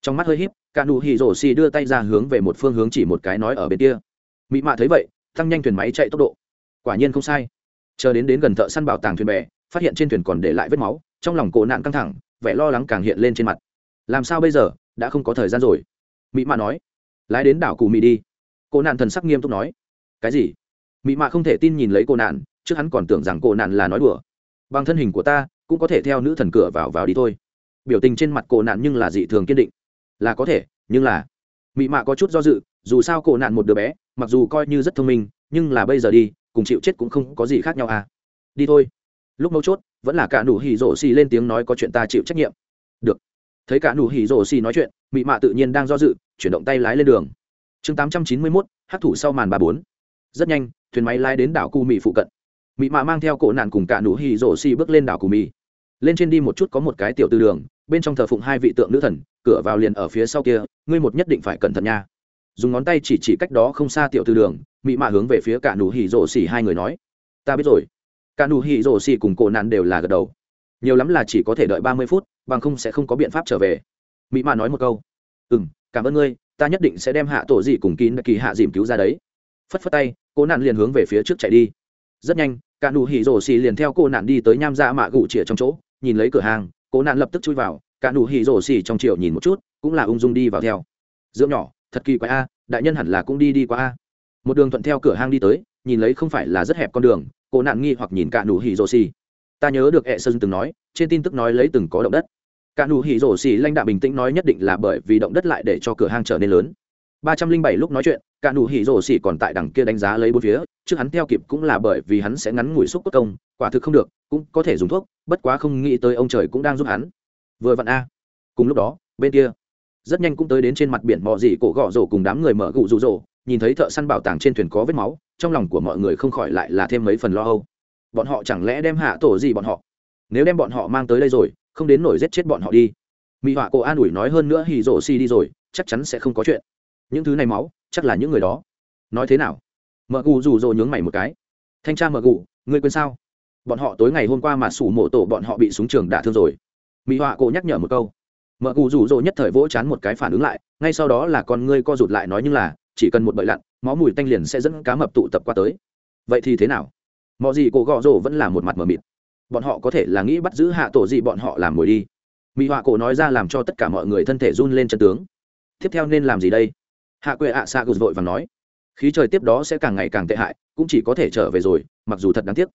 trong mắt hơi híp, cả nụ hỉ rổ xì đưa tay ra hướng về một phương hướng chỉ một cái nói ở bên kia. Mỹ mạ thấy vậy, tăng nhanh thuyền máy chạy tốc độ. Quả nhiên không sai. Chờ đến đến gần thợ săn bảo tàng thuyền bè, phát hiện trên thuyền còn để lại vết máu, trong lòng cổ nạn căng thẳng, vẻ lo lắng càng hiện lên trên mặt. Làm sao bây giờ, đã không có thời gian rồi. Mỹ mạ nói, lái đến đảo cù mỹ đi. Cô nạn thần sắc nghiêm túc nói, cái gì? Mỹ mạ không thể tin nhìn lấy cô nạn, trước hắn còn tưởng rằng cô nạn là nói đùa. Bằng thân hình của ta, cũng có thể theo nữ thần cửa vào vào đi thôi. Biểu tình trên mặt cô nạn nhưng là dị thường kiên định là có thể, nhưng là, mị mạ có chút do dự, dù sao cổ nạn một đứa bé, mặc dù coi như rất thông minh, nhưng là bây giờ đi, cùng chịu chết cũng không có gì khác nhau à. Đi thôi. Lúc mấu chốt, vẫn là cả nụ hỉ rổ xì lên tiếng nói có chuyện ta chịu trách nhiệm. Được. Thấy cả nụ hỉ rổ xì nói chuyện, mị mạ tự nhiên đang do dự, chuyển động tay lái lên đường. Chương tám trăm chín mươi mốt hát thủ sau màn ba bốn. Rất nhanh, thuyền máy lái đến đảo cù mì phụ cận. Mị mạ mang theo cổ nạn cùng cả nụ hỉ rổ xì bước lên đảo cù mì lên trên đi một chút có một cái tiểu tư đường bên trong thờ phụng hai vị tượng nữ thần, cửa vào liền ở phía sau kia, ngươi một nhất định phải cẩn thận nha. Dùng ngón tay chỉ chỉ cách đó không xa tiểu tư đường, mị mạ hướng về phía cả nụ hỉ rổ xỉ hai người nói. Ta biết rồi. Cả nụ hỉ rổ xỉ cùng cổ nạn đều là gật đầu. Nhiều lắm là chỉ có thể đợi ba mươi phút, bằng không sẽ không có biện pháp trở về. Mỹ mạ nói một câu. Ừ m cảm ơn ngươi, ta nhất định sẽ đem hạ tổ dị cùng kín kỳ hạ dìm cứu ra đấy. Phất phất tay cô nạn liền hướng về phía trước chạy đi. Rất nhanh, cả nụ hỉ rổ xì liền theo cô nạn đi tới nham ra mạ gụ chĩa trong chỗ, nhìn lấy cửa hàng cố nạn lập tức chui vào, cả nụ hỉ rổ xỉ trong triệu nhìn một chút, cũng là ung dung đi vào theo. Dưỡng nhỏ, thật kỳ quái a, đại nhân hẳn là cũng đi đi qua a. Một đường thuận theo cửa hang đi tới, nhìn lấy không phải là rất hẹp con đường, cố nạn nghi hoặc nhìn cả nụ hỉ rổ xỉ. Ta nhớ được ẹ sơn từng nói, trên tin tức nói lấy từng có động đất. Cả nụ hỉ rổ xỉ lãnh đạo bình tĩnh nói nhất định là bởi vì động đất lại để cho cửa hang trở nên lớn ba trăm linh bảy lúc nói chuyện, cả nụ hỉ rổ xỉ còn tại đằng kia đánh giá lấy bốn phía, trước hắn theo kịp cũng là bởi vì hắn sẽ ngắn ngủi xúc cốt công, quả thực không được, cũng có thể dùng thuốc, bất quá không nghĩ tới ông trời cũng đang giúp hắn. Vừa vặn a. Cùng lúc đó, bên kia, rất nhanh cũng tới đến trên mặt biển mò gì cổ gõ rổ cùng đám người mở gụ rủ rỗ nhìn thấy thợ săn bảo tàng trên thuyền có vết máu, trong lòng của mọi người không khỏi lại là thêm mấy phần lo âu. Bọn họ chẳng lẽ đem hạ tổ gì bọn họ? Nếu đem bọn họ mang tới đây rồi, không đến nổi giết chết bọn họ đi. Mỹ họa cổ an ủi nói hơn nữa hỉ rổ xi đi rồi, chắc chắn sẽ không có chuyện những thứ này máu, chắc là những người đó. Nói thế nào? Mợ gù rủ rỗ nhướng mày một cái. Thanh tra mợ gù, ngươi quên sao? Bọn họ tối ngày hôm qua mà sủ mộ tổ bọn họ bị súng trường đả thương rồi. Mỹ họa cổ nhắc nhở một câu. Mợ gù rủ rỗ nhất thời vỗ chán một cái phản ứng lại, ngay sau đó là con ngươi co rụt lại nói nhưng là, chỉ cần một bậy lặn mó mùi tanh liền sẽ dẫn cá mập tụ tập qua tới. Vậy thì thế nào? Mọi gì cổ gọ rổ vẫn là một mặt mờ mịt. Bọn họ có thể là nghĩ bắt giữ hạ tổ gì bọn họ làm mồi đi. Mỹ họa cổ nói ra làm cho tất cả mọi người thân thể run lên chân tướng. Tiếp theo nên làm gì đây? hạ quệ ạ xạ gột vội và nói, khí trời tiếp đó sẽ càng ngày càng tệ hại, cũng chỉ có thể trở về rồi, mặc dù thật đáng tiếc.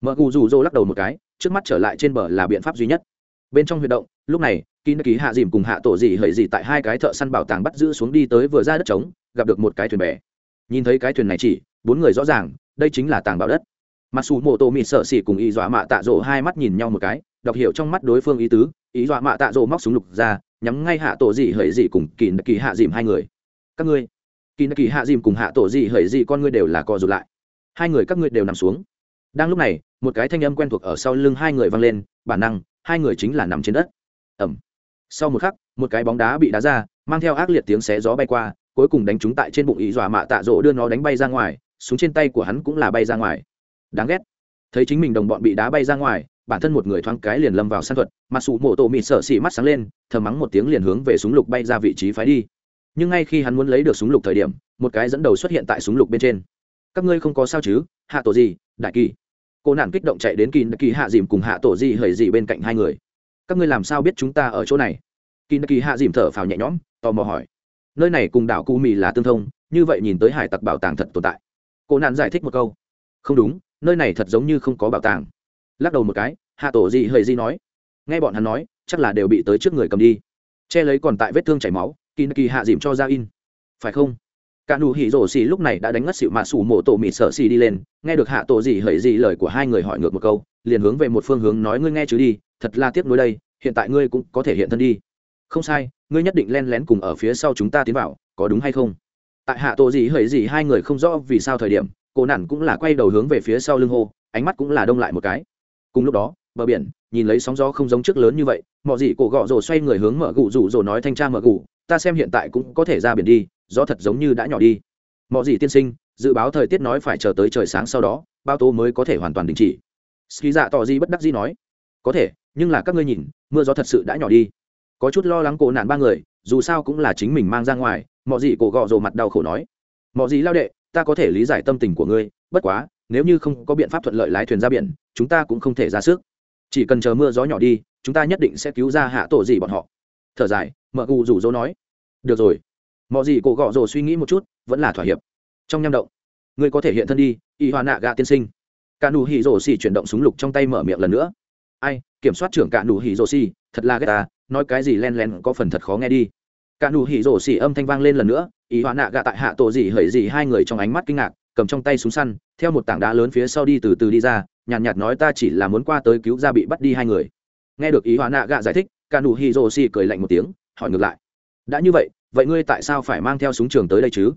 Mợ gù dù dô lắc đầu một cái, trước mắt trở lại trên bờ là biện pháp duy nhất. Bên trong huy động, lúc này kín ký hạ dìm cùng hạ tổ Dì hậy Dì tại hai cái thợ săn bảo tàng bắt giữ xuống đi tới vừa ra đất trống, gặp được một cái thuyền bè. Nhìn thấy cái thuyền này chỉ, bốn người rõ ràng, đây chính là tàng bảo đất. Mặc dù mộ tổ mịt sợ xỉ cùng Y dọa mạ tạ rỗ hai mắt nhìn nhau một cái, đọc hiểu trong mắt đối phương ý tứ ý dọa mạ tạ rỗ móc súng lục ra, nhắm ngay hạ tổ Dì hậy Dì cùng kín kỳ hạ dìm hai người các ngươi. Kỳ kỳ hạ dìm cùng hạ tổ gì hởi gì con ngươi đều là co rụt lại. Hai người các ngươi đều nằm xuống. Đang lúc này, một cái thanh âm quen thuộc ở sau lưng hai người vang lên, bản năng, hai người chính là nằm trên đất. Ẩm sau một khắc, một cái bóng đá bị đá ra, mang theo ác liệt tiếng xé gió bay qua, cuối cùng đánh trúng tại trên bụng ý dọa mạ tạ rỗ đưa nó đánh bay ra ngoài, súng trên tay của hắn cũng là bay ra ngoài. Đáng ghét. Thấy chính mình đồng bọn bị đá bay ra ngoài, bản thân một người thoáng cái liền lâm vào săn thuật mặt sụ mộ tổ mịt sợ xỉ mắt sáng lên thờ mắng một tiếng liền hướng về súng lục bay ra vị trí phải đi nhưng ngay khi hắn muốn lấy được súng lục thời điểm, một cái dẫn đầu xuất hiện tại súng lục bên trên. Các ngươi không có sao chứ, hạ tổ gì đại kỳ. Cô nạn kích động chạy đến kỳ kỳ hạ dìm cùng hạ tổ gì hời gì bên cạnh hai người. Các ngươi làm sao biết chúng ta ở chỗ này? Kỳ kỳ hạ dìm thở phào nhẹ nhõm, tò mò hỏi. Nơi này cùng đảo cù mì là tương thông, như vậy nhìn tới hải tặc bảo tàng thật tồn tại. Cô nạn giải thích một câu. Không đúng, nơi này thật giống như không có bảo tàng. Lắc đầu một cái, hạ tổ gì hời gì nói. Nghe bọn hắn nói, chắc là đều bị tới trước người cầm đi. Che lấy còn tại vết thương chảy máu kỳ kỳ hạ dìm cho ra in. Phải không? Cả nụ hỉ rổ xì lúc này đã đánh ngất xịu mạ sủ mổ tổ mịt sợ xì đi lên. Nghe được hạ tổ gì hởi gì lời của hai người hỏi ngược một câu, liền hướng về một phương hướng nói, ngươi nghe chứ đi, thật là tiếc nuối đây, hiện tại ngươi cũng có thể hiện thân đi. Không sai, ngươi nhất định len lén cùng ở phía sau chúng ta tiến vào, có đúng hay không? Tại hạ tổ gì hởi gì hai người không rõ vì sao thời điểm, cô nản cũng là quay đầu hướng về phía sau lưng hô, ánh mắt cũng là đông lại một cái. Cùng lúc đó, bờ biển, nhìn lấy sóng gió không giống trước lớn như vậy mọi gì cổ gọ rổ xoay người hướng mở gù rủ rổ nói, thanh tra mở gù ta xem hiện tại cũng có thể ra biển đi, gió thật giống như đã nhỏ đi. Mọi gì tiên sinh, dự báo thời tiết nói phải chờ tới trời sáng sau đó bao tố mới có thể hoàn toàn đình chỉ. Ski dạ tỏ gì bất đắc gì nói, có thể, nhưng là các ngươi nhìn, mưa gió thật sự đã nhỏ đi. Có chút lo lắng cổ nạn ba người, dù sao cũng là chính mình mang ra ngoài mọi gì cổ gọ rồ mặt đau khổ nói mọi gì lao đệ, ta có thể lý giải tâm tình của ngươi, bất quá, nếu như không có biện pháp thuận lợi lái thuyền ra biển, chúng ta cũng không thể ra sức. Chỉ cần chờ mưa gió nhỏ đi, chúng ta nhất định sẽ cứu ra hạ tổ gì bọn họ. Thở dài mợ cụ rủ rỗ nói được rồi. Mọi gì cổ gọ rồ suy nghĩ một chút vẫn là thỏa hiệp. Trong nham động ngươi có thể hiện thân đi y hoa nạ gạ tiên sinh. Cả nụ hỉ rổ xì chuyển động súng lục trong tay mở miệng lần nữa. Ai kiểm soát trưởng cả nụ hỉ rổ xì, thật là ghét ta nói cái gì len len có phần thật khó nghe đi. Cả nụ hỉ rổ xì âm thanh vang lên lần nữa y hoa nạ gạ tại hạ tổ gì hởi gì hai người trong ánh mắt kinh ngạc cầm trong tay súng săn theo một tảng đá lớn phía sau đi từ từ đi ra nhàn nhạt, nhạt nói ta chỉ là muốn qua tới cứu ra bị bắt đi hai người. Nghe được ý hoa nạ gạ giải thích cả nụ hỉ rổ xì cười lạnh một tiếng hỏi ngược lại. Đã như vậy vậy ngươi tại sao phải mang theo súng trường tới đây chứ?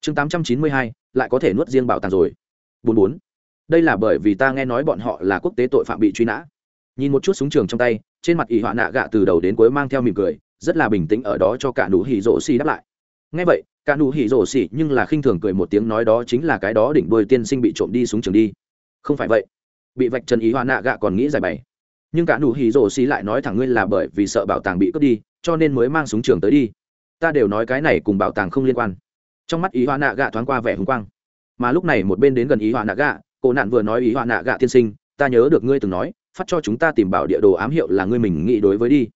Chương tám trăm chín mươi hai, lại có thể nuốt riêng bảo tàng rồi. Bốn bốn. Đây là bởi vì ta nghe nói bọn họ là quốc tế tội phạm bị truy nã. Nhìn một chút súng trường trong tay, trên mặt ỷ họa nạ gạ từ đầu đến cuối mang theo mỉm cười, rất là bình tĩnh ở đó cho cả nụ hỉ rổ xì đáp lại. Nghe vậy, cả nụ hỉ rổ xì nhưng là khinh thường cười một tiếng nói đó chính là cái đó đỉnh đôi tiên sinh bị trộm đi súng trường đi. Không phải vậy. Bị vạch trần ý họa nạ gạ còn nghĩ giải bày. Nhưng cả nụ hỉ rổ xì lại nói thẳng ngươi là bởi vì sợ bảo tàng bị cướp đi cho nên mới mang súng trường tới đi. Ta đều nói cái này cùng bảo tàng không liên quan. Trong mắt ý hoa nạ gạ thoáng qua vẻ hùng quang. Mà lúc này một bên đến gần ý hoa nạ gạ cổ nạn vừa nói ý hoa nạ gạ tiên sinh, ta nhớ được ngươi từng nói, phát cho chúng ta tìm bảo địa đồ ám hiệu là ngươi mình nghĩ đối với đi.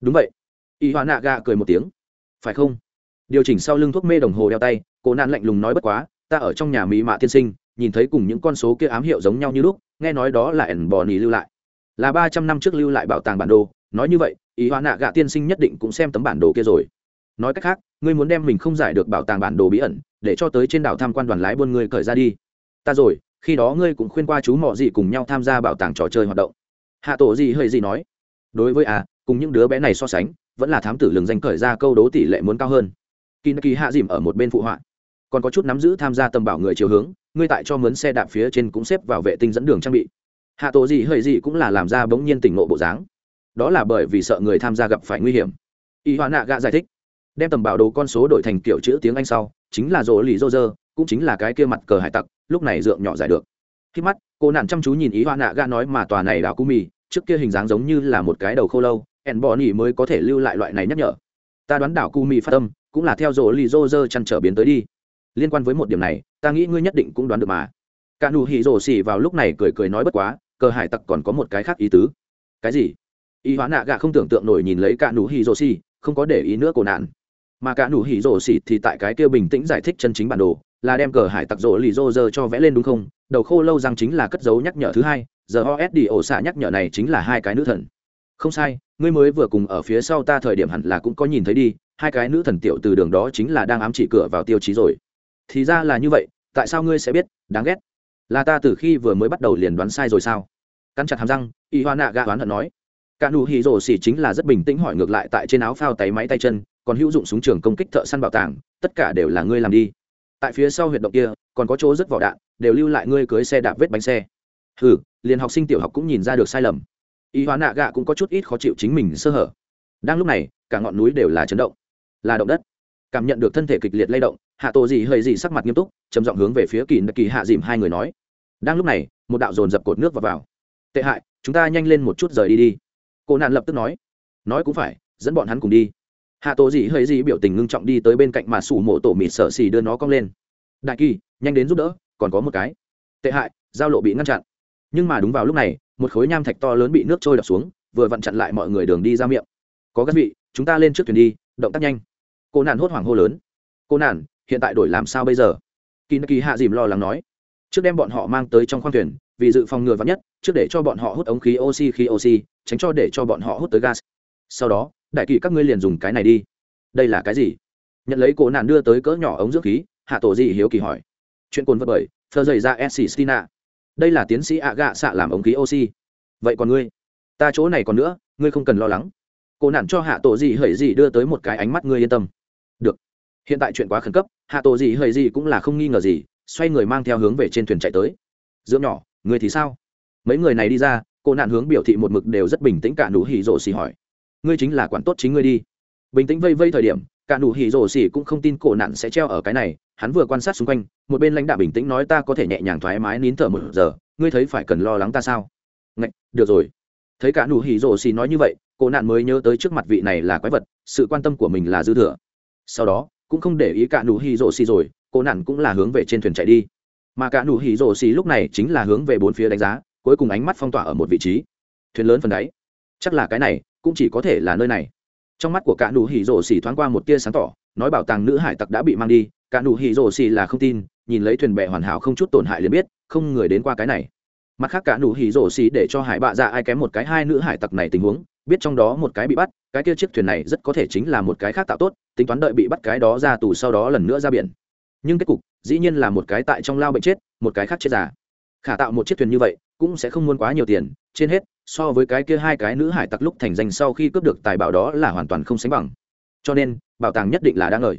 Đúng vậy. Ý hoa nạ gạ cười một tiếng. Phải không? Điều chỉnh sau lưng thuốc mê đồng hồ đeo tay cổ nạn lạnh lùng nói bất quá, ta ở trong nhà mỹ mạ tiên sinh, nhìn thấy cùng những con số kia ám hiệu giống nhau như lúc, nghe nói đó là ẩn bò nỉ lưu lại. Là ba trăm năm trước lưu lại bảo tàng bản đồ nói như vậy, ý hoa nạ gạ tiên sinh nhất định cũng xem tấm bản đồ kia rồi. Nói cách khác, ngươi muốn đem mình không giải được bảo tàng bản đồ bí ẩn, để cho tới trên đảo tham quan đoàn lái buôn ngươi cởi ra đi. Ta rồi, khi đó ngươi cũng khuyên qua chú mọ gì cùng nhau tham gia bảo tàng trò chơi hoạt động. Hạ tổ gì hơi gì nói, đối với à cùng những đứa bé này so sánh, vẫn là thám tử lừng danh cởi ra câu đố tỷ lệ muốn cao hơn. Kỳ kỳ hạ dìm ở một bên phụ họa, còn có chút nắm giữ tham gia tầm bảo người chiều hướng, ngươi tại cho mướn xe đạp phía trên cũng xếp vào vệ tinh dẫn đường trang bị. Hạ tổ gì hơi gì cũng là làm ra bỗng nhiên tỉnh ngộ bộ dáng đó là bởi vì sợ người tham gia gặp phải nguy hiểm. Y hoa nạ gạ giải thích, đem tầm bảo đồ con số đổi thành kiểu chữ tiếng anh sau, chính là rỗ lì rô rơ cũng chính là cái kia mặt cờ hải tặc, lúc này dượng nhỏ giải được. Khi mắt, cô nạn chăm chú nhìn Y hoa nạ gạ nói mà tòa này đảo cú mì, trước kia hình dáng giống như là một cái đầu khô lâu, ẻn bỏ nỉ mới có thể lưu lại loại này nhắc nhở. Ta đoán đảo cú mì phát tâm cũng là theo rỗ lì rô rơ chăn trở biến tới đi. Liên quan với một điểm này, ta nghĩ ngươi nhất định cũng đoán được mà. Cả nụ hỉ rổ xỉ vào lúc này cười cười nói bất quá, cờ hải tặc còn có một cái khác ý tứ. Cái gì? y hóa nạ gạ không tưởng tượng nổi nhìn lấy cả nụ hỉ rổ xì, không có để ý nữa cổ nạn. Mà cả nụ hỉ rổ xì thì tại cái kia bình tĩnh giải thích chân chính bản đồ, là đem cờ hải tặc rổ lì rô rơ cho vẽ lên đúng không? Đầu khô lâu rằng chính là cất dấu nhắc nhở thứ hai, giờ osd ổ xạ nhắc nhở này chính là hai cái nữ thần. Không sai, ngươi mới vừa cùng ở phía sau ta thời điểm hẳn là cũng có nhìn thấy đi, hai cái nữ thần tiểu từ đường đó chính là đang ám chỉ cửa vào tiêu chí rồi. Thì ra là như vậy, tại sao ngươi sẽ biết, đáng ghét? Là ta từ khi vừa mới bắt đầu liền đoán sai rồi sao? Cắn chặt hàm răng y hoa nạ gạ oán hận nói cả nụ hỉ rồ xỉ chính là rất bình tĩnh hỏi ngược lại tại trên áo phao tay máy tay chân còn hữu dụng súng trường công kích thợ săn bảo tàng tất cả đều là ngươi làm đi. Tại phía sau huyệt động kia còn có chỗ rất vỏ đạn đều lưu lại ngươi cưới xe đạp vết bánh xe. Hừ, liền học sinh tiểu học cũng nhìn ra được sai lầm. Y hóa nạ gạ cũng có chút ít khó chịu chính mình sơ hở. Đang lúc này cả ngọn núi đều là chấn động. Là động đất. Cảm nhận được thân thể kịch liệt lay động hạ tổ dị hơi dị sắc mặt nghiêm túc trầm giọng hướng về phía kỳ kỳ hạ dìm hai người nói. Đang lúc này một đạo dồn dập cột nước vào vào. Tệ hại chúng ta nhanh lên một chút rời đi đi cô nạn lập tức nói nói cũng phải, dẫn bọn hắn cùng đi. Hạ tổ dị hơi dị biểu tình ngưng trọng đi tới bên cạnh mà sủ mộ tổ mịt sở xì đưa nó cong lên. Đại kỳ, nhanh đến giúp đỡ, còn có một cái. Tệ hại, giao lộ bị ngăn chặn. Nhưng mà đúng vào lúc này, một khối nham thạch to lớn bị nước trôi đập xuống, vừa vặn chặn lại mọi người đường đi ra miệng. Có các vị, chúng ta lên trước thuyền đi, động tác nhanh. Cô nạn hốt hoảng hô lớn. Cô nạn, hiện tại đổi làm sao bây giờ? Kỳ kỳ hạ dìm lo lắng nói. Trước đem bọn họ mang tới trong khoang thuyền vì dự phòng ngừa vắn nhất, trước để cho bọn họ hút ống khí oxy khí oxy, tránh cho để cho bọn họ hút tới gas. Sau đó, đại kỳ các ngươi liền dùng cái này đi. Đây là cái gì? Nhận lấy cổ nạn đưa tới cỡ nhỏ ống dưỡng khí, hạ tổ dị hiếu kỳ hỏi. Chuyện cồn vật bởi thơ dày ra s stina đây là tiến sĩ ạ gạ xạ làm ống khí oxy. Vậy còn ngươi? Ta chỗ này còn nữa, ngươi không cần lo lắng. Cổ nạn cho hạ tổ dị hởi dị đưa tới một cái ánh mắt ngươi yên tâm. Được. Hiện tại chuyện quá khẩn cấp, hạ tổ dị hởi dị cũng là không nghi ngờ gì, xoay người mang theo hướng về trên thuyền chạy tới. Dưỡng nhỏ người thì sao? Mấy người này đi ra, cô nạn hướng biểu thị một mực đều rất bình tĩnh cả nụ hỉ rổ xỉ hỏi. Ngươi chính là quản tốt chính ngươi đi. Bình tĩnh vây vây thời điểm, cả nụ hỉ rổ xỉ cũng không tin cổ nạn sẽ treo ở cái này, hắn vừa quan sát xung quanh, một bên lãnh đạo bình tĩnh nói ta có thể nhẹ nhàng thoải mái nín thở một giờ, ngươi thấy phải cần lo lắng ta sao? Ngạch, được rồi. Thấy cả nụ hỉ rổ xỉ nói như vậy cổ nạn mới nhớ tới trước mặt vị này là quái vật, sự quan tâm của mình là dư thừa. Sau đó, cũng không để ý cả nụ hỉ rổ xỉ rồi cổ nạn cũng là hướng về trên thuyền chạy đi mà cả nụ hỉ rổ xì lúc này chính là hướng về bốn phía đánh giá, cuối cùng ánh mắt phong tỏa ở một vị trí. Thuyền lớn phần đáy. Chắc là cái này, cũng chỉ có thể là nơi này. Trong mắt của cả nụ hỉ rổ xì thoáng qua một tia sáng tỏ, nói bảo tàng nữ hải tặc đã bị mang đi, cả nụ hỉ rổ xì là không tin, nhìn lấy thuyền bè hoàn hảo không chút tổn hại liền biết, không người đến qua cái này. Mặt khác cả nụ hỉ rổ xì để cho hải bạ ra ai kém một cái hai nữ hải tặc này tình huống, biết trong đó một cái bị bắt, cái kia chiếc thuyền này rất có thể chính là một cái khác tạo tốt, tính toán đợi bị bắt cái đó ra tù sau đó lần nữa ra biển nhưng kết cục dĩ nhiên là một cái tại trong lao bệnh chết, một cái khác chết giả khả tạo một chiếc thuyền như vậy, cũng sẽ không muốn quá nhiều tiền, trên hết, so với cái kia hai cái nữ hải tặc lúc thành danh sau khi cướp được tài bảo đó là hoàn toàn không sánh bằng. Cho nên, bảo tàng nhất định là đang ngời.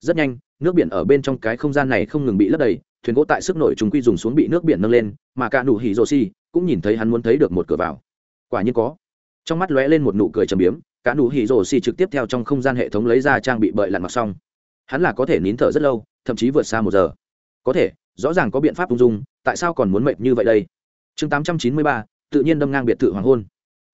Rất nhanh, nước biển ở bên trong cái không gian này không ngừng bị lấp đầy, thuyền gỗ tại sức nổi chúng quy dùng xuống bị nước biển nâng lên, mà cả nụ hỉ rồ xi cũng nhìn thấy hắn muốn thấy được một cửa vào. Quả nhiên có. Trong mắt lóe lên một nụ cười trầm biếm, cả nụ hỉ rồ xi trực tiếp theo trong không gian hệ thống lấy ra trang bị bợi lặn mặc xong. Hắn là có thể nín thở rất lâu thậm chí vượt xa một giờ. Có thể, rõ ràng có biện pháp ung dung, tại sao còn muốn mệt như vậy đây? Chương tám trăm chín mươi ba, tự nhiên đâm ngang biệt thự hoàng hôn.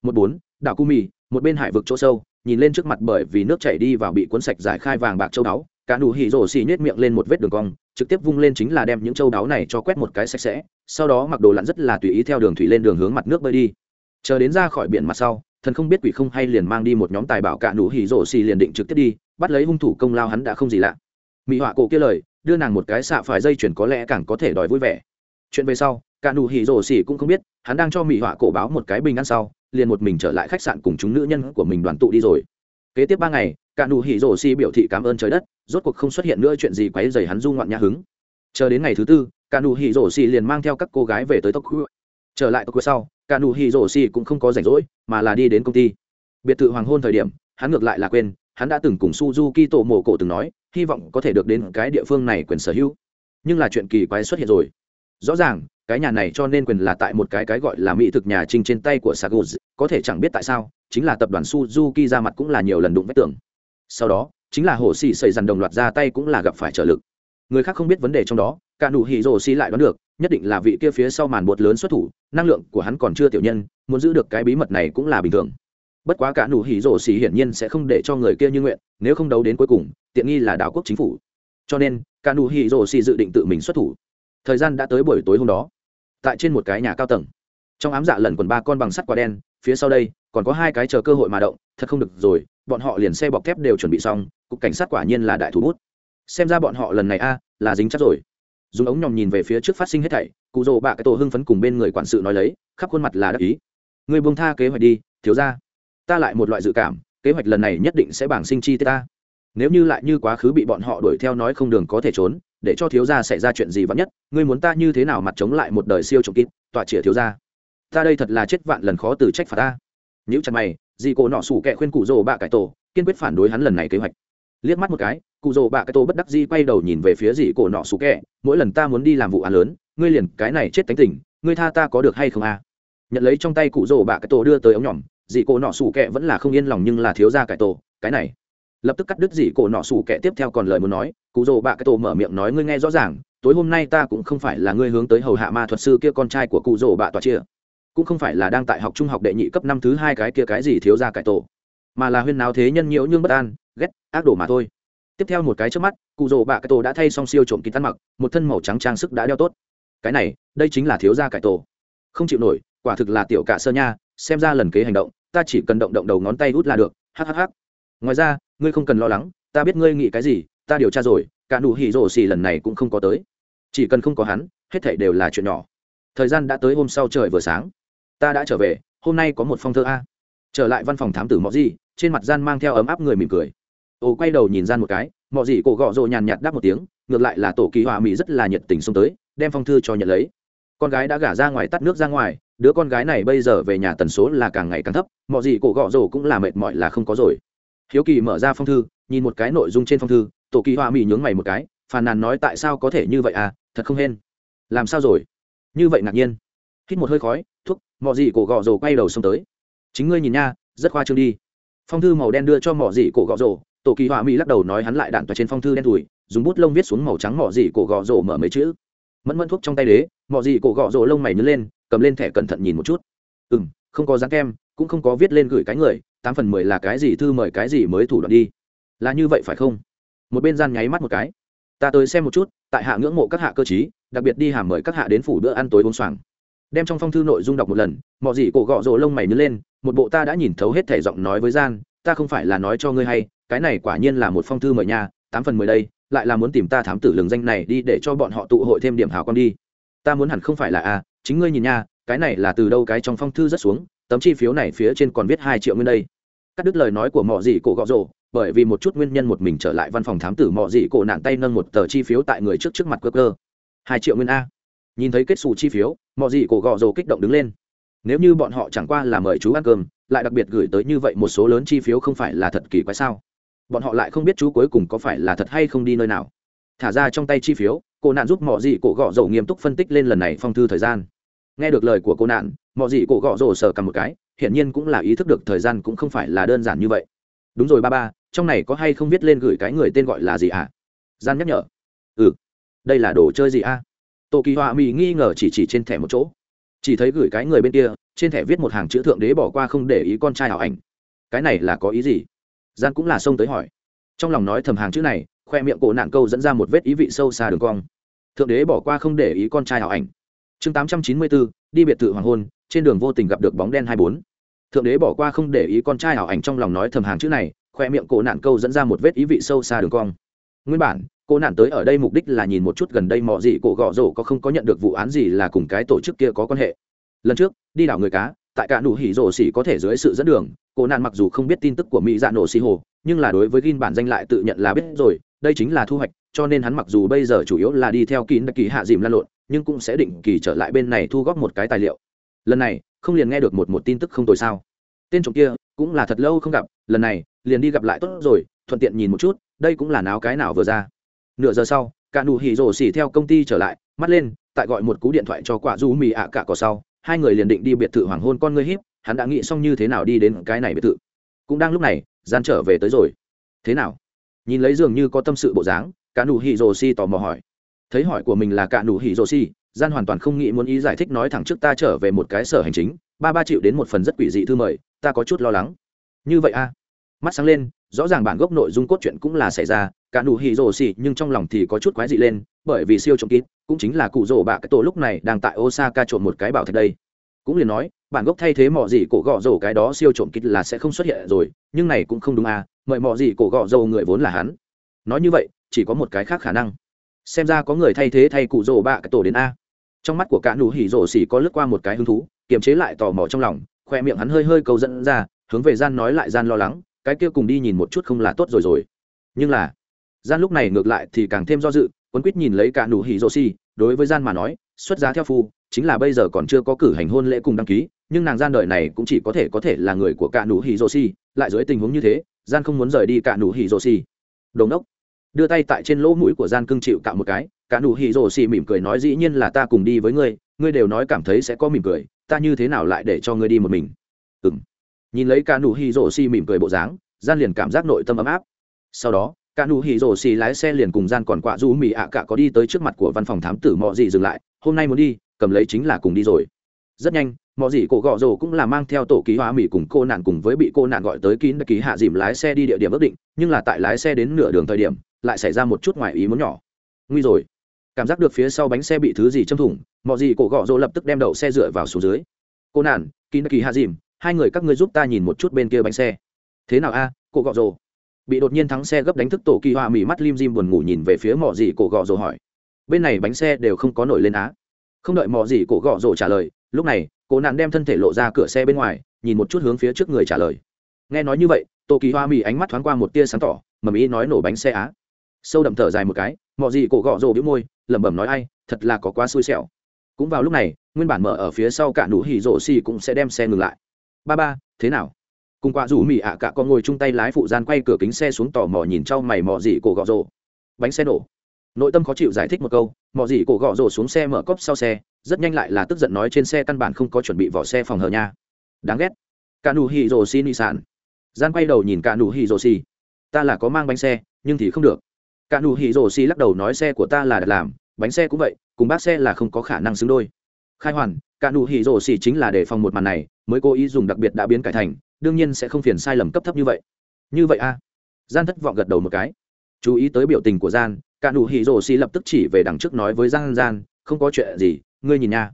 Một bốn, đảo cu mì, một bên hải vực chỗ sâu, nhìn lên trước mặt bởi vì nước chảy đi vào bị cuốn sạch giải khai vàng bạc châu đáo, cả nụ hỉ rổ xì nhét miệng lên một vết đường cong, trực tiếp vung lên chính là đem những châu đáo này cho quét một cái sạch sẽ, sau đó mặc đồ lặn rất là tùy ý theo đường thủy lên đường hướng mặt nước bơi đi. Chờ đến ra khỏi biển mặt sau, thần không biết quỷ không hay liền mang đi một nhóm tài bảo cả nụ hỉ rổ xì liền định trực tiếp đi, bắt lấy hung thủ công lao hắn đã không gì lạ mỹ họa cổ kia lời, đưa nàng một cái xạ phải dây chuyển có lẽ càng có thể đòi vui vẻ. Chuyện về sau, cả nụ hỉ rổ xỉ cũng không biết, hắn đang cho mỹ họa cổ báo một cái bình ăn sau, liền một mình trở lại khách sạn cùng chúng nữ nhân của mình đoàn tụ đi rồi. Kế tiếp ba ngày, cả nụ hỉ rổ xỉ biểu thị cảm ơn trời đất, rốt cuộc không xuất hiện nữa chuyện gì quấy dày hắn du ngoạn nhã hứng. Chờ đến ngày thứ tư, cả nụ hỉ rổ xỉ liền mang theo các cô gái về tới tokyo. Trở lại tokyo sau, cả nụ hỉ rổ xỉ cũng không có rảnh rỗi, mà là đi đến công ty. Biệt thự hoàng hôn thời điểm, hắn ngược lại là quên, hắn đã từng cùng suzuki tổ mồ cổ từng nói hy vọng có thể được đến cái địa phương này quyền sở hữu nhưng là chuyện kỳ quái xuất hiện rồi rõ ràng cái nhà này cho nên quyền là tại một cái cái gọi là mỹ thực nhà trinh trên tay của Sagoz. có thể chẳng biết tại sao, chính là tập đoàn Suzuki ra mặt cũng là nhiều lần đụng vết tường. Sau đó, chính là hồ sĩ xảy dần đồng loạt ra tay cũng là gặp phải trở lực. Người khác không biết vấn đề trong đó, cả nụ hỉ rồ xí lại đoán được, nhất định là vị kia phía sau màn bột lớn xuất thủ, năng lượng của hắn còn chưa tiểu nhân, muốn giữ được cái bí mật này cũng là bình thường bất quá cả nụ hỉ rổ xỉ hiển nhiên sẽ không để cho người kia như nguyện, nếu không đấu đến cuối cùng, tiện nghi là đảo quốc chính phủ. Cho nên, cả nụ hỉ rổ xỉ dự định tự mình xuất thủ. Thời gian đã tới buổi tối hôm đó. Tại trên một cái nhà cao tầng. Trong ám dạ lần còn ba con bằng sắt quả đen, phía sau đây, còn có hai cái chờ cơ hội mà động, thật không được rồi, bọn họ liền xe bọc thép đều chuẩn bị xong, cục cảnh sát quả nhiên là đại thủ bút. Xem ra bọn họ lần này a, là dính chắc rồi. Dùng ống nhòm nhìn về phía trước phát sinh hết thảy, cụ rồ bạ cái tổ hưng phấn cùng bên người quản sự nói lấy, khắp khuôn mặt là đắc ý. Người buông tha kế hoạch đi, thiếu ra ta lại một loại dự cảm, kế hoạch lần này nhất định sẽ bảng sinh chi tiết ta. Nếu như lại như quá khứ bị bọn họ đuổi theo nói không đường có thể trốn, để cho thiếu gia xảy ra chuyện gì vắn nhất, ngươi muốn ta như thế nào mặt chống lại một đời siêu trộm kín tọa chĩa thiếu gia? Ta đây thật là chết vạn lần khó từ trách phạt ta. Những chặt mày gì cổ nọ sủ kẹ khuyên cụ rồ bạ cải tổ, kiên quyết phản đối hắn lần này kế hoạch. Liếc mắt một cái, cụ rồ bạ cải tổ bất đắc di quay đầu nhìn về phía gì cổ nọ sủ kẹ, mỗi lần ta muốn đi làm vụ án lớn, ngươi liền cái này chết tánh tình, ngươi tha ta có được hay không a? À? nhận lấy trong tay cụ rồ bạ cải tổ đưa tới ống nhỏm dị cổ nọ sủ kệ vẫn là không yên lòng nhưng là thiếu gia cải tổ, cái này. Lập tức cắt đứt dị cổ nọ sủ kệ tiếp theo còn lời muốn nói, cụ dồ bạ cải tổ mở miệng nói ngươi nghe rõ ràng, tối hôm nay ta cũng không phải là ngươi hướng tới hầu hạ ma thuật sư kia con trai của cụ dồ bạ tòa chia cũng không phải là đang tại học trung học đệ nhị cấp năm thứ hai cái kia cái gì thiếu gia cải tổ, mà là huyên nào thế nhân nhiễu nhưng bất an, ghét, ác đồ mà thôi. Tiếp theo một cái trước mắt, cụ dồ bạ cải tổ đã thay xong siêu trộm kín tắt mặc, một thân màu trắng trang sức đã đeo tốt. Cái này, đây chính là thiếu gia cải tổ. Không chịu nổi, quả thực là tiểu cả sơ nha, xem ra lần kế hành động ta chỉ cần động động đầu ngón tay hút là được hhh ngoài ra, ngươi không cần lo lắng, ta biết ngươi nghĩ cái gì, ta điều tra rồi, cả nụ hỉ rổ xì lần này cũng không có tới. Chỉ cần không có hắn, hết thảy đều là chuyện nhỏ. Thời gian đã tới hôm sau trời vừa sáng. Ta đã trở về, hôm nay có một phong thơ a. Trở lại văn phòng thám tử mọi gì trên mặt gian mang theo ấm áp người mỉm cười. Ô quay đầu nhìn gian một cái mọi gì cổ gọ rồ nhàn nhạt đáp một tiếng, ngược lại là tổ kỳ hòa mỹ rất là nhiệt tình xông tới, đem phong thư cho nhận lấy con gái đã gả ra ngoài tắt nước ra ngoài, đứa con gái này bây giờ về nhà tần số là càng ngày càng thấp, mọi gì cổ gọ rổ cũng là mệt mỏi là không có rồi. Hiếu kỳ mở ra phong thư, nhìn một cái nội dung trên phong thư, tổ kỳ hoa mỹ nhướng mày một cái, phàn nàn nói tại sao có thể như vậy à thật không hên. Làm sao rồi? Như vậy ngạc nhiên. Hít một hơi khói, thuốc, mọi gì cổ gọ rổ quay đầu xông tới. Chính ngươi nhìn nha, rất khoa trương đi. Phong thư màu đen đưa cho mọi gì cổ gọ rổ, tổ kỳ hoa mỹ lắc đầu nói hắn lại đạn toa trên phong thư đen thùi dùng bút lông viết xuống màu trắng mọi gì cổ gọ rổ mở mấy chữ mẫn mẫn thuốc trong tay đế, mọi gì cổ gọ rổ lông mày nhớ lên, cầm lên thẻ cẩn thận nhìn một chút. Ừ m không có dán kem, cũng không có viết lên gửi cái người, tám phần mười là cái gì thư mời cái gì mới thủ đoạn đi. Là như vậy phải không? Một bên gian nháy mắt một cái. Ta tới xem một chút, tại hạ ngưỡng mộ các hạ cơ t đặc biệt đi hàm mời các hạ đến phủ bữa ăn tối uống xoàng. Đem trong phong thư nội dung đọc một lần, mọi gì cổ gọ rổ lông mày nhớ lên, một bộ ta đã nhìn thấu hết thẻ giọng nói với gian, ta không phải là nói cho ngươi hay, cái này quả nhiên là một phong thư mời nhà tám phần mười đây lại là muốn tìm ta thám tử lường danh này đi để cho bọn họ tụ hội thêm điểm hào con đi. Ta muốn hẳn không phải là a chính ngươi nhìn nha, cái này là từ đâu cái trong phong thư rất xuống, tấm chi phiếu này phía trên còn viết hai triệu nguyên đây. Cắt đứt lời nói của mọ dị cổ gọ rồ, bởi vì một chút nguyên nhân một mình trở lại văn phòng thám tử mọ dị cổ nặng tay nâng một tờ chi phiếu tại người trước trước mặt cơ cơ. Hai triệu nguyên a. Nhìn thấy kết xù chi phiếu, mọ dị cổ gọ rồ kích động đứng lên. Nếu như bọn họ chẳng qua là mời chú ăn cơm, lại đặc biệt gửi tới như vậy một số lớn chi phiếu không phải là thật kỳ quái sao? bọn họ lại không biết chú cuối cùng có phải là thật hay không đi nơi nào. Thả ra trong tay chi phiếu, cô nạn giúp mọi gì cổ gõ dầu nghiêm túc phân tích lên lần này phong thư thời gian. Nghe được lời của cô nạn mọi gì cổ gõ rổ sờ cầm một cái, hiển nhiên cũng là ý thức được thời gian cũng không phải là đơn giản như vậy. Đúng rồi ba ba, trong này có hay không viết lên gửi cái người tên gọi là gì à? gian nhắc nhở. Ừ. Đây là đồ chơi gì a à? tô kỳ họa mỹ nghi ngờ chỉ chỉ trên thẻ một chỗ. Chỉ thấy gửi cái người bên kia, trên thẻ viết một hàng chữ thượng đế bỏ qua không để ý con trai ảo ảnh. Cái này là có ý gì? gian cũng là xông tới hỏi. Trong lòng nói thầm hàng chữ này, khoe miệng cổ nạn câu dẫn ra một vết ý vị sâu xa đường cong. Thượng đế bỏ qua không để ý con trai hảo ảnh. Chương tám trăm chín mươi bốn đi biệt thự hoàng hôn, trên đường vô tình gặp được bóng đen hai bốn. Thượng đế bỏ qua không để ý con trai hảo ảnh trong lòng nói thầm hàng chữ này, khoe miệng cổ nạn câu dẫn ra một vết ý vị sâu xa đường cong. Nguyên bản cô nạn tới ở đây mục đích là nhìn một chút gần đây mọi gì cổ gọ rổ có không có nhận được vụ án gì là cùng cái tổ chức kia có quan hệ. Lần trước, đi đảo người cá tại cả nụ hỉ rổ xỉ có thể dưới sự dẫn đường, cô nạn mặc dù không biết tin tức của mỹ dạ nổ xì hồ, nhưng là đối với gin bản danh lại tự nhận là biết rồi, đây chính là thu hoạch, cho nên hắn mặc dù bây giờ chủ yếu là đi theo kín đặc kỳ hạ dìm lan lộn, nhưng cũng sẽ định kỳ trở lại bên này thu góp một cái tài liệu. Lần này, không liền nghe được một một tin tức không tồi sao? Tên trộm kia, cũng là thật lâu không gặp, lần này, liền đi gặp lại tốt rồi, thuận tiện nhìn một chút, đây cũng là náo cái nào vừa ra. Nửa giờ sau, cả nụ hỉ rổ xỉ theo công ty trở lại, mắt lên, tại gọi một cú điện thoại cho quả du mì ạ cả có sau hai người liền định đi biệt thự hoàng hôn con ngươi hiếp hắn đã nghĩ xong như thế nào đi đến cái này biệt thự. Cũng đang lúc này, gian trở về tới rồi. Thế nào? Nhìn lấy dường như có tâm sự bộ dáng, cả nụ hỉ rồ si tò mò hỏi. Thấy hỏi của mình là cả nụ hỉ rồ si, gian hoàn toàn không nghĩ muốn ý giải thích nói thẳng trước ta trở về một cái sở hành chính, ba ba triệu đến một phần rất quỷ dị thư mời, ta có chút lo lắng. Như vậy a mắt sáng lên rõ ràng bản gốc nội dung cốt truyện cũng là xảy ra, cả nụ hỉ rồ xỉ, nhưng trong lòng thì có chút quái dị lên, bởi vì siêu trộm kín cũng chính là cụ rồ bạ cái tổ lúc này đang tại osaka trộm một cái bảo thạch đây. Cũng liền nói, bản gốc thay thế mọi gì cổ gọ rổ cái đó siêu trộm kín là sẽ không xuất hiện rồi, nhưng này cũng không đúng à mời mọi gì cổ gọ rổ người vốn là hắn. Nói như vậy, chỉ có một cái khác khả năng. Xem ra có người thay thế thay cụ rồ bạ cái tổ đến a. Trong mắt của cả nụ hỉ rổ xỉ có lướt qua một cái hứng thú, kiềm chế lại tò mò trong lòng, khoe miệng hắn hơi hơi cầu dẫn ra, hướng về gian nói lại gian lo lắng cái kia cùng đi nhìn một chút không là tốt rồi rồi. Nhưng là, gian lúc này ngược lại thì càng thêm do dự, quấn quýt nhìn lấy cả nụ hỉ rô si đối với gian mà nói, xuất giá theo phu, chính là bây giờ còn chưa có cử hành hôn lễ cùng đăng ký, nhưng nàng gian đời này cũng chỉ có thể có thể là người của cả nụ hỉ rô si lại dưới tình huống như thế, gian không muốn rời đi cả nụ hỉ rô si đồng đốc đưa tay tại trên lỗ mũi của gian cưng chịu cạo một cái, cả nụ hỉ rô si mỉm cười nói dĩ nhiên là ta cùng đi với ngươi ngươi đều nói cảm thấy sẽ có mỉm cười, ta như thế nào lại để cho ngươi đi một mình? Ừm nhìn lấy cả nụ hỉ rổ xì mỉm cười bộ dáng, gian liền cảm giác nội tâm ấm áp. Sau đó, cả nụ hỉ rổ xì lái xe liền cùng gian còn quạ du mì ạ cả có đi tới trước mặt của văn phòng thám tử mọ gì dừng lại, hôm nay muốn đi, cầm lấy chính là cùng đi rồi. Rất nhanh, mọ gì cổ gọ rồ cũng là mang theo tổ ký hóa mỹ cùng cô nạn cùng với bị cô nạn gọi tới kín ký hạ dìm lái xe đi địa điểm ước định, nhưng là tại lái xe đến nửa đường thời điểm, lại xảy ra một chút ngoại ý muốn nhỏ. Nguy rồi. Cảm giác được phía sau bánh xe bị thứ gì châm thủng, mọ gì cổ gọ rồ lập tức đem đậu xe dựa vào xuống dưới. Cô nạn, kín ký hạ dìm hai người các ngươi giúp ta nhìn một chút bên kia bánh xe. Thế nào a à, cô gọ rồ? Bị đột nhiên thắng xe gấp đánh thức tổ kỳ hoa mỹ mắt lim dim buồn ngủ nhìn về phía mỏ gì cổ gọ rồ hỏi. Bên này bánh xe đều không có nổi lên á. Không đợi mỏ gì cổ gọ rồ trả lời lúc này cô nạn đem thân thể lộ ra cửa xe bên ngoài nhìn một chút hướng phía trước người trả lời. Nghe nói như vậy tổ kỳ hoa mỹ ánh mắt thoáng qua một tia sáng tỏ mầm ý nói nổ bánh xe á. Sâu đậm thở dài một cái mỏ gì cổ gọ rồ bĩu môi lẩm bẩm nói ai thật là có quá xui xẻo. Cũng vào lúc này nguyên bản mở ở phía sau cả nụ hỉ rổ xì cũng sẽ đem xe ngừng lại ba ba, thế nào? Cùng quạ rủ mỹ ạ cả con ngồi chung tay lái phụ gian quay cửa kính xe xuống tò mò nhìn trao mày mò dị cổ gọ rồ. Bánh xe nổ. Nội tâm khó chịu giải thích một câu, mò dị cổ gọ rồ xuống xe mở cốp sau xe, rất nhanh lại là tức giận nói trên xe căn bản không có chuẩn bị vỏ xe phòng hờ nha. Đáng ghét. Cả nụ hì rồ xin đi sản gian quay đầu nhìn cả nụ hì rồ xì. Ta là có mang bánh xe, nhưng thì không được. Cả nụ hì rồ xì lắc đầu nói xe của ta là đặt làm, bánh xe cũng vậy, cùng bác xe là không có khả năng xứng đôi. Khai hoàn, cả nụ hì rồ xì chính là để phòng một màn này mới cố ý dùng đặc biệt đã biến cải thành, đương nhiên sẽ không phiền sai lầm cấp thấp như vậy. Như vậy a à. gian thất vọng gật đầu một cái. Chú ý tới biểu tình của gian, cả đủ hỉ rồ xì lập tức chỉ về đằng trước nói với gian gian, không có chuyện gì, ngươi nhìn nha.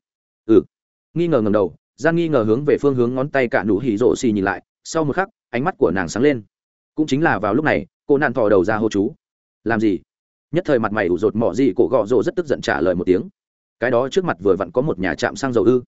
Ừ. Nghi ngờ ngầm đầu, gian nghi ngờ hướng về phương hướng ngón tay cả đủ hỉ rồ xì nhìn lại, sau một khắc, ánh mắt của nàng sáng lên. Cũng chính là vào lúc này, cô nạn thò đầu ra hô chú. Làm gì? Nhất thời mặt mày ủ rột mỏ gì, cổ gọ rồ rất tức giận trả lời một tiếng. Cái đó trước mặt vừa vặn có một nhà trạm xăng dầu ư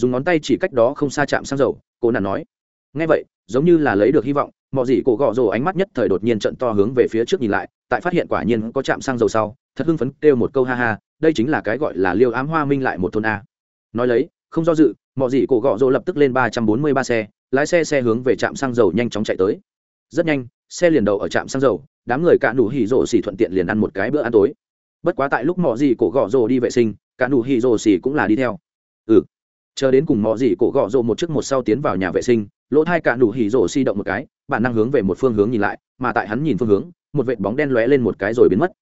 dùng ngón tay chỉ cách đó không xa chạm sang dầu, cô nạn nói. Ngay vậy, giống như là lấy được hy vọng mọi gì cổ gọ rồ ánh mắt nhất thời đột nhiên trận to hướng về phía trước nhìn lại, tại phát hiện quả nhiên có chạm sang dầu sau, thật hưng phấn kêu một câu ha ha, đây chính là cái gọi là liêu ám hoa minh lại một thôn a. Nói lấy, không do dự mọi gì cổ gọ rồ lập tức lên ba trăm bốn mươi ba xe, lái xe xe hướng về trạm xăng dầu nhanh chóng chạy tới. Rất nhanh, xe liền đầu ở trạm xăng dầu, đám người cạn đủ hì rồ xỉ thuận tiện liền ăn một cái bữa ăn tối. Bất quá tại lúc mọi gì cổ gọ rồ đi vệ sinh cạn đủ hì rồ xỉ cũng là đi theo. Ừ chờ đến cùng mọi gì cổ gọ rộ một chiếc một sau tiến vào nhà vệ sinh, lỗ thai cạn đủ hỉ rộ si động một cái, bản năng hướng về một phương hướng nhìn lại, mà tại hắn nhìn phương hướng, một vệt bóng đen lóe lên một cái rồi biến mất.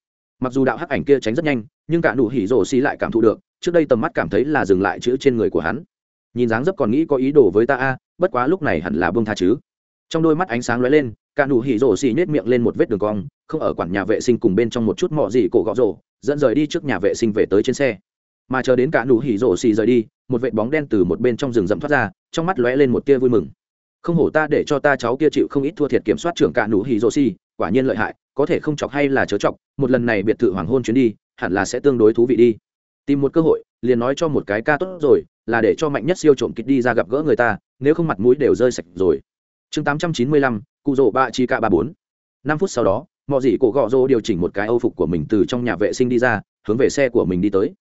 Mặc dù đạo hắc ảnh kia tránh rất nhanh, nhưng cạn đủ hỉ rộ si lại cảm thụ được, trước đây tầm mắt cảm thấy là dừng lại chữ trên người của hắn. Nhìn dáng dấp còn nghĩ có ý đồ với ta a, bất quá lúc này hẳn là bông tha chứ. Trong đôi mắt ánh sáng lóe lên cạn đủ hỉ rộ xì nhét miệng lên một vết đường cong, không ở quản nhà vệ sinh cùng bên trong một chút mọ gì cổ gọ rộ, dẫn rời đi trước nhà vệ sinh về tới trên xe. Mà chờ đến cạn đủ hỉ rộ xì rời đi một vệ bóng đen từ một bên trong rừng rậm thoát ra, trong mắt lóe lên một tia vui mừng. Không hổ ta để cho ta cháu kia chịu không ít thua thiệt kiểm soát trưởng cả nụ hì rô si quả nhiên lợi hại, có thể không chọc hay là chớ chọc, một lần này biệt thự hoàng hôn chuyến đi, hẳn là sẽ tương đối thú vị đi. Tìm một cơ hội, liền nói cho một cái ca tốt rồi, là để cho mạnh nhất siêu trộm kịch đi ra gặp gỡ người ta, nếu không mặt mũi đều rơi sạch rồi. Chương tám trăm chín mươi lăm cụ rỗ ba chi ca ba bốn. Năm phút sau đó mọi dì cổ gọ rô điều chỉnh một cái âu phục của mình từ trong nhà vệ sinh đi ra, hướng về xe của mình đi tới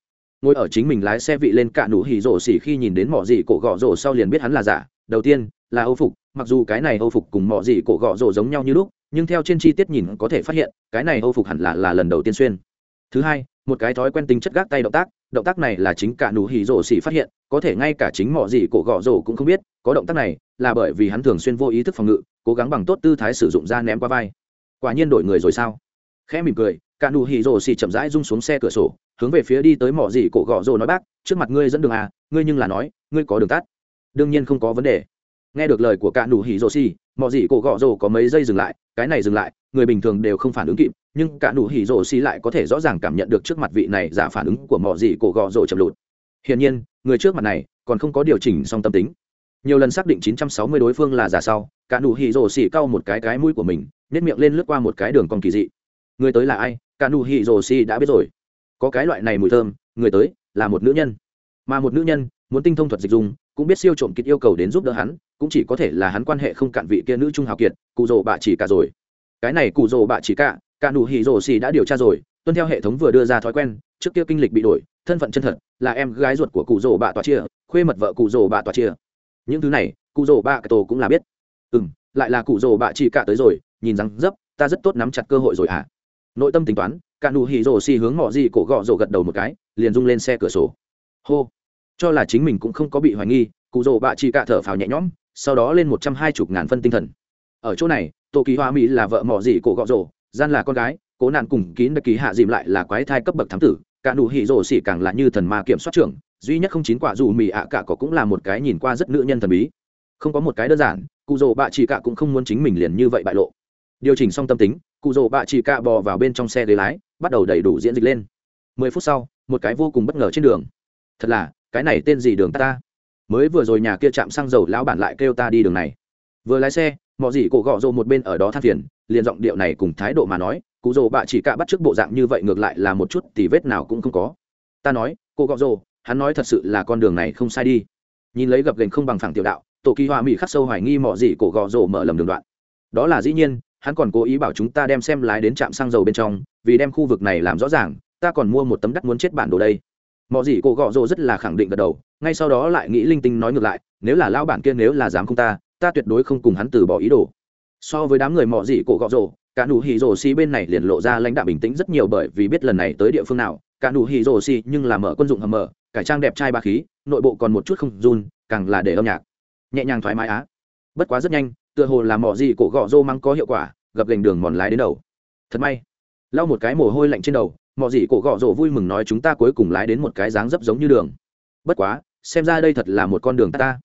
ngồi ở chính mình lái xe vị lên cạ nụ hỉ rổ xỉ khi nhìn đến mỏ gì cổ gọ rổ sau liền biết hắn là giả. Đầu tiên, là âu phục, mặc dù cái này âu phục cùng mỏ gì cổ gọ rổ giống nhau như lúc, nhưng theo trên chi tiết nhìn có thể phát hiện, cái này âu phục hẳn là là lần đầu tiên xuyên. Thứ hai, một cái thói quen tính chất gác tay động tác động tác này là chính cả nụ hỉ rổ xỉ phát hiện, có thể ngay cả chính mỏ gì cổ gọ rổ cũng không biết, có động tác này là bởi vì hắn thường xuyên vô ý thức phòng ngự, cố gắng bằng tốt tư thái sử dụng ra ném qua vai. Quả nhiên đổi người rồi sao? Khẽ mỉm cười, cả nụ hỉ rổ xỉ chậm rãi rung xuống xe cửa sổ hướng về phía đi tới mỏ gì cổ gọ rồ nói, bác, trước mặt ngươi dẫn đường à ngươi nhưng là nói, ngươi có đường tắt. Đương nhiên không có vấn đề. Nghe được lời của cạn đủ hỉ rồ xì, mỏ gì cổ gọ rồ có mấy giây dừng lại, cái này dừng lại, người bình thường đều không phản ứng kịp, nhưng cạn đủ hỉ rồ xì lại có thể rõ ràng cảm nhận được trước mặt vị này giả phản ứng của mỏ gì cổ gọ rồ chậm lụt. Hiển nhiên, người trước mặt này còn không có điều chỉnh song tâm tính. Nhiều lần xác định 960 đối phương là giả sau cạn đủ hỉ rồ xì cau một cái cái mũi của mình, nhếch miệng lên lướt qua một cái đường cong kỳ dị. Người tới là ai? Cạn đủ hỉ rồ xì đã biết rồi có cái loại này mùi thơm, người tới là một nữ nhân. Mà một nữ nhân muốn tinh thông thuật dịch dùng cũng biết siêu trộm kịch yêu cầu đến giúp đỡ hắn, cũng chỉ có thể là hắn quan hệ không cạn vị kia nữ trung hào kiệt, cụ rồ bạ chỉ cả rồi. Cái này cụ rồ bạ chỉ cả cả nụ hỉ rồ xì đã điều tra rồi, tuân theo hệ thống vừa đưa ra thói quen, trước kia kinh lịch bị đổi, thân phận chân thật, là em gái ruột của cụ rồ bạ tòa chia, khuê mật vợ cụ rồ bạ tòa chia. Những thứ này, cụ rồ bạ cái tổ cũng là biết. Ừ m lại là cụ rồ bạ chỉ cả tới rồi, nhìn rằng, dấp, ta rất tốt nắm chặt cơ hội rồi hả? À? nội tâm tính toán cả nụ hỉ rồ xì hướng mọ gì cổ gọ rồ gật đầu một cái, liền rung lên xe cửa sổ. Hô. Cho là chính mình cũng không có bị hoài nghi, cụ rồ bạ chỉ cả thở phào nhẹ nhõm, sau đó lên một trăm hai chục ngàn phân tinh thần. Ở chỗ này, tô kỳ hoa mỹ là vợ mọ gì cổ gọ rồ, gian là con gái, cố nạn cùng kín đặc kỳ hạ dìm lại là quái thai cấp bậc thám tử, cả nụ hỉ rồ xì càng là như thần ma kiểm soát trưởng, duy nhất không chín quả dù mì ạ cả có cũng là một cái nhìn qua rất nữ nhân thần bí. Không có một cái đơn giản, cụ rồ bạ chỉ cả cũng không muốn chính mình liền như vậy bại lộ điều chỉnh xong tâm tính cụ rỗ bạ chỉ cạ bò vào bên trong xe ghế lái bắt đầu đầy đủ diễn dịch lên. Mười phút sau một cái vô cùng bất ngờ trên đường. Thật là cái này tên gì đường ta, mới vừa rồi nhà kia chạm xăng dầu lão bản lại kêu ta đi đường này. Vừa lái xe mọi gì cổ gọ rộ một bên ở đó than phiền liền giọng điệu này cùng thái độ mà nói cụ rồ bạ chỉ cả bắt t bộ dạng như vậy ngược lại là một chút thì vết nào cũng không có. Ta nói cô gọ rồ hắn nói thật sự là con đường này không sai đi. Nhìn lấy gập gành không bằng phẳng tiểu đạo tổ kỳ hoa mỹ khắc sâu hoài nghi mọi gì cổ gọ rồ mở lầm đường đoạn. Đó là dĩ nhiên hắn còn cố ý bảo chúng ta đem xem lái đến trạm xăng dầu bên trong, vì đem khu vực này làm rõ ràng, ta còn mua một tấm đắt muốn chết bản đồ đây. Mọi gì cô gọ rồ rất là khẳng định gật đầu, ngay sau đó lại nghĩ linh tinh nói ngược lại, nếu là lao bản kia nếu là dám không ta ta tuyệt đối không cùng hắn từ bỏ ý đồ. So với đám người mọi gì cô gọ rồ cả nụ hì rồ xi bên này liền lộ ra lãnh đạo bình tĩnh rất nhiều bởi vì biết lần này tới địa phương nào, cả nụ hì rồ xi nhưng là mở quân dụng hầm mở, cải trang đẹp trai ba khí, nội bộ còn một chút không run, càng là để âm nhạc. Nhẹ nhàng thoải mái á. Bất quá rất nhanh tựa hồ là mỏ gì cổ gọ rô mắng có hiệu quả gập gành đường mòn lái đến đầu. Thật may lau một cái mồ hôi lạnh trên đầu mỏ gì cổ gọ rô vui mừng nói chúng ta cuối cùng lái đến một cái dáng dấp giống như đường. Bất quá xem ra đây thật là một con đường ta,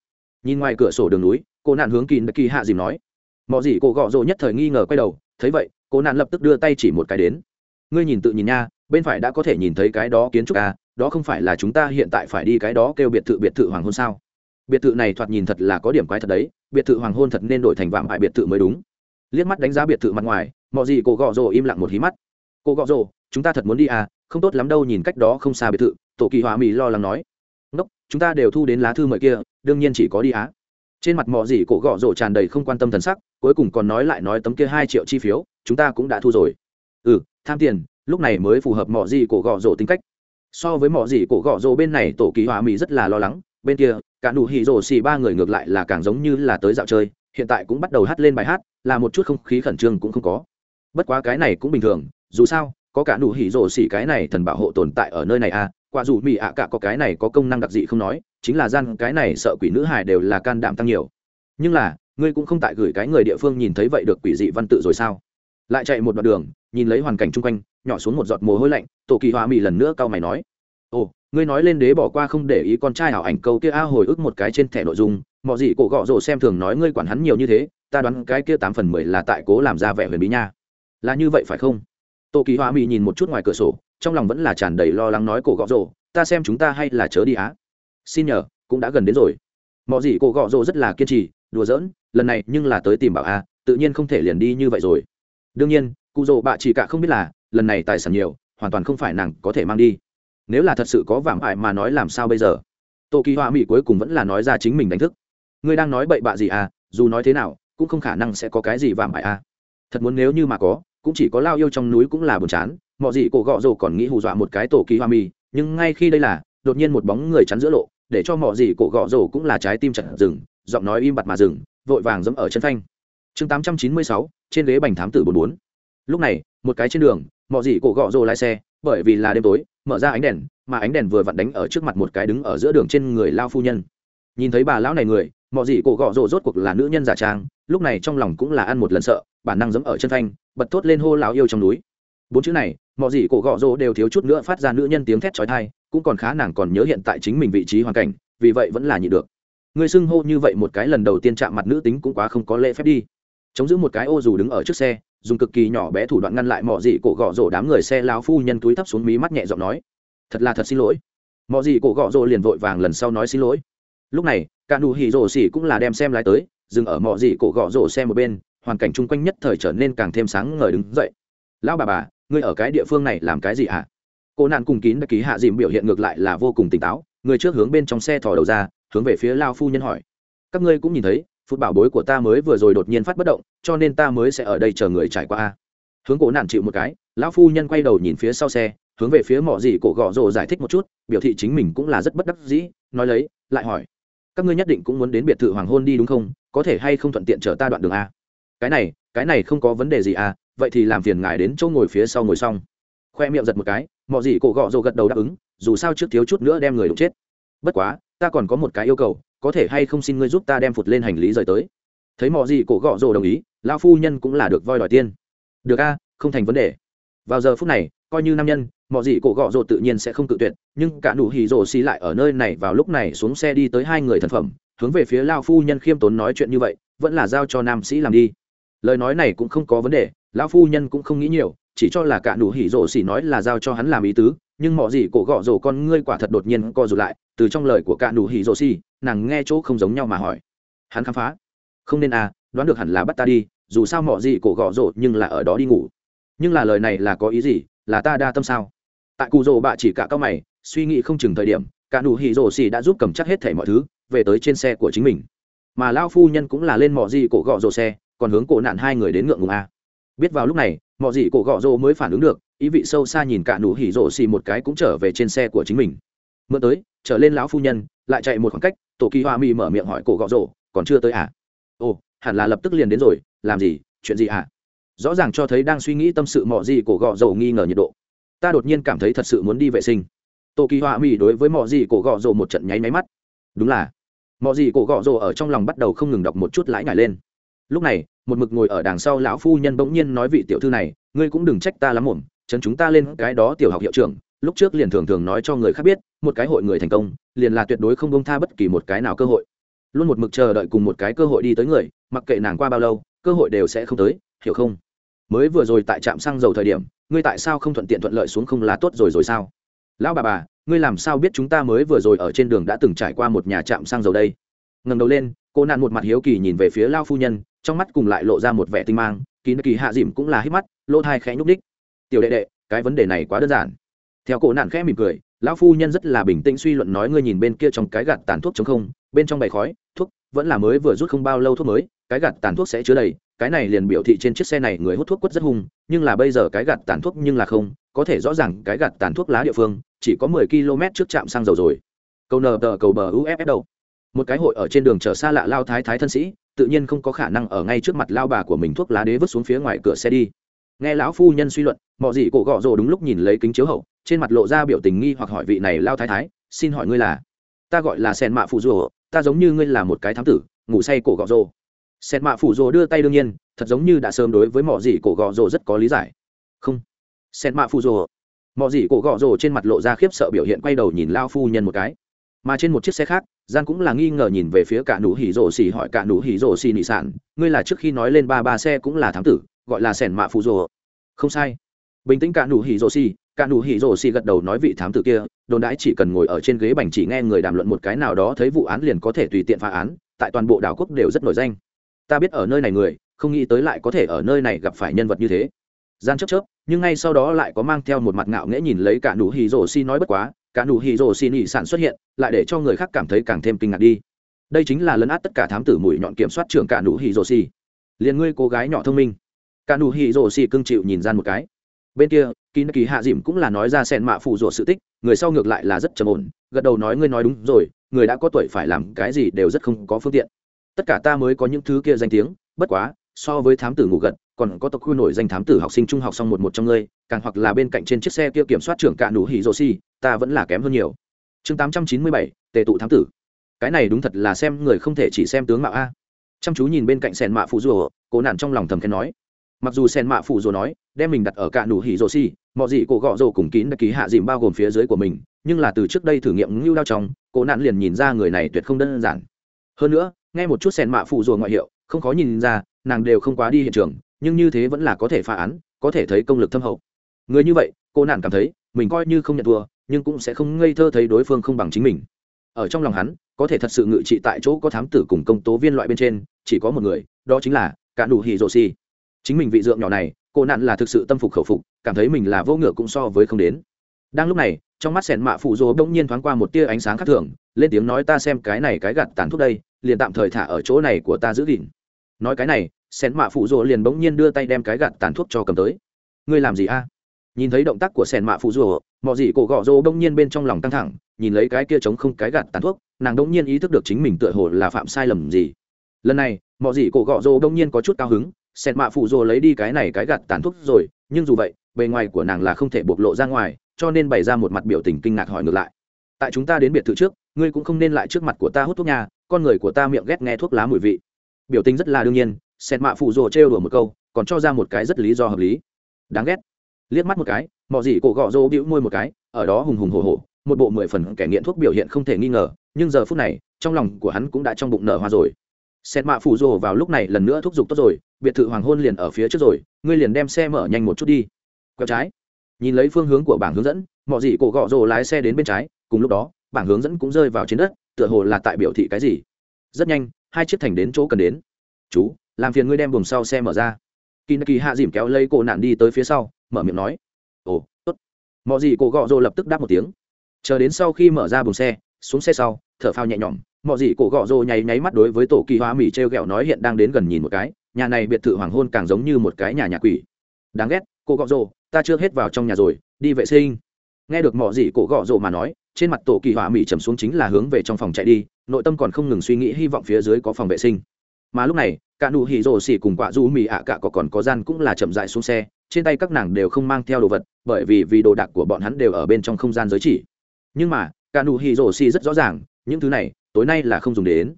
nhìn ngoài cửa sổ đường núi cô nạn hướng kỳ kỳ hạ dìm nói. Mỏ gì cổ gọ rô nhất thời nghi ngờ quay đầu thấy vậy cô nạn lập tức đưa tay chỉ một cái đến. Ngươi nhìn tự nhìn nha bên phải đã có thể nhìn thấy cái đó kiến trúc à đó không phải là chúng ta hiện tại phải đi cái đó kêu biệt thự biệt thự hoàng hôn sao? biệt thự này thoạt nhìn thật là có điểm quái thật đấy, biệt thự hoàng hôn thật nên đổi thành vạm hại biệt thự mới đúng. Liếc mắt đánh giá biệt thự mặt ngoài, mọi gì cô gọ rồ im lặng một hí mắt. Cô gọ rồ, chúng ta thật muốn đi à không tốt lắm đâu nhìn cách đó không xa biệt thự, tổ kỳ hòa mỹ lo lắng nói. Ngốc, chúng ta đều thu đến lá thư mời kia, đương nhiên chỉ có đi á. Trên mặt mọi gì cổ gọ rổ tràn đầy không quan tâm thần sắc, cuối cùng còn nói lại nói tấm kia hai triệu chi phiếu, chúng ta cũng đã thu rồi. Ừ tham tiền, lúc này mới phù hợp mọi gì cổ gọ rổ tính cách. So với mọi gì cổ gọ rổ bên này, tổ kỳ hòa mỹ rất là lo lắng, bên kia cả nụ hỉ rồ xì ba người ngược lại là càng giống như là tới dạo chơi, hiện tại cũng bắt đầu hát lên bài hát, là một chút không khí khẩn trương cũng không có. Bất quá cái này cũng bình thường, dù sao, có cả nụ hỉ rồ xì cái này thần bảo hộ tồn tại ở nơi này à quả dù mỹ ạ cả có cái này có công năng đặc dị không nói, chính là gian cái này sợ quỷ nữ hài đều là can đảm tăng nhiều. Nhưng là, ngươi cũng không tại gửi cái người địa phương nhìn thấy vậy được quỷ dị văn tự rồi sao? Lại chạy một đoạn đường, nhìn lấy hoàn cảnh chung quanh, nhỏ xuống một giọt mồ hôi lạnh tổ kỳ hoa mỹ lần nữa cau mày nói, ồ ngươi nói lên đế bỏ qua không để ý con trai ảo ảnh câu kia a hồi ức một cái trên thẻ nội dung, mọi gì cổ gọ rồ xem thường nói ngươi quản hắn nhiều như thế, ta đoán cái kia tám phần mười là tại cố làm ra vẻ huyền bí nha. Là như vậy phải không? Tô kỳ hoa mỹ nhìn một chút ngoài cửa sổ, trong lòng vẫn là tràn đầy lo lắng nói cổ gọ rồ, ta xem chúng ta hay là chớ đi á. Xin nhờ, cũng đã gần đến rồi. Mọi gì cổ gọ rồ rất là kiên trì, đùa giỡn, lần này nhưng là tới tìm bảo a, tự nhiên không thể liền đi như vậy rồi. Đương nhiên, cụ rồ bạ chỉ cả không biết là, lần này tài sản nhiều, hoàn toàn không phải nàng có thể mang đi nếu là thật sự có vảm ải mà nói làm sao bây giờ? Tổ kỳ họa mỹ cuối cùng vẫn là nói ra chính mình đánh thức. Ngươi đang nói bậy bạ gì à? Dù nói thế nào, cũng không khả năng sẽ có cái gì vảm ải à? Thật muốn nếu như mà có, cũng chỉ có lao yêu trong núi cũng là buồn chán. Mọi gì cổ gọ rồ còn nghĩ hù dọa một cái tổ kỳ hoa mỹ, nhưng ngay khi đây là, đột nhiên một bóng người chắn giữa lộ, để cho mọi gì cổ gọ rồ cũng là trái tim chặt rừng giọng nói im bặt mà rừng vội vàng dẫm ở chân phanh. Chương tám trăm chín mươi sáu, trên ghế bành thám tử bốn bốn. Lúc này, một cái trên đường, mọi gì cổ gọ rồ lái xe, bởi vì là đêm tối mở ra ánh đèn, mà ánh đèn vừa vặn đánh ở trước mặt một cái đứng ở giữa đường trên người lao phu nhân. Nhìn thấy bà lão này người mọi gì cổ gọ rồ rốt cuộc là nữ nhân giả trang, lúc này trong lòng cũng là ăn một lần sợ, bản năng giấm ở chân thanh bật thốt lên hô lão yêu trong núi. Bốn chữ này mọi gì cổ gọ rồ đều thiếu chút nữa phát ra nữ nhân tiếng thét chói tai, cũng còn khá nàng còn nhớ hiện tại chính mình vị trí hoàn cảnh, vì vậy vẫn là nhị được. Người xưng hô như vậy một cái lần đầu tiên chạm mặt nữ tính cũng quá không có lễ phép đi. Chống giữ một cái ô dù đứng ở trước xe dùng cực kỳ nhỏ bé thủ đoạn ngăn lại mọi gì cổ gõ rổ đám người xe lao phu nhân túi thấp xuống mí mắt nhẹ giọng nói, thật là thật xin lỗi. Mọi gì cổ gõ rổ liền vội vàng lần sau nói xin lỗi. Lúc này, cả nụ hỉ rổ xỉ cũng là đem xem lái tới, dừng ở mọi gì cổ gõ rổ xe một bên, hoàn cảnh chung quanh nhất thời trở nên càng thêm sáng ngời đứng dậy. Lão bà bà, ngươi ở cái địa phương này làm cái gì ạ? Cô nạn cùng kín đã ký hạ dìm biểu hiện ngược lại là vô cùng tỉnh táo, người trước hướng bên trong xe thò đầu ra, hướng về phía lao phu nhân hỏi. Các ngươi cũng nhìn thấy phút bảo bối của ta mới vừa rồi đột nhiên phát bất động, cho nên ta mới sẽ ở đây chờ người trải qua a. Hướng cổ nản chịu một cái, lão phu nhân quay đầu nhìn phía sau xe, hướng về phía mỏ gì cổ gọ rồ giải thích một chút, biểu thị chính mình cũng là rất bất đắc dĩ, nói lấy, lại hỏi, các ngươi nhất định cũng muốn đến biệt thự hoàng hôn đi đúng không? Có thể hay không thuận tiện chở ta đoạn đường a? Cái này cái này không có vấn đề gì à vậy thì làm phiền ngài đến chỗ ngồi phía sau ngồi xong. Khoe miệng giật một cái, mỏ gì cổ gọ rồ gật đầu đáp ứng, dù sao trước thiếu chút nữa đem người đụng chết. Bất quá, ta còn có một cái yêu cầu có thể hay không xin ngươi giúp ta đem phụt lên hành lý rời tới. Thấy mọi gì cổ gọ rồ đồng ý lao phu nhân cũng là được voi đòi tiên được a, không thành vấn đề. Vào giờ phút này, coi như nam nhân mọi gì cổ gọ rồ tự nhiên sẽ không cự tuyệt, nhưng cả nụ hỉ rồ xì lại ở nơi này vào lúc này xuống xe đi tới hai người thần phẩm, hướng về phía lao phu nhân khiêm tốn nói chuyện như vậy, vẫn là giao cho nam sĩ làm đi. Lời nói này cũng không có vấn đề, lão phu nhân cũng không nghĩ nhiều, chỉ cho là cả nụ hỉ rồ xỉ nói là giao cho hắn làm ý tứ nhưng mọi gì cổ gọ rổ con ngươi quả thật đột nhiên co rụt lại, từ trong lời của cạ nụ hỉ rổ xì, nàng nghe chỗ không giống nhau mà hỏi. Hắn khám phá. Không nên à đoán được hẳn là bắt ta đi, dù sao mọi gì cổ gọ rổ nhưng là ở đó đi ngủ. Nhưng là lời này là có ý gì, là ta đa tâm sao? Tại cụ rổ bạ chỉ cả cao mày, suy nghĩ không chừng thời điểm cạ nụ hỉ rổ xì đã giúp cầm chắc hết thảy mọi thứ, về tới trên xe của chính mình. Mà lao phu nhân cũng là lên mọi gì cổ gọ rổ xe, còn hướng cổ nạn hai người đến ngượng ngùng a à. biết vào lúc này mọi gì cổ gọ rỗ mới phản ứng được, ý vị sâu xa nhìn cả nụ hỉ rỗ xì một cái cũng trở về trên xe của chính mình. Mượn tới, trở lên lão phu nhân, lại chạy một khoảng cách, tổ kỳ hoa mi mở miệng hỏi cổ gọ rỗ còn chưa tới à? Ồ, hẳn là lập tức liền đến rồi, làm gì, chuyện gì à? Rõ ràng cho thấy đang suy nghĩ tâm sự mọi gì cổ gọ rỗ nghi ngờ nhiệt độ. Ta đột nhiên cảm thấy thật sự muốn đi vệ sinh. Tổ kỳ hoa mi đối với mọi gì cổ gọ rỗ một trận nháy máy mắt. Đúng là. Mọi gì cổ gọ rỗ ở trong lòng bắt đầu không ngừng đọc một chút lãi ngải lên lúc này, một mực ngồi ở đằng sau lão phu nhân bỗng nhiên nói vị tiểu thư này, ngươi cũng đừng trách ta lắm mồm chấn chúng ta lên cái đó tiểu học hiệu trưởng, lúc trước liền thường thường nói cho người khác biết, một cái hội người thành công, liền là tuyệt đối không bông tha bất kỳ một cái nào cơ hội. Luôn một mực chờ đợi cùng một cái cơ hội đi tới người, mặc kệ nàng qua bao lâu, cơ hội đều sẽ không tới, hiểu không? Mới vừa rồi tại trạm xăng dầu thời điểm, ngươi tại sao không thuận tiện thuận lợi xuống không lá tốt rồi rồi sao? Lão bà bà, ngươi làm sao biết chúng ta mới vừa rồi ở trên đường đã từng trải qua một nhà trạm xăng dầu đây? Ngần đầu lên cô nạn một mặt hiếu kỳ nhìn về phía lao phu nhân trong mắt cùng lại lộ ra một vẻ tinh mang kín kỳ hạ dìm cũng là hít mắt lỗ thai khẽ nhúc đích tiểu đệ đệ cái vấn đề này quá đơn giản theo cổ nạn khẽ mỉm cười lão phu nhân rất là bình tĩnh suy luận nói ngươi nhìn bên kia trong cái gạt tàn thuốc chống không bên trong bày khói thuốc vẫn là mới vừa rút không bao lâu thuốc mới cái gạt tàn thuốc sẽ chứa đầy cái này liền biểu thị trên chiếc xe này người hút thuốc quất rất hung nhưng là bây giờ cái gạt tàn thuốc nhưng là không có thể rõ ràng cái gạt tàn thuốc lá địa phương chỉ có mười km trước trạm xăng dầu rồi cầu nờ tờ cầu bờ uff đâu một cái hội ở trên đường chở xa lạ lao thái thái thân sĩ, tự nhiên không có khả năng ở ngay trước mặt lao bà của mình thuốc lá đế vứt xuống phía ngoài cửa xe đi. Nghe lão phu nhân suy luận mọi gì cổ gọ rồ đúng lúc nhìn lấy kính chiếu hậu, trên mặt lộ ra biểu tình nghi hoặc hỏi vị này lao thái thái, xin hỏi ngươi là? Ta gọi là sen mạ phụ rồ, ta giống như ngươi là một cái thám tử, ngủ say cổ gọ rồ. Sen mạ phụ rồ đưa tay đương nhiên, thật giống như đã sớm đối với mọi gì cổ gọ rồ rất có lý giải. Không. Sen mạ phụ rồ. Mọi gì cổ gọ rồ trên mặt lộ ra khiếp sợ biểu hiện quay đầu nhìn lao phu nhân một cái mà trên một chiếc xe khác gian cũng là nghi ngờ nhìn về phía cả nụ hỉ rổ xì hỏi cả nụ hỉ rổ xì nị sản ngươi là trước khi nói lên ba ba xe cũng là thám tử gọi là sẻn mạ phù rồ. Không sai. Bình tĩnh cả nụ hỉ rổ xì, cả nụ hỉ rổ xì gật đầu nói vị thám tử kia đồn đãi chỉ cần ngồi ở trên ghế bành chỉ nghe người đàm luận một cái nào đó thấy vụ án liền có thể tùy tiện phá án tại toàn bộ đảo quốc đều rất nổi danh. Ta biết ở nơi này người không nghĩ tới lại có thể ở nơi này gặp phải nhân vật như thế. Gian chớp chớp nhưng ngay sau đó lại có mang theo một mặt ngạo nghễ nhìn lấy cả nụ hỉ rổ xì nói bất quá cả nụ hỉ rồ xin ỉ sản xuất hiện, lại để cho người khác cảm thấy càng thêm kinh ngạc đi. Đây chính là lấn át tất cả thám tử mũi nhọn kiểm soát trưởng cả nụ hỉ rồ xì. Liền ngươi cô gái nhỏ thông minh. Cả nụ hỉ rồ xì cưng chịu nhìn ra một cái. Bên kia kín kỳ hạ dìm cũng là nói ra sen mạ phụ rủa sự tích, người sau ngược lại là rất trầm ổn, gật đầu nói ngươi nói đúng rồi, người đã có tuổi phải làm cái gì đều rất không có phương tiện. Tất cả ta mới có những thứ kia danh tiếng, bất quá, so với thám tử ngủ gật còn có tộc khu nổi danh thám tử học sinh trung học xong một một trong ngươi, càng hoặc là bên cạnh trên chiếc xe kia kiểm soát trưởng cạ nụ hỉ rô si ta vẫn là kém hơn nhiều. Chương tám trăm chín mươi bảy, tề tụ thám tử. Cái này đúng thật là xem người không thể chỉ xem tướng mạo a. Chăm chú nhìn bên cạnh sèn mạ phụ rùa, cố nản trong lòng thầm khen nói. Mặc dù sèn mạ phụ rùa nói, đem mình đặt ở cạn nụ hỉ rô si mọi gì cổ gọ rồ cùng kín đã ký hạ dìm bao gồm phía dưới của mình, nhưng là từ trước đây thử nghiệm ngưu đao trong, cố nạn liền nhìn ra người này tuyệt không đơn giản. Hơn nữa, nghe một chút sèn mạ phụ rùa ngoại hiệu, không khó nhìn ra, nàng đều không quá đi hiện trường nhưng như thế vẫn là có thể phá án, có thể thấy công lực thâm hậu. Người như vậy, cô nạn cảm thấy, mình coi như không nhận thua, nhưng cũng sẽ không ngây thơ thấy đối phương không bằng chính mình. Ở trong lòng hắn, có thể thật sự ngự trị tại chỗ có thám tử cùng công tố viên loại bên trên, chỉ có một người, đó chính là cả đủ hỉ rồ xì. Chính mình vị dượng nhỏ này, cô nạn là thực sự tâm phục khẩu phục, cảm thấy mình là vô ngựa cũng so với không đến. Đang lúc này, trong mắt sẻn mạ phụ rồ bỗng nhiên thoáng qua một tia ánh sáng khác thường, lên tiếng nói ta xem cái này cái gạt tàn thuốc đây, liền tạm thời thả ở chỗ này của ta giữ gìn. Nói cái này sen mạ phụ rồ liền bỗng nhiên đưa tay đem cái gạt tàn thuốc cho cầm tới. Ngươi làm gì a? Nhìn thấy động tác của sen mạ phụ rồ, mọi gì cổ gọ rồ bỗng nhiên bên trong lòng căng thẳng, nhìn lấy cái kia chống không cái gạt tàn thuốc, nàng bỗng nhiên ý thức được chính mình tựa hồ là phạm sai lầm gì. Lần này, mọi gì cổ gọ rồ bỗng nhiên có chút cao hứng sen mạ phụ rồ lấy đi cái này cái gạt tàn thuốc rồi, nhưng dù vậy, bề ngoài của nàng là không thể bộc lộ ra ngoài, cho nên bày ra một mặt biểu tình kinh ngạc hỏi ngược lại. Tại chúng ta đến biệt thự trước, ngươi cũng không nên lại trước mặt của ta hút thuốc nhà con người của ta miệng ghét nghe thuốc lá mùi vị. Biểu tình rất là đương nhiên sẹt mạ phụ rồ trêu đùa một câu, còn cho ra một cái rất lý do hợp lý. Đáng ghét. Liếc mắt một cái mọi gì cổ gọ rô bĩu môi một cái, ở đó hùng hùng hổ hổ, một bộ mười phần kẻ nghiện thuốc biểu hiện không thể nghi ngờ, nhưng giờ phút này, trong lòng của hắn cũng đã trong bụng nở hoa rồi. Sẹt mạ phụ rồ vào lúc này lần nữa thúc giục tốt rồi, biệt thự hoàng hôn liền ở phía trước rồi, ngươi liền đem xe mở nhanh một chút đi. Quẹo trái. Nhìn lấy phương hướng của bảng hướng dẫn mọi gì cổ gọ rồ lái xe đến bên trái, cùng lúc đó, bảng hướng dẫn cũng rơi vào trên đất, tựa hồ là tại biểu thị cái gì. Rất nhanh, hai chiếc thành đến chỗ cần đến. Chú làm phiền ngươi đem buồng sau xe mở ra. Kỳ kỳ hạ dìm kéo lấy cổ nạn đi tới phía sau, mở miệng nói, ồ, tốt. Mọi gì cổ gọ rồ lập tức đáp một tiếng. Chờ đến sau khi mở ra buồng xe, xuống xe sau, thở phao nhẹ nhõm mọi gì cổ gọ rồ nháy nháy mắt đối với tổ kỳ hoa mỹ t r e o g ẹ o nói hiện đang đến gần nhìn một cái, nhà này biệt thự hoàng hôn càng giống như một cái nhà nhà quỷ. Đáng ghét cô gọ rồ, ta chưa hết vào trong nhà rồi, đi vệ sinh. Nghe được mọi gì cổ gọ rồ mà nói, trên mặt tổ kỳ hoa mỹ trầm xuống chính là hướng về trong phòng chạy đi, nội tâm còn không ngừng suy nghĩ hy vọng phía dưới có phòng vệ sinh. Mà lúc này cả nụ hỉ rồ xỉ cùng quả du mì ạ cả có còn có gian cũng là chậm dại xuống xe, trên tay các nàng đều không mang theo đồ vật, bởi vì vì đồ đạc của bọn hắn đều ở bên trong không gian giới chỉ. Nhưng mà, cả nụ hỉ rồ xỉ rất rõ ràng, những thứ này, tối nay là không dùng đến.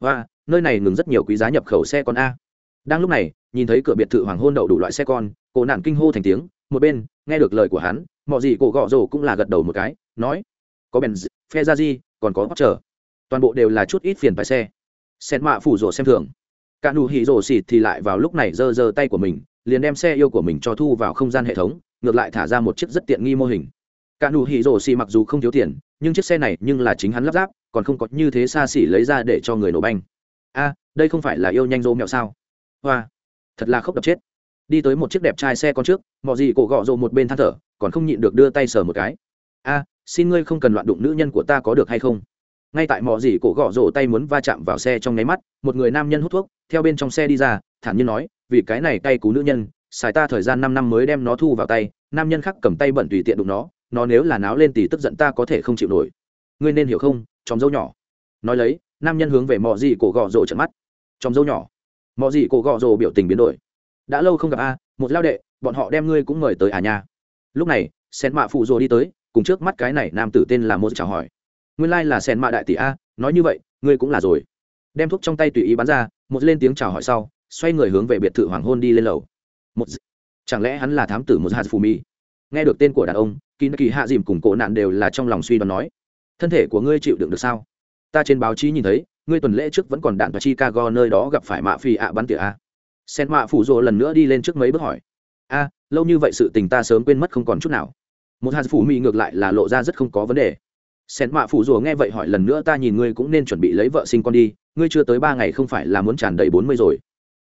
Và, nơi này ngừng rất nhiều quý giá nhập khẩu xe con a. Đang lúc này, nhìn thấy cửa biệt thự hoàng hôn đậu đủ loại xe con cổ nạn kinh hô thành tiếng, một bên, nghe được lời của hắn, mọi gì cổ gọ rồ cũng là gật đầu một cái, nói, có bèn phe ra gì còn có hót chờ toàn bộ đều là chút ít phiền phải xe. Sen mạ phủ rồ xem thường cả nụ hỉ rổ xịt thì lại vào lúc này giơ giơ tay của mình, liền đem xe yêu của mình cho thu vào không gian hệ thống, ngược lại thả ra một chiếc rất tiện nghi mô hình. Cả nụ hỉ rổ xì mặc dù không thiếu tiền, nhưng chiếc xe này nhưng là chính hắn lắp ráp, còn không có như thế xa xỉ lấy ra để cho người nổ banh. A, đây không phải là yêu nhanh rô mẹo sao? Hoa, thật là khóc đập chết. Đi tới một chiếc đẹp trai xe con trước mọi gì cổ gọ rộ một bên than thở, còn không nhịn được đưa tay sờ một cái. A, xin ngươi không cần loạn đụng nữ nhân của ta có được hay không? Ngay tại mọi gì cổ gọ rộ tay muốn va chạm vào xe trong nháy mắt, một người nam nhân hút thuốc theo bên trong xe đi ra, thản nhiên nói, vì cái này tay cú nữ nhân, xài ta thời gian năm năm mới đem nó thu vào tay, nam nhân khác cầm tay bận tùy tiện đụng nó nó nếu là náo lên thì tức giận ta có thể không chịu nổi. Ngươi nên hiểu không chóng dâu nhỏ. Nói lấy, nam nhân hướng về mọi gì cổ gò rồ trận mắt. Chóng dâu nhỏ. Mọi gì cổ gò rồ biểu tình biến đổi. Đã lâu không gặp a, một lao đệ, bọn họ đem ngươi cũng mời tới à nhà lúc này, sen mạ phụ rồ đi tới, cùng trước mắt cái này nam tử tên là một chào hỏi. Nguyên lai là sen mạ đại tỷ a, nói như vậy, ngươi cũng là rồi đem thuốc trong tay tùy ý bán ra, một lên tiếng chào hỏi sau, xoay người hướng về biệt thự hoàng hôn đi lên lầu. Một chẳng lẽ hắn là thám tử một hạt phù mi nghe được tên của đàn ông kỳ kỳ hạ dìm cùng cổ nạn đều là trong lòng suy đoán nói, thân thể của ngươi chịu đựng được sao? Ta trên báo chí nhìn thấy, ngươi tuần lễ trước vẫn còn đạn và chi chicago nơi đó gặp phải mạ phi ạ à bắn tỉa a. Sen mạ phủ rồ lần nữa đi lên trước mấy bước hỏi, a, lâu như vậy sự tình ta sớm quên mất không còn chút nào. Một hạt phủ mi ngược lại là lộ ra rất không có vấn đề. Sen mạ phủ rùa nghe vậy hỏi lần nữa, ta nhìn ngươi cũng nên chuẩn bị lấy vợ sinh con đi, ngươi chưa tới ba ngày không phải là muốn tràn đầy bốn mươi rồi.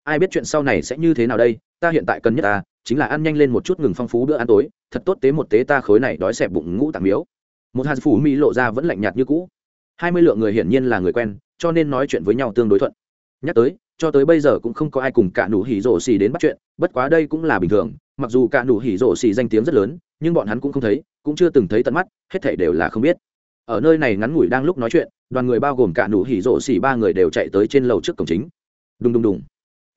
Ai biết chuyện sau này sẽ như thế nào đây? Ta hiện tại cần nhất ta, chính là ăn nhanh lên một chút ngừng phong phú bữa ăn tối, thật tốt tế một tế ta khối này đói xẹp bụng ngũ tạng miếu. Một hạt phủ mỹ lộ ra vẫn lạnh nhạt như cũ. Hai mươi lượng người hiển nhiên là người quen, cho nên nói chuyện với nhau tương đối thuận. Nhắc tới, cho tới bây giờ cũng không có ai cùng cả nụ hỉ rổ xì đến bắt chuyện, bất quá đây cũng là bình thường, mặc dù cả nụ hỉ rổ xì danh tiếng rất lớn, nhưng bọn hắn cũng không thấy, cũng chưa từng thấy tận mắt, hết thảy đều là không biết ở nơi này ngắn ngủi đang lúc nói chuyện đoàn người bao gồm cả nụ hỉ rộ xỉ ba người đều chạy tới trên lầu trước cổng chính. Đùng đùng đùng.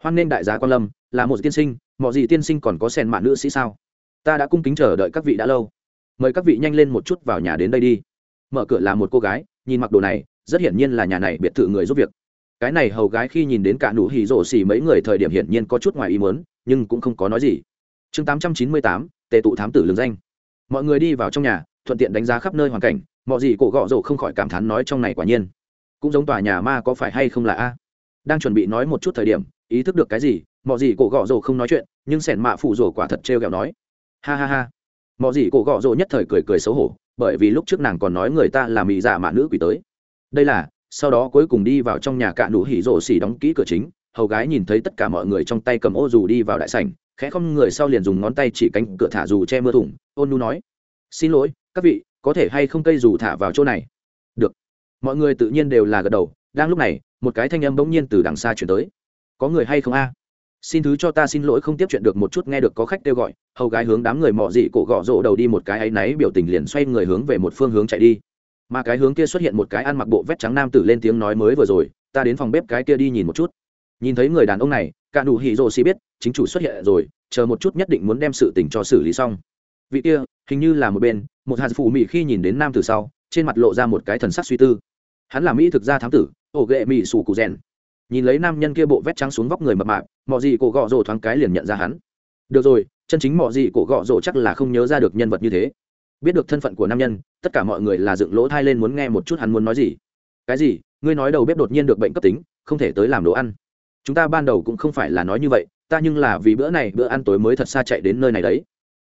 Hoan nên đại giá quan lâm là một tiên sinh mọi gì tiên sinh còn có sèn mạn nữ sĩ sao? Ta đã cung kính chờ đợi các vị đã lâu. Mời các vị nhanh lên một chút vào nhà đến đây đi. Mở cửa là một cô gái nhìn mặc đồ này rất hiển nhiên là nhà này biệt thự người giúp việc. Cái này hầu gái khi nhìn đến cả nụ hỉ rổ xỉ mấy người thời điểm hiển nhiên có chút ngoài ý muốn nhưng cũng không có nói gì. Chương 898, tề tụ thám tử lương danh. Mọi người đi vào trong nhà thuận tiện đánh giá khắp nơi hoàn cảnh mọi gì cổ gõ rổ không khỏi cảm thán nói trong này quả nhiên. Cũng giống tòa nhà ma có phải hay không là a? Đang chuẩn bị nói một chút thời điểm, ý thức được cái gì mọi gì cổ gõ rổ không nói chuyện, nhưng sẻn mạ phủ rổ quả thật trêu ghẹo nói. Ha ha ha. Mọi gì cổ gõ rổ nhất thời cười cười xấu hổ, bởi vì lúc trước nàng còn nói người ta là mỹ giả dạ mạ nữ quỷ tới. Đây là, sau đó cuối cùng đi vào trong nhà cạ nụ hỉ rổ xỉ đóng kỹ cửa chính, hầu gái nhìn thấy tất cả mọi người trong tay cầm ô dù đi vào đại sảnh, khẽ không người sau liền dùng ngón tay chỉ cánh cửa thả dù che mưa thủng, ôn nu nói. Xin lỗi, các vị có thể hay không cây dù thả vào chỗ này? Được. Mọi người tự nhiên đều là gật đầu. Đang lúc này, một cái thanh âm bỗng nhiên từ đằng xa chuyển tới. Có người hay không a? Xin thứ cho ta xin lỗi không tiếp chuyện được một chút, nghe được có khách kêu gọi, hầu gái hướng đám người mọ dị cổ gõ rộ đầu đi một cái áy náy biểu tình liền xoay người hướng về một phương hướng chạy đi. Mà cái hướng kia xuất hiện một cái ăn mặc bộ vét trắng nam tử lên tiếng nói mới vừa rồi, ta đến phòng bếp cái kia đi nhìn một chút. Nhìn thấy người đàn ông này, cả đủ hỉ rồ xì biết, chính chủ xuất hiện rồi, chờ một chút nhất định muốn đem sự tình cho xử lý xong. Vị kia, hình như là một bên một hạt phụ mỹ khi nhìn đến nam tử sau, trên mặt lộ ra một cái thần sắc suy tư. Hắn là mỹ thực gia thám tử, ổ ghệ mỹ sủ cụ rèn. Nhìn lấy nam nhân kia bộ vét trắng xuống vóc người mập mạp mọi gì cổ gọ rồ thoáng cái liền nhận ra hắn. Được rồi, chân chính mọi gì cổ gọ rồ chắc là không nhớ ra được nhân vật như thế. Biết được thân phận của nam nhân, tất cả mọi người là dựng lỗ thai lên muốn nghe một chút hắn muốn nói gì. Cái gì? Ngươi nói đầu bếp đột nhiên được bệnh cấp tính, không thể tới làm đồ ăn. Chúng ta ban đầu cũng không phải là nói như vậy, ta nhưng là vì bữa này bữa ăn tối mới thật xa chạy đến nơi này đấy.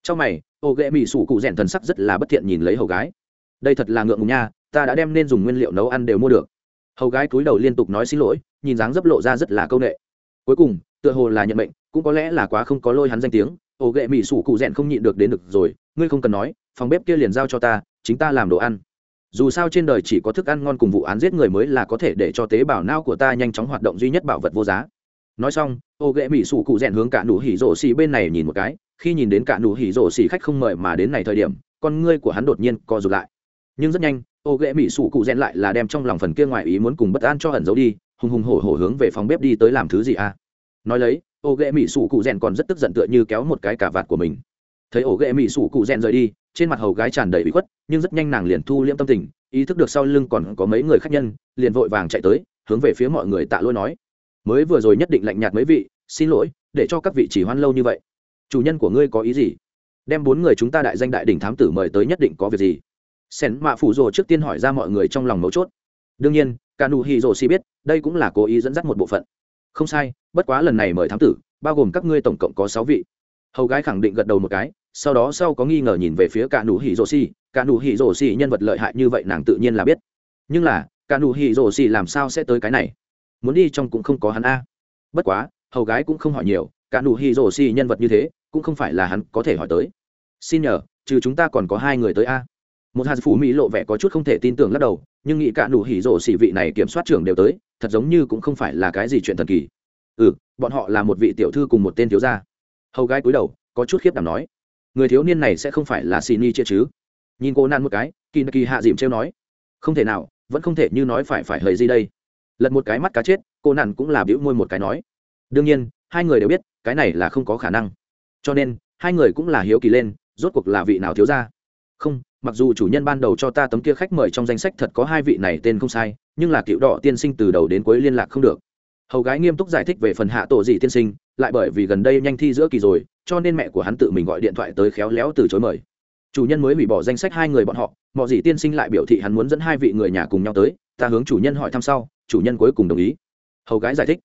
Trong mày ô ghệ mỹ sủ cụ rèn thần sắc rất là bất thiện nhìn lấy hầu gái. Đây thật là ngượng ngùng nha, ta đã đem nên dùng nguyên liệu nấu ăn đều mua được. Hầu gái cúi đầu liên tục nói xin lỗi, nhìn dáng dấp lộ ra rất là c â u n ệ cuối cùng, tựa hồ là nhận bệnh cũng có lẽ là quá không có lôi hắn danh tiếng ổ ghệ mỹ sủ cụ rẽn không nhịn được đến được rồi, ngươi không cần nói, phòng bếp kia liền giao cho ta, chính ta làm đồ ăn. Dù sao trên đời chỉ có thức ăn ngon cùng vụ án giết người mới là có thể để cho tế bào não của ta nhanh chóng hoạt động duy nhất bảo vật vô giá nói xong, ô ghệ mỹ sủ cụ rèn hướng cả nụ hỉ rổ xì bên này nhìn một cái, khi nhìn đến cả nụ hỉ rổ xì khách không mời mà đến này thời điểm, con ngươi của hắn đột nhiên co rụt lại. Nhưng rất nhanh, ô ghệ mỹ sủ cụ rèn lại là đem trong lòng phần kia ngoài ý muốn cùng bất an cho ẩn giấu đi, hùng hùng hổ hổ hướng về phòng bếp đi tới làm thứ gì à? Nói lấy, ô ghệ mỹ sủ cụ rèn còn rất tức giận tựa như kéo một cái cả vạt của mình. Thấy ổ ghệ mỹ sủ cụ rèn rời đi, trên mặt hầu gái tràn đầy bị khuất, nhưng rất nhanh nàng liền thu liễm tâm tình, ý thức được sau lưng còn có mấy người khác nhân, liền vội vàng chạy tới, hướng về phía mọi người tạ lỗi nói mới vừa rồi nhất định lạnh nhạt mấy vị xin lỗi để cho các vị chỉ hoan lâu như vậy. Chủ nhân của ngươi có ý gì? Đem bốn người chúng ta đại danh đại đỉnh thám tử mời tới nhất định có việc gì? Sen mạ phủ rồ trước tiên hỏi ra mọi người trong lòng mấu chốt. Đương nhiên cả nụ hì rồ si biết đây cũng là cố ý dẫn dắt một bộ phận. Không sai bất quá lần này mời thám tử bao gồm các ngươi tổng cộng có sáu vị. Hầu gái khẳng định gật đầu một cái sau đó sau có nghi ngờ nhìn về phía cả nụ hỉ rồ si, cả nụ hỉ rồ si nhân vật lợi hại như vậy nàng tự nhiên là biết. Nhưng là cả nụ hỉ rồ si làm sao sẽ tới cái này? muốn đi trong cũng không có hắn a. Bất quá, hầu gái cũng không hỏi nhiều, cả nụ hy rổ xì nhân vật như thế, cũng không phải là hắn có thể hỏi tới. Xin nhờ, trừ chúng ta còn có hai người tới a. Một hạt phủ mỹ lộ vẻ có chút không thể tin tưởng lắc đầu, nhưng nghĩ cả nụ hỉ rổ xỉ vị này kiểm soát trưởng đều tới, thật giống như cũng không phải là cái gì chuyện thần kỳ. Ừ bọn họ là một vị tiểu thư cùng một tên thiếu gia. Hầu gái cúi đầu, có chút khiếp đảm nói. Người thiếu niên này sẽ không phải là xì ni chia chứ? Nhìn cô nan một cái kỳ kỳ hạ dìm trêu nói. Không thể nào, vẫn không thể như nói phải phải hời gì đây lật một cái mắt cá chết, cô nạn cũng là biểu môi một cái nói. Đương nhiên, hai người đều biết, cái này là không có khả năng. Cho nên, hai người cũng là hiếu kỳ lên, rốt cuộc là vị nào thiếu ra không, mặc dù chủ nhân ban đầu cho ta tấm kia khách mời trong danh sách thật có hai vị này tên không sai, nhưng là cựu đỏ tiên sinh từ đầu đến cuối liên lạc không được. Hầu gái nghiêm túc giải thích về phần hạ tổ dị tiên sinh, lại bởi vì gần đây nhanh thi giữa kỳ rồi, cho nên mẹ của hắn tự mình gọi điện thoại tới khéo léo từ chối mời. Chủ nhân mới hủy bỏ danh sách hai người bọn họ mọi dị tiên sinh lại biểu thị hắn muốn dẫn hai vị người nhà cùng nhau tới, ta hướng chủ nhân hỏi thăm sau chủ nhân cuối cùng đồng ý. Hầu gái giải thích,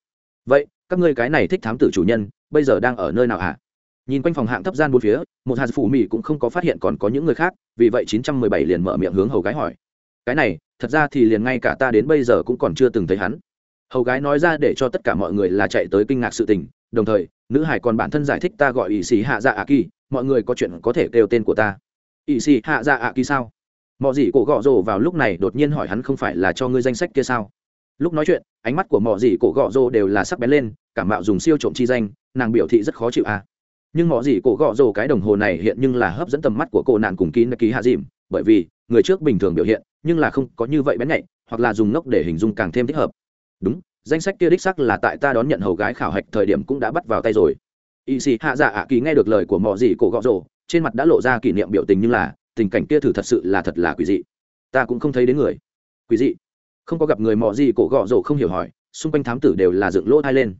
vậy, các ngươi cái này thích thám tử chủ nhân, bây giờ đang ở nơi nào ạ à? nhìn quanh phòng hạng thấp gian bốn phía, một hạt phụ mỹ cũng không có phát hiện còn có những người khác, vì vậy 917 liền mở miệng hướng hầu gái hỏi. Cái này, thật ra thì liền ngay cả ta đến bây giờ cũng còn chưa từng thấy hắn. Hầu gái nói ra để cho tất cả mọi người là chạy tới kinh ngạc sự tình, đồng thời, nữ hải còn bản thân giải thích ta gọi ỵ sĩ hạ dạ ạ kỳ mọi người có chuyện có thể kêu tên của ta. Ỵ sĩ hạ dạ ạ kỳ sao? Mọi gì cổ gọ rồ vào lúc này đột nhiên hỏi hắn không phải là cho ngươi danh sách kia sao? lúc nói chuyện, ánh mắt của mỏ dì cổ gọ rồ đều là sắc bén lên cảm mạo dùng siêu trộm chi danh, nàng biểu thị rất khó chịu à. Nhưng mỏ dì cổ gọ rồ cái đồng hồ này hiện nhưng là hấp dẫn tầm mắt của cô nạn cùng kín ký hạ dìm, bởi vì, người trước bình thường biểu hiện, nhưng là không có như vậy bén nhạy, hoặc là dùng nốc để hình dung càng thêm thích hợp. Đúng, danh sách kia đích sắc là tại ta đón nhận hầu gái khảo hạch thời điểm cũng đã bắt vào tay rồi. Y sĩ hạ dạ ạ kỳ nghe được lời của mò dì cổ gọ rồ, trên mặt đã lộ ra kỷ niệm biểu tình nhưng là, tình cảnh kia thử thật sự là thật là quỷ dị. Ta cũng không thấy đến người. Quỷ dị không có gặp người mọ gì, cổ gọ rổ không hiểu hỏi, xung quanh thám tử đều là dựng lỗ thai lên.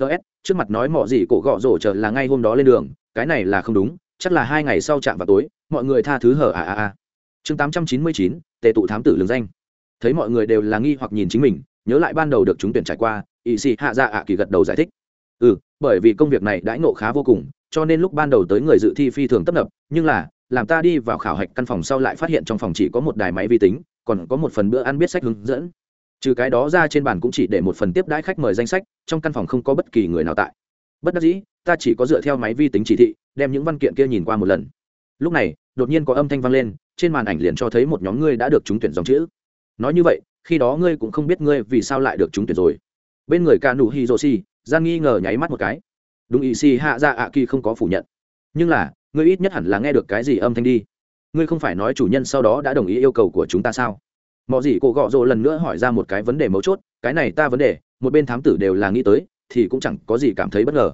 Ts trước mặt nói mọ gì, cổ gọ rổ chờ là ngay hôm đó lên đường, cái này là không đúng, chắc là hai ngày sau chạm vào tối, mọi người tha thứ hở à à à. Chương tám trăm chín mươi chín tệ tụ thám tử lường danh. Thấy mọi người đều là nghi hoặc nhìn chính mình, nhớ lại ban đầu được chúng tuyển trải qua ỵ sĩ hạ dạ ạ kỳ gật đầu giải thích. Ừ bởi vì công việc này đãi nộ khá vô cùng, cho nên lúc ban đầu tới người dự thi phi thường tấp nập, nhưng là, làm ta đi vào khảo hạch căn phòng sau lại phát hiện trong phòng chỉ có một đài máy vi tính còn có một phần bữa ăn biết sách hướng dẫn. Trừ cái đó ra trên bàn cũng chỉ để một phần tiếp đãi khách mời danh sách, trong căn phòng không có bất kỳ người nào tại. Bất đắc dĩ, ta chỉ có dựa theo máy vi tính chỉ thị, đem những văn kiện kia nhìn qua một lần. Lúc này, đột nhiên có âm thanh vang lên, trên màn ảnh liền cho thấy một nhóm ngươi đã được trúng tuyển dòng chữ. Nói như vậy, khi đó ngươi cũng không biết ngươi vì sao lại được trúng tuyển rồi. Bên người ca nụ hi rô gian nghi ngờ nháy mắt một cái. Đúng ý si hạ ra ạ kỳ không có phủ nhận. Nhưng là, ngươi ít nhất hẳn là nghe được cái gì âm thanh đi ngươi không phải nói chủ nhân sau đó đã đồng ý yêu cầu của chúng ta sao? Mọi gì cổ gọ rồ lần nữa hỏi ra một cái vấn đề mấu chốt, cái này ta vấn đề, một bên thám tử đều là nghĩ tới, thì cũng chẳng có gì cảm thấy bất ngờ.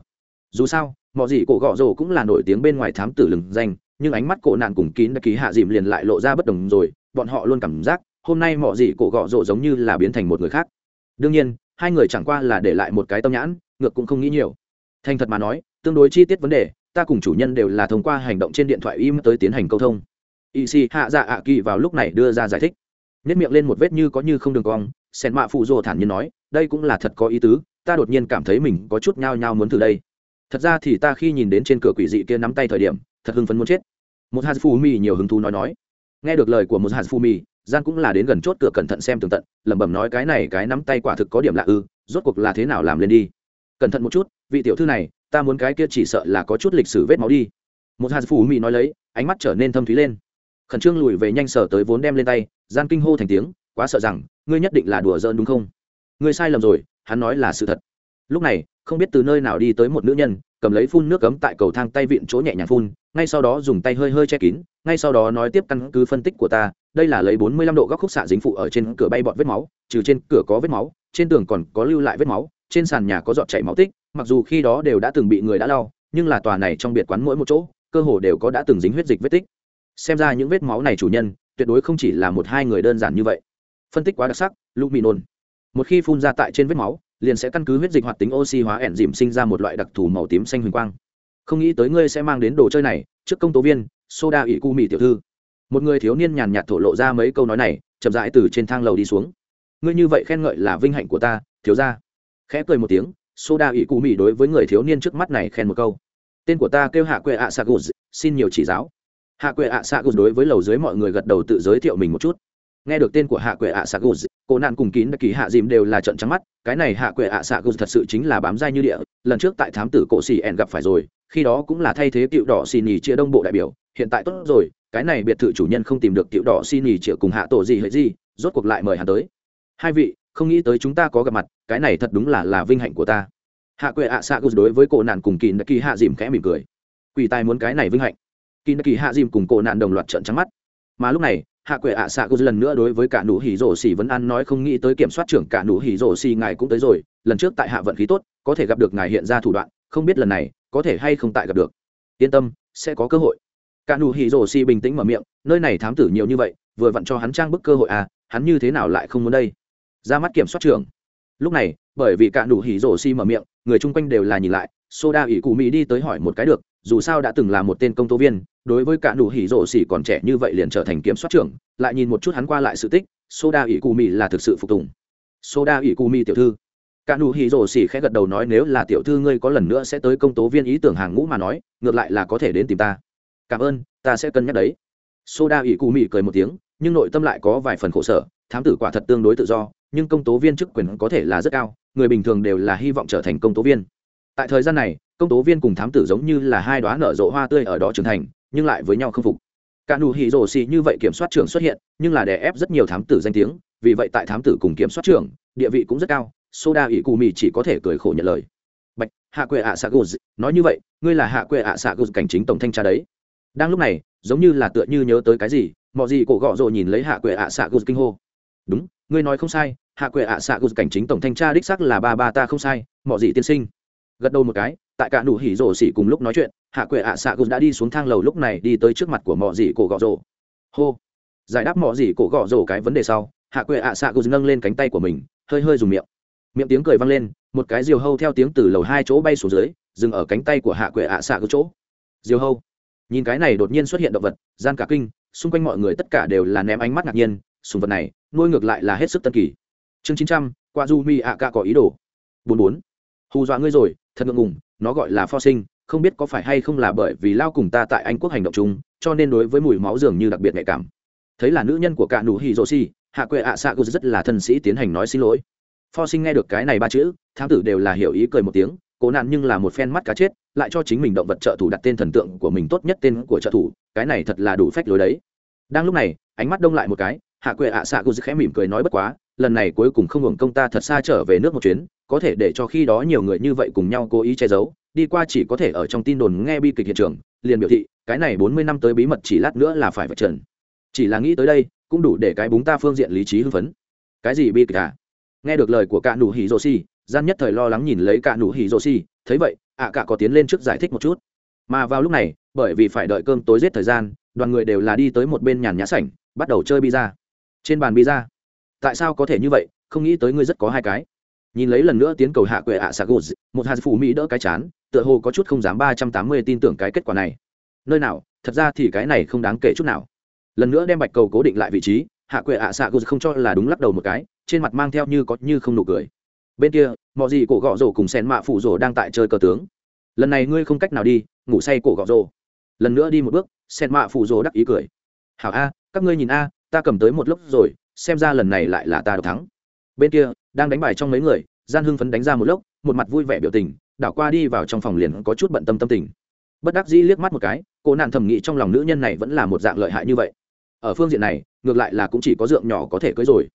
Dù sao mọi gì cổ gọ rồ cũng là nổi tiếng bên ngoài thám tử lừng danh, nhưng ánh mắt cổ nạn cùng kín đã ký hạ dìm liền lại lộ ra bất đồng rồi, bọn họ luôn cảm giác, hôm nay mọi gì cổ gọ rồ giống như là biến thành một người khác. Đương nhiên, hai người chẳng qua là để lại một cái tâm nhãn, ngược cũng không nghĩ nhiều. Thành thật mà nói, tương đối chi tiết vấn đề, ta cùng chủ nhân đều là thông qua hành động trên điện thoại im tới tiến hành câu thông. Y xì hạ dạ ạ kỳ vào lúc này đưa ra giải thích. Nhất miệng lên một vết như có như không đường cong, sen mạ phụ rồ thản nhiên nói, đây cũng là thật có ý tứ, ta đột nhiên cảm thấy mình có chút nhao nhao muốn thử đây. Thật ra thì ta khi nhìn đến trên cửa quỷ dị kia nắm tay thời điểm, thật hưng phấn muốn chết. Một hạt phù mì nhiều hứng thú nói nói. Nghe được lời của một hạt phù mì gian cũng là đến gần chốt cửa cẩn thận xem tường tận, lẩm bẩm nói, cái này cái nắm tay quả thực có điểm lạ ư, rốt cuộc là thế nào làm lên đi? Cẩn thận một chút, vị tiểu thư này, ta muốn cái kia chỉ sợ là có chút lịch sử vết máu đi. Một hạt phù mì nói lấy, ánh mắt trở nên thâm thúy lên khẩn trương lùi về nhanh sở tới vốn đem lên tay, gian kinh hô thành tiếng, quá sợ rằng, ngươi nhất định là đùa giỡn đúng không? Ngươi sai lầm rồi, hắn nói là sự thật. Lúc này, không biết từ nơi nào đi tới một nữ nhân, cầm lấy phun nước cấm tại cầu thang tay vịn chỗ nhẹ nhàng phun, ngay sau đó dùng tay hơi hơi che kín, ngay sau đó nói tiếp căn cứ phân tích của ta, đây là lấy bốn mươi lăm độ góc khúc xạ dính phụ ở trên cửa bay bọt vết máu, trừ trên cửa có vết máu, trên tường còn có lưu lại vết máu, trên sàn nhà có giọt chảy máu tích, mặc dù khi đó đều đã từng bị người đã lau, nhưng là tòa này trong biệt quán mỗi một chỗ, cơ hồ đều có đã từng dính huyết dịch vết tích xem ra những vết máu này chủ nhân, tuyệt đối không chỉ là một hai người đơn giản như vậy. Phân tích quá đặc sắc luminon một khi phun ra tại trên vết máu, liền sẽ căn cứ huyết dịch hoạt tính oxy hóa ẻn dìm sinh ra một loại đặc thù màu tím xanh huỳnh quang. Không nghĩ tới ngươi sẽ mang đến đồ chơi này, trước công tố viên, soda ỷ cu mỹ tiểu thư. Một người thiếu niên nhàn nhạt thổ lộ ra mấy câu nói này, chậm rãi từ trên thang lầu đi xuống. Ngươi như vậy khen ngợi là vinh hạnh của ta, thiếu ra khẽ cười một tiếng, soda ỷ cụ mỹ đối với người thiếu niên trước mắt này khen một câu. Tên của ta kêu hạ quê ạ sagus xin nhiều chỉ giáo hạ quệ ạ xạ gù đối với lầu dưới mọi người gật đầu tự giới thiệu mình một chút. Nghe được tên của hạ quệ ạ xạ gù cô nạn cùng kín đặc kỳ hạ dìm đều là trận trắng mắt, cái này hạ quệ ạ xạ gù thật sự chính là bám dai như địa, lần trước tại thám tử cổ xì ẹn gặp phải rồi, khi đó cũng là thay thế cựu đỏ xì nhì chia đông bộ đại biểu, hiện tại tốt rồi, cái này biệt thự chủ nhân không tìm được cựu đỏ xì nhì chia cùng hạ tổ gì hệ gì rốt cuộc lại mời hắn tới. Hai vị, không nghĩ tới chúng ta có gặp mặt, cái này thật đúng là là vinh hạnh của ta. Hạ quệ ạ xạ gù đối với cô nạn cùng kín đặc kỳ hạ dìm khẽ mỉm cười. Quỷ tai muốn cái này vinh hạnh kỳ nạ kỳ hạ dìm cùng cổ nạn đồng loạt trận trắng mắt. Mà lúc này, hạ quệ ạ à xạ cô lần nữa đối với cả nụ hỉ rổ xỉ vấn an nói không nghĩ tới kiểm soát trưởng cả nụ hỉ rổ xỉ ngài cũng tới rồi, lần trước tại hạ vận khí tốt, có thể gặp được ngài hiện ra thủ đoạn, không biết lần này có thể hay không tại gặp được. Yên tâm, sẽ có cơ hội. Cả nụ hỉ rổ xỉ bình tĩnh mở miệng, nơi này thám tử nhiều như vậy, vừa vặn cho hắn trang bức cơ hội à hắn như thế nào lại không muốn đây? Ra mắt kiểm soát trưởng. Lúc này, bởi vì cả nụ hỉ rổ xỉ mở miệng, người chung quanh đều là nhìn lại, soda ỉ cụ mỹ đi tới hỏi một cái được, dù sao đã từng là một tên công tố viên đối với cả nụ hỉ rổ xỉ còn trẻ như vậy liền trở thành kiểm soát trưởng, lại nhìn một chút hắn qua lại sự tích, soda ỉ cù mì là thực sự phục tùng. Soda ỉ cù mì tiểu thư. Cả nụ hỉ rổ xỉ khẽ gật đầu nói nếu là tiểu thư ngươi có lần nữa sẽ tới công tố viên ý tưởng hàng ngũ mà nói, ngược lại là có thể đến tìm ta. Cảm ơn, ta sẽ cân nhắc đấy. Soda ỉ cù mì cười một tiếng, nhưng nội tâm lại có vài phần khổ sở, thám tử quả thật tương đối tự do, nhưng công tố viên chức quyền có thể là rất cao, người bình thường đều là hy vọng trở thành công tố viên. Tại thời gian này, công tố viên cùng thám tử giống như là hai đoá nở rộ hoa tươi ở đó trưởng thành nhưng lại với nhau không phục. Cả nụ hỉ rồ xì như vậy kiểm soát trưởng xuất hiện, nhưng là đè ép rất nhiều thám tử danh tiếng, vì vậy tại thám tử cùng kiểm soát trưởng, địa vị cũng rất cao, soda ỷ cù mì chỉ có thể cười khổ nhận lời. Bạch, hạ quệ ạ xạ gù nói như vậy, ngươi là hạ quệ ạ xạ gù cảnh chính tổng thanh tra đấy. Đang lúc này, giống như là tựa như nhớ tới cái gì, mọi gì cổ gọ rồ nhìn lấy hạ quệ ạ xạ gù kinh hô. Đúng, ngươi nói không sai, hạ quệ ạ xạ gù cảnh chính tổng thanh tra đích xác là ba ba ta không sai, mọi gì tiên sinh. Gật đầu một cái, tại cả nụ hỉ rồ xỉ cùng lúc nói chuyện hạ quệ ạ xạ gục đã đi xuống thang lầu lúc này đi tới trước mặt của mọ dị cổ gọ rồ hô. Giải đáp mọ dị cổ gọ rồ cái vấn đề sau, hạ quệ ạ xạ gục nâng lên cánh tay của mình, hơi hơi dùng miệng. Miệng tiếng cười vang lên, một cái diều hâu theo tiếng từ lầu hai chỗ bay xuống dưới, dừng ở cánh tay của hạ quệ ạ xạ gục chỗ. Diều hâu. Nhìn cái này đột nhiên xuất hiện động vật, gian cả kinh, xung quanh mọi người tất cả đều là ném ánh mắt ngạc nhiên, sùng vật này, nuôi ngược lại là hết sức tân kỳ. Chương chín trăm qua du mi ạ ca có ý đồ. Bốn bốn. Hù dọa ngươi rồi, thật ngượng ngùng, nó gọi là pho sinh không biết có phải hay không là bởi vì lao cùng ta tại anh quốc hành động chung, cho nên đối với mùi máu dường như đặc biệt nhạy cảm. Thấy là nữ nhân của cả nụ hỉ rô xi, hạ quệ ạ xạ cô rất là thân sĩ tiến hành nói xin lỗi. Pho sinh nghe được cái này ba chữ, thám tử đều là hiểu ý cười một tiếng, cố nạn nhưng là một phen mắt cá chết, lại cho chính mình động vật trợ thủ đặt tên thần tượng của mình tốt nhất tên của trợ thủ, cái này thật là đủ phách lối đấy. Đang lúc này, ánh mắt đông lại một cái, hạ quệ ạ xạ cô khẽ mỉm cười nói bất quá, lần này cuối cùng không hưởng công ta thật xa trở về nước một chuyến, có thể để cho khi đó nhiều người như vậy cùng nhau cố ý che giấu đi qua chỉ có thể ở trong tin đồn nghe bi kịch hiện trường, liền biểu thị, cái này bốn mươi năm tới bí mật chỉ lát nữa là phải vạch trần. Chỉ là nghĩ tới đây, cũng đủ để cái búng ta phương diện lý trí hưng phấn. Cái gì bi kịch à? Nghe được lời của cạ nụ hỉ rô si, gian nhất thời lo lắng nhìn lấy cạ nụ hỉ rô si, thấy vậy, ạ cạ có tiến lên trước giải thích một chút. Mà vào lúc này, bởi vì phải đợi cơm tối giết thời gian, đoàn người đều là đi tới một bên nhàn nhã sảnh, bắt đầu chơi pizza trên bàn pizza tại sao có thể như vậy? Không nghĩ tới ngươi rất có hai cái. Nhìn lấy lần nữa tiến cầu hạ quệ ạ à sagus một hạt phụ mỹ đỡ cái chán tựa hồ có chút không dám ba trăm tám mươi tin tưởng cái kết quả này. Nơi nào thật ra thì cái này không đáng kể chút nào. Lần nữa đem bạch cầu cố định lại vị trí hạ quệ ạ à xạ gô không cho là đúng lắc đầu một cái trên mặt mang theo như có như không nụ cười. Bên kia mọi gì cổ gọ rồ cùng sen mạ phụ rồ đang tại chơi cờ tướng. Lần này ngươi không cách nào đi ngủ say cổ gọ rồ. lần nữa đi một bước sen mạ phụ rồ đắc ý cười. Hảo a các ngươi nhìn a ta cầm tới một lúc rồi xem ra lần này lại là ta được thắng. Bên kia đang đánh bài trong mấy người gian hưng phấn đánh ra một lúc, một mặt vui vẻ biểu tình đảo qua đi vào trong phòng liền có chút bận tâm tâm tình. Bất đắc dĩ liếc mắt một cái, cô nạn thầm nghĩ trong lòng nữ nhân này vẫn là một dạng lợi hại như vậy. Ở phương diện này, ngược lại là cũng chỉ có dượng nhỏ có thể cưới rồi.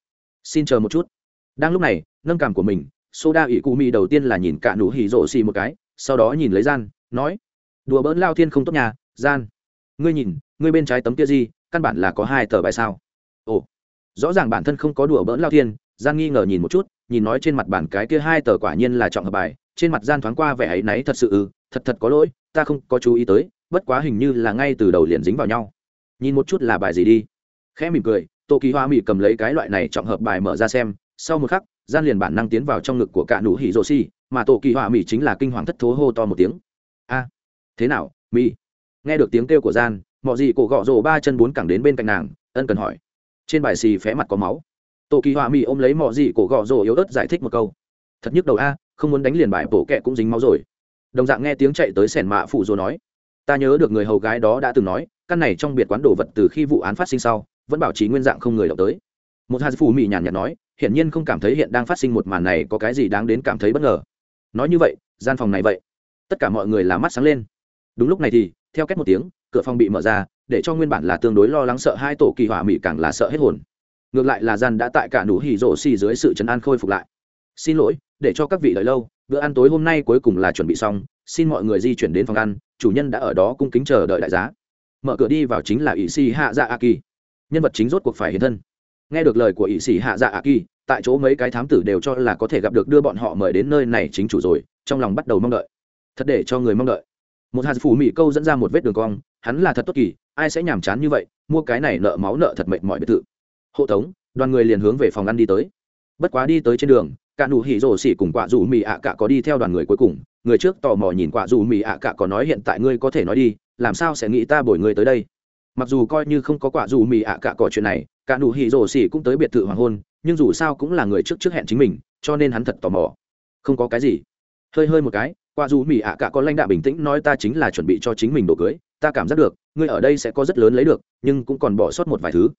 Xin chờ một chút. Đang lúc này, nâng cảm của mình, soda ỷ cụ mi đầu tiên là nhìn cả nụ hỉ rổ xì một cái, sau đó nhìn lấy gian, nói, đùa bỡn lao thiên không tốt nhà gian. Ngươi nhìn, ngươi bên trái tấm kia gì, căn bản là có hai tờ bài sao? Ồ. Rõ ràng bản thân không có đùa bỡn lao thiên, gian nghi ngờ nhìn một chút, nhìn nói trên mặt bản cái kia hai tờ quả nhiên là trọng hợp bài trên mặt gian thoáng qua vẻ ấy náy thật sự ư thật thật có lỗi, ta không có chú ý tới, bất quá hình như là ngay từ đầu liền dính vào nhau. Nhìn một chút là bài gì đi. Khẽ mỉm cười, tô kỳ hoa mỹ cầm lấy cái loại này trọng hợp bài mở ra xem, sau một khắc, gian liền bản năng tiến vào trong ngực của cả nụ hỉ rồ xì, mà tổ kỳ hoa mỹ chính là kinh hoàng thất thố hô to một tiếng. A, thế nào mỹ nghe được tiếng kêu của gian mọi gì cổ gọ rồ ba chân bốn cẳng đến bên cạnh nàng, ân cần hỏi. Trên bài xì phé mặt có máu. Tổ kỳ hoa mỹ ôm lấy mọi gì cổ gọ rồ yếu ớt giải thích một câu. Thật nhức đầu a không muốn đánh liền bài bổ kẹ cũng dính máu rồi. Đồng dạng nghe tiếng chạy tới sẻn mạ phụ rồi nói, ta nhớ được người hầu gái đó đã từng nói, căn này trong biệt quán đồ vật từ khi vụ án phát sinh sau, vẫn bảo trì nguyên dạng không người động tới. Một hạt phù mị nhàn nhạt nói, hiển nhiên không cảm thấy hiện đang phát sinh một màn này có cái gì đáng đến cảm thấy bất ngờ. Nói như vậy, gian phòng này vậy, tất cả mọi người là mắt sáng lên. Đúng lúc này thì, theo cách một tiếng, cửa phòng bị mở ra, để cho nguyên bản là tương đối lo lắng sợ hai tổ kỳ hỏa mỹ càng là sợ hết hồn. Ngược lại là gian đã tại cả nụ hỉ rổ xì dưới sự chấn an khôi phục lại. Xin lỗi để cho các vị đợi lâu, bữa ăn tối hôm nay cuối cùng là chuẩn bị xong, xin mọi người di chuyển đến phòng ăn, chủ nhân đã ở đó cung kính chờ đợi đại giá. Mở cửa đi vào chính là ỷ Sĩ hạ dạ a kỳ nhân vật chính rốt cuộc phải hiện thân. Nghe được lời của ỷ Sĩ hạ dạ a kỳ tại chỗ mấy cái thám tử đều cho là có thể gặp được đưa bọn họ mời đến nơi này chính chủ rồi, trong lòng bắt đầu mong đợi. Thật để cho người mong đợi. Một hạt phủ mỹ câu dẫn ra một vết đường cong, hắn là thật tốt kỳ, ai sẽ nhàm chán như vậy, mua cái này nợ máu nợ thật mệt mỏi biệt thự. Hộ tống, đoàn người liền hướng về phòng ăn đi tới. Bất quá đi tới trên đường cả nụ hỉ rổ xỉ cùng quả dù mì ạ à cả có đi theo đoàn người cuối cùng. Người trước tò mò nhìn quả dù mì ạ à cả có nói hiện tại ngươi có thể nói đi, làm sao sẽ nghĩ ta bồi ngươi tới đây? Mặc dù coi như không có quả dù mì ạ à cả cỏ chuyện này, cả nụ hỉ rổ xỉ cũng tới biệt thự hoàng hôn, nhưng dù sao cũng là người trước trước hẹn chính mình, cho nên hắn thật tò mò. Không có cái gì. Hơi hơi một cái, quả dù mì ạ cả có lãnh đạo bình tĩnh nói ta chính là chuẩn bị cho chính mình đồ cưới, ta cảm giác được, ngươi ở đây sẽ có rất lớn lấy được, nhưng cũng còn bỏ sót một vài thứ.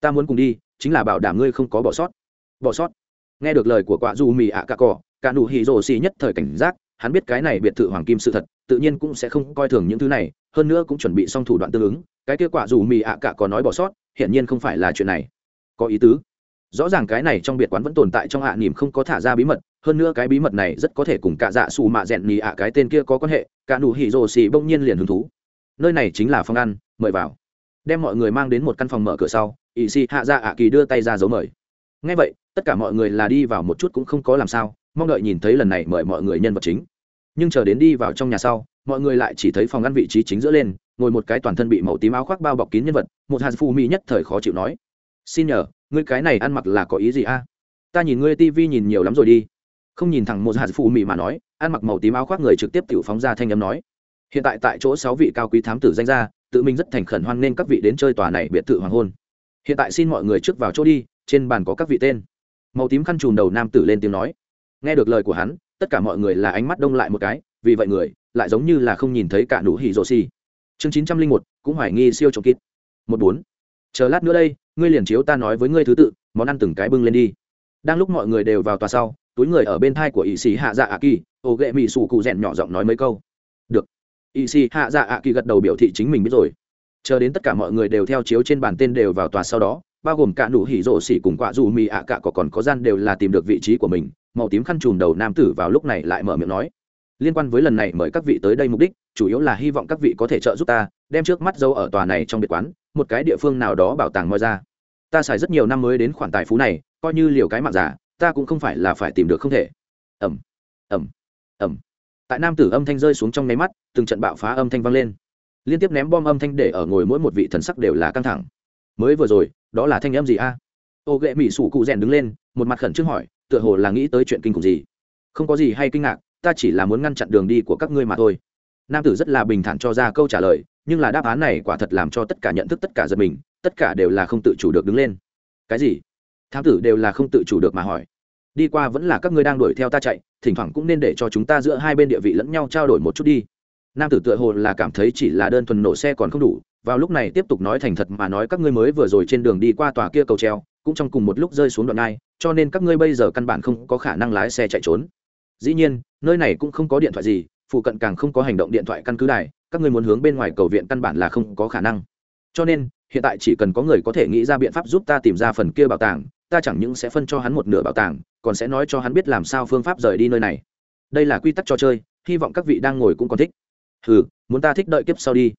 Ta muốn cùng đi, chính là bảo đảm ngươi không có bỏ sót. Bỏ sót nghe được lời của quả dù mì ạ cà cỏ, cả nụ hỉ rồ xì nhất thời cảnh giác, hắn biết cái này biệt thự hoàng kim sự thật, tự nhiên cũng sẽ không coi thường những thứ này, hơn nữa cũng chuẩn bị xong thủ đoạn tương ứng, cái kết quả dù mì ạ cà cả nói bỏ sót, hiển nhiên không phải là chuyện này. Có ý tứ. Rõ ràng cái này trong biệt quán vẫn tồn tại trong ạ à nỉm không có thả ra bí mật, hơn nữa cái bí mật này rất có thể cùng cả dạ xù mạ rẹn nỉ ạ cái tên kia có quan hệ, cả nụ hỉ rồ xì bỗng nhiên liền hứng thú. Nơi này chính là phòng ăn, mời vào. Đem mọi người mang đến một căn phòng mở cửa sau ỵ xì hạ dạ ạ kỳ đưa tay ra dấu mời ngay vậy tất cả mọi người là đi vào một chút cũng không có làm sao mong đợi nhìn thấy lần này mời mọi người nhân vật chính. Nhưng chờ đến đi vào trong nhà sau mọi người lại chỉ thấy phòng ăn vị trí chính giữa lên ngồi một cái toàn thân bị màu tím áo khoác bao bọc kín nhân vật một hạt phu mỹ nhất thời khó chịu nói. Xin nhờ ngươi cái này ăn mặc là có ý gì a? Ta nhìn ngươi tivi nhìn nhiều lắm rồi đi. Không nhìn thẳng một hạt phu mỹ mà nói ăn mặc màu tím áo khoác người trực tiếp tiểu phóng ra thanh âm nói. Hiện tại tại chỗ sáu vị cao quý thám tử danh gia, tự mình rất thành khẩn hoan nên các vị đến chơi tòa này biệt thự hoàng hôn. Hiện tại xin mọi người trước vào chỗ đi trên bàn có các vị tên. Màu tím khăn trùm đầu nam tử lên tiếng nói. Nghe được lời của hắn, tất cả mọi người là ánh mắt đông lại một cái, vì vậy người lại giống như là không nhìn thấy cả nụ hỉ rồ xì. Chương chín trăm linh một, cũng hoài nghi siêu trộm kít một bốn. Chờ lát nữa đây, ngươi liền chiếu ta nói với ngươi thứ tự, món ăn từng cái bưng lên đi. Đang lúc mọi người đều vào tòa sau, túi người ở bên thai của ỵ sĩ hạ dạ ạ kỳ ô ghệ mỹ sủ cụ rèn nhỏ giọng nói mấy câu. Được. Ỵ sĩ hạ dạ ạ kỳ gật đầu biểu thị chính mình biết rồi. Chờ đến tất cả mọi người đều theo chiếu trên bàn tên đều vào tòa sau đó bao gồm cả nụ hỉ rộ xỉ cùng quạ dù mì ạ cả có còn có gian đều là tìm được vị trí của mình, màu tím khăn trùm đầu nam tử vào lúc này lại mở miệng nói. Liên quan với lần này mời các vị tới đây mục đích, chủ yếu là hy vọng các vị có thể trợ giúp ta, đem trước mắt dâu ở tòa này trong biệt quán, một cái địa phương nào đó bảo tàng moi ra. Ta xài rất nhiều năm mới đến khoản tài phú này, coi như liều cái mạng giả, ta cũng không phải là phải tìm được không thể. Ẩm ẩm ẩm tại nam tử âm thanh rơi xuống trong nháy mắt, từng trận bạo phá âm thanh vang lên. Liên tiếp ném bom âm thanh để ở ngồi mỗi một vị thần sắc đều là căng thẳng. Mới vừa rồi đó là thanh âm gì a? Ô ghệ mỹ sủ cụ rèn đứng lên, một mặt khẩn trương hỏi, tựa hồ là nghĩ tới chuyện kinh khủng gì? Không có gì hay kinh ngạc, ta chỉ là muốn ngăn chặn đường đi của các ngươi mà thôi. Nam tử rất là bình thản cho ra câu trả lời, nhưng là đáp án này quả thật làm cho tất cả nhận thức, tất cả giật mình, tất cả đều là không tự chủ được đứng lên. Cái gì? Thám tử đều là không tự chủ được mà hỏi. Đi qua vẫn là các ngươi đang đuổi theo ta chạy, thỉnh thoảng cũng nên để cho chúng ta giữa hai bên địa vị lẫn nhau trao đổi một chút đi. Nam tử tựa hồ là cảm thấy chỉ là đơn thuần nổ xe còn không đủ vào lúc này tiếp tục nói thành thật mà nói các ngươi mới vừa rồi trên đường đi qua tòa kia cầu treo, cũng trong cùng một lúc rơi xuống đoạn ngai, cho nên các ngươi bây giờ căn bản không có khả năng lái xe chạy trốn. Dĩ nhiên, nơi này cũng không có điện thoại gì, phụ cận càng không có hành động điện thoại căn cứ đài, các ngươi muốn hướng bên ngoài cầu viện căn bản là không có khả năng. Cho nên, hiện tại chỉ cần có người có thể nghĩ ra biện pháp giúp ta tìm ra phần kia bảo tàng, ta chẳng những sẽ phân cho hắn một nửa bảo tàng, còn sẽ nói cho hắn biết làm sao phương pháp rời đi nơi này. Đây là quy tắc trò chơi, hy vọng các vị đang ngồi cũng còn thích. Ừ muốn ta thích đợi kiếp sau đi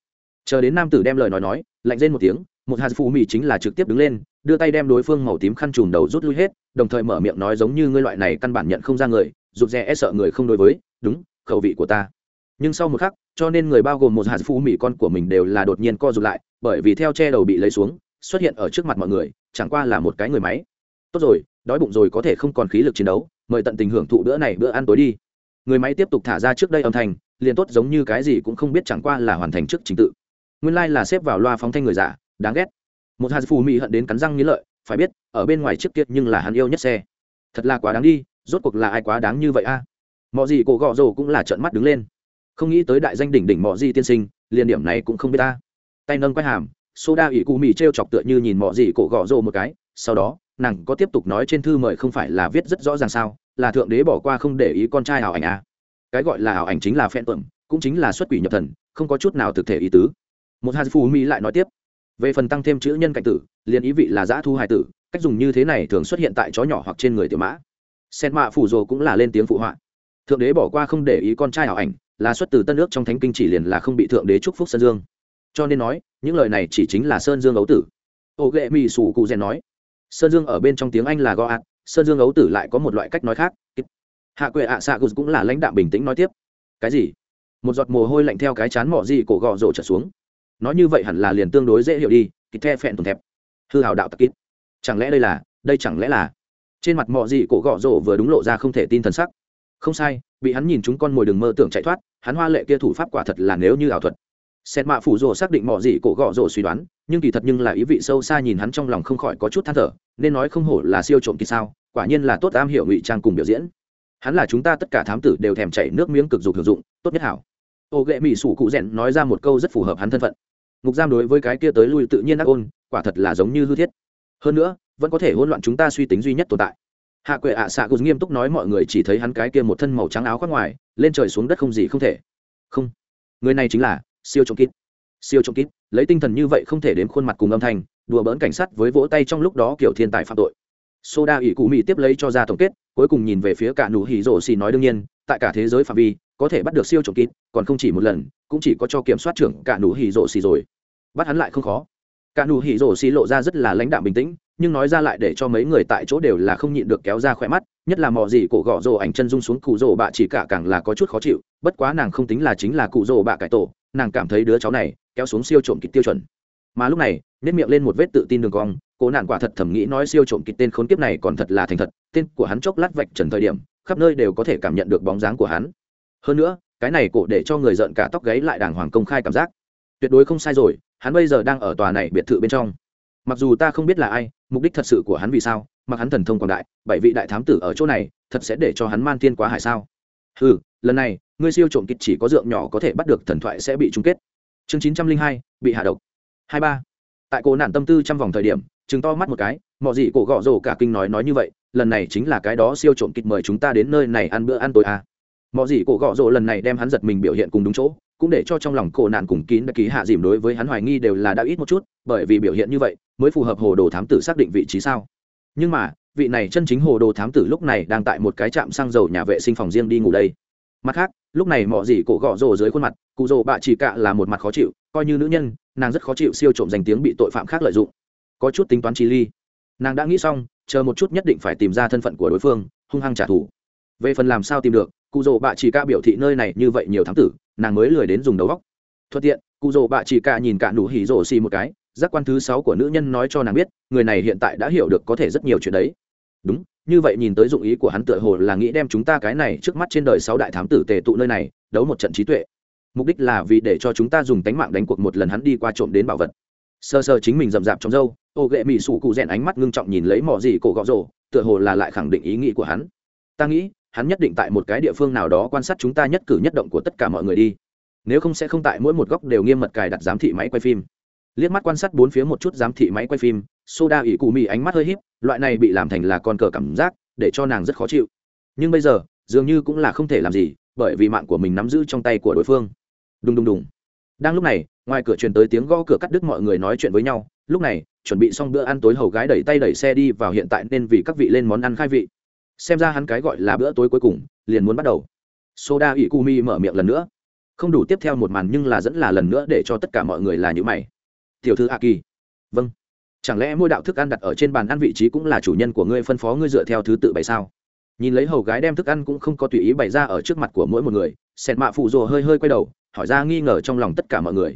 chờ đến nam tử đem lời nói nói, lạnh rên một tiếng, một hạt phụ mì chính là trực tiếp đứng lên, đưa tay đem đối phương màu tím khăn trùm đầu rút lui hết, đồng thời mở miệng nói giống như ngươi loại này căn bản nhận không ra người, rụt rè e sợ người không đối với, đúng, khẩu vị của ta. Nhưng sau một khắc, cho nên người bao gồm một hạt phụ mì con của mình đều là đột nhiên co rụt lại, bởi vì theo che đầu bị lấy xuống, xuất hiện ở trước mặt mọi người, chẳng qua là một cái người máy. Tốt rồi, đói bụng rồi có thể không còn khí lực chiến đấu, mời tận tình hưởng thụ bữa này bữa ăn tối đi. Người máy tiếp tục thả ra trước đây âm thanh, liền tốt giống như cái gì cũng không biết chẳng qua là hoàn thành trước trình tự nguyên lai là xếp vào loa phóng thanh người giả, đáng ghét. Một hạt phù mỹ hận đến cắn răng nghĩ lợi, phải biết, ở bên ngoài trước kia nhưng là hắn yêu nhất xe. Thật là quá đáng đi, rốt cuộc là ai quá đáng như vậy a? À? mọi gì cổ gọ rồ cũng là trợn mắt đứng lên. Không nghĩ tới đại danh đỉnh đỉnh mọi gì tiên sinh, liền điểm này cũng không biết ta. Tay nâng quay hàm Số đa ỷ cụ mì t r e o chọc tựa như nhìn mọi gì cổ gọ rồ một cái, sau đó, nàng có tiếp tục nói trên thư mời không phải là viết rất rõ ràng sao, là thượng đế bỏ qua không để ý con trai ảo ảnh a? cái gọi là ảo ảnh chính là phen tưởng cũng chính là xuất quỷ nhập thần, không có chút nào thực thể ý tứ một hạt phù mỹ lại nói tiếp. Về phần tăng thêm chữ nhân cạnh tử, liền ý vị là giã thu hài tử, cách dùng như thế này thường xuất hiện tại chó nhỏ hoặc trên người tiểu mã. Sen mạ phủ rồ cũng là lên tiếng phụ họa. Thượng đế bỏ qua không để ý con trai ảo ảnh, là xuất từ tân ước trong thánh kinh chỉ liền là không bị thượng đế chúc phúc sơn dương. Cho nên nói, những lời này chỉ chính là sơn dương ấu tử. Ô ghệ mỹ sủ cụ rèn nói, sơn dương ở bên trong tiếng anh là goat sơn dương ấu tử lại có một loại cách nói khác. Hạ quệ ạ xạ cũng là lãnh đạo bình tĩnh nói tiếp, cái gì? Một giọt mồ hôi lạnh theo cái chán mỏ gì cổ gò rổ trở xuống nói như vậy hẳn là liền tương đối dễ hiểu đi kịt the phẹn tồn thẹp. Hư hào đạo tặc kít. Chẳng lẽ đây là, đây chẳng lẽ là? Trên mặt mọi gì cổ gõ rổ vừa đúng lộ ra không thể tin thần sắc. Không sai, bị hắn nhìn chúng con mồi đường mơ tưởng chạy thoát, hắn hoa lệ kia thủ pháp quả thật là nếu như ảo thuật. Xét mạ phủ rồ xác định mọi gì cổ gọ rồ suy đoán, nhưng kỳ thật nhưng là ý vị sâu xa nhìn hắn trong lòng không khỏi có chút than thở, nên nói không hổ là siêu trộm kỳ sao, quả nhiên là tốt am hiểu ngụy trang cùng biểu diễn. Hắn là chúng ta tất cả thám tử đều thèm chảy nước miếng cực dục hưởng dụng, tốt nhất hảo. Ô ghệ mỹ sủ cụ rèn nói ra một câu rất phù hợp hắn thân phận ngục giam đối với cái kia tới lui tự nhiên ác ôn, quả thật là giống như hư thiết. Hơn nữa, vẫn có thể hỗn loạn chúng ta suy tính duy nhất tồn tại. Hạ quệ ạ à xạ gục nghiêm túc nói mọi người chỉ thấy hắn cái kia một thân màu trắng áo khoác ngoài, lên trời xuống đất không gì không thể. Không. Người này chính là siêu trộm kít. Siêu trộm kít, lấy tinh thần như vậy không thể đến khuôn mặt cùng âm thanh, đùa bỡn cảnh sát với vỗ tay trong lúc đó kiểu thiên tài phạm tội. Soda ủy cụ mỹ tiếp lấy cho ra tổng kết, cuối cùng nhìn về phía cả nụ hỉ rổ xì nói đương nhiên tại cả thế giới phạm vi, có thể bắt được siêu trộm kín còn không chỉ một lần, cũng chỉ có cho kiểm soát trưởng cả nụ hỉ rộ xì rồi. Bắt hắn lại không khó. Cả nụ hỉ rộ xì lộ ra rất là lãnh đạm bình tĩnh, nhưng nói ra lại để cho mấy người tại chỗ đều là không nhịn được kéo ra khỏe mắt, nhất là mò gì cổ gõ rộ ảnh chân rung xuống cụ rộ bạ chỉ cả càng là có chút khó chịu, bất quá nàng không tính là chính là cụ rộ bạ cải tổ, nàng cảm thấy đứa cháu này kéo xuống siêu trộm kịch tiêu chuẩn. Mà lúc này, nếp miệng lên một vết tự tin đường cong, cố nạn quả thật thẩm nghĩ nói siêu trộm kịch tên khốn kiếp này còn thật là thành thật, tên của hắn chốc lát vạch trần thời điểm khắp nơi đều có thể cảm nhận được bóng dáng của hắn. Hơn nữa cái này cổ để cho người giận cả tóc gáy lại đàng hoàng công khai cảm giác. Tuyệt đối không sai rồi hắn bây giờ đang ở tòa này biệt thự bên trong. Mặc dù ta không biết là ai mục đích thật sự của hắn vì sao mà hắn thần thông quảng đại bảy vị đại thám tử ở chỗ này thật sẽ để cho hắn man thiên quá hải sao? Hừ, lần này ngươi siêu trộm kịch chỉ có dượng nhỏ có thể bắt được thần thoại sẽ bị trung kết. Chương chín trăm linh hai bị hạ độc. Hai ba. Tại cổ nạn tâm tư trong vòng thời điểm chừng to mắt một cái mọi gì cổ gọ rồ cả kinh nói nói như vậy lần này chính là cái đó siêu trộm kịch mời chúng ta đến nơi này ăn bữa ăn tối à. mọi gì cổ gọ rộ lần này đem hắn giật mình biểu hiện cùng đúng chỗ, cũng để cho trong lòng cổ nạn cùng kín đã ký hạ dìm đối với hắn hoài nghi đều là đã ít một chút, bởi vì biểu hiện như vậy, mới phù hợp hồ đồ thám tử xác định vị trí sao. Nhưng mà, vị này chân chính hồ đồ thám tử lúc này đang tại một cái trạm xăng dầu nhà vệ sinh phòng riêng đi ngủ đây. Mặt khác, lúc này mọi gì cổ gọ rồ dưới khuôn mặt, cụ rồ bạ chỉ cạ là một mặt khó chịu, coi như nữ nhân, nàng rất khó chịu siêu trộm danh tiếng bị tội phạm khác lợi dụng. Có chút tính toán chi ly nàng đã nghĩ xong, chờ một chút nhất định phải tìm ra thân phận của đối phương, hung hăng trả thù. Về phần làm sao tìm được, cụ rỗ bạ chỉ ca biểu thị nơi này như vậy nhiều thám tử, nàng mới lười đến dùng đầu góc thuận tiện, cụ rỗ bạ chỉ ca nhìn cạn đủ hỉ rỗ xì một cái, giác quan thứ sáu của nữ nhân nói cho nàng biết, người này hiện tại đã hiểu được có thể rất nhiều chuyện đấy. Đúng, như vậy nhìn tới dụng ý của hắn tựa hồ là nghĩ đem chúng ta cái này trước mắt trên đời sáu đại thám tử tề tụ nơi này, đấu một trận trí tuệ. Mục đích là vì để cho chúng ta dùng tánh mạng đánh cuộc một lần hắn đi qua trộm đến bảo vật. Sơ sơ chính mình rậm rạp trong râu, ô ghệ mỹ sủ cụ rèn ánh mắt ngưng trọng nhìn lấy mỏ gì cổ gọ rổ, tựa hồ là lại khẳng định ý nghĩ của hắn. Ta nghĩ, hắn nhất định tại một cái địa phương nào đó quan sát chúng ta nhất cử nhất động của tất cả mọi người đi. Nếu không sẽ không tại mỗi một góc đều nghiêm mật cài đặt giám thị máy quay phim. Liếc mắt quan sát bốn phía một chút giám thị máy quay phim, soda ỉ cụ mì ánh mắt hơi h í p loại này bị làm thành là con cờ cảm giác, để cho nàng rất khó chịu. Nhưng bây giờ, dường như cũng là không thể làm gì, bởi vì mạng của mình nắm giữ trong tay của đối phương. Đùng đùng đùng. Đang lúc này ngoài cửa truyền tới tiếng gõ cửa cắt đứt mọi người nói chuyện với nhau, lúc này, chuẩn bị xong bữa ăn tối hầu gái đẩy tay đẩy xe đi vào hiện tại nên vì các vị lên món ăn khai vị. Xem ra hắn cái gọi là bữa tối cuối cùng, liền muốn bắt đầu. Soda ỷ kumi mở miệng lần nữa. Không đủ tiếp theo một màn nhưng là dẫn là lần nữa để cho tất cả mọi người là như mày. Tiểu thư a kỳ vâng. Chẳng lẽ mỗi đạo thức ăn đặt ở trên bàn ăn vị trí cũng là chủ nhân của ngươi phân phó ngươi dựa theo thứ tự bày sao? Nhìn lấy hầu gái đem thức ăn cũng không có tùy ý bày ra ở trước mặt của mỗi một người, sẹt mạ phụ rồ hơi hơi quay đầu, hỏi ra nghi ngờ trong lòng tất cả mọi người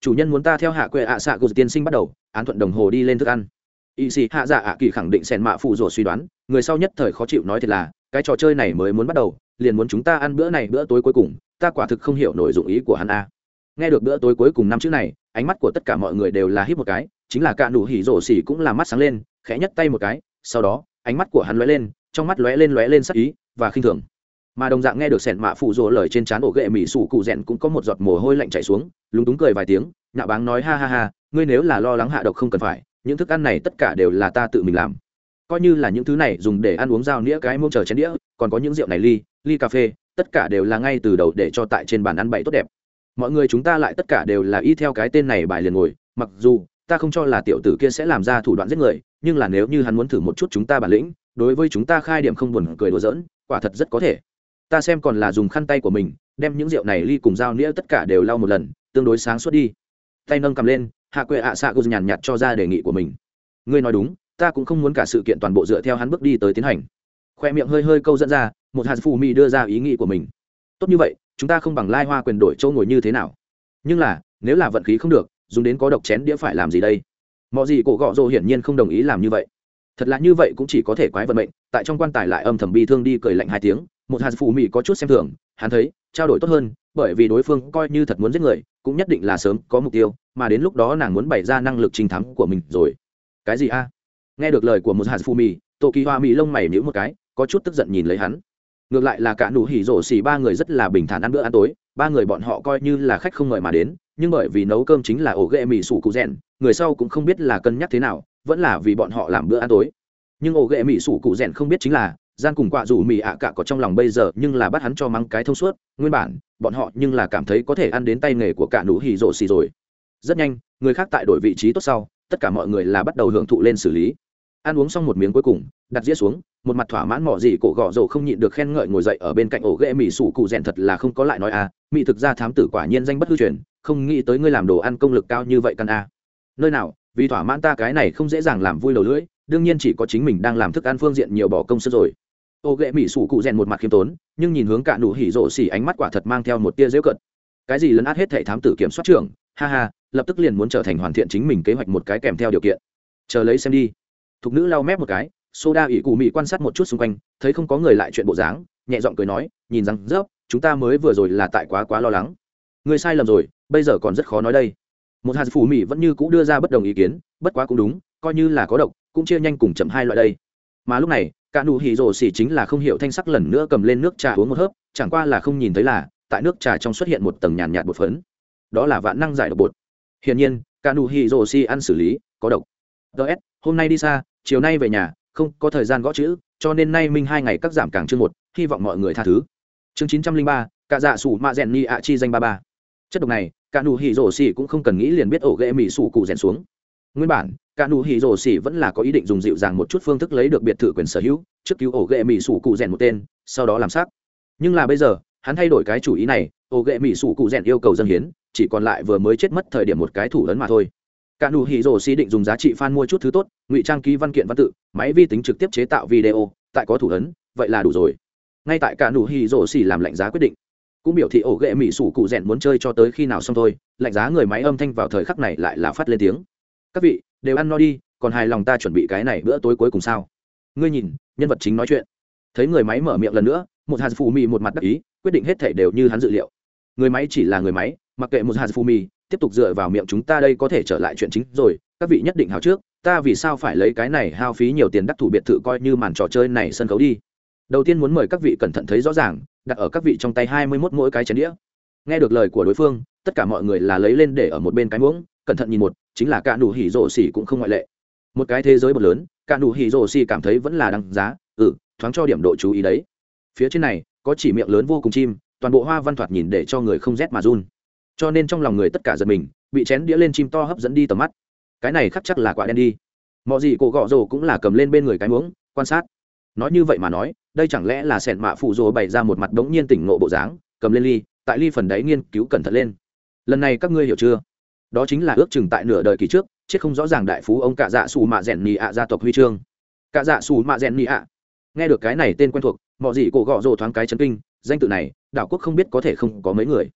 chủ nhân muốn ta theo hạ quệ ạ à xạ gột tiên sinh bắt đầu, án thuận đồng hồ đi lên thức ăn. Y sĩ hạ dạ ạ kỳ khẳng định sẻn mạ phụ rồ suy đoán, người sau nhất thời khó chịu nói thật là, cái trò chơi này mới muốn bắt đầu, liền muốn chúng ta ăn bữa này bữa tối cuối cùng, ta quả thực không hiểu nội dụng ý của hắn a. Nghe được bữa tối cuối cùng năm chữ này, ánh mắt của tất cả mọi người đều là hít một cái, chính là cả nụ hỉ rổ xỉ cũng là mắt sáng lên, khẽ nhấc tay một cái, sau đó, ánh mắt của hắn lóe lên, trong mắt lóe lên lóe lên sắc ý và khinh thường mà đồng dạng nghe được sẹn mạ phụ rồ lời trên trán ổ ghệ mỹ sủ cụ rèn cũng có một giọt mồ hôi lạnh chảy xuống, lúng túng cười vài tiếng, nhạ báng nói, ha ha ha, ngươi nếu là lo lắng hạ độc không cần phải, những thức ăn này tất cả đều là ta tự mình làm. Coi như là những thứ này dùng để ăn uống dao nĩa cái mông chờ chén đĩa, còn có những rượu này ly ly cà phê, tất cả đều là ngay từ đầu để cho tại trên bàn ăn bày tốt đẹp. Mọi người chúng ta lại tất cả đều là y theo cái tên này bài liền ngồi, mặc dù ta không cho là tiểu tử kia sẽ làm ra thủ đoạn giết người, nhưng là nếu như hắn muốn thử một chút chúng ta bản lĩnh, đối với chúng ta khai điểm không buồn cười đùa giỡn, quả thật rất có thể ta xem còn là dùng khăn tay của mình, đem những rượu này ly cùng dao nĩa tất cả đều lau một lần, tương đối sáng suốt đi. Tay nâng cầm lên, hạ quệ ạ xạ cô nhàn nhạt cho ra đề nghị của mình. Ngươi nói đúng, ta cũng không muốn cả sự kiện toàn bộ dựa theo hắn bước đi tới tiến hành. Khoe miệng hơi hơi câu dẫn ra, một hạt phù mi đưa ra ý nghĩ của mình. Tốt như vậy, chúng ta không bằng lai hoa quyền đổi chỗ ngồi như thế nào? Nhưng là, nếu là vận khí không được, dùng đến có độc chén đĩa phải làm gì đây? Mọi gì cổ gọ rồ hiển nhiên không đồng ý làm như vậy. Thật là như vậy cũng chỉ có thể quái vận mệnh, tại trong quan tài lại âm thầm bi thương đi cười lạnh hai tiếng một hạt phụ mỹ có chút xem thường, hắn thấy, trao đổi tốt hơn, bởi vì đối phương coi như thật muốn giết người, cũng nhất định là sớm có mục tiêu, mà đến lúc đó nàng muốn bày ra năng lực trình thắng của mình rồi. Cái gì a? Nghe được lời của một hạt phụ mỹ tổ kỳ hoa mỹ lông mày nhữ một cái, có chút tức giận nhìn lấy hắn. Ngược lại là cả nụ hỉ rổ xì ba người rất là bình thản ăn bữa ăn tối, ba người bọn họ coi như là khách không mời mà đến, nhưng bởi vì nấu cơm chính là ổ ghệ mì sủ cụ rèn, người sau cũng không biết là cân nhắc thế nào, vẫn là vì bọn họ làm bữa ăn tối. Nhưng ổ ghệ mì sủ cụ rèn không biết chính là gian cùng quạ rủ mì ạ à cả có trong lòng bây giờ, nhưng là bắt hắn cho mắng cái thông suốt, nguyên bản, bọn họ nhưng là cảm thấy có thể ăn đến tay nghề của cả nụ hỉ rộ xì rồi. Rất nhanh, người khác tại đổi vị trí tốt sau, tất cả mọi người là bắt đầu hưởng thụ lên xử lý. Ăn uống xong một miếng cuối cùng, đặt dĩa xuống, một mặt thỏa mãn mỏ gì cổ gò rổ không nhịn được khen ngợi ngồi dậy ở bên cạnh ổ ghệ mỹ sủ cụ rèn thật là không có lại nói à mị thực ra thám tử quả nhiên danh bất hư truyền, không nghĩ tới ngươi làm đồ ăn công lực cao như vậy căn a nơi nào, vì thỏa mãn ta cái này không dễ dàng làm vui lầu lưỡi, đương nhiên chỉ có chính mình đang làm thức ăn phương diện nhiều bỏ công sức rồi ô ghệ mỹ sủ cụ rèn một mặt khiêm tốn, nhưng nhìn hướng cả nụ hỉ rộ xỉ ánh mắt quả thật mang theo một tia dễu cận cái gì lấn át hết thệ thám tử kiểm soát trưởng? Ha ha, lập tức liền muốn trở thành hoàn thiện chính mình kế hoạch một cái kèm theo điều kiện. Chờ lấy xem đi. Thục nữ lau mép một cái, soda ỉ cụ mỹ quan sát một chút xung quanh, thấy không có người lại chuyện bộ dáng, nhẹ giọng cười nói, nhìn rằng rớp chúng ta mới vừa rồi là tại quá quá lo lắng. Người sai lầm rồi, bây giờ còn rất khó nói đây. Một hạt phủ mỹ vẫn như cũng đưa ra bất đồng ý kiến, bất quá cũng đúng, coi như là có độc, cũng chia nhanh cùng chậm hai loại đây. Mà lúc này cả nụ hỉ rồ xỉ chính là không hiểu thanh sắc lần nữa cầm lên nước trà uống một hớp, chẳng qua là không nhìn thấy là, tại nước trà trong xuất hiện một tầng nhàn nhạt bột phấn. Đó là vạn năng giải độc bột. Hiển nhiên, cả nụ hỉ rồ xỉ ăn xử lý, có độc. Ts hôm nay đi xa, chiều nay về nhà, không có thời gian gõ chữ, cho nên nay minh hai ngày cắt giảm càng chương một, hy vọng mọi người tha thứ. Chương chín trăm linh ba, cả dạ sủ mạ rèn ni ạ chi danh ba ba. Chất độc này, cả nụ hỉ rồ xỉ cũng không cần nghĩ liền biết ổ ghệ mỹ sủ cụ rèn xuống. Nguyên bản cả nụ hỉ rồ xỉ vẫn là có ý định dùng dịu dàng một chút phương thức lấy được biệt thự quyền sở hữu, trước cứu ổ ghệ mỹ sủ cụ rèn một tên, sau đó làm sắc nhưng là bây giờ, hắn thay đổi cái chủ ý này, ổ ghệ mỹ sủ cụ rèn yêu cầu dân hiến, chỉ còn lại vừa mới chết mất thời điểm một cái thủ lớn mà thôi. Cả nụ hỉ rồ xỉ định dùng giá trị fan mua chút thứ tốt, ngụy trang ký văn kiện văn tự, máy vi tính trực tiếp chế tạo video, tại có thủ lớn, vậy là đủ rồi. Ngay tại cả nụ hỉ rồ xỉ làm lạnh giá quyết định. Cũng biểu thị ổ ghệ mỹ sủ cụ rèn muốn chơi cho tới khi nào xong thôi lạnh giá người máy âm thanh vào thời khắc này lại là phát lên tiếng. Các vị đều ăn no đi, còn hài lòng ta chuẩn bị cái này bữa tối cuối cùng sao? Ngươi nhìn, nhân vật chính nói chuyện. Thấy người máy mở miệng lần nữa, một hạt phù mì một mặt đắc ý, quyết định hết thể đều như hắn dự liệu. Người máy chỉ là người máy, mặc kệ một hạt phù mì, tiếp tục dựa vào miệng chúng ta đây có thể trở lại chuyện chính rồi, các vị nhất định hào trước, ta vì sao phải lấy cái này hao phí nhiều tiền đắc thủ biệt thự coi như màn trò chơi này sân khấu đi? Đầu tiên muốn mời các vị cẩn thận thấy rõ ràng, đặt ở các vị trong tay hai mươi mốt mỗi cái chén đĩa. Nghe được lời của đối phương, tất cả mọi người là lấy lên để ở một bên cái muỗng, cẩn thận nhìn một chính là cả nụ hỉ rổ xỉ cũng không ngoại lệ. Một cái thế giới bậc lớn, cả nụ hỉ rổ xỉ cảm thấy vẫn là đáng giá ừ thoáng cho điểm độ chú ý đấy. Phía trên này, có chỉ miệng lớn vô cùng chim, toàn bộ hoa văn thoạt nhìn để cho người không rét mà run. Cho nên trong lòng người tất cả giật mình, bị chén đĩa lên chim to hấp dẫn đi tầm mắt. Cái này khắc chắc là quả đen đi. Mọi gì cổ gọ rồ cũng là cầm lên bên người cái muỗng, quan sát. Nói như vậy mà nói, đây chẳng lẽ là sẹn mạ phụ rồ bày ra một mặt đống nhiên tỉnh ngộ bộ dáng, cầm lên ly, tại ly phần đấy nghiên cứu cẩn thận lên. Lần này các ngươi hiểu chưa? đó chính là ước chừng tại nửa đời kỳ trước, chết không rõ ràng đại phú ông cả dạ xù mạ rèn nhị ạ gia tộc huy chương. Cả dạ xù mạ rèn nhị ạ. Nghe được cái này tên quen thuộc mọi gì cổ gọ rồ thoáng cái chân kinh, danh tự này, đảo quốc không biết có thể không có mấy người.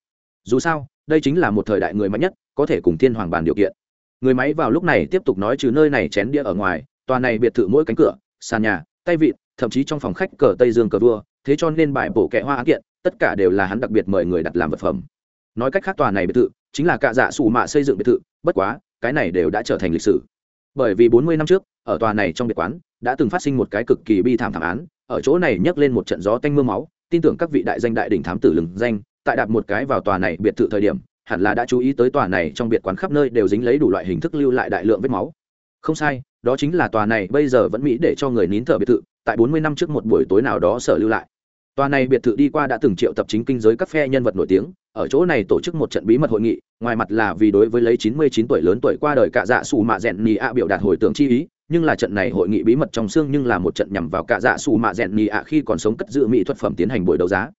Dù sao, đây chính là một thời đại người mạnh nhất, có thể cùng thiên hoàng bàn điều kiện. Người máy vào lúc này tiếp tục nói trừ nơi này chén đĩa ở ngoài, tòa này biệt thự mỗi cánh cửa, sàn nhà, tay vịt thậm chí trong phòng khách cờ tây dương cờ vua, thế cho nên bài bổ kẹ hoa án kiện, tất cả đều là hắn đặc biệt mời người đặt làm vật phẩm. Nói cách khác tòa này biệt thự chính là cạ dạ sủ mạ xây dựng biệt thự, bất quá, cái này đều đã trở thành lịch sử. Bởi vì bốn mươi năm trước, ở tòa này trong biệt quán, đã từng phát sinh một cái cực kỳ bi thảm thảm án, ở chỗ này nhấc lên một trận gió tanh m ư a máu, tin tưởng các vị đại danh đại đỉnh thám tử lừng danh, tại đạt một cái vào tòa này biệt thự thời điểm, hẳn là đã chú ý tới tòa này trong biệt quán khắp nơi đều dính lấy đủ loại hình thức lưu lại đại lượng vết máu. Không sai, đó chính là tòa này bây giờ vẫn mỹ để cho người nín thở biệt thự, tại bốn mươi năm trước một buổi tối nào đó sở lưu lại. Toàn này biệt thự đi qua đã từng triệu tập chính kinh giới các phe nhân vật nổi tiếng, ở chỗ này tổ chức một trận bí mật hội nghị, ngoài mặt là vì đối với lấy 99 tuổi lớn tuổi qua đời cả dạ sủ mạ rèn nhị ạ biểu đạt hồi tưởng chi ý, nhưng là trận này hội nghị bí mật trong xương nhưng là một trận nhằm vào cả dạ sủ mạ rèn nhị ạ khi còn sống cất giữ mỹ thuật phẩm tiến hành buổi đấu giá.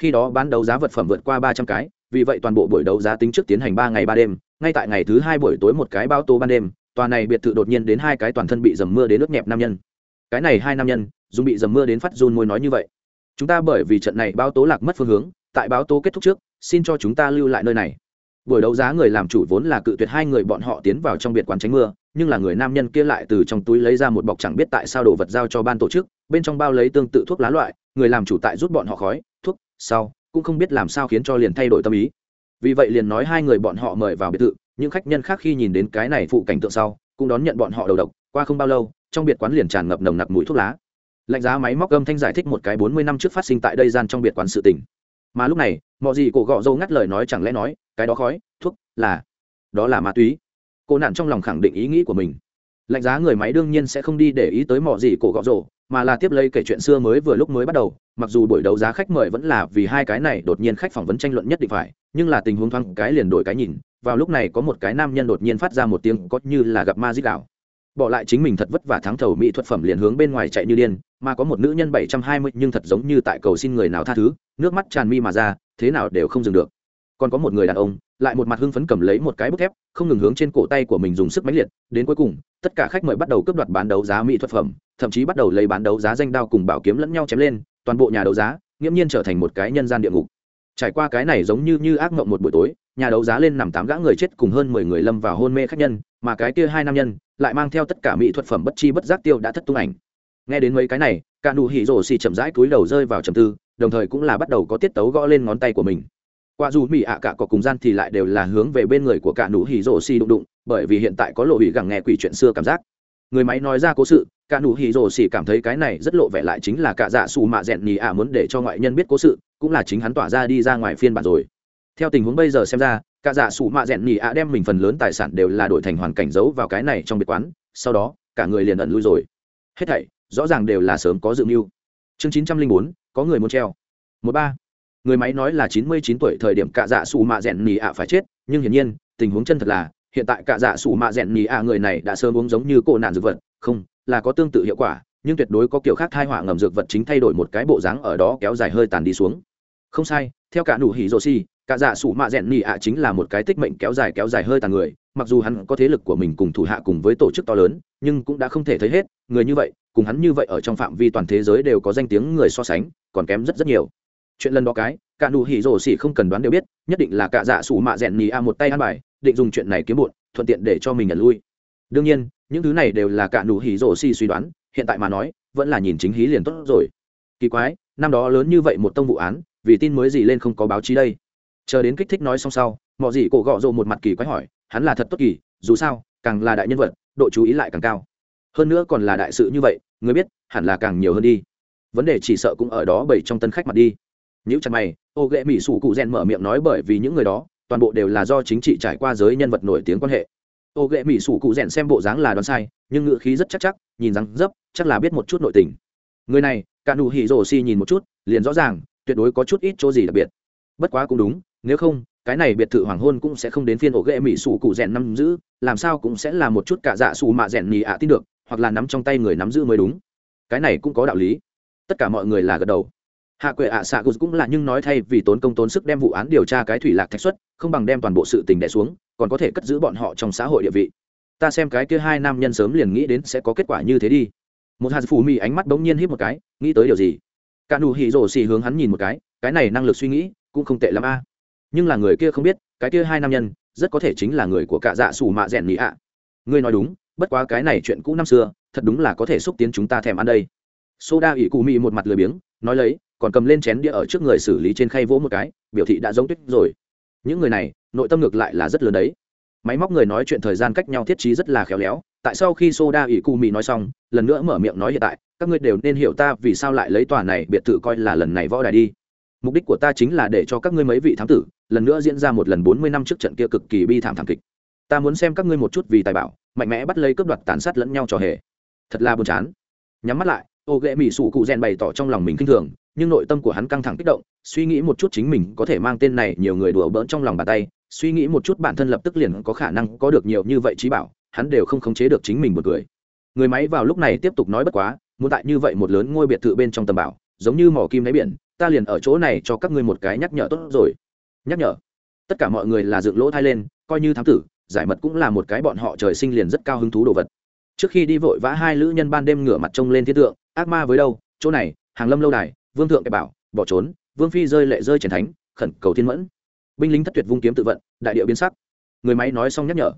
Khi đó bán đấu giá vật phẩm vượt qua 300 cái, vì vậy toàn bộ buổi đấu giá tính trước tiến hành 3 ngày 3 đêm, ngay tại ngày thứ 2 buổi tối một cái báo tố ban đêm, tòa này biệt thự đột nhiên đến hai cái toàn thân bị dầm mưa đến nước nhẹp nam nhân. Cái này hai nam nhân, dùng bị dầm mưa đến phát run môi nói như vậy chúng ta bởi vì trận này báo tố lạc mất phương hướng, tại báo tố kết thúc trước, xin cho chúng ta lưu lại nơi này. Buổi đấu giá người làm chủ vốn là cự tuyệt hai người bọn họ tiến vào trong biệt quán tránh mưa, nhưng là người nam nhân kia lại từ trong túi lấy ra một bọc chẳng biết tại sao đồ vật giao cho ban tổ chức, bên trong bao lấy tương tự thuốc lá loại, người làm chủ tại rút bọn họ khói, thuốc, sau, cũng không biết làm sao khiến cho liền thay đổi tâm ý. Vì vậy liền nói hai người bọn họ mời vào biệt thự, những khách nhân khác khi nhìn đến cái này phụ cảnh tượng sau, cũng đón nhận bọn họ đầu độc, qua không bao lâu, trong biệt quán liền tràn ngập nồng nặc mùi thuốc lá lạnh giá máy móc âm thanh giải thích một cái bốn mươi năm trước phát sinh tại đây gian trong biệt quán sự tình. Mà lúc này, mọi gì cổ gọ dâu ngắt lời nói chẳng lẽ nói, cái đó khói, thuốc, là, đó là ma túy. Cô nạn trong lòng khẳng định ý nghĩ của mình. Lạnh giá người máy đương nhiên sẽ không đi để ý tới mọi gì cổ gọ rổ mà là tiếp lấy kể chuyện xưa mới vừa lúc mới bắt đầu. Mặc dù buổi đấu giá khách mời vẫn là vì hai cái này đột nhiên khách phỏng vấn tranh luận nhất định phải, nhưng là tình huống thoáng cái liền đổi cái nhìn. Vào lúc này có một cái nam nhân đột nhiên phát ra một tiếng có như là gặp ma dít đảo bỏ lại chính mình thật vất vả thắng thầu mỹ thuật phẩm liền hướng bên ngoài chạy như điên, mà có một nữ nhân bảy trăm hai mươi nhưng thật giống như tại cầu xin người nào tha thứ, nước mắt tràn mi mà ra, thế nào đều không dừng được. Còn có một người đàn ông, lại một mặt hưng phấn cầm lấy một cái bút thép, không ngừng hướng trên cổ tay của mình dùng sức mãnh liệt, đến cuối cùng, tất cả khách mời bắt đầu cướp đoạt bán đấu giá mỹ thuật phẩm, thậm chí bắt đầu lấy bán đấu giá danh đao cùng bảo kiếm lẫn nhau chém lên, toàn bộ nhà đấu giá, nghiễm nhiên trở thành một cái nhân gian địa ngục. Trải qua cái này giống như như ác mộng một buổi tối, nhà đấu giá lên nằm tám gã người chết cùng hơn mười người lâm vào hôn mê khách nhân mà cái kia hai nam nhân lại mang theo tất cả mỹ thuật phẩm bất chi bất giác tiêu đã thất tung ảnh. Nghe đến mấy cái này, cả nụ hỉ rổ xì chậm rãi cúi đầu rơi vào trầm tư, đồng thời cũng là bắt đầu có tiết tấu gõ lên ngón tay của mình. Qua dù mỹ ạ cả có cùng gian thì lại đều là hướng về bên người của cả nụ hỉ rổ xì đụng đụng, bởi vì hiện tại có lộ hỉ gẳng nghe quỷ chuyện xưa cảm giác. Người máy nói ra cố sự, cả nụ hỉ rổ xì cảm thấy cái này rất lộ vẻ lại chính là cả dạ xù mạ rẹn nhì ạ muốn để cho ngoại nhân biết cố sự, cũng là chính hắn tỏa ra đi ra ngoài phiên bản rồi. Theo tình huống bây giờ xem ra cả giả sủ mạ rẽn nhì ạ đem mình phần lớn tài sản đều là đổi thành hoàn cảnh giấu vào cái này trong biệt quán, sau đó, cả người liền ẩn lui rồi. Hết thảy, rõ ràng đều là sớm có dự mưu. Chương chín trăm linh bốn, có người muốn treo. Một ba. Người máy nói là chín mươi chín tuổi thời điểm cả giả sủ mạ rẽn nhì ạ phải chết, nhưng hiển nhiên, tình huống chân thật là, hiện tại cả giả sủ mạ rẽn nhì ạ người này đã sớm uống giống như cổ nạn dược vật. Không, là có tương tự hiệu quả, nhưng tuyệt đối có kiểu khác thai hỏa ngầm dược vật chính thay đổi một cái bộ dáng ở đó kéo dài hơi tàn đi xuống. Không sai, theo cả nụ hỉ rô si cả dạ sủ mạ rèn nhị ạ chính là một cái tích mệnh kéo dài kéo dài hơi tàn người, mặc dù hắn có thế lực của mình cùng thủ hạ cùng với tổ chức to lớn, nhưng cũng đã không thể thấy hết, người như vậy, cùng hắn như vậy ở trong phạm vi toàn thế giới đều có danh tiếng người so sánh, còn kém rất rất nhiều. Chuyện lần đó cái, cả nụ hỉ rổ xỉ không cần đoán đều biết, nhất định là cả dạ sủ mạ rèn nhị ạ một tay ăn bài, định dùng chuyện này kiếm bụn, thuận tiện để cho mình nhận lui. Đương nhiên, những thứ này đều là cả nụ hỉ rổ xỉ suy đoán, hiện tại mà nói, vẫn là nhìn chính hí liền tốt rồi. Kỳ quái, năm đó lớn như vậy một tông vụ án, vì tin mới gì lên không có báo chí đây? chờ đến kích thích nói xong sau mọi gì cổ gọ rộ một mặt kỳ quái hỏi, hắn là thật tốt kỳ, dù sao, càng là đại nhân vật, độ chú ý lại càng cao. Hơn nữa còn là đại sự như vậy, người biết, hẳn là càng nhiều hơn đi. Vấn đề chỉ sợ cũng ở đó bởi trong tân khách mặt đi. Những chặt mày, ô ghệ mỹ sủ cụ rèn mở miệng nói bởi vì những người đó, toàn bộ đều là do chính trị trải qua giới nhân vật nổi tiếng quan hệ. Ô ghệ mỹ sủ cụ rèn xem bộ dáng là đoán sai, nhưng ngựa khí rất chắc chắc, nhìn rắn dấp, chắc là biết một chút nội tình. Người này cả nụ hỉ rồ si nhìn một chút, liền rõ ràng, tuyệt đối có chút ít chỗ gì đặc biệt. Bất quá cũng đúng nếu không, cái này biệt thự hoàng hôn cũng sẽ không đến phiên ổ ghệ mỹ sủ cụ rèn nắm giữ, làm sao cũng sẽ là một chút cả dạ xù mạ rèn nhì ạ tin được, hoặc là nắm trong tay người nắm giữ mới đúng. Cái này cũng có đạo lý. Tất cả mọi người là gật đầu. Hạ quệ ạ xạ cũng là nhưng nói thay vì tốn công tốn sức đem vụ án điều tra cái thủy lạc thạch xuất, không bằng đem toàn bộ sự tình đẻ xuống, còn có thể cất giữ bọn họ trong xã hội địa vị. Ta xem cái kia hai nam nhân sớm liền nghĩ đến sẽ có kết quả như thế đi. Một hạt phù mì ánh mắt bỗng nhiên hít một cái, nghĩ tới điều gì? Cả nụ hỉ rổ xì hướng hắn nhìn một cái cái này năng lực suy nghĩ cũng không tệ lắm a nhưng là người kia không biết, cái kia hai nam nhân, rất có thể chính là người của cả dạ xù mạ rèn nhị ạ. À. ngươi nói đúng, bất quá cái này chuyện cũ năm xưa, thật đúng là có thể xúc tiến chúng ta thèm ăn đây. Sô đa ỷ cụ mị một mặt lười biếng, nói lấy, còn cầm lên chén đĩa ở trước người xử lý trên khay vỗ một cái, biểu thị đã giống tuyết rồi. Những người này, nội tâm ngược lại là rất lớn đấy. Máy móc người nói chuyện thời gian cách nhau thiết trí rất là khéo léo, tại sau khi Sô đa ỷ cụ mị nói xong, lần nữa mở miệng nói hiện tại, các ngươi đều nên hiểu ta vì sao lại lấy tòa này biệt thự coi là lần này võ đài đi. Mục đích của ta chính là để cho các ngươi mấy vị thám tử lần nữa diễn ra một lần bốn mươi năm trước trận kia cực kỳ bi thảm thảm kịch. Ta muốn xem các ngươi một chút vì tài bảo, mạnh mẽ bắt lấy cướp đoạt tàn sát lẫn nhau trò hề. Thật là buồn chán. Nhắm mắt lại, ô ghệ mỹ sủ cụ rèn bày tỏ trong lòng mình kinh i thường, nhưng nội tâm của hắn căng thẳng kích động, suy nghĩ một chút chính mình có thể mang tên này nhiều người đùa bỡn trong lòng bàn tay, suy nghĩ một chút bản thân lập tức liền có khả năng có được nhiều như vậy trí bảo, hắn đều không khống chế được chính mình một người người máy vào lúc này tiếp tục nói bất quá, muốn tại như vậy một lớn ngôi biệt thự bên trong tầm bảo, giống như mỏ kim đáy biển, ta liền ở chỗ này cho các ngươi một cái nhắc nhở tốt rồi nhắc nhở. Tất cả mọi người là dựng lỗ thai lên, coi như thám tử, giải mật cũng là một cái bọn họ trời sinh liền rất cao hứng thú đồ vật. Trước khi đi vội vã hai lữ nhân ban đêm ngửa mặt trông lên thiên tượng, ác ma với đâu, chỗ này, hàng lâm lâu đài, vương thượng kẹp bảo, bỏ trốn, vương phi rơi lệ rơi trần thánh, khẩn cầu thiên mẫn. Binh lính thất tuyệt vung kiếm tự vận, đại địa biến sắc. Người máy nói xong nhắc nhở.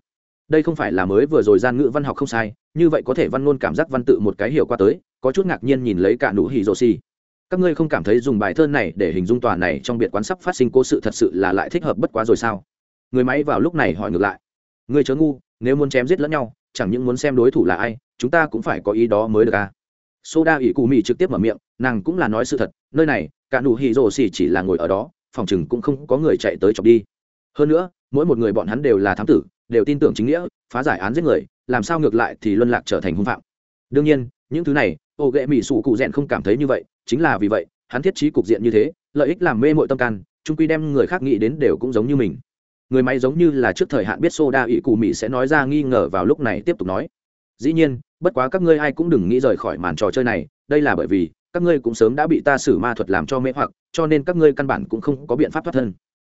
Đây không phải là mới vừa rồi gian ngữ văn học không sai, như vậy có thể văn ngôn cảm giác văn tự một cái hiểu qua tới, có chút ngạc nhiên nhìn lấy cả nụ hỉ rồ xì các ngươi không cảm thấy dùng bài thơ này để hình dung tòa này trong biệt quán sắp phát sinh cố sự thật sự là lại thích hợp bất quá rồi sao? Người máy vào lúc này hỏi ngược lại. Ngươi chớ ngu, nếu muốn chém giết lẫn nhau, chẳng những muốn xem đối thủ là ai, chúng ta cũng phải có ý đó mới được à? Soda ỷ cụ mỹ trực tiếp mở miệng, nàng cũng là nói sự thật, nơi này, cả nụ hì rồ xì chỉ là ngồi ở đó, phòng chừng cũng không có người chạy tới chọc đi. Hơn nữa, mỗi một người bọn hắn đều là thám tử, đều tin tưởng chính nghĩa, phá giải án giết người, làm sao ngược lại thì luân lạc trở thành hung phạm. Đương nhiên, những thứ này, ô ghệ mỹ sụ cụ rèn không cảm thấy như vậy chính là vì vậy, hắn thiết trí cục diện như thế, lợi ích làm mê mội tâm can trung quy đem người khác nghĩ đến đều cũng giống như mình. Người máy giống như là trước thời hạn biết soda ỵ cụ mỹ sẽ nói ra nghi ngờ vào lúc này tiếp tục nói. Dĩ nhiên, bất quá các ngươi ai cũng đừng nghĩ rời khỏi màn trò chơi này, đây là bởi vì, các ngươi cũng sớm đã bị ta xử ma thuật làm cho mê hoặc, cho nên các ngươi căn bản cũng không có biện pháp thoát thân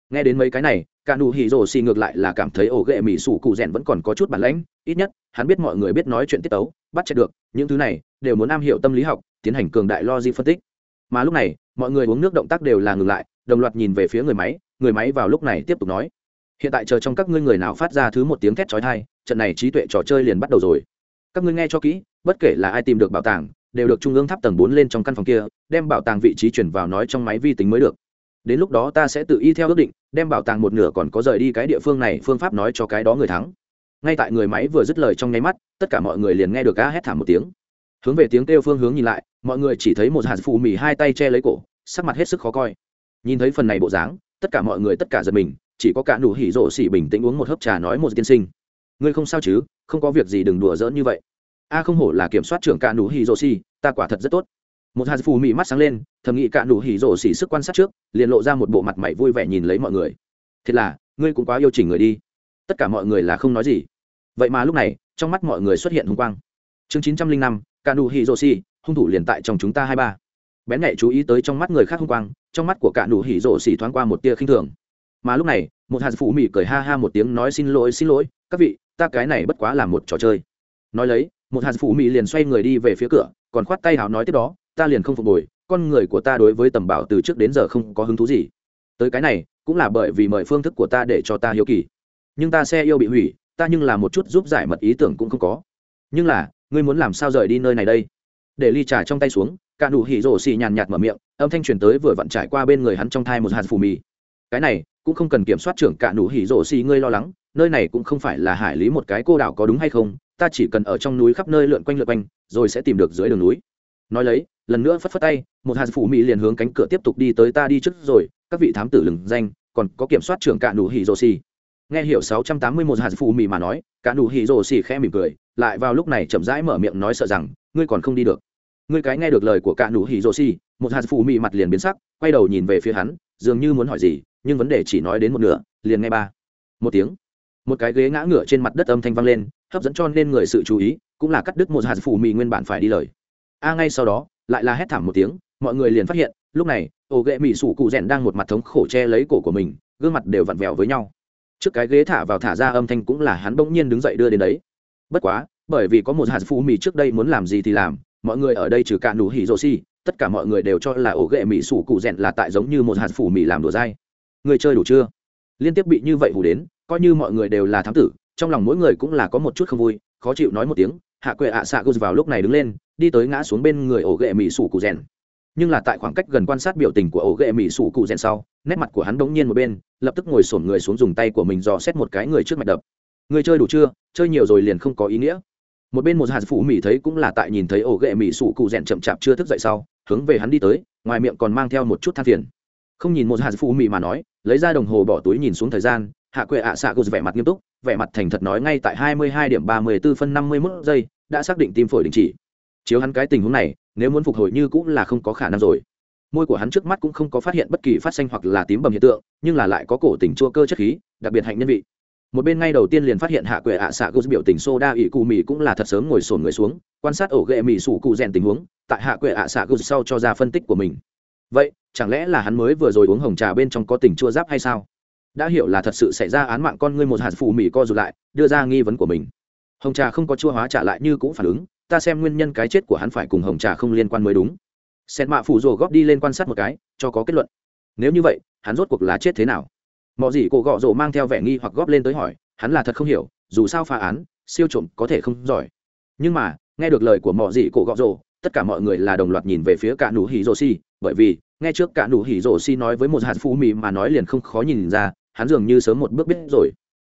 nghe đến mấy cái này, cả nụ hỉ rồ xì ngược lại là cảm thấy ổ ghệ mỹ sủ cụ rèn vẫn còn có chút bản lãnh, ít nhất, hắn biết mọi người biết nói chuyện tiết tấu, bắt chẹt được, những thứ này đều muốn am hiểu tâm lý học, tiến hành cường đại logic phân tích. Mà lúc này, mọi người uống nước động tác đều là ngừng lại, đồng loạt nhìn về phía người máy người máy vào lúc này tiếp tục nói, hiện tại chờ trong các ngươi người nào phát ra thứ một tiếng thét trói thai trận này trí tuệ trò chơi liền bắt đầu rồi. Các ngươi nghe cho kỹ, bất kể là ai tìm được bảo tàng, đều được trung ương tháp tầng bốn lên trong căn phòng kia, đem bảo tàng vị trí chuyển vào nói trong máy vi tính mới được đến lúc đó ta sẽ tự y theo ước định, đem bảo tàng một nửa còn có rời đi cái địa phương này, phương pháp nói cho cái đó người thắng. Ngay tại người máy vừa dứt lời trong nháy mắt, tất cả mọi người liền nghe được ca hét thảm một tiếng. Hướng về tiếng kêu phương hướng nhìn lại, mọi người chỉ thấy một hạt phù mì hai tay che lấy cổ, sắc mặt hết sức khó coi. Nhìn thấy phần này bộ dáng, tất cả mọi người tất cả giật mình, chỉ có cả nụ hỉ rộ xỉ bình tĩnh uống một hớp trà nói một tiên sinh. Ngươi không sao chứ, không có việc gì đừng đùa giỡn như vậy. A không hổ là kiểm soát trưởng cả nụ hỉ rộ xỉ, ta quả thật rất tốt. Một hạt phù mì mắt sáng lên thầm nghĩ cả nụ hỉ rổ xỉ sức quan sát trước, liền lộ ra một bộ mặt mày vui vẻ nhìn lấy mọi người. Thiệt là, ngươi cũng quá yêu chỉnh người đi. Tất cả mọi người là không nói gì. Vậy mà lúc này, trong mắt mọi người xuất hiện hùng quang. Chương chín trăm linh năm, cả nụ hỉ rổ xỉ, hung thủ liền tại trong chúng ta hai ba. Bén nhẹ chú ý tới trong mắt người khác hùng quang, trong mắt của cả nụ hỉ rổ xỉ thoáng qua một tia khinh thường. Mà lúc này, một hạt phụ mỹ cười ha ha một tiếng nói xin lỗi xin lỗi, các vị, ta cái này bất quá là một trò chơi. Nói lấy, một hạt phụ mỹ liền xoay người đi về phía cửa, còn khoát tay hào nói tiếp đó, ta liền không phục hồi con người của ta đối với tầm bảo từ trước đến giờ không có hứng thú gì. Tới cái này, cũng là bởi vì mời phương thức của ta để cho ta hiếu kỳ. Nhưng ta xe yêu bị hủy, ta nhưng là một chút giúp giải mật ý tưởng cũng không có. Nhưng là, ngươi muốn làm sao rời đi nơi này đây? Để ly trà trong tay xuống, cả đủ hỉ rổ xì nhàn nhạt mở miệng, âm thanh truyền tới vừa vặn trải qua bên người hắn trong thai một hạt phù mì. Cái này, cũng không cần kiểm soát trưởng cả đủ hỉ rổ xì ngươi lo lắng, nơi này cũng không phải là hải lý một cái cô đảo có đúng hay không, ta chỉ cần ở trong núi khắp nơi lượn quanh lượn quanh, rồi sẽ tìm được dưới đường núi. Nói lấy lần nữa phất phất tay, một hạt phủ mỹ liền hướng cánh cửa tiếp tục đi tới ta đi trước rồi, các vị thám tử lừng danh, còn có kiểm soát trưởng cả nụ hỉ rồ xì. Nghe hiểu sáu trăm tám mươi một hạt phủ mỹ mà nói, cả nụ hỉ rồ xì khẽ mỉm cười, lại vào lúc này chậm rãi mở miệng nói sợ rằng, ngươi còn không đi được. Ngươi cái nghe được lời của cả nụ hỉ rồ xì, một hạt phủ mỹ mặt liền biến sắc, quay đầu nhìn về phía hắn, dường như muốn hỏi gì, nhưng vấn đề chỉ nói đến một nửa, liền nghe ba. Một tiếng, một cái ghế ngã ngửa trên mặt đất âm thanh vang lên, hấp dẫn cho nên người sự chú ý, cũng là cắt đứt một hạt phủ mỹ nguyên bản phải đi lời. A, ngay sau đó lại là hét thảm một tiếng mọi người liền phát hiện lúc này ổ ghệ mỹ sủ cụ rèn đang một mặt thống khổ che lấy cổ của mình gương mặt đều vặn vẹo với nhau. Trước cái ghế thả vào thả ra âm thanh cũng là hắn bỗng nhiên đứng dậy đưa đến đấy. Bất quá bởi vì có một hạt phú mì trước đây muốn làm gì thì làm mọi người ở đây trừ cả đủ hỉ rô xi, tất cả mọi người đều cho là ổ ghệ mỹ sủ cụ rèn là tại giống như một hạt phủ mì làm đồ dai. Người chơi đủ chưa? Liên tiếp bị như vậy hù đến coi như mọi người đều là thám tử trong lòng mỗi người cũng là có một chút không vui khó chịu nói một tiếng hạ quệ ạ à xạ gus vào lúc này đứng lên đi tới ngã xuống bên người ổ ghệ mỹ sủ cụ rèn. Nhưng là tại khoảng cách gần quan sát biểu tình của ổ ghệ mỹ sủ cụ rèn sau, nét mặt của hắn đống nhiên một bên, lập tức ngồi sổn người xuống dùng tay của mình dò xét một cái người trước mạch đập. Người chơi đủ chưa? Chơi nhiều rồi liền không có ý nghĩa. Một bên một hạt phụ mỹ thấy cũng là tại nhìn thấy ổ ghệ mỹ sủ cụ rèn chậm chạp chưa thức dậy sau, hướng về hắn đi tới, ngoài miệng còn mang theo một chút than phiền. Không nhìn một hạt phụ mỹ mà nói, lấy ra đồng hồ bỏ túi nhìn xuống thời gian, hạ quệ ạ à xạ gột vẻ mặt nghiêm túc, vẻ mặt thành thật nói ngay tại 22 điểm 34 phân 51 giây, đã xác định tim phổi đình chỉ chiếu hắn cái tình huống này, nếu muốn phục hồi như cũng là không có khả năng rồi. Môi của hắn trước mắt cũng không có phát hiện bất kỳ phát xanh hoặc là tím bầm hiện tượng, nhưng là lại có cổ tình chua cơ chất khí, đặc biệt hạnh nhân vị. Một bên ngay đầu tiên liền phát hiện hạ quệ ạ xạ gô biểu tình soda ỉ cù mì cũng là thật sớm ngồi sổn người xuống, quan sát ổ ghệ mì sủ cụ rèn tình huống, tại hạ quệ ạ xạ gô sau cho ra phân tích của mình. Vậy, chẳng lẽ là hắn mới vừa rồi uống hồng trà bên trong có tình chua giáp hay sao? Đã hiểu là thật sự xảy ra án mạng con ngươi một hạt phù mì co rụt lại, đưa ra nghi vấn của mình. Hồng trà không có chua hóa trả lại như cũng phản ứng ta xem nguyên nhân cái chết của hắn phải cùng hồng trà không liên quan mới đúng. Sen mạ phủ rồ góp đi lên quan sát một cái, cho có kết luận. Nếu như vậy, hắn rốt cuộc là chết thế nào? Mọi gì cổ gọ rồ mang theo vẻ nghi hoặc góp lên tới hỏi, hắn là thật không hiểu, dù sao phá án, siêu trộm có thể không giỏi. Nhưng mà, nghe được lời của mọi gì cổ gọ rồ, tất cả mọi người là đồng loạt nhìn về phía cả nụ hỉ rồ si bởi vì, nghe trước cả nụ hỉ rồ si nói với một hạt phú mì mà nói liền không khó nhìn ra, hắn dường như sớm một bước biết rồi.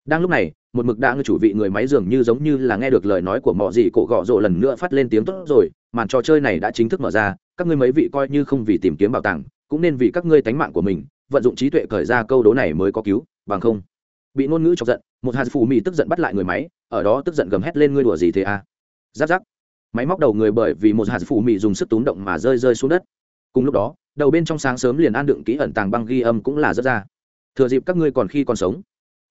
Đang lúc này một mực đã ngư chủ vị người máy dường như giống như là nghe được lời nói của mọ gì cổ gọ rộ lần nữa phát lên tiếng tốt rồi, màn trò chơi này đã chính thức mở ra, các ngươi mấy vị coi như không vì tìm kiếm bảo tàng, cũng nên vì các ngươi tánh mạng của mình, vận dụng trí tuệ khởi ra câu đố này mới có cứu, bằng không. Bị ngôn ngữ chọc giận, một hạt phù mì tức giận bắt lại người máy, ở đó tức giận gầm hét lên ngươi đùa gì thế à? Giáp giáp. Máy móc đầu người bởi vì một hạt phù mì dùng sức túm động mà rơi rơi xuống đất. Cùng lúc đó, đầu bên trong sáng sớm liền an đựng ký ẩn tàng băng ghi âm cũng là rất ra. Thừa dịp các ngươi còn khi còn sống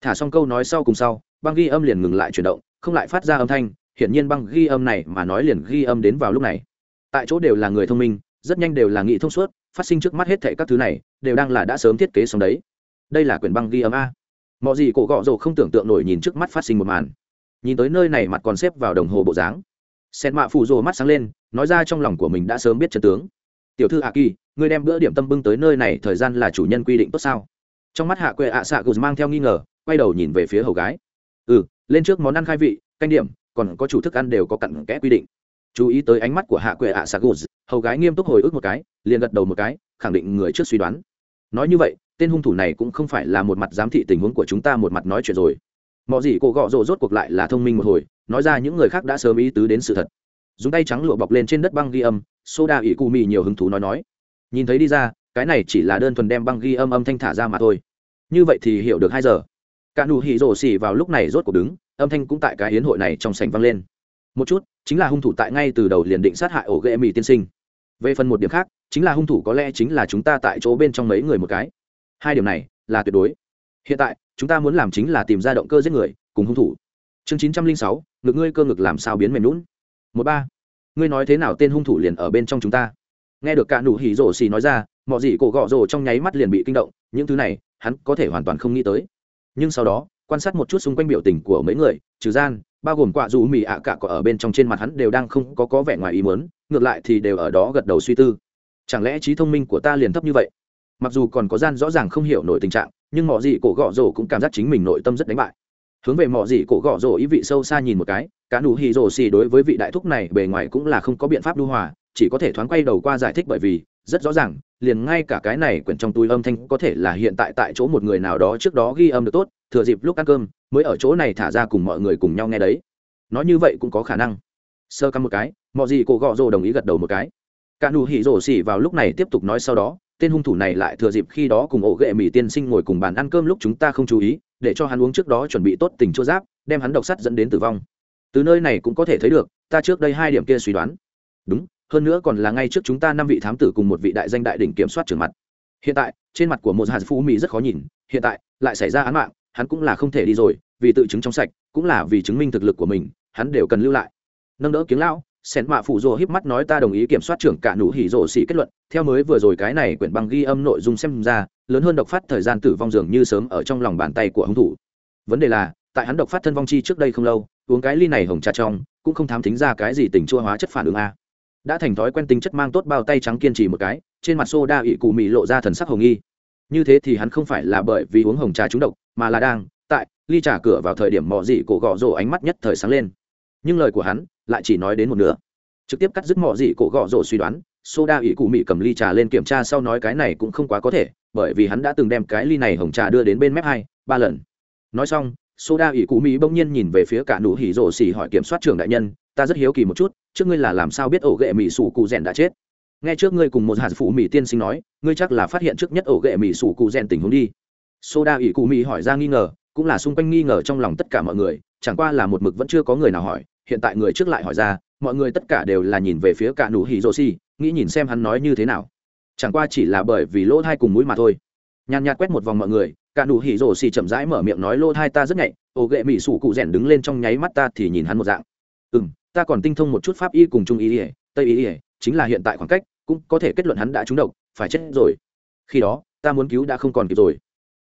thả xong câu nói sau cùng sau, băng ghi âm liền ngừng lại chuyển động, không lại phát ra âm thanh, hiển nhiên băng ghi âm này mà nói liền ghi âm đến vào lúc này. Tại chỗ đều là người thông minh, rất nhanh đều là nghị thông suốt, phát sinh trước mắt hết thệ các thứ này, đều đang là đã sớm thiết kế xong đấy. Đây là quyển băng ghi âm a. Mọi gì cổ gọ rồ không tưởng tượng nổi nhìn trước mắt phát sinh một màn. Nhìn tới nơi này mặt còn xếp vào đồng hồ bộ dáng. Sen mạ phù rồ mắt sáng lên, nói ra trong lòng của mình đã sớm biết trận tướng. Tiểu thư hạ kỳ người đem bữa điểm tâm bưng tới nơi này, thời gian là chủ nhân quy định tốt sao? Trong mắt hạ quệ ạ à xạ gù mang theo nghi ngờ quay đầu nhìn về phía hầu gái. Ừ lên trước món ăn khai vị, canh điểm, còn có chủ thức ăn đều có cặn kẽ quy định. Chú ý tới ánh mắt của hạ quệ ạ sạc gùz hầu gái nghiêm túc hồi ức một cái, liền gật đầu một cái, khẳng định người trước suy đoán. Nói như vậy, tên hung thủ này cũng không phải là một mặt giám thị tình huống của chúng ta một mặt nói chuyện rồi. Mọi gì cô gọ rộ rốt cuộc lại là thông minh một hồi, nói ra những người khác đã sớm ý tứ đến sự thật. Dùng tay trắng lụa bọc lên trên đất băng ghi âm, soda ỉ cù mì nhiều hứng thú nói nói. Nhìn thấy đi ra, cái này chỉ là đơn thuần đem băng ghi âm âm thanh thả ra mà thôi. Như vậy thì hiểu được hai giờ cả nụ hỉ rổ xỉ vào lúc này rốt cuộc đứng, âm thanh cũng tại cái hiến hội này trong sành vang lên. Một chút, chính là hung thủ tại ngay từ đầu liền định sát hại ổ ghệ mỹ tiên sinh. Về phần một điểm khác, chính là hung thủ có lẽ chính là chúng ta tại chỗ bên trong mấy người một cái. Hai điểm này, là tuyệt đối. Hiện tại, chúng ta muốn làm chính là tìm ra động cơ giết người, cùng hung thủ. Chương chín trăm linh sáu, ngực ngươi cơ ngực làm sao biến mềm lún một ba, ngươi nói thế nào tên hung thủ liền ở bên trong chúng ta? Nghe được cả nụ hỉ rổ xì nói ra, mọi gì cổ gọ rổ trong nháy mắt liền bị kinh động, những thứ này, hắn có thể hoàn toàn không nghĩ tới nhưng sau đó, quan sát một chút xung quanh biểu tình của mấy người, trừ gian, bao gồm quạ dù mì ạ cả cỏ ở bên trong trên mặt hắn đều đang không có có vẻ ngoài ý muốn, ngược lại thì đều ở đó gật đầu suy tư. Chẳng lẽ trí thông minh của ta liền thấp như vậy? Mặc dù còn có gian rõ ràng không hiểu nổi tình trạng, nhưng mọi gì cổ gõ rổ cũng cảm giác chính mình nội tâm rất đánh bại. Hướng về mọi gì cổ gõ rổ ý vị sâu xa nhìn một cái, cả nụ hì rổ xì đối với vị đại thúc này bề ngoài cũng là không có biện pháp đu hòa, chỉ có thể thoáng quay đầu qua giải thích bởi vì, rất rõ ràng liền ngay cả cái này quyển trong túi âm thanh có thể là hiện tại tại chỗ một người nào đó trước đó ghi âm được tốt, thừa dịp lúc ăn cơm, mới ở chỗ này thả ra cùng mọi người cùng nhau nghe đấy. Nói như vậy cũng có khả năng. Sơ cắm một cái mọi gì cổ gọ rồ đồng ý gật đầu một cái. Cả nụ hỉ rồ xỉ vào lúc này tiếp tục nói sau đó, tên hung thủ này lại thừa dịp khi đó cùng ổ ghệ mỹ tiên sinh ngồi cùng bàn ăn cơm lúc chúng ta không chú ý, để cho hắn uống trước đó chuẩn bị tốt tình chua giáp, đem hắn độc sắt dẫn đến tử vong. Từ nơi này cũng có thể thấy được, ta trước đây hai điểm kia suy đoán. Đúng hơn nữa còn là ngay trước chúng ta năm vị thám tử cùng một vị đại danh đại đỉnh kiểm soát trưởng mặt. Hiện tại, trên mặt của một hàn phú mỹ rất khó nhìn, hiện tại lại xảy ra án mạng, hắn cũng là không thể đi rồi, vì tự chứng trong sạch, cũng là vì chứng minh thực lực của mình, hắn đều cần lưu lại. Nâng đỡ kiếng lão sẻn mạ phụ rồ híp mắt nói ta đồng ý kiểm soát trưởng cả nụ hỉ rồ xỉ kết luận, theo mới vừa rồi cái này quyển băng ghi âm nội dung xem ra, lớn hơn độc phát thời gian tử vong dường như sớm ở trong lòng bàn tay của hung thủ. Vấn đề là, tại hắn độc phát thân vong chi trước đây không lâu, uống cái ly này hồng trà trong, cũng không thám thính ra cái gì tình chua hóa chất phản ứng a đã thành thói quen tính chất mang tốt bao tay trắng kiên trì một cái, trên mặt xô đa ỵ cụ mị lộ ra thần sắc hồng nghi. Như thế thì hắn không phải là bởi vì uống hồng trà trúng độc, mà là đang, tại, ly trà cửa vào thời điểm mò dị cổ gọ rổ ánh mắt nhất thời sáng lên. Nhưng lời của hắn lại chỉ nói đến một nửa. Trực tiếp cắt dứt mò dị cổ gọ rổ suy đoán xô đa ỵ cụ mị cầm ly trà lên kiểm tra sau nói cái này cũng không quá có thể, bởi vì hắn đã từng đem cái ly này hồng trà đưa đến bên mép hai, ba lần. Nói xong soda ỷ cụ mỹ bỗng nhiên nhìn về phía cả nụ hỉ rổ xỉ hỏi kiểm soát trưởng đại nhân, ta rất hiếu kỳ một chút, trước ngươi là làm sao biết ổ ghệ mỹ sủ cụ rèn đã chết? Nghe trước ngươi cùng một hạt phụ mỹ tiên sinh nói, ngươi chắc là phát hiện trước nhất ổ ghệ mỹ sủ cụ rèn tình huống đi. Soda ỷ cụ mỹ hỏi ra nghi ngờ, cũng là xung quanh nghi ngờ trong lòng tất cả mọi người, chẳng qua là một mực vẫn chưa có người nào hỏi, hiện tại người trước lại hỏi ra, mọi người tất cả đều là nhìn về phía cả nụ hỉ rổ xỉ, nghĩ nhìn xem hắn nói như thế nào. Chẳng qua chỉ là bởi vì lỗ thai cùng mũi mà thôi. Nhàn nhạt quét một vòng mọi người cả nụ hỉ rổ xì chậm rãi mở miệng nói, lô thai ta rất nhạy ổ ghệ mỹ sủ cụ rèn đứng lên trong nháy mắt ta thì nhìn hắn một dạng. Ừ m ta còn tinh thông một chút pháp y cùng trung y ỉa tây y ỉa chính là hiện tại khoảng cách, cũng có thể kết luận hắn đã trúng độc, phải chết rồi. Khi đó, ta muốn cứu đã không còn kịp rồi.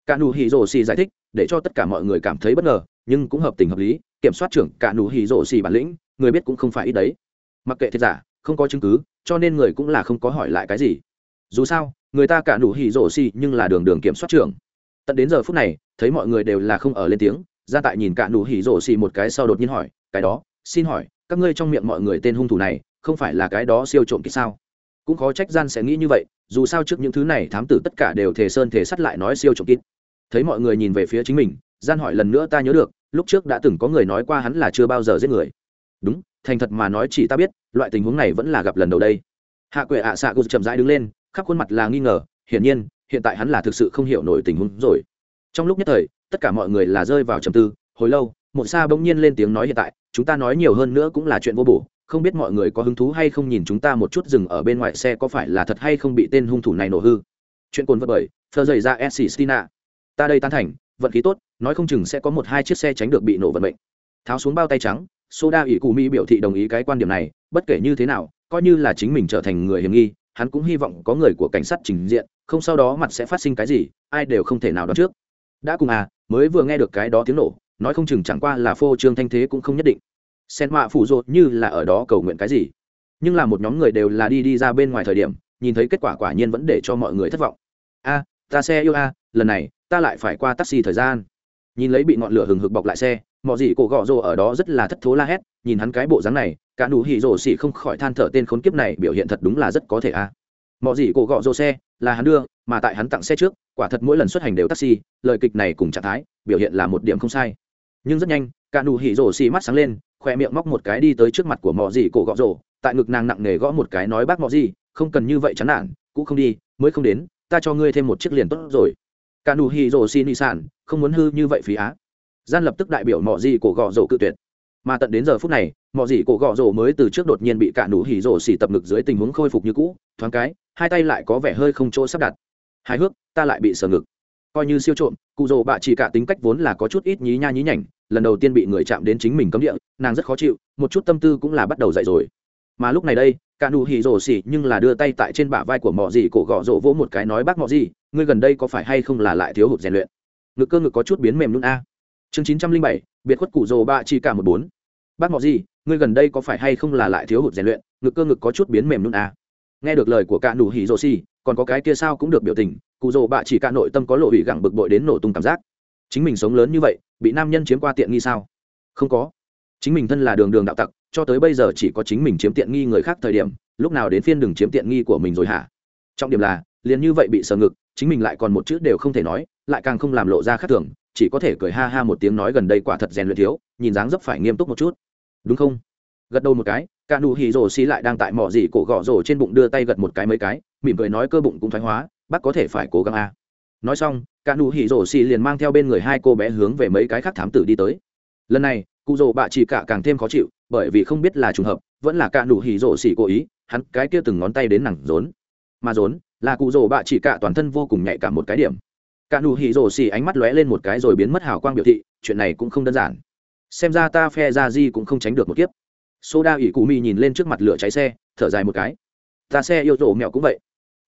Cả nụ hỉ rổ xì giải thích, để cho tất cả mọi người cảm thấy bất ngờ, nhưng cũng hợp tình hợp lý, kiểm soát trưởng cả nụ hỉ rổ xì bản lĩnh, người biết cũng không phải ít đấy. Mặc kệ thiệt giả, không có chứng cứ, cho nên người cũng là không có hỏi lại cái gì. Dù sao, người ta cả nụ hỉ rổ xì nhưng là đường đường kiểm soát trưởng tận đến giờ phút này, thấy mọi người đều là không ở lên tiếng gia tại nhìn cả nụ hỉ rổ xì một cái sau đột nhiên hỏi, cái đó, xin hỏi, các ngươi trong miệng mọi người tên hung thủ này, không phải là cái đó siêu trộm kỹ sao? Cũng khó trách gian sẽ nghĩ như vậy, dù sao trước những thứ này thám tử tất cả đều thề sơn thề sắt lại nói siêu trộm kít thấy mọi người nhìn về phía chính mình, gian hỏi lần nữa ta nhớ được, lúc trước đã từng có người nói qua hắn là chưa bao giờ giết người. Đúng, thành thật mà nói chỉ ta biết, loại tình huống này vẫn là gặp lần đầu đây. Hạ quệ ạ à xạ gục chậm rãi đứng lên, khắp khuôn mặt là nghi ngờ, hiển nhiên hiện tại hắn là thực sự không hiểu nổi tình huống rồi. Trong lúc nhất thời, tất cả mọi người là rơi vào trầm tư, hồi lâu, một xa bỗng nhiên lên tiếng nói hiện tại, chúng ta nói nhiều hơn nữa cũng là chuyện vô bổ, không biết mọi người có hứng thú hay không nhìn chúng ta một chút dừng ở bên ngoài xe có phải là thật hay không bị tên hung thủ này nổ hư. Chuyện cuốn vật bởi, thơ dày ra s ta đây tan thành, vận khí tốt, nói không chừng sẽ có một hai chiếc xe tránh được bị nổ vận mệnh. Tháo xuống bao tay trắng, soda ủy cụ mỹ biểu thị đồng ý cái quan điểm này, bất kể như thế nào, coi như là chính mình trở thành người hiểm nghi hắn cũng hy vọng có người của cảnh sát trình diện, không sau đó mặt sẽ phát sinh cái gì, ai đều không thể nào đoán trước. Đã cùng à mới vừa nghe được cái đó tiếng nổ, nói không chừng chẳng qua là phô trương thanh thế cũng không nhất định. Sen họa phủ rột như là ở đó cầu nguyện cái gì. Nhưng là một nhóm người đều là đi đi ra bên ngoài thời điểm, nhìn thấy kết quả quả nhiên vẫn để cho mọi người thất vọng. A ta xe yêu a lần này, ta lại phải qua taxi thời gian. Nhìn lấy bị ngọn lửa hừng hực bọc lại xe mọi gì cổ gọ rồ ở đó rất là thất thố la hét nhìn hắn cái bộ dáng này, cả nụ hỉ rổ xỉ không khỏi than thở tên khốn kiếp này biểu hiện thật đúng là rất có thể a. À. mọi gì cổ gọ rô xe, là hắn đưa, mà tại hắn tặng xe trước, quả thật mỗi lần xuất hành đều taxi, lời kịch này cùng trạng thái, biểu hiện là một điểm không sai. Nhưng rất nhanh, cả nụ hỉ rổ xỉ mắt sáng lên, khoe miệng móc một cái đi tới trước mặt của mọi gì cổ gọ rổ tại ngực nàng nặng nề gõ một cái nói bác mọi gì, không cần như vậy chán nản cũng không đi, mới không đến, ta cho ngươi thêm một chiếc liền tốt rồi. Cả nụ hỉ rổ xỉ nị sản, không muốn hư như vậy phí á. Gian lập tức đại biểu mọi gì cổ gọ rổ cự tuyệt mà tận đến giờ phút này mọi gì cổ gọ rổ mới từ trước đột nhiên bị cả nụ hỉ rổ xỉ tập ngực dưới tình huống khôi phục như cũ, thoáng cái, hai tay lại có vẻ hơi không chỗ sắp đặt. Hài hước, ta lại bị sờ ngực. Coi như siêu trộm, cụ rổ bạ chỉ cả tính cách vốn là có chút ít nhí nha nhí nhảnh, lần đầu tiên bị người chạm đến chính mình cấm địa, nàng rất khó chịu, một chút tâm tư cũng là bắt đầu dậy rồi. Mà lúc này đây, cả nụ hỉ rổ xỉ nhưng là đưa tay tại trên bả vai của mọi gì cổ gọ rổ vỗ một cái nói, bác mọi gì ngươi gần đây có phải hay không là lại thiếu hụt rèn luyện? Ngực cơ ngực có chút biến mềm luôn a. Chương chín trăm linh bảy biệt khuất cụ rồ ba chỉ cả một bốn. Bác mọ gì ngươi gần đây có phải hay không là lại thiếu hụt rèn luyện, ngực cơ ngực có chút biến mềm luôn à. nghe được lời của cả nụ hỉ rồ xì còn có cái kia sao cũng được biểu tình, cụ rồ bạ chỉ cả nội tâm có lộ hủy gẳng bực bội đến nổ tung cảm giác. Chính mình sống lớn như vậy, bị nam nhân chiếm qua tiện nghi sao? Không có. Chính mình thân là đường đường đạo tặc, cho tới bây giờ chỉ có chính mình chiếm tiện nghi người khác thời điểm, lúc nào đến phiên đừng chiếm tiện nghi của mình rồi hả? Trọng điểm là, liền như vậy bị sờ ngực, chính mình lại còn một chữ đều không thể nói, lại càng không làm lộ ra khác thường chỉ có thể cười ha ha một tiếng nói gần đây quả thật rèn luyện thiếu, nhìn dáng dấp phải nghiêm túc một chút. Đúng không? Gật đầu một cái cả nụ hỉ rồ xì lại đang tại mỏ dỉ cổ gõ rổ trên bụng đưa tay gật một cái mấy cái, mỉm cười nói cơ bụng cũng thoái hóa, bác có thể phải cố gắng a à. nói xong cả nụ hỉ rổ xì liền mang theo bên người hai cô bé hướng về mấy cái khác thám tử đi tới. Lần này cụ rồ bạ chỉ cả càng thêm khó chịu, bởi vì không biết là trùng hợp, vẫn là cả nụ hỉ rổ xì cố ý, hắn cái kia từng ngón tay đến nặng rốn. Mà rốn, là cụ rồ bạ chỉ cả toàn thân vô cùng nhạy cảm một cái điểm cả nụ hỉ rổ xì ánh mắt lóe lên một cái rồi biến mất hào quang biểu thị, chuyện này cũng không đơn giản. Xem ra ta phe ra di cũng không tránh được một kiếp. Soda ỉ cụ mị nhìn lên trước mặt lửa cháy xe, thở dài một cái. Ta xe yêu rổ mẹo cũng vậy.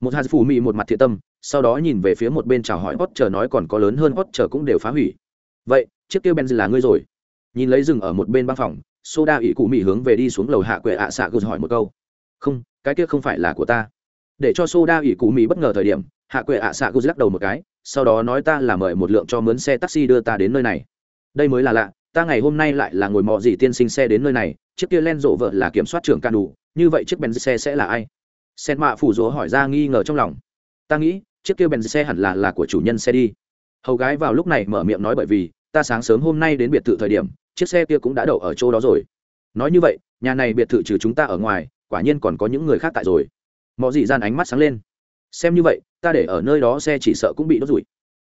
Một hạt phủ mị một mặt thiện tâm, sau đó nhìn về phía một bên chào hỏi hot chờ nói còn có lớn hơn hot chờ cũng đều phá hủy. Vậy, chiếc kia benz là ngươi rồi. Nhìn lấy rừng ở một bên băng phòng, soda ỉ cụ mị hướng về đi xuống lầu hạ quệ ạ à xạ gờ hỏi một câu. Không, cái kia không phải là của ta. Để cho soda ỉ cụ mị bất ngờ thời điểm, hạ quệ ạ à xạ gờ lắc đầu một cái sau đó nói ta là mời một lượng cho mướn xe taxi đưa ta đến nơi này. Đây mới là lạ, ta ngày hôm nay lại là ngồi mò gì tiên sinh xe đến nơi này, chiếc kia len rộ vợ là kiểm soát trưởng can đủ, như vậy chiếc bèn xe sẽ là ai? Sen mạ phủ dỗ hỏi ra nghi ngờ trong lòng. Ta nghĩ, chiếc kia bèn xe hẳn là là của chủ nhân xe đi. Hầu gái vào lúc này mở miệng nói bởi vì, ta sáng sớm hôm nay đến biệt thự thời điểm, chiếc xe kia cũng đã đậu ở chỗ đó rồi. Nói như vậy, nhà này biệt thự trừ chúng ta ở ngoài, quả nhiên còn có những người khác tại rồi. Mọi gì gian ánh mắt sáng lên xem như vậy, ta để ở nơi đó xe chỉ sợ cũng bị đốt rủi.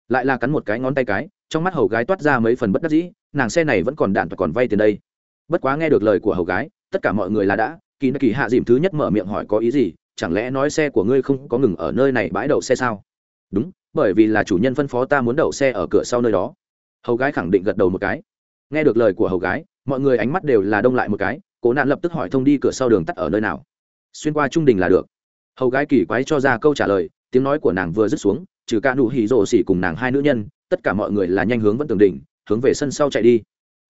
Lại là cắn một cái ngón tay cái, trong mắt hầu gái toát ra mấy phần bất đắc dĩ, nàng xe này vẫn còn đạn và còn vay tiền đây. Bất quá nghe được lời của hầu gái, tất cả mọi người là đã, kỳ kỳ hạ dìm thứ nhất mở miệng hỏi có ý gì, chẳng lẽ nói xe của ngươi không có ngừng ở nơi này bãi đậu xe sao? Đúng, bởi vì là chủ nhân phân phó ta muốn đậu xe ở cửa sau nơi đó. Hầu gái khẳng định gật đầu một cái. Nghe được lời của hầu gái, mọi người ánh mắt đều là đông lại một cái, cố nạn lập tức hỏi thông đi cửa sau đường tắt ở nơi nào. Xuyên qua trung đình là được hầu gái kỳ quái cho ra câu trả lời, tiếng nói của nàng vừa dứt xuống, trừ cả nụ hỉ rổ xỉ cùng nàng hai nữ nhân, tất cả mọi người là nhanh hướng vẫn tường đỉnh, hướng về sân sau chạy đi.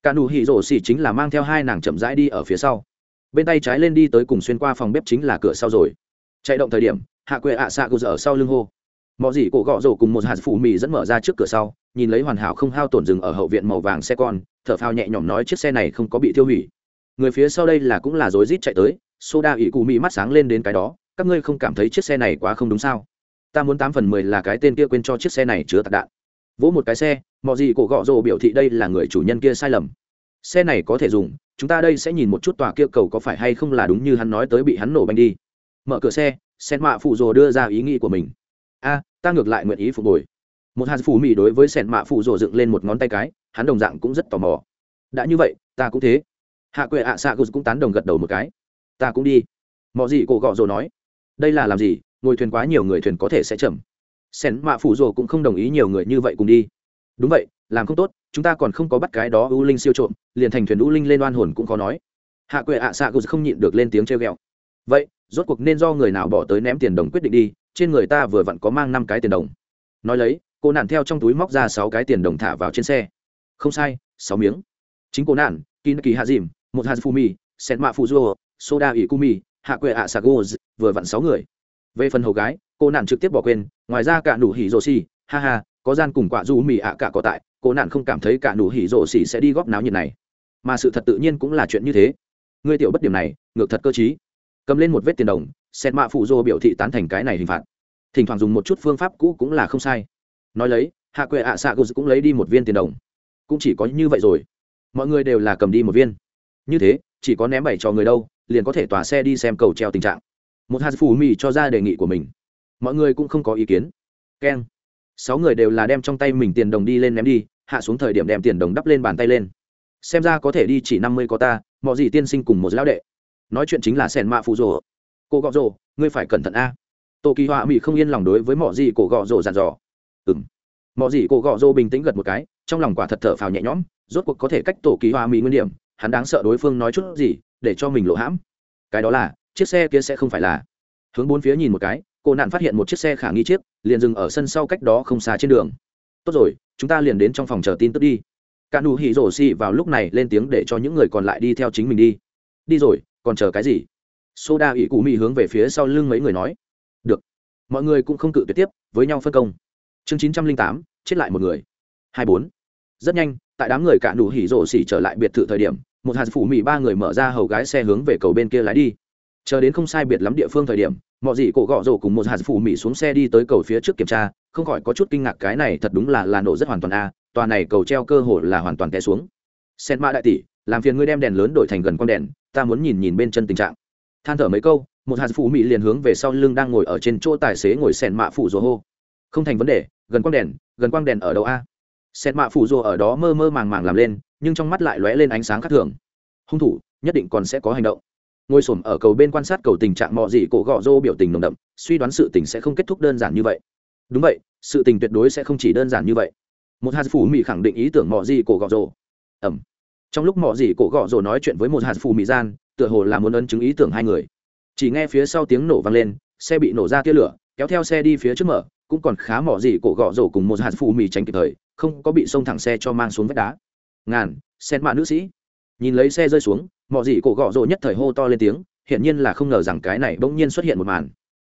Cả nụ hỉ rổ xỉ chính là mang theo hai nàng chậm rãi đi ở phía sau. Bên tay trái lên đi tới cùng xuyên qua phòng bếp chính là cửa sau rồi. Chạy động thời điểm, hạ quệ ạ à xạ gục ở sau lưng hô. Mọi gì cổ gọ rổ cùng một hạt phụ mì dẫn mở ra trước cửa sau, nhìn lấy hoàn hảo không hao tổn rừng ở hậu viện màu vàng xe con, thở phao nhẹ nhõm nói chiếc xe này không có bị tiêu hủy. Người phía sau đây là cũng là rối rít chạy tới, soda ỉ cụ mỹ mắt sáng lên đến cái đó các ngươi không cảm thấy chiếc xe này quá không đúng sao? Ta muốn tám phần mười là cái tên kia quên cho chiếc xe này chứa tạc đạn. Vỗ một cái xe, mọi gì cổ gọ rồ biểu thị đây là người chủ nhân kia sai lầm. Xe này có thể dùng, chúng ta đây sẽ nhìn một chút tòa kia cầu có phải hay không là đúng như hắn nói tới bị hắn nổ banh đi. Mở cửa xe, sen mạ phụ rồ đưa ra ý nghĩ của mình. A, ta ngược lại nguyện ý phục hồi. Một hạt phủ mì đối với sen mạ phụ rồ dựng lên một ngón tay cái, hắn đồng dạng cũng rất tò mò. Đã như vậy, ta cũng thế. Hạ quệ ạ à xạ cũng tán đồng gật đầu một cái. Ta cũng đi. Mọi gì cổ gọ rồ nói đây là làm gì, ngồi thuyền quá nhiều người thuyền có thể sẽ chậm. Sen mạ phủ rồ cũng không đồng ý nhiều người như vậy cùng đi. Đúng vậy, làm không tốt, chúng ta còn không có bắt cái đó u linh siêu trộm, liền thành thuyền u linh lên oan hồn cũng khó nói. Hạ quệ ạ à xạ gục không nhịn được lên tiếng treo ghẹo. Vậy, rốt cuộc nên do người nào bỏ tới ném tiền đồng quyết định đi, trên người ta vừa vặn có mang năm cái tiền đồng. Nói lấy, cô nạn theo trong túi móc ra sáu cái tiền đồng thả vào trên xe. Không sai, sáu miếng. Chính cô nạn kin kỳ hạ dìm một hạt phù mì sen mạ phù rô soda ỉ cu mì hạ quệ ạ sagos vừa vặn sáu người. Về phần hầu gái, cô nạn trực tiếp bỏ quên, ngoài ra cả nụ hỉ rồ xì, ha ha, có gian cùng quả du mì ạ cả có tại, cô nạn không cảm thấy cả nụ hỉ rồ xì sẽ đi góp náo nhiệt này. Mà sự thật tự nhiên cũng là chuyện như thế. Người tiểu bất điểm này, ngược thật cơ chí cầm lên một vết tiền đồng xét mạ phụ dô biểu thị tán thành cái này hình phạt. Thỉnh thoảng dùng một chút phương pháp cũ cũng là không sai. Nói lấy, hạ quệ ạ xạ cũng lấy đi một viên tiền đồng. Cũng chỉ có như vậy rồi. Mọi người đều là cầm đi một viên. Như thế, chỉ có ném bảy cho người đâu liền có thể tòa xe đi xem cầu treo tình trạng. Một hạt phù mì cho ra đề nghị của mình. Mọi người cũng không có ý kiến. Keng. Sáu người đều là đem trong tay mình tiền đồng đi lên ném đi, hạ xuống thời điểm đem tiền đồng đắp lên bàn tay lên. Xem ra có thể đi chỉ năm mươi có ta, mọi gì tiên sinh cùng một lão đệ. Nói chuyện chính là sẻn mạ phù rồ. Cô gọ rồ, ngươi phải cẩn thận a. Tô kỳ họa mỹ không yên lòng đối với mọi gì cổ gọ rồ dàn dò. Ừ m mọi gì cổ gọ rồ bình tĩnh gật một cái, trong lòng quả thật thở phào nhẹ nhõm, rốt cuộc có thể cách tổ kỳ họa mỹ nguyên điểm hắn đáng sợ đối phương nói chút gì, để cho mình lộ hãm. Cái đó là, chiếc xe kia sẽ không phải là. Hướng bốn phía nhìn một cái, cô nạn phát hiện một chiếc xe khả nghi chiếc, liền dừng ở sân sau cách đó không xa trên đường. Tốt rồi, chúng ta liền đến trong phòng chờ tin tức đi. Cả nụ hỉ rổ xì vào lúc này lên tiếng để cho những người còn lại đi theo chính mình đi. Đi rồi, còn chờ cái gì? Soda ỉ cụ mị hướng về phía sau lưng mấy người nói. Được. Mọi người cũng không cự tuyệt tiếp, với nhau phân công. Chương chín trăm linh tám, chết lại một người. Hai bốn. Rất nhanh, tại đám người cả nụ hỉ rổ xì trở lại biệt thự thời điểm một hạt phủ mì ba người mở ra hầu gái xe hướng về cầu bên kia lái đi. Chờ đến không sai biệt lắm địa phương thời điểm, mọi gì cổ gõ rổ cùng một hạt phủ mì xuống xe đi tới cầu phía trước kiểm tra, không khỏi có chút kinh ngạc cái này thật đúng là là nổ rất hoàn toàn a, tòa này cầu treo cơ hồ là hoàn toàn té xuống. Sen ma đại tỷ, làm phiền ngươi đem đèn lớn đổi thành gần con đèn, ta muốn nhìn nhìn bên chân tình trạng. Than thở mấy câu, một hạt phủ mỹ liền hướng về sau lưng đang ngồi ở trên chỗ tài xế ngồi sen mạ phủ rồ hô. Không thành vấn đề, gần quang đèn, gần quang đèn ở đâu a? sẹt mạ phủ rồ ở đó mơ mơ màng màng làm lên, nhưng trong mắt lại lóe lên ánh sáng khác thường. Hung thủ, nhất định còn sẽ có hành động. Ngồi s ở cầu bên quan sát cầu tình trạng mọi gì cổ gọ rô biểu tình nồng đậm, suy đoán sự tình sẽ không kết thúc đơn giản như vậy. Đúng vậy, sự tình tuyệt đối sẽ không chỉ đơn giản như vậy. Một hạt phủ mỉ khẳng định ý tưởng mọi gì cổ gọ rô. Ẩm. Trong lúc mọi gì cổ gọ rô nói chuyện với một hạt phủ mỉ gian, tựa hồ là muốn ấn chứng ý tưởng hai người. Chỉ nghe phía sau tiếng nổ vang lên, xe bị nổ ra tia lửa, kéo theo xe đi phía trước mở, cũng còn khá mỏ gì cổ gọ rổ cùng một hạt phủ mỉ tránh kịp thời không có bị xông thẳng xe cho mang xuống vách đá. Ngàn sen mạ nữ sĩ. Nhìn lấy xe rơi xuống mọi gì cổ gọ rộ nhất thời hô to lên tiếng, hiển nhiên là không ngờ rằng cái này bỗng nhiên xuất hiện một màn.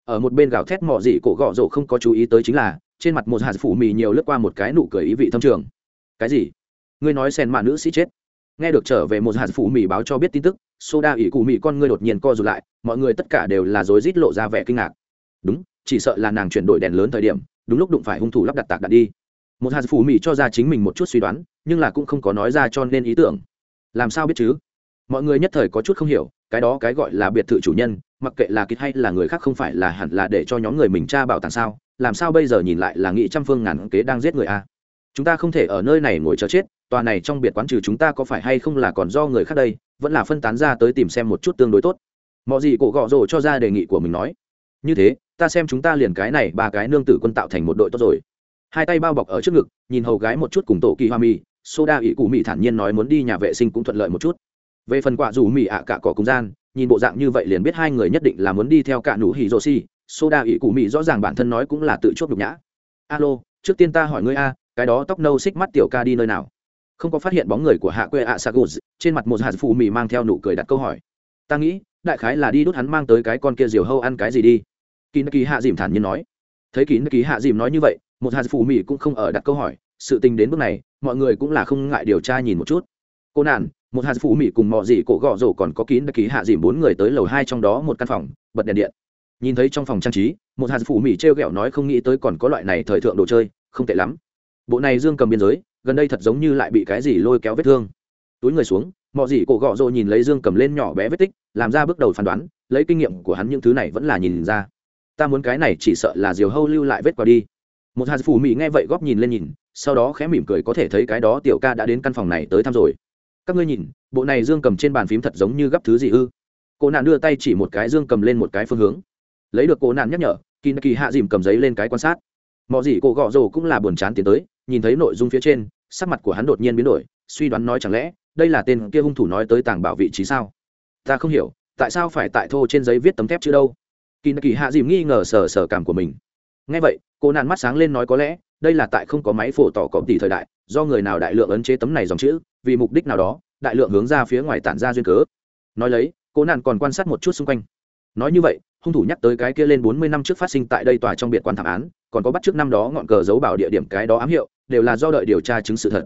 Ở một bên gào thét mọi gì cổ gọ rộ không có chú ý tới chính là, trên mặt một hạt phủ mì nhiều lướt qua một cái nụ cười ý vị thâm trường. Cái gì? Ngươi nói sen mạ nữ sĩ chết. Nghe được trở về một hạt phủ mì báo cho biết tin tức, soda ỉ cụ mì con ngươi đột nhiên co rụt lại, mọi người tất cả đều là rối rít lộ ra vẻ kinh ngạc. Đúng, chỉ sợ là nàng chuyển đổi đèn lớn thời điểm, đúng lúc đụng phải hung thủ lắp đặt tạc đạn đi một hạt phủ mỹ cho ra chính mình một chút suy đoán, nhưng là cũng không có nói ra cho nên ý tưởng. Làm sao biết chứ? Mọi người nhất thời có chút không hiểu, cái đó cái gọi là biệt thự chủ nhân, mặc kệ là kịch hay là người khác không phải là hẳn là để cho nhóm người mình tra bảo tàng sao, làm sao bây giờ nhìn lại là nghị trăm phương ngàn kế đang giết người a? Chúng ta không thể ở nơi này ngồi chờ chết, tòa này trong biệt quán trừ chúng ta có phải hay không là còn do người khác đây, vẫn là phân tán ra tới tìm xem một chút tương đối tốt. Mọi gì cổ gọ rồ cho ra đề nghị của mình nói. Như thế, ta xem chúng ta liền cái này ba cái nương tử quân tạo thành một đội tốt rồi hai tay bao bọc ở trước ngực, nhìn hầu gái một chút cùng tổ kỳ hoa mi soda ỷ cụ mỹ thản nhiên nói muốn đi nhà vệ sinh cũng thuận lợi một chút. Về phần quả dù mỹ ạ cả cỏ cùng gian, nhìn bộ dạng như vậy liền biết hai người nhất định là muốn đi theo cả nụ hỉ rô si soda ỷ cụ mỹ rõ ràng bản thân nói cũng là tự chốt nhục nhã. Alo, trước tiên ta hỏi ngươi a, cái đó tóc nâu xích mắt tiểu ca đi nơi nào? Không có phát hiện bóng người của hạ quê ạ sagus, trên mặt một hạt phụ mỹ mang theo nụ cười đặt câu hỏi. Ta nghĩ, đại khái là đi đút hắn mang tới cái con kia diều hâu ăn cái gì đi. Kỳ kỳ hạ dìm thản nhiên nói. Thấy kỳ kỳ hạ dìm nói như vậy một hạt phụ mỹ cũng không ở đặt câu hỏi, sự tình đến bước này, mọi người cũng là không ngại điều tra nhìn một chút. Cô nạn một hạt phụ mỹ cùng mọi gì cổ gọ rổ còn có kín đã ký hạ dìm bốn người tới lầu hai trong đó một căn phòng, bật đèn điện. Nhìn thấy trong phòng trang trí, một hạt phụ mỹ t r e o g ẹ o nói không nghĩ tới còn có loại này thời thượng đồ chơi, không tệ lắm. Bộ này dương cầm biên giới, gần đây thật giống như lại bị cái gì lôi kéo vết thương. Túi người xuống mọi gì cổ gọ rổ nhìn lấy dương cầm lên nhỏ bé vết tích, làm ra bước đầu phán đoán, lấy kinh nghiệm của hắn những thứ này vẫn là nhìn ra. Ta muốn cái này chỉ sợ là diều hâu lưu lại vết quả đi một hạt phù mỹ nghe vậy góp nhìn lên nhìn, sau đó khẽ mỉm cười có thể thấy cái đó tiểu ca đã đến căn phòng này tới thăm rồi. Các ngươi nhìn, bộ này dương cầm trên bàn phím thật giống như gấp thứ gì ư? Cô nạn đưa tay chỉ một cái dương cầm lên một cái phương hướng. Lấy được cô nạn nhắc nhở kỳ kỳ hạ dìm cầm giấy lên cái quan sát. Mọi gì cô gọ rồ cũng là buồn chán tiến tới, nhìn thấy nội dung phía trên, sắc mặt của hắn đột nhiên biến đổi, suy đoán nói chẳng lẽ, đây là tên kia hung thủ nói tới tàng bảo vị trí sao? Ta không hiểu, tại sao phải tại thô trên giấy viết tấm thép chứ đâu? Kỳ kỳ hạ dìm nghi ngờ sờ sờ cảm của mình ngay vậy, cô nạn mắt sáng lên nói có lẽ, đây là tại không có máy phổ tỏ cổ tỷ thời đại, do người nào đại lượng ấn chế tấm này dòng chữ, vì mục đích nào đó, đại lượng hướng ra phía ngoài tản ra duyên cớ. Nói lấy, cô nạn còn quan sát một chút xung quanh. Nói như vậy, hung thủ nhắc tới cái kia lên bốn mươi năm trước phát sinh tại đây tòa trong biệt quan thảm án, còn có bắt trước năm đó ngọn cờ giấu bảo địa điểm cái đó ám hiệu, đều là do đợi điều tra chứng sự thật.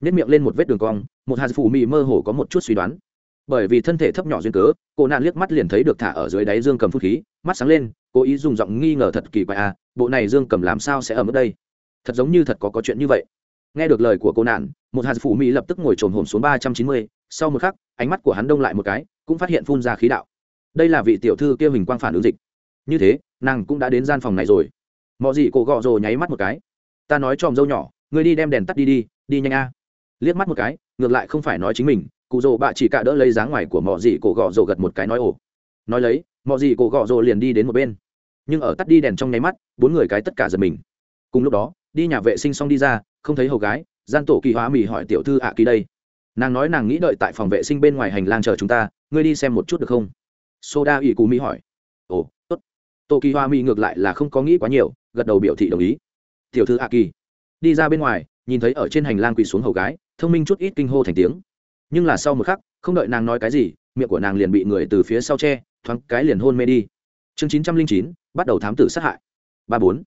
Nếp miệng lên một vết đường cong, một hạt phủ mị mơ hồ có một chút suy đoán. Bởi vì thân thể thấp nhỏ duyên cớ, cô nạn liếc mắt liền thấy được thả ở dưới đáy dương cầm phút khí, mắt sáng lên, cô ý dùng giọng nghi ngờ thật kỳ quái à bộ này dương cầm làm sao sẽ ở mức đây? Thật giống như thật có có chuyện như vậy. Nghe được lời của cô nạn, một hạt phủ mỹ lập tức ngồi trồn hổm xuống ba trăm chín mươi. Sau một khắc, ánh mắt của hắn đông lại một cái, cũng phát hiện phun ra khí đạo. Đây là vị tiểu thư kia hình quang phản ứng dịch. Như thế, nàng cũng đã đến gian phòng này rồi. Mọi gì cổ gọ rồi nháy mắt một cái. Ta nói cho ông dâu nhỏ người đi đem đèn tắt đi đi đi nhanh a. Liếc mắt một cái, ngược lại không phải nói chính mình, cụ rồ bạ chỉ cả đỡ lấy dáng ngoài của mọi gì cổ gọ rồ gật một cái nói ồ. Nói lấy mọi gì cổ gọ rồ liền đi đến một bên nhưng ở tắt đi đèn trong nháy mắt, bốn người cái tất cả giật mình. Cùng lúc đó, đi nhà vệ sinh xong đi ra, không thấy hầu gái, gian tổ kỳ hóa mì hỏi tiểu thư ạ kỳ đây. Nàng nói nàng nghĩ đợi tại phòng vệ sinh bên ngoài hành lang chờ chúng ta, ngươi đi xem một chút được không? Soda ỷ cù mỹ hỏi. Ồ, tốt. Tô kỳ hoa mỹ ngược lại là không có nghĩ quá nhiều, gật đầu biểu thị đồng ý. Tiểu thư a kỳ. Đi ra bên ngoài, nhìn thấy ở trên hành lang quỳ xuống hầu gái, thông minh chút ít kinh hô thành tiếng. Nhưng là sau một khắc, không đợi nàng nói cái gì, miệng của nàng liền bị người từ phía sau tre thoáng cái liền hôn mê đi chương chín trăm linh chín, bắt đầu thám tử sát hại. Ba bốn.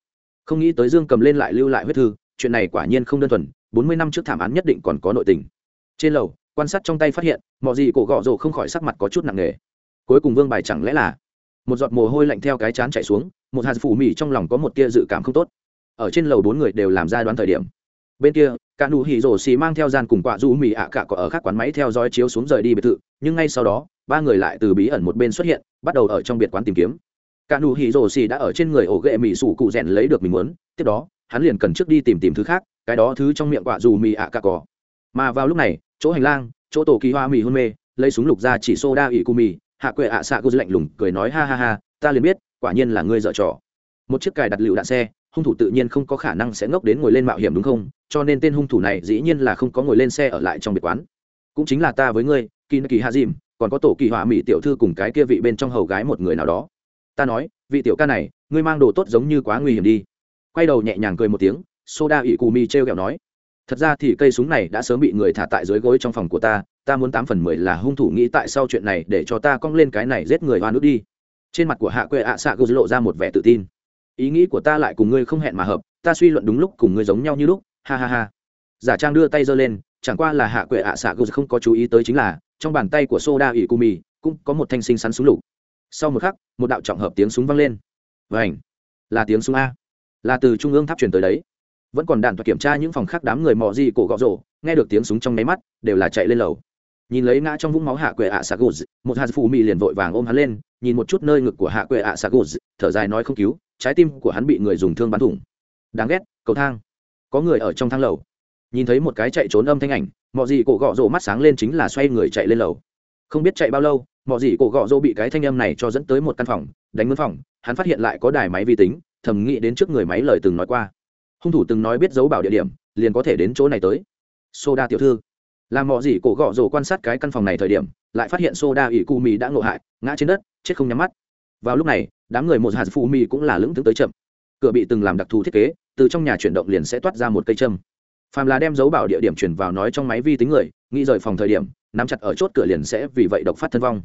Không nghĩ tới dương cầm lên lại lưu lại huyết thư, chuyện này quả nhiên không đơn thuần, bốn mươi năm trước thảm án nhất định còn có nội tình. Trên lầu, quan sát trong tay phát hiện mọi gì cổ gọ rổ không khỏi sắc mặt có chút nặng nề. Cuối cùng vương bài chẳng lẽ là một giọt mồ hôi lạnh theo cái chán chảy xuống, một hạt phủ mỉ trong lòng có một tia dự cảm không tốt. Ở trên lầu bốn người đều làm ra đoán thời điểm. Bên kia, cả nụ hỉ rổ xì mang theo gian cùng quạ du mỉ ạ cả có ở các quán máy theo dõi chiếu xuống rời đi biệt thự, nhưng ngay sau đó, ba người lại từ bí ẩn một bên xuất hiện, bắt đầu ở trong biệt quán tìm kiếm cả nụ hỉ rồ xì đã ở trên người ổ ghệ mỹ sủ cụ rèn lấy được mình muốn. Tiếp đó, hắn liền cần trước đi tìm tìm thứ khác, cái đó thứ trong miệng quả dù mì ạ à cả cỏ. Mà vào lúc này, chỗ hành lang, chỗ tổ kỳ hoa mì hôn mê, lấy súng lục ra chỉ xô đa ỉ cu mì, hạ quệ ạ à xạ cô lạnh lùng cười nói ha ha ha, ta liền biết, quả nhiên là ngươi dở trò. Một chiếc cài đặt lựu đạn xe, hung thủ tự nhiên không có khả năng sẽ ngốc đến ngồi lên mạo hiểm đúng không? Cho nên tên hung thủ này dĩ nhiên là không có ngồi lên xe ở lại trong biệt quán. Cũng chính là ta với ngươi kỳ kỳ hạ dìm còn có tổ kỳ hoa mỹ tiểu thư cùng cái kia vị bên trong hầu gái một người nào đó ta nói, vị tiểu ca này, ngươi mang đồ tốt giống như quá nguy hiểm đi. Quay đầu nhẹ nhàng cười một tiếng, soda ỵ cù mi t r e o kẹo nói. Thật ra thì cây súng này đã sớm bị người thả tại dưới gối trong phòng của ta ta muốn tám phần mười là hung thủ nghĩ tại sau chuyện này để cho ta cong lên cái này giết người hoa nước đi. Trên mặt của hạ quê ạ xạ gô lộ ra một vẻ tự tin. Ý nghĩ của ta lại cùng ngươi không hẹn mà hợp, ta suy luận đúng lúc cùng ngươi giống nhau như lúc, ha ha ha. Giả trang đưa tay giơ lên, chẳng qua là hạ quệ ạ xạ gô không có chú ý tới chính là, trong bàn tay của soda ỉ cù mì, cũng có một thanh sinh sắn súng lục sau một khắc, một đạo trọng hợp tiếng súng vang lên. Vảnh là tiếng súng a. Là từ trung ương tháp truyền tới đấy. Vẫn còn đạn và kiểm tra những phòng khác đám người mò gì cổ gọ rổ, nghe được tiếng súng trong máy mắt, đều là chạy lên lầu. Nhìn lấy ngã trong vũng máu hạ quệ ạ sạc gùz một hạt phụ mị liền vội vàng ôm hắn lên, nhìn một chút nơi ngực của hạ quệ ạ sạc gùz thở dài nói không cứu, trái tim của hắn bị người dùng thương bắn thủng. Đáng ghét, cầu thang. Có người ở trong thang lầu. Nhìn thấy một cái chạy trốn âm thanh ảnh, mò gì cổ gọ rổ mắt sáng lên chính là xoay người chạy lên lầu. Không biết chạy bao lâu mọi gì cổ gọ dỗ bị cái thanh âm này cho dẫn tới một căn phòng, đánh mướn phòng, hắn phát hiện lại có đài máy vi tính, thầm nghĩ đến trước người máy lời từng nói qua. Hung thủ từng nói biết dấu bảo địa điểm, liền có thể đến chỗ này tới. Soda tiểu thư. Làm mọi gì cổ gọ rồ quan sát cái căn phòng này thời điểm, lại phát hiện soda ỉ cu mì đã ngộ hại, ngã trên đất, chết không nhắm mắt. Vào lúc này, đám người một hạt phụ mì cũng là lưỡng tướng tới chậm. Cửa bị từng làm đặc thù thiết kế, từ trong nhà chuyển động liền sẽ toát ra một cây châm. Phàm là đem dấu bảo địa điểm chuyển vào nói trong máy vi tính người, nghĩ rời phòng thời điểm, nắm chặt ở chốt cửa liền sẽ vì vậy độc phát thân vong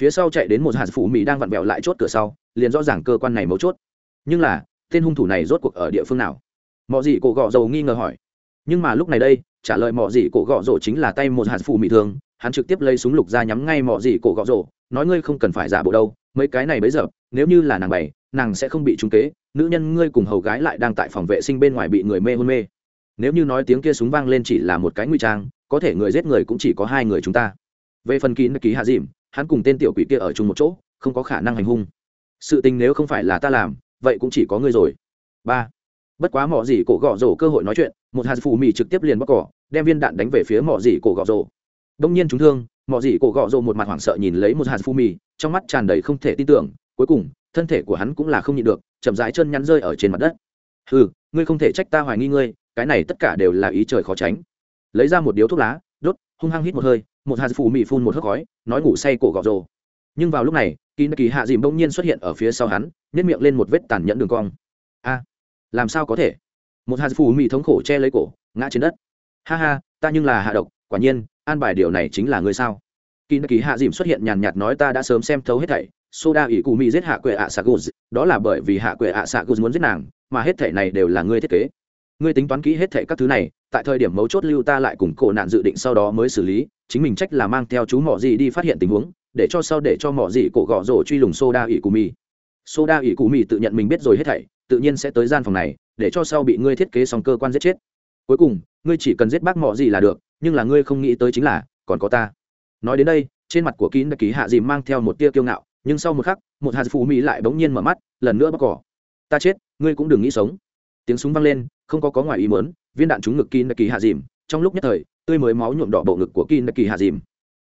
phía sau chạy đến một hạt phủ mỹ đang vặn vẹo lại chốt cửa sau, liền rõ ràng cơ quan này mấu chốt. Nhưng là, tên hung thủ này rốt cuộc ở địa phương nào? Mọi gì cổ gọ dầu nghi ngờ hỏi. Nhưng mà lúc này đây, trả lời mọi gì cổ gọ rổ chính là tay một hạt phủ mỹ thường, hắn trực tiếp lấy súng lục ra nhắm ngay mọi gì cổ gọ rổ nói ngươi không cần phải giả bộ đâu, mấy cái này bấy giờ, nếu như là nàng bày, nàng sẽ không bị trúng kế, nữ nhân ngươi cùng hầu gái lại đang tại phòng vệ sinh bên ngoài bị người mê hôn mê. Nếu như nói tiếng kia súng vang lên chỉ là một cái ngụy trang, có thể người giết người cũng chỉ có hai người chúng ta. Về phần kín ký hạ dìm hắn cùng tên tiểu quỷ kia ở chung một chỗ, không có khả năng hành hung. Sự tình nếu không phải là ta làm, vậy cũng chỉ có ngươi rồi. Ba. Bất quá mỏ gì cổ gọ rổ cơ hội nói chuyện, một hạt phù mì trực tiếp liền bóc cỏ, đem viên đạn đánh về phía mỏ gì cổ gọ rổ. Đông nhiên chúng thương mỏ gì cổ gọ rổ một mặt hoảng sợ nhìn lấy một hạt phù mì, trong mắt tràn đầy không thể tin tưởng, cuối cùng, thân thể của hắn cũng là không nhịn được, chậm rãi chân nhắn rơi ở trên mặt đất. Ừ ngươi không thể trách ta hoài nghi ngươi, cái này tất cả đều là ý trời khó tránh. Lấy ra một điếu thuốc lá, đốt, hung hăng hít một hơi một hạt phù mị phun một hớp khói, nói ngủ say cổ gọ rồ. Nhưng vào lúc này kỳ kỳ hạ dìm bỗng nhiên xuất hiện ở phía sau hắn nhét miệng lên một vết tàn nhẫn đường cong. A, làm sao có thể? Một hạt phù mị thống khổ che lấy cổ, ngã trên đất. Ha ha, ta nhưng là hạ độc, quả nhiên, an bài điều này chính là ngươi sao? Kỳ kỳ hạ dìm xuất hiện nhàn nhạt nói ta đã sớm xem thấu hết thảy, soda ỷ cụ mỹ giết hạ quệ ạ s đó là bởi vì hạ quệ ạ s muốn giết nàng, mà hết thảy này đều là ngươi thiết kế. Ngươi tính toán kỹ hết thảy các thứ này, tại thời điểm mấu chốt lưu ta lại cùng cổ nạn dự định sau đó mới xử lý chính mình trách là mang theo chú mỏ gì đi phát hiện tình huống, để cho sau để cho mỏ gì cổ gọ rổ truy lùng soda ỉ cù mì. Soda ỉ cù mì tự nhận mình biết rồi hết thảy, tự nhiên sẽ tới gian phòng này, để cho sau bị ngươi thiết kế xong cơ quan giết chết. Cuối cùng, ngươi chỉ cần giết bác mỏ gì là được, nhưng là ngươi không nghĩ tới chính là, còn có ta. Nói đến đây, trên mặt của kín đặc ký hạ dìm mang theo một tia kiêu ngạo, nhưng sau một khắc, một hạt phù mỹ lại bỗng nhiên mở mắt, lần nữa bóc cỏ. Ta chết, ngươi cũng đừng nghĩ sống. Tiếng súng vang lên, không có có ngoài ý mớn viên đạn trúng ngực kín đặc ký hạ dìm trong lúc nhất thời, tươi mới máu nhuộm đỏ bộ ngực của kin kỳ hạ dìm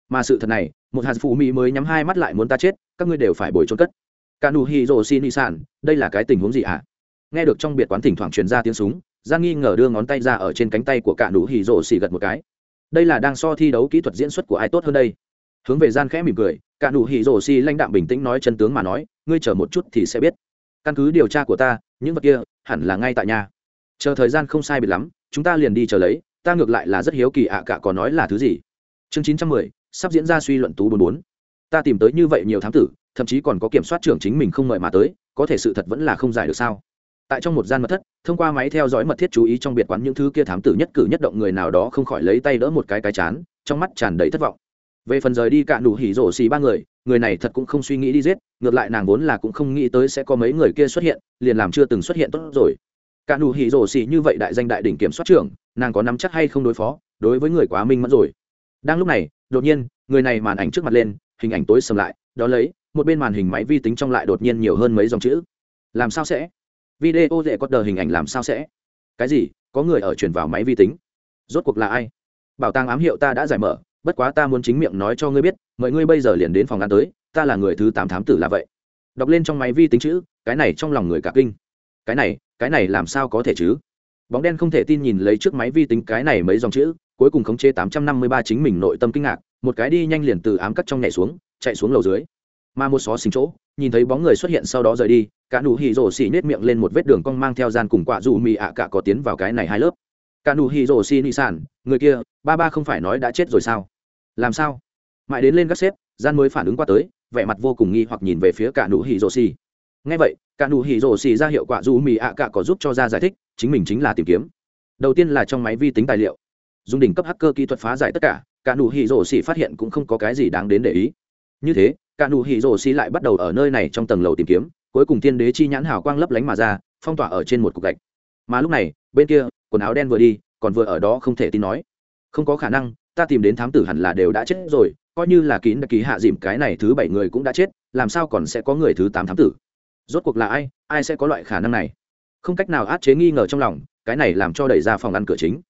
mà sự thật này, một hạt phụ mỹ mới nhắm hai mắt lại muốn ta chết, các ngươi đều phải bồi trốn cất. Cả nụ hi rồ xin y sản đây là cái tình huống gì ạ? À? nghe được trong biệt quán thỉnh thoảng truyền ra tiếng súng, giang nghi ngờ đưa ngón tay ra ở trên cánh tay của cả nụ hi rồ xì gật một cái. Đây là đang so thi đấu kỹ thuật diễn xuất của ai tốt hơn đây? Hướng về gian khẽ mỉm cười cả nụ hỉ rổ Xì lãnh đạm bình tĩnh nói chân tướng mà nói, ngươi chờ một chút thì sẽ biết. Căn cứ điều tra của ta, những vật kia hẳn là ngay tại nhà. Chờ thời gian không sai biệt lắm, chúng ta liền đi chờ lấy ta ngược lại là rất hiếu kỳ ạ, cả có nói là thứ gì? Chương chín trăm mười, sắp diễn ra suy luận tú bốn bốn. Ta tìm tới như vậy nhiều thám tử, thậm chí còn có kiểm soát trưởng chính mình không mời mà tới, có thể sự thật vẫn là không giải được sao? Tại trong một gian mật thất, thông qua máy theo dõi mật thiết chú ý trong biệt quán những thứ kia thám tử nhất cử nhất động người nào đó không khỏi lấy tay đỡ một cái cái chán, trong mắt tràn đầy thất vọng. Về phần rời đi cạn đủ hỉ rổ xì ba người người này thật cũng không suy nghĩ đi giết, ngược lại nàng vốn là cũng không nghĩ tới sẽ có mấy người kia xuất hiện, liền làm chưa từng xuất hiện tốt rồi cả nụ hỉ rổ xỉ như vậy đại danh đại đỉnh kiểm soát trưởng, nàng có nắm chắc hay không đối phó, đối với người quá minh mẫn rồi. Đang lúc này, đột nhiên, người này màn ảnh trước mặt lên, hình ảnh tối sầm lại, đó lấy, một bên màn hình máy vi tính trong lại đột nhiên nhiều hơn mấy dòng chữ. Làm sao sẽ? Video dễ có đờ hình ảnh làm sao sẽ? Cái gì? Có người ở chuyển vào máy vi tính. Rốt cuộc là ai? Bảo tàng ám hiệu ta đã giải mở, bất quá ta muốn chính miệng nói cho ngươi biết, mọi ngươi bây giờ liền đến phòng ăn tới, ta là người thứ tám thám tử là vậy. Đọc lên trong máy vi tính chữ, cái này trong lòng người cả kinh. Cái này cái này làm sao có thể chứ? Bóng đen không thể tin nhìn lấy trước máy vi tính cái này mấy dòng chữ, cuối cùng khống chế tám trăm năm mươi ba chính mình nội tâm kinh ngạc, một cái đi nhanh liền từ ám cắt trong nhảy xuống, chạy xuống lầu dưới. Mà một xó xình chỗ, nhìn thấy bóng người xuất hiện sau đó rời đi, cả nụ hì rổ xì nết miệng lên một vết đường cong mang theo gian cùng quạ dù mì ạ cả có tiến vào cái này hai lớp. Cả nụ hì rổ xì nị sản, người kia, ba ba không phải nói đã chết rồi sao? Làm sao? Mãi đến lên gác xếp gian mới phản ứng qua tới, vẻ mặt vô cùng nghi hoặc nhìn về phía cả nụ hì rổ xì ngay vậy, cả nụ hỉ rổ xì ra hiệu quả dù mì ạ cả có giúp cho ra giải thích, chính mình chính là tìm kiếm. Đầu tiên là trong máy vi tính tài liệu. Dùng đỉnh cấp hacker kỹ thuật phá giải tất cả cả nụ hỉ rổ xì phát hiện cũng không có cái gì đáng đến để ý. Như thế, cả nụ hỉ rổ xì lại bắt đầu ở nơi này trong tầng lầu tìm kiếm, cuối cùng tiên đế chi nhãn hào quang lấp lánh mà ra, phong tỏa ở trên một cục gạch. Mà lúc này, bên kia, quần áo đen vừa đi, còn vừa ở đó không thể tin nói. Không có khả năng, ta tìm đến thám tử hẳn là đều đã chết rồi, coi như là kín đặc ký hạ dìm cái này thứ bảy người cũng đã chết, làm sao còn sẽ có người thứ tám thám tử? rốt cuộc là ai ai sẽ có loại khả năng này? Không cách nào át chế nghi ngờ trong lòng, cái này làm cho đẩy ra phòng ngăn cửa chính.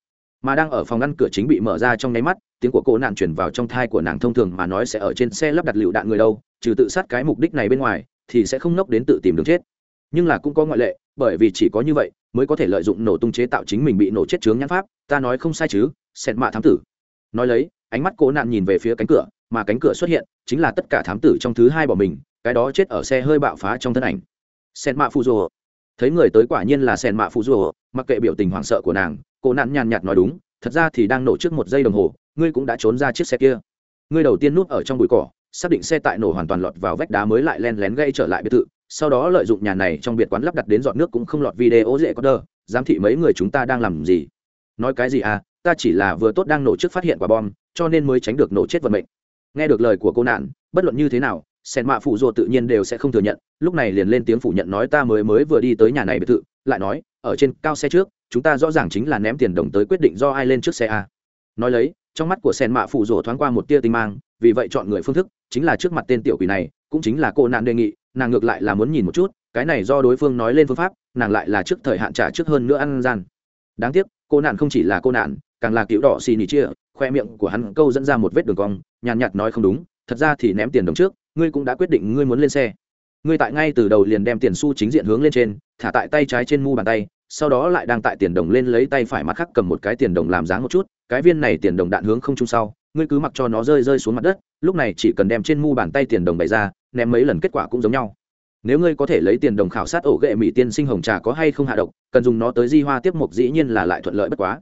Mà đang ở phòng ngăn cửa chính bị mở ra trong nháy mắt, tiếng của cô nạn chuyển vào trong thai của nàng thông thường mà nói sẽ ở trên xe lắp đặt lựu đạn người đâu, trừ tự sát cái mục đích này bên ngoài, thì sẽ không nốc đến tự tìm đường chết. Nhưng là cũng có ngoại lệ, bởi vì chỉ có như vậy mới có thể lợi dụng nổ tung chế tạo chính mình bị nổ chết chướng nhãn pháp, ta nói không sai chứ sẹn mạ thám tử. Nói lấy, ánh mắt cô nạn nhìn về phía cánh cửa, mà cánh cửa xuất hiện chính là tất cả thám tử trong thứ hai bỏ mình, cái đó chết ở xe hơi bạo phá trong thân ảnh sen mạ phù rồ. Thấy người tới quả nhiên là sen mạ phù rồ, mặc kệ biểu tình hoảng sợ của nàng, cô nạn nhàn nhạt nói đúng, thật ra thì đang nổ trước một giây đồng hồ, ngươi cũng đã trốn ra chiếc xe kia. Ngươi đầu tiên núp ở trong bụi cỏ, xác định xe tại nổ hoàn toàn lọt vào vách đá mới lại len lén gây trở lại biệt thự, sau đó lợi dụng nhà này trong biệt quán lắp đặt đến dọn nước cũng không lọt video dễ có đơ giám thị mấy người chúng ta đang làm gì. Nói cái gì à ta chỉ là vừa tốt đang nổ trước phát hiện quả bom, cho nên mới tránh được nổ chết vận mệnh. Nghe được lời của cô nạn, bất luận như thế nào sẻn mạ phụ ruột tự nhiên đều sẽ không thừa nhận, lúc này liền lên tiếng phủ nhận nói ta mới mới vừa đi tới nhà này biệt thự, lại nói, ở trên cao xe trước, chúng ta rõ ràng chính là ném tiền đồng tới quyết định do ai lên trước xe a. Nói lấy, trong mắt của sẻn mạ phụ ruột thoáng qua một tia tinh mang, vì vậy chọn người phương thức, chính là trước mặt tên tiểu quỷ này, cũng chính là cô nạn đề nghị, nàng ngược lại là muốn nhìn một chút, cái này do đối phương nói lên phương pháp, nàng lại là trước thời hạn trả trước hơn nữa ăn gian. Đáng tiếc, cô nạn không chỉ là cô nạn, càng là cựu đỏ xì nỉ chia, khoe miệng của hắn câu dẫn ra một vết đường cong, nhàn nhạt nói không đúng, thật ra thì ném tiền đồng trước ngươi cũng đã quyết định ngươi muốn lên xe. Ngươi tại ngay từ đầu liền đem tiền xu chính diện hướng lên trên, thả tại tay trái trên mu bàn tay, sau đó lại đang tại tiền đồng lên lấy tay phải mặt khắc cầm một cái tiền đồng làm dáng một chút, cái viên này tiền đồng đạn hướng không trung sau, ngươi cứ mặc cho nó rơi rơi xuống mặt đất, lúc này chỉ cần đem trên mu bàn tay tiền đồng bày ra, ném mấy lần kết quả cũng giống nhau. Nếu ngươi có thể lấy tiền đồng khảo sát ổ ghệ mỹ tiên sinh hồng trà có hay không hạ độc, cần dùng nó tới di hoa tiếp mục dĩ nhiên là lại thuận lợi bất quá.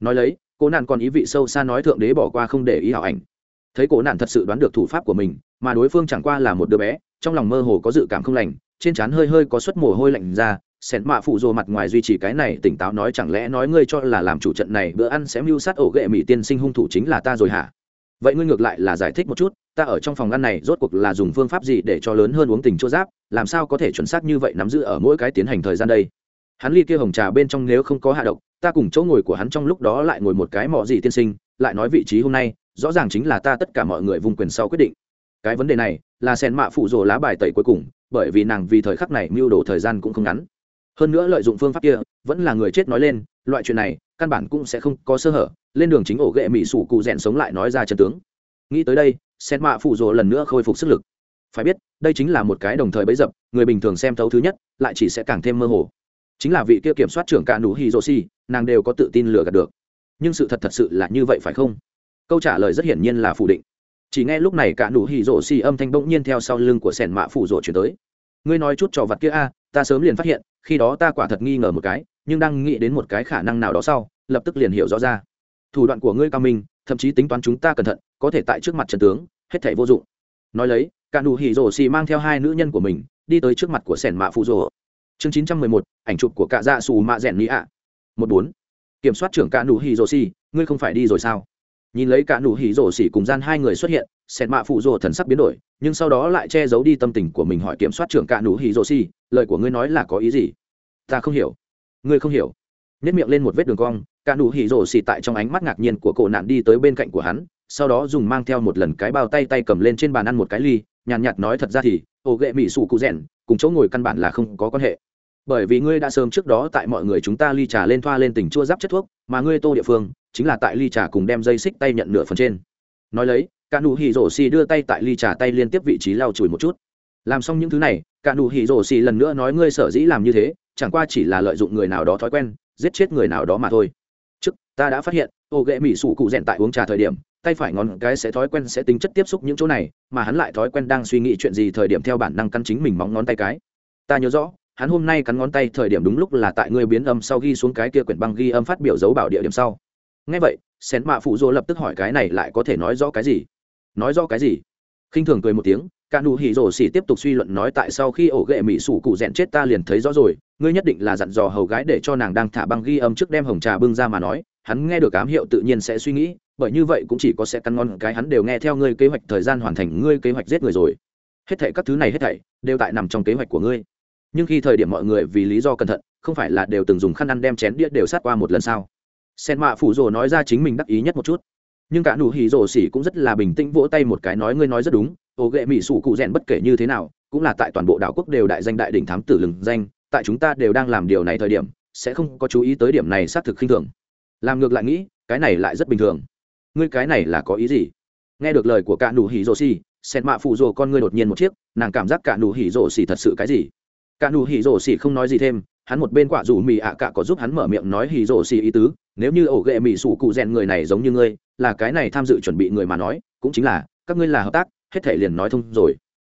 Nói lấy, cô nạn còn ý vị sâu xa nói thượng đế bỏ qua không để ý hảo ảnh thấy cổ nạn thật sự đoán được thủ pháp của mình, mà đối phương chẳng qua là một đứa bé, trong lòng mơ hồ có dự cảm không lành, trên trán hơi hơi có suất mồ hôi lạnh ra, sẹn mạ phụ rồ mặt ngoài duy trì cái này tỉnh táo nói chẳng lẽ nói ngươi cho là làm chủ trận này bữa ăn sẽ mưu sát ổ ghệ mỹ tiên sinh hung thủ chính là ta rồi hả? Vậy ngươi ngược lại là giải thích một chút, ta ở trong phòng ăn này rốt cuộc là dùng phương pháp gì để cho lớn hơn uống tình chỗ giáp làm sao có thể chuẩn xác như vậy nắm giữ ở mỗi cái tiến hành thời gian đây? Hắn ly kia hồng trà bên trong nếu không có hạ độc, ta cùng chỗ ngồi của hắn trong lúc đó lại ngồi một cái mọ gì tiên sinh, lại nói vị trí hôm nay rõ ràng chính là ta tất cả mọi người vùng quyền sau quyết định. Cái vấn đề này là sen mạ phụ rồ lá bài tẩy cuối cùng, bởi vì nàng vì thời khắc này mưu đồ thời gian cũng không ngắn. Hơn nữa lợi dụng phương pháp kia, vẫn là người chết nói lên, loại chuyện này căn bản cũng sẽ không có sơ hở, lên đường chính ổ ghệ mỹ sủ cụ rèn sống lại nói ra chân tướng. Nghĩ tới đây sen mạ phụ rồ lần nữa khôi phục sức lực. Phải biết, đây chính là một cái đồng thời bấy dập, người bình thường xem thấu thứ nhất, lại chỉ sẽ càng thêm mơ hồ. Chính là vị kia kiểm soát trưởng cả nụ hiroshi nàng đều có tự tin lừa gạt được. Nhưng sự thật thật sự là như vậy phải không? câu trả lời rất hiển nhiên là phủ định. Chỉ nghe lúc này cả nụ hỉ rổ xì âm thanh bỗng nhiên theo sau lưng của sẻn mạ phủ rổ chuyển tới. Ngươi nói chút trò vặt kia a, ta sớm liền phát hiện, khi đó ta quả thật nghi ngờ một cái, nhưng đang nghĩ đến một cái khả năng nào đó sau, lập tức liền hiểu rõ ra. Thủ đoạn của ngươi cao minh, thậm chí tính toán chúng ta cẩn thận, có thể tại trước mặt trần tướng, hết thảy vô dụng. Nói lấy, cả nụ hỉ rổ xì mang theo hai nữ nhân của mình, đi tới trước mặt của sẻn mạ phủ rổ chương chín trăm mười một, ảnh chụp của cả dạ xù mạ rẻn mỹ ạ. Một bốn. Kiểm soát trưởng cả nụ hỉ rổ xì, ngươi không phải đi rồi sao? nhìn lấy cả nụ hỉ rổ xỉ cùng gian hai người xuất hiện, sẹt mạ phụ rồ thần sắc biến đổi, nhưng sau đó lại che giấu đi tâm tình của mình hỏi kiểm soát trưởng cả nụ hỉ rổ xỉ, lời của ngươi nói là có ý gì? Ta không hiểu. Ngươi không hiểu. Nếp miệng lên một vết đường cong, cả nụ hỉ rổ xỉ tại trong ánh mắt ngạc nhiên của cổ nạn đi tới bên cạnh của hắn, sau đó dùng mang theo một lần cái bao tay tay cầm lên trên bàn ăn một cái ly, nhàn nhạt nói thật ra thì ổ ghệ mỹ sủ cụ rèn, cùng chỗ ngồi căn bản là không có quan hệ. Bởi vì ngươi đã sớm trước đó tại mọi người chúng ta ly trà lên thoa lên tình chua giáp chất thuốc, mà ngươi tô địa phương chính là tại ly trà cùng đem dây xích tay nhận nửa phần trên. Nói lấy, cả nụ hỉ rổ xì đưa tay tại ly trà tay liên tiếp vị trí lau chùi một chút. Làm xong những thứ này, cả nụ hỉ rổ xì lần nữa nói ngươi sở dĩ làm như thế, chẳng qua chỉ là lợi dụng người nào đó thói quen, giết chết người nào đó mà thôi. Trước, ta đã phát hiện, ô ghệ mỹ sủ cụ rèn tại uống trà thời điểm, tay phải ngón cái sẽ thói quen sẽ tính chất tiếp xúc những chỗ này, mà hắn lại thói quen đang suy nghĩ chuyện gì thời điểm theo bản năng căn chính mình móng ngón tay cái. Ta nhớ rõ, hắn hôm nay cắn ngón tay thời điểm đúng lúc là tại ngươi biến âm sau ghi xuống cái kia quyển băng ghi âm phát biểu dấu bảo địa điểm sau ngay vậy sen mạ phụ dô lập tức hỏi cái này lại có thể nói rõ cái gì? Nói rõ cái gì? Khinh thường cười một tiếng cả nụ hỉ rổ xì tiếp tục suy luận nói tại sao khi ổ ghệ mỹ sủ cụ rèn chết ta liền thấy rõ rồi, ngươi nhất định là dặn dò hầu gái để cho nàng đang thả băng ghi âm trước đem hồng trà bưng ra mà nói, hắn nghe được ám hiệu tự nhiên sẽ suy nghĩ, bởi như vậy cũng chỉ có sẽ căn ngon cái hắn đều nghe theo ngươi kế hoạch thời gian hoàn thành ngươi kế hoạch giết người rồi. Hết thảy các thứ này hết thảy đều tại nằm trong kế hoạch của ngươi. Nhưng khi thời điểm mọi người vì lý do cẩn thận, không phải là đều từng dùng khăn ăn đem chén đĩa đều sát qua một lần sao? sen mạ phủ rồ nói ra chính mình đắc ý nhất một chút. Nhưng cả nụ hỉ rồ Sỉ cũng rất là bình tĩnh vỗ tay một cái nói ngươi nói rất đúng ô Gệ Mị sủ cụ rèn bất kể như thế nào cũng là tại toàn bộ đảo quốc đều đại danh đại đỉnh thám tử lừng danh tại chúng ta đều đang làm điều này thời điểm sẽ không có chú ý tới điểm này xác thực khinh thường. Làm ngược lại nghĩ cái này lại rất bình thường. Ngươi cái này là có ý gì? Nghe được lời của cả nụ hỉ rồ Sỉ, sen mạ Phủ rồ con ngươi đột nhiên một chiếc nàng cảm giác cả nụ hỉ rồ Sỉ thật sự cái gì? Cả nụ hỉ rồ Sỉ không nói gì thêm hắn một bên quả dù mì ạ à cả có giúp hắn mở miệng nói hỉ rồ xỉ ý tứ nếu như ổ ghệ mỹ sủ cụ rèn người này giống như ngươi, là cái này tham dự chuẩn bị người mà nói, cũng chính là, các ngươi là hợp tác, hết thể liền nói thông rồi.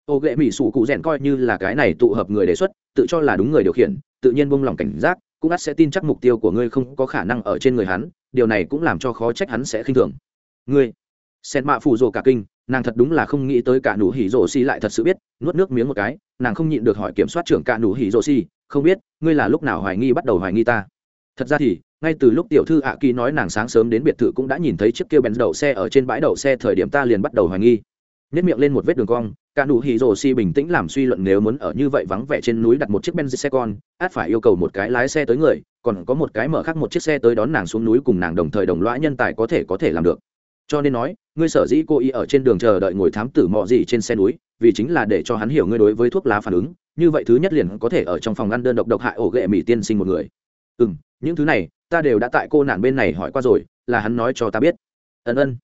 Ổ ghệ mỹ sủ cụ rèn coi như là cái này tụ hợp người đề xuất, tự cho là đúng người điều khiển, tự nhiên buông lòng cảnh giác, cũng ắt sẽ tin chắc mục tiêu của ngươi không có khả năng ở trên người hắn, điều này cũng làm cho khó trách hắn sẽ khinh thường. Ngươi, sen mạ phù rồ cả kinh, nàng thật đúng là không nghĩ tới cả nụ hỉ rồ xi lại thật sự biết, nuốt nước miếng một cái, nàng không nhịn được hỏi kiểm soát trưởng cả nụ hỉ rồ xi, không biết, ngươi là lúc nào hoài nghi bắt đầu hoài nghi ta. Thật ra thì ngay từ lúc tiểu thư ạ kỳ nói nàng sáng sớm đến biệt thự cũng đã nhìn thấy chiếc kia bèn đậu xe ở trên bãi đậu xe thời điểm ta liền bắt đầu hoài nghi. Nếp miệng lên một vết đường cong, cả nụ hì rồ si bình tĩnh làm suy luận nếu muốn ở như vậy vắng vẻ trên núi đặt một chiếc benz xe con, át phải yêu cầu một cái lái xe tới người, còn có một cái mở khác một chiếc xe tới đón nàng xuống núi cùng nàng đồng thời đồng loại nhân tài có thể có thể làm được. Cho nên nói, ngươi sở dĩ cô y ở trên đường chờ đợi ngồi thám tử mọ gì trên xe núi, vì chính là để cho hắn hiểu ngươi đối với thuốc lá phản ứng, như vậy thứ nhất liền có thể ở trong phòng ngăn đơn độc độc hại ổ ghệ mỹ tiên sinh một người. Ừ những thứ này ta đều đã tại cô nạn bên này hỏi qua rồi, là hắn nói cho ta biết. Ân ân.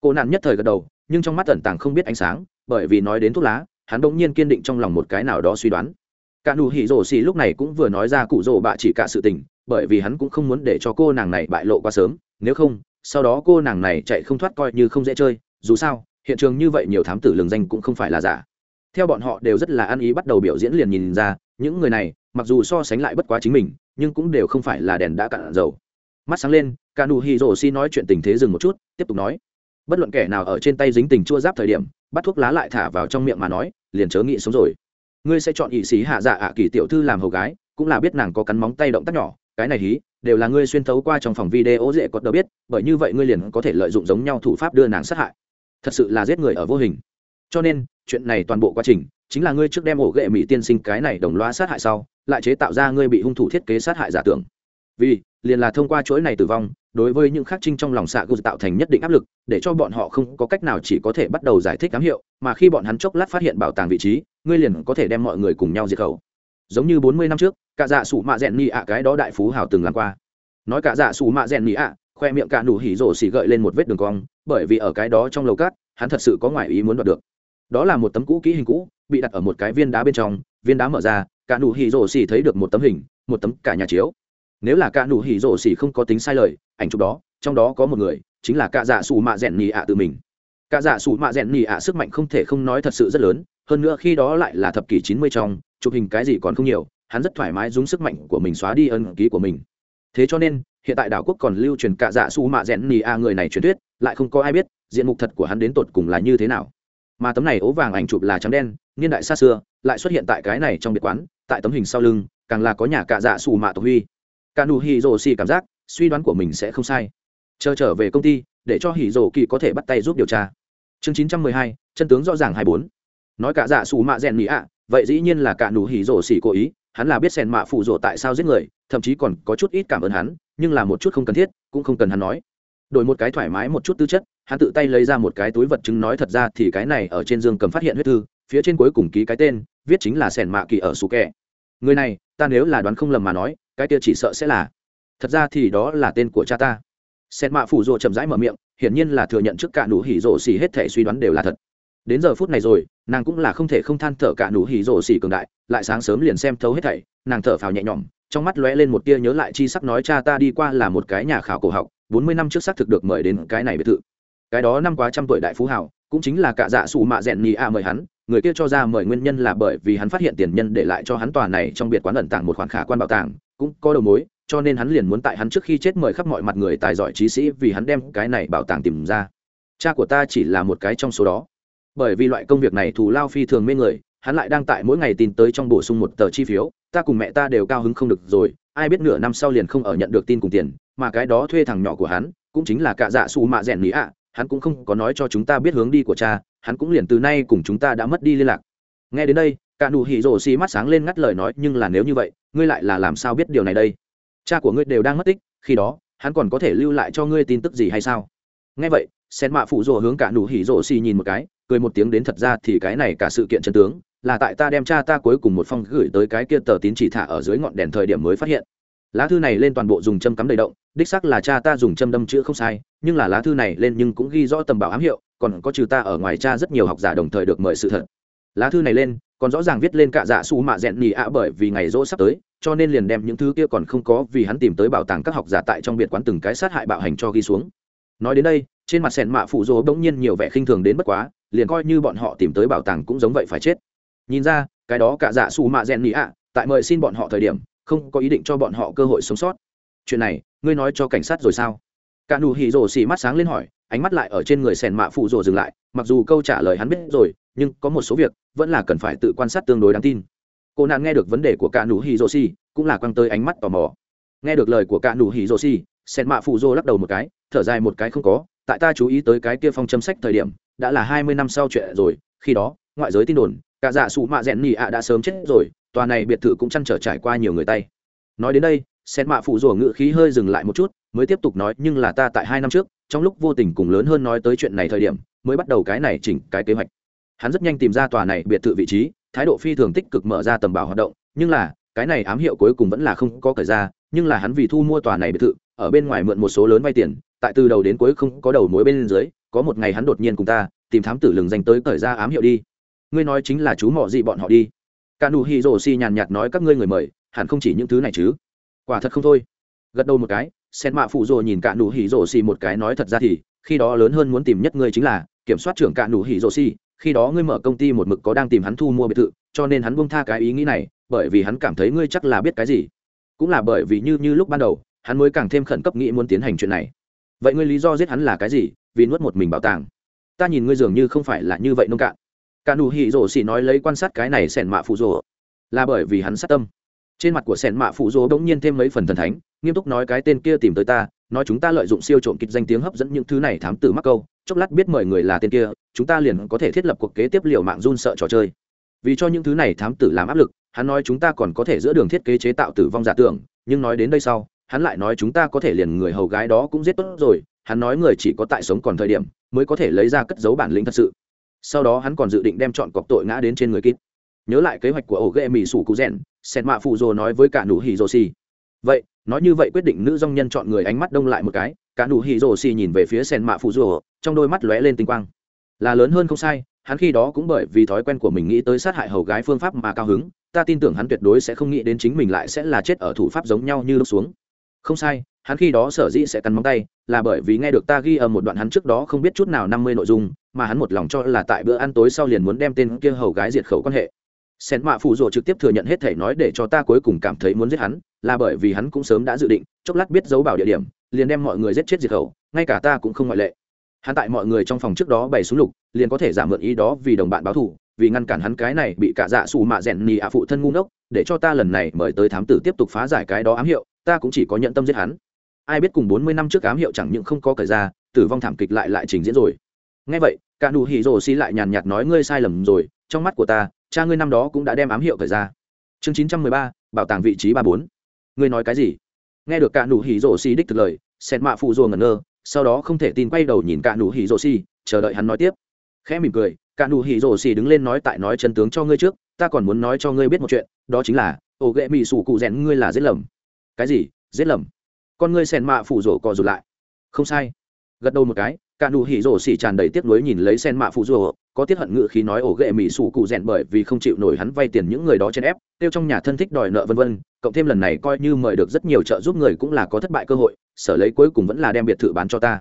Cô nạn nhất thời gật đầu, nhưng trong mắt tẩn tàng không biết ánh sáng, bởi vì nói đến thuốc lá, hắn đ ỗ n g nhiên kiên định trong lòng một cái nào đó suy đoán. Cả nụ hỉ rổ xì lúc này cũng vừa nói ra cụ rổ bạ chỉ cả sự tình, bởi vì hắn cũng không muốn để cho cô nàng này bại lộ quá sớm, nếu không, sau đó cô nàng này chạy không thoát coi như không dễ chơi, dù sao, hiện trường như vậy nhiều thám tử lường danh cũng không phải là giả. Theo bọn họ đều rất là ăn ý bắt đầu biểu diễn liền nhìn ra, những người này, mặc dù so sánh lại bất quá chính mình nhưng cũng đều không phải là đèn đã cạn dầu. Mắt sáng lên cả nụ hì rổ xi nói chuyện tình thế dừng một chút, tiếp tục nói. Bất luận kẻ nào ở trên tay dính tình chua giáp thời điểm, bắt thuốc lá lại thả vào trong miệng mà nói, liền chớ nghĩ sống rồi. Ngươi sẽ chọn ỵ sĩ hạ dạ ạ kỳ tiểu thư làm hầu gái, cũng là biết nàng có cắn móng tay động tác nhỏ, cái này hí, đều là ngươi xuyên thấu qua trong phòng video dễ có đâu biết, bởi như vậy ngươi liền có thể lợi dụng giống nhau thủ pháp đưa nàng sát hại. Thật sự là giết người ở vô hình. Cho nên, chuyện này toàn bộ quá trình, chính là ngươi trước đem ổ ghệ mỹ tiên sinh cái này đồng loa sát hại sau lại chế tạo ra ngươi bị hung thủ thiết kế sát hại giả tưởng. Vì, liền là thông qua chuỗi này tử vong, đối với những khắc trinh trong lòng xạ gù tạo thành nhất định áp lực, để cho bọn họ không có cách nào chỉ có thể bắt đầu giải thích cám hiệu, mà khi bọn hắn chốc lát phát hiện bảo tàng vị trí, ngươi liền có thể đem mọi người cùng nhau diệt khẩu. Giống như bốn mươi năm trước cả dạ sủ mạ rèn ni ạ cái đó đại phú hào từng làm qua. Nói cả dạ sủ mạ rèn ni ạ, khoe miệng cả nụ hỉ rổ xì gợi lên một vết đường cong, bởi vì ở cái đó trong lầu cát, hắn thật sự có ngoại ý muốn đoạt được. Đó là một tấm cũ kỹ hình cũ, bị đặt ở một cái viên đá bên trong, viên đá mở ra cả nụ hỉ rổ xỉ thấy được một tấm hình, một tấm cả nhà chiếu. Nếu là cả nụ hỉ rổ xỉ không có tính sai lời, ảnh chụp đó, trong đó có một người, chính là cả dạ xù mạ rèn nhì ạ tự mình. Cả dạ xù mạ rèn nhì ạ sức mạnh không thể không nói thật sự rất lớn, hơn nữa khi đó lại là thập kỷ chín mươi trong, chụp hình cái gì còn không nhiều, hắn rất thoải mái dùng sức mạnh của mình xóa đi ân ký của mình. Thế cho nên, hiện tại đảo quốc còn lưu truyền cả dạ su mạ rẽn nì a người này truyền thuyết, lại không có ai biết, diện mục thật của hắn đến tột cùng là như thế nào. Mà tấm này ố vàng ảnh chụp là trắng đen, niên đại xa xưa, lại xuất hiện tại cái này trong biệt quán tại tấm hình sau lưng, càng là có nhà cạ dạ xù mạ tộc huy. Cả nụ hỉ rồ xì cảm giác, suy đoán của mình sẽ không sai. Chờ trở về công ty, để cho hỉ rồ kỳ có thể bắt tay giúp điều tra. Chương chín trăm mười hai, chân tướng rõ ràng hai bốn. Nói cả dạ xù mạ rèn mỹ ạ, vậy dĩ nhiên là cả nụ hỉ rồ xì cố ý, hắn là biết sèn mạ phụ rồ tại sao giết người, thậm chí còn có chút ít cảm ơn hắn, nhưng là một chút không cần thiết, cũng không cần hắn nói. Đổi một cái thoải mái, một chút tư chất, hắn tự tay lấy ra một cái túi vật chứng nói thật ra thì cái này ở trên giường cầm phát hiện huyết thư phía trên cuối cùng ký cái tên, viết chính là sẻn mạ kỳ ở sủ kẹ người này, ta nếu là đoán không lầm mà nói, cái kia chỉ sợ sẽ là. Thật ra thì đó là tên của cha ta. Sẻn mạ phủ rộ chậm rãi mở miệng, hiển nhiên là thừa nhận trước cả nụ hỉ rộ xỉ hết thể suy đoán đều là thật. Đến giờ phút này rồi, nàng cũng là không thể không than thở cả nụ hỉ rộ xỉ cường đại, lại sáng sớm liền xem thấu hết thảy, nàng thở phào nhẹ nhõm, trong mắt lóe lên một tia nhớ lại chi sắc nói cha ta đi qua là một cái nhà khảo cổ học, bốn mươi năm trước xác thực được mời đến cái này biệt thự. Cái đó năm quá trăm tuổi đại phú hào, cũng chính là cả dạ sụ mạ rèn nhì a mời hắn người kia cho ra mời nguyên nhân là bởi vì hắn phát hiện tiền nhân để lại cho hắn tòa này trong biệt quán ẩn tàng một khoản khả quan bảo tàng, cũng có đầu mối, cho nên hắn liền muốn tại hắn trước khi chết mời khắp mọi mặt người tài giỏi trí sĩ vì hắn đem cái này bảo tàng tìm ra. Cha của ta chỉ là một cái trong số đó. Bởi vì loại công việc này thù lao phi thường mê người, hắn lại đang tại mỗi ngày tin tới trong bổ sung một tờ chi phiếu, ta cùng mẹ ta đều cao hứng không được rồi, ai biết nửa năm sau liền không ở nhận được tin cùng tiền, mà cái đó thuê thằng nhỏ của hắn, cũng chính là cạ dạ xù mạ rèn lý ạ hắn cũng không có nói cho chúng ta biết hướng đi của cha, hắn cũng liền từ nay cùng chúng ta đã mất đi liên lạc. Nghe đến đây, cả nụ hỉ rổ xì mắt sáng lên ngắt lời nói, nhưng là nếu như vậy, ngươi lại là làm sao biết điều này đây? Cha của ngươi đều đang mất tích, khi đó, hắn còn có thể lưu lại cho ngươi tin tức gì hay sao? Nghe vậy sen mạ phụ rồ hướng cả nụ hỉ rổ xì nhìn một cái, cười một tiếng đến thật ra thì cái này cả sự kiện chân tướng, là tại ta đem cha ta cuối cùng một phong gửi tới cái kia tờ tín chỉ thả ở dưới ngọn đèn thời điểm mới phát hiện lá thư này lên toàn bộ dùng châm cắm đầy động, đích xác là cha ta dùng châm đâm chữ không sai, nhưng là lá thư này lên nhưng cũng ghi rõ tầm bảo ám hiệu, còn có trừ ta ở ngoài cha rất nhiều học giả đồng thời được mời sự thật. Lá thư này lên, còn rõ ràng viết lên cả dạ su mạ rẽn nhì ạ bởi vì ngày rỗ sắp tới, cho nên liền đem những thứ kia còn không có vì hắn tìm tới bảo tàng các học giả tại trong biệt quán từng cái sát hại bạo hành cho ghi xuống. Nói đến đây, trên mặt sẹn mạ phụ rỗ bỗng nhiên nhiều vẻ khinh thường đến bất quá, liền coi như bọn họ tìm tới bảo tàng cũng giống vậy phải chết. Nhìn ra, cái đó cả dạ su mạ rẽn nhì ạ, tại mời xin bọn họ thời điểm không có ý định cho bọn họ cơ hội sống sót. Chuyện này, ngươi nói cho cảnh sát rồi sao? Cả nụ hỉ rồ xì mắt sáng lên hỏi, ánh mắt lại ở trên người sèn mạ phụ rồ dừng lại, mặc dù câu trả lời hắn biết rồi, nhưng có một số việc vẫn là cần phải tự quan sát tương đối đáng tin. Cô nạn nghe được vấn đề của cả nụ hỉ rồ xì cũng là quăng tới ánh mắt tò mò. Nghe được lời của cả nụ hỉ rồ xì sèn mạ phụ rồ lắc đầu một cái, thở dài một cái không có, tại ta chú ý tới cái kia phong châm sách thời điểm, đã là hai mươi năm sau chuyện rồi, khi đó ngoại giới tin đồn, cả dạ sụ mạ rẽn nhị ạ đã sớm chết rồi, tòa này biệt thự cũng chăn trở trải qua nhiều người tay. Nói đến đây sen mạ phụ rủa ngự khí hơi dừng lại một chút, mới tiếp tục nói, nhưng là ta tại hai năm trước, trong lúc vô tình cùng lớn hơn nói tới chuyện này thời điểm, mới bắt đầu cái này chỉnh cái kế hoạch. Hắn rất nhanh tìm ra tòa này biệt thự vị trí, thái độ phi thường tích cực mở ra tầm bảo hoạt động, nhưng là, cái này ám hiệu cuối cùng vẫn là không có cởi ra, nhưng là hắn vì thu mua tòa này biệt thự, ở bên ngoài mượn một số lớn vay tiền, tại từ đầu đến cuối không có đầu mối bên dưới, có một ngày hắn đột nhiên cùng ta, tìm thám tử lừng dành tới cởi ra ám hiệu đi ngươi nói chính là chú mọ gì bọn họ đi. Cả nụ hỉ rổ xì nhàn nhạt nói các ngươi người mời, hẳn không chỉ những thứ này chứ. Quả thật không thôi. Gật đầu một cái, sen mạ phụ rồ nhìn cả nụ hỉ rổ xì một cái nói thật ra thì, khi đó lớn hơn muốn tìm nhất ngươi chính là kiểm soát trưởng cả nụ hỉ rổ xì. Khi đó ngươi mở công ty một mực có đang tìm hắn thu mua biệt thự, cho nên hắn buông tha cái ý nghĩ này, bởi vì hắn cảm thấy ngươi chắc là biết cái gì. Cũng là bởi vì như như lúc ban đầu, hắn mới càng thêm khẩn cấp nghĩ muốn tiến hành chuyện này. Vậy ngươi lý do giết hắn là cái gì? Vì nuốt một mình bảo tàng. Ta nhìn ngươi dường như không phải là như vậy nông cạn cả nụ hỉ rổ xỉ nói lấy quan sát cái này sẻn mạ phụ rổ. Là bởi vì hắn sát tâm. Trên mặt của sẻn mạ phụ rỗ bỗng nhiên thêm mấy phần thần thánh, nghiêm túc nói cái tên kia tìm tới ta, nói chúng ta lợi dụng siêu trộm kịch danh tiếng hấp dẫn những thứ này thám tử mắc câu, chốc lát biết mời người là tên kia, chúng ta liền có thể thiết lập cuộc kế tiếp liệu mạng run sợ trò chơi. Vì cho những thứ này thám tử làm áp lực, hắn nói chúng ta còn có thể giữa đường thiết kế chế tạo tử vong giả tưởng, nhưng nói đến đây sau, hắn lại nói chúng ta có thể liền người hầu gái đó cũng giết tốt rồi, hắn nói người chỉ có tại sống còn thời điểm, mới có thể lấy ra cất giấu bản lĩnh thật sự sau đó hắn còn dự định đem chọn cọc tội ngã đến trên người kít nhớ lại kế hoạch của ổ ghệ mỹ sủ cụ rèn, sẹt mạ phụ dồ nói với cả nụ hỉ rồ xì. Vậy, nói như vậy quyết định nữ dong nhân chọn người ánh mắt đông lại một cái, cả nụ hỉ rồ xì nhìn về phía sẹt mạ phụ dồ trong đôi mắt lóe lên tinh quang. Là lớn hơn không sai, hắn khi đó cũng bởi vì thói quen của mình nghĩ tới sát hại hầu gái phương pháp mà cao hứng, ta tin tưởng hắn tuyệt đối sẽ không nghĩ đến chính mình lại sẽ là chết ở thủ pháp giống nhau như lúc xuống. Không sai, hắn khi đó sở dĩ sẽ cắn móng tay là bởi vì nghe được ta ghi âm một đoạn hắn trước đó không biết chút nào năm mươi nội dung, mà hắn một lòng cho là tại bữa ăn tối sau liền muốn đem tên kia hầu gái diệt khẩu quan hệ. Sen mạ phụ rồ trực tiếp thừa nhận hết thể nói để cho ta cuối cùng cảm thấy muốn giết hắn, là bởi vì hắn cũng sớm đã dự định, chốc lát biết dấu bảo địa điểm, liền đem mọi người giết chết diệt khẩu, ngay cả ta cũng không ngoại lệ. Hắn tại mọi người trong phòng trước đó bày xuống lục, liền có thể giảm mượn ý đó vì đồng bạn báo thù, vì ngăn cản hắn cái này bị cả dạ sủ mạ rèn nì ạ phụ thân ngu ngốc, để cho ta lần này mời tới thám tử tiếp tục phá giải cái đó ám hiệu, ta cũng chỉ có nhận tâm giết hắn ai biết cùng bốn mươi năm trước ám hiệu chẳng những không có cởi ra, tử vong thảm kịch lại lại trình diễn rồi. Nghe vậy, cả nụ hỉ rồ xi lại nhàn nhạt nói ngươi sai lầm rồi, trong mắt của ta, cha ngươi năm đó cũng đã đem ám hiệu cởi ra. Chương chín trăm mười ba, bảo tàng vị trí ba bốn. Ngươi nói cái gì? Nghe được cả nụ hỉ rồ xi đích thực lời sen mạ phụ rùa ngẩn ngơ, sau đó không thể tin quay đầu nhìn cả nụ hỉ rồ xi chờ đợi hắn nói tiếp. Khẽ mỉm cười, cả nụ hỉ rồ xi đứng lên nói tại nói chân tướng cho ngươi trước, ta còn muốn nói cho ngươi biết một chuyện, đó chính là ổ ghệ mỹ sủ cụ rèn ngươi là giết lầm. Cái gì? Giết lầm? con ngươi sen mạ phủ rổ cò rụt lại. Không sai. Gật đầu một cái, cả nụ hỉ rổ xỉ tràn đầy tiếc nuối nhìn lấy sen mạ phủ rổ, có tiết hận ngự khi nói ổ ghệ mỹ sủ cụ rèn bởi vì không chịu nổi hắn vay tiền những người đó chen ép, tiêu trong nhà thân thích đòi nợ vân vân, cộng thêm lần này coi như mời được rất nhiều trợ giúp người cũng là có thất bại cơ hội, sở lấy cuối cùng vẫn là đem biệt thự bán cho ta.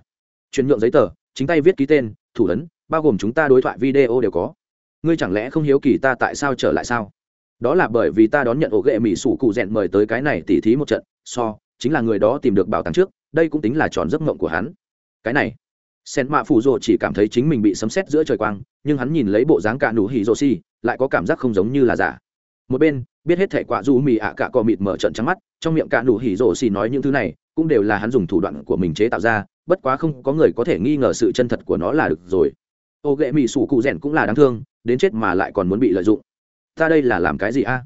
Chuyển nhượng giấy tờ, chính tay viết ký tên, thủ lấn bao gồm chúng ta đối thoại video đều có. Ngươi chẳng lẽ không hiếu kỳ ta tại sao trở lại sao? Đó là bởi vì ta đón nhận ổ ghệ mỹ sủ cụ rèn mời tới cái này tỉ thí một trận, so chính là người đó tìm được bảo tàng trước, đây cũng tính là tròn giấc mộng của hắn. Cái này, sen mạ phụ rồ chỉ cảm thấy chính mình bị sấm sét giữa trời quang, nhưng hắn nhìn lấy bộ dáng cạ nụ hỉ rô xi lại có cảm giác không giống như là giả. Một bên, biết hết thẻ quả du mì ạ à cả cò mịt mở trận trắng mắt, trong miệng cạ nụ hỉ rô xi nói những thứ này, cũng đều là hắn dùng thủ đoạn của mình chế tạo ra, bất quá không có người có thể nghi ngờ sự chân thật của nó là được rồi. Ô ghệ mỹ sủ cụ rèn cũng là đáng thương, đến chết mà lại còn muốn bị lợi dụng. Ta đây là làm cái gì a?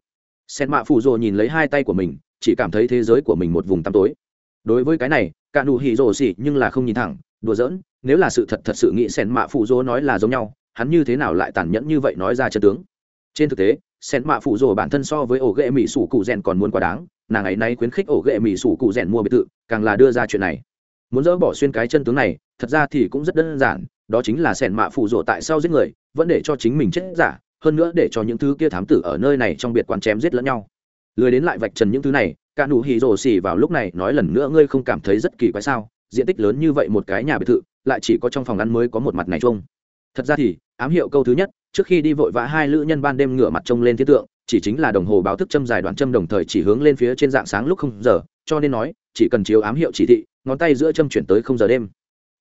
Sen mạ phụ rồ nhìn lấy hai tay của mình chỉ cảm thấy thế giới của mình một vùng tăm tối. Đối với cái này, cả nụ hỉ rồ xỉ nhưng là không nhìn thẳng, đùa giỡn, nếu là sự thật thật sự nghĩ sen mạ phụ dỗ nói là giống nhau, hắn như thế nào lại tàn nhẫn như vậy nói ra chân tướng? Trên thực tế, sen mạ phụ dỗ bản thân so với ổ ghệ mỹ sủ cụ rèn còn muốn quá đáng, nàng ấy nay khuyến khích ổ ghệ mỹ sủ cụ rèn mua biệt thự, càng là đưa ra chuyện này. Muốn dỡ bỏ xuyên cái chân tướng này, thật ra thì cũng rất đơn giản, đó chính là sen mạ phụ dỗ tại sao giết người, vẫn để cho chính mình chết giả, hơn nữa để cho những thứ kia thám tử ở nơi này trong biệt quán chém giết lẫn nhau lười đến lại vạch trần những thứ này, cả nụ hỉ rổ xỉ vào lúc này nói lần nữa ngươi không cảm thấy rất kỳ quái sao? Diện tích lớn như vậy một cái nhà biệt thự, lại chỉ có trong phòng ăn mới có một mặt này chung thật ra thì, ám hiệu câu thứ nhất, trước khi đi vội vã hai lữ nhân ban đêm ngửa mặt trông lên thiết tượng, chỉ chính là đồng hồ báo thức châm dài đoạn châm đồng thời chỉ hướng lên phía trên dạng sáng lúc không giờ, cho nên nói, chỉ cần chiếu ám hiệu chỉ thị, ngón tay giữa châm chuyển tới không giờ đêm.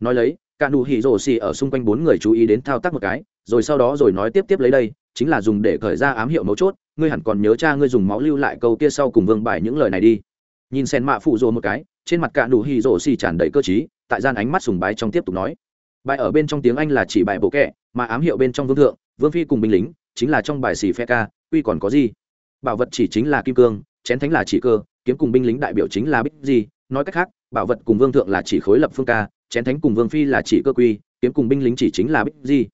Nói lấy, cả nụ hỉ rổ xì ở xung quanh bốn người chú ý đến thao tác một cái, rồi sau đó rồi nói tiếp tiếp lấy đây, chính là dùng để khởi ra ám hiệu mấu chốt ngươi hẳn còn nhớ cha ngươi dùng máu lưu lại câu kia sau cùng vương bài những lời này đi. Nhìn sen mạ phụ rồ một cái, trên mặt cả nụ hì rổ xì tràn đầy cơ t tại gian ánh mắt sùng bái trong tiếp tục nói. Bài ở bên trong tiếng anh là chỉ bài bộ kẹ, mà ám hiệu bên trong vương thượng, vương phi cùng binh lính, chính là trong bài xì phe ca, quy còn có gì? Bảo vật chỉ chính là kim cương, chén thánh là chỉ cơ, kiếm cùng binh lính đại biểu chính là bích gì? Nói cách khác, bảo vật cùng vương thượng là chỉ khối lập phương ca, chén thánh cùng vương phi là chỉ cơ quy, kiếm cùng binh lính chỉ chính là bích gì?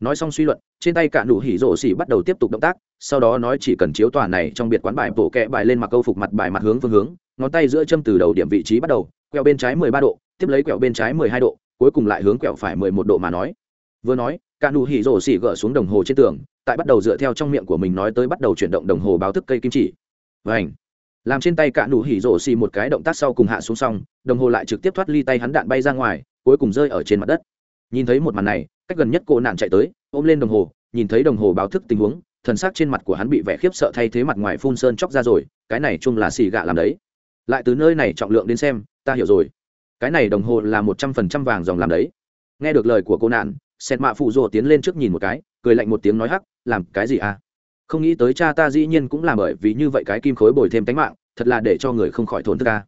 nói xong suy luận, trên tay cả nụ hỉ rổ xỉ bắt đầu tiếp tục động tác, sau đó nói chỉ cần chiếu tòa này trong biệt quán bài bổ kẹ bài lên mặc câu phục mặt bài mặt hướng phương hướng, ngón tay giữa châm từ đầu điểm vị trí bắt đầu, quẹo bên trái mười ba độ, tiếp lấy quẹo bên trái mười hai độ, cuối cùng lại hướng quẹo phải mười một độ mà nói. Vừa nói, cả nụ hỉ rổ xỉ gỡ xuống đồng hồ trên tường, tại bắt đầu dựa theo trong miệng của mình nói tới bắt đầu chuyển động đồng hồ báo thức cây kim chỉ. Và ảnh làm trên tay cả nụ hỉ rổ xỉ một cái động tác sau cùng hạ xuống xong, đồng hồ lại trực tiếp thoát ly tay hắn đạn bay ra ngoài, cuối cùng rơi ở trên mặt đất. Nhìn thấy một màn này cách gần nhất cô nạn chạy tới, ôm lên đồng hồ, nhìn thấy đồng hồ báo thức tình huống, thần sắc trên mặt của hắn bị vẻ khiếp sợ thay thế mặt ngoài phun sơn chóc ra rồi, cái này chung là xì gạ làm đấy. Lại từ nơi này trọng lượng đến xem, ta hiểu rồi. Cái này đồng hồ là một trăm phần trăm vàng dòng làm đấy. Nghe được lời của cô nạn, sẹt mạ phụ rồ tiến lên trước nhìn một cái, cười lạnh một tiếng nói hắc, làm cái gì à? Không nghĩ tới cha ta dĩ nhiên cũng làm bởi vì như vậy cái kim khối bồi thêm tánh mạng, thật là để cho người không khỏi thốn thức ca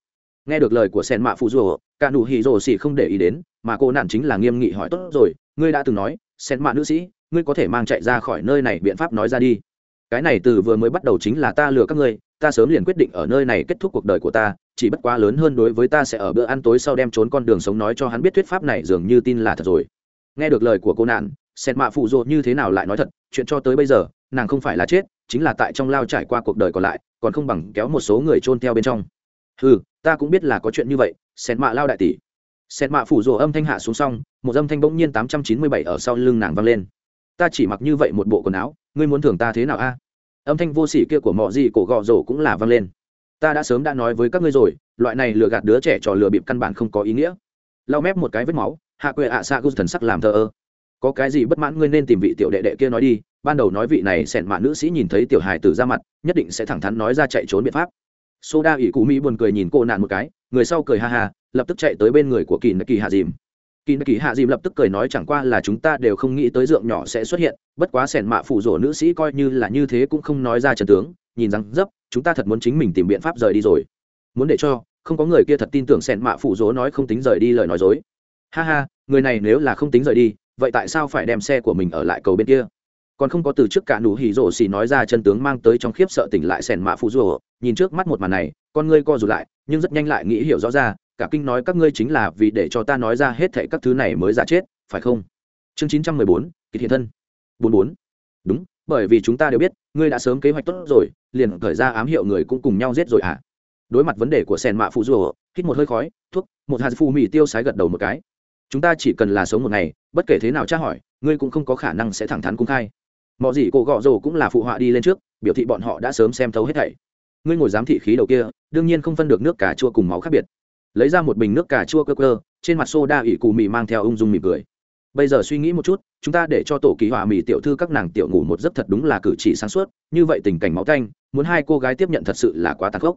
nghe được lời của sẹn mạ phụ rồ cả nụ hỉ rồ xỉ không để ý đến, mà cô nạn chính là nghiêm nghị hỏi tốt rồi, ngươi đã từng nói, sen mạ nữ sĩ, ngươi có thể mang chạy ra khỏi nơi này biện pháp nói ra đi. Cái này từ vừa mới bắt đầu chính là ta lừa các ngươi, ta sớm liền quyết định ở nơi này kết thúc cuộc đời của ta, chỉ bất quá lớn hơn đối với ta sẽ ở bữa ăn tối sau đem trốn con đường sống nói cho hắn biết thuyết pháp này dường như tin là thật rồi. Nghe được lời của cô nạn, sen mạ phụ rồ như thế nào lại nói thật, chuyện cho tới bây giờ, nàng không phải là chết, chính là tại trong lao trải qua cuộc đời còn lại, còn không bằng kéo một số người chôn theo bên trong. Ừ ta cũng biết là có chuyện như vậy sẹn mạ lao đại tỷ. Sẹn mạ phủ rồ âm thanh hạ xuống xong, một âm thanh bỗng nhiên tám trăm chín mươi bảy ở sau lưng nàng vang lên. Ta chỉ mặc như vậy một bộ quần áo, ngươi muốn thưởng ta thế nào a? Âm thanh vô sỉ kia của mọi gì cổ gọ rổ cũng là vang lên. Ta đã sớm đã nói với các ngươi rồi, loại này lừa gạt đứa trẻ trò lừa bịp căn bản không có ý nghĩa. Lau mép một cái vết máu, hạ quệ ạ xa gút thần sắc làm thờ ơ. Có cái gì bất mãn ngươi nên tìm vị tiểu đệ đệ kia nói đi, ban đầu nói vị này sẻn mạ nữ sĩ nhìn thấy tiểu hài tử ra mặt, nhất định sẽ thẳng thắn nói ra chạy trốn biện pháp soda ỉ cụ mỹ buồn cười nhìn cô nạn một cái, người sau cười ha ha, lập tức chạy tới bên người của kỳ nạ kỳ hạ dìm. Kỳ nạ kỳ hạ dìm lập tức cười nói chẳng qua là chúng ta đều không nghĩ tới dượng nhỏ sẽ xuất hiện, bất quá sẻn mạ phụ rỗ nữ sĩ coi như là như thế cũng không nói ra trần tướng, nhìn rằng dấp, chúng ta thật muốn chính mình tìm biện pháp rời đi rồi. Muốn để cho, không có người kia thật tin tưởng sẻn mạ phụ rỗ nói không tính rời đi lời nói dối. Ha ha, người này nếu là không tính rời đi, vậy tại sao phải đem xe của mình ở lại cầu bên kia? còn không có từ trước cả nụ hỉ rổ xỉ nói ra chân tướng mang tới trong khiếp sợ tỉnh lại sẻn mạ phụ rùa nhìn trước mắt một màn này, con ngươi co rụt lại, nhưng rất nhanh lại nghĩ hiểu rõ ra, cả kinh nói các ngươi chính là vì để cho ta nói ra hết thệ các thứ này mới ra chết, phải không? Chương chín trăm mười bốn kỳ thiện thân. bốn bốn. Đúng, bởi vì chúng ta đều biết, ngươi đã sớm kế hoạch tốt rồi, liền khởi ra ám hiệu người cũng cùng nhau giết rồi ạ à. đối mặt vấn đề của sẻn mạ phụ rùa hít một hơi khói, thuốc, một hạt phù mì tiêu sái gật đầu một cái. Chúng ta chỉ cần là sống một ngày, bất kể thế nào tra hỏi, ngươi cũng không có khả năng sẽ thẳng thắn công khai mọi gì cổ gọ rồ cũng là phụ họa đi lên trước, biểu thị bọn họ đã sớm xem thấu hết thảy. Ngươi ngồi giám thị khí đầu kia, đương nhiên không phân được nước cà chua cùng máu khác biệt. Lấy ra một bình nước cà chua cơ cơ, trên mặt xô đa ỉ cù mì mang theo ung dung mỉm cười. Bây giờ suy nghĩ một chút, chúng ta để cho tổ kỳ họa mì tiểu thư các nàng tiểu ngủ một giấc thật đúng là cử chỉ sáng suốt, như vậy tình cảnh máu canh muốn hai cô gái tiếp nhận thật sự là quá tàn khốc.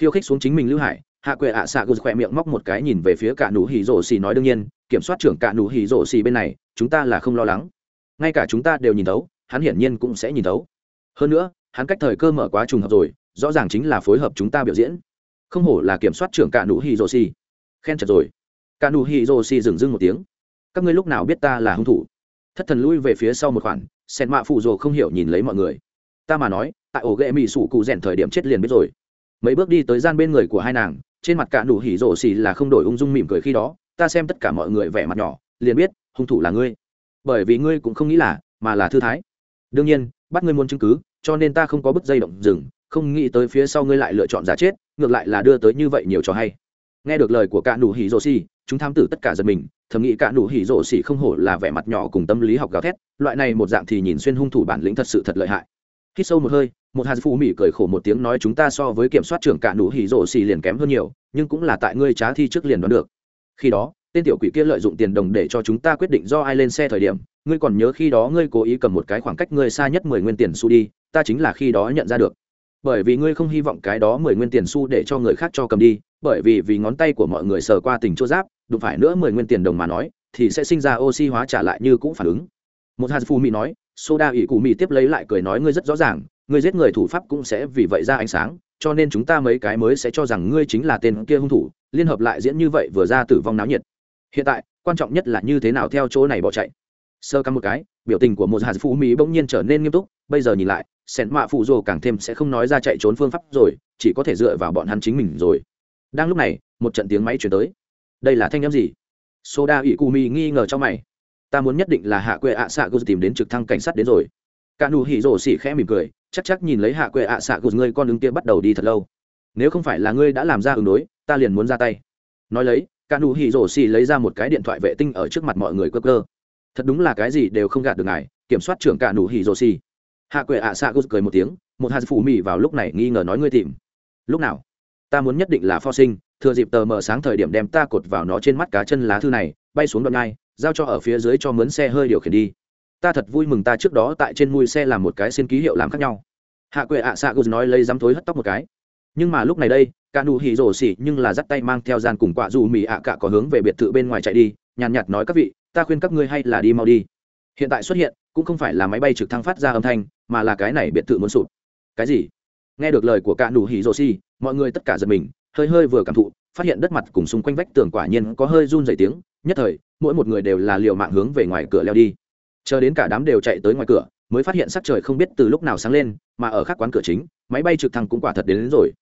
Khiêu khích xuống chính mình lưu hải, hạ quệ ạ xạ gù khỏe miệng móc một cái nhìn về phía cả nụ hỉ rổ xì nói đương nhiên, kiểm soát trưởng cả nụ hỉ rổ xì bên này, chúng ta là không lo lắng. Ngay cả chúng ta đều nhìn thấu hắn hiển nhiên cũng sẽ nhìn thấu. Hơn nữa, hắn cách thời cơ mở quá trùng hợp rồi, rõ ràng chính là phối hợp chúng ta biểu diễn. Không hổ là kiểm soát trưởng cạ nụ hì rô si khen chật rồi. Cạ nụ hì rô si dừng dưng một tiếng. Các ngươi lúc nào biết ta là hung thủ? Thất thần lui về phía sau một khoản sen mạ phụ rồ không hiểu nhìn lấy mọi người. Ta mà nói, tại ổ ghệ mỹ sủ cụ rèn thời điểm chết liền biết rồi. Mấy bước đi tới gian bên người của hai nàng, trên mặt cạ nụ hỉ rổ xì là không đổi ung dung mỉm cười khi đó, ta xem tất cả mọi người vẻ mặt nhỏ, liền biết, hung thủ là ngươi. Bởi vì ngươi cũng không nghĩ là, mà là thư thái đương nhiên, bắt ngươi muốn chứng cứ, cho nên ta không có bứt dây động rừng, không nghĩ tới phía sau ngươi lại lựa chọn giả chết, ngược lại là đưa tới như vậy nhiều trò hay. Nghe được lời của cả nụ hỉ rổ xì chúng tham tử tất cả giật mình, thầm nghĩ cả nụ hỉ rổ xì không hổ là vẻ mặt nhỏ cùng tâm lý học gào thét, loại này một dạng thì nhìn xuyên hung thủ bản lĩnh thật sự thật lợi hại. Khi sâu một hơi, một hạt phụ mỹ cười khổ một tiếng nói chúng ta so với kiểm soát trưởng cả nụ hỉ rổ xì liền kém hơn nhiều, nhưng cũng là tại ngươi trá thi trước liền đoán được. Khi đó, tên tiểu quỷ kia lợi dụng tiền đồng để cho chúng ta quyết định do ai lên xe thời điểm ngươi còn nhớ khi đó ngươi cố ý cầm một cái khoảng cách ngươi xa nhất mười nguyên tiền xu đi, ta chính là khi đó nhận ra được. Bởi vì ngươi không hy vọng cái đó mười nguyên tiền xu để cho người khác cho cầm đi, bởi vì vì ngón tay của mọi người sờ qua tình chỗ giáp đụng phải nữa mười nguyên tiền đồng mà nói, thì sẽ sinh ra oxy hóa trả lại như cũng phản ứng. Một hạt phù mỹ nói soda ỷ cụ mỹ tiếp lấy lại cười nói ngươi rất rõ ràng, ngươi giết người thủ pháp cũng sẽ vì vậy ra ánh sáng, cho nên chúng ta mấy cái mới sẽ cho rằng ngươi chính là tên kia hung thủ, liên hợp lại diễn như vậy vừa ra tử vong náo nhiệt. Hiện tại, quan trọng nhất là như thế nào theo chỗ này bỏ chạy sơ căm một cái, biểu tình của một hạt phụ mỹ bỗng nhiên trở nên nghiêm túc, bây giờ nhìn lại, sẻn mạ phụ rồ càng thêm sẽ không nói ra chạy trốn phương pháp rồi, chỉ có thể dựa vào bọn hắn chính mình rồi. Đang lúc này, một trận tiếng máy chuyển tới. Đây là thanh â m gì? Soda ỷ cù mi nghi ngờ trong mày. Ta muốn nhất định là hạ quê ạ xạ gus tìm đến trực thăng cảnh sát đến rồi. Cả nụ hỉ rổ xỉ khẽ mỉm cười, chắc chắc nhìn lấy hạ quê ạ xạ gus ngươi con ứng kia bắt đầu đi thật lâu. Nếu không phải là ngươi đã làm ra ứng đối, ta liền muốn ra tay. Nói lấy cả nụ hỉ rổ xỉ lấy ra một cái điện thoại vệ tinh ở trước mặt mọi người cơ cơ thật đúng là cái gì đều không gạt được ngài, kiểm soát trưởng cả nụ hỉ rồ xì. Hạ quệ ạ xạ gus cười một tiếng, một hạt phủ mì vào lúc này nghi ngờ nói ngươi tìm. Lúc nào? Ta muốn nhất định là pho sinh, thừa dịp tờ mờ sáng thời điểm đem ta cột vào nó trên mắt cá chân lá thư này, bay xuống đoạn ngai giao cho ở phía dưới cho mướn xe hơi điều khiển đi. Ta thật vui mừng ta trước đó tại trên mui xe làm một cái xin ký hiệu làm khác nhau. Hạ quệ ạ xạ gus nói lấy dám thối hất tóc một cái. Nhưng mà lúc này đây ca nụ hỉ rổ xỉ nhưng là dắt tay mang theo gian cùng quả dù mì ạ cả có hướng về biệt thự bên ngoài chạy đi, nhàn nhạt nói các vị ta khuyên các ngươi hay là đi mau đi. Hiện tại xuất hiện cũng không phải là máy bay trực thăng phát ra âm thanh mà là cái này biệt thự muốn sụp. Cái gì? Nghe được lời của cạ nụ hỉ rồ mọi người tất cả giật mình hơi hơi vừa cảm thụ phát hiện đất mặt cùng xung quanh vách tường quả nhiên có hơi run rẩy tiếng nhất thời mỗi một người đều là liều mạng hướng về ngoài cửa leo đi. Chờ đến cả đám đều chạy tới ngoài cửa mới phát hiện sắc trời không biết từ lúc nào sáng lên mà ở các quán cửa chính máy bay trực thăng cũng quả thật đến, đến rồi.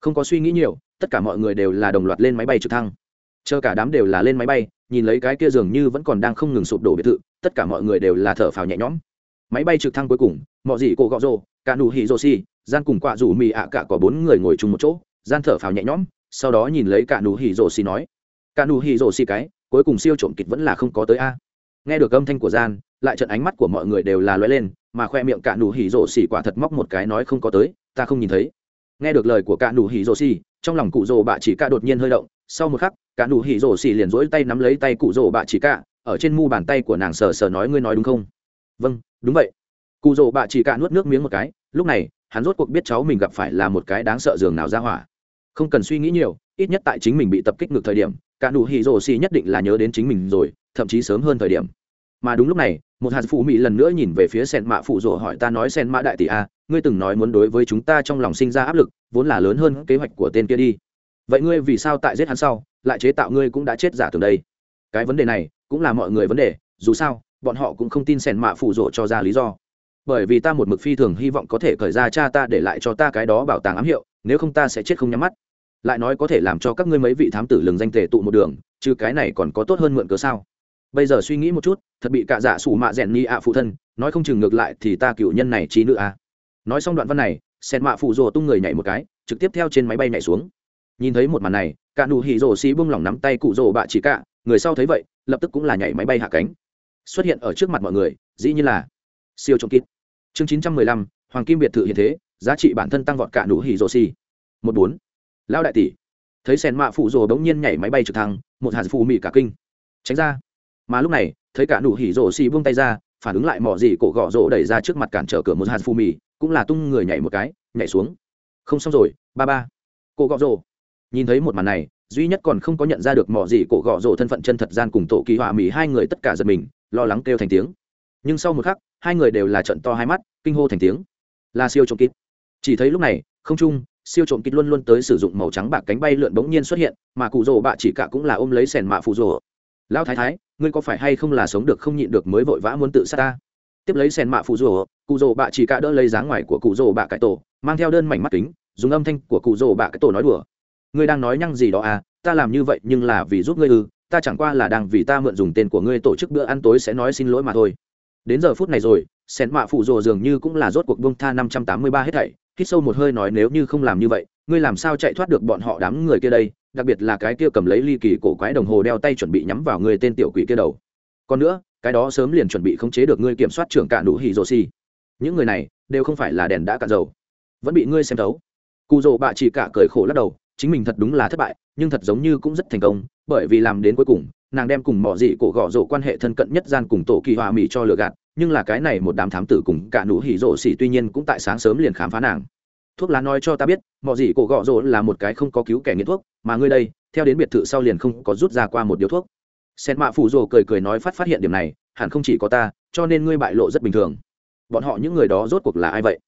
Không có suy nghĩ nhiều tất cả mọi người đều là đồng loạt lên máy bay trực thăng chờ cả đám đều là lên máy bay, nhìn lấy cái kia dường như vẫn còn đang không ngừng sụp đổ biệt thự, tất cả mọi người đều là thở phào nhẹ nhõm. Máy bay trực thăng cuối cùng mọi gì cô gọ rồ, cả nụ hỉ rồ xì, gian cùng quạ rủ mì ạ cả có bốn người ngồi chung một chỗ, gian thở phào nhẹ nhõm, sau đó nhìn lấy cả nụ hỉ rồ xì nói, cả nụ hỉ rồ xì cái, cuối cùng siêu trộm kịch vẫn là không có tới a. Nghe được âm thanh của gian, lại trận ánh mắt của mọi người đều là lóe lên, mà khoe miệng cả nụ hỉ rồ xì quả thật móc một cái nói không có tới, ta không nhìn thấy. Nghe được lời của cả nụ hỉ rồ xì, trong lòng cụ rồ bà chỉ cả đột nhiên hơi động sau một khắc cả nụ hỉ rổ xỉ liền rỗi tay nắm lấy tay cụ rổ bạ chỉ cả ở trên mu bàn tay của nàng sờ sờ nói ngươi nói đúng không? Vâng đúng vậy. Cụ rổ bạ chỉ cả nuốt nước miếng một cái lúc này hắn rốt cuộc biết cháu mình gặp phải là một cái đáng sợ giường nào ra hỏa. Không cần suy nghĩ nhiều ít nhất tại chính mình bị tập kích ngược thời điểm cả nụ hỉ rổ xỉ nhất định là nhớ đến chính mình rồi thậm chí sớm hơn thời điểm. Mà đúng lúc này một hạt phụ mỹ lần nữa nhìn về phía sen mạ phụ rổ hỏi ta nói sen mạ đại tỷ a à, ngươi từng nói muốn đối với chúng ta trong lòng sinh ra áp lực vốn là lớn hơn kế hoạch của tên kia đi vậy ngươi vì sao tại giết hắn sau, lại chế tạo ngươi cũng đã chết giả tưởng đây? Cái vấn đề này cũng là mọi người vấn đề, dù sao, bọn họ cũng không tin sẻn mạ phụ rộ cho ra lý do. Bởi vì ta một mực phi thường hy vọng có thể cởi ra cha ta để lại cho ta cái đó bảo tàng ám hiệu, nếu không ta sẽ chết không nhắm mắt. Lại nói có thể làm cho các ngươi mấy vị thám tử lừng danh tề tụ một đường, chứ cái này còn có tốt hơn mượn cớ sao? Bây giờ suy nghĩ một chút, thật bị cạ giả sủ mạ rèn ni ạ phụ thân, nói không chừng ngược lại thì ta cựu nhân này trí nữ à. nói xong đoạn văn này sẹn mạ phụ rồ tung người nhảy một cái, trực tiếp theo trên máy bay nhảy xuống nhìn thấy một màn này, cả nụ hỉ rồ xì bung lỏng nắm tay cụ rồ bạ chỉ cả, người sau thấy vậy, lập tức cũng là nhảy máy bay hạ cánh. Xuất hiện ở trước mặt mọi người, dĩ nhiên là siêu trộm kít chương chín trăm mười lăm, hoàng kim biệt thự hiện thế, giá trị bản thân tăng vọt cả nụ hỉ rồ xì. Một bốn. Lão đại tỷ. Thấy sèn mạ phụ rồ bỗng nhiên nhảy máy bay trực thăng, một hạt phù mị cả kinh. Tránh ra. Mà lúc này, thấy cả nụ hỉ rồ xì buông tay ra, phản ứng lại mỏ gì cổ gọ rổ đẩy ra trước mặt cản trở cửa một hạt phù mị, cũng là tung người nhảy một cái, nhảy xuống. Không xong rồi, ba ba. Cổ gọ rổ nhìn thấy một màn này, duy nhất còn không có nhận ra được mỏ gì cổ gọ rổ thân phận chân thật gian cùng tổ kỳ họa mỹ hai người tất cả giật mình, lo lắng kêu thành tiếng. Nhưng sau một khắc, hai người đều là trận to hai mắt, kinh hô thành tiếng. Là siêu trộm kít. Chỉ thấy lúc này, không chung siêu trộm kít luôn luôn tới sử dụng màu trắng bạc cánh bay lượn bỗng nhiên xuất hiện, mà cụ rổ bạ chỉ cả cũng là ôm lấy sẻn mạ phụ rổ lão thái thái, ngươi có phải hay không là sống được không nhịn được mới vội vã muốn tự sát ta? Tiếp lấy sẻn mạ phụ rổ cụ rổ bạ chỉ cả đỡ lấy dáng ngoài của cụ rổ bạ cải tổ, mang theo đơn mảnh mắt kính, dùng âm thanh của cụ rổ bạ cải tổ nói đùa ngươi đang nói nhăng gì đó à ta làm như vậy nhưng là vì giúp ngươi ư, ta chẳng qua là đang vì ta mượn dùng tên của ngươi tổ chức bữa ăn tối sẽ nói xin lỗi mà thôi. Đến giờ phút này rồi sen mạ phụ rồ dường như cũng là rốt cuộc bông tha năm trăm tám mươi ba hết thảy, hít sâu một hơi nói nếu như không làm như vậy, ngươi làm sao chạy thoát được bọn họ đám người kia đây, đặc biệt là cái kia cầm lấy ly kỳ cổ quái đồng hồ đeo tay chuẩn bị nhắm vào người tên tiểu quỷ kia đầu. Còn nữa, cái đó sớm liền chuẩn bị khống chế được ngươi kiểm soát trưởng cả đủ hỉ rồ xì. Những người này, đều không phải là đèn đã cạn dầu. Vẫn bị ngươi xem thấu. Cụ rồ bạ chỉ cả cười khổ lắc đầu chính mình thật đúng là thất bại, nhưng thật giống như cũng rất thành công, bởi vì làm đến cuối cùng, nàng đem cùng mỏ dị cổ gõ rổ quan hệ thân cận nhất gian cùng tổ kỳ hòa mỹ cho lừa gạt, nhưng là cái này một đám thám tử cùng cả nụ hỉ rổ xỉ tuy nhiên cũng tại sáng sớm liền khám phá nàng. Thuốc lá nói cho ta biết, mỏ dị cổ gõ rổ là một cái không có cứu kẻ nghiện thuốc, mà ngươi đây, theo đến biệt thự sau liền không có rút ra qua một điếu thuốc. Sen mạ phù rồ cười cười nói phát phát hiện điểm này, hẳn không chỉ có ta, cho nên ngươi bại lộ rất bình thường. Bọn họ những người đó rốt cuộc là ai vậy?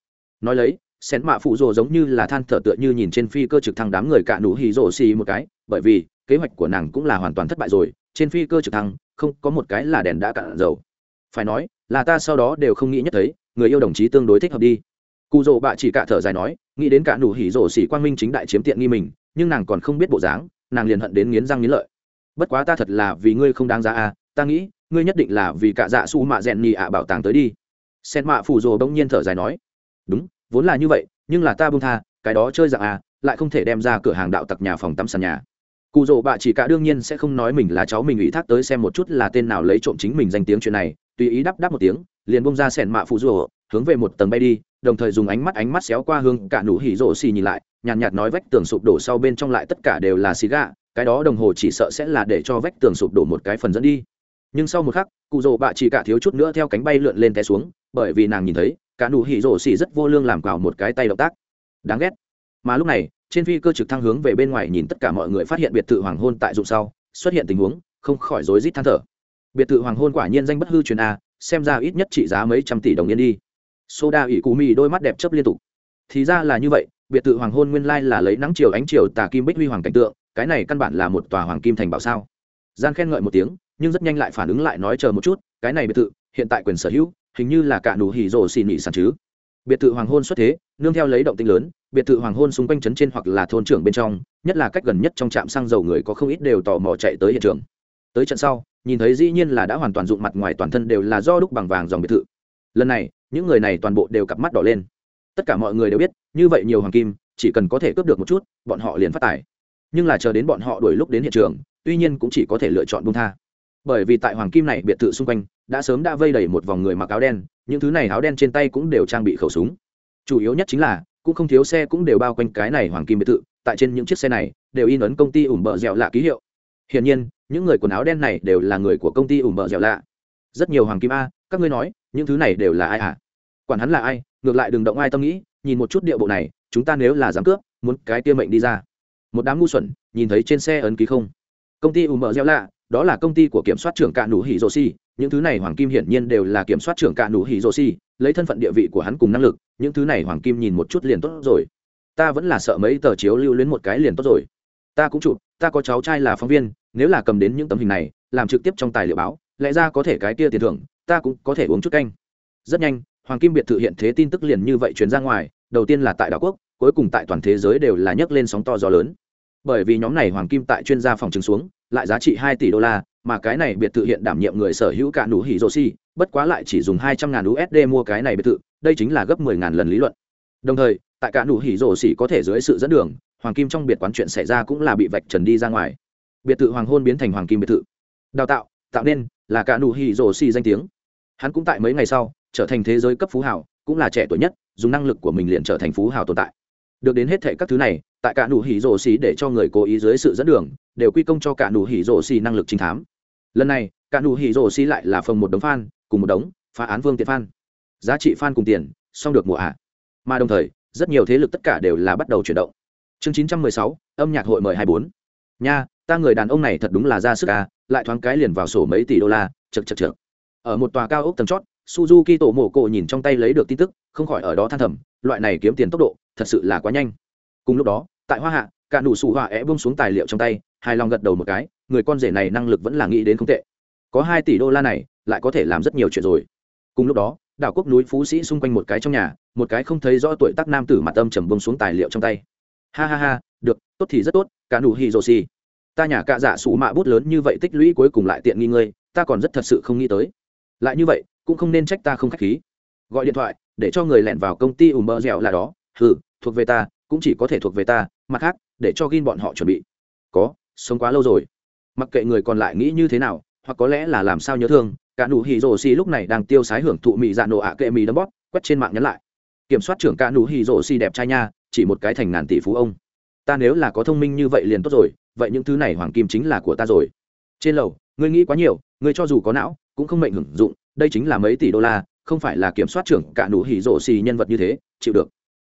Nói lấy sen mạ phụ rồ giống như là than thở tựa như nhìn trên phi cơ trực thăng đám người cả nụ hì rồ xì một cái, bởi vì, kế hoạch của nàng cũng là hoàn toàn thất bại rồi, trên phi cơ trực thăng, không có một cái là đèn đã cạn dầu. Phải nói, là ta sau đó đều không nghĩ nhất thấy, người yêu đồng chí tương đối thích hợp đi. Cụ rồ bạ chỉ cả thở dài nói, nghĩ đến cả nụ hỉ rồ xì quang minh chính đại chiếm tiện nghi mình, nhưng nàng còn không biết bộ dáng, nàng liền hận đến nghiến răng nghiến lợi. Bất quá ta thật là vì ngươi không đáng giá à ta nghĩ, ngươi nhất định là vì cả dạ su mạ rèn nhì ạ bảo tàng tới đi. Xen mạ phù rồ bỗng nhiên thở dài nói, đúng vốn là như vậy nhưng là ta bung tha cái đó chơi dạng à lại không thể đem ra cửa hàng đạo tặc nhà phòng tắm sàn nhà. Cụ rỗ bạ chỉ cả đương nhiên sẽ không nói mình là cháu mình ủy thác tới xem một chút là tên nào lấy trộm chính mình danh tiếng chuyện này tùy ý đắp đắp một tiếng liền bông ra sẻn mạ phụ rỗ hướng về một tầng bay đi đồng thời dùng ánh mắt ánh mắt xéo qua hương cả nụ hỉ rỗ xì nhìn lại nhàn nhạt, nhạt nói vách tường sụp đổ sau bên trong lại tất cả đều là xì gà cái đó đồng hồ chỉ sợ sẽ là để cho vách tường sụp đổ một cái phần dẫn đi. Nhưng sau một khắc cụ rỗ bạ chỉ cả thiếu chút nữa theo cánh bay lượn lên té xuống bởi vì nàng nhìn thấy cả nụ hỉ rổ xỉ rất vô lương làm cào một cái tay động tác. Đáng ghét. Mà lúc này, trên phi cơ trực thăng hướng về bên ngoài nhìn tất cả mọi người phát hiện biệt thự hoàng hôn tại dụng sau, xuất hiện tình huống, không khỏi rối rít than thở. Biệt thự hoàng hôn quả nhiên danh bất hư truyền a, xem ra ít nhất trị giá mấy trăm tỷ đồng yên đi. Soda ỉ cù mì đôi mắt đẹp chấp liên tục. Thì ra là như vậy, biệt thự hoàng hôn nguyên lai là lấy nắng chiều ánh chiều tà kim bích huy hoàng cảnh tượng, cái này căn bản là một tòa hoàng kim thành bảo sao. Gian khen ngợi một tiếng, nhưng rất nhanh lại phản ứng lại nói chờ một chút, cái này biệt thự, hiện tại quyền sở hữu hình như là cả nụ hỉ rổ xỉ nỉ sản chứ. Biệt thự hoàng hôn xuất thế, nương theo lấy động tinh lớn, biệt thự hoàng hôn xung quanh trấn trên hoặc là thôn trưởng bên trong, nhất là cách gần nhất trong trạm xăng dầu người có không ít đều tò mò chạy tới hiện trường. Tới trận sau, nhìn thấy dĩ nhiên là đã hoàn toàn dụng mặt ngoài toàn thân đều là do đúc bằng vàng dòng biệt thự. Lần này, những người này toàn bộ đều cặp mắt đỏ lên. Tất cả mọi người đều biết, như vậy nhiều hoàng kim, chỉ cần có thể cướp được một chút, bọn họ liền phát tài. Nhưng là chờ đến bọn họ đuổi lúc đến hiện trường, tuy nhiên cũng chỉ có thể lựa chọn bung tha. Bởi vì tại hoàng kim này biệt thự xung quanh đã sớm đã vây đầy một vòng người mặc áo đen, những thứ này áo đen trên tay cũng đều trang bị khẩu súng. Chủ yếu nhất chính là, cũng không thiếu xe cũng đều bao quanh cái này hoàng kim biệt thự, tại trên những chiếc xe này, đều in ấn công ty ủng bợ dẻo lạ ký hiệu. Hiển nhiên, những người quần áo đen này đều là người của công ty ủng bợ dẻo lạ. Rất nhiều hoàng kim a, các ngươi nói, những thứ này đều là ai à quản hắn là ai, ngược lại đừng động ai tâm nghĩ, nhìn một chút địa bộ này, chúng ta nếu là dám cướp, muốn cái tiêu mệnh đi ra. Một đám ngu xuẩn, nhìn thấy trên xe ấn ký không công ty u mờ gieo lạ, đó là công ty của kiểm soát trưởng Cạn nụ hỉ rô si. Những thứ này hoàng kim hiển nhiên đều là kiểm soát trưởng Cạn nụ hỉ rô si, lấy thân phận địa vị của hắn cùng năng lực, những thứ này hoàng kim nhìn một chút liền tốt rồi. Ta vẫn là sợ mấy tờ chiếu lưu luyến một cái liền tốt rồi. Ta cũng chụp, ta có cháu trai là phóng viên, nếu là cầm đến những tấm hình này, làm trực tiếp trong tài liệu báo, lẽ ra có thể cái kia tiền thưởng, ta cũng có thể uống chút canh. Rất nhanh, hoàng kim biệt thự hiện thế tin tức liền như vậy truyền ra ngoài, đầu tiên là tại đảo quốc, cuối cùng tại toàn thế giới đều là nhấc lên sóng to gió lớn bởi vì nhóm này hoàng kim tại chuyên gia phòng chứng xuống, lại giá trị hai tỷ đô la, mà cái này biệt thự hiện đảm nhiệm người sở hữu cả nụ hỉ rô si bất quá lại chỉ dùng hai trăm ngàn usd mua cái này biệt thự, đây chính là gấp mười ngàn lần lý luận. Đồng thời, tại cả nụ hỉ rô si có thể dưới sự dẫn đường, hoàng kim trong biệt quán chuyện xảy ra cũng là bị vạch trần đi ra ngoài. Biệt thự hoàng hôn biến thành hoàng kim biệt thự. Đào tạo tạo nên là cả nụ hỉ rô si danh tiếng. Hắn cũng tại mấy ngày sau, trở thành thế giới cấp phú hào, cũng là trẻ tuổi nhất, dùng năng lực của mình liền trở thành phú hào tồn tại được đến hết thệ các thứ này, tại cả nụ hỉ rổ xì để cho người cố ý dưới sự dẫn đường, đều quy công cho cả nụ hỉ rổ xì năng lực trinh thám. Lần này, cả nụ hỉ rổ xì lại là phần một đống fan cùng một đống phá án vương tiện fan giá trị fan cùng tiền, xong được mùa ạ à. mà đồng thời, rất nhiều thế lực tất cả đều là bắt đầu chuyển động. Chương chín trăm mười sáu, âm nhạc hội mời hai bốn. Nha, ta người đàn ông này thật đúng là ra sức à lại thoáng cái liền vào sổ mấy tỷ đô la chật chật chật ở một tòa cao ốc tầm chót, suzuki tổ mổ cổ nhìn trong tay lấy được tin tức, không khỏi ở đó than thầm, loại này kiếm tiền tốc độ thật sự là quá nhanh. Cùng lúc đó, tại hoa hạ, cả nụ sủ họa é bông xuống tài liệu trong tay, hài lòng gật đầu một cái, người con rể này năng lực vẫn là nghĩ đến không tệ. Có hai tỷ đô la này, lại có thể làm rất nhiều chuyện rồi. Cùng lúc đó, đảo quốc núi phú sĩ xung quanh một cái trong nhà, một cái không thấy rõ tuổi tác nam tử mặt âm trầm bông xuống tài liệu trong tay. Ha ha ha, được, tốt thì rất tốt, cả nụ hì rồ xì. Ta nhà cạ dạ sủ mạ bút lớn như vậy tích lũy cuối cùng lại tiện nghi ngươi, ta còn rất thật sự không nghĩ tới. Lại như vậy, cũng không nên trách ta không k h á c h khí. Gọi điện thoại, để cho người lẻn vào công ty ủ mơ dẻo là đó. Hừ thuộc về ta, cũng chỉ có thể thuộc về ta, mặt khác, để cho gin bọn họ chuẩn bị. Có, sống quá lâu rồi. Mặc kệ người còn lại nghĩ như thế nào, hoặc có lẽ là làm sao nhớ thương, cả nụ hỉ rổ xì lúc này đang tiêu sái hưởng thụ mị dạ nổ ạ à kệ mì đấm bóp, quét trên mạng nhắn lại. Kiểm soát trưởng cả nụ hỉ rổ xì đẹp trai nha, chỉ một cái thành ngàn tỷ phú ông. Ta nếu là có thông minh như vậy liền tốt rồi, vậy những thứ này hoàng kim chính là của ta rồi. Trên lầu, ngươi nghĩ quá nhiều, ngươi cho dù có não, cũng không mệnh hưởng dụng, đây chính là mấy tỷ đô la, không phải là kiểm soát trưởng cả nụ hỉ rổ xì nhân vật như thế, chịu được.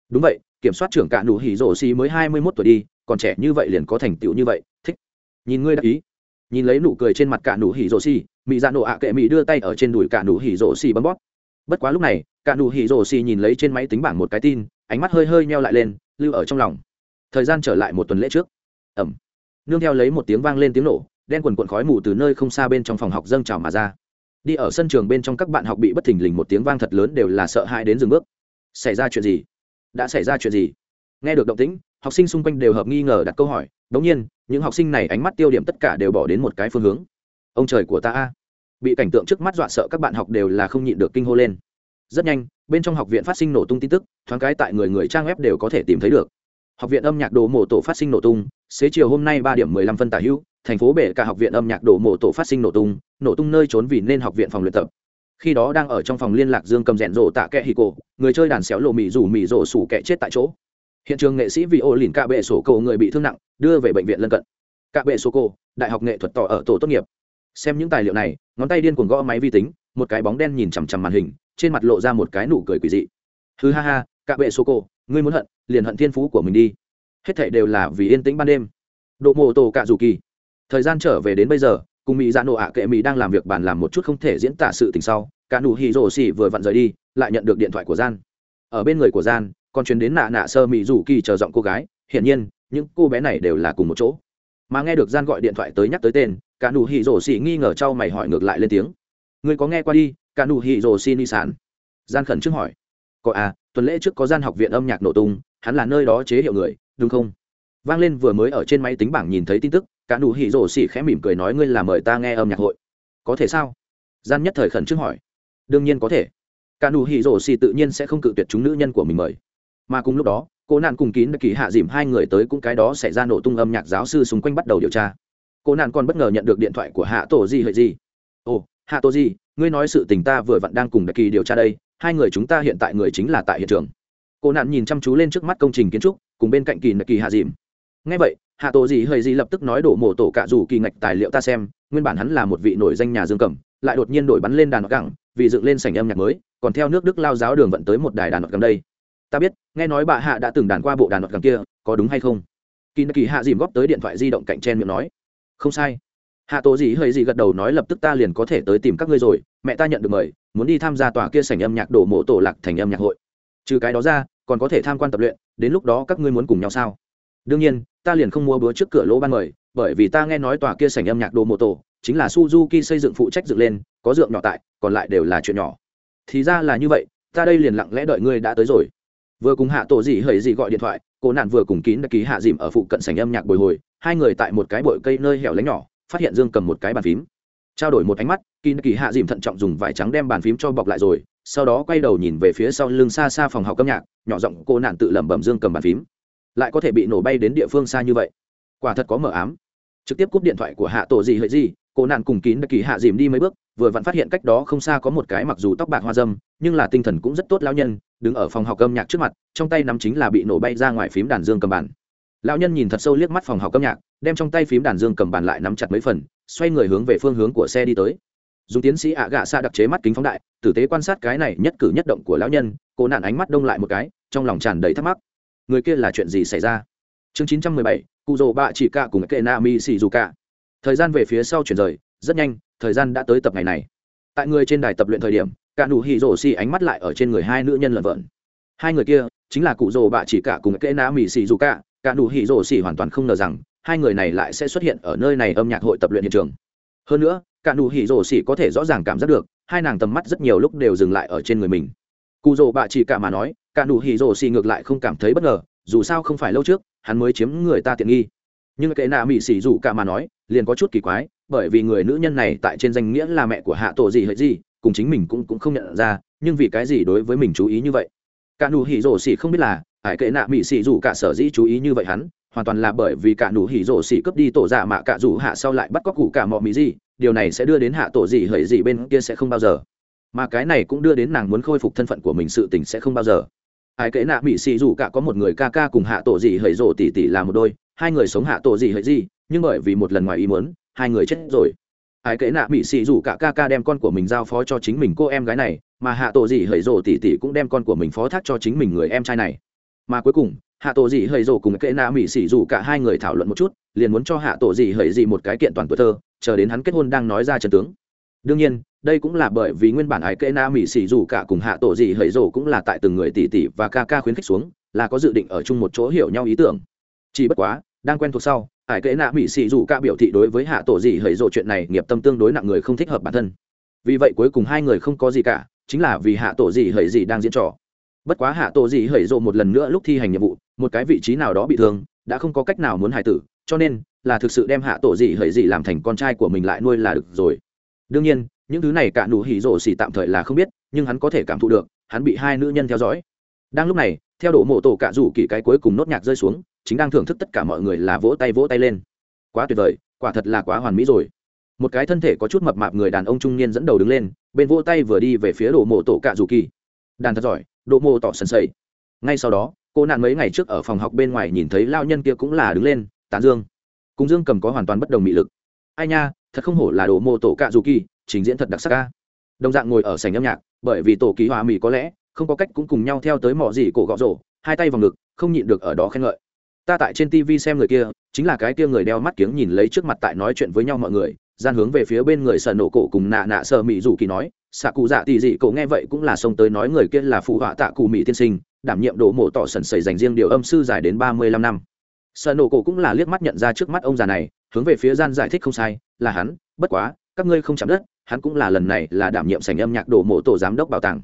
Đúng vậy kiểm soát trưởng cạ nụ hỉ rổ xì mới hai mươi mốt tuổi đi, còn trẻ như vậy liền có thành tựu như vậy, thích. Nhìn ngươi đã ý. Nhìn lấy nụ cười trên mặt cạ nụ hỉ rổ xì mỹ dạ nổ ạ kệ mỹ đưa tay ở trên đùi cạ nụ hỉ rổ xì bấm bóp. Bất quá lúc này cạ nụ hỉ rổ xì nhìn lấy trên máy tính bảng một cái tin, ánh mắt hơi hơi neo lại lên, lưu ở trong lòng. Thời gian trở lại một tuần lễ trước. Ẩm. Nương theo lấy một tiếng vang lên tiếng nổ, đen quần quần khói mù từ nơi không xa bên trong phòng học dâng trào mà ra. Đi ở sân trường bên trong các bạn học bị bất thình lình một tiếng vang thật lớn đều là sợ hãi đến dừng bước. Xảy ra chuyện gì? đã xảy ra chuyện gì? Nghe được động tĩnh, học sinh xung quanh đều hợp nghi ngờ đặt câu hỏi. Đống nhiên, những học sinh này ánh mắt tiêu điểm tất cả đều bỏ đến một cái phương hướng. Ông trời của ta a. Bị cảnh tượng trước mắt dọa sợ các bạn học đều là không nhịn được kinh hô lên. Rất nhanh, bên trong học viện phát sinh nổ tung tin tức, thoáng cái tại người người trang web đều có thể tìm thấy được. Học viện âm nhạc đồ mổ tổ phát sinh nổ tung, xế chiều hôm nay ba điểm mười lăm phân tả hữu, thành phố bể cả học viện âm nhạc đồ mổ tổ phát sinh nổ tung nổ tung nơi trốn vì nên học viện phòng luyện tập khi đó đang ở trong phòng liên lạc dương cầm rèn rộ tạ kẹ hì cổ, người chơi đàn xéo lộ mì rủ mì rộ sủ kẹ chết tại chỗ. Hiện trường nghệ sĩ vì ô lìn cạ bệ sổ cổ người bị thương nặng, đưa về bệnh viện lân cận. Cạ bệ sổ cổ, đại học nghệ thuật tỏ ở tổ tốt nghiệp. Xem những tài liệu này, ngón tay điên cuồng gõ máy vi tính, một cái bóng đen nhìn chằm chằm màn hình, trên mặt lộ ra một cái nụ cười quỳ dị. Hư ha ha, cạ bệ sổ cổ, ngươi muốn hận, liền hận thiên phú của mình đi. Hết thảy đều là vì yên tĩnh ban đêm. Độ mô tô cạ dù kỳ. Thời gian trở về đến bây giờ cùng mỹ dạ nổ ạ kệ mỹ đang làm việc bàn làm một chút không thể diễn tả sự tình sau, cả nụ hì rồ xì vừa vặn rời đi, lại nhận được điện thoại của gian. Ở bên người của gian, còn chuyến đến nạ nạ sơ mỹ rủ kỳ chờ giọng cô gái, hiển nhiên, những cô bé này đều là cùng một chỗ. Mà nghe được gian gọi điện thoại tới nhắc tới tên, cả nụ hì rồ xì nghi ngờ trao mày hỏi ngược lại lên tiếng người có nghe qua đi, cả nụ hì rồ xì ni sản? Gian khẩn trước hỏi, có à tuần lễ trước có gian học viện âm nhạc nổ tung, hắn là nơi đó chế hiệu người, đúng không? Vang lên vừa mới ở trên máy tính bảng nhìn thấy tin tức cả nụ hỉ rổ xỉ khẽ mỉm cười nói, ngươi là mời ta nghe âm nhạc hội. Có thể sao? Gian nhất thời khẩn trương hỏi. Đương nhiên có thể. Cả nụ hỉ rổ xỉ tự nhiên sẽ không cự tuyệt chúng nữ nhân của mình mời. Mà cùng lúc đó, cô nạn cùng kín kỳ hạ dìm hai người tới cũng cái đó xảy ra nổ tung âm nhạc giáo sư xung quanh bắt đầu điều tra. Cô nạn còn bất ngờ nhận được điện thoại của hạ tổ di hệ gì ồ, hạ tổ di, ngươi nói sự tình ta vừa vặn đang cùng đặc kỳ điều tra đây, hai người chúng ta hiện tại người chính là tại hiện trường. Cô nạn nhìn chăm chú lên trước mắt công trình kiến trúc, cùng bên cạnh kỳ nạ kỳ hạ dìm ngay vậy, hạ tổ gì hơi gì lập tức nói đổ mổ tổ cả dù kỳ ngạch tài liệu ta xem, nguyên bản hắn là một vị nổi danh nhà dương cầm, lại đột nhiên đổi bắn lên đàn gẳng, vì dựng lên sảnh âm nhạc mới, còn theo nước đức lao giáo đường vận tới một đài đàn gẳng đây. Ta biết, nghe nói bà hạ đã từng đàn qua bộ đàn gẳng kia, có đúng hay không? Kỳ kỳ hạ dìm góp tới điện thoại di động cạnh trên miệng nói. Không sai. Hạ tổ gì hơi gì gật đầu nói lập tức ta liền có thể tới tìm các ngươi rồi, mẹ ta nhận được mời, muốn đi tham gia tòa kia sảnh âm nhạc đổ mộ tổ lạc thành âm nhạc hội. Trừ cái đó ra, còn có thể tham quan tập luyện, đến lúc đó các ngươi muốn cùng nhau sao? Đương nhiên ta liền không mua bữa trước cửa lỗ ban mời, bởi vì ta nghe nói tòa kia sảnh âm nhạc đồ mô tô chính là suzuki xây dựng phụ trách dựng lên, có dượng nhỏ tại, còn lại đều là chuyện nhỏ. Thì ra là như vậy, ta đây liền lặng lẽ đợi ngươi đã tới rồi. Vừa cùng hạ tổ gì hời gì gọi điện thoại, cô nạn vừa cùng kín đã ký hạ dìm ở phụ cận sảnh âm nhạc bồi hồi, hai người tại một cái bội cây nơi hẻo lánh nhỏ, phát hiện dương cầm một cái bàn phím. Trao đổi một ánh mắt, kín đã ký hạ dìm thận trọng dùng vải trắng đem bàn phím cho bọc lại rồi, sau đó quay đầu nhìn về phía sau lưng xa xa phòng học âm nhạc, nhỏ giọng cô nạn tự lẩm bẩm dương cầm bàn phím lại có thể bị nổ bay đến địa phương xa như vậy. Quả thật có mờ ám. Trực tiếp cúp điện thoại của hạ tổ gì hỡi gì cô nạn cùng kín đặc kỳ hạ dìm đi mấy bước, vừa vặn phát hiện cách đó không xa có một cái mặc dù tóc bạc hoa dâm, nhưng là tinh thần cũng rất tốt lão nhân, đứng ở phòng học âm nhạc trước mặt, trong tay nắm chính là bị nổ bay ra ngoài phím đàn dương cầm bàn. Lão nhân nhìn thật sâu liếc mắt phòng học âm nhạc, đem trong tay phím đàn dương cầm bàn lại nắm chặt mấy phần, xoay người hướng về phương hướng của xe đi tới. Dùng tiến sĩ ạ à gạ xa đặc chế mắt kính phóng đại, tử tế quan sát cái này nhất cử nhất động của lão nhân, cô nạn ánh mắt đông lại một cái, trong lòng tràn đầy thắc mắc người kia là chuyện gì xảy ra? Chương 917, trăm mười bảy cụ rồ bạ chỉ cả cùng kệ na mi xì dù cả thời gian về phía sau chuyển rời rất nhanh thời gian đã tới tập ngày này. Tại người trên đài tập luyện thời điểm cả nụ hỉ rổ xì ánh mắt lại ở trên người hai nữ nhân lợn vợn hai người kia chính là cụ rồ bạ chỉ cả cùng kệ na mi xì dù cả cả nụ hỉ rổ xì hoàn toàn không ngờ rằng hai người này lại sẽ xuất hiện ở nơi này âm nhạc hội tập luyện hiện trường. Hơn nữa cả nụ hỉ rổ xì có thể rõ ràng cảm giác được hai nàng tầm mắt rất nhiều lúc đều dừng lại ở trên người mình cụ rỗ bạ chỉ cả mà nói, cả nụ hỉ rỗ xì ngược lại không cảm thấy bất ngờ, dù sao không phải lâu trước, hắn mới chiếm người ta tiện nghi. Nhưng kệ nạ mỹ xỉ rủ cả mà nói, liền có chút kỳ quái, bởi vì người nữ nhân này tại trên danh nghĩa là mẹ của hạ tổ gì hỡi gì cùng chính mình cũng cũng không nhận ra, nhưng vì cái gì đối với mình chú ý như vậy? Cả nụ hỉ rổ xì không biết là ải kệ nạ mỹ xỉ rủ cả sở dĩ chú ý như vậy hắn, hoàn toàn là bởi vì cả nụ hỉ rổ xì cướp đi tổ dạ giả mà cả dù hạ sau lại bắt cóc cụ cả mọ mỹ gì điều này sẽ đưa đến hạ tổ gì hỡi gì bên kia sẽ không bao giờ mà cái này cũng đưa đến nàng muốn khôi phục thân phận của mình sự tình sẽ không bao giờ. Ai kệ nạ mỹ xì dù cả có một người ca ca cùng hạ tổ dị hầy rộ tỉ tỉ là một đôi, hai người sống hạ tổ dị hầy gì nhưng bởi vì một lần ngoài ý muốn, hai người chết rồi. Ai kệ nạ mỹ xì dù cả ca ca đem con của mình giao phó cho chính mình cô em gái này, mà hạ tổ dị hầy rộ tỉ tỉ cũng đem con của mình phó thác cho chính mình người em trai này. Mà cuối cùng, hạ tổ dị hầy rộ cùng kệ nạ mỹ xì dù cả hai người thảo luận một chút, liền muốn cho hạ tổ dị hầy gì một cái kiện toàn tuổi thơ, chờ đến hắn kết hôn đang nói ra trận tướng. Đương nhiên đây cũng là bởi vì nguyên bản ái kệ na mỹ xì dù cả cùng hạ tổ gì hấy rồ cũng là tại từng người tỷ tỷ và ca ca khuyến khích xuống, là có dự định ở chung một chỗ hiểu nhau ý tưởng. Chỉ bất quá, đang quen thuộc sau ải kệ Na mỹ xì dù ca biểu thị đối với hạ tổ gì hấy rộ chuyện này nghiệp tâm tương đối nặng người không thích hợp bản thân. Vì vậy cuối cùng hai người không có gì cả, chính là vì hạ tổ gì hấy gì đang diễn trò. Bất quá hạ tổ gì hấy rộ một lần nữa lúc thi hành nhiệm vụ, một cái vị trí nào đó bị thương, đã không có cách nào muốn hài tử, cho nên là thực sự đem hạ tổ gì hấy gì làm thành con trai của mình lại nuôi là được rồi. Đương nhiên những thứ này cả nụ hỉ rổ xỉ tạm thời là không biết, nhưng hắn có thể cảm thụ được, hắn bị hai nữ nhân theo dõi. Đang lúc này, theo đổ mộ tổ cả rủ kỳ cái cuối cùng nốt nhạc rơi xuống, chính đang thưởng thức tất cả mọi người là vỗ tay vỗ tay lên. Quá tuyệt vời, quả thật là quá hoàn mỹ rồi. Một cái thân thể có chút mập mạp người đàn ông trung niên dẫn đầu đứng lên, bên vỗ tay vừa đi về phía đổ mộ tổ cả rủ kỳ. Đàn thật giỏi, đổ mộ tỏ sần sầy. Ngay sau đó, cô nạn mấy ngày trước ở phòng học bên ngoài nhìn thấy lao nhân kia cũng là đứng lên, tán dương. Cùng dương cầm có hoàn toàn bất đồng mị lực. Ai nha, thật không hổ là đổ mộ tổ cạ rủ kỳ trình diễn thật đặc sắc ca đồng dạng ngồi ở sảnh âm nhạc, bởi vì tổ ký hòa mỹ có lẽ không có cách cũng cùng nhau theo tới mỏ gì cổ gõ rổ, hai tay vào ngực, không nhịn được ở đó khen ngợi. Ta tại trên tv xem người kia, chính là cái kia người đeo mắt kiếng nhìn lấy trước mặt tại nói chuyện với nhau mọi người, gian hướng về phía bên người sợ nổ cổ cùng nạ nạ sợ mỹ rủ kỳ nói xạ cụ dạ tỉ dị cổ nghe vậy cũng là xông tới nói người kia là phụ họa tạ cụ mỹ tiên sinh, đảm nhiệm đồ mộ tỏ sần sầy dành riêng điều âm sư dài đến ba mươi lăm năm. Sợ nổ cổ cũng là liếc mắt nhận ra trước mắt ông già này, hướng về phía gian giải thích không sai, là hắn, bất quá các ngươi không chạm đất, hắn cũng là lần này là đảm nhiệm sành âm nhạc đổ mộ tổ giám đốc bảo tàng.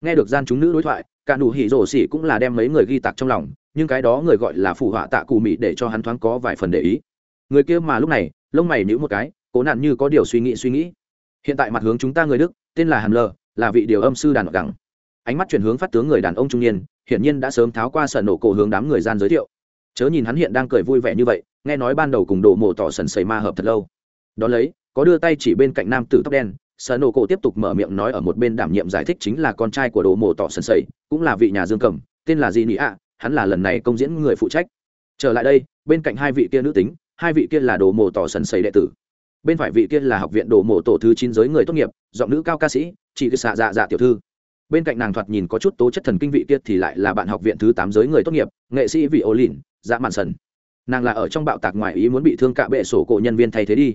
Nghe được gian chúng nữ đối thoại, cả nụ hỉ rổ xỉ cũng là đem mấy người ghi tạc trong lòng, nhưng cái đó người gọi là phủ họa tạ cụ mị để cho hắn thoáng có vài phần để ý. Người kia mà lúc này, lông mày nhíu một cái, cố nạn như có điều suy nghĩ suy nghĩ. Hiện tại mặt hướng chúng ta người đức, tên là hàn lờ, là vị điều âm sư đàn gẳng. Ánh mắt chuyển hướng phát tướng người đàn ông trung niên, hiển nhiên đã sớm tháo qua sợ nổ cổ hướng đám người gian giới thiệu. Chớ nhìn hắn hiện đang cười vui vẻ như vậy, nghe nói ban đầu cùng đổ mộ tỏ sần sầy ma hợp thật lâu. Đó lấy có đưa tay chỉ bên cạnh nam tử tóc đen, sở nổ cổ tiếp tục mở miệng nói ở một bên đảm nhiệm giải thích chính là con trai của đồ mổ tỏ sân sầy cũng là vị nhà dương cầm, tên là gì nị ạ, hắn là lần này công diễn người phụ trách. Trở lại đây, bên cạnh hai vị kia nữ tính, hai vị kia là đồ mổ tỏ sân sầy đệ tử. Bên phải vị kia là học viện đồ mổ tổ thứ chín giới người tốt nghiệp, giọng nữ cao ca sĩ chị cứ xạ dạ dạ tiểu thư. Bên cạnh nàng thoạt nhìn có chút tố chất thần kinh vị kia thì lại là bạn học viện thứ tám giới người tốt nghiệp, nghệ sĩ vị ô lìn dạ mạn sần. Nàng là ở trong bạo tạc ngoài ý muốn bị thương cạ bệ sổ cổ nhân viên thay thế đi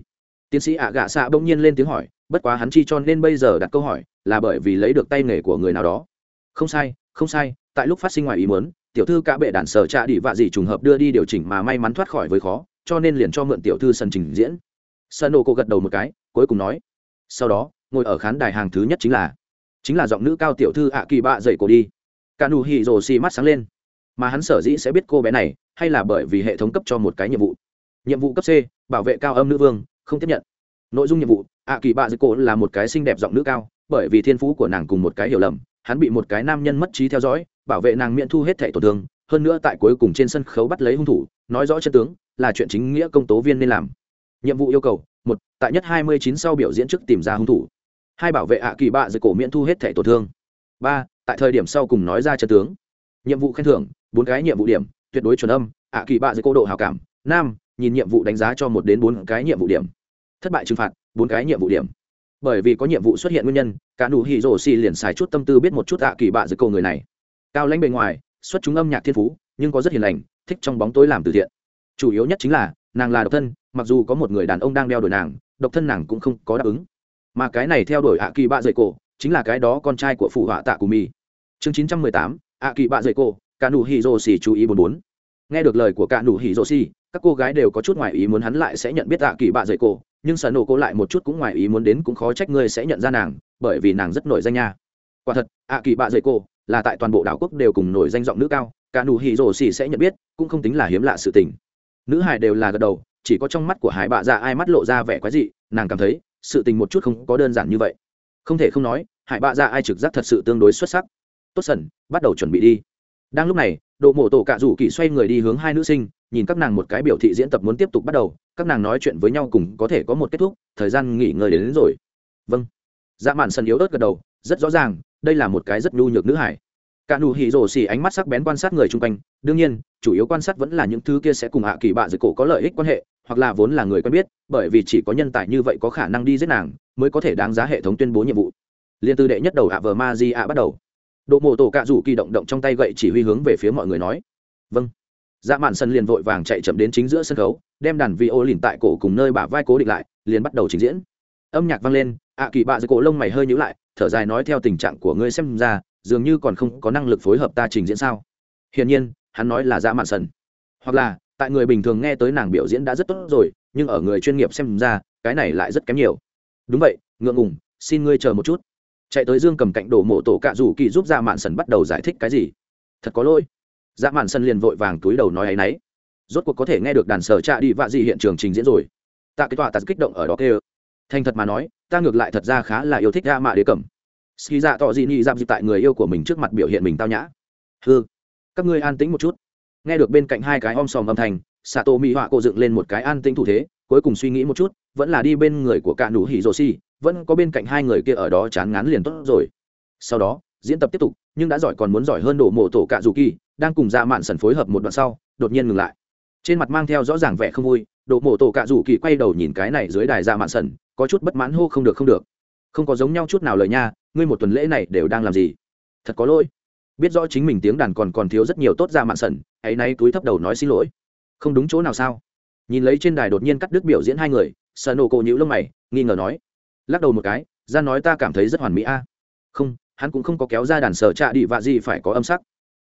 tiến sĩ ạ gạ xạ bỗng nhiên lên tiếng hỏi, bất quá hắn chi cho nên bây giờ đặt câu hỏi là bởi vì lấy được tay nghề của người nào đó. Không sai không sai, tại lúc phát sinh ngoài ý muốn, tiểu thư cả bệ đản sở trạ đi vạ gì trùng hợp đưa đi điều chỉnh mà may mắn thoát khỏi với khó, cho nên liền cho mượn tiểu thư sân trình diễn. Sân đồ cô gật đầu một cái, cuối cùng nói, sau đó, ngồi ở khán đài hàng thứ nhất chính là chính là giọng nữ cao tiểu thư ạ kỳ bạ dậy cổ đi. Cả nụ hì rồ xì mắt sáng lên. Mà hắn sở dĩ sẽ biết cô bé này, hay là bởi vì hệ thống cấp cho một cái nhiệm vụ. Nhiệm vụ cấp c, bảo vệ cao âm nữ vương không tiếp nhận. Nội dung nhiệm vụ, ạ kỳ bạ dưới cổ là một cái xinh đẹp giọng nữ cao, bởi vì thiên phú của nàng cùng một cái hiểu lầm, hắn bị một cái nam nhân mất trí theo dõi, bảo vệ nàng miễn thu hết thẻ tổn thương, hơn nữa tại cuối cùng trên sân khấu bắt lấy hung thủ, nói rõ chân tướng, là chuyện chính nghĩa công tố viên nên làm. Nhiệm vụ yêu cầu, một, tại nhất hai mươi chín sau biểu diễn trước tìm ra hung thủ. Hai, bảo vệ ạ kỳ bạ dưới cổ miễn thu hết thẻ tổn thương. Ba, tại thời điểm sau cùng nói ra chân tướng. Nhiệm vụ khen thưởng, bốn cái nhiệm vụ điểm, tuyệt đối chuẩn âm, ạ kỳ bạ dưới cổ độ hào cảm. Nam nhìn nhiệm vụ đánh giá cho một đến bốn cái nhiệm vụ điểm. Thất bại trừng phạt, bốn cái nhiệm vụ điểm. Bởi vì có nhiệm vụ xuất hiện nguyên nhân, cả nụ hỉ rổ xì liền xài chút tâm tư biết một chút ạ kỳ bạ giữa cầu người này. Cao lãnh bề ngoài, xuất chúng âm nhạc thiên phú, nhưng có rất hiền lành, thích trong bóng tối làm từ thiện. Chủ yếu nhất chính là, nàng là độc thân, mặc dù có một người đàn ông đang đeo đuổi nàng, độc thân nàng cũng không có đáp ứng. Mà cái này theo đuổi ạ kỳ bạ dạy cổ chính là cái đó con trai của phụ họa tạ của mi. Chương chín trăm mười tám, ạ kỳ bạ dạy cổ cả nụ hỉ rổ xì chú ý bốn bốn nghe được lời của cả nụ hỉ rộ xì các cô gái đều có chút ngoài ý muốn hắn lại sẽ nhận biết tạ kỳ bạ dậy cô, nhưng sợ nổ cô lại một chút cũng ngoài ý muốn đến cũng khó trách ngươi sẽ nhận ra nàng bởi vì nàng rất nổi danh nha. Quả thật ạ kỳ bạ dậy cô là tại toàn bộ đảo quốc đều cùng nổi danh giọng nữ cao cả nụ hỉ rộ xì sẽ nhận biết cũng không tính là hiếm lạ sự tình. Nữ hải đều là gật đầu chỉ có trong mắt của hải bạ dạ ai mắt lộ ra vẻ quái dị nàng cảm thấy sự tình một chút không có đơn giản như vậy. Không thể không nói hải bạ dạ ai trực giác thật sự tương đối xuất sắc. Tốt sần bắt đầu chuẩn bị đi. Đang lúc này độ mộ tổ cạ rủ kỳ xoay người đi hướng hai nữ sinh nhìn các nàng một cái biểu thị diễn tập muốn tiếp tục bắt đầu các nàng nói chuyện với nhau cùng có thể có một kết thúc thời gian nghỉ ngơi đến, đến rồi. Vâng. Dạ mạn sân yếu ớt gật đầu rất rõ ràng đây là một cái rất nhu nhược nữ hải. Cả nụ hỉ rổ xỉ ánh mắt sắc bén quan sát người chung quanh đương nhiên chủ yếu quan sát vẫn là những thứ kia sẽ cùng hạ kỳ bạ dưới cổ có lợi ích quan hệ hoặc là vốn là người quen biết bởi vì chỉ có nhân tài như vậy có khả năng đi giết nàng mới có thể đáng giá hệ thống tuyên bố nhiệm vụ. Liên tư đệ nhất đầu ạ vờ ma di ạ bắt đầu độ mộ tổ cạ rủ kỳ động động trong tay gậy chỉ huy hướng về phía mọi người nói. Vâng. Dạ mạn sân liền vội vàng chạy chậm đến chính giữa sân khấu, đem đàn vi ô lìn tại cổ cùng nơi bả vai cố định lại, liền bắt đầu trình diễn. Âm nhạc vang lên, ạ à kỳ bạ giữa cổ lông mày hơi nhữ lại, thở dài nói theo tình trạng của ngươi xem ra, dường như còn không có năng lực phối hợp ta trình diễn sao? Hiển nhiên, hắn nói là dạ mạn sân. Hoặc là, tại người bình thường nghe tới nàng biểu diễn đã rất tốt rồi, nhưng ở người chuyên nghiệp xem ra, cái này lại rất kém nhiều. Đúng vậy, ngượng ngùng, xin ngươi chờ một chút chạy tới dương cầm cạnh đổ mộ tổ cạ rủ kỳ giúp dạ mạn sần bắt đầu giải thích cái gì. Thật có lỗi. Dạ mạn sần liền vội vàng túi đầu nói áy náy rốt cuộc có thể nghe được đàn sở trạ đi vạ gì hiện trường trình diễn rồi. Tạ cái tọa tạt kích động ở đó kêu. Thành thật mà nói, ta ngược lại thật ra khá là yêu thích dạ mạ đế cầm ski dạ tọ gì nhị dạm dịp tại người yêu của mình trước mặt biểu hiện mình tao nhã. Hư các ngươi an tĩnh một chút. Nghe được bên cạnh hai cái om sòm âm thanh xạ tô mỹ họa cô dựng lên một cái an tĩnh thủ thế, cuối cùng suy nghĩ một chút, vẫn là đi bên người của cả đủ hỉ rồ xì vẫn có bên cạnh hai người kia ở đó chán ngán liền tốt rồi. Sau đó, diễn tập tiếp tục, nhưng đã giỏi còn muốn giỏi hơn đổ mộ tổ cạ dù kỳ, đang cùng dạ mạn sần phối hợp một đoạn sau, đột nhiên ngừng lại. Trên mặt mang theo rõ ràng vẻ không vui đổ mộ tổ cạ dù kỳ quay đầu nhìn cái này dưới đài dạ mạn sần, có chút bất mãn hô không được không được. Không có giống nhau chút nào lời nha, ngươi một tuần lễ này đều đang làm gì? Thật có lỗi. Biết rõ chính mình tiếng đàn còn còn thiếu rất nhiều tốt ra mạn sẩn hãy nay túi thấp đầu nói xin lỗi. Không đúng chỗ nào sao? Nhìn lấy trên đài đột nhiên cắt đứt biểu diễn hai người sợ nổ cổ nhữ lông mày, nghi ngờ nói lắc đầu một cái, ra nói ta cảm thấy rất hoàn mỹ a. Không, hắn cũng không có kéo ra đàn sở trạ đi vạ gì phải có âm sắc.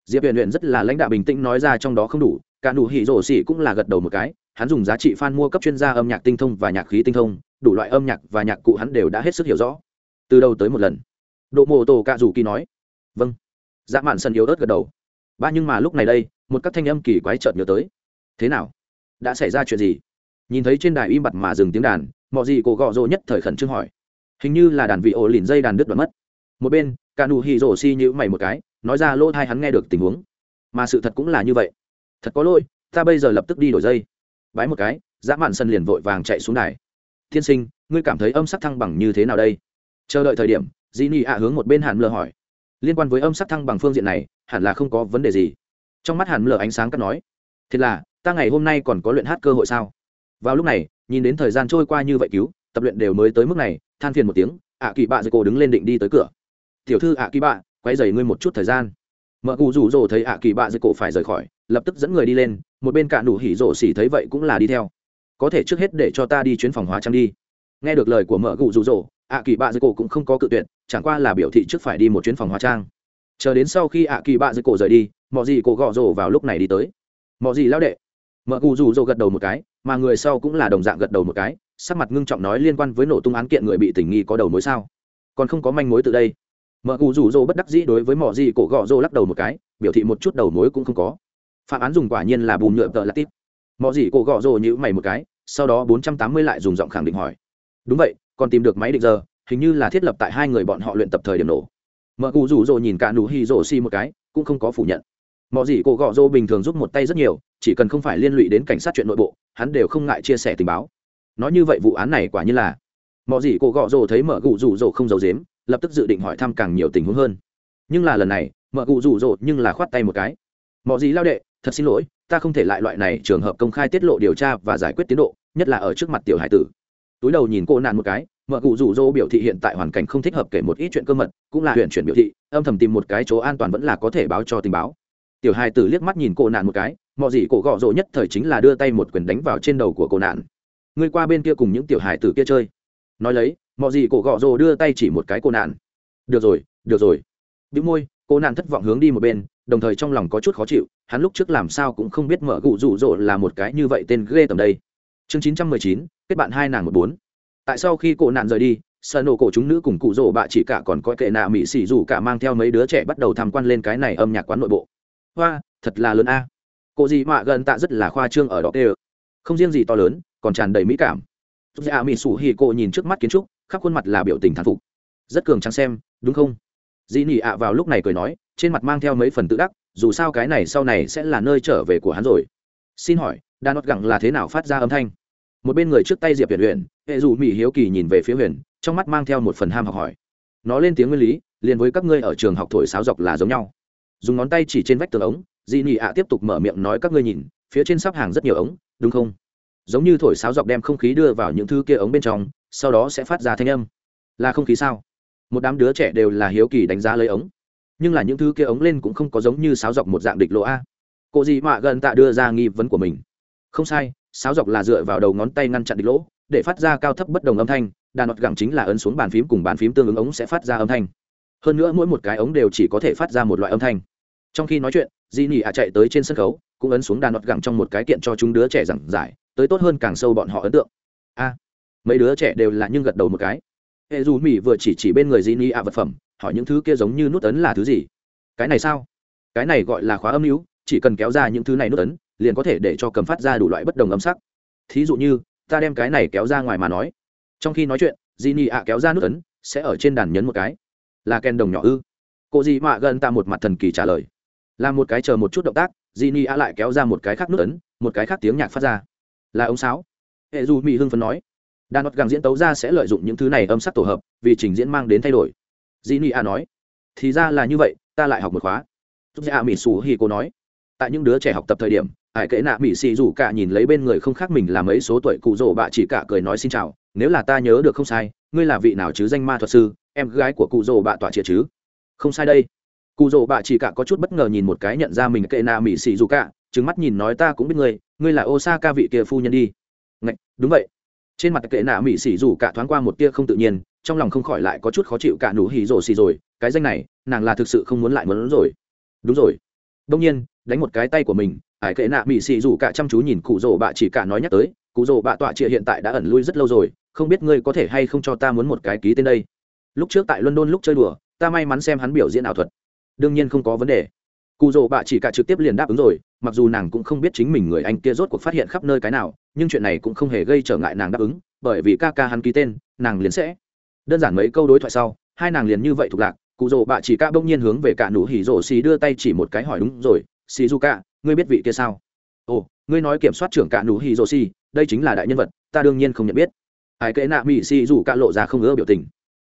Diệp huyền luyện rất là lãnh đạo bình tĩnh nói ra trong đó không đủ, cả nụ hỉ rổ xỉ cũng là gật đầu một cái, hắn dùng giá trị f a n mua cấp chuyên gia âm nhạc tinh thông và nhạc khí tinh thông, đủ loại âm nhạc và nhạc cụ hắn đều đã hết sức hiểu rõ. Từ đầu tới một lần. Độ mô Tô cạ rủ kỳ nói. Vâng. Dạ mạn sân yếu ớt gật đầu. Ba nhưng mà lúc này đây, một các thanh âm kỳ quái chợt nhớ tới. Thế nào? Đã xảy ra chuyện gì? Nhìn thấy trên đài im bặt mà dừng tiếng đàn mọi gì cổ gò rồ nhất thời khẩn trương hỏi. Hình như là đàn vị ổ lìn dây đàn đứt đoạn mất. Một bên, cả nụ hỉ rổ xi nhữ mày một cái, nói ra lỗ thai hắn nghe được tình huống. Mà sự thật cũng là như vậy. Thật có lỗi, ta bây giờ lập tức đi đổi dây. Bái một cái, dã mạn sân liền vội vàng chạy xuống đài. Thiên sinh, ngươi cảm thấy âm sắc thăng bằng như thế nào đây? Chờ đợi thời điểm di ni ạ hướng một bên hàn lờ hỏi. Liên quan với âm sắc thăng bằng phương diện này, hẳn là không có vấn đề gì. Trong mắt hàn lờ ánh sáng cắt nói. Thiệt là, ta ngày hôm nay còn có luyện hát cơ hội sao? Vào lúc này nhìn đến thời gian trôi qua như vậy cứu, tập luyện đều mới tới mức này, than phiền một tiếng, ạ kỳ bạ dây cô đứng lên định đi tới cửa. Tiểu thư ạ kỳ bạ quay dày ngươi một chút thời gian. Mợ cụ rủ rỗ thấy ạ kỳ bạ dây cổ phải rời khỏi, lập tức dẫn người đi lên, một bên cả đủ hỉ rỗ xỉ thấy vậy cũng là đi theo. Có thể trước hết để cho ta đi chuyến phòng hóa trang đi. Nghe được lời của mợ cụ rủ rỗ ạ kỳ bạ dây cổ cũng không có cự tuyệt, chẳng qua là biểu thị trước phải đi một chuyến phòng hóa trang. Chờ đến sau khi ạ kỳ bạ dây cổ rời đi mọi gì cổ gõ rỗ vào lúc này đi tới. Mọi gì lao đệ mợ cụ rủ rỗ gật đầu một cái, mà người sau cũng là đồng dạng gật đầu một cái, sắc mặt ngưng trọng nói liên quan với nổ tung án kiện người bị tình nghi có đầu mối sao? Còn không có manh mối từ đây. Mợ cụ rủ rỗ bất đắc dĩ đối với mỏ gì cổ gọ rỗ lắc đầu một cái, biểu thị một chút đầu mối cũng không có. Phạm án dùng quả nhiên là bùn nhựa tợ là tít. Mỏ gì cổ gọ rỗ nhữ mày một cái, sau đó bốn trăm tám mươi lại dùng giọng khẳng định hỏi. Đúng vậy, còn tìm được máy định giờ, hình như là thiết lập tại hai người bọn họ luyện tập thời điểm nổ. Mợ cụ rủ rỗ nhìn cả nụ hi rỗ xi một cái, cũng không có phủ nhận mọi gì cổ gọ rô bình thường giúp một tay rất nhiều, chỉ cần không phải liên lụy đến cảnh sát chuyện nội bộ, hắn đều không ngại chia sẻ tình báo. Nói như vậy vụ án này quả như là mọi gì cổ gọ rô thấy mở gù rủ rô không giấu dếm lập tức dự định hỏi thăm càng nhiều tình huống hơn. Nhưng là lần này, mở gù rủ rô nhưng là khoát tay một cái. Mọi gì lao đệ, thật xin lỗi, ta không thể lại loại này trường hợp công khai tiết lộ điều tra và giải quyết tiến độ, nhất là ở trước mặt tiểu hải tử. Túi đầu nhìn cô nạn một cái mợ cụ rủ rô biểu thị hiện tại hoàn cảnh không thích hợp kể một ít chuyện cơ mật, cũng là huyện chuyển biểu thị, âm thầm tìm một cái chỗ an toàn vẫn là có thể báo cho tình báo tiểu hai tử liếc mắt nhìn cô nạn một cái mọi gì cổ gọ rộ nhất thời chính là đưa tay một quyền đánh vào trên đầu của cô nạn. Ngươi qua bên kia cùng những tiểu hài tử kia chơi. Nói lấy mọi gì cổ gọ rộ đưa tay chỉ một cái cô nạn. Được rồi được rồi. Bị môi cô nạn thất vọng hướng đi một bên, đồng thời trong lòng có chút khó chịu, hắn lúc trước làm sao cũng không biết mở gụ rụ rộ là một cái như vậy tên ghê tầm đây. Chương chín trăm mười chín, kết bạn hai nàng một bốn. Tại sao khi cô nạn rời đi sợ nổ cổ chúng nữ cùng cụ rỗ bạ chỉ cả còn có kệ nạ mỹ xỉ dù cả mang theo mấy đứa trẻ bắt đầu tham quan lên cái này âm nhạc quán nội bộ hoa, thật là lớn a. À. cộ gì mạ gần tạ rất là khoa trương ở đó tê không riêng gì to lớn, còn tràn đầy mỹ cảm. Dạ mỹ sủ hì cộ nhìn trước mắt kiến trúc, khắp khuôn mặt là biểu tình thán phục. Rất cường trắng xem, đúng không? Dĩ nỉ ạ vào lúc này cười nói, trên mặt mang theo mấy phần tự đắc, dù sao cái này sau này sẽ là nơi trở về của hắn rồi. Xin hỏi, đa nót gẳng là thế nào phát ra âm thanh? Một bên người trước tay diệp huyền huyền hệ dù mỹ hiếu kỳ nhìn về phía huyền trong mắt mang theo một phần ham học hỏi. Nó lên tiếng nguyên lý, liền với các ngươi ở trường học thổi sáo dọc là giống nhau dùng ngón tay chỉ trên vách tường ống dị nị ạ tiếp tục mở miệng nói các ngươi nhìn, phía trên sắp hàng rất nhiều ống, đúng không? Giống như thổi sáo dọc đem không khí đưa vào những thứ kia ống bên trong, sau đó sẽ phát ra thanh âm. Là không khí sao? Một đám đứa trẻ đều là hiếu kỳ đánh giá lấy ống. Nhưng là những thứ kia ống lên cũng không có giống như sáo dọc một dạng địch lộ a. Cô dị mạ gần tạ đưa ra nghi vấn của mình. Không sai, sáo dọc là dựa vào đầu ngón tay ngăn chặn địch lỗ, để phát ra cao thấp bất đồng âm thanh, đàn ngọt gẳng chính là ấn xuống bàn phím cùng bàn phím tương ứng ống sẽ phát ra âm thanh hơn nữa mỗi một cái ống đều chỉ có thể phát ra một loại âm thanh. Trong khi nói chuyện, di nỉ ạ chạy tới trên sân khấu, cũng ấn xuống đàn nọt gẳng trong một cái kiện cho chúng đứa trẻ giảng giải, tới tốt hơn càng sâu bọn họ ấn tượng. A, mấy đứa trẻ đều là nhưng gật đầu một cái. Hệ dù mỹ vừa chỉ chỉ bên người di nỉ ạ vật phẩm, hỏi những thứ kia giống như nút ấn là thứ gì? Cái này sao? Cái này gọi là khóa âm hữu chỉ cần kéo ra những thứ này nút ấn, liền có thể để cho cầm phát ra đủ loại bất đồng âm sắc. Thí dụ như, ta đem cái này kéo ra ngoài mà nói. Trong khi nói chuyện, di nỉ ạ kéo ra nút ấn, sẽ ở trên đàn nhấn một cái là kèn đồng nhỏ ư? Cô dì mạ gần ta một mặt thần kỳ trả lời. Làm một cái chờ một chút động tác di ni a lại kéo ra một cái khác nước ấn, một cái khác tiếng nhạc phát ra. Là ông sáo. Hệ dù mỹ hưng phấn nói. Đàn nọt gàng diễn tấu ra sẽ lợi dụng những thứ này âm sắc tổ hợp, vì trình diễn mang đến thay đổi. Di ni a nói. Thì ra là như vậy, ta lại học một khóa. Chúc dạ mỹ xù hi cô nói. Tại những đứa trẻ học tập thời điểm hải kể nạ mỹ xì rủ cả nhìn lấy bên người không khác mình là mấy số tuổi cụ rỗ bạ chỉ cả cười nói xin chào, nếu là ta nhớ được không sai, ngươi là vị nào chứ danh ma thuật sư? em gái của cụ rồ bạ tỏa chia chứ? Không sai đây. Cụ rồ bạ chỉ cả có chút bất ngờ nhìn một cái nhận ra mình kệ nạ mỹ xì dù cả trứng mắt nhìn nói ta cũng biết ngươi ngươi là osaka vị kia phu nhân đi. Ngạch, đúng vậy. Trên mặt kệ nạ mỹ xì dù cả thoáng qua một tia không tự nhiên trong lòng không khỏi lại có chút khó chịu cả nụ hỉ rồ xì rồi cái danh này nàng là thực sự không muốn lại muốn rồi. Đúng rồi. Đông nhiên đánh một cái tay của mình ải kệ nạ mỹ xì dù cả chăm chú nhìn cụ rồ bạ chỉ cả nói nhắc tới cụ rồ bạ tọa trịa hiện tại đã ẩn lui rất lâu rồi không biết ngươi có thể hay không cho ta muốn một cái ký tên đây? lúc trước tại london lúc chơi đùa, ta may mắn xem hắn biểu diễn ảo thuật. Đương nhiên không có vấn đề. Cụ rồ bạ chỉ cả trực tiếp liền đáp ứng rồi, mặc dù nàng cũng không biết chính mình người anh kia rốt cuộc phát hiện khắp nơi cái nào, nhưng chuyện này cũng không hề gây trở ngại nàng đáp ứng, bởi vì ca ca hắn ký tên, nàng liền sẽ. Đơn giản mấy câu đối thoại sau, hai nàng liền như vậy thuộc lạc cụ rồ bạ chỉ cả bỗng nhiên hướng về cả nụ hỉ rồ xì đưa tay chỉ một cái hỏi đúng rồi xì du ca ngươi biết vị kia sao? Ồ, ngươi nói kiểm soát trưởng cả nụ hỉ rồ xì, đây chính là đại nhân vật, ta đương nhiên không nhận biết. Hải kệ nạ mỹ xì dù ca lộ ra không ưa biểu tình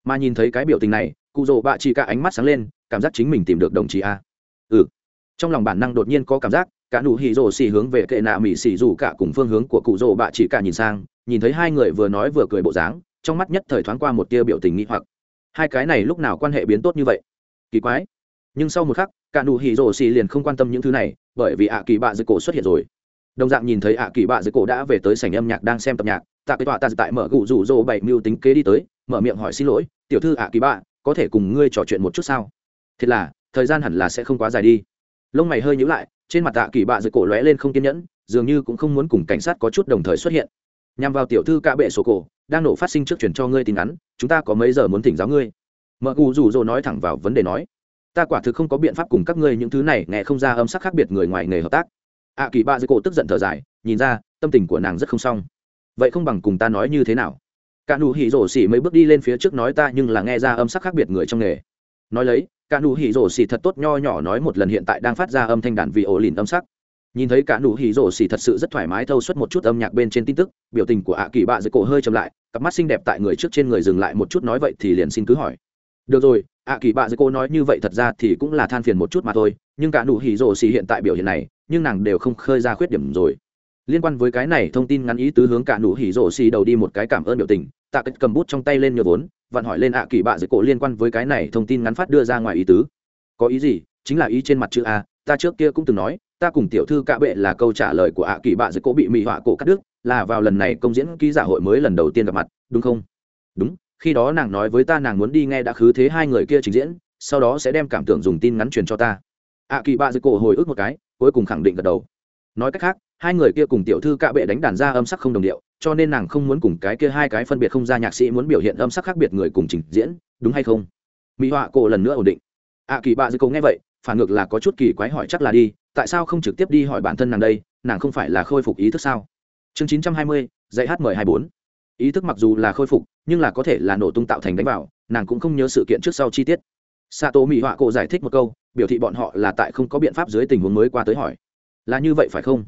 mà nhìn thấy cái biểu tình này, cụ rồ bạ chỉ cả ánh mắt sáng lên, cảm giác chính mình tìm được đồng chí a. Ừ. Trong lòng bản năng đột nhiên có cảm giác, cả nụ hì rồ xì hướng về kệ nạ mỹ xì rủ cả cùng phương hướng của cụ rồ bạ chỉ cả nhìn sang, nhìn thấy hai người vừa nói vừa cười bộ dáng, trong mắt nhất thời thoáng qua một tia biểu tình nghi hoặc. Hai cái này lúc nào quan hệ biến tốt như vậy? Kỳ quái. Nhưng sau một khắc, cả nụ hì rồ xì liền không quan tâm những thứ này, bởi vì ạ kỳ bạ dưới cổ xuất hiện rồi. Đồng dạng nhìn thấy ạ kỳ bạ dưới cổ đã về tới sảnh âm nhạc đang xem tập nhạc, tạ cái tọa ta tại mở cụ rủ rỗ bảy mưu tính kế đi tới mở miệng hỏi xin lỗi, tiểu thư ạ, kỳ bạ, có thể cùng ngươi trò chuyện một chút sao? Thiệt là, thời gian hẳn là sẽ không quá dài đi. Lông mày hơi nhữ lại, trên mặt tạ kỳ bạ dưới cổ lóe lên không kiên nhẫn, dường như cũng không muốn cùng cảnh sát có chút đồng thời xuất hiện. Nhằm vào tiểu thư cạ bệ sổ cổ, đang nổ phát sinh trước chuyển cho ngươi tin ngắn chúng ta có mấy giờ muốn thỉnh giáo ngươi? Mợ cù rủ rỗ nói thẳng vào vấn đề nói. Ta quả thực không có biện pháp cùng các ngươi những thứ này nghe không ra âm sắc khác biệt người ngoài nghề hợp tác. Ạ, kỳ bạ dưới cổ tức giận thở dài, nhìn ra, tâm tình của nàng rất không xong. Vậy không bằng cùng ta nói như thế nào? cả nụ hỉ rổ xỉ mấy bước đi lên phía trước nói ta nhưng là nghe ra âm sắc khác biệt người trong nghề. Nói lấy, cả nụ hỉ rổ xỉ thật tốt nho nhỏ nói một lần hiện tại đang phát ra âm thanh đàn vì ổ lìn âm sắc. Nhìn thấy cả nụ hỉ rổ xỉ thật sự rất thoải mái thâu suất một chút âm nhạc bên trên tin tức, biểu tình của ạ kỳ bạ dưới cổ hơi chậm lại, cặp mắt xinh đẹp tại người trước trên người dừng lại một chút nói vậy thì liền xin cứ hỏi. Được rồi, ạ kỳ bạ dưới cô nói như vậy thật ra thì cũng là than phiền một chút mà thôi, nhưng cả nụ hỉ rổ xỉ hiện tại biểu hiện này, nhưng nàng đều không khơi ra khuyết điểm rồi liên quan với cái này thông tin ngắn ý tứ hướng cả nụ hỉ rổ xì đầu đi một cái cảm ơn biểu tình, tạ cách cầm bút trong tay lên nhờ vốn, vặn hỏi lên ạ à kỳ bạ dưới cổ liên quan với cái này thông tin ngắn phát đưa ra ngoài ý tứ. Có ý gì? Chính là ý trên mặt chữ a, ta trước kia cũng từng nói, ta cùng tiểu thư cạ bệ là câu trả lời của ạ à kỳ bạ dưới cổ bị mỹ họa cổ cắt đứt, là vào lần này công diễn ký giả hội mới lần đầu tiên gặp mặt, đúng không? Đúng, khi đó nàng nói với ta nàng muốn đi nghe đã khứ thế hai người kia trình diễn, sau đó sẽ đem cảm tưởng dùng tin ngắn truyền cho ta. Ạ à kỳ bạ dưới cổ hồi ức một cái, cuối cùng khẳng định gật đầu. Nói cách khác hai người kia cùng tiểu thư cạ bệ đánh đàn ra âm sắc không đồng điệu, cho nên nàng không muốn cùng cái kia hai cái phân biệt không ra nhạc sĩ muốn biểu hiện âm sắc khác biệt người cùng trình diễn, đúng hay không? Mỹ họa cổ lần nữa ổn định. Ạ kỳ bạ dư cầu nghe vậy, phản ngược là có chút kỳ quái hỏi chắc là đi, tại sao không trực tiếp đi hỏi bản thân nàng đây, nàng không phải là khôi phục ý thức sao? Chương chín trăm hai mươi, dạy hát mười hai bốn. Ý thức mặc dù là khôi phục, nhưng là có thể là nổ tung tạo thành đánh vào, nàng cũng không nhớ sự kiện trước sau chi tiết. Sato mỹ họa cổ giải thích một câu, biểu thị bọn họ là tại không có biện pháp dưới tình huống mới qua tới hỏi. Là như vậy phải không?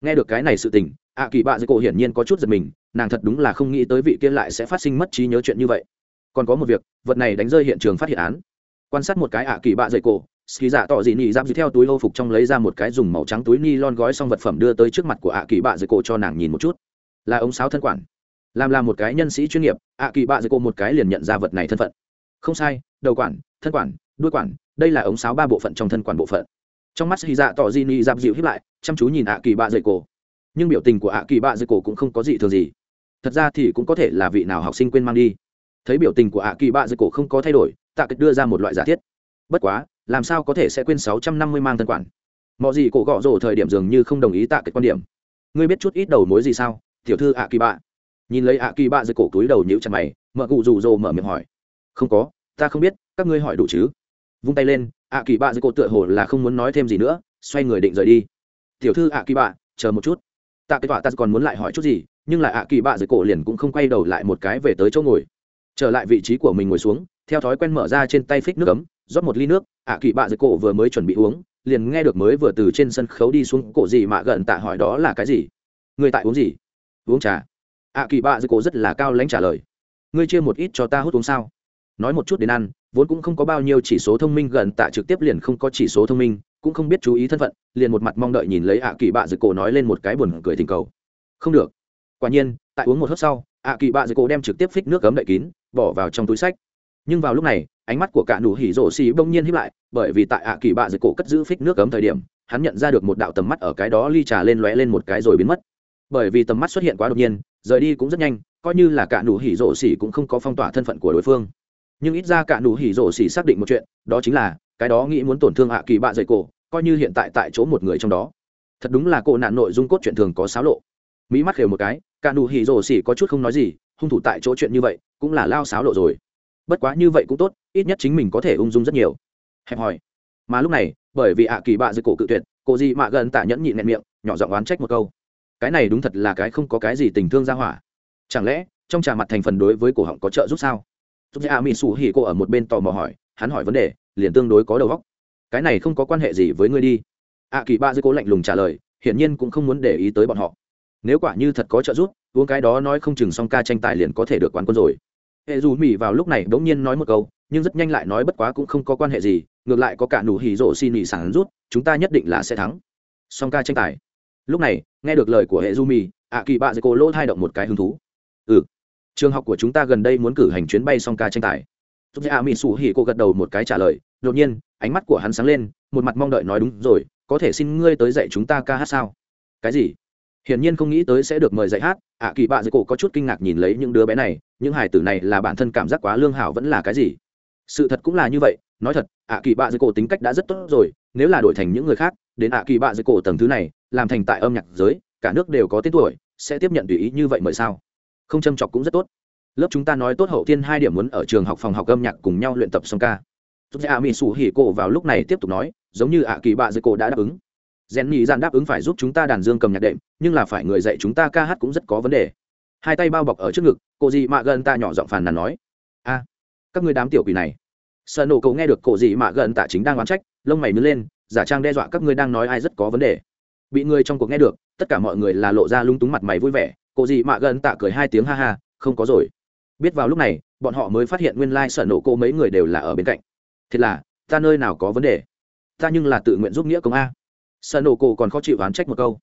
nghe được cái này sự tình, ạ kỳ bạ dưới cổ hiển nhiên có chút giật mình, nàng thật đúng là không nghĩ tới vị kia lại sẽ phát sinh mất trí nhớ chuyện như vậy. Còn có một việc, vật này đánh rơi hiện trường phát hiện án. Quan sát một cái ạ kỳ bạ dày cổ ski dạ tỏ dị nị giáp dì theo túi lô phục trong lấy ra một cái dùng màu trắng túi ni lon gói xong vật phẩm đưa tới trước mặt của ạ kỳ bạ dày cổ cho nàng nhìn một chút. Là ống sáo thân quản. Làm là một cái nhân sĩ chuyên nghiệp, ạ kỳ bạ dày cổ một cái liền nhận ra vật này thân phận. Không sai, đầu quản, thân quản, đuôi quản, đây là ống sáo ba bộ phận trong thân quản bộ phận trong mắt hy dạ tỏ di ni dạp dịu hiếp lại, chăm chú nhìn ạ kỳ bạ dày cổ. Nhưng biểu tình của ạ kỳ bạ dày cổ cũng không có gì thường gì. Thật ra thì cũng có thể là vị nào học sinh quên mang đi. Thấy biểu tình của ạ kỳ bạ dày cổ không có thay đổi, tạ kịch đưa ra một loại giả thiết. Bất quá, làm sao có thể sẽ quên sáu trăm năm mươi mang thân quản? Mọi gì cổ gõ rổ thời điểm dường như không đồng ý tạ kịch quan điểm. Ngươi biết chút ít đầu mối gì sao, tiểu thư ạ kỳ bạ nhìn lấy ạ kỳ bạ dưới cổ túi đầu nhữ chặt mày mợ cụ rủ rồ mở miệng hỏi. Không có, ta không biết, các ngươi hỏi đủ chứ? Vung tay lên ạ kỳ bạ dưới cổ tựa hồ là không muốn nói thêm gì nữa, xoay người định rời đi. Tiểu thư ạ kỳ bạ chờ một chút. Tạ cái tọa ta còn muốn lại hỏi chút gì, nhưng lại ạ kỳ bạ dưới cổ liền cũng không quay đầu lại một cái về tới chỗ ngồi. Trở lại vị trí của mình ngồi xuống, theo thói quen mở ra trên tay phích nước cấm rót một ly nước ạ kỳ bạ dưới cổ vừa mới chuẩn bị uống, liền nghe được mới vừa từ trên sân khấu đi xuống cổ gì mà gần tạ hỏi đó là cái gì? Người tại uống gì? Uống trà. Ạ kỳ bạ dưới cổ rất là cao lãnh trả lời. Ngươi chia một ít cho ta hút uống sao? nói một chút đến ăn, vốn cũng không có bao nhiêu chỉ số thông minh gần tạ trực tiếp liền không có chỉ số thông minh, cũng không biết chú ý thân phận, liền một mặt mong đợi nhìn lấy ạ à kỳ bạ dự cổ nói lên một cái buồn cười tình cầu. Không được. Quả nhiên, tại uống một hớp sau, ạ à kỳ bạ dự cổ đem trực tiếp phích nước cấm đậy kín, bỏ vào trong túi sách. Nhưng vào lúc này, ánh mắt của cả nụ hỉ rổ xì bỗng nhiên hiếp lại, bởi vì tại ạ à kỳ bạ dự cổ cất giữ phích nước cấm thời điểm, hắn nhận ra được một đạo tầm mắt ở cái đó ly trà lên lóe lên một cái rồi biến mất. Bởi vì tầm mắt xuất hiện quá đột nhiên, rời đi cũng rất nhanh, coi như là cả nụ hỉ rổ xì cũng không có phong tỏa thân phận của đối phương nhưng ít ra cả nụ hỉ rổ xỉ xác định một chuyện, đó chính là, cái đó nghĩ muốn tổn thương hạ kỳ bạ dày cổ, coi như hiện tại tại chỗ một người trong đó. Thật đúng là cổ nạn nội dung cốt chuyện thường có xáo lộ. Mỹ mắt khều một cái, cả nụ hỉ rổ xỉ có chút không nói gì, hung thủ tại chỗ chuyện như vậy, cũng là lao xáo lộ rồi. Bất quá như vậy cũng tốt, ít nhất chính mình có thể ung dung rất nhiều. Hẹp hòi. Mà lúc này, bởi vì hạ kỳ bạ dày cổ cự tuyệt cổ gì mạ gần tạ nhẫn nhịn nẹn miệng, nhỏ giọng oán trách một câu. Cái này đúng thật là cái không có cái gì tình thương ra hỏa. Chẳng lẽ, trong trà mặt thành phần đối với cổ họng có trợ giúp sao? giúp dạ mỹ sủ hỉ cô ở một bên tò mò hỏi hắn hỏi vấn đề liền tương đối có đầu óc. Cái này không có quan hệ gì với ngươi đi. A à, kỳ ba dư cô lạnh lùng trả lời hiển nhiên cũng không muốn để ý tới bọn họ. Nếu quả như thật có trợ giúp uống cái đó nói không chừng Song ca tranh tài liền có thể được quán quân rồi. Hệ dù mỹ vào lúc này bỗng nhiên nói một câu nhưng rất nhanh lại nói bất quá cũng không có quan hệ gì ngược lại có cả nụ hỉ rộ xin nghỉ sẵn rút chúng ta nhất định là sẽ thắng. Song ca tranh tài. Lúc này nghe được lời của hệ du mì ạ kỳ bạ dây cô lỗ thay động một cái hứng thú. Ừ trường học của chúng ta gần đây muốn cử hành chuyến bay song ca tranh tài. Giúp dạ mỹ sủ hỉ cô gật đầu một cái trả lời, đột nhiên, ánh mắt của hắn sáng lên, một mặt mong đợi nói đúng rồi, có thể xin ngươi tới dạy chúng ta ca hát sao? Cái gì? Hiển nhiên không nghĩ tới sẽ được mời dạy hát, ạ kỳ bạ Dưới cổ có chút kinh ngạc nhìn lấy những đứa bé này, những hải tử này là bản thân cảm giác quá lương hảo vẫn là cái gì? Sự thật cũng là như vậy, nói thật, ạ kỳ bạ Dưới cổ tính cách đã rất tốt rồi, nếu là đổi thành những người khác, đến ạ kỳ bạ Dưới cổ tầng thứ này, làm thành tại âm nhạc giới, cả nước đều có tên tuổi, sẽ tiếp nhận tùy ý như vậy mời sao? không châm chọc cũng rất tốt lớp chúng ta nói tốt hậu tiên hai điểm muốn ở trường học phòng học âm nhạc cùng nhau luyện tập song ca Tốt dạ mỹ sủ hỉ cổ vào lúc này tiếp tục nói, giống như ạ à kỳ bạ dưới cổ đã đáp ứng. Gen nhị dạn đáp ứng phải giúp chúng ta đàn dương cầm nhạc đệm, nhưng là phải người dạy chúng ta ca hát cũng rất có vấn đề. Hai tay bao bọc ở trước ngực, cô gì mạ gần ta nhỏ giọng phàn nàn nói. A, các người đám tiểu quỷ này. Sơn nổ cậu nghe được cổ gì mạ gần tạ chính đang oán trách, lông mày nhướng lên, giả trang đe dọa các ngươi đang nói ai rất có vấn đề. Bị người trong cuộc nghe được, tất cả mọi người là lộ ra lung túng mặt mày vui vẻ, cô dị mạ gần tạ cười hai tiếng ha ha, không có rồi. Biết vào lúc này, bọn họ mới phát hiện nguyên lai sở nổ cô mấy người đều là ở bên cạnh. Thiệt là, ta nơi nào có vấn đề? Ta nhưng là tự nguyện giúp nghĩa công a. Sở nổ cô còn khó chịu oán trách một câu.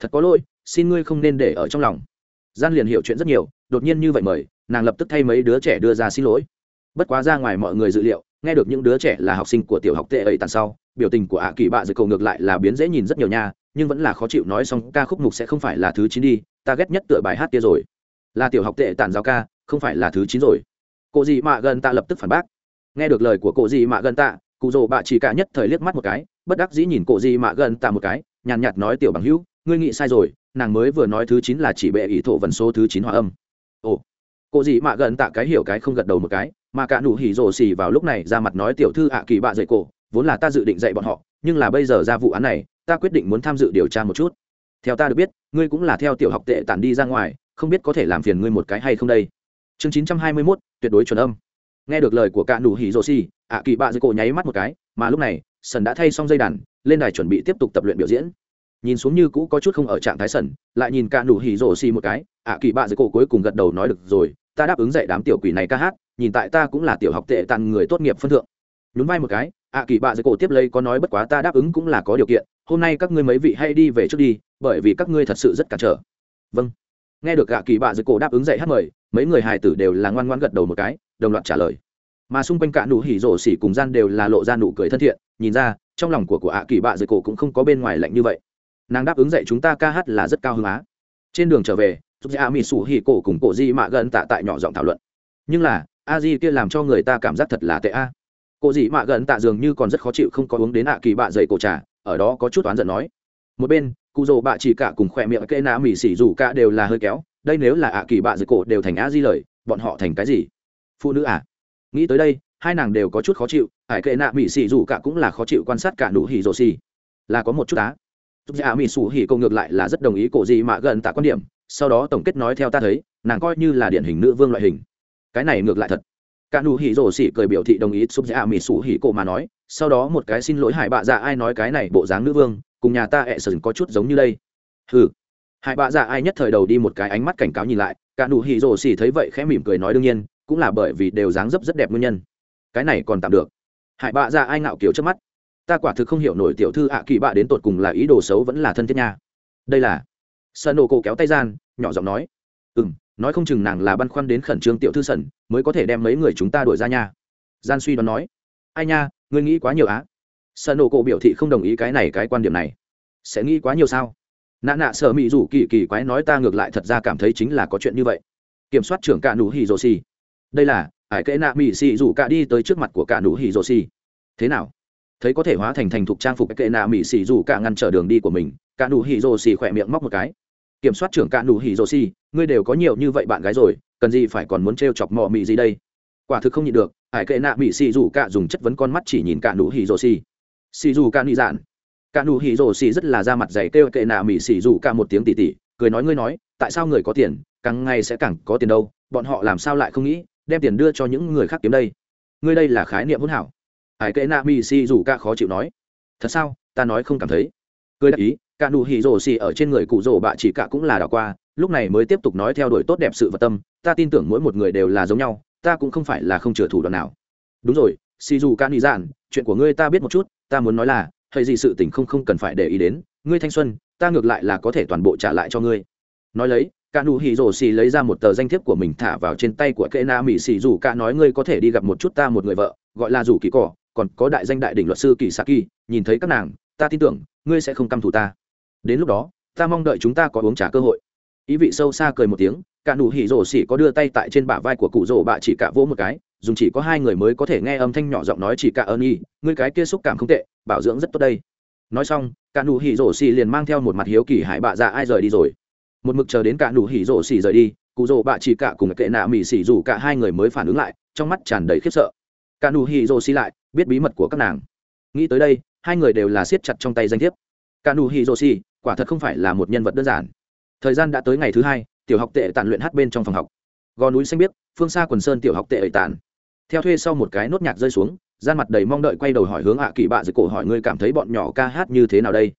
Thật có lỗi, xin ngươi không nên để ở trong lòng. Gian liền hiểu chuyện rất nhiều, đột nhiên như vậy mời, nàng lập tức thay mấy đứa trẻ đưa ra xin lỗi. Bất quá ra ngoài mọi người dự liệu, nghe được những đứa trẻ là học sinh của tiểu học tệ ấy tàn sau, biểu tình của ạ kỳ bạ dưới cầu ngược lại là biến dễ nhìn rất nhiều nha nhưng vẫn là khó chịu nói xong ca khúc mục sẽ không phải là thứ chín đi, ta ghét nhất tựa bài hát kia rồi. Là tiểu học tệ tản giáo ca, không phải là thứ chín rồi. Cô dì mạ gần ta lập tức phản bác. Nghe được lời của cô dì mạ gần ta cụ rồ bạ chỉ cả nhất thời liếc mắt một cái, bất đắc dĩ nhìn cô dì mạ gần ta một cái, nhàn nhạt nói tiểu bằng hữu, ngươi nghĩ sai rồi, nàng mới vừa nói thứ chín là chỉ bệ ý thổ vần số thứ chín hòa âm. Ồ. Cô dì mạ gần ta cái hiểu cái không gật đầu một cái, mà cả nụ hỉ rồ xì vào lúc này ra mặt nói tiểu thư ạ kỳ bạ dạy cổ, vốn là ta dự định dạy bọn họ, nhưng là bây giờ ra vụ án này ta quyết định muốn tham dự điều tra một chút. Theo ta được biết ngươi cũng là theo tiểu học tệ tản đi ra ngoài không biết có thể làm phiền ngươi một cái hay không đây. Chương chín trăm hai mươi mốt tuyệt đối chuẩn âm. Nghe được lời của cạ nụ hỉ rô xi, ạ kỳ bạ dưới cổ nháy mắt một cái mà lúc này sần đã thay xong dây đàn lên đài chuẩn bị tiếp tục tập luyện biểu diễn. Nhìn xuống như cũ có chút không ở trạng thái sần lại nhìn cạ nụ hỉ rổ xi một cái ạ kỳ bạ dưới cổ cuối cùng gật đầu nói được rồi ta đáp ứng dạy đám tiểu quỷ này ca hát nhìn tại ta cũng là tiểu học tệ tàn người tốt nghiệp phân thượng. Nhún vai một cái ạ kỳ bạ dưới cổ tiếp lấy có nói bất quá ta đáp ứng cũng là có điều kiện hôm nay các ngươi mấy vị hay đi về trước đi, bởi vì các ngươi thật sự rất cản trở. Vâng. Nghe được gạ kỳ bạ dưới cổ đáp ứng dậy hát mời, mấy người hài tử đều là ngoan ngoan gật đầu một cái, đồng loạt trả lời. Mà xung quanh cả nụ hỉ rổ xỉ cùng gian đều là lộ ra nụ cười thân thiện, nhìn ra, trong lòng của của ạ kỳ bạ dưới cổ cũng không có bên ngoài lạnh như vậy. Nàng đáp ứng dạy chúng ta ca hát là rất cao hứng á. Trên đường trở về, giúp dạ a mỹ sủ hỉ cổ cùng cổ di mạ gần tạ tại nhỏ giọng thảo luận. Nhưng là, a di kia làm cho người ta cảm giác thật là tệ a. Cổ Di mạ gần tạ dường như còn rất khó chịu không có uống đến ạ kỳ bạ dày cổ trà ở đó có chút oán giận nói. Một bên, cụ rồ bạ chỉ cả cùng khoe miệng kê nạ mỹ xỉ dù cả đều là hơi kéo, đây nếu là ạ kỳ bạ dưới cổ đều thành á di lời, bọn họ thành cái gì? Phụ nữ à? Nghĩ tới đây, hai nàng đều có chút khó chịu hải kệ nạ mỹ xỉ dù cả cũng là khó chịu quan sát cả nụ hỉ rồ xì. Là có một chút á. Giúp dạ mỹ xù hỉ câu ngược lại là rất đồng ý cổ gì mà gần tạ quan điểm, sau đó tổng kết nói theo ta thấy, nàng coi như là điển hình nữ vương loại hình. Cái này ngược lại thật cả nụ hỉ rổ xỉ cười biểu thị đồng ý, xúc giả mỹ sủ hỉ cổ mà nói, sau đó một cái xin lỗi hải bạ dạ ai nói cái này bộ dáng nữ vương, cùng nhà ta ẹ sừng có chút giống như đây. Hừ. Hải bạ dạ ai nhất thời đầu đi một cái ánh mắt cảnh cáo nhìn lại, cả nụ hỉ rổ xỉ thấy vậy khẽ mỉm cười nói đương nhiên, cũng là bởi vì đều dáng dấp rất đẹp nguyên nhân. Cái này còn tạm được. Hải bạ dạ ai ngạo kiểu trước mắt. Ta quả thực không hiểu nổi tiểu thư ạ kỳ bạ đến tột cùng là ý đồ xấu vẫn là thân thiết nha. Đây là. Sợ nổ cổ kéo tay gian, nhỏ giọng nói. Ừ nói không chừng nàng là băn khoăn đến khẩn trương tiểu thư sẩn mới có thể đem mấy người chúng ta đuổi ra nhà gian suy đoán nói. Ai nha, ngươi nghĩ quá nhiều á. Sợ nổ cổ biểu thị không đồng ý cái này cái quan điểm này. Sẽ nghĩ quá nhiều sao? Nạ nạ sợ mỹ rủ kỳ kỳ quái nói ta ngược lại thật ra cảm thấy chính là có chuyện như vậy. Kiểm soát trưởng cả nụ hỉ rồ xì. Đây là, ải kệ nạ mỹ xì rủ cả đi tới trước mặt của cả nụ hỉ rồ xì. Thế nào? Thấy có thể hóa thành thành thục trang phục kệ nạ mỹ xì rủ cả ngăn trở đường đi của mình. Cả nụ hỉ rồ xì khỏe miệng móc một cái kiểm soát trưởng cạn đủ hỉ rồ si, ngươi đều có nhiều như vậy bạn gái rồi cần gì phải còn muốn t chọc mọ mị gì đây? Quả thực không nhịn được hải kệ nạ mị si dù cả dùng chất vấn con mắt chỉ nhìn cạn đủ hỉ rồ si. Si dù cạn nị dạn. Cạn đủ hỉ rồ si rất là ra mặt dày kêu kệ nạ mị si dù cả một tiếng tỉ tỉ cười nói ngươi nói tại sao người có tiền càng ngày sẽ càng có tiền đâu bọn họ làm sao lại không nghĩ đem tiền đưa cho những người khác kiếm đây? Ngươi đây là khái niệm hỗn hảo. Hải kệ nạ mị si dù cả khó chịu nói. Thật sao? Ta nói không cảm thấy. Cười đại ý cả nụ hỉ rổ xì ở trên người cụ rổ bạ chỉ cả cũng là đảo qua, lúc này mới tiếp tục nói theo đuổi tốt đẹp sự vật tâm, ta tin tưởng mỗi một người đều là giống nhau, ta cũng không phải là không trở thủ đoạn nào. Đúng rồi xì dù ca nị dạn chuyện của ngươi ta biết một chút, ta muốn nói là hay gì sự tình không không cần phải để ý đến, ngươi thanh xuân, ta ngược lại là có thể toàn bộ trả lại cho ngươi. Nói lấy, cả nụ hỉ rổ xì lấy ra một tờ danh thiếp của mình thả vào trên tay của kệ na mỹ xì dù ca nói ngươi có thể đi gặp một chút ta một người vợ, gọi là dù kỳ cỏ, còn có đại danh đại đỉnh luật sư kỳ sa nhìn thấy các nàng, ta tin tưởng, ngươi sẽ không căm thù ta đến lúc đó, ta mong đợi chúng ta có uống trả cơ hội. Ý vị sâu xa cười một tiếng, cả nụ hỉ rổ xỉ có đưa tay tại trên bả vai của cụ rổ bạ chỉ cả vỗ một cái, dùng chỉ có hai người mới có thể nghe âm thanh nhỏ giọng nói chỉ cả ơn y ngươi cái kia xúc cảm không tệ, bảo dưỡng rất tốt đây. Nói xong, cả nụ hỉ rổ xỉ liền mang theo một mặt hiếu kỳ hải bạ dạ ai rời đi rồi. Một mực chờ đến cả nụ hỉ rổ xỉ rời đi, cụ rổ bạ chỉ cả cùng kệ nạ mỉ xỉ rủ cả hai người mới phản ứng lại, trong mắt tràn đầy khiếp sợ. Cả nụ hỉ rổ xỉ lại, biết bí mật của các nàng. Nghĩ tới đây, hai người đều là siết chặt trong tay danh thiếp. Cả nụ hỉ rổ xỉ quả thật không phải là một nhân vật đơn giản. Thời gian đã tới ngày thứ hai tiểu học tệ tản luyện hát bên trong phòng học. Gò núi xanh biết, phương xa quần sơn tiểu học tệ ấy tản. theo thuê sau một cái nốt nhạc rơi xuống gian mặt đầy mong đợi quay đầu hỏi hướng ạ kỳ bạ dưới cổ hỏi ngươi cảm thấy bọn nhỏ ca hát như thế nào đây?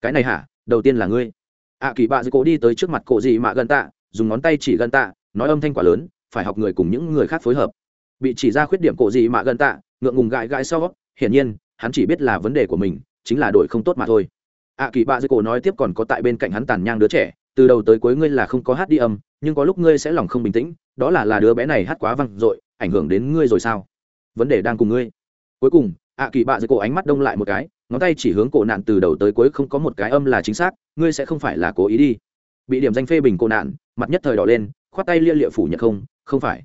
Cái này hả? Đầu tiên là ngươi. Ạ kỳ bạ dưới cổ đi tới trước mặt cổ gì mà gần tạ dùng ngón tay chỉ gần tạ nói âm thanh quả lớn phải học người cùng những người khác phối hợp. Bị chỉ ra khuyết điểm cổ gì mà gần tạ ngượng ngùng gãi gãi sau hiển nhiên hắn chỉ biết là vấn đề của mình chính là đổi không tốt mà thôi ạ kỳ bạ dưới cổ nói tiếp còn có tại bên cạnh hắn tàn nhang đứa trẻ, từ đầu tới cuối ngươi là không có hát đi âm, nhưng có lúc ngươi sẽ lòng không bình tĩnh, đó là là đứa bé này hát quá văng dội, ảnh hưởng đến ngươi rồi sao? Vấn đề đang cùng ngươi. Cuối cùng, ạ kỳ bạ dưới cổ ánh mắt đông lại một cái, ngón tay chỉ hướng cổ nạn từ đầu tới cuối không có một cái âm là chính xác, ngươi sẽ không phải là cố ý đi. Bị điểm danh phê bình cổ nạn, mặt nhất thời đỏ lên, khoát tay lia lịa phủ nhận không không phải.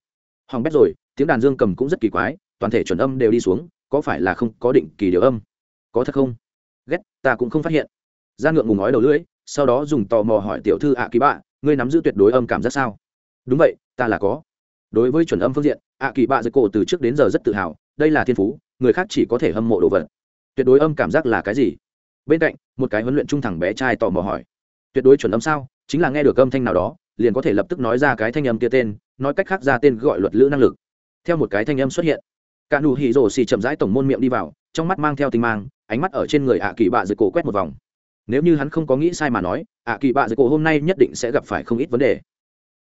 Hỏng bét rồi, tiếng đàn dương cầm cũng rất kỳ quái, toàn thể chuẩn âm đều đi xuống, có phải là không có định kỳ điều âm? Có thật không? Ghét, ta cũng không phát hiện gian ngượng ngùng ngói đầu lưỡi, sau đó dùng tò mò hỏi tiểu thư ạ kỳ bạ ngươi nắm giữ tuyệt đối âm cảm giác sao? Đúng vậy, ta là có. Đối với chuẩn âm phương diện ạ kỳ bạ dưới cổ từ trước đến giờ rất tự hào, đây là thiên phú, người khác chỉ có thể hâm mộ đồ vật. Tuyệt đối âm cảm giác là cái gì? Bên cạnh, một cái huấn luyện trung thẳng bé trai tò mò hỏi. Tuyệt đối chuẩn âm sao? Chính là nghe được âm thanh nào đó, liền có thể lập tức nói ra cái thanh âm kia tên, nói cách khác ra tên gọi luật lữ năng lực. Theo một cái thanh âm xuất hiện cả nụ hì rồ xì chậm rãi tổng môn miệng đi vào, trong mắt mang theo tinh mang, ánh mắt ở trên người ạ kỳ bạ dưới cổ quét một vòng nếu như hắn không có nghĩ sai mà nói, ạ kỳ bạ dây cổ hôm nay nhất định sẽ gặp phải không ít vấn đề.